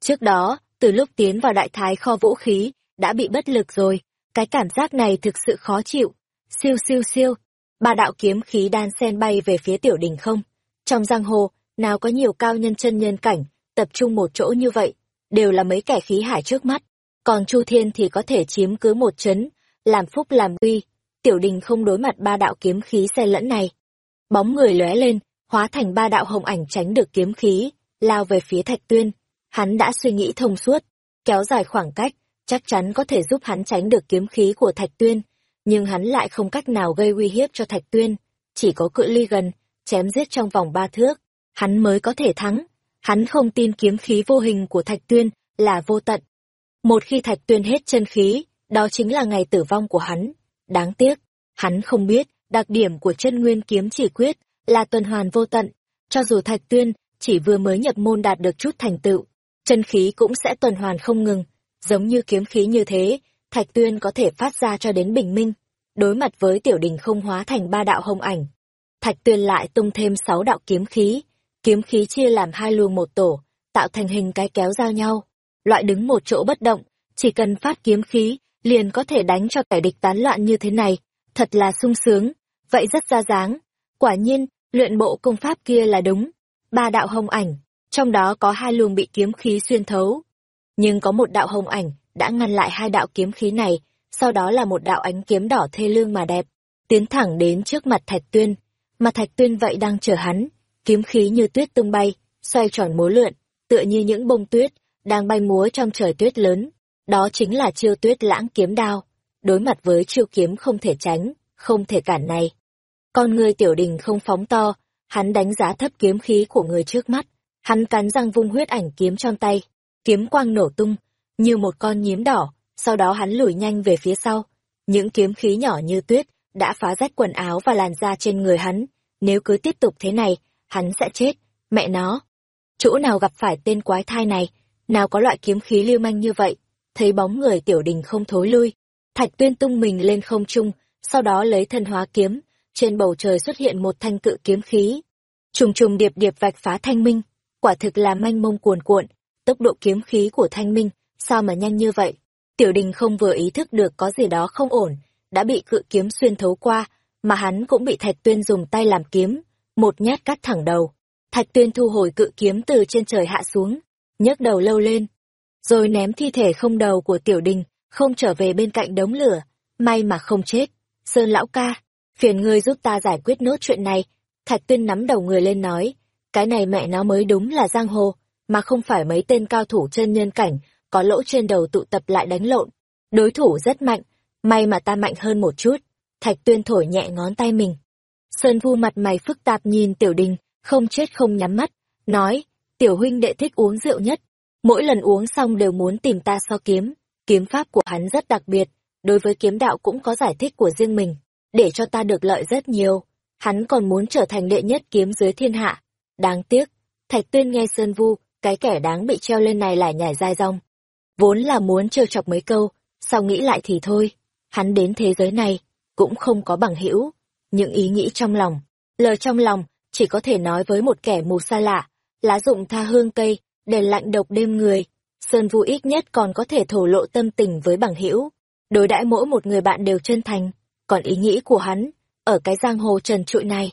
Trước đó, từ lúc tiến vào đại thái kho vũ khí, đã bị bất lực rồi, cái cảm giác này thực sự khó chịu. Siêu siêu siêu, ba đạo kiếm khí đan sen bay về phía tiểu đình không. Trong giang hồ, nào có nhiều cao nhân chân nhân cảnh, tập trung một chỗ như vậy, đều là mấy kẻ khí hải trước mắt. Còn Chu Thiên thì có thể chiếm cứ một chấn, làm phúc làm uy. Tiểu đình không đối mặt ba đạo kiếm khí xe lẫn này. Bóng người lóe lên, hóa thành ba đạo hồng ảnh tránh được kiếm khí, lao về phía Thạch Tuyên. Hắn đã suy nghĩ thông suốt, kéo dài khoảng cách, chắc chắn có thể giúp hắn tránh được kiếm khí của Thạch Tuyên, nhưng hắn lại không cách nào gây uy hiếp cho Thạch Tuyên, chỉ có cự ly gần, chém giết trong vòng ba thước, hắn mới có thể thắng. Hắn không tin kiếm khí vô hình của Thạch Tuyên là vô tận. Một khi Thạch Tuyên hết chân khí, đó chính là ngày tử vong của hắn. Đáng tiếc, hắn không biết, đặc điểm của chân nguyên kiếm chỉ quyết là tuần hoàn vô tận. Cho dù Thạch Tuyên chỉ vừa mới nhập môn đạt được chút thành tựu, chân khí cũng sẽ tuần hoàn không ngừng, giống như kiếm khí như thế, Thạch Tuyên có thể phát ra cho đến bình minh. Đối mặt với tiểu đình không hóa thành ba đạo hồng ảnh, Thạch Tuyên lại tung thêm sáu đạo kiếm khí, kiếm khí chia làm hai luồng một tổ, tạo thành hình cái kéo giao nhau. Loại đứng một chỗ bất động, chỉ cần phát kiếm khí, liền có thể đánh cho kẻ địch tán loạn như thế này, thật là sung sướng, vậy rất ra dáng. Quả nhiên, luyện bộ công pháp kia là đúng. Ba đạo hồng ảnh, trong đó có hai luồng bị kiếm khí xuyên thấu. Nhưng có một đạo hồng ảnh đã ngăn lại hai đạo kiếm khí này, sau đó là một đạo ánh kiếm đỏ thê lương mà đẹp, tiến thẳng đến trước mặt Thạch Tuyên. Mà Thạch Tuyên vậy đang chờ hắn, kiếm khí như tuyết tung bay, xoay tròn múa lượn, tựa như những bông tuyết đang bay múa trong trời tuyết lớn. Đó chính là chiêu tuyết lãng kiếm đao. Đối mặt với chiêu kiếm không thể tránh, không thể cản này. Con người tiểu đình không phóng to, hắn đánh giá thấp kiếm khí của người trước mắt. Hắn cắn răng vung huyết ảnh kiếm trong tay, kiếm quang nổ tung, như một con nhím đỏ, sau đó hắn lùi nhanh về phía sau. Những kiếm khí nhỏ như tuyết đã phá rách quần áo và làn da trên người hắn. Nếu cứ tiếp tục thế này, hắn sẽ chết. Mẹ nó! Chỗ nào gặp phải tên quái thai này, nào có loại kiếm khí lưu manh như vậy? Thấy bóng người tiểu đình không thối lui. Thạch tuyên tung mình lên không trung, sau đó lấy thân hóa kiếm, trên bầu trời xuất hiện một thanh cự kiếm khí. Trùng trùng điệp điệp vạch phá thanh minh, quả thực là manh mông cuồn cuộn, tốc độ kiếm khí của thanh minh, sao mà nhanh như vậy? Tiểu đình không vừa ý thức được có gì đó không ổn, đã bị cự kiếm xuyên thấu qua, mà hắn cũng bị thạch tuyên dùng tay làm kiếm, một nhát cắt thẳng đầu. Thạch tuyên thu hồi cự kiếm từ trên trời hạ xuống, nhấc đầu lâu lên, rồi ném thi thể không đầu của tiểu đình, không trở về bên cạnh đống lửa, may mà không chết. Sơn lão ca, phiền ngươi giúp ta giải quyết nốt chuyện này. Thạch tuyên nắm đầu người lên nói, cái này mẹ nó mới đúng là giang hồ, mà không phải mấy tên cao thủ chân nhân cảnh, có lỗ trên đầu tụ tập lại đánh lộn. Đối thủ rất mạnh, may mà ta mạnh hơn một chút. Thạch tuyên thổi nhẹ ngón tay mình. Sơn vu mặt mày phức tạp nhìn tiểu đình, không chết không nhắm mắt, nói, tiểu huynh đệ thích uống rượu nhất, mỗi lần uống xong đều muốn tìm ta so kiếm, kiếm pháp của hắn rất đặc biệt, đối với kiếm đạo cũng có giải thích của riêng mình, để cho ta được lợi rất nhiều. Hắn còn muốn trở thành đệ nhất kiếm dưới thiên hạ. Đáng tiếc, Thạch Tuyên nghe Sơn Vu, cái kẻ đáng bị treo lên này lại nhảy dai rong. Vốn là muốn trêu chọc mấy câu, sau nghĩ lại thì thôi, hắn đến thế giới này, cũng không có bằng hữu những ý nghĩ trong lòng. Lời trong lòng, chỉ có thể nói với một kẻ mù xa lạ, lá dụng tha hương cây, đèn lạnh độc đêm người. Sơn Vu ít nhất còn có thể thổ lộ tâm tình với bằng hữu đối đãi mỗi một người bạn đều chân thành, còn ý nghĩ của hắn, ở cái giang hồ trần trụi này,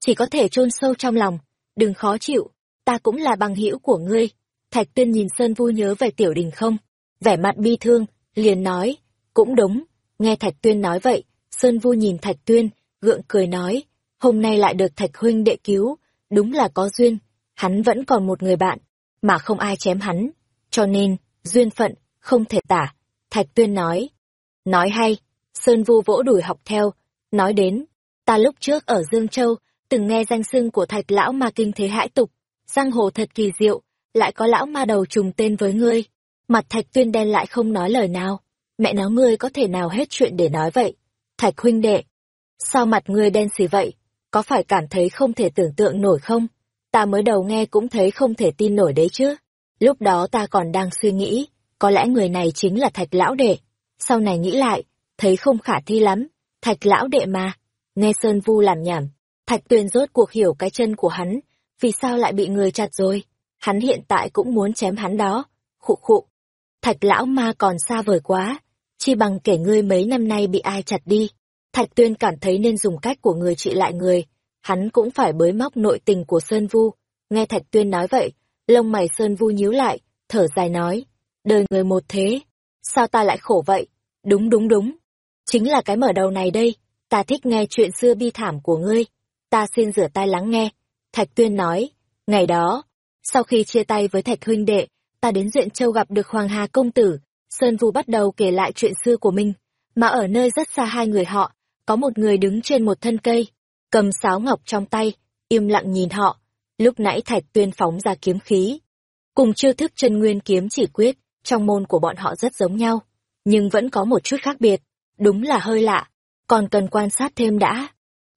chỉ có thể chôn sâu trong lòng, đừng khó chịu, ta cũng là bằng hữu của ngươi. Thạch Tuyên nhìn Sơn Vu nhớ về Tiểu Đình không, vẻ mặt bi thương, liền nói, cũng đúng, nghe Thạch Tuyên nói vậy, Sơn Vu nhìn Thạch Tuyên, gượng cười nói, hôm nay lại được Thạch Huynh đệ cứu, đúng là có duyên, hắn vẫn còn một người bạn, mà không ai chém hắn, cho nên, duyên phận, không thể tả. Thạch Tuyên nói, nói hay, Sơn Vu vỗ đùi học theo, nói đến, ta lúc trước ở Dương Châu, từng nghe danh xưng của Thạch Lão Ma kinh thế hãi tục, giang hồ thật kỳ diệu, lại có lão ma đầu trùng tên với ngươi. Mặt Thạch Tuyên đen lại không nói lời nào, mẹ nó ngươi có thể nào hết chuyện để nói vậy. Thạch huynh đệ, sao mặt ngươi đen xì vậy, có phải cảm thấy không thể tưởng tượng nổi không? Ta mới đầu nghe cũng thấy không thể tin nổi đấy chứ. Lúc đó ta còn đang suy nghĩ, có lẽ người này chính là thạch lão đệ. Sau này nghĩ lại, thấy không khả thi lắm. Thạch lão đệ mà. Nghe Sơn Vu làm nhảm. Thạch tuyền rốt cuộc hiểu cái chân của hắn. Vì sao lại bị người chặt rồi? Hắn hiện tại cũng muốn chém hắn đó. Khụ khụ. Thạch lão ma còn xa vời quá. Chi bằng kể ngươi mấy năm nay bị ai chặt đi. Thạch tuyên cảm thấy nên dùng cách của người trị lại người. Hắn cũng phải bới móc nội tình của Sơn Vu. Nghe Thạch tuyên nói vậy, lông mày Sơn Vu nhíu lại, thở dài nói, đời người một thế, sao ta lại khổ vậy? Đúng đúng đúng, chính là cái mở đầu này đây, ta thích nghe chuyện xưa bi thảm của ngươi, ta xin rửa tai lắng nghe. Thạch Tuyên nói, ngày đó, sau khi chia tay với Thạch huynh đệ, ta đến Duyện Châu gặp được Hoàng Hà công tử, Sơn Vu bắt đầu kể lại chuyện xưa của mình, mà ở nơi rất xa hai người họ, có một người đứng trên một thân cây, cầm sáo ngọc trong tay, im lặng nhìn họ, Lúc nãy Thạch Tuyên phóng ra kiếm khí. Cùng chiêu thức chân nguyên kiếm chỉ quyết, trong môn của bọn họ rất giống nhau, nhưng vẫn có một chút khác biệt, đúng là hơi lạ, còn cần quan sát thêm đã.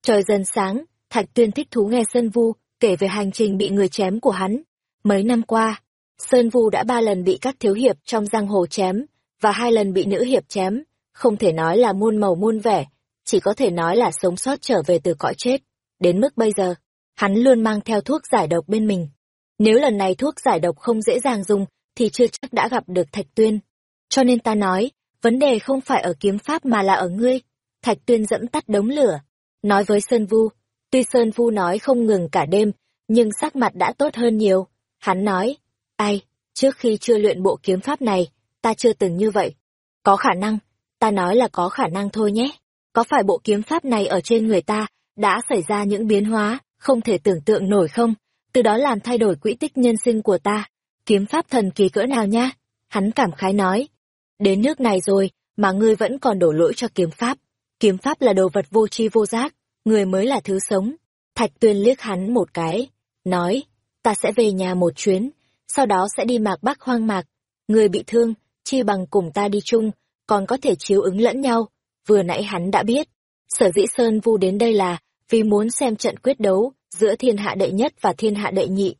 Trời dần sáng, Thạch Tuyên thích thú nghe Sơn Vu kể về hành trình bị người chém của hắn. Mấy năm qua, Sơn Vu đã ba lần bị các thiếu hiệp trong giang hồ chém, và hai lần bị nữ hiệp chém, không thể nói là muôn màu muôn vẻ, chỉ có thể nói là sống sót trở về từ cõi chết. Đến mức bây giờ, hắn luôn mang theo thuốc giải độc bên mình. Nếu lần này thuốc giải độc không dễ dàng dùng, thì chưa chắc đã gặp được Thạch Tuyên. Cho nên ta nói, vấn đề không phải ở kiếm pháp mà là ở ngươi. Thạch Tuyên dẫm tắt đống lửa, nói với Sơn Vu. Tuy Sơn Vu nói không ngừng cả đêm, nhưng sắc mặt đã tốt hơn nhiều. Hắn nói, ai, trước khi chưa luyện bộ kiếm pháp này, ta chưa từng như vậy. Có khả năng, ta nói là có khả năng thôi nhé. Có phải bộ kiếm pháp này ở trên người ta đã xảy ra những biến hóa, không thể tưởng tượng nổi không, từ đó làm thay đổi quỹ tích nhân sinh của ta. Kiếm pháp thần kỳ cỡ nào nha? Hắn cảm khái nói. Đến nước này rồi, mà ngươi vẫn còn đổ lỗi cho kiếm pháp. Kiếm pháp là đồ vật vô tri vô giác, người mới là thứ sống. Thạch tuyên liếc hắn một cái, nói, ta sẽ về nhà một chuyến, sau đó sẽ đi mạc bắc hoang mạc. Người bị thương, chi bằng cùng ta đi chung, còn có thể chiếu ứng lẫn nhau. Vừa nãy hắn đã biết, sở dĩ Sơn Vu đến đây là vì muốn xem trận quyết đấu giữa thiên hạ đệ nhất và thiên hạ đệ nhị.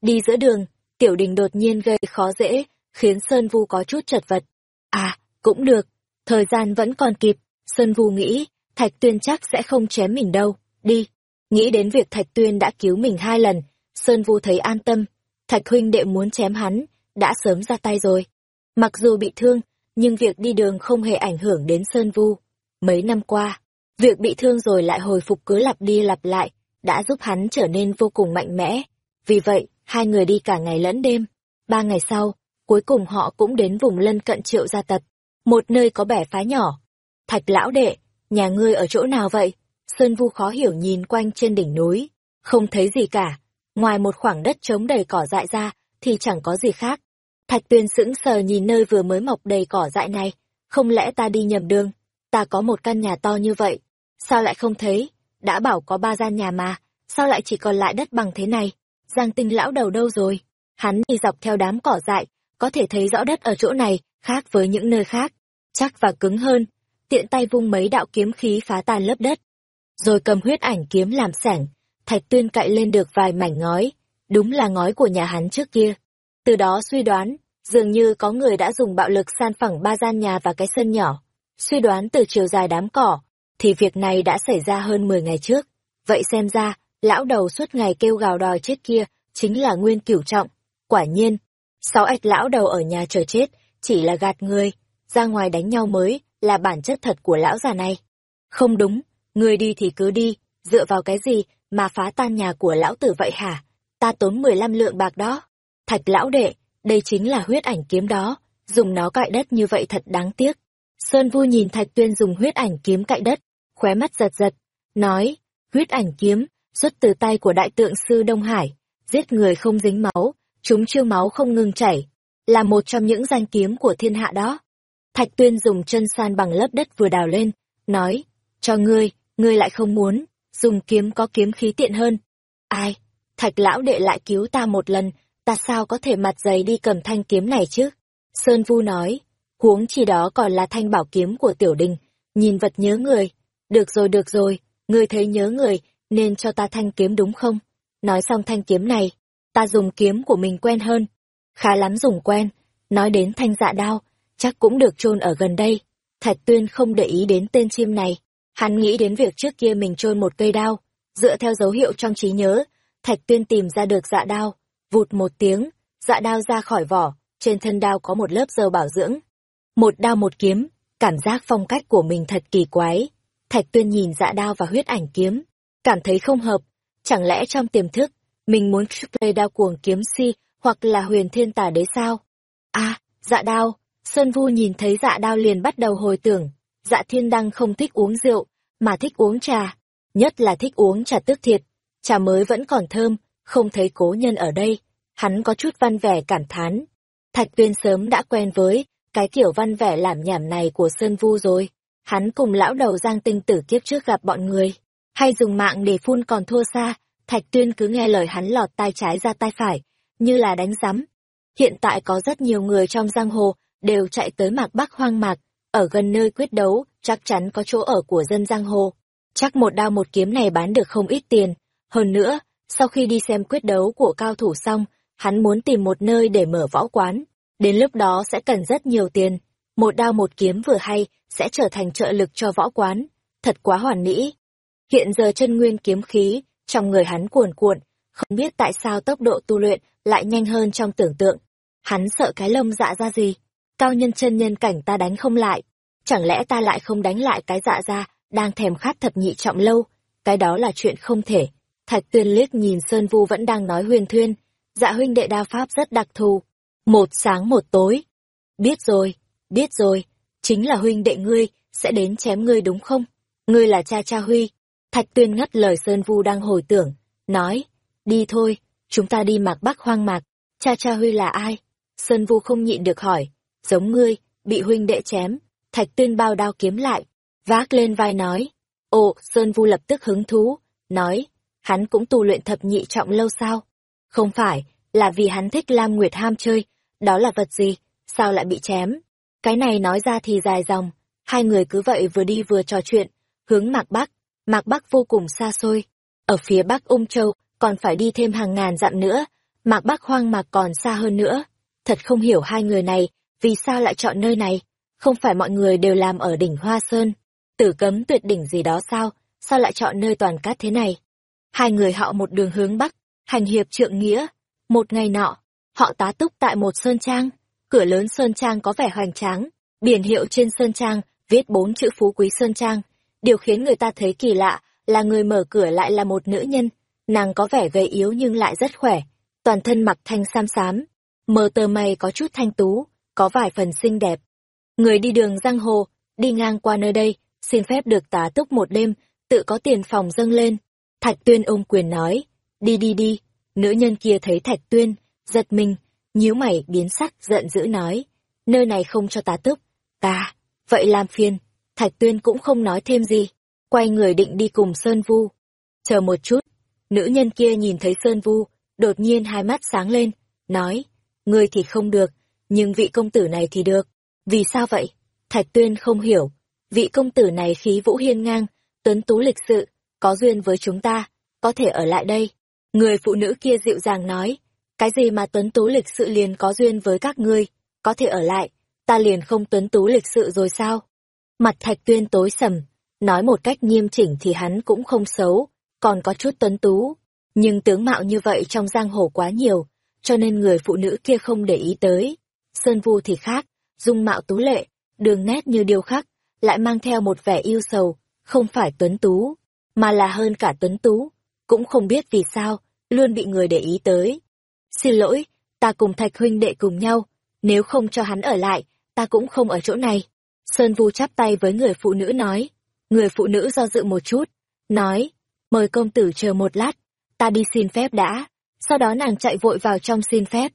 Đi giữa đường, tiểu đình đột nhiên gây khó dễ, khiến Sơn Vu có chút chật vật. À, cũng được, thời gian vẫn còn kịp, Sơn Vu nghĩ, Thạch Tuyên chắc sẽ không chém mình đâu, đi. Nghĩ đến việc Thạch Tuyên đã cứu mình hai lần, Sơn Vu thấy an tâm, Thạch huynh đệ muốn chém hắn, đã sớm ra tay rồi. Mặc dù bị thương, nhưng việc đi đường không hề ảnh hưởng đến Sơn Vu. Mấy năm qua, Việc bị thương rồi lại hồi phục cứ lặp đi lặp lại, đã giúp hắn trở nên vô cùng mạnh mẽ. Vì vậy, hai người đi cả ngày lẫn đêm. Ba ngày sau, cuối cùng họ cũng đến vùng lân cận triệu gia tập, một nơi có bẻ phá nhỏ. Thạch lão đệ, nhà ngươi ở chỗ nào vậy? Sơn Vu khó hiểu nhìn quanh trên đỉnh núi, không thấy gì cả. Ngoài một khoảng đất trống đầy cỏ dại ra, thì chẳng có gì khác. Thạch tuyên sững sờ nhìn nơi vừa mới mọc đầy cỏ dại này, không lẽ ta đi nhầm đường? Ta có một căn nhà to như vậy, sao lại không thấy? Đã bảo có ba gian nhà mà, sao lại chỉ còn lại đất bằng thế này? Giang Tinh lão đầu đâu rồi? Hắn đi dọc theo đám cỏ dại, có thể thấy rõ đất ở chỗ này, khác với những nơi khác. Chắc và cứng hơn, tiện tay vung mấy đạo kiếm khí phá tan lớp đất. Rồi cầm huyết ảnh kiếm làm sẻng, Thạch Tuyên cậy lên được vài mảnh ngói, đúng là ngói của nhà hắn trước kia. Từ đó suy đoán, dường như có người đã dùng bạo lực san phẳng ba gian nhà và cái sân nhỏ. Suy đoán từ chiều dài đám cỏ, thì việc này đã xảy ra hơn 10 ngày trước. Vậy xem ra, lão đầu suốt ngày kêu gào đòi chết kia, chính là nguyên cửu trọng. Quả nhiên, sáu ạch lão đầu ở nhà chờ chết, chỉ là gạt người, ra ngoài đánh nhau mới, là bản chất thật của lão già này. Không đúng, người đi thì cứ đi, dựa vào cái gì mà phá tan nhà của lão tử vậy hả? Ta tốn 15 lượng bạc đó. Thạch lão đệ, đây chính là huyết ảnh kiếm đó, dùng nó cạy đất như vậy thật đáng tiếc. Sơn Vu nhìn Thạch Tuyên dùng huyết ảnh kiếm cạy đất, khóe mắt giật giật, nói, huyết ảnh kiếm, xuất từ tay của đại tượng sư Đông Hải, giết người không dính máu, chúng chiêu máu không ngừng chảy, là một trong những danh kiếm của thiên hạ đó. Thạch Tuyên dùng chân san bằng lớp đất vừa đào lên, nói, cho ngươi, ngươi lại không muốn, dùng kiếm có kiếm khí tiện hơn. Ai? Thạch lão đệ lại cứu ta một lần, ta sao có thể mặt dày đi cầm thanh kiếm này chứ? Sơn Vu nói, huống chi đó còn là thanh bảo kiếm của tiểu đình, nhìn vật nhớ người. Được rồi được rồi, ngươi thấy nhớ người, nên cho ta thanh kiếm đúng không? Nói xong thanh kiếm này, ta dùng kiếm của mình quen hơn. Khá lắm dùng quen, nói đến thanh dạ đao, chắc cũng được chôn ở gần đây. Thạch tuyên không để ý đến tên chim này, hắn nghĩ đến việc trước kia mình chôn một cây đao, dựa theo dấu hiệu trong trí nhớ, Thạch tuyên tìm ra được dạ đao, vụt một tiếng, dạ đao ra khỏi vỏ, trên thân đao có một lớp dơ bảo dưỡng. Một đao một kiếm, cảm giác phong cách của mình thật kỳ quái. Thạch tuyên nhìn dạ đao và huyết ảnh kiếm, cảm thấy không hợp, chẳng lẽ trong tiềm thức, mình muốn play đao cuồng kiếm si hoặc là huyền thiên tả đế sao? À, dạ đao, Sơn Vu nhìn thấy dạ đao liền bắt đầu hồi tưởng, dạ thiên đăng không thích uống rượu, mà thích uống trà, nhất là thích uống trà tước thiệt, trà mới vẫn còn thơm, không thấy cố nhân ở đây, hắn có chút văn vẻ cảm thán. Thạch tuyên sớm đã quen với cái kiểu văn vẻ làm nhảm này của Sơn Vu rồi, hắn cùng lão đầu giang tinh tử kiếp trước gặp bọn người, hay dùng mạng để phun còn thua xa, Thạch tuyên cứ nghe lời hắn lọt tai trái ra tai phải, như là đánh rắm. Hiện tại có rất nhiều người trong giang hồ đều chạy tới mạc bắc hoang mạc, ở gần nơi quyết đấu, chắc chắn có chỗ ở của dân giang hồ. Chắc một đao một kiếm này bán được không ít tiền. Hơn nữa, sau khi đi xem quyết đấu của cao thủ xong, hắn muốn tìm một nơi để mở võ quán. Đến lúc đó sẽ cần rất nhiều tiền. Một đao một kiếm vừa hay sẽ trở thành trợ lực cho võ quán. Thật quá hoàn mỹ. Hiện giờ chân nguyên kiếm khí, trong người hắn cuồn cuộn, không biết tại sao tốc độ tu luyện lại nhanh hơn trong tưởng tượng. Hắn sợ cái lông dạ ra gì, cao nhân chân nhân cảnh ta đánh không lại. Chẳng lẽ ta lại không đánh lại cái dạ ra, đang thèm khát thập nhị trọng lâu, cái đó là chuyện không thể. Thạch tuyên liếc nhìn Sơn Vu vẫn đang nói huyền thuyên, dạ huynh đệ đao pháp rất đặc thù. Một sáng một tối. Biết rồi, biết rồi, chính là huynh đệ ngươi, sẽ đến chém ngươi đúng không? Ngươi là cha cha huy. Thạch tuyên ngắt lời Sơn Vu đang hồi tưởng, nói, đi thôi, chúng ta đi mạc bắc hoang mạc, cha cha huy là ai? Sơn Vu không nhịn được hỏi, giống ngươi, bị huynh đệ chém, thạch tuyên bao đao kiếm lại, vác lên vai nói. Ồ, Sơn Vu lập tức hứng thú, nói, hắn cũng tu luyện thập nhị trọng lâu sao? Không phải, là vì hắn thích Lam Nguyệt ham chơi, đó là vật gì, sao lại bị chém? Cái này nói ra thì dài dòng, hai người cứ vậy vừa đi vừa trò chuyện, hướng mạc bắc, mạc bắc vô cùng xa xôi. Ở phía bắc Ung Châu, còn phải đi thêm hàng ngàn dặm nữa, mạc bắc hoang mạc còn xa hơn nữa. Thật không hiểu hai người này vì sao lại chọn nơi này? Không phải mọi người đều làm ở đỉnh Hoa Sơn, tử cấm tuyệt đỉnh gì đó sao? Sao lại chọn nơi toàn cát thế này? Hai người họ một đường hướng bắc, hành hiệp trượng nghĩa. Một ngày nọ, họ tá túc tại một sơn trang. Cửa lớn sơn trang có vẻ hoành tráng, biển hiệu trên sơn trang viết bốn chữ phú quý sơn trang. Điều khiến người ta thấy kỳ lạ là người mở cửa lại là một nữ nhân. Nàng có vẻ gầy yếu nhưng lại rất khỏe, toàn thân mặc thanh sam xám, mờ tờ mày có chút thanh tú, có vài phần xinh đẹp. Người đi đường giang hồ, đi ngang qua nơi đây, xin phép được tá túc một đêm, tự có tiền phòng dâng lên. Thạch Tuyên ôm quyền nói, đi đi đi, nữ nhân kia thấy Thạch Tuyên, giật mình, nhíu mày biến sắc giận dữ nói, nơi này không cho tá túc, ta, vậy làm phiền, Thạch Tuyên cũng không nói thêm gì, quay người định đi cùng Sơn Vu. Chờ một chút, nữ nhân kia nhìn thấy Sơn Vu, đột nhiên hai mắt sáng lên, nói, ngươi thì không được, nhưng vị công tử này thì được. Vì sao vậy? Thạch Tuyên không hiểu. Vị công tử này khí vũ hiên ngang, tuấn tú lịch sự, có duyên với chúng ta, có thể ở lại đây. Người phụ nữ kia dịu dàng nói, cái gì mà tuấn tú lịch sự liền có duyên với các ngươi, có thể ở lại, ta liền không tuấn tú lịch sự rồi sao? Mặt Thạch Tuyên tối sầm, nói một cách nghiêm chỉnh thì hắn cũng không xấu, còn có chút tuấn tú. Nhưng tướng mạo như vậy trong giang hồ quá nhiều, cho nên người phụ nữ kia không để ý tới. Sơn Vu thì khác, dung mạo tú lệ, đường nét như điêu khắc, lại mang theo một vẻ yêu sầu, không phải tuấn tú, mà là hơn cả tuấn tú, cũng không biết vì sao, luôn bị người để ý tới. Xin lỗi, ta cùng Thạch huynh đệ cùng nhau, nếu không cho hắn ở lại, ta cũng không ở chỗ này. Sơn Vu chắp tay với người phụ nữ nói. Người phụ nữ do dự một chút, nói, mời công tử chờ một lát, ta đi xin phép đã. Sau đó nàng chạy vội vào trong xin phép.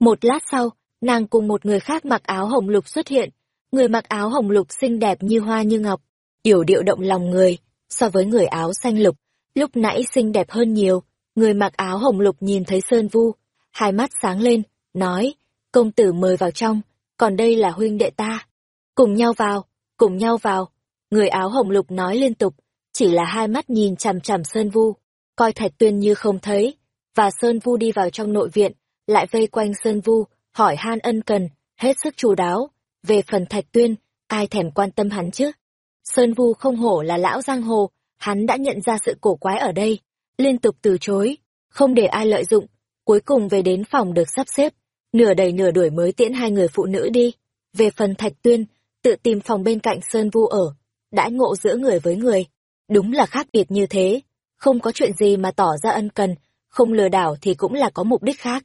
Một lát sau, nàng cùng một người khác mặc áo hồng lục xuất hiện. Người mặc áo hồng lục xinh đẹp như hoa như ngọc, yểu điệu động lòng người, so với người áo xanh lục, lúc nãy xinh đẹp hơn nhiều. Người mặc áo hồng lục nhìn thấy Sơn Vu, hai mắt sáng lên, nói, công tử mời vào trong, còn đây là huynh đệ ta. Cùng nhau vào, cùng nhau vào. Người áo hồng lục nói liên tục, chỉ là hai mắt nhìn chằm chằm Sơn Vu, coi Thạch Tuyên như không thấy, và Sơn Vu đi vào trong nội viện, lại vây quanh Sơn Vu, hỏi han ân cần, hết sức chú đáo. Về phần Thạch Tuyên, ai thèm quan tâm hắn chứ? Sơn Vu không hổ là lão giang hồ, hắn đã nhận ra sự cổ quái ở đây, liên tục từ chối, không để ai lợi dụng, cuối cùng về đến phòng được sắp xếp, nửa đầy nửa đuổi mới tiễn hai người phụ nữ đi. Về phần Thạch Tuyên, tự tìm phòng bên cạnh Sơn Vu ở, đãi ngộ giữa người với người. Đúng là khác biệt như thế, không có chuyện gì mà tỏ ra ân cần, không lừa đảo thì cũng là có mục đích khác.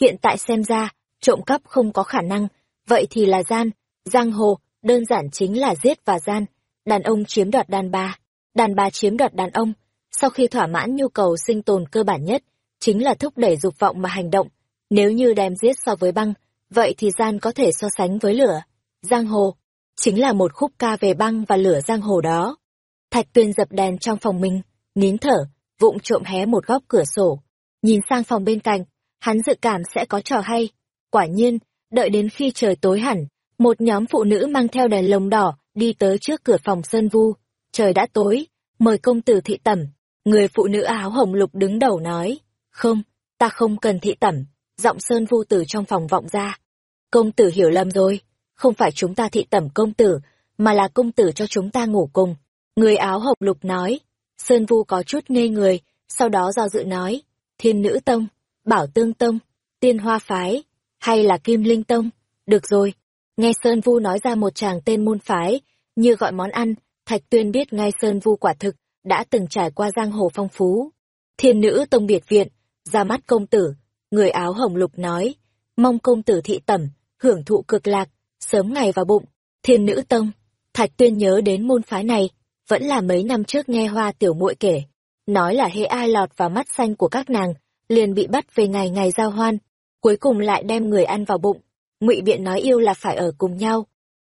Hiện tại xem ra, trộm cắp không có khả năng, vậy thì là gian, giang hồ, đơn giản chính là giết và gian, đàn ông chiếm đoạt đàn bà, đàn bà chiếm đoạt đàn ông, sau khi thỏa mãn nhu cầu sinh tồn cơ bản nhất, chính là thúc đẩy dục vọng mà hành động. Nếu như đem giết so với băng, vậy thì gian có thể so sánh với lửa. Giang hồ, chính là một khúc ca về băng và lửa giang hồ đó. Thạch tuyên dập đèn trong phòng mình, nín thở, vụng trộm hé một góc cửa sổ. Nhìn sang phòng bên cạnh, hắn dự cảm sẽ có trò hay. Quả nhiên, đợi đến khi trời tối hẳn, một nhóm phụ nữ mang theo đèn lồng đỏ đi tới trước cửa phòng Sơn Vu. Trời đã tối, mời công tử thị tẩm. Người phụ nữ áo hồng lục đứng đầu nói, không, ta không cần thị tẩm. Giọng Sơn Vu từ trong phòng vọng ra. Công tử hiểu lầm rồi, không phải chúng ta thị tẩm công tử, mà là công tử cho chúng ta ngủ cùng. Người áo hồng lục nói, Sơn Vu có chút ngây người, sau đó do dự nói, Thiên Nữ Tông, Bảo Tương Tông, Tiên Hoa Phái, hay là Kim Linh Tông, được rồi. Nghe Sơn Vu nói ra một chàng tên môn phái, như gọi món ăn, Thạch Tuyên biết ngay Sơn Vu quả thực, đã từng trải qua giang hồ phong phú. Thiên Nữ Tông biệt viện, ra mắt công tử, người áo hồng lục nói, mong công tử thị tẩm, hưởng thụ cực lạc, sớm ngày vào bụng. Thiên Nữ Tông, Thạch Tuyên nhớ đến môn phái này, vẫn là mấy năm trước nghe hoa tiểu muội kể, nói là hễ ai lọt vào mắt xanh của các nàng, liền bị bắt về ngày ngày giao hoan, cuối cùng lại đem người ăn vào bụng. Ngụy Biện nói yêu là phải ở cùng nhau.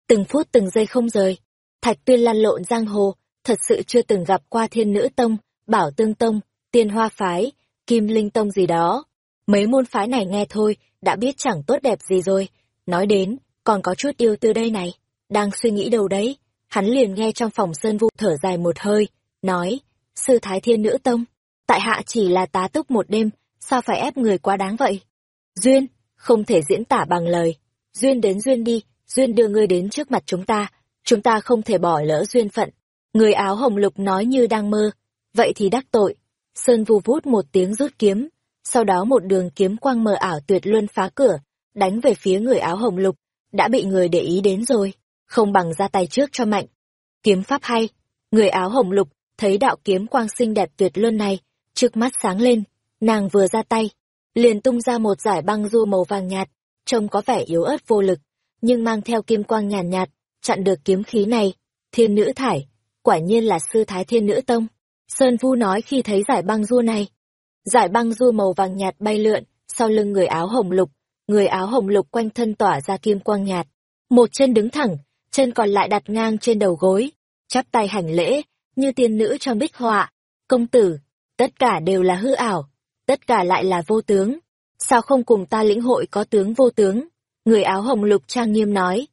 Từng phút từng giây không rời, Thạch Tuyên lăn lộn giang hồ, thật sự chưa từng gặp qua Thiên Nữ Tông, Bảo Tương Tông, Tiên Hoa Phái, Kim Linh Tông gì đó. Mấy môn phái này nghe thôi, đã biết chẳng tốt đẹp gì rồi. Nói đến, còn có chút yêu tư đây này. Đang suy nghĩ đâu đấy, hắn liền nghe trong phòng Sơn Vu thở dài một hơi, nói, sư thái thiên nữ tông, tại hạ chỉ là tá túc một đêm, sao phải ép người quá đáng vậy? Duyên, không thể diễn tả bằng lời. Duyên đến duyên đi, duyên đưa ngươi đến trước mặt chúng ta, chúng ta không thể bỏ lỡ duyên phận. Người áo hồng lục nói như đang mơ, vậy thì đắc tội. Sơn Vu vút một tiếng rút kiếm, sau đó một đường kiếm quang mờ ảo tuyệt luân phá cửa, đánh về phía người áo hồng lục, đã bị người để ý đến rồi không bằng ra tay trước cho mạnh. Kiếm pháp hay, người áo hồng lục, thấy đạo kiếm quang xinh đẹp tuyệt luân này, trước mắt sáng lên, nàng vừa ra tay, liền tung ra một giải băng du màu vàng nhạt, trông có vẻ yếu ớt vô lực, nhưng mang theo kim quang nhàn nhạt, nhạt, chặn được kiếm khí này. Thiên nữ thải, quả nhiên là sư thái thiên nữ tông. Sơn Vu nói khi thấy giải băng du này. Giải băng du màu vàng nhạt bay lượn, sau lưng người áo hồng lục, người áo hồng lục quanh thân tỏa ra kim quang nhạt. Một chân đứng thẳng, chân còn lại đặt ngang trên đầu gối, chắp tay hành lễ, như tiên nữ trong bích họa. Công tử, tất cả đều là hư ảo, tất cả lại là vô tướng. Sao không cùng ta lĩnh hội có tướng vô tướng? Người áo hồng lục trang nghiêm nói.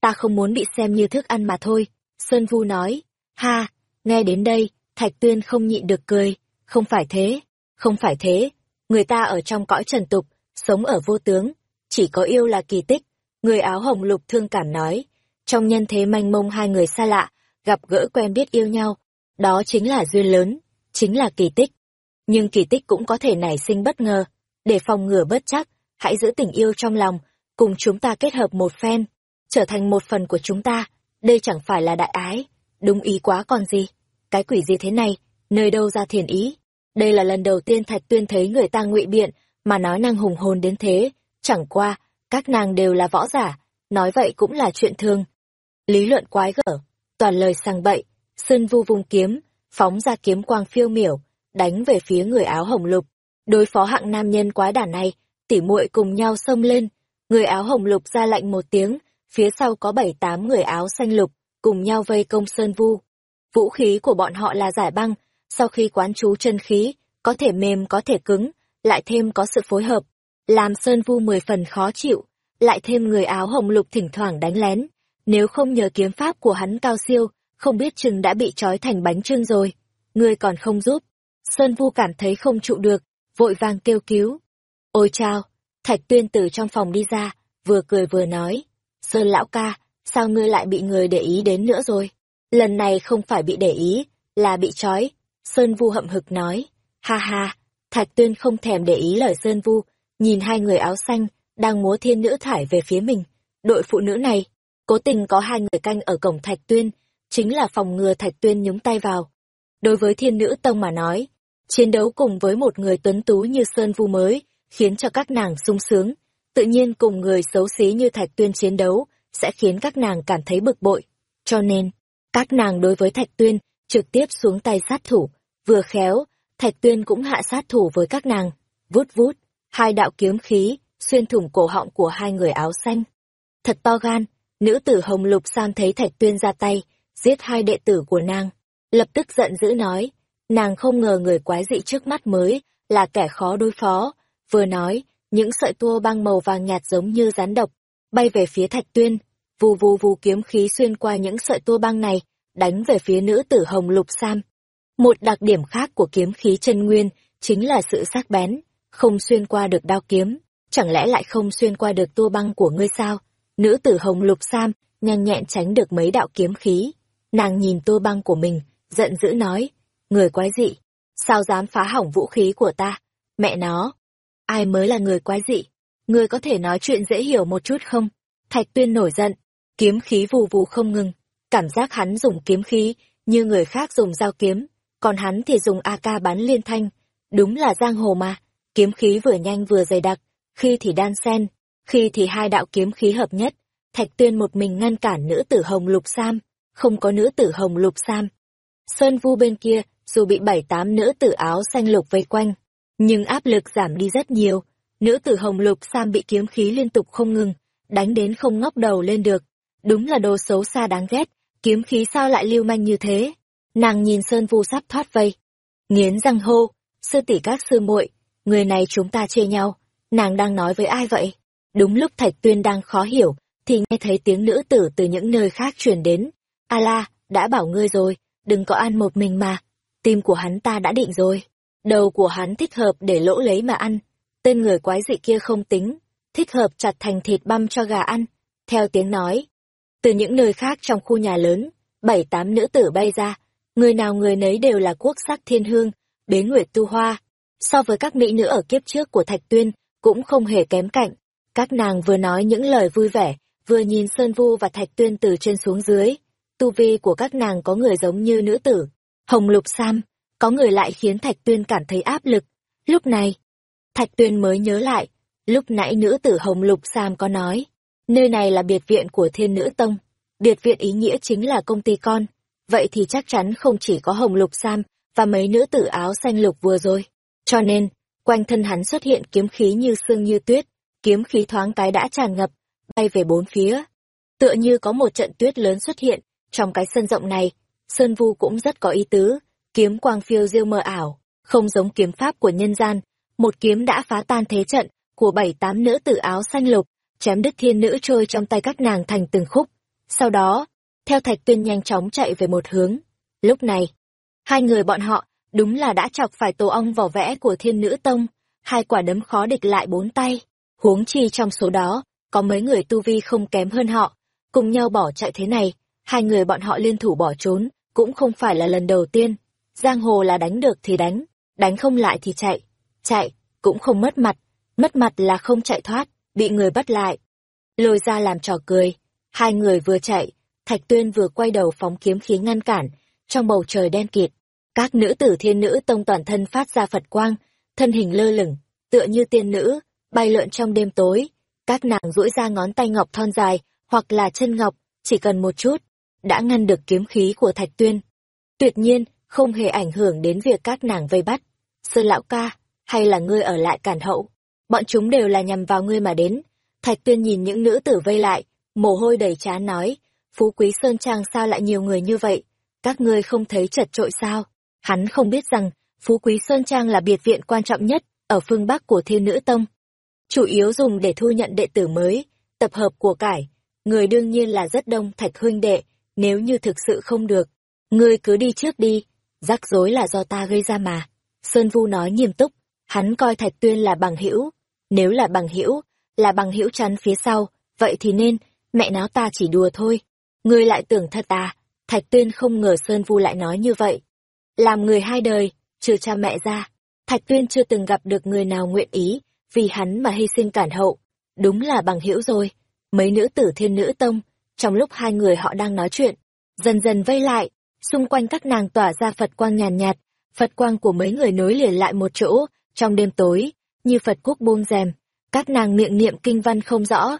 Ta không muốn bị xem như thức ăn mà thôi. Sơn Vu nói. Ha, nghe đến đây, Thạch Tuyên không nhịn được cười. Không phải thế, không phải thế. Người ta ở trong cõi trần tục, sống ở vô tướng. Chỉ có yêu là kỳ tích. Người áo hồng lục thương cảm nói. Trong nhân thế manh mông hai người xa lạ, gặp gỡ quen biết yêu nhau. Đó chính là duyên lớn, chính là kỳ tích. Nhưng kỳ tích cũng có thể nảy sinh bất ngờ. Để phòng ngừa bất chắc, hãy giữ tình yêu trong lòng, cùng chúng ta kết hợp một phen, trở thành một phần của chúng ta. Đây chẳng phải là đại ái, đúng ý quá còn gì. Cái quỷ gì thế này, nơi đâu ra thiền ý. Đây là lần đầu tiên Thạch Tuyên thấy người ta ngụy biện, mà nói năng hùng hồn đến thế. Chẳng qua, các nàng đều là võ giả, nói vậy cũng là chuyện thường. Lý luận quái gở, toàn lời sang bậy, sơn vu vung kiếm, phóng ra kiếm quang phiêu miểu, đánh về phía người áo hồng lục. Đối phó hạng nam nhân quái đản này, tỉ muội cùng nhau xông lên, người áo hồng lục ra lệnh một tiếng, phía sau có bảy tám người áo xanh lục, cùng nhau vây công sơn vu. Vũ khí của bọn họ là giải băng, sau khi quán chú chân khí, có thể mềm có thể cứng, lại thêm có sự phối hợp, làm sơn vu mười phần khó chịu, lại thêm người áo hồng lục thỉnh thoảng đánh lén, nếu không nhờ kiếm pháp của hắn cao siêu, không biết chừng đã bị trói thành bánh trưng rồi. Ngươi còn không giúp. Sơn Vu cảm thấy không trụ được, vội vàng kêu cứu. Ôi chao! Thạch tuyên từ trong phòng đi ra, vừa cười vừa nói. Sơn lão ca, sao ngươi lại bị người để ý đến nữa rồi? Lần này không phải bị để ý, là bị trói. Sơn Vu hậm hực nói. Ha ha! Thạch tuyên không thèm để ý lời Sơn Vu, nhìn hai người áo xanh, đang múa thiên nữ thải về phía mình. Đội phụ nữ này, cố tình có hai người canh ở cổng Thạch Tuyên, chính là phòng ngừa Thạch Tuyên nhúng tay vào. Đối với thiên nữ tông mà nói, chiến đấu cùng với một người tuấn tú như Sơn Vu mới, khiến cho các nàng sung sướng. Tự nhiên cùng người xấu xí như Thạch Tuyên chiến đấu, sẽ khiến các nàng cảm thấy bực bội. Cho nên, các nàng đối với Thạch Tuyên trực tiếp xuống tay sát thủ, vừa khéo, Thạch Tuyên cũng hạ sát thủ với các nàng. Vút vút, hai đạo kiếm khí, xuyên thủng cổ họng của hai người áo xanh. Thật to gan, nữ tử Hồng Lục San thấy Thạch Tuyên ra tay, giết hai đệ tử của nàng. Lập tức giận dữ nói, nàng không ngờ người quái dị trước mắt mới là kẻ khó đối phó. Vừa nói, những sợi tua băng màu vàng nhạt giống như rắn độc, bay về phía Thạch Tuyên, vù vù vù kiếm khí xuyên qua những sợi tua băng này, đánh về phía nữ tử Hồng Lục Sam. Một đặc điểm khác của kiếm khí chân nguyên chính là sự sắc bén, không xuyên qua được đao kiếm, chẳng lẽ lại không xuyên qua được tua băng của ngươi sao? Nữ tử hồng lục sam, nhanh nhẹn tránh được mấy đạo kiếm khí. Nàng nhìn tua băng của mình, giận dữ nói, người quái dị, sao dám phá hỏng vũ khí của ta? Mẹ nó, ai mới là người quái dị? Ngươi có thể nói chuyện dễ hiểu một chút không? Thạch tuyên nổi giận, kiếm khí vù vù không ngừng, cảm giác hắn dùng kiếm khí như người khác dùng dao kiếm, còn hắn thì dùng AK bắn liên thanh, đúng là giang hồ mà, kiếm khí vừa nhanh vừa dày đặc, khi thì đan sen, khi thì hai đạo kiếm khí hợp nhất, Thạch Tuyên một mình ngăn cản nữ tử Hồng Lục Sam, không có nữ tử Hồng Lục Sam. Sơn Vu bên kia, dù bị bảy tám nữ tử áo xanh lục vây quanh, nhưng áp lực giảm đi rất nhiều. Nữ tử Hồng Lục Sam bị kiếm khí liên tục không ngừng, đánh đến không ngóc đầu lên được. Đúng là đồ xấu xa đáng ghét, kiếm khí sao lại lưu manh như thế. Nàng nhìn Sơn Vu sắp thoát vây. Nghiến răng hô, sư tỷ các sư muội, người này chúng ta chê nhau, nàng đang nói với ai vậy? Đúng lúc Thạch Tuyên đang khó hiểu, thì nghe thấy tiếng nữ tử từ những nơi khác truyền đến. A la, đã bảo ngươi rồi, đừng có ăn một mình mà. Tim của hắn ta đã định rồi. Đầu của hắn thích hợp để lỗ lấy mà ăn. Tên người quái dị kia không tính, thích hợp chặt thành thịt băm cho gà ăn. Theo tiếng nói, từ những nơi khác trong khu nhà lớn, bảy tám nữ tử bay ra, người nào người nấy đều là quốc sắc thiên hương, bế nguyệt tu hoa. So với các mỹ nữ ở kiếp trước của Thạch Tuyên, cũng không hề kém cạnh. Các nàng vừa nói những lời vui vẻ, vừa nhìn Sơn Vu và Thạch Tuyên từ trên xuống dưới. Tu vi của các nàng có người giống như nữ tử, Hồng Lục Sam, có người lại khiến Thạch Tuyên cảm thấy áp lực. Lúc này, Thạch Tuyên mới nhớ lại, lúc nãy nữ tử Hồng Lục Sam có nói, nơi này là biệt viện của Thiên Nữ Tông. Biệt viện ý nghĩa chính là công ty con, vậy thì chắc chắn không chỉ có Hồng Lục Sam và mấy nữ tử áo xanh lục vừa rồi. Cho nên, quanh thân hắn xuất hiện kiếm khí như sương như tuyết, kiếm khí thoáng cái đã tràn ngập, bay về bốn phía. Tựa như có một trận tuyết lớn xuất hiện, trong cái sân rộng này, Sơn Vu cũng rất có ý tứ, kiếm quang phiêu diêu mờ ảo, không giống kiếm pháp của nhân gian, một kiếm đã phá tan thế trận của bảy tám nữ tử áo xanh lục, chém đứt thiên nữ trôi trong tay các nàng thành từng khúc. Sau đó, theo Thạch Tuyên nhanh chóng chạy về một hướng. Lúc này, hai người bọn họ đúng là đã chọc phải tổ ong vỏ vẽ của thiên nữ tông, hai quả đấm khó địch lại bốn tay. Huống chi trong số đó, có mấy người tu vi không kém hơn họ, cùng nhau bỏ chạy thế này, hai người bọn họ liên thủ bỏ trốn, cũng không phải là lần đầu tiên. Giang hồ là đánh được thì đánh, đánh không lại thì chạy. Chạy, cũng không mất mặt, mất mặt là không chạy thoát, bị người bắt lại. Lôi ra làm trò cười, hai người vừa chạy, Thạch Tuyên vừa quay đầu phóng kiếm khí ngăn cản, trong bầu trời đen kịt. Các nữ tử thiên nữ tông toàn thân phát ra Phật quang, thân hình lơ lửng, tựa như tiên nữ, bay lượn trong đêm tối. Các nàng duỗi ra ngón tay ngọc thon dài, hoặc là chân ngọc, chỉ cần một chút, đã ngăn được kiếm khí của Thạch Tuyên. Tuyệt nhiên, không hề ảnh hưởng đến việc các nàng vây bắt. Sơn lão ca, hay là ngươi ở lại cản hậu? Bọn chúng đều là nhằm vào ngươi mà đến. Thạch Tuyên nhìn những nữ tử vây lại, mồ hôi đầy trán nói, Phú Quý Sơn Trang sao lại nhiều người như vậy? Các ngươi không thấy chật trội sao? Hắn không biết rằng, Phú Quý Sơn Trang là biệt viện quan trọng nhất ở phương Bắc của Thiên Nữ Tông. Chủ yếu dùng để thu nhận đệ tử mới, tập hợp của cải. Người đương nhiên là rất đông thạch huynh đệ, nếu như thực sự không được. Ngươi cứ đi trước đi, rắc rối là do ta gây ra mà. Sơn Vu nói nghiêm túc, hắn coi Thạch Tuyên là bằng hữu, nếu là bằng hữu, là bằng hữu chắn phía sau, vậy thì nên, mẹ nó ta chỉ đùa thôi. Ngươi lại tưởng thật à, Thạch Tuyên không ngờ Sơn Vu lại nói như vậy. Làm người hai đời, trừ cha mẹ ra, Thạch Tuyên chưa từng gặp được người nào nguyện ý, vì hắn mà hy sinh cản hậu. Đúng là bằng hữu rồi. Mấy nữ tử thiên nữ tông, trong lúc hai người họ đang nói chuyện, dần dần vây lại, xung quanh các nàng tỏa ra Phật quang nhàn nhạt, nhạt, Phật quang của mấy người nối liền lại một chỗ, trong đêm tối, như Phật quốc buông rèm, các nàng miệng niệm kinh văn không rõ.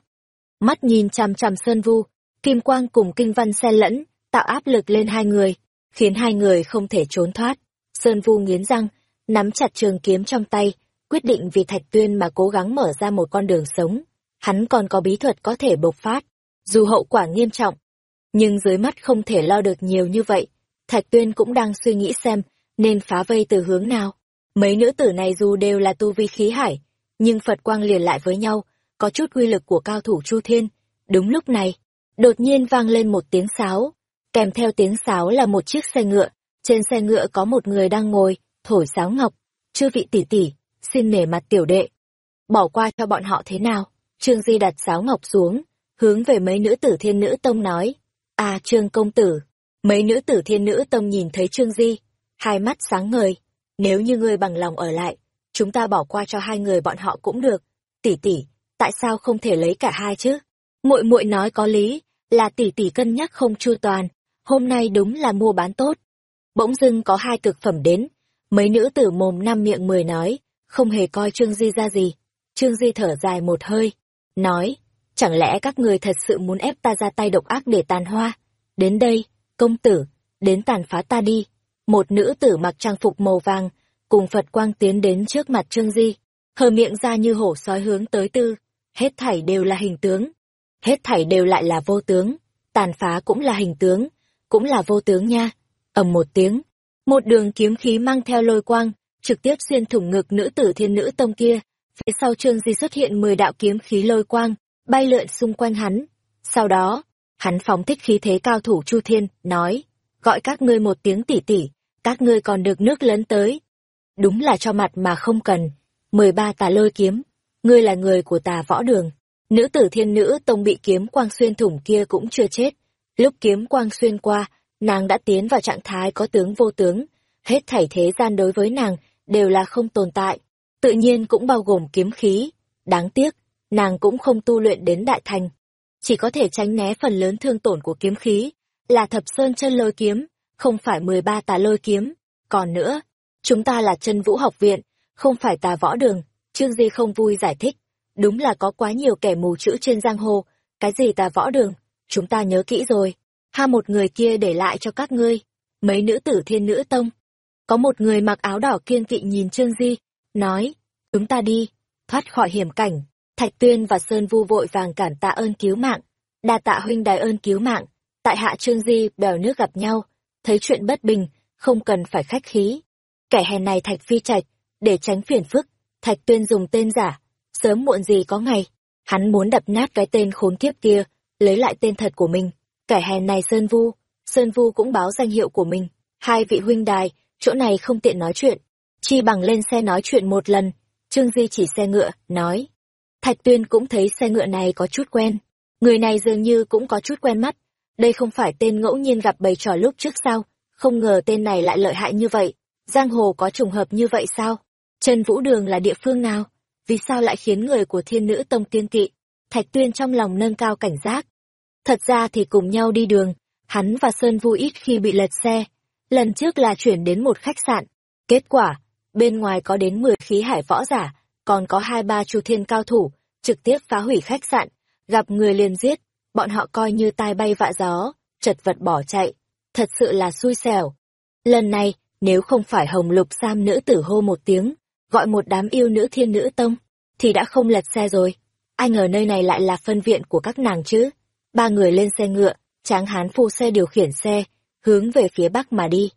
Mắt nhìn chằm chằm Sơn Vu, kim quang cùng kinh văn xen lẫn, tạo áp lực lên hai người, khiến hai người không thể trốn thoát. Sơn Vu nghiến răng, nắm chặt trường kiếm trong tay, quyết định vì Thạch Tuyên mà cố gắng mở ra một con đường sống. Hắn còn có bí thuật có thể bộc phát, dù hậu quả nghiêm trọng. Nhưng dưới mắt không thể lo được nhiều như vậy. Thạch Tuyên cũng đang suy nghĩ xem nên phá vây từ hướng nào. Mấy nữ tử này dù đều là tu vi khí hải, nhưng Phật quang liền lại với nhau, có chút uy lực của cao thủ Chu Thiên. Đúng lúc này, đột nhiên vang lên một tiếng sáo, kèm theo tiếng sáo là một chiếc xe ngựa, trên xe ngựa có một người đang ngồi, thổi sáo ngọc. Chư vị tỷ tỷ, xin nể mặt tiểu đệ. Bỏ qua cho bọn họ thế nào? Trương Di đặt sáo ngọc xuống, hướng về mấy nữ tử thiên nữ tông nói. À Trương công tử. Mấy nữ tử thiên nữ tông nhìn thấy Trương Di, hai mắt sáng ngời. Nếu như ngươi bằng lòng ở lại, chúng ta bỏ qua cho hai người bọn họ cũng được. Tỷ tỷ, tại sao không thể lấy cả hai chứ? Muội muội nói có lý, là tỷ tỷ cân nhắc không chu toàn, hôm nay đúng là mua bán tốt. Bỗng dưng có hai cực phẩm đến, mấy nữ tử mồm năm miệng mười nói, không hề coi Trương Di ra gì. Trương Di thở dài một hơi, nói, chẳng lẽ các người thật sự muốn ép ta ra tay độc ác để tàn hoa? Đến đây, công tử, đến tàn phá ta đi. Một nữ tử mặc trang phục màu vàng, cùng Phật quang tiến đến trước mặt Trương Di, hờ miệng ra như hổ sói hướng tới tư. Hết thảy đều là hình tướng, hết thảy đều lại là vô tướng, tàn phá cũng là hình tướng, cũng là vô tướng nha. ầm một tiếng, một đường kiếm khí mang theo lôi quang, trực tiếp xuyên thủng ngực nữ tử thiên nữ tông kia. Phía sau Trương Di xuất hiện mười đạo kiếm khí lôi quang, bay lượn xung quanh hắn. Sau đó, hắn phóng thích khí thế cao thủ Chu Thiên, nói, gọi các ngươi một tiếng tỉ tỉ, các ngươi còn được nước lớn tới. Đúng là cho mặt mà không cần. mười ba tà lôi kiếm, ngươi là người của tà võ đường. Nữ tử thiên nữ tông bị kiếm quang xuyên thủng kia cũng chưa chết. Lúc kiếm quang xuyên qua, nàng đã tiến vào trạng thái có tướng vô tướng. Hết thảy thế gian đối với nàng đều là không tồn tại. Tự nhiên cũng bao gồm kiếm khí. Đáng tiếc, nàng cũng không tu luyện đến đại thành. Chỉ có thể tránh né phần lớn thương tổn của kiếm khí, là thập sơn chân lôi kiếm, không phải mười ba tà lôi kiếm. Còn nữa, chúng ta là chân vũ học viện, không phải tà võ đường. Trương Di không vui giải thích. Đúng là có quá nhiều kẻ mù chữ trên giang hồ, cái gì tà võ đường, chúng ta nhớ kỹ rồi. Ha một người kia để lại cho các ngươi, mấy nữ tử thiên nữ tông. Có một người mặc áo đỏ kiên kỵ nhìn Trương Di, nói, chúng ta đi, thoát khỏi hiểm cảnh. Thạch Tuyên và Sơn Vu vội vàng cản tạ ơn cứu mạng, đa tạ huynh đài ơn cứu mạng. Tại hạ Trương Di bèo nước gặp nhau, thấy chuyện bất bình, không cần phải khách khí. Kẻ hèn này Thạch Phi Trạch, để tránh phiền phức, Thạch Tuyên dùng tên giả, sớm muộn gì có ngày, hắn muốn đập nát cái tên khốn kiếp kia, lấy lại tên thật của mình. Kẻ hèn này Sơn Vu, Sơn Vu cũng báo danh hiệu của mình. Hai vị huynh đài, chỗ này không tiện nói chuyện. Chi bằng lên xe nói chuyện một lần. Trương Di chỉ xe ngựa, nói. Thạch Tuyên cũng thấy xe ngựa này có chút quen. Người này dường như cũng có chút quen mắt. Đây không phải tên ngẫu nhiên gặp bầy trò lúc trước sao? Không ngờ tên này lại lợi hại như vậy. Giang hồ có trùng hợp như vậy sao? Trần Vũ Đường là địa phương nào? Vì sao lại khiến người của thiên nữ tông kiên kỵ? Thạch Tuyên trong lòng nâng cao cảnh giác. Thật ra thì cùng nhau đi đường, hắn và Sơn Vu ít khi bị lật xe. Lần trước là chuyển đến một khách sạn. Kết quả, bên ngoài có đến 10 khí hải võ giả, còn có hai ba chu thiên cao thủ, trực tiếp phá hủy khách sạn, gặp người liền giết, bọn họ coi như tai bay vạ gió, chật vật bỏ chạy. Thật sự là xui xẻo. Lần này, nếu không phải hồng lục sam nữ tử hô một tiếng, gọi một đám yêu nữ thiên nữ tông, thì đã không lật xe rồi. Ai ngờ nơi này lại là phân viện của các nàng chứ. Ba người lên xe ngựa, tráng hán phu xe điều khiển xe, hướng về phía bắc mà đi.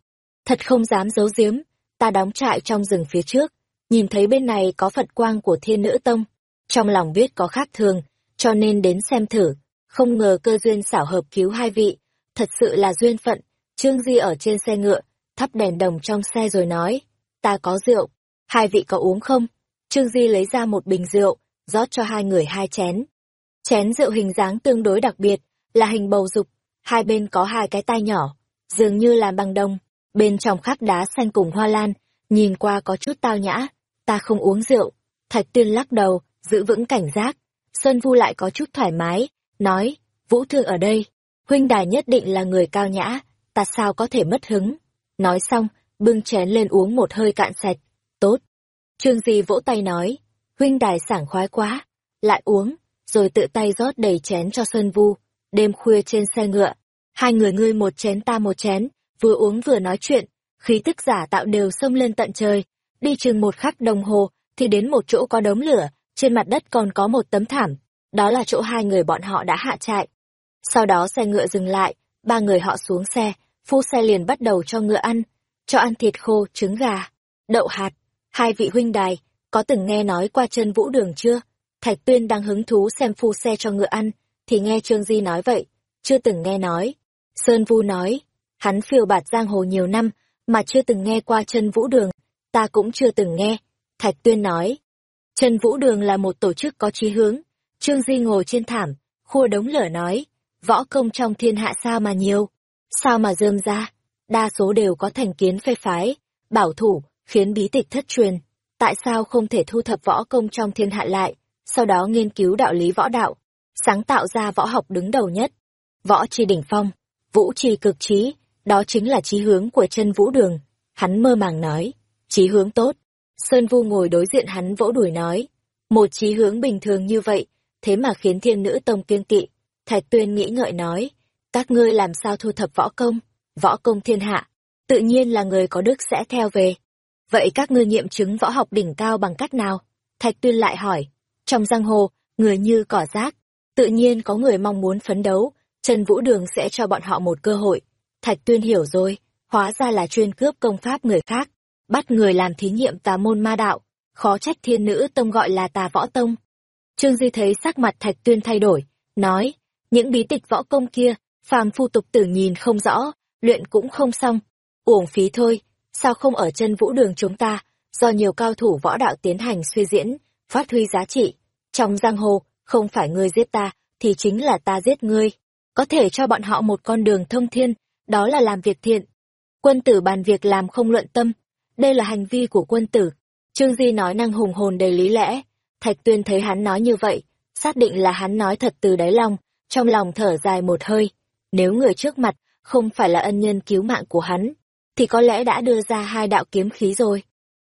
Thật không dám giấu giếm, ta đóng trại trong rừng phía trước, nhìn thấy bên này có Phật quang của thiên nữ tông. Trong lòng biết có khác thường, cho nên đến xem thử, không ngờ cơ duyên xảo hợp cứu hai vị, thật sự là duyên phận. Trương Di ở trên xe ngựa, thắp đèn đồng trong xe rồi nói, ta có rượu, hai vị có uống không? Trương Di lấy ra một bình rượu, rót cho hai người hai chén. Chén rượu hình dáng tương đối đặc biệt, là hình bầu dục, hai bên có hai cái tai nhỏ, dường như làm bằng đồng, bên trong khắc đá xanh cùng hoa lan, nhìn qua có chút tao nhã, ta không uống rượu. Thạch Tuyên lắc đầu, giữ vững cảnh giác. Sơn Vu lại có chút thoải mái, nói, Vũ Thương ở đây, huynh đài nhất định là người cao nhã, ta sao có thể mất hứng. Nói xong, bưng chén lên uống một hơi cạn sạch. Tốt. Trương Di vỗ tay nói, huynh đài sảng khoái quá. Lại uống, rồi tự tay rót đầy chén cho Sơn Vu. Đêm khuya trên xe ngựa, hai người ngươi một chén ta một chén, vừa uống vừa nói chuyện, khí tức giả tạo đều xông lên tận trời. Đi chừng một khắc đồng hồ, thì đến một chỗ có đống lửa, trên mặt đất còn có một tấm thảm. Đó là chỗ hai người bọn họ đã hạ trại. Sau đó xe ngựa dừng lại, ba người họ xuống xe, phu xe liền bắt đầu cho ngựa ăn, cho ăn thịt khô, trứng gà, đậu hạt. Hai vị huynh đài, có từng nghe nói qua chân vũ đường chưa? Thạch Tuyên đang hứng thú xem phu xe cho ngựa ăn, thì nghe Trương Di nói vậy, chưa từng nghe nói. Sơn Vu nói, hắn phiêu bạt giang hồ nhiều năm, mà chưa từng nghe qua chân vũ đường, ta cũng chưa từng nghe. Thạch Tuyên nói, chân vũ đường là một tổ chức có chí hướng. Trương Di ngồi trên thảm, khua đống lửa nói, võ công trong thiên hạ sao mà nhiều, sao mà dơm ra, đa số đều có thành kiến phê phái, bảo thủ, khiến bí tịch thất truyền. Tại sao không thể thu thập võ công trong thiên hạ lại, sau đó nghiên cứu đạo lý võ đạo, sáng tạo ra võ học đứng đầu nhất? Võ chi đỉnh phong, vũ chi cực trí, đó chính là chí hướng của chân vũ đường. Hắn mơ màng nói, chí hướng tốt. Sơn Vu ngồi đối diện hắn vỗ đùi nói, một chí hướng bình thường như vậy, thế mà khiến thiên nữ tông kiêng kỵ. Thạch Tuyên nghĩ ngợi nói, các ngươi làm sao thu thập võ công, võ công thiên hạ, tự nhiên là người có đức sẽ theo về. Vậy các ngươi nghiệm chứng võ học đỉnh cao bằng cách nào? Thạch Tuyên lại hỏi, trong giang hồ, người như cỏ rác, tự nhiên có người mong muốn phấn đấu, Trần Vũ Đường sẽ cho bọn họ một cơ hội. Thạch Tuyên hiểu rồi, hóa ra là chuyên cướp công pháp người khác, bắt người làm thí nghiệm tà môn ma đạo, khó trách thiên nữ tông gọi là tà võ tông. Trương Di thấy sắc mặt Thạch Tuyên thay đổi, nói, những bí tịch võ công kia, phàm phu tục tử nhìn không rõ, luyện cũng không xong, uổng phí thôi, sao không ở chân vũ đường chúng ta, do nhiều cao thủ võ đạo tiến hành suy diễn, phát huy giá trị. Trong giang hồ, không phải ngươi giết ta, thì chính là ta giết ngươi. Có thể cho bọn họ một con đường thông thiên, đó là làm việc thiện. Quân tử bàn việc làm không luận tâm, đây là hành vi của quân tử. Trương Di nói năng hùng hồn đầy lý lẽ, Thạch Tuyên thấy hắn nói như vậy, xác định là hắn nói thật từ đáy lòng, trong lòng thở dài một hơi. Nếu người trước mặt không phải là ân nhân cứu mạng của hắn, thì có lẽ đã đưa ra hai đạo kiếm khí rồi.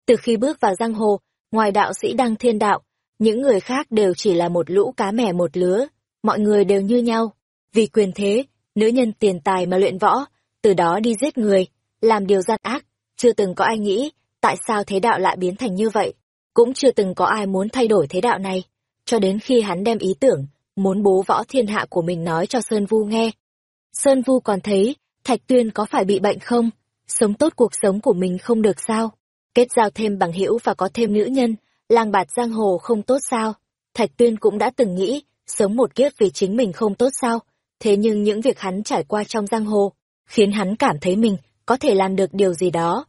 Từ khi bước vào giang hồ, ngoài đạo sĩ đăng thiên đạo, những người khác đều chỉ là một lũ cá mẻ một lứa, mọi người đều như nhau. Vì quyền thế, nữ nhân tiền tài mà luyện võ, từ đó đi giết người, làm điều gian ác, chưa từng có ai nghĩ tại sao thế đạo lại biến thành như vậy. Cũng chưa từng có ai muốn thay đổi thế đạo này, cho đến khi hắn đem ý tưởng, muốn bố võ thiên hạ của mình nói cho Sơn Vu nghe. Sơn Vu còn thấy, Thạch Tuyên có phải bị bệnh không? Sống tốt cuộc sống của mình không được sao? Kết giao thêm bằng hữu và có thêm nữ nhân, lang bạt giang hồ không tốt sao? Thạch Tuyên cũng đã từng nghĩ, sống một kiếp vì chính mình không tốt sao? Thế nhưng những việc hắn trải qua trong giang hồ, khiến hắn cảm thấy mình có thể làm được điều gì đó.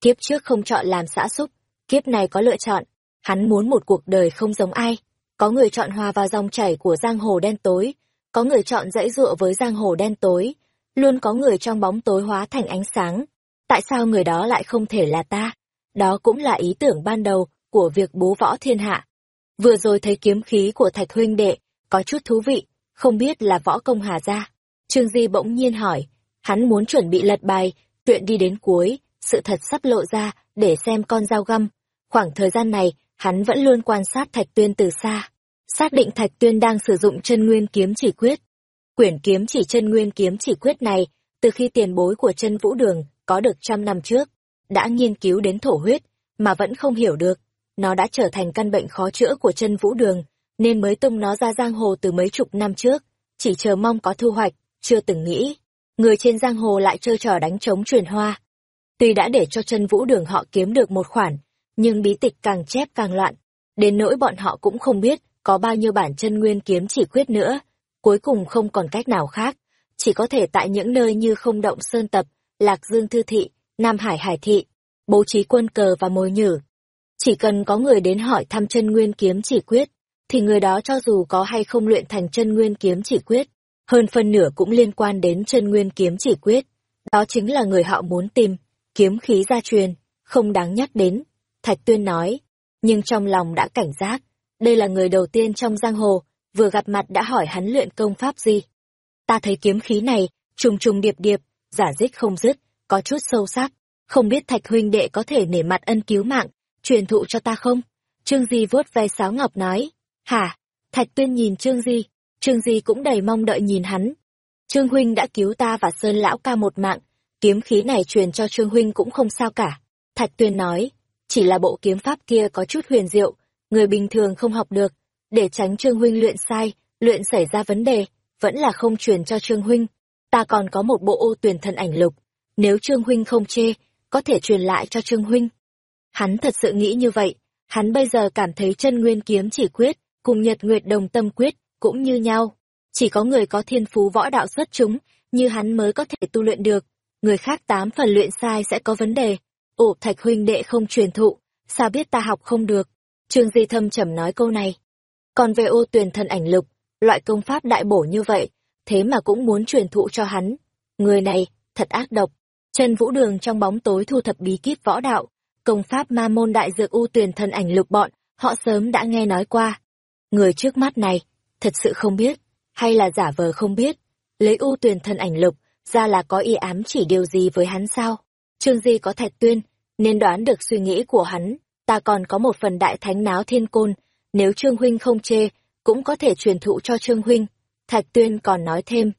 Kiếp trước không chọn làm xã xúc, kiếp này có lựa chọn, hắn muốn một cuộc đời không giống ai. Có người chọn hòa vào dòng chảy của giang hồ đen tối, có người chọn dãy dụa với giang hồ đen tối, luôn có người trong bóng tối hóa thành ánh sáng. Tại sao người đó lại không thể là ta? Đó cũng là ý tưởng ban đầu của việc bố võ thiên hạ. Vừa rồi thấy kiếm khí của thạch huynh đệ, có chút thú vị, không biết là võ công hà gia. Trương Di bỗng nhiên hỏi, hắn muốn chuẩn bị lật bài, chuyện đi đến cuối, sự thật sắp lộ ra, để xem con dao găm. Khoảng thời gian này, hắn vẫn luôn quan sát Thạch Tuyên từ xa, xác định Thạch Tuyên đang sử dụng chân nguyên kiếm chỉ quyết. Quyển kiếm chỉ chân nguyên kiếm chỉ quyết này, từ khi tiền bối của chân vũ đường, có được trăm năm trước, đã nghiên cứu đến thổ huyết, mà vẫn không hiểu được. Nó đã trở thành căn bệnh khó chữa của chân vũ đường, nên mới tung nó ra giang hồ từ mấy chục năm trước, chỉ chờ mong có thu hoạch, chưa từng nghĩ. Người trên giang hồ lại chơi trò đánh trống truyền hoa. Tuy đã để cho chân vũ đường họ kiếm được một khoản, nhưng bí tịch càng chép càng loạn. Đến nỗi bọn họ cũng không biết có bao nhiêu bản chân nguyên kiếm chỉ quyết nữa. Cuối cùng không còn cách nào khác, chỉ có thể tại những nơi như không động sơn tập, lạc dương thư thị, nam hải hải thị, bố trí quân cờ và mồi nhử. Chỉ cần có người đến hỏi thăm chân nguyên kiếm chỉ quyết, thì người đó cho dù có hay không luyện thành chân nguyên kiếm chỉ quyết, hơn phân nửa cũng liên quan đến chân nguyên kiếm chỉ quyết. Đó chính là người họ muốn tìm, kiếm khí gia truyền, không đáng nhắc đến. Thạch Tuyên nói, nhưng trong lòng đã cảnh giác, đây là người đầu tiên trong giang hồ, vừa gặp mặt đã hỏi hắn luyện công pháp gì. Ta thấy kiếm khí này, trùng trùng điệp điệp, giả dích không dứt, có chút sâu sắc, không biết Thạch huynh đệ có thể nể mặt ân cứu mạng, truyền thụ cho ta không? Trương Di vuốt ve sáo ngọc nói, hả? Thạch Tuyên nhìn Trương Di, Trương Di cũng đầy mong đợi nhìn hắn. Trương Huynh đã cứu ta và Sơn Lão ca một mạng, kiếm khí này truyền cho Trương Huynh cũng không sao cả. Thạch Tuyên nói, chỉ là bộ kiếm pháp kia có chút huyền diệu, người bình thường không học được, để tránh Trương Huynh luyện sai, luyện xảy ra vấn đề, vẫn là không truyền cho Trương Huynh. Ta còn có một bộ ô tuyển thần ảnh lục, nếu Trương Huynh không chê, có thể truyền lại cho Trương Huynh. Hắn thật sự nghĩ như vậy, hắn bây giờ cảm thấy chân nguyên kiếm chỉ quyết, cùng nhật nguyệt đồng tâm quyết, cũng như nhau. Chỉ có người có thiên phú võ đạo xuất chúng, như hắn mới có thể tu luyện được. Người khác tám phần luyện sai sẽ có vấn đề. Ồ, thạch huynh đệ không truyền thụ, sao biết ta học không được? Trương Di Thâm trầm nói câu này. Còn về ô tuyển thần ảnh lục, loại công pháp đại bổ như vậy, thế mà cũng muốn truyền thụ cho hắn. Người này, thật ác độc. Trần Vũ Đường trong bóng tối thu thập bí kíp võ đạo, công pháp ma môn đại dược u tuyển thần ảnh lục bọn, họ sớm đã nghe nói qua. Người trước mắt này, thật sự không biết, hay là giả vờ không biết, lấy u tuyển thân ảnh lục, ra là có ý ám chỉ điều gì với hắn sao? Trương Di có thạch tuyên, nên đoán được suy nghĩ của hắn, ta còn có một phần đại thánh náo thiên côn, nếu Trương Huynh không chê, cũng có thể truyền thụ cho Trương Huynh. Thạch tuyên còn nói thêm,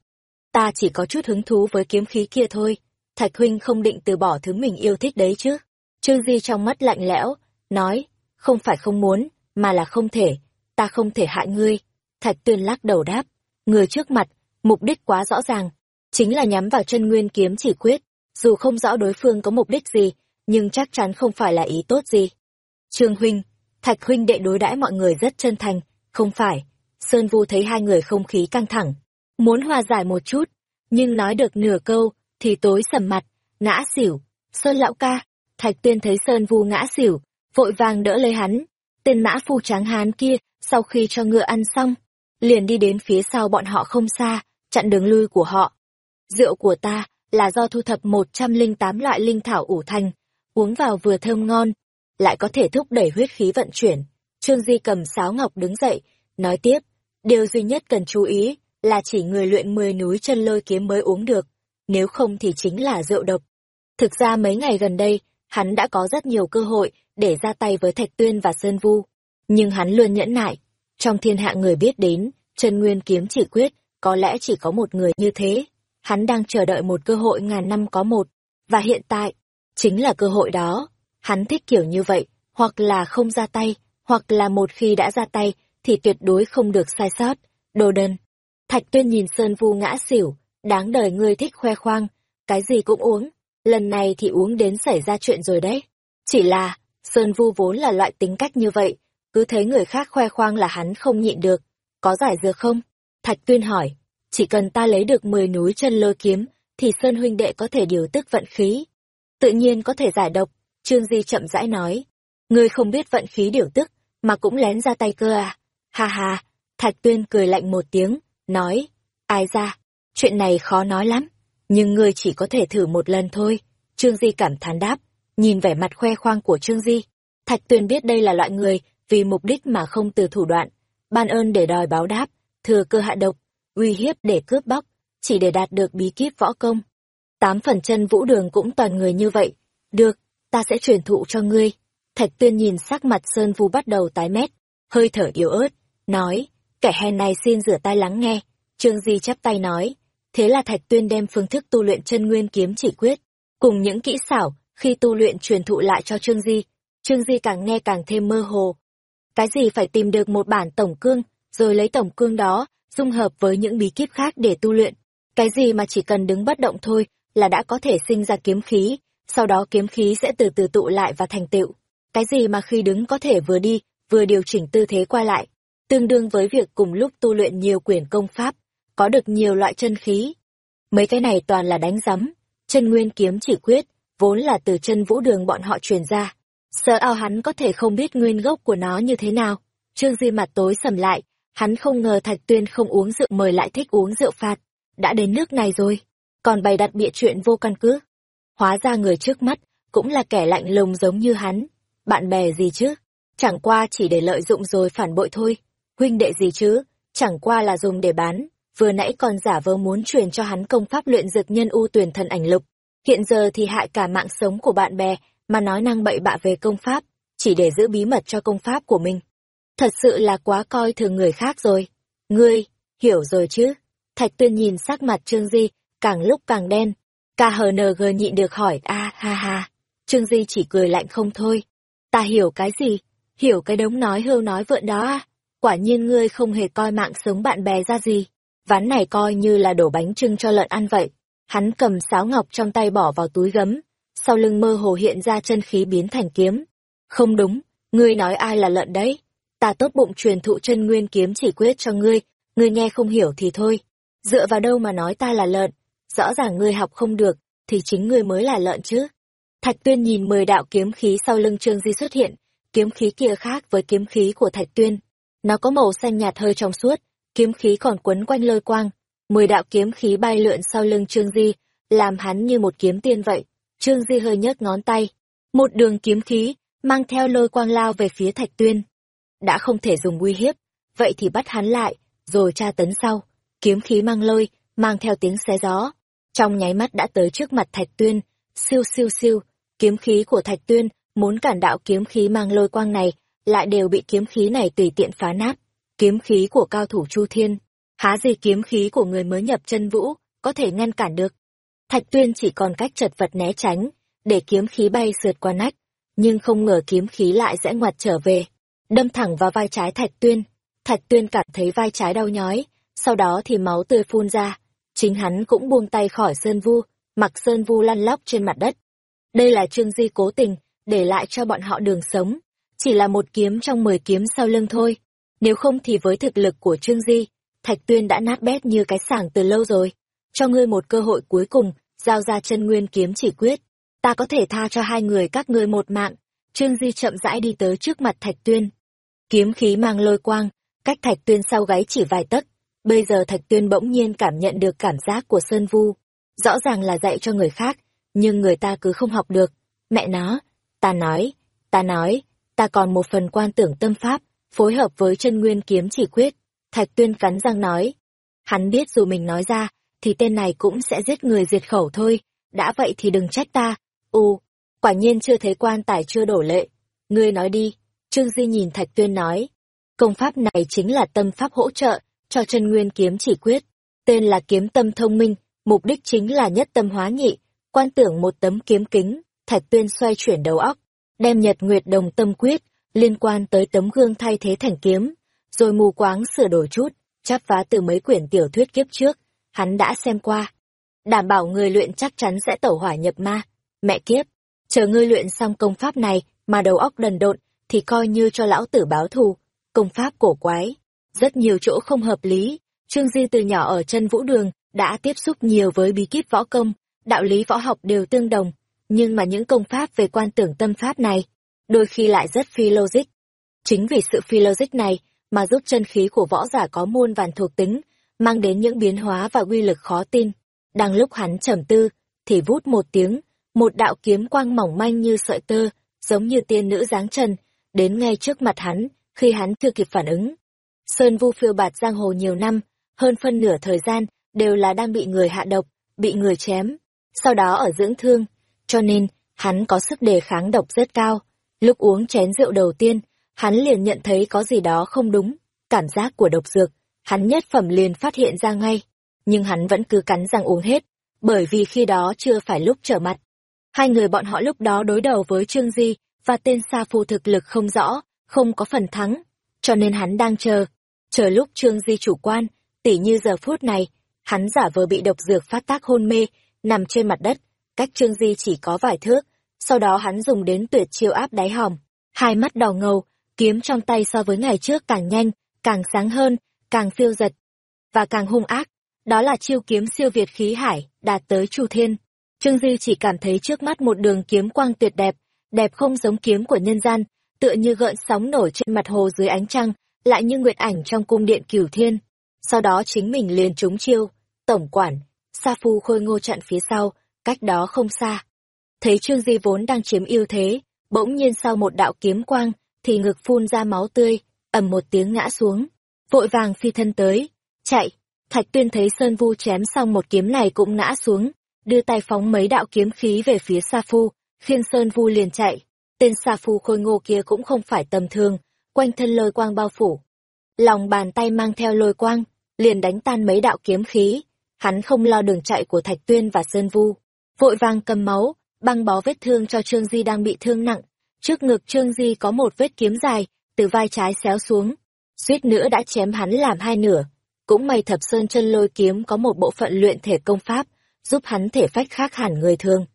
ta chỉ có chút hứng thú với kiếm khí kia thôi, Thạch Huynh không định từ bỏ thứ mình yêu thích đấy chứ. Trương Di trong mắt lạnh lẽo, nói, không phải không muốn, mà là không thể, ta không thể hại ngươi. Thạch Tuyên lắc đầu đáp, người trước mặt, mục đích quá rõ ràng, chính là nhắm vào chân nguyên kiếm chỉ quyết, dù không rõ đối phương có mục đích gì, nhưng chắc chắn không phải là ý tốt gì. Trương huynh, Thạch huynh đệ đối đãi mọi người rất chân thành, không phải? Sơn Vu thấy hai người không khí căng thẳng, muốn hòa giải một chút, nhưng nói được nửa câu thì tối sầm mặt, ngã xỉu. Sơn lão ca, Thạch Tuyên thấy Sơn Vu ngã xỉu, vội vàng đỡ lấy hắn. Tên mã phu tráng hán kia, sau khi cho ngựa ăn xong, liền đi đến phía sau bọn họ không xa, chặn đường lui của họ. Rượu của ta là do thu thập 108 loại linh thảo ủ thành, uống vào vừa thơm ngon, lại có thể thúc đẩy huyết khí vận chuyển. Trương Di cầm sáo ngọc đứng dậy, nói tiếp, điều duy nhất cần chú ý là chỉ người luyện mười núi chân lôi kiếm mới uống được, nếu không thì chính là rượu độc. Thực ra mấy ngày gần đây, hắn đã có rất nhiều cơ hội để ra tay với Thạch Tuyên và Sơn Vu, nhưng hắn luôn nhẫn nại, trong thiên hạ người biết đến, chân nguyên kiếm chỉ quyết, có lẽ chỉ có một người như thế. Hắn đang chờ đợi một cơ hội ngàn năm có một, và hiện tại, chính là cơ hội đó. Hắn thích kiểu như vậy, hoặc là không ra tay, hoặc là một khi đã ra tay, thì tuyệt đối không được sai sót. Đồ đần. Thạch tuyên nhìn Sơn Vu ngã xỉu, đáng đời ngươi thích khoe khoang, cái gì cũng uống. Lần này thì uống đến xảy ra chuyện rồi đấy. Chỉ là, Sơn Vu vốn là loại tính cách như vậy, cứ thấy người khác khoe khoang là hắn không nhịn được. Có giải dược không? Thạch Tuyên hỏi. Chỉ cần ta lấy được 10 núi chân lôi kiếm, thì Sơn huynh đệ có thể điều tức vận khí. Tự nhiên có thể giải độc, Trương Di chậm rãi nói. Ngươi không biết vận khí điều tức, mà cũng lén ra tay cơ à? Ha ha, Thạch Tuyên cười lạnh một tiếng, nói. Ai ra, chuyện này khó nói lắm, nhưng ngươi chỉ có thể thử một lần thôi. Trương Di cảm thán đáp, nhìn vẻ mặt khoe khoang của Trương Di. Thạch Tuyền biết đây là loại người, vì mục đích mà không từ thủ đoạn, ban ơn để đòi báo đáp, thừa cơ hạ độc, uy hiếp để cướp bóc, chỉ để đạt được bí kíp võ công. Tám phần chân vũ đường cũng toàn người như vậy. Được, ta sẽ truyền thụ cho ngươi. Thạch tuyên nhìn sắc mặt Sơn Vu bắt đầu tái mét, hơi thở yếu ớt, nói, kẻ hèn này xin rửa tay lắng nghe. Trương Di chắp tay nói, thế là Thạch tuyên đem phương thức tu luyện chân nguyên kiếm chỉ quyết, cùng những kỹ xảo, khi tu luyện truyền thụ lại cho Trương Di. Trương Di càng nghe càng thêm mơ hồ. Cái gì phải tìm được một bản tổng cương, rồi lấy tổng cương đó, dung hợp với những bí kíp khác để tu luyện. Cái gì mà chỉ cần đứng bất động thôi là đã có thể sinh ra kiếm khí, sau đó kiếm khí sẽ từ từ tụ lại và thành tựu. Cái gì mà khi đứng có thể vừa đi, vừa điều chỉnh tư thế qua lại, tương đương với việc cùng lúc tu luyện nhiều quyển công pháp, có được nhiều loại chân khí. Mấy cái này toàn là đánh giấm, chân nguyên kiếm chỉ quyết, vốn là từ chân vũ đường bọn họ truyền ra. Sợ ao hắn có thể không biết nguyên gốc của nó như thế nào. Trương Di mặt tối sầm lại, hắn không ngờ Thạch Tuyên không uống rượu mời lại thích uống rượu phạt. Đã đến nước này rồi, còn bày đặt bịa chuyện vô căn cứ. Hóa ra người trước mắt, cũng là kẻ lạnh lùng giống như hắn. Bạn bè gì chứ? Chẳng qua chỉ để lợi dụng rồi phản bội thôi. Huynh đệ gì chứ? Chẳng qua là dùng để bán. Vừa nãy còn giả vờ muốn truyền cho hắn công pháp luyện dược nhân u tuyển thần ảnh lục. Hiện giờ thì hại cả mạng sống của bạn bè, mà nói năng bậy bạ về công pháp, chỉ để giữ bí mật cho công pháp của mình. Thật sự là quá coi thường người khác rồi. Ngươi, hiểu rồi chứ? Thạch tuyên nhìn sắc mặt Trương Di, càng lúc càng đen. KHNG nhịn được hỏi a ha ha. Trương Di chỉ cười lạnh không thôi. Ta hiểu cái gì? Hiểu cái đống nói hưu nói vượn đó à? Quả nhiên ngươi không hề coi mạng sống bạn bè ra gì. Ván này coi như là đổ bánh trưng cho lợn ăn vậy. Hắn cầm sáo ngọc trong tay bỏ vào túi gấm. Sau lưng mơ hồ hiện ra chân khí biến thành kiếm. Không đúng, ngươi nói ai là lợn đấy? Ta tốt bụng truyền thụ chân nguyên kiếm chỉ quyết cho ngươi, ngươi nghe không hiểu thì thôi. Dựa vào đâu mà nói ta là lợn? Rõ ràng ngươi học không được, thì chính ngươi mới là lợn chứ. Thạch Tuyên nhìn mười đạo kiếm khí sau lưng Trương Di xuất hiện, kiếm khí kia khác với kiếm khí của Thạch Tuyên. Nó có màu xanh nhạt hơi trong suốt, kiếm khí còn quấn quanh lôi quang. Mười đạo kiếm khí bay lượn sau lưng Trương Di, làm hắn như một kiếm tiên vậy. Trương Di hơi nhấc ngón tay. Một đường kiếm khí, mang theo lôi quang lao về phía Thạch Tuyên. Đã không thể dùng uy hiếp, vậy thì bắt hắn lại, rồi tra tấn sau. Kiếm khí mang lôi, mang theo tiếng xé gió. Trong nháy mắt đã tới trước mặt Thạch Tuyên, siêu siêu siêu, kiếm khí của Thạch Tuyên, muốn cản đạo kiếm khí mang lôi quang này, lại đều bị kiếm khí này tùy tiện phá nát. Kiếm khí của cao thủ Chu Thiên, há gì kiếm khí của người mới nhập chân vũ, có thể ngăn cản được. Thạch Tuyên chỉ còn cách chật vật né tránh, để kiếm khí bay sượt qua nách, nhưng không ngờ kiếm khí lại rẽ ngoặt trở về, đâm thẳng vào vai trái Thạch Tuyên. Thạch Tuyên cảm thấy vai trái đau nhói, sau đó thì máu tươi phun ra. Chính hắn cũng buông tay khỏi Sơn Vu, mặc Sơn Vu lăn lóc trên mặt đất. Đây là Trương Di cố tình, để lại cho bọn họ đường sống. Chỉ là một kiếm trong mười kiếm sau lưng thôi. Nếu không thì với thực lực của Trương Di, Thạch Tuyên đã nát bét như cái sảng từ lâu rồi. Cho ngươi một cơ hội cuối cùng, giao ra chân nguyên kiếm chỉ quyết. Ta có thể tha cho hai người các ngươi một mạng. Trương Di chậm rãi đi tới trước mặt Thạch Tuyên. Kiếm khí mang lôi quang, cách Thạch Tuyên sau gáy chỉ vài tấc. Bây giờ Thạch Tuyên bỗng nhiên cảm nhận được cảm giác của Sơn Vu. Rõ ràng là dạy cho người khác, nhưng người ta cứ không học được. Mẹ nó, ta nói, ta nói, ta còn một phần quan tưởng tâm pháp, phối hợp với chân nguyên kiếm chỉ quyết. Thạch Tuyên cắn răng nói. Hắn biết dù mình nói ra, thì tên này cũng sẽ giết người diệt khẩu thôi. Đã vậy thì đừng trách ta. U, quả nhiên chưa thấy quan tài chưa đổ lệ. Ngươi nói đi. Trương Di nhìn Thạch Tuyên nói. Công pháp này chính là tâm pháp hỗ trợ cho chân nguyên kiếm chỉ quyết. Tên là kiếm tâm thông minh, mục đích chính là nhất tâm hóa nhị, quan tưởng một tấm kiếm kính, Thạch Tuyên xoay chuyển đầu óc, đem Nhật Nguyệt Đồng Tâm Quyết liên quan tới tấm gương thay thế thành kiếm, rồi mù quáng sửa đổi chút, chắp vá từ mấy quyển tiểu thuyết kiếp trước, hắn đã xem qua. Đảm bảo người luyện chắc chắn sẽ tẩu hỏa nhập ma. Mẹ kiếp, chờ ngươi luyện xong công pháp này mà đầu óc đần độn thì coi như cho lão tử báo thù, công pháp cổ quái. Rất nhiều chỗ không hợp lý, Trương Di từ nhỏ ở chân vũ đường, đã tiếp xúc nhiều với bí kíp võ công, đạo lý võ học đều tương đồng, nhưng mà những công pháp về quan tưởng tâm pháp này, đôi khi lại rất phi logic. Chính vì sự phi logic này mà giúp chân khí của võ giả có muôn vàn thuộc tính, mang đến những biến hóa và uy lực khó tin. Đang lúc hắn trầm tư, thì vút một tiếng, một đạo kiếm quang mỏng manh như sợi tơ, giống như tiên nữ dáng trần, đến ngay trước mặt hắn, khi hắn chưa kịp phản ứng. Sơn Vu phiêu bạt giang hồ nhiều năm, hơn phân nửa thời gian đều là đang bị người hạ độc, bị người chém, sau đó ở dưỡng thương, cho nên hắn có sức đề kháng độc rất cao. Lúc uống chén rượu đầu tiên, hắn liền nhận thấy có gì đó không đúng, cảm giác của độc dược, hắn nhất phẩm liền phát hiện ra ngay, nhưng hắn vẫn cứ cắn răng uống hết, bởi vì khi đó chưa phải lúc trở mặt. Hai người bọn họ lúc đó đối đầu với Trương Di và tên Sa Phu thực lực không rõ, không có phần thắng, cho nên hắn đang chờ, chờ lúc Trương Di chủ quan, tỉ như giờ phút này, hắn giả vờ bị độc dược phát tác hôn mê, nằm trên mặt đất, cách Trương Di chỉ có vài thước, sau đó hắn dùng đến tuyệt chiêu áp đáy hòm, hai mắt đỏ ngầu, kiếm trong tay so với ngày trước càng nhanh, càng sáng hơn, càng phiêu giật và càng hung ác. Đó là chiêu kiếm siêu việt khí hải, đạt tới Chu Thiên. Trương Di chỉ cảm thấy trước mắt một đường kiếm quang tuyệt đẹp, đẹp không giống kiếm của nhân gian, tựa như gợn sóng nổi trên mặt hồ dưới ánh trăng, lại như nguyệt ảnh trong cung điện cửu thiên. Sau đó chính mình liền trúng chiêu, tổng quản, Sa Phu khôi ngô chặn phía sau, cách đó không xa. Thấy Trương Di vốn đang chiếm ưu thế, bỗng nhiên sau một đạo kiếm quang, thì ngực phun ra máu tươi, ầm một tiếng ngã xuống, vội vàng phi thân tới, chạy. Thạch Tuyên thấy Sơn Vu chém xong một kiếm này cũng ngã xuống, đưa tay phóng mấy đạo kiếm khí về phía Sa Phu, khiến Sơn Vu liền chạy. Tên Sa Phu khôi ngô kia cũng không phải tầm thường, quanh thân lôi quang bao phủ. Lòng bàn tay mang theo lôi quang, liền đánh tan mấy đạo kiếm khí. Hắn không lo đường chạy của Thạch Tuyên và Sơn Vu, vội vàng cầm máu, băng bó vết thương cho Trương Di đang bị thương nặng. Trước ngực Trương Di có một vết kiếm dài, từ vai trái xéo xuống, suýt nữa đã chém hắn làm hai nửa. Cũng may thập sơn chân lôi kiếm có một bộ phận luyện thể công pháp, giúp hắn thể phách khác hẳn người thường.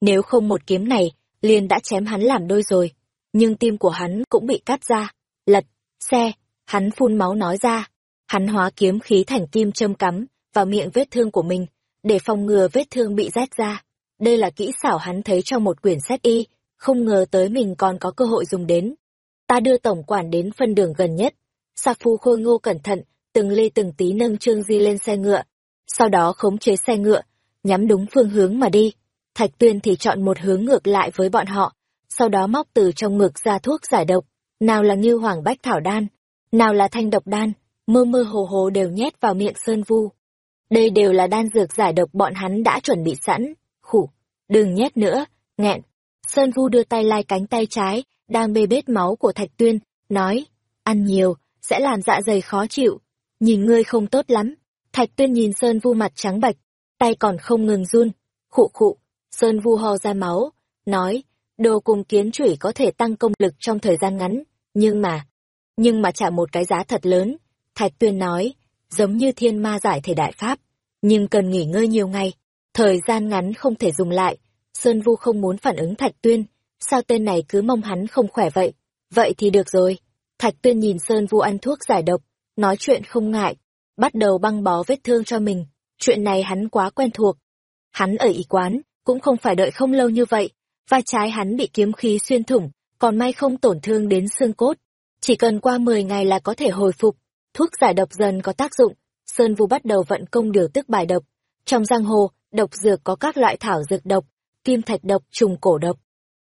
Nếu không một kiếm này, liền đã chém hắn làm đôi rồi. Nhưng tim của hắn cũng bị cắt ra, lật, xe, hắn phun máu nói ra. Hắn hóa kiếm khí thành kim châm cắm vào miệng vết thương của mình, để phòng ngừa vết thương bị rách ra. Đây là kỹ xảo hắn thấy trong một quyển sách y, không ngờ tới mình còn có cơ hội dùng đến. Ta đưa tổng quản đến phân đường gần nhất. Sa Phu khôi ngô cẩn thận, từng ly từng tí nâng Trương Di lên xe ngựa. Sau đó khống chế xe ngựa, nhắm đúng phương hướng mà đi. Thạch Tuyên thì chọn một hướng ngược lại với bọn họ, sau đó móc từ trong ngực ra thuốc giải độc, nào là như hoàng bách thảo đan, nào là thanh độc đan, mơ mơ hồ hồ đều nhét vào miệng Sơn Vu. Đây đều là đan dược giải độc bọn hắn đã chuẩn bị sẵn, đừng nhét nữa, nghẹn. Sơn Vu đưa tay lai cánh tay trái, đang bê bết máu của Thạch Tuyên, nói, ăn nhiều, sẽ làm dạ dày khó chịu, nhìn ngươi không tốt lắm. Thạch Tuyên nhìn Sơn Vu mặt trắng bạch, tay còn không ngừng run, khụ khụ, Sơn Vu ho ra máu, nói, đồ cùng kiến chủy có thể tăng công lực trong thời gian ngắn, nhưng mà, nhưng mà trả một cái giá thật lớn. Thạch Tuyên nói, giống như thiên ma giải thể đại pháp, nhưng cần nghỉ ngơi nhiều ngày, thời gian ngắn không thể dùng lại. Sơn Vu không muốn phản ứng Thạch Tuyên, sao tên này cứ mong hắn không khỏe vậy? Vậy thì được rồi. Thạch Tuyên nhìn Sơn Vu ăn thuốc giải độc, nói chuyện không ngại, bắt đầu băng bó vết thương cho mình. Chuyện này hắn quá quen thuộc. Hắn ở y quán, cũng không phải đợi không lâu như vậy. Vai trái hắn bị kiếm khí xuyên thủng, còn may không tổn thương đến xương cốt. Chỉ cần qua 10 ngày là có thể hồi phục. Thuốc giải độc dần có tác dụng, Sơn Vu bắt đầu vận công điều tức bài độc. Trong giang hồ, độc dược có các loại thảo dược độc, kim thạch độc, trùng cổ độc.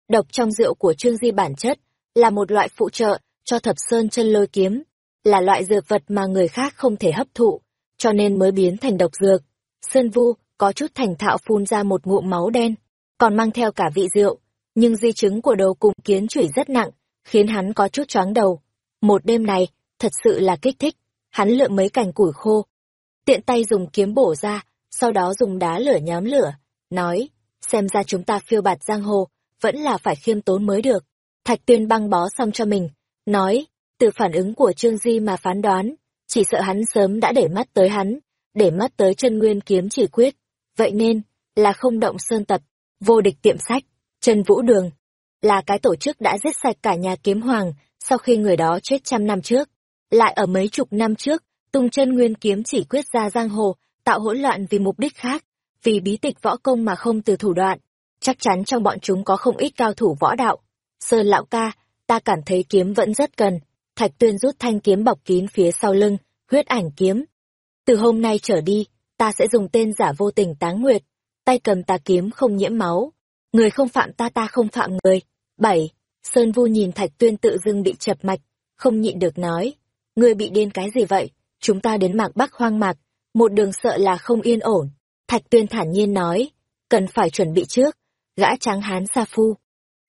Độc trong rượu của Trương Di bản chất là một loại phụ trợ cho thập sơn chân lôi kiếm, là loại dược vật mà người khác không thể hấp thụ, cho nên mới biến thành độc dược. Sơn Vu có chút thành thạo phun ra một ngụm máu đen, còn mang theo cả vị rượu, nhưng di chứng của đầu cùng kiến chủy rất nặng, khiến hắn có chút choáng đầu. Một đêm này, thật sự là kích thích, hắn lượm mấy cành củi khô, tiện tay dùng kiếm bổ ra, sau đó dùng đá lửa nhóm lửa, nói, xem ra chúng ta phiêu bạt giang hồ, vẫn là phải khiêm tốn mới được. Thạch tuyên băng bó xong cho mình, nói, từ phản ứng của Trương Di mà phán đoán, chỉ sợ hắn sớm đã để mắt tới hắn, để mắt tới chân nguyên kiếm chỉ quyết. Vậy nên, là không động sơn tập, vô địch tiệm sách, chân vũ đường. là cái tổ chức đã giết sạch cả nhà kiếm hoàng sau khi người đó chết trăm năm trước. Lại ở mấy chục năm trước, tung chân nguyên kiếm chỉ quyết ra giang hồ, tạo hỗn loạn vì mục đích khác, vì bí tịch võ công mà không từ thủ đoạn. Chắc chắn trong bọn chúng có không ít cao thủ võ đạo. Sơn lão ca, ta cảm thấy kiếm vẫn rất cần. Thạch tuyên rút thanh kiếm bọc kín phía sau lưng, huyết ảnh kiếm. Từ hôm nay trở đi, ta sẽ dùng tên giả vô tình táng nguyệt, tay cầm tà kiếm không nhiễm máu. Người không phạm ta ta không phạm người. bảy Sơn Vu nhìn Thạch Tuyên tự dưng bị chập mạch, không nhịn được nói. Người bị điên cái gì vậy? Chúng ta đến mạc bắc hoang mạc, một đường sợ là không yên ổn. Thạch Tuyên thản nhiên nói, cần phải chuẩn bị trước, gã trắng hán Sa Phu.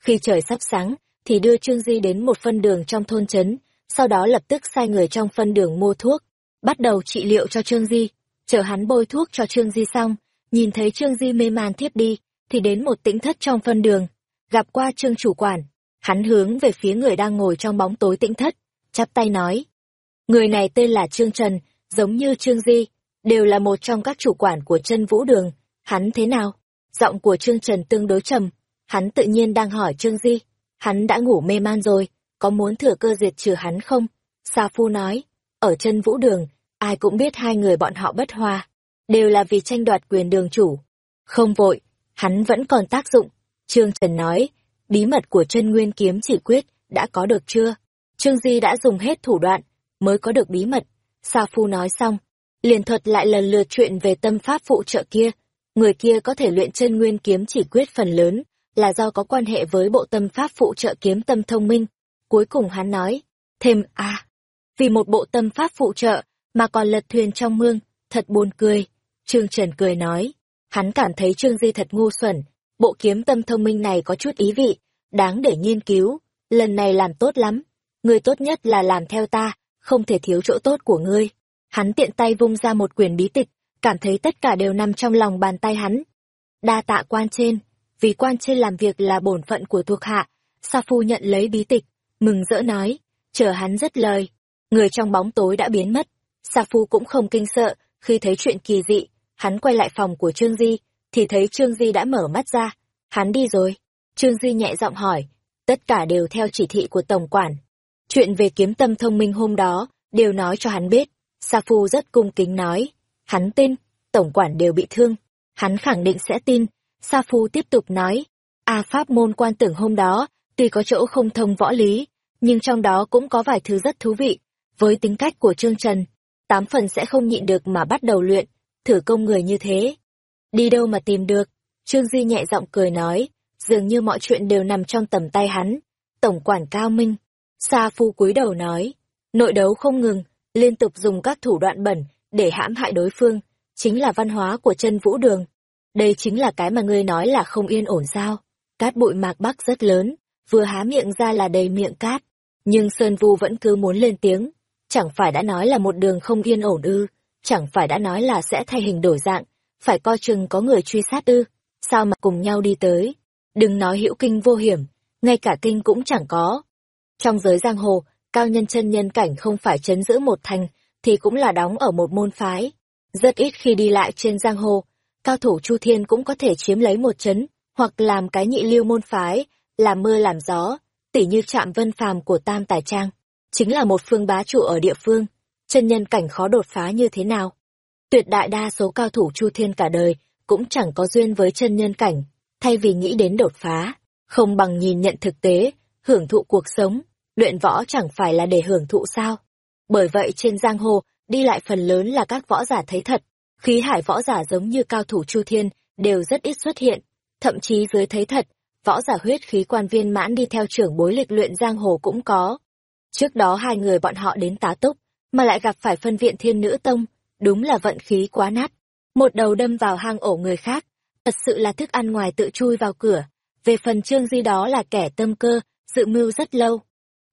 Khi trời sắp sáng, thì đưa Trương Di đến một phân đường trong thôn trấn, sau đó lập tức sai người trong phân đường mua thuốc, bắt đầu trị liệu cho Trương Di. Chờ hắn bôi thuốc cho Trương Di xong, nhìn thấy Trương Di mê man thiếp đi, thì đến một tĩnh thất trong phân đường, gặp qua Trương chủ quản, hắn hướng về phía người đang ngồi trong bóng tối tĩnh thất, chắp tay nói. Người này tên là Trương Trần, giống như Trương Di, đều là một trong các chủ quản của chân vũ đường, hắn thế nào? Giọng của Trương Trần tương đối trầm, hắn tự nhiên đang hỏi Trương Di, hắn đã ngủ mê man rồi, có muốn thừa cơ diệt trừ hắn không? Sa Phu nói, ở chân vũ đường, ai cũng biết hai người bọn họ bất hòa, đều là vì tranh đoạt quyền đường chủ. Không vội, hắn vẫn còn tác dụng. Trương Trần nói, bí mật của chân nguyên kiếm chỉ quyết đã có được chưa? Trương Di đã dùng hết thủ đoạn, mới có được bí mật. Sa Phu nói xong, liền thuật lại lần lượt chuyện về tâm pháp phụ trợ kia. Người kia có thể luyện chân nguyên kiếm chỉ quyết phần lớn, là do có quan hệ với bộ tâm pháp phụ trợ kiếm tâm thông minh. Cuối cùng hắn nói, thêm à, vì một bộ tâm pháp phụ trợ, mà còn lật thuyền trong mương, thật buồn cười. Trương Trần cười nói, hắn cảm thấy Trương Di thật ngu xuẩn, bộ kiếm tâm thông minh này có chút ý vị, đáng để nghiên cứu, lần này làm tốt lắm, người tốt nhất là làm theo ta, không thể thiếu chỗ tốt của ngươi. Hắn tiện tay vung ra một quyển bí tịch, cảm thấy tất cả đều nằm trong lòng bàn tay hắn. Đa tạ quan trên, vì quan trên làm việc là bổn phận của thuộc hạ, Sa Phu nhận lấy bí tịch, mừng rỡ nói, chờ hắn rất lời. Người trong bóng tối đã biến mất, Sa Phu cũng không kinh sợ, khi thấy chuyện kỳ dị, hắn quay lại phòng của Trương Di, thì thấy Trương Di đã mở mắt ra. Hắn đi rồi. Trương Di nhẹ giọng hỏi, tất cả đều theo chỉ thị của Tổng quản. Chuyện về kiếm tâm thông minh hôm đó, đều nói cho hắn biết. Sa Phu rất cung kính nói, hắn tin, Tổng quản đều bị thương. Hắn khẳng định sẽ tin. Sa Phu tiếp tục nói, A Pháp môn quan tưởng hôm đó, tuy có chỗ không thông võ lý, nhưng trong đó cũng có vài thứ rất thú vị. Với tính cách của Trương Trần, tám phần sẽ không nhịn được mà bắt đầu luyện, thử công người như thế. Đi đâu mà tìm được? Trương Di nhẹ giọng cười nói, dường như mọi chuyện đều nằm trong tầm tay hắn. Tổng quản cao minh. Sa Phu cúi đầu nói, nội đấu không ngừng, liên tục dùng các thủ đoạn bẩn để hãm hại đối phương, chính là văn hóa của chân vũ đường. Đây chính là cái mà ngươi nói là không yên ổn sao. Cát bụi mạc bắc rất lớn, vừa há miệng ra là đầy miệng cát. Nhưng Sơn Vu vẫn cứ muốn lên tiếng, chẳng phải đã nói là một đường không yên ổn ư, chẳng phải đã nói là sẽ thay hình đổi dạng, phải coi chừng có người truy sát ư, sao mà cùng nhau đi tới. Đừng nói hữu kinh vô hiểm, ngay cả kinh cũng chẳng có. Trong giới giang hồ, cao nhân chân nhân cảnh không phải chấn giữ một thành, thì cũng là đóng ở một môn phái. Rất ít khi đi lại trên giang hồ, cao thủ Chu Thiên cũng có thể chiếm lấy một chấn, hoặc làm cái nhị lưu môn phái, làm mưa làm gió, tỉ như trạm vân phàm của Tam Tài Trang chính là một phương bá trụ ở địa phương, chân nhân cảnh khó đột phá như thế nào. Tuyệt đại đa số cao thủ chu thiên cả đời cũng chẳng có duyên với chân nhân cảnh, thay vì nghĩ đến đột phá, không bằng nhìn nhận thực tế, hưởng thụ cuộc sống, luyện võ chẳng phải là để hưởng thụ sao. Bởi vậy trên giang hồ, đi lại phần lớn là các võ giả thấy thật, khí hải võ giả giống như cao thủ chu thiên, đều rất ít xuất hiện, thậm chí dưới thấy thật, võ giả huyết khí quan viên mãn đi theo trưởng bối lịch luyện giang hồ cũng có. Trước đó hai người bọn họ đến tá túc, mà lại gặp phải phân viện thiên nữ tông, đúng là vận khí quá nát. Một đầu đâm vào hang ổ người khác, thật sự là thức ăn ngoài tự chui vào cửa. Về phần trương di đó là kẻ tâm cơ, dự mưu rất lâu.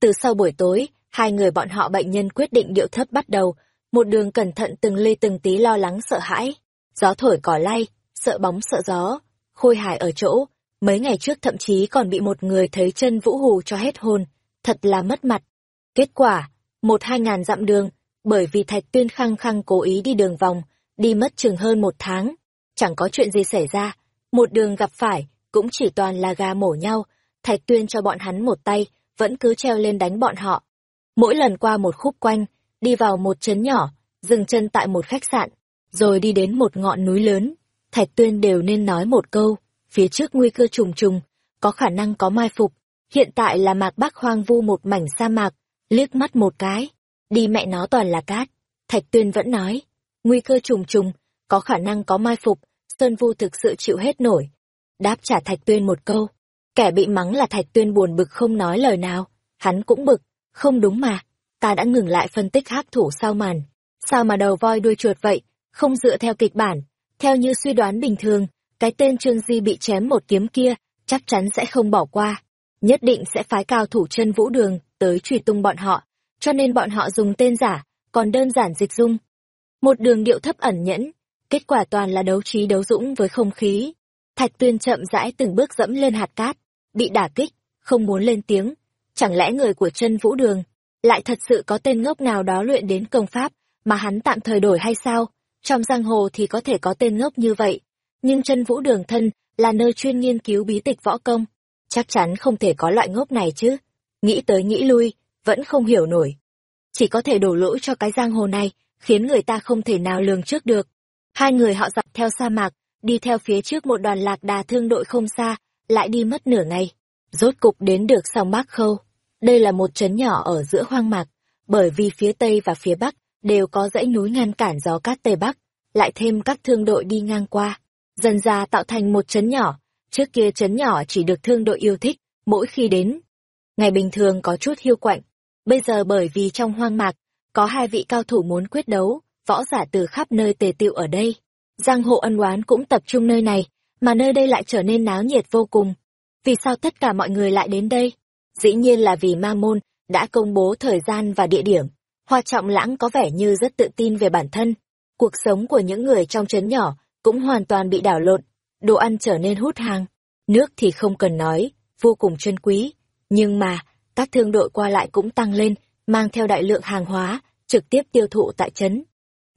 Từ sau buổi tối, hai người bọn họ bệnh nhân quyết định điệu thấp bắt đầu, một đường cẩn thận từng ly từng tí lo lắng sợ hãi. Gió thổi cỏ lay, sợ bóng sợ gió, khôi hài ở chỗ, mấy ngày trước thậm chí còn bị một người thấy chân vũ hù cho hết hồn, thật là mất mặt. Kết quả, một hai ngàn dặm đường, bởi vì Thạch Tuyên khăng khăng cố ý đi đường vòng, đi mất chừng hơn một tháng. Chẳng có chuyện gì xảy ra, một đường gặp phải, cũng chỉ toàn là gà mổ nhau, Thạch Tuyên cho bọn hắn một tay, vẫn cứ treo lên đánh bọn họ. Mỗi lần qua một khúc quanh, đi vào một trấn nhỏ, dừng chân tại một khách sạn, rồi đi đến một ngọn núi lớn, Thạch Tuyên đều nên nói một câu, phía trước nguy cơ trùng trùng, có khả năng có mai phục. Hiện tại là mạc bắc hoang vu một mảnh sa mạc, liếc mắt một cái, đi mẹ nó toàn là cát. Thạch Tuyên vẫn nói, nguy cơ trùng trùng, có khả năng có mai phục, Sơn Vu thực sự chịu hết nổi. Đáp trả Thạch Tuyên một câu, kẻ bị mắng là Thạch Tuyên buồn bực không nói lời nào, hắn cũng bực, không đúng mà, ta đã ngừng lại phân tích hắc thủ sau màn. Sao mà đầu voi đuôi chuột vậy, không dựa theo kịch bản, theo như suy đoán bình thường, cái tên Trương Di bị chém một kiếm kia, chắc chắn sẽ không bỏ qua. Nhất định sẽ phái cao thủ chân vũ đường, tới truy tung bọn họ, cho nên bọn họ dùng tên giả, còn đơn giản dịch dung. Một đường điệu thấp ẩn nhẫn, kết quả toàn là đấu trí đấu dũng với không khí. Thạch tuyên chậm rãi từng bước dẫm lên hạt cát, bị đả kích, không muốn lên tiếng. Chẳng lẽ người của chân vũ đường, lại thật sự có tên ngốc nào đó luyện đến công pháp, mà hắn tạm thời đổi hay sao? Trong giang hồ thì có thể có tên ngốc như vậy, nhưng chân vũ đường thân là nơi chuyên nghiên cứu bí tịch võ công. Chắc chắn không thể có loại ngốc này chứ. Nghĩ tới nghĩ lui, vẫn không hiểu nổi. Chỉ có thể đổ lỗi cho cái giang hồ này, khiến người ta không thể nào lường trước được. Hai người họ dọc theo sa mạc, đi theo phía trước một đoàn lạc đà thương đội không xa, lại đi mất nửa ngày. Rốt cục đến được sông Bắc Khâu. Đây là một trấn nhỏ ở giữa hoang mạc, bởi vì phía Tây và phía Bắc đều có dãy núi ngăn cản gió cát Tây Bắc, lại thêm các thương đội đi ngang qua. Dần ra tạo thành một trấn nhỏ, trước kia trấn nhỏ chỉ được thương đội yêu thích, mỗi khi đến. Ngày bình thường có chút hiu quạnh, bây giờ bởi vì trong hoang mạc, có hai vị cao thủ muốn quyết đấu, võ giả từ khắp nơi tề tiệu ở đây. Giang hộ ân oán cũng tập trung nơi này, mà nơi đây lại trở nên náo nhiệt vô cùng. Vì sao tất cả mọi người lại đến đây? Dĩ nhiên là vì Ma Môn đã công bố thời gian và địa điểm. Hoa Trọng Lãng có vẻ như rất tự tin về bản thân. Cuộc sống của những người trong trấn nhỏ cũng hoàn toàn bị đảo lộn. Đồ ăn trở nên hút hàng. Nước thì không cần nói, vô cùng chân quý. Nhưng mà, các thương đội qua lại cũng tăng lên, mang theo đại lượng hàng hóa, trực tiếp tiêu thụ tại trấn.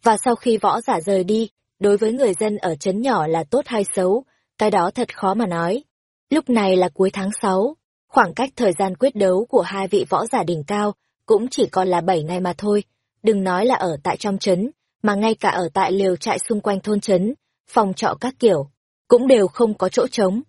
Và sau khi võ giả rời đi, đối với người dân ở trấn nhỏ là tốt hay xấu, cái đó thật khó mà nói. Lúc này là cuối tháng 6, khoảng cách thời gian quyết đấu của hai vị võ giả đỉnh cao cũng chỉ còn là 7 ngày mà thôi, đừng nói là ở tại trong trấn, mà ngay cả ở tại liều trại xung quanh thôn trấn, phòng trọ các kiểu, cũng đều không có chỗ trống.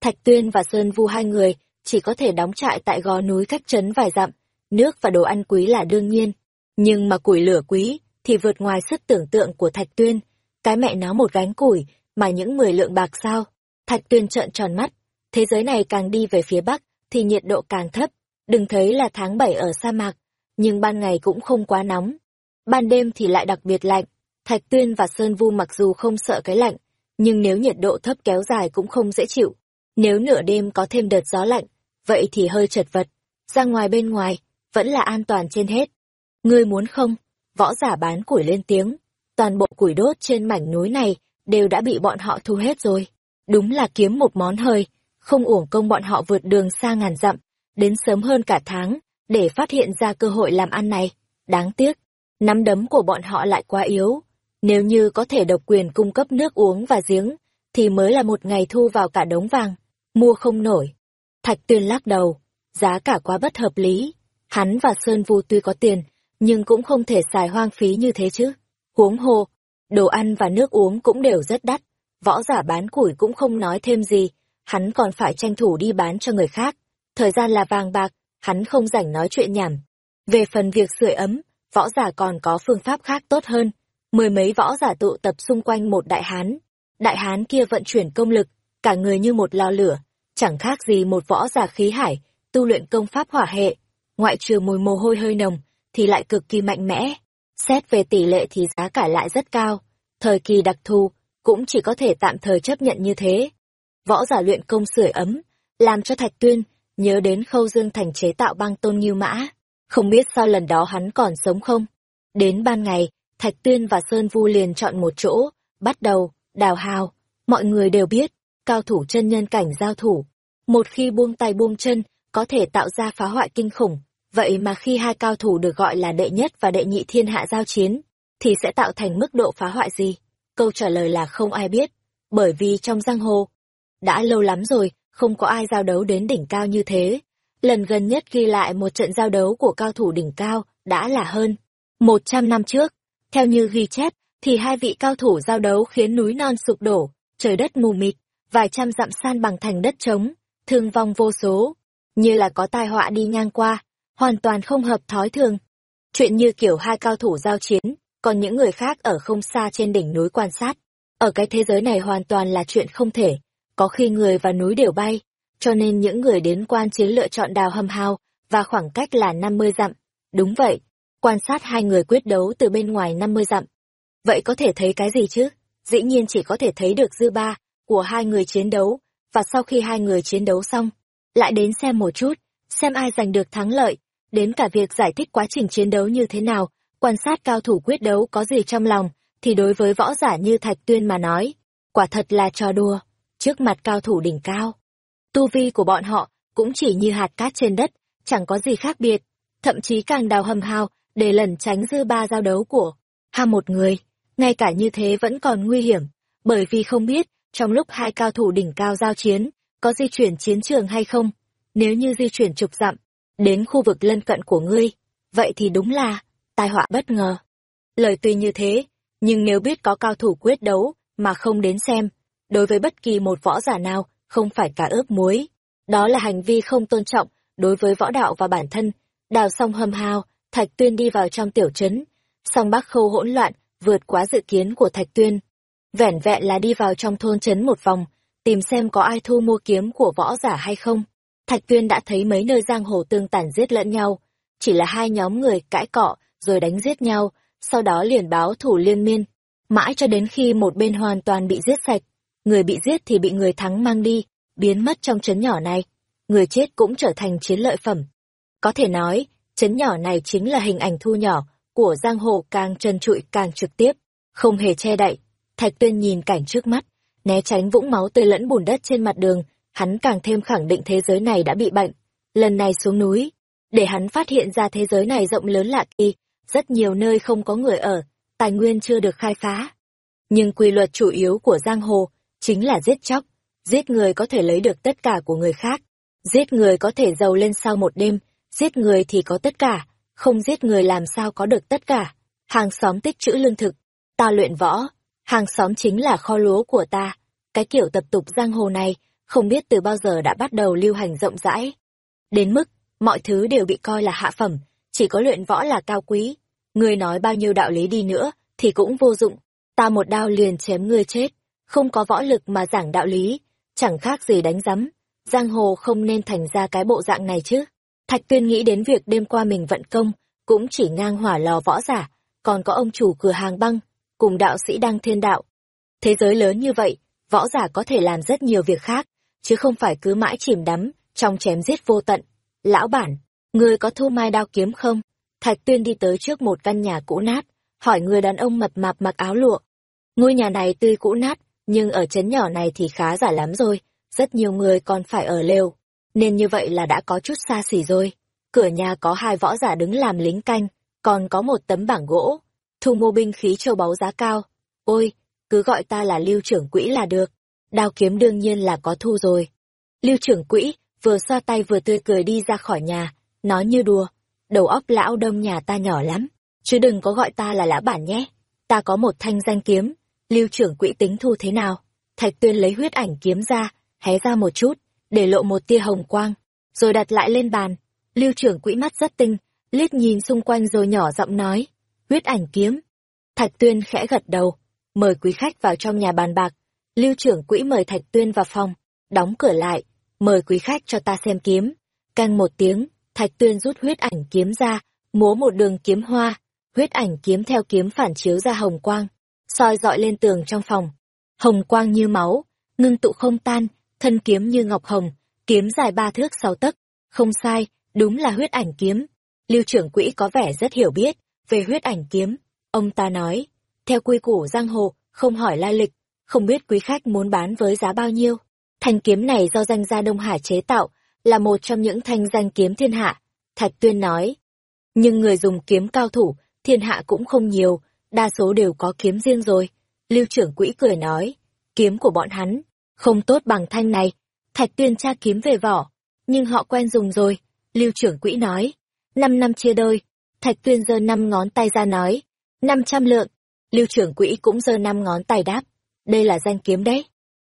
Thạch Tuyên và Sơn Vu hai người chỉ có thể đóng trại tại gò núi cách trấn vài dặm, nước và đồ ăn quý là đương nhiên, nhưng mà củi lửa quý thì vượt ngoài sức tưởng tượng của Thạch Tuyên, cái mẹ nó một gánh củi mà những mười lượng bạc sao? Thạch Tuyên trợn tròn mắt, thế giới này càng đi về phía bắc thì nhiệt độ càng thấp, đừng thấy là tháng 7 ở sa mạc, nhưng ban ngày cũng không quá nóng. Ban đêm thì lại đặc biệt lạnh, Thạch Tuyên và Sơn Vu mặc dù không sợ cái lạnh, nhưng nếu nhiệt độ thấp kéo dài cũng không dễ chịu. Nếu nửa đêm có thêm đợt gió lạnh, vậy thì hơi chật vật. Ra ngoài bên ngoài, vẫn là an toàn trên hết. Ngươi muốn không? Võ giả bán củi lên tiếng. Toàn bộ củi đốt trên mảnh núi này đều đã bị bọn họ thu hết rồi. Đúng là kiếm một món hời, không uổng công bọn họ vượt đường xa ngàn dặm, đến sớm hơn cả tháng, để phát hiện ra cơ hội làm ăn này. Đáng tiếc, nắm đấm của bọn họ lại quá yếu. Nếu như có thể độc quyền cung cấp nước uống và giếng, thì mới là một ngày thu vào cả đống vàng, mua không nổi. Thạch tuyên lắc đầu, giá cả quá bất hợp lý. Hắn và Sơn Vu tuy có tiền, nhưng cũng không thể xài hoang phí như thế chứ. Huống hồ, đồ ăn và nước uống cũng đều rất đắt. Võ giả bán củi cũng không nói thêm gì, hắn còn phải tranh thủ đi bán cho người khác. Thời gian là vàng bạc, hắn không rảnh nói chuyện nhảm. Về phần việc sưởi ấm, võ giả còn có phương pháp khác tốt hơn. Mười mấy võ giả tụ tập xung quanh một đại hán. Đại hán kia vận chuyển công lực, cả người như một lò lửa, chẳng khác gì một võ giả khí hải, tu luyện công pháp hỏa hệ. Ngoại trừ mùi mồ hôi hơi nồng, thì lại cực kỳ mạnh mẽ. Xét về tỷ lệ thì giá cả lại rất cao. Thời kỳ đặc thù, cũng chỉ có thể tạm thời chấp nhận như thế. Võ giả luyện công sưởi ấm, làm cho Thạch Tuyên nhớ đến khâu dương thành chế tạo băng tôn nghiêu mã. Không biết sao lần đó hắn còn sống không? Đến ban ngày, Thạch Tuyên và Sơn Vu liền chọn một chỗ, bắt đầu, đào hào. Mọi người đều biết, cao thủ chân nhân cảnh giao thủ. Một khi buông tay buông chân, có thể tạo ra phá hoại kinh khủng. Vậy mà khi hai cao thủ được gọi là đệ nhất và đệ nhị thiên hạ giao chiến, thì sẽ tạo thành mức độ phá hoại gì? Câu trả lời là không ai biết, bởi vì trong giang hồ, đã lâu lắm rồi, không có ai giao đấu đến đỉnh cao như thế. Lần gần nhất ghi lại một trận giao đấu của cao thủ đỉnh cao đã là hơn 100 năm trước. Theo như ghi chép, thì hai vị cao thủ giao đấu khiến núi non sụp đổ, trời đất mù mịt, vài trăm dặm san bằng thành đất trống, thương vong vô số, như là có tai họa đi ngang qua, hoàn toàn không hợp thói thường. Chuyện như kiểu hai cao thủ giao chiến, còn những người khác ở không xa trên đỉnh núi quan sát. Ở cái thế giới này hoàn toàn là chuyện không thể, có khi người và núi đều bay, cho nên những người đến quan chiến lựa chọn đào hầm hao, và khoảng cách là 50 dặm. Đúng vậy, quan sát hai người quyết đấu từ bên ngoài 50 dặm. Vậy có thể thấy cái gì chứ? Dĩ nhiên chỉ có thể thấy được dư ba của hai người chiến đấu, và sau khi hai người chiến đấu xong, lại đến xem một chút, xem ai giành được thắng lợi, đến cả việc giải thích quá trình chiến đấu như thế nào, quan sát cao thủ quyết đấu có gì trong lòng, thì đối với võ giả như Thạch Tuyên mà nói, quả thật là trò đùa, trước mặt cao thủ đỉnh cao. Tu vi của bọn họ cũng chỉ như hạt cát trên đất, chẳng có gì khác biệt, thậm chí càng đào hầm hào để lẩn tránh dư ba giao đấu của ha một người, ngay cả như thế vẫn còn nguy hiểm, bởi vì không biết trong lúc hai cao thủ đỉnh cao giao chiến, có di chuyển chiến trường hay không? Nếu như di chuyển trục dặm, đến khu vực lân cận của ngươi, vậy thì đúng là tai họa bất ngờ. Lời tuy như thế, nhưng nếu biết có cao thủ quyết đấu mà không đến xem, đối với bất kỳ một võ giả nào, không phải cả ướp muối. Đó là hành vi không tôn trọng đối với võ đạo và bản thân. Đào xong hầm hào, Thạch Tuyên đi vào trong tiểu trấn. Song Bắc Khâu hỗn loạn, vượt quá dự kiến của Thạch Tuyên. Vẻn vẹn là đi vào trong thôn trấn một vòng, tìm xem có ai thu mua kiếm của võ giả hay không. Thạch Tuyên đã thấy mấy nơi giang hồ tương tàn giết lẫn nhau, chỉ là hai nhóm người cãi cọ rồi đánh giết nhau, sau đó liền báo thủ liên miên, mãi cho đến khi một bên hoàn toàn bị giết sạch, người bị giết thì bị người thắng mang đi, biến mất trong trấn nhỏ này, người chết cũng trở thành chiến lợi phẩm. Có thể nói, trấn nhỏ này chính là hình ảnh thu nhỏ của giang hồ càng trần trụi càng trực tiếp, không hề che đậy. Thạch Tuyên nhìn cảnh trước mắt, né tránh vũng máu tươi lẫn bùn đất trên mặt đường, hắn càng thêm khẳng định thế giới này đã bị bệnh. Lần này xuống núi, để hắn phát hiện ra thế giới này rộng lớn lạ kỳ, rất nhiều nơi không có người ở, tài nguyên chưa được khai phá. Nhưng quy luật chủ yếu của giang hồ chính là giết chóc, giết người có thể lấy được tất cả của người khác, giết người có thể giàu lên sau một đêm, giết người thì có tất cả, không giết người làm sao có được tất cả. Hàng xóm tích trữ lương thực, ta luyện võ, hàng xóm chính là kho lúa của ta. Cái kiểu tập tục giang hồ này, không biết từ bao giờ đã bắt đầu lưu hành rộng rãi. Đến mức, mọi thứ đều bị coi là hạ phẩm, chỉ có luyện võ là cao quý. Ngươi nói bao nhiêu đạo lý đi nữa, thì cũng vô dụng. Ta một đao liền chém ngươi chết, không có võ lực mà giảng đạo lý, chẳng khác gì đánh giấm. Giang hồ không nên thành ra cái bộ dạng này chứ. Thạch tuyên nghĩ đến việc đêm qua mình vận công, cũng chỉ ngang hỏa lò võ giả, còn có ông chủ cửa hàng băng, cùng đạo sĩ đăng thiên đạo. Thế giới lớn như vậy, võ giả có thể làm rất nhiều việc khác, chứ không phải cứ mãi chìm đắm trong chém giết vô tận. Lão bản, người có thu mai đao kiếm không? Thạch Tuyên đi tới trước một căn nhà cũ nát, hỏi người đàn ông mập mạp mặc áo lụa. Ngôi nhà này tuy cũ nát, nhưng ở trấn nhỏ này thì khá giả lắm rồi, rất nhiều người còn phải ở lều, nên như vậy là đã có chút xa xỉ rồi. Cửa nhà có hai võ giả đứng làm lính canh, còn có một tấm bảng gỗ, thu mua binh khí châu báu giá cao. Ôi, cứ gọi ta là lưu trưởng quỹ là được. Đao kiếm đương nhiên là có thu rồi. Lưu trưởng quỹ vừa xoa tay vừa tươi cười đi ra khỏi nhà, nói như đùa. Đầu óc lão đông nhà ta nhỏ lắm, chứ đừng có gọi ta là lã bản nhé. Ta có một thanh danh kiếm, lưu trưởng quỹ tính thu thế nào? Thạch tuyên lấy huyết ảnh kiếm ra, hé ra một chút, để lộ một tia hồng quang, rồi đặt lại lên bàn. Lưu trưởng quỹ mắt rất tinh, liếc nhìn xung quanh rồi nhỏ giọng nói, huyết ảnh kiếm. Thạch tuyên khẽ gật đầu, mời quý khách vào trong nhà bàn bạc. Lưu trưởng quỹ mời Thạch tuyên vào phòng, đóng cửa lại, mời quý khách cho ta xem kiếm. Canh một tiếng, Thạch tuyên rút huyết ảnh kiếm ra, múa một đường kiếm hoa, huyết ảnh kiếm theo kiếm phản chiếu ra hồng quang, soi dọi lên tường trong phòng. Hồng quang như máu, ngưng tụ không tan, thân kiếm như ngọc hồng, kiếm dài ba thước sáu tấc, không sai, đúng là huyết ảnh kiếm. Lưu trưởng quỹ có vẻ rất hiểu biết về huyết ảnh kiếm. Ông ta nói, theo quy củ giang hồ, không hỏi lai lịch, không biết quý khách muốn bán với giá bao nhiêu. Thanh kiếm này do danh gia Đông Hải chế tạo, là một trong những thanh danh kiếm thiên hạ. Thạch Tuyên nói, nhưng người dùng kiếm cao thủ, thiên hạ cũng không nhiều, đa số đều có kiếm riêng rồi. Lưu trưởng quỹ cười nói, kiếm của bọn hắn, không tốt bằng thanh này. Thạch Tuyên tra kiếm về vỏ, nhưng họ quen dùng rồi, Lưu trưởng quỹ nói. Năm năm chia đôi, Thạch Tuyên giơ năm ngón tay ra nói, năm trăm lượng. Lưu trưởng quỹ cũng giơ năm ngón tay đáp, đây là danh kiếm đấy.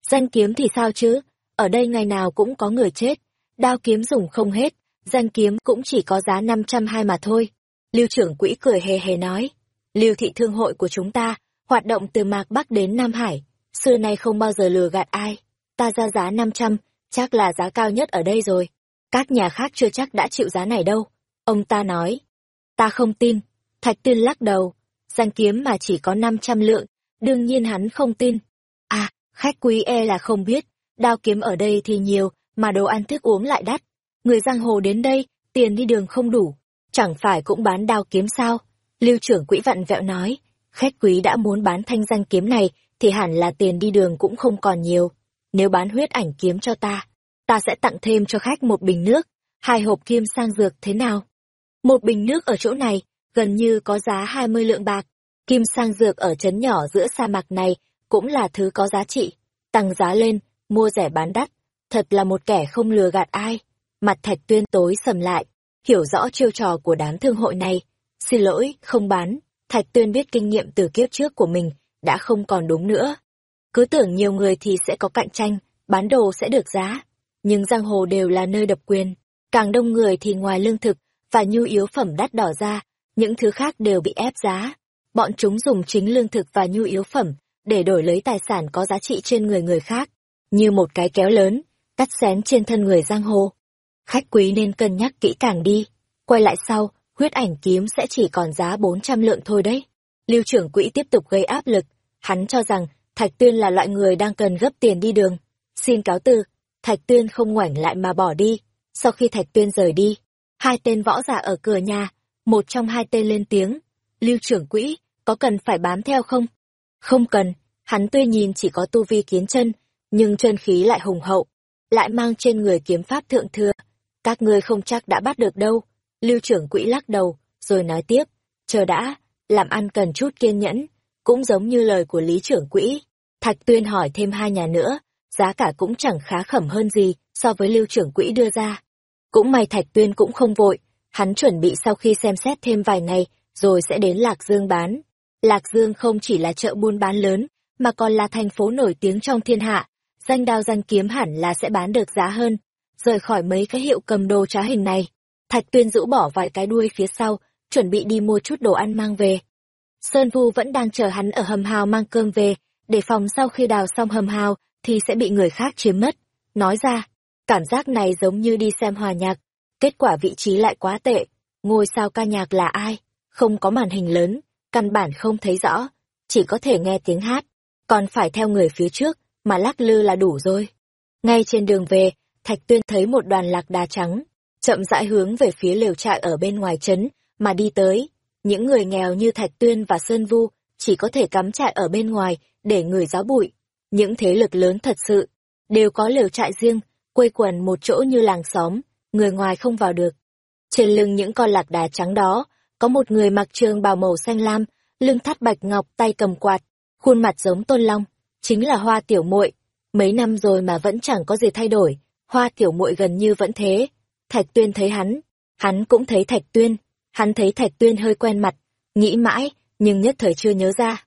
Danh kiếm thì sao chứ, ở đây ngày nào cũng có người chết, đao kiếm dùng không hết, danh kiếm cũng chỉ có giá năm trăm hai mà thôi. Lưu trưởng quỹ cười hề hề nói, Lưu thị thương hội của chúng ta, hoạt động từ Mạc Bắc đến Nam Hải, xưa nay không bao giờ lừa gạt ai. Ta ra giá năm trăm, chắc là giá cao nhất ở đây rồi. Các nhà khác chưa chắc đã chịu giá này đâu. Ông ta nói, ta không tin. Thạch Tuyên lắc đầu, danh kiếm mà chỉ có năm trăm lượng, đương nhiên hắn không tin. À, khách quý e là không biết, đao kiếm ở đây thì nhiều, mà đồ ăn thức uống lại đắt. Người giang hồ đến đây, tiền đi đường không đủ, chẳng phải cũng bán đao kiếm sao? Lưu trưởng quỹ vặn vẹo nói, khách quý đã muốn bán thanh danh kiếm này, thì hẳn là tiền đi đường cũng không còn nhiều. Nếu bán huyết ảnh kiếm cho ta, ta sẽ tặng thêm cho khách một bình nước, hai hộp kim sang dược thế nào? Một bình nước ở chỗ này, gần như có giá hai mươi lượng bạc. Kim sang dược ở trấn nhỏ giữa sa mạc này cũng là thứ có giá trị. Tăng giá lên, mua rẻ bán đắt. Thật là một kẻ không lừa gạt ai. Mặt thạch tuyên tối sầm lại, hiểu rõ chiêu trò của đám thương hội này. Xin lỗi, không bán. Thạch tuyên biết kinh nghiệm từ kiếp trước của mình, đã không còn đúng nữa. Cứ tưởng nhiều người thì sẽ có cạnh tranh, bán đồ sẽ được giá. Nhưng giang hồ đều là nơi độc quyền. Càng đông người thì ngoài lương thực và nhu yếu phẩm đắt đỏ ra, những thứ khác đều bị ép giá. Bọn chúng dùng chính lương thực và nhu yếu phẩm để đổi lấy tài sản có giá trị trên người người khác, như một cái kéo lớn, cắt xén trên thân người giang hồ. Khách quý nên cân nhắc kỹ càng đi. Quay lại sau, huyết ảnh kiếm sẽ chỉ còn giá 400 lượng thôi đấy. Lưu trưởng quỹ tiếp tục gây áp lực, hắn cho rằng Thạch Tuyên là loại người đang cần gấp tiền đi đường. Xin cáo từ, Thạch Tuyên không ngoảnh lại mà bỏ đi. Sau khi Thạch Tuyên rời đi, hai tên võ giả ở cửa nhà, một trong hai tên lên tiếng. Lưu trưởng quỹ, có cần phải bám theo không? Không cần, hắn tuy nhìn chỉ có tu vi kiến chân, nhưng chân khí lại hùng hậu, lại mang trên người kiếm pháp thượng thừa. Các ngươi không chắc đã bắt được đâu. Lưu trưởng quỹ lắc đầu, rồi nói tiếp, chờ đã, làm ăn cần chút kiên nhẫn, cũng giống như lời của lý trưởng quỹ. Thạch Tuyên hỏi thêm hai nhà nữa, giá cả cũng chẳng khá khẩm hơn gì so với lưu trưởng quỹ đưa ra. Cũng may Thạch Tuyên cũng không vội, hắn chuẩn bị sau khi xem xét thêm vài ngày, rồi sẽ đến Lạc Dương bán. Lạc Dương không chỉ là chợ buôn bán lớn, mà còn là thành phố nổi tiếng trong thiên hạ, danh đao danh kiếm hẳn là sẽ bán được giá hơn. Rời khỏi mấy cái hiệu cầm đồ trá hình này, Thạch Tuyên rũ bỏ vài cái đuôi phía sau, chuẩn bị đi mua chút đồ ăn mang về. Sơn Vu vẫn đang chờ hắn ở hầm hào mang cơm về, để phòng sau khi đào xong hầm hào thì sẽ bị người khác chiếm mất. Nói ra, cảm giác này giống như đi xem hòa nhạc, kết quả vị trí lại quá tệ. Ngôi sao ca nhạc là ai? Không có màn hình lớn, căn bản không thấy rõ, chỉ có thể nghe tiếng hát, còn phải theo người phía trước, mà lắc lư là đủ rồi. Ngay trên đường về, Thạch Tuyên thấy một đoàn lạc đà trắng, chậm rãi hướng về phía lều trại ở bên ngoài trấn, mà đi tới. Những người nghèo như Thạch Tuyên và Sơn Vu chỉ có thể cắm trại ở bên ngoài để người gió bụi. Những thế lực lớn thật sự, đều có lều trại riêng, quây quần một chỗ như làng xóm, người ngoài không vào được. Trên lưng những con lạc đà trắng đó, có một người mặc trường bào màu xanh lam, lưng thắt bạch ngọc tay cầm quạt, khuôn mặt giống tôn long, chính là hoa tiểu muội mấy năm rồi mà vẫn chẳng có gì thay đổi, hoa tiểu muội gần như vẫn thế. Thạch tuyên thấy hắn, hắn cũng thấy thạch tuyên, hắn thấy thạch tuyên hơi quen mặt, nghĩ mãi, nhưng nhất thời chưa nhớ ra.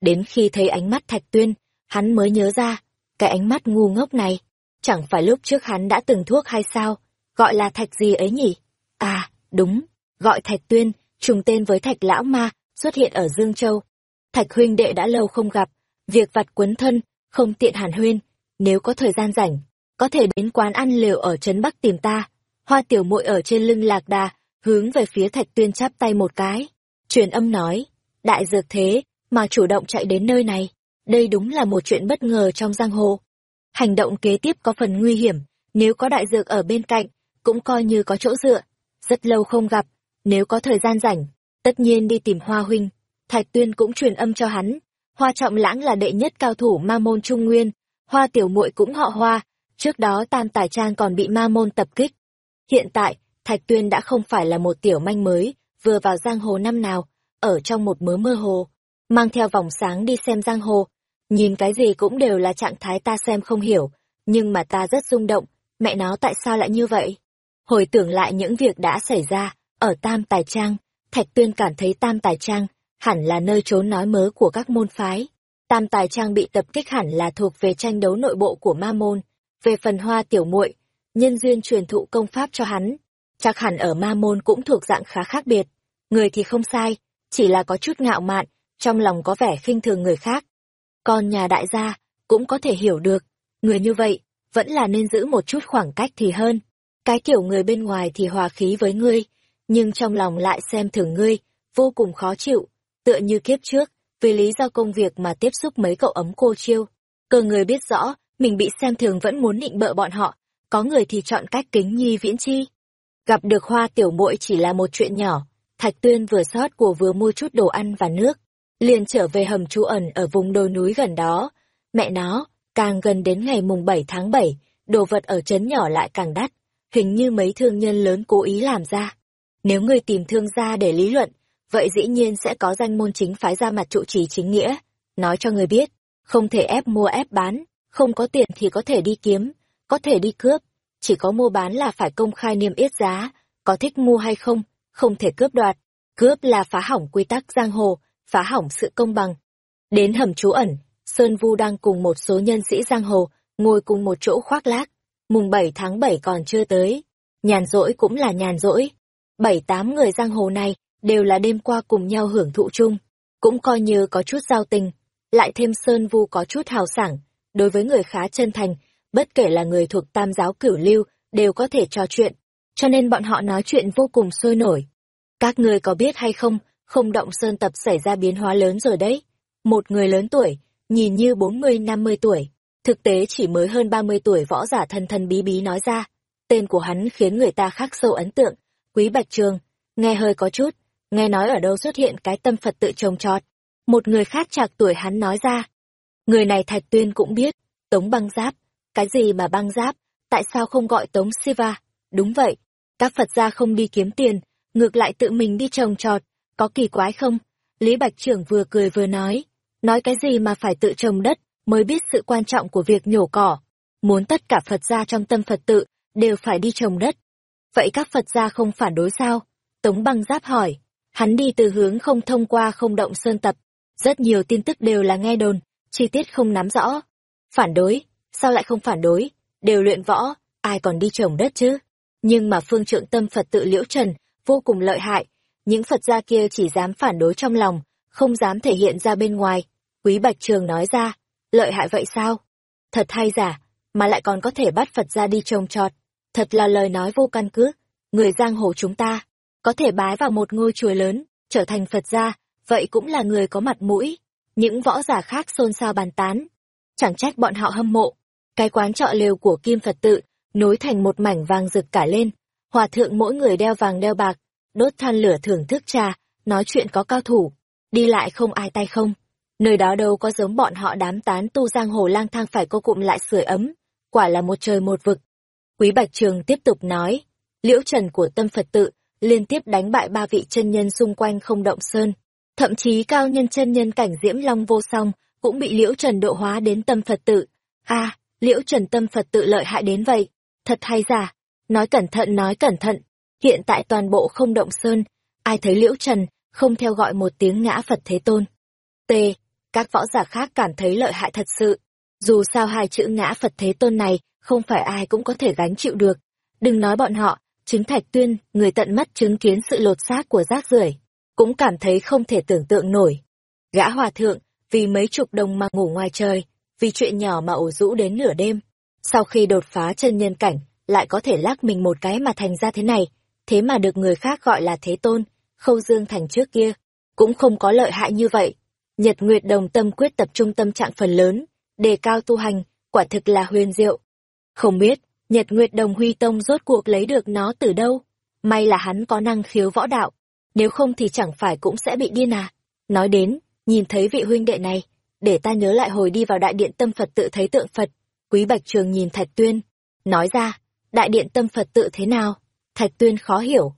Đến khi thấy ánh mắt thạch tuyên, hắn mới nhớ ra, cái ánh mắt ngu ngốc này, chẳng phải lúc trước hắn đã từng thuốc hay sao, gọi là thạch gì ấy nhỉ? À, đúng, gọi thạch tuyên, trùng tên với thạch lão ma, xuất hiện ở Dương Châu. Thạch huynh đệ đã lâu không gặp, việc vặt quấn thân, không tiện hàn huyên, nếu có thời gian rảnh, có thể đến quán ăn liều ở Trấn Bắc tìm ta. Hoa tiểu muội ở trên lưng lạc đà, hướng về phía thạch tuyên chắp tay một cái. Truyền âm nói, đại dược thế, mà chủ động chạy đến nơi này, đây đúng là một chuyện bất ngờ trong giang hồ. Hành động kế tiếp có phần nguy hiểm, nếu có đại dược ở bên cạnh, cũng coi như có chỗ dựa. Rất lâu không gặp, nếu có thời gian rảnh, tất nhiên đi tìm Hoa huynh. Thạch Tuyên cũng truyền âm cho hắn, Hoa Trọng Lãng là đệ nhất cao thủ ma môn Trung Nguyên, Hoa Tiểu Muội cũng họ Hoa, trước đó Tam Tài Trang còn bị ma môn tập kích. Hiện tại, Thạch Tuyên đã không phải là một tiểu manh mới, vừa vào giang hồ năm nào, ở trong một mớ mơ hồ, mang theo vòng sáng đi xem giang hồ, nhìn cái gì cũng đều là trạng thái ta xem không hiểu, nhưng mà ta rất rung động, mẹ nó tại sao lại như vậy? Hồi tưởng lại những việc đã xảy ra, ở Tam Tài Trang, Thạch Tuyên cảm thấy Tam Tài Trang hẳn là nơi trốn nói mớ của các môn phái. Tam Tài Trang bị tập kích hẳn là thuộc về tranh đấu nội bộ của ma môn, về phần hoa tiểu muội nhân duyên truyền thụ công pháp cho hắn. Chắc hẳn ở ma môn cũng thuộc dạng khá khác biệt. Người thì không sai, chỉ là có chút ngạo mạn, trong lòng có vẻ khinh thường người khác. Còn nhà đại gia, cũng có thể hiểu được, người như vậy, vẫn là nên giữ một chút khoảng cách thì hơn. Cái kiểu người bên ngoài thì hòa khí với ngươi, nhưng trong lòng lại xem thường ngươi, vô cùng khó chịu, tựa như kiếp trước, vì lý do công việc mà tiếp xúc mấy cậu ấm cô chiêu. Cơ người biết rõ, mình bị xem thường vẫn muốn nịnh bợ bọn họ, có người thì chọn cách kính nhi viễn chi. Gặp được hoa tiểu muội chỉ là một chuyện nhỏ, Thạch Tuyên vừa sót của vừa mua chút đồ ăn và nước, liền trở về hầm trú ẩn ở vùng đồi núi gần đó. Mẹ nó, càng gần đến ngày mùng 7 tháng 7, đồ vật ở trấn nhỏ lại càng đắt, hình như mấy thương nhân lớn cố ý làm ra. Nếu người tìm thương gia để lý luận, vậy dĩ nhiên sẽ có danh môn chính phái ra mặt trụ trì chính nghĩa. Nói cho người biết, không thể ép mua ép bán, không có tiền thì có thể đi kiếm, có thể đi cướp, chỉ có mua bán là phải công khai niêm yết giá, có thích mua hay không, không thể cướp đoạt. Cướp là phá hỏng quy tắc giang hồ, phá hỏng sự công bằng. Đến hầm trú ẩn, Sơn Vu đang cùng một số nhân sĩ giang hồ, ngồi cùng một chỗ khoác lác. Mùng 7 tháng 7 còn chưa tới. Nhàn rỗi cũng là nhàn rỗi. Bảy tám người giang hồ này đều là đêm qua cùng nhau hưởng thụ chung. Cũng coi như có chút giao tình. Lại thêm Sơn Vu có chút hào sảng. Đối với người khá chân thành, bất kể là người thuộc tam giáo cửu lưu, đều có thể trò chuyện. Cho nên bọn họ nói chuyện vô cùng sôi nổi. Các người có biết hay không, không động sơn tập xảy ra biến hóa lớn rồi đấy. Một người lớn tuổi, nhìn như 40-50 tuổi, thực tế chỉ mới hơn 30 tuổi võ giả thân thân bí bí nói ra. Tên của hắn khiến người ta khắc sâu ấn tượng, Quý Bạch Trường, nghe hơi có chút, nghe nói ở đâu xuất hiện cái tâm Phật tự trồng trọt. Một người khác chạc tuổi hắn nói ra. Người này Thạch Tuyên cũng biết, Tống băng giáp, cái gì mà băng giáp, tại sao không gọi Tống Siva? Đúng vậy, các Phật gia không đi kiếm tiền, ngược lại tự mình đi trồng trọt, có kỳ quái không? Lý Bạch Trưởng vừa cười vừa nói, nói cái gì mà phải tự trồng đất, mới biết sự quan trọng của việc nhổ cỏ. Muốn tất cả Phật gia trong tâm Phật tự, đều phải đi trồng đất. Vậy các Phật gia không phản đối sao? Tống băng giáp hỏi, hắn đi từ hướng không thông qua không động sơn tập. Rất nhiều tin tức đều là nghe đồn, chi tiết không nắm rõ. Phản đối, sao lại không phản đối? Đều luyện võ, ai còn đi trồng đất chứ? Nhưng mà phương trượng tâm Phật tự Liễu Trần, vô cùng lợi hại, những Phật gia kia chỉ dám phản đối trong lòng, không dám thể hiện ra bên ngoài. Quý Bạch Trường nói ra, lợi hại vậy sao? Thật hay giả, mà lại còn có thể bắt Phật gia đi trồng trọt. Thật là lời nói vô căn cứ. Người giang hồ chúng ta, có thể bái vào một ngôi chùa lớn, trở thành Phật gia, vậy cũng là người có mặt mũi. Những võ giả khác xôn xao bàn tán. Chẳng trách bọn họ hâm mộ. Cái quán trọ lều của Kim Phật tự, nối thành một mảnh vàng rực cả lên. Hòa thượng mỗi người đeo vàng đeo bạc, đốt than lửa thưởng thức trà, nói chuyện có cao thủ, đi lại không ai tay không. Nơi đó đâu có giống bọn họ đám tán tu giang hồ lang thang phải cô cụm lại sưởi ấm, quả là một trời một vực. Quý Bạch Trường tiếp tục nói, liễu trần của tâm Phật tự, liên tiếp đánh bại ba vị chân nhân xung quanh không động sơn. Thậm chí cao nhân chân nhân cảnh diễm long vô song, cũng bị liễu trần độ hóa đến tâm Phật tự. a liễu trần tâm Phật tự lợi hại đến vậy, thật hay giả, nói cẩn thận nói cẩn thận, Hiện tại toàn bộ không động sơn, ai thấy Liễu Trần, không theo gọi một tiếng ngã Phật Thế Tôn. T. Các võ giả khác cảm thấy lợi hại thật sự. Dù sao hai chữ ngã Phật Thế Tôn này, không phải ai cũng có thể gánh chịu được. Đừng nói bọn họ, chứng thạch tuyên, người tận mắt chứng kiến sự lột xác của rác rưởi cũng cảm thấy không thể tưởng tượng nổi. Gã hòa thượng, vì mấy chục đồng mà ngủ ngoài trời, vì chuyện nhỏ mà ủ rũ đến nửa đêm. Sau khi đột phá chân nhân cảnh, lại có thể lắc mình một cái mà thành ra thế này, thế mà được người khác gọi là thế tôn, khâu dương thành trước kia, cũng không có lợi hại như vậy. Nhật Nguyệt Đồng tâm quyết tập trung tâm trạng phần lớn, đề cao tu hành, quả thực là huyền diệu. Không biết, Nhật Nguyệt Đồng Huy Tông rốt cuộc lấy được nó từ đâu? May là hắn có năng khiếu võ đạo, nếu không thì chẳng phải cũng sẽ bị điên à. Nói đến, nhìn thấy vị huynh đệ này, để ta nhớ lại hồi đi vào đại điện tâm Phật tự thấy tượng Phật, quý bạch trường nhìn Thạch Tuyên, nói ra, đại điện tâm Phật tự thế nào? Thạch Tuyên khó hiểu.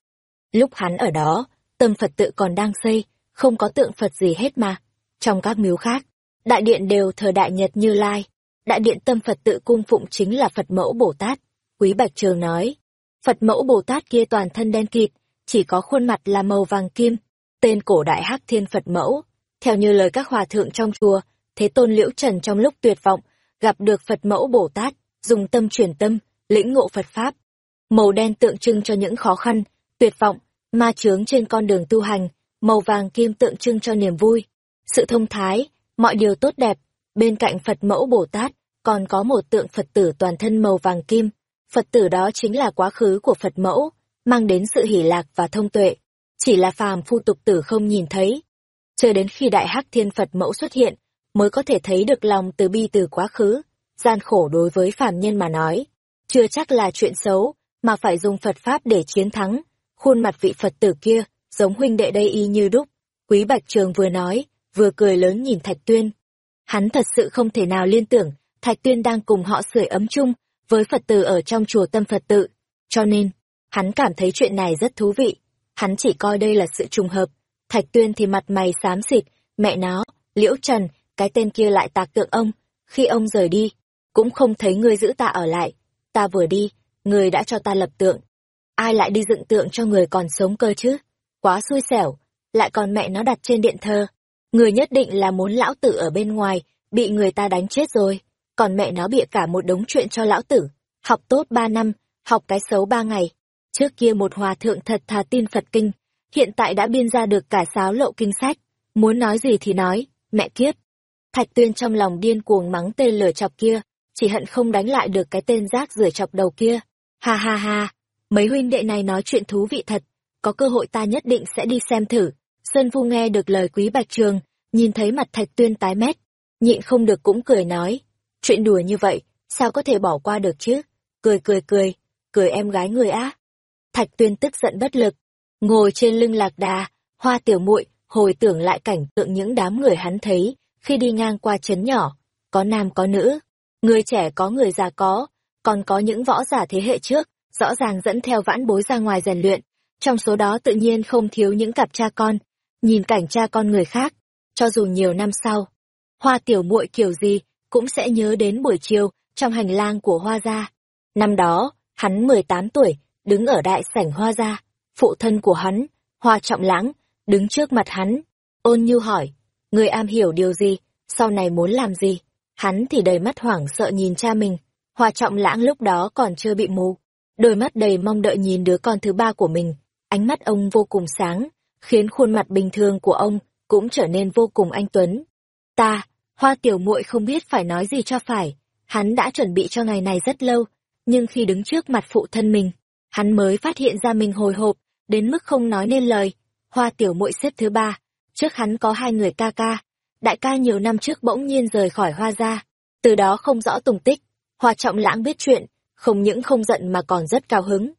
Lúc hắn ở đó, tâm Phật tự còn đang xây, không có tượng Phật gì hết mà. Trong các miếu khác, đại điện đều thờ đại Nhật Như Lai đại điện tâm Phật tự cung phụng chính là Phật mẫu Bồ Tát. Quý Bạch Trường nói, Phật mẫu Bồ Tát kia toàn thân đen kịt, chỉ có khuôn mặt là màu vàng kim, tên cổ đại hắc thiên Phật mẫu. Theo như lời các hòa thượng trong chùa, Thế Tôn Liễu Trần trong lúc tuyệt vọng, gặp được Phật mẫu Bồ Tát, dùng tâm truyền tâm, lĩnh ngộ Phật Pháp. Màu đen tượng trưng cho những khó khăn, tuyệt vọng, ma chướng trên con đường tu hành, màu vàng kim tượng trưng cho niềm vui, sự thông thái, mọi điều tốt đẹp. Bên cạnh Phật mẫu Bồ Tát, còn có một tượng Phật tử toàn thân màu vàng kim. Phật tử đó chính là quá khứ của Phật mẫu, mang đến sự hỷ lạc và thông tuệ. Chỉ là phàm phu tục tử không nhìn thấy. Chờ đến khi Đại Hắc Thiên Phật mẫu xuất hiện, mới có thể thấy được lòng từ bi từ quá khứ. Gian khổ đối với phàm nhân mà nói, chưa chắc là chuyện xấu, mà phải dùng Phật Pháp để chiến thắng. Khuôn mặt vị Phật tử kia, giống huynh đệ đây y như đúc. Quý Bạch Trường vừa nói, vừa cười lớn nhìn Thạch Tuyên. Hắn thật sự không thể nào liên tưởng, Thạch Tuyên đang cùng họ sưởi ấm chung với Phật tử ở trong chùa Tâm Phật tự. Cho nên, hắn cảm thấy chuyện này rất thú vị. Hắn chỉ coi đây là sự trùng hợp. Thạch Tuyên thì mặt mày xám xịt, mẹ nó, Liễu Trần, cái tên kia lại tạc tượng ông. Khi ông rời đi, cũng không thấy người giữ ta ở lại. Ta vừa đi, người đã cho ta lập tượng. Ai lại đi dựng tượng cho người còn sống cơ chứ? Quá xui xẻo, lại còn mẹ nó đặt trên điện thờ. Người nhất định là muốn lão tử ở bên ngoài, bị người ta đánh chết rồi. Còn mẹ nó bịa cả một đống chuyện cho lão tử. Học tốt ba năm, học cái xấu ba ngày. Trước kia một hòa thượng thật thà tin Phật kinh, hiện tại đã biên ra được cả sáo lộ kinh sách. Muốn nói gì thì nói, mẹ kiếp. Thạch tuyên trong lòng điên cuồng mắng tên lửa chọc kia, chỉ hận không đánh lại được cái tên rác rưởi chọc đầu kia. Ha ha ha, mấy huynh đệ này nói chuyện thú vị thật, có cơ hội ta nhất định sẽ đi xem thử. Sơn Phu nghe được lời quý bạch trường, nhìn thấy mặt thạch tuyên tái mét, nhịn không được cũng cười nói. Chuyện đùa như vậy, sao có thể bỏ qua được chứ? Cười cười cười, cười em gái người á. Thạch tuyên tức giận bất lực, ngồi trên lưng lạc đà, hoa tiểu muội hồi tưởng lại cảnh tượng những đám người hắn thấy khi đi ngang qua trấn nhỏ, có nam có nữ, người trẻ có người già có, còn có những võ giả thế hệ trước, rõ ràng dẫn theo vãn bối ra ngoài rèn luyện, trong số đó tự nhiên không thiếu những cặp cha con, nhìn cảnh cha con người khác, cho dù nhiều năm sau, hoa tiểu muội kiểu gì cũng sẽ nhớ đến buổi chiều trong hành lang của hoa gia. Năm đó, hắn 18 tuổi, đứng ở đại sảnh hoa gia, phụ thân của hắn, hoa trọng lãng, đứng trước mặt hắn, ôn nhu hỏi, người am hiểu điều gì, sau này muốn làm gì? Hắn thì đầy mắt hoảng sợ nhìn cha mình, hoa trọng lãng lúc đó còn chưa bị mù, đôi mắt đầy mong đợi nhìn đứa con thứ ba của mình, ánh mắt ông vô cùng sáng, khiến khuôn mặt bình thường của ông cũng trở nên vô cùng anh tuấn. Ta, hoa tiểu muội không biết phải nói gì cho phải, hắn đã chuẩn bị cho ngày này rất lâu, nhưng khi đứng trước mặt phụ thân mình, hắn mới phát hiện ra mình hồi hộp, đến mức không nói nên lời. Hoa tiểu muội xếp thứ ba, trước hắn có hai người ca ca, đại ca nhiều năm trước bỗng nhiên rời khỏi hoa gia, từ đó không rõ tùng tích. Hoa trọng lãng biết chuyện, không những không giận mà còn rất cao hứng.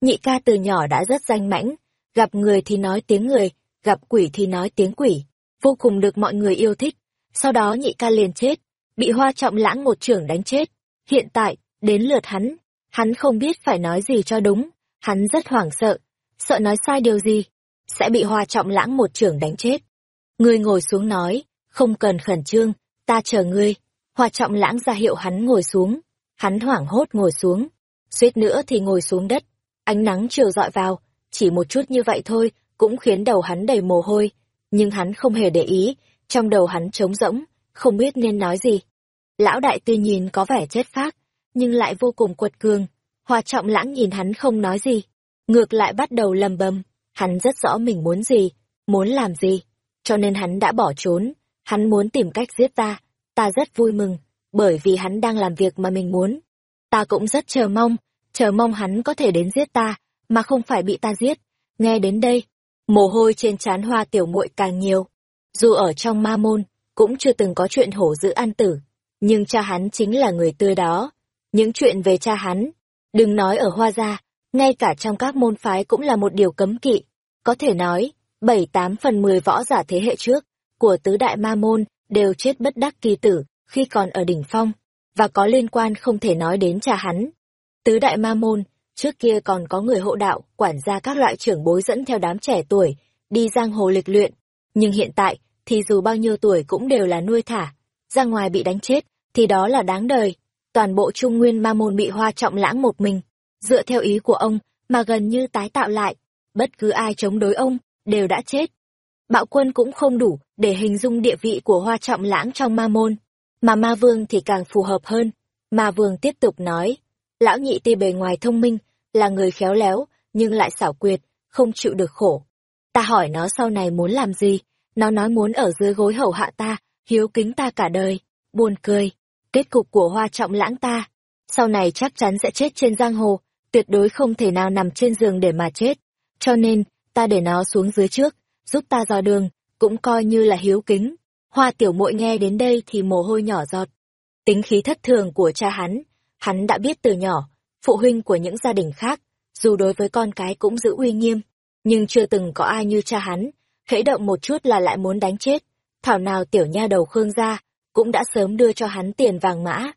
Nhị ca từ nhỏ đã rất danh mãnh, gặp người thì nói tiếng người, gặp quỷ thì nói tiếng quỷ, vô cùng được mọi người yêu thích. Sau đó nhị ca liền chết, bị hoa trọng lãng một trưởng đánh chết. Hiện tại, đến lượt hắn, hắn không biết phải nói gì cho đúng, hắn rất hoảng sợ, sợ nói sai điều gì, sẽ bị hoa trọng lãng một trưởng đánh chết. Ngươi ngồi xuống nói, không cần khẩn trương, ta chờ ngươi. Hoa trọng lãng ra hiệu hắn ngồi xuống, hắn hoảng hốt ngồi xuống, suýt nữa thì ngồi xuống đất. Ánh nắng chiều dọi vào, chỉ một chút như vậy thôi, cũng khiến đầu hắn đầy mồ hôi, nhưng hắn không hề để ý, trong đầu hắn trống rỗng, không biết nên nói gì. Lão đại tuy nhìn có vẻ chết phác, nhưng lại vô cùng quật cường. Hòa trọng lãng nhìn hắn không nói gì, ngược lại bắt đầu lầm bầm, hắn rất rõ mình muốn gì, muốn làm gì, cho nên hắn đã bỏ trốn, hắn muốn tìm cách giết ta, ta rất vui mừng, bởi vì hắn đang làm việc mà mình muốn. Ta cũng rất chờ mong, chờ mong hắn có thể đến giết ta, mà không phải bị ta giết. Nghe đến đây, mồ hôi trên trán hoa tiểu muội càng nhiều. Dù ở trong ma môn, cũng chưa từng có chuyện hổ giữ an tử, nhưng cha hắn chính là người tươi đó. Những chuyện về cha hắn, đừng nói ở hoa gia, ngay cả trong các môn phái cũng là một điều cấm kỵ. Có thể nói, bảy tám phần mười võ giả thế hệ trước, của tứ đại ma môn, đều chết bất đắc kỳ tử, khi còn ở đỉnh phong, và có liên quan không thể nói đến cha hắn. Tứ đại ma môn, trước kia còn có người hộ đạo, quản gia các loại trưởng bối dẫn theo đám trẻ tuổi, đi giang hồ lịch luyện. Nhưng hiện tại, thì dù bao nhiêu tuổi cũng đều là nuôi thả, ra ngoài bị đánh chết, thì đó là đáng đời. Toàn bộ trung nguyên ma môn bị hoa trọng lãng một mình, dựa theo ý của ông mà gần như tái tạo lại. Bất cứ ai chống đối ông, đều đã chết. Bạo quân cũng không đủ để hình dung địa vị của hoa trọng lãng trong ma môn, mà ma vương thì càng phù hợp hơn. Ma vương tiếp tục nói, lão nhị ti bề ngoài thông minh, là người khéo léo, nhưng lại xảo quyệt, không chịu được khổ. Ta hỏi nó sau này muốn làm gì, nó nói muốn ở dưới gối hầu hạ ta, hiếu kính ta cả đời. Buồn cười, kết cục của hoa trọng lãng ta, sau này chắc chắn sẽ chết trên giang hồ, tuyệt đối không thể nào nằm trên giường để mà chết. Cho nên, ta để nó xuống dưới trước, giúp ta dò đường, cũng coi như là hiếu kính. Hoa tiểu muội nghe đến đây thì mồ hôi nhỏ giọt. Tính khí thất thường của cha hắn, hắn đã biết từ nhỏ, phụ huynh của những gia đình khác, dù đối với con cái cũng giữ uy nghiêm, nhưng chưa từng có ai như cha hắn, khẽ động một chút là lại muốn đánh chết. Thảo nào tiểu nha đầu Khương gia, cũng đã sớm đưa cho hắn tiền vàng mã.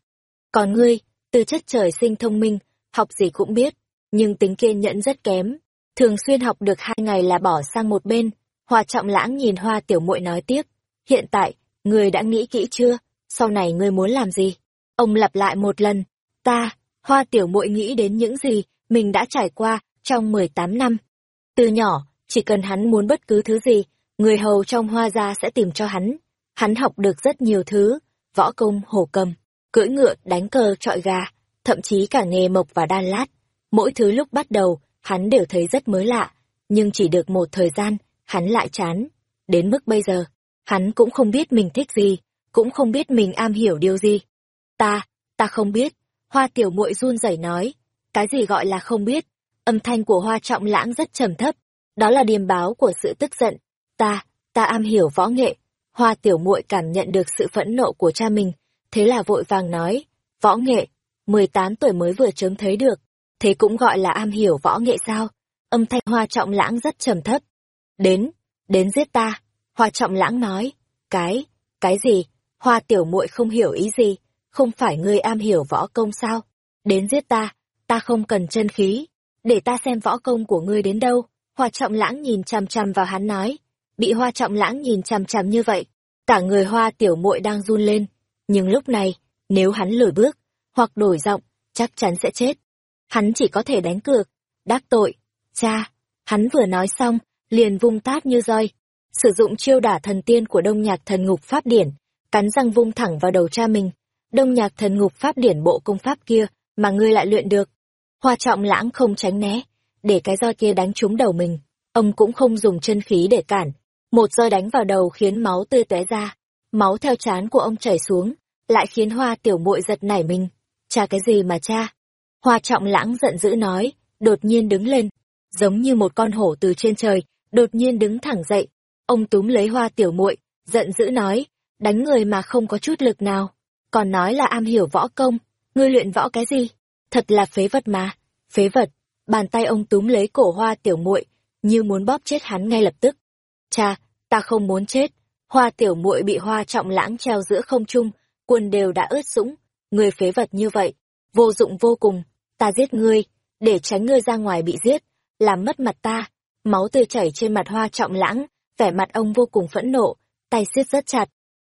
Còn ngươi, từ chất trời sinh thông minh, học gì cũng biết, nhưng tính kiên nhẫn rất kém. Thường xuyên học được hai ngày là bỏ sang một bên, Hoa trọng lãng nhìn hoa tiểu muội nói tiếp. Hiện tại, ngươi đã nghĩ kỹ chưa? Sau này ngươi muốn làm gì? Ông lặp lại một lần. Ta, hoa tiểu muội nghĩ đến những gì mình đã trải qua trong 18 năm. Từ nhỏ, chỉ cần hắn muốn bất cứ thứ gì, người hầu trong hoa gia sẽ tìm cho hắn. Hắn học được rất nhiều thứ, võ công, hổ cầm, cưỡi ngựa, đánh cờ, trọi gà, thậm chí cả nghề mộc và đan lát. Mỗi thứ lúc bắt đầu, hắn đều thấy rất mới lạ, nhưng chỉ được một thời gian, hắn lại chán. Đến mức bây giờ, hắn cũng không biết mình thích gì, cũng không biết mình am hiểu điều gì. Ta, ta không biết, hoa tiểu muội run rẩy nói. Cái gì gọi là không biết? Âm thanh của hoa trọng lãng rất trầm thấp, đó là điềm báo của sự tức giận. Ta, ta am hiểu võ nghệ. Hoa tiểu muội cảm nhận được sự phẫn nộ của cha mình, thế là vội vàng nói, võ nghệ, 18 tuổi mới vừa chớm thấy được, thế cũng gọi là am hiểu võ nghệ sao? Âm thanh hoa trọng lãng rất trầm thấp, Đến, đến giết ta. Hoa trọng lãng nói. Cái, cái gì? Hoa tiểu muội không hiểu ý gì. Không phải ngươi am hiểu võ công sao? Đến giết ta, ta không cần chân khí. Để ta xem võ công của ngươi đến đâu. Hoa trọng lãng nhìn chằm chằm vào hắn nói. Bị hoa trọng lãng nhìn chằm chằm như vậy. Cả người hoa tiểu muội đang run lên. Nhưng lúc này, nếu hắn lùi bước, hoặc đổi giọng, chắc chắn sẽ chết. Hắn chỉ có thể đánh cược. Đắc tội. Cha, hắn vừa nói xong, liền vung tát như roi, sử dụng chiêu đả thần tiên của Đông Nhạc Thần Ngục Pháp Điển, cắn răng vung thẳng vào đầu cha mình. Đông Nhạc Thần Ngục Pháp Điển bộ công pháp kia mà ngươi lại luyện được. Hoa Trọng Lãng không tránh né, để cái roi kia đánh trúng đầu mình, ông cũng không dùng chân khí để cản, một roi đánh vào đầu khiến máu tươi tóe ra, máu theo trán của ông chảy xuống, lại khiến Hoa Tiểu Muội giật nảy mình. Cha cái gì mà cha? Hoa Trọng Lãng giận dữ nói, đột nhiên đứng lên, giống như một con hổ từ trên trời, đột nhiên đứng thẳng dậy. Ông túm lấy hoa tiểu muội, giận dữ nói, đánh người mà không có chút lực nào. Còn nói là am hiểu võ công, ngươi luyện võ cái gì? Thật là phế vật mà, phế vật. Bàn tay ông túm lấy cổ hoa tiểu muội, như muốn bóp chết hắn ngay lập tức. Cha, ta không muốn chết. Hoa tiểu muội bị hoa trọng lãng treo giữa không trung, quần đều đã ướt sũng. Ngươi phế vật như vậy, vô dụng vô cùng. Ta giết ngươi, để tránh ngươi ra ngoài bị giết, làm mất mặt ta máu tươi chảy trên mặt hoa trọng lãng, vẻ mặt ông vô cùng phẫn nộ, tay siết rất chặt.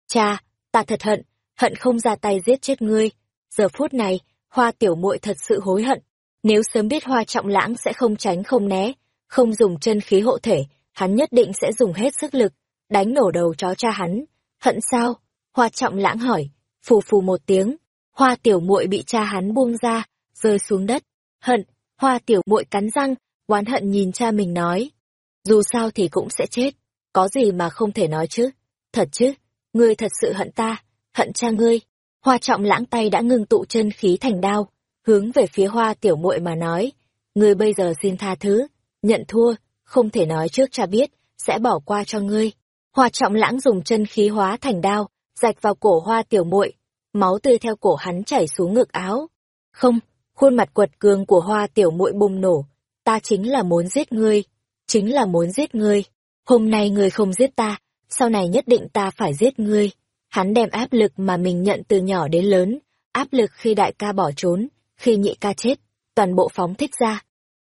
Cha, ta thật hận, hận không ra tay giết chết ngươi. Giờ phút này, hoa tiểu muội thật sự hối hận. Nếu sớm biết hoa trọng lãng sẽ không tránh không né, không dùng chân khí hộ thể, hắn nhất định sẽ dùng hết sức lực, đánh nổ đầu chó cha hắn. Hận sao? Hoa trọng lãng hỏi, phù phù một tiếng, hoa tiểu muội bị cha hắn buông ra, rơi xuống đất. Hận, hoa tiểu muội cắn răng, oán hận nhìn cha mình nói. Dù sao thì cũng sẽ chết, có gì mà không thể nói chứ. Thật chứ, ngươi thật sự hận ta, hận cha ngươi. Hoa trọng lãng tay đã ngưng tụ chân khí thành đao, hướng về phía hoa tiểu muội mà nói. Ngươi bây giờ xin tha thứ, nhận thua, không thể nói trước cha biết, sẽ bỏ qua cho ngươi. Hoa trọng lãng dùng chân khí hóa thành đao, rạch vào cổ hoa tiểu muội máu tươi theo cổ hắn chảy xuống ngực áo. Không, khuôn mặt quật cường của hoa tiểu muội bùng nổ, ta chính là muốn giết ngươi, chính là muốn giết ngươi. Hôm nay ngươi không giết ta, sau này nhất định ta phải giết ngươi. Hắn đem áp lực mà mình nhận từ nhỏ đến lớn, áp lực khi đại ca bỏ trốn, khi nhị ca chết, toàn bộ phóng thích ra.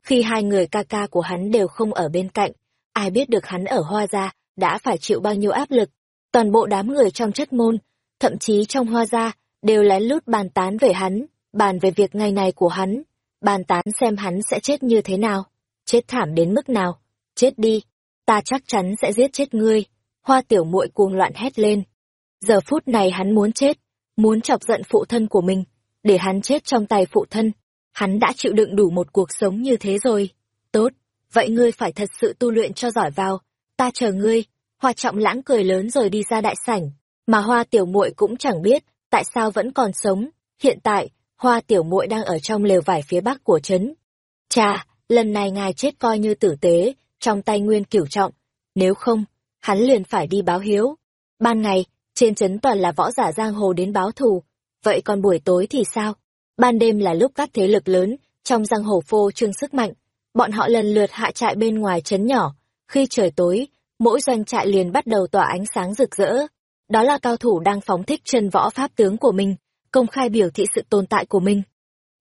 Khi hai người ca ca của hắn đều không ở bên cạnh, ai biết được hắn ở hoa gia, đã phải chịu bao nhiêu áp lực. Toàn bộ đám người trong chất môn, thậm chí trong hoa gia, đều lén lút bàn tán về hắn, bàn về việc ngày này của hắn, bàn tán xem hắn sẽ chết như thế nào, chết thảm đến mức nào, chết đi, ta chắc chắn sẽ giết chết ngươi. Hoa tiểu muội cuồng loạn hét lên. Giờ phút này hắn muốn chết, muốn chọc giận phụ thân của mình, để hắn chết trong tay phụ thân. Hắn đã chịu đựng đủ một cuộc sống như thế rồi. Tốt, vậy ngươi phải thật sự tu luyện cho giỏi vào, ta chờ ngươi. Hoa trọng lãng cười lớn rồi đi ra đại sảnh, mà hoa tiểu muội cũng chẳng biết tại sao vẫn còn sống. Hiện tại, hoa tiểu muội đang ở trong lều vải phía bắc của trấn. Chà, lần này ngài chết coi như tử tế, trong tay nguyên cửu trọng. Nếu không, hắn liền phải đi báo hiếu. Ban ngày, trên trấn toàn là võ giả giang hồ đến báo thù. Vậy còn buổi tối thì sao? Ban đêm là lúc các thế lực lớn, trong giang hồ phô trương sức mạnh. Bọn họ lần lượt hạ trại bên ngoài trấn nhỏ. Khi trời tối, mỗi doanh trại liền bắt đầu tỏa ánh sáng rực rỡ. Đó là cao thủ đang phóng thích chân võ pháp tướng của mình, công khai biểu thị sự tồn tại của mình.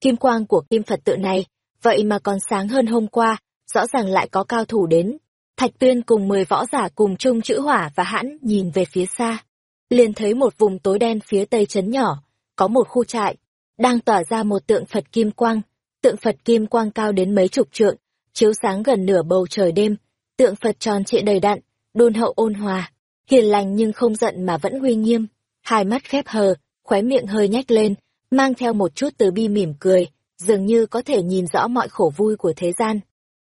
Kim quang của kim Phật tự này, vậy mà còn sáng hơn hôm qua, rõ ràng lại có cao thủ đến. Thạch Tuyên cùng mười võ giả cùng chung chữ hỏa và hãn nhìn về phía xa. Liền thấy một vùng tối đen phía tây trấn nhỏ, có một khu trại, đang tỏa ra một tượng Phật Kim Quang. Tượng Phật Kim Quang cao đến mấy chục trượng, chiếu sáng gần nửa bầu trời đêm. Tượng Phật tròn trịa đầy đặn, đôn hậu ôn hòa, hiền lành nhưng không giận mà vẫn uy nghiêm. Hai mắt khép hờ, khóe miệng hơi nhếch lên, mang theo một chút từ bi mỉm cười, dường như có thể nhìn rõ mọi khổ vui của thế gian.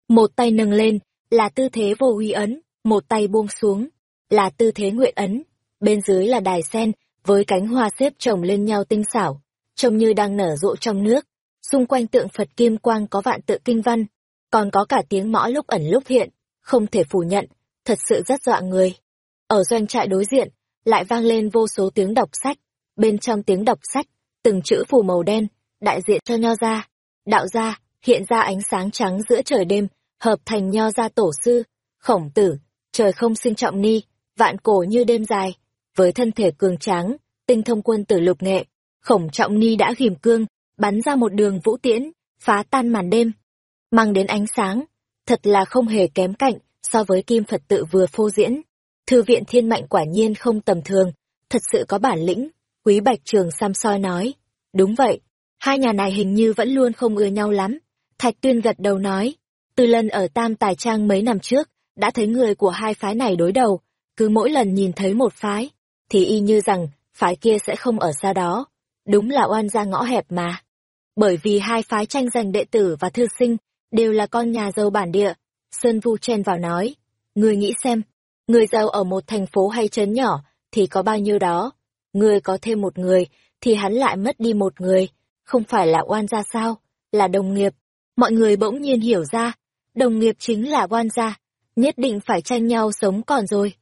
Một tay nâng lên, là tư thế vô uy ấn, một tay buông xuống, là tư thế nguyện ấn. Bên dưới là đài sen, với cánh hoa xếp chồng lên nhau tinh xảo, trông như đang nở rộ trong nước. Xung quanh tượng Phật Kim Quang có vạn tự kinh văn, còn có cả tiếng mõ lúc ẩn lúc hiện, không thể phủ nhận, thật sự rất dọa người. Ở doanh trại đối diện, lại vang lên vô số tiếng đọc sách, bên trong tiếng đọc sách, từng chữ phù màu đen, đại diện cho nho gia, đạo gia, hiện ra ánh sáng trắng giữa trời đêm, hợp thành nho gia tổ sư, khổng tử, trời không sinh trọng ni, vạn cổ như đêm dài, với thân thể cường tráng, tinh thông quân tử lục nghệ, khổng trọng ni đã ghim cương, bắn ra một đường vũ tiễn, phá tan màn đêm, mang đến ánh sáng, thật là không hề kém cạnh so với kim Phật tự vừa phô diễn. Thư viện thiên mạnh quả nhiên không tầm thường, thật sự có bản lĩnh, quý bạch trường xăm soi nói. Đúng vậy, hai nhà này hình như vẫn luôn không ưa nhau lắm. Thạch tuyên gật đầu nói, từ lần ở Tam Tài Trang mấy năm trước, đã thấy người của hai phái này đối đầu, cứ mỗi lần nhìn thấy một phái, thì y như rằng phái kia sẽ không ở xa đó. Đúng là oan ra ngõ hẹp mà. Bởi vì hai phái tranh giành đệ tử và thư sinh, đều là con nhà giàu bản địa. Sơn Vu chen vào nói, người nghĩ xem, người giàu ở một thành phố hay trấn nhỏ, thì có bao nhiêu đó. Người có thêm một người, thì hắn lại mất đi một người. Không phải là oan gia sao, là đồng nghiệp. Mọi người bỗng nhiên hiểu ra, đồng nghiệp chính là oan gia, nhất định phải tranh nhau sống còn rồi.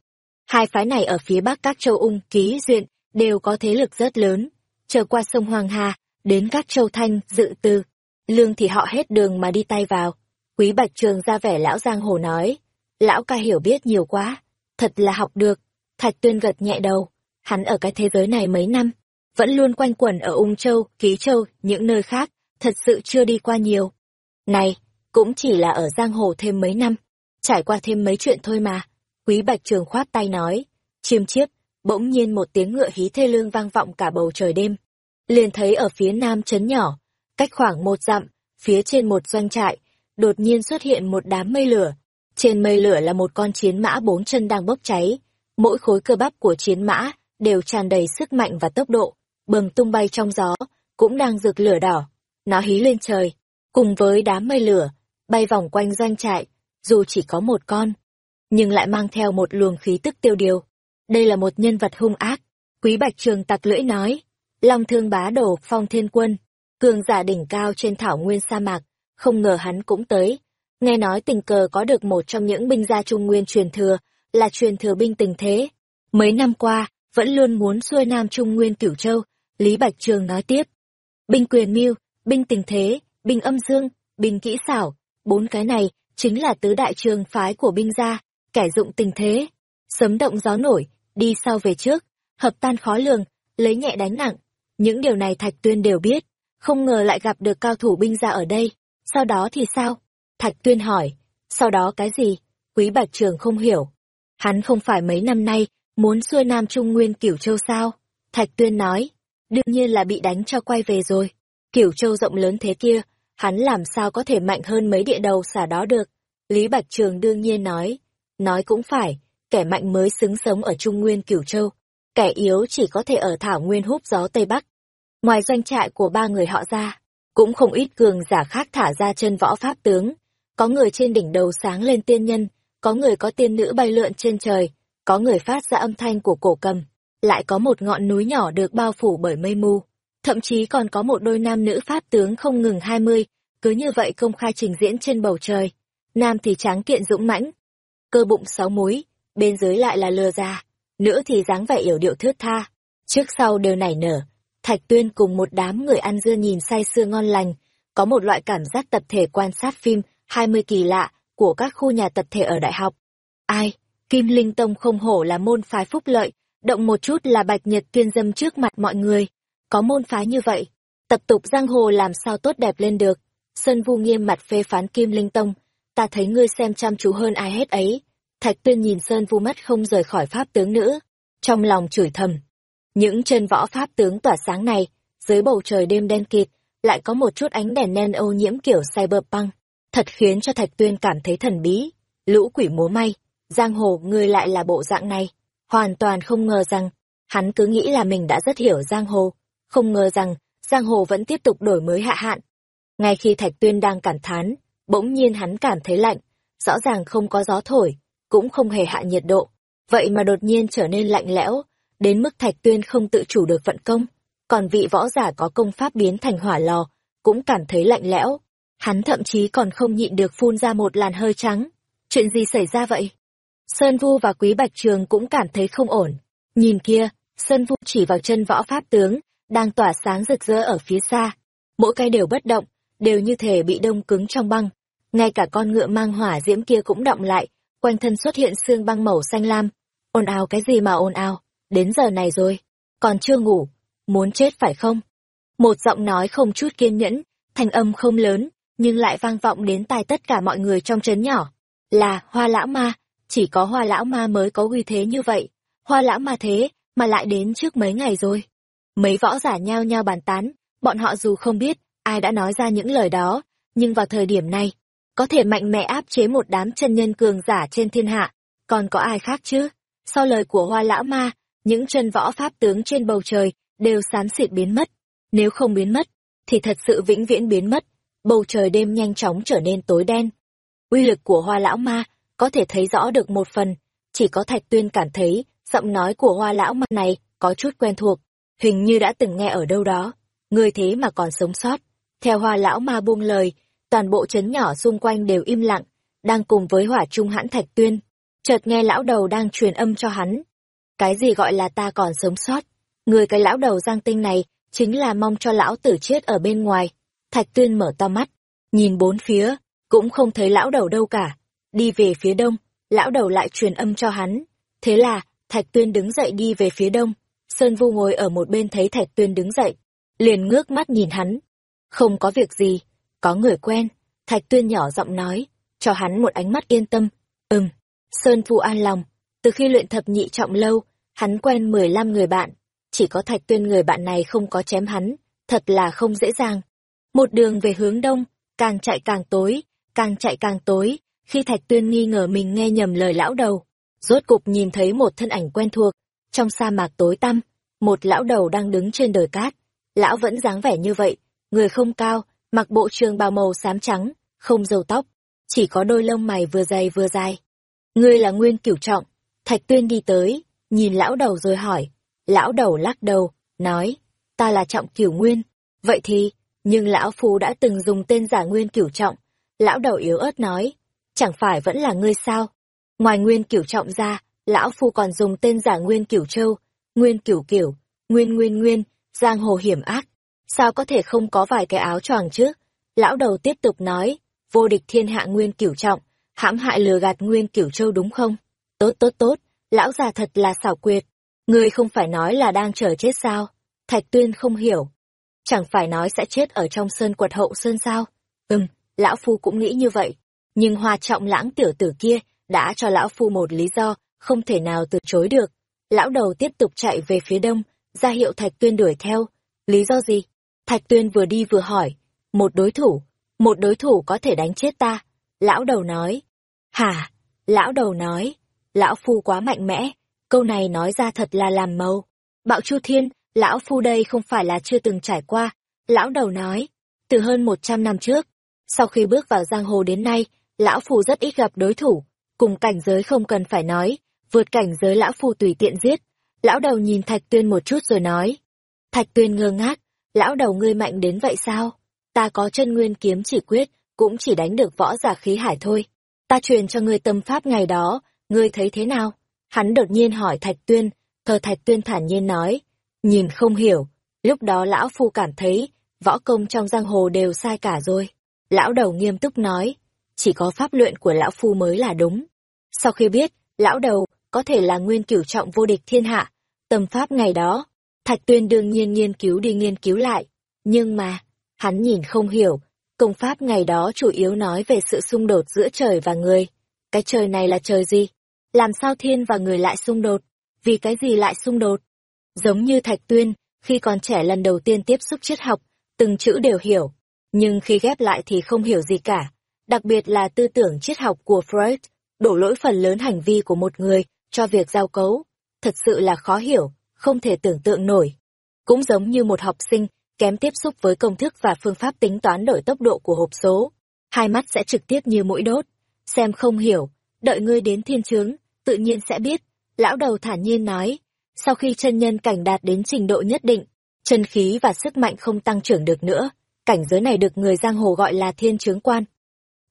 Hai phái này ở phía bắc các châu ung, ký, duyện, đều có thế lực rất lớn. Trở qua sông Hoàng Hà, đến các châu Thanh, dự tư. Lương thì họ hết đường mà đi tay vào. Quý Bạch Trường ra vẻ lão giang hồ nói. Lão ca hiểu biết nhiều quá, thật là học được. Thạch Tuyên gật nhẹ đầu, hắn ở cái thế giới này mấy năm, vẫn luôn quanh quẩn ở Ung Châu, Ký Châu, những nơi khác, thật sự chưa đi qua nhiều. Này, cũng chỉ là ở giang hồ thêm mấy năm, trải qua thêm mấy chuyện thôi mà. Quý Bạch Trường khoát tay nói, chiêm chiếp, bỗng nhiên một tiếng ngựa hí thê lương vang vọng cả bầu trời đêm. Liền thấy ở phía nam trấn nhỏ, cách khoảng một dặm, phía trên một doanh trại, đột nhiên xuất hiện một đám mây lửa. Trên mây lửa là một con chiến mã bốn chân đang bốc cháy. Mỗi khối cơ bắp của chiến mã đều tràn đầy sức mạnh và tốc độ, bừng tung bay trong gió, cũng đang rực lửa đỏ. Nó hí lên trời, cùng với đám mây lửa, bay vòng quanh doanh trại, dù chỉ có một con, nhưng lại mang theo một luồng khí tức tiêu điều. Đây là một nhân vật hung ác. Quý Bạch Trường tặc lưỡi nói, Long thương bá đổ phong thiên quân, cường giả đỉnh cao trên thảo nguyên sa mạc, không ngờ hắn cũng tới. Nghe nói tình cờ có được một trong những binh gia trung nguyên truyền thừa, là truyền thừa binh tình thế. Mấy năm qua, vẫn luôn muốn xuôi nam trung nguyên cửu châu, Lý Bạch Trường nói tiếp. Binh quyền mưu, binh tình thế, binh âm dương, binh kỹ xảo, bốn cái này chính là tứ đại trường phái của binh gia, kẻ dụng tình thế, sấm động gió nổi, đi sau về trước, hợp tan khó lường, lấy nhẹ đánh nặng. Những điều này Thạch Tuyên đều biết, không ngờ lại gặp được cao thủ binh gia ở đây, sau đó thì sao? Thạch Tuyên hỏi, sau đó cái gì? Quý Bạch Trường không hiểu. Hắn không phải mấy năm nay muốn xuôi Nam Trung Nguyên Cửu Châu sao? Thạch Tuyên nói, đương nhiên là bị đánh cho quay về rồi. Kiểu châu rộng lớn thế kia, hắn làm sao có thể mạnh hơn mấy địa đầu xả đó được. Lý Bạch Trường đương nhiên nói, nói cũng phải, kẻ mạnh mới xứng sống ở Trung Nguyên Cửu Châu, kẻ yếu chỉ có thể ở Thảo Nguyên húp gió Tây Bắc. Ngoài doanh trại của ba người họ ra, cũng không ít cường giả khác thả ra chân võ pháp tướng, có người trên đỉnh đầu sáng lên tiên nhân, có người có tiên nữ bay lượn trên trời, có người phát ra âm thanh của cổ cầm, lại có một ngọn núi nhỏ được bao phủ bởi mây mù, thậm chí còn có một đôi nam nữ pháp tướng không ngừng hai mươi, cứ như vậy công khai trình diễn trên bầu trời. Nam thì tráng kiện dũng mãnh, cơ bụng sáu múi, bên dưới lại là lừa ra, nữ thì dáng vẻ yểu điệu thướt tha, trước sau đều nảy nở. Thạch Tuyên cùng một đám người ăn dưa nhìn say sưa ngon lành, có một loại cảm giác tập thể quan sát phim hai mươi kỳ lạ của các khu nhà tập thể ở đại học. Ai, Kim Linh Tông không hổ là môn phái phúc lợi, động một chút là bạch nhật tuyên dâm trước mặt mọi người. Có môn phái như vậy, tập tục giang hồ làm sao tốt đẹp lên được. Sơn Vu nghiêm mặt phê phán Kim Linh Tông, ta thấy ngươi xem chăm chú hơn ai hết ấy. Thạch Tuyên nhìn Sơn Vu mắt không rời khỏi pháp tướng nữ, trong lòng chửi thầm. Những chân võ pháp tướng tỏa sáng này, dưới bầu trời đêm đen kịt, lại có một chút ánh đèn nen ô nhiễm kiểu cyberpunk, thật khiến cho Thạch Tuyên cảm thấy thần bí. Lũ quỷ múa may, giang hồ ngươi lại là bộ dạng này, hoàn toàn không ngờ rằng, hắn cứ nghĩ là mình đã rất hiểu giang hồ, không ngờ rằng, giang hồ vẫn tiếp tục đổi mới hạ hạn. Ngay khi Thạch Tuyên đang cảm thán, bỗng nhiên hắn cảm thấy lạnh, rõ ràng không có gió thổi, cũng không hề hạ nhiệt độ, vậy mà đột nhiên trở nên lạnh lẽo, đến mức Thạch Tuyên không tự chủ được vận công, còn vị võ giả có công pháp biến thành hỏa lò, cũng cảm thấy lạnh lẽo. Hắn thậm chí còn không nhịn được phun ra một làn hơi trắng. Chuyện gì xảy ra vậy? Sơn Vu và Quý Bạch Trường cũng cảm thấy không ổn. Nhìn kia, Sơn Vu chỉ vào chân võ pháp tướng, đang tỏa sáng rực rỡ ở phía xa. Mỗi cái đều bất động, đều như thể bị đông cứng trong băng. Ngay cả con ngựa mang hỏa diễm kia cũng động lại, quanh thân xuất hiện xương băng màu xanh lam. Ồn ào cái gì mà ồn ào, đến giờ này rồi, còn chưa ngủ, muốn chết phải không? Một giọng nói không chút kiên nhẫn, thanh âm không lớn, nhưng lại vang vọng đến tai tất cả mọi người trong trấn nhỏ. Là hoa lão ma, chỉ có hoa lão ma mới có uy thế như vậy. Hoa lão ma thế, mà lại đến trước mấy ngày rồi. Mấy võ giả nhao nhao bàn tán, bọn họ dù không biết ai đã nói ra những lời đó, nhưng vào thời điểm này, có thể mạnh mẽ áp chế một đám chân nhân cường giả trên thiên hạ, còn có ai khác chứ? Sau lời của hoa lão ma, những chân võ pháp tướng trên bầu trời đều xám xịt biến mất. Nếu không biến mất, thì thật sự vĩnh viễn biến mất. Bầu trời đêm nhanh chóng trở nên tối đen. Uy lực của hoa lão ma có thể thấy rõ được một phần, chỉ có Thạch Tuyên cảm thấy giọng nói của hoa lão ma này có chút quen thuộc, hình như đã từng nghe ở đâu đó. Người thế mà còn sống sót. Theo hoa lão ma buông lời, toàn bộ trấn nhỏ xung quanh đều im lặng, đang cùng với hỏa trung hãn Thạch Tuyên. Chợt nghe lão đầu đang truyền âm cho hắn. Cái gì gọi là ta còn sống sót? Người cái lão đầu giang tinh này chính là mong cho lão tử chết ở bên ngoài. Thạch Tuyên mở to mắt, nhìn bốn phía, cũng không thấy lão đầu đâu cả. Đi về phía đông, lão đầu lại truyền âm cho hắn. Thế là, Thạch Tuyên đứng dậy đi về phía đông. Sơn Vu ngồi ở một bên thấy Thạch Tuyên đứng dậy, liền ngước mắt nhìn hắn. Không có việc gì, có người quen. Thạch Tuyên nhỏ giọng nói, cho hắn một ánh mắt yên tâm. Ừm, Sơn phu an lòng. Từ khi luyện thập nhị trọng lâu, hắn quen 15 người bạn, chỉ có thạch tuyên người bạn này không có chém hắn, thật là không dễ dàng. Một đường về hướng đông, càng chạy càng tối, càng chạy càng tối, khi thạch tuyên nghi ngờ mình nghe nhầm lời lão đầu. Rốt cục nhìn thấy một thân ảnh quen thuộc, trong sa mạc tối tăm, một lão đầu đang đứng trên đồi cát. Lão vẫn dáng vẻ như vậy, người không cao, mặc bộ trường bào màu xám trắng, không dầu tóc, chỉ có đôi lông mày vừa dày vừa dài. Ngươi là Nguyên Cửu Trọng, Thạch Tuyên đi tới, nhìn lão đầu rồi hỏi, Lão đầu lắc đầu, nói, ta là trọng cửu nguyên. Vậy thì, nhưng lão phu đã từng dùng tên giả nguyên cửu trọng. Lão đầu yếu ớt nói, chẳng phải vẫn là ngươi sao? Ngoài nguyên cửu trọng ra, lão phu còn dùng tên giả nguyên cửu châu, nguyên cửu kiểu, nguyên nguyên nguyên, giang hồ hiểm ác. Sao có thể không có vài cái áo choàng chứ? Lão đầu tiếp tục nói, vô địch thiên hạ nguyên cửu trọng, hãm hại lừa gạt nguyên cửu châu đúng không? Tốt tốt tốt, lão già thật là xảo quyệt. Ngươi không phải nói là đang chờ chết sao? Thạch Tuyên không hiểu. Chẳng phải nói sẽ chết ở trong sơn quật hậu sơn sao? Ừm, lão phu cũng nghĩ như vậy. Nhưng hoa trọng lãng tiểu tử kia đã cho lão phu một lý do không thể nào từ chối được. Lão đầu tiếp tục chạy về phía đông, ra hiệu Thạch Tuyên đuổi theo. Lý do gì? Thạch Tuyên vừa đi vừa hỏi. Một đối thủ, một đối thủ có thể đánh chết ta. Lão đầu nói. Hả? Lão đầu nói. Lão phu quá mạnh mẽ. Câu này nói ra thật là làm mâu. Bạo Chu Thiên, lão phu đây không phải là chưa từng trải qua. Lão đầu nói. Từ hơn một trăm năm trước, sau khi bước vào giang hồ đến nay, lão phu rất ít gặp đối thủ. Cùng cảnh giới không cần phải nói, vượt cảnh giới lão phu tùy tiện giết. Lão đầu nhìn Thạch Tuyên một chút rồi nói. Thạch Tuyên ngơ ngác, lão đầu ngươi mạnh đến vậy sao? Ta có chân nguyên kiếm chỉ quyết, cũng chỉ đánh được võ giả khí hải thôi. Ta truyền cho ngươi tâm pháp ngày đó, ngươi thấy thế nào? Hắn đột nhiên hỏi Thạch Tuyên, thờ Thạch Tuyên thản nhiên nói. Nhìn không hiểu, lúc đó lão phu cảm thấy, võ công trong giang hồ đều sai cả rồi. Lão đầu nghiêm túc nói, chỉ có pháp luyện của lão phu mới là đúng. Sau khi biết, lão đầu có thể là nguyên cửu trọng vô địch thiên hạ, tâm pháp ngày đó, Thạch Tuyên đương nhiên nghiên cứu đi nghiên cứu lại. Nhưng mà, hắn nhìn không hiểu, công pháp ngày đó chủ yếu nói về sự xung đột giữa trời và người. Cái trời này là trời gì? Làm sao thiên và người lại xung đột? Vì cái gì lại xung đột? Giống như Thạch Tuyên, khi còn trẻ lần đầu tiên tiếp xúc triết học, từng chữ đều hiểu, nhưng khi ghép lại thì không hiểu gì cả. Đặc biệt là tư tưởng triết học của Freud, đổ lỗi phần lớn hành vi của một người cho việc giao cấu. Thật sự là khó hiểu, không thể tưởng tượng nổi. Cũng giống như một học sinh kém tiếp xúc với công thức và phương pháp tính toán đổi tốc độ của hộp số. Hai mắt sẽ trực tiếp như mũi đốt. Xem không hiểu, đợi ngươi đến thiên chướng, tự nhiên sẽ biết. Lão đầu thản nhiên nói, sau khi chân nhân cảnh đạt đến trình độ nhất định, chân khí và sức mạnh không tăng trưởng được nữa, cảnh giới này được người giang hồ gọi là thiên chướng quan.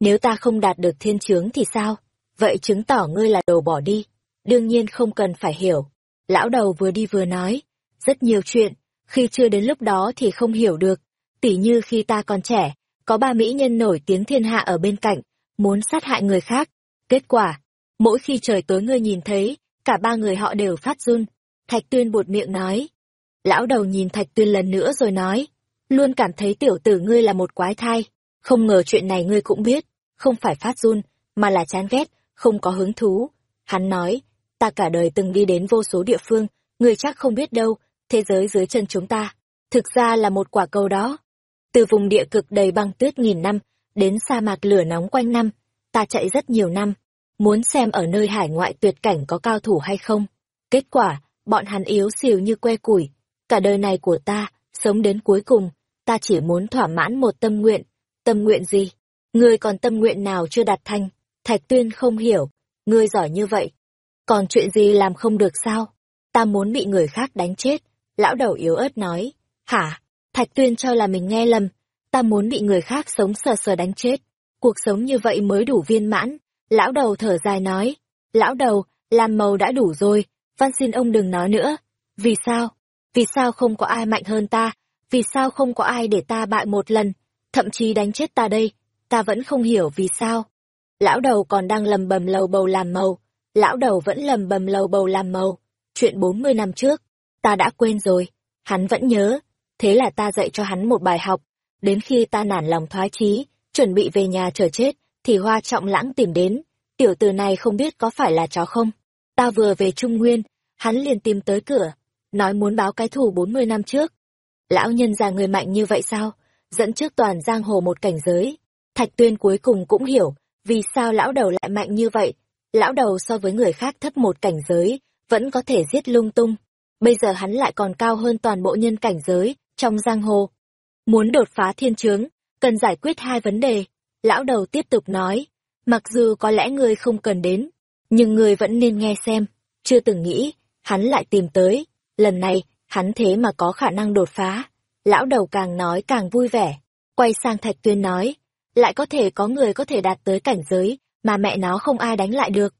Nếu ta không đạt được thiên chướng thì sao? Vậy chứng tỏ ngươi là đồ bỏ đi. Đương nhiên không cần phải hiểu. Lão đầu vừa đi vừa nói, rất nhiều chuyện, khi chưa đến lúc đó thì không hiểu được. Tỉ như khi ta còn trẻ, có ba mỹ nhân nổi tiếng thiên hạ ở bên cạnh, muốn sát hại người khác. Kết quả, mỗi khi trời tối ngươi nhìn thấy, cả ba người họ đều phát run. Thạch tuyên buột miệng nói. Lão đầu nhìn thạch tuyên lần nữa rồi nói, luôn cảm thấy tiểu tử ngươi là một quái thai. Không ngờ chuyện này ngươi cũng biết, không phải phát run, mà là chán ghét, không có hứng thú. Hắn nói, ta cả đời từng đi đến vô số địa phương, người chắc không biết đâu, thế giới dưới chân chúng ta, thực ra là một quả cầu đó. Từ vùng địa cực đầy băng tuyết nghìn năm, đến sa mạc lửa nóng quanh năm, ta chạy rất nhiều năm, muốn xem ở nơi hải ngoại tuyệt cảnh có cao thủ hay không. Kết quả, bọn hắn yếu xìu như que củi. Cả đời này của ta, sống đến cuối cùng, ta chỉ muốn thỏa mãn một tâm nguyện. Tâm nguyện gì? Ngươi còn tâm nguyện nào chưa đạt thành? Thạch Tuyên không hiểu, ngươi giỏi như vậy. Còn chuyện gì làm không được sao? Ta muốn bị người khác đánh chết. Lão đầu yếu ớt nói. Hả? Thạch Tuyên cho là mình nghe lầm. Ta muốn bị người khác sống sờ sờ đánh chết. Cuộc sống như vậy mới đủ viên mãn. Lão đầu thở dài nói. Lão đầu, làm màu đã đủ rồi. Văn xin ông đừng nói nữa. Vì sao? Vì sao không có ai mạnh hơn ta? Vì sao không có ai để ta bại một lần? Thậm chí đánh chết ta đây. Ta vẫn không hiểu vì sao. Lão đầu còn đang lầm bầm lầu bầu làm màu. Lão đầu vẫn lầm bầm lầu bầu làm màu. Chuyện 40 năm trước, ta đã quên rồi. Hắn vẫn nhớ. Thế là ta dạy cho hắn một bài học. Đến khi ta nản lòng thoái chí, chuẩn bị về nhà chờ chết, thì hoa trọng lãng tìm đến. Tiểu tử này không biết có phải là chó không? Ta vừa về Trung Nguyên, hắn liền tìm tới cửa, nói muốn báo cái thù 40 năm trước. Lão nhân già người mạnh như vậy sao? Dẫn trước toàn giang hồ một cảnh giới. Thạch tuyên cuối cùng cũng hiểu, vì sao lão đầu lại mạnh như vậy. Lão đầu so với người khác thấp một cảnh giới, vẫn có thể giết lung tung. Bây giờ hắn lại còn cao hơn toàn bộ nhân cảnh giới, trong giang hồ. Muốn đột phá thiên chướng, cần giải quyết hai vấn đề. Lão đầu tiếp tục nói, mặc dù có lẽ ngươi không cần đến, nhưng ngươi vẫn nên nghe xem. Chưa từng nghĩ, hắn lại tìm tới. Lần này, hắn thế mà có khả năng đột phá. Lão đầu càng nói càng vui vẻ. Quay sang Thạch Tuyên nói, lại có thể có người có thể đạt tới cảnh giới mà mẹ nó không ai đánh lại được.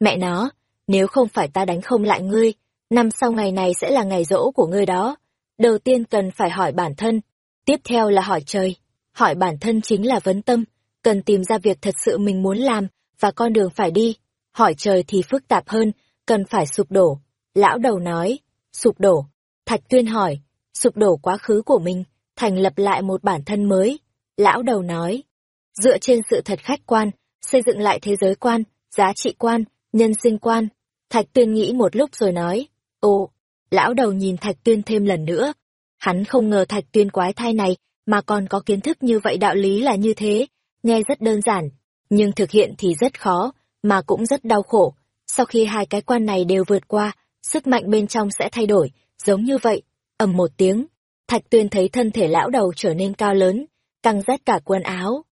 Mẹ nó, nếu không phải ta đánh không lại ngươi, năm sau ngày này sẽ là ngày rỗ của ngươi đó. Đầu tiên cần phải hỏi bản thân, tiếp theo là hỏi trời. Hỏi bản thân chính là vấn tâm, cần tìm ra việc thật sự mình muốn làm và con đường phải đi. Hỏi trời thì phức tạp hơn, cần phải sụp đổ. Lão đầu nói, sụp đổ. Thạch tuyên hỏi, sụp đổ quá khứ của mình, thành lập lại một bản thân mới. Lão đầu nói, dựa trên sự thật khách quan, xây dựng lại thế giới quan, giá trị quan, nhân sinh quan. Thạch tuyên nghĩ một lúc rồi nói, ồ, lão đầu nhìn thạch tuyên thêm lần nữa. Hắn không ngờ thạch tuyên quái thai này mà còn có kiến thức như vậy đạo lý là như thế, nghe rất đơn giản, nhưng thực hiện thì rất khó, mà cũng rất đau khổ. Sau khi hai cái quan này đều vượt qua, sức mạnh bên trong sẽ thay đổi, giống như vậy. ầm một tiếng, Thạch Tuyên thấy thân thể lão đầu trở nên cao lớn, căng rét cả quần áo,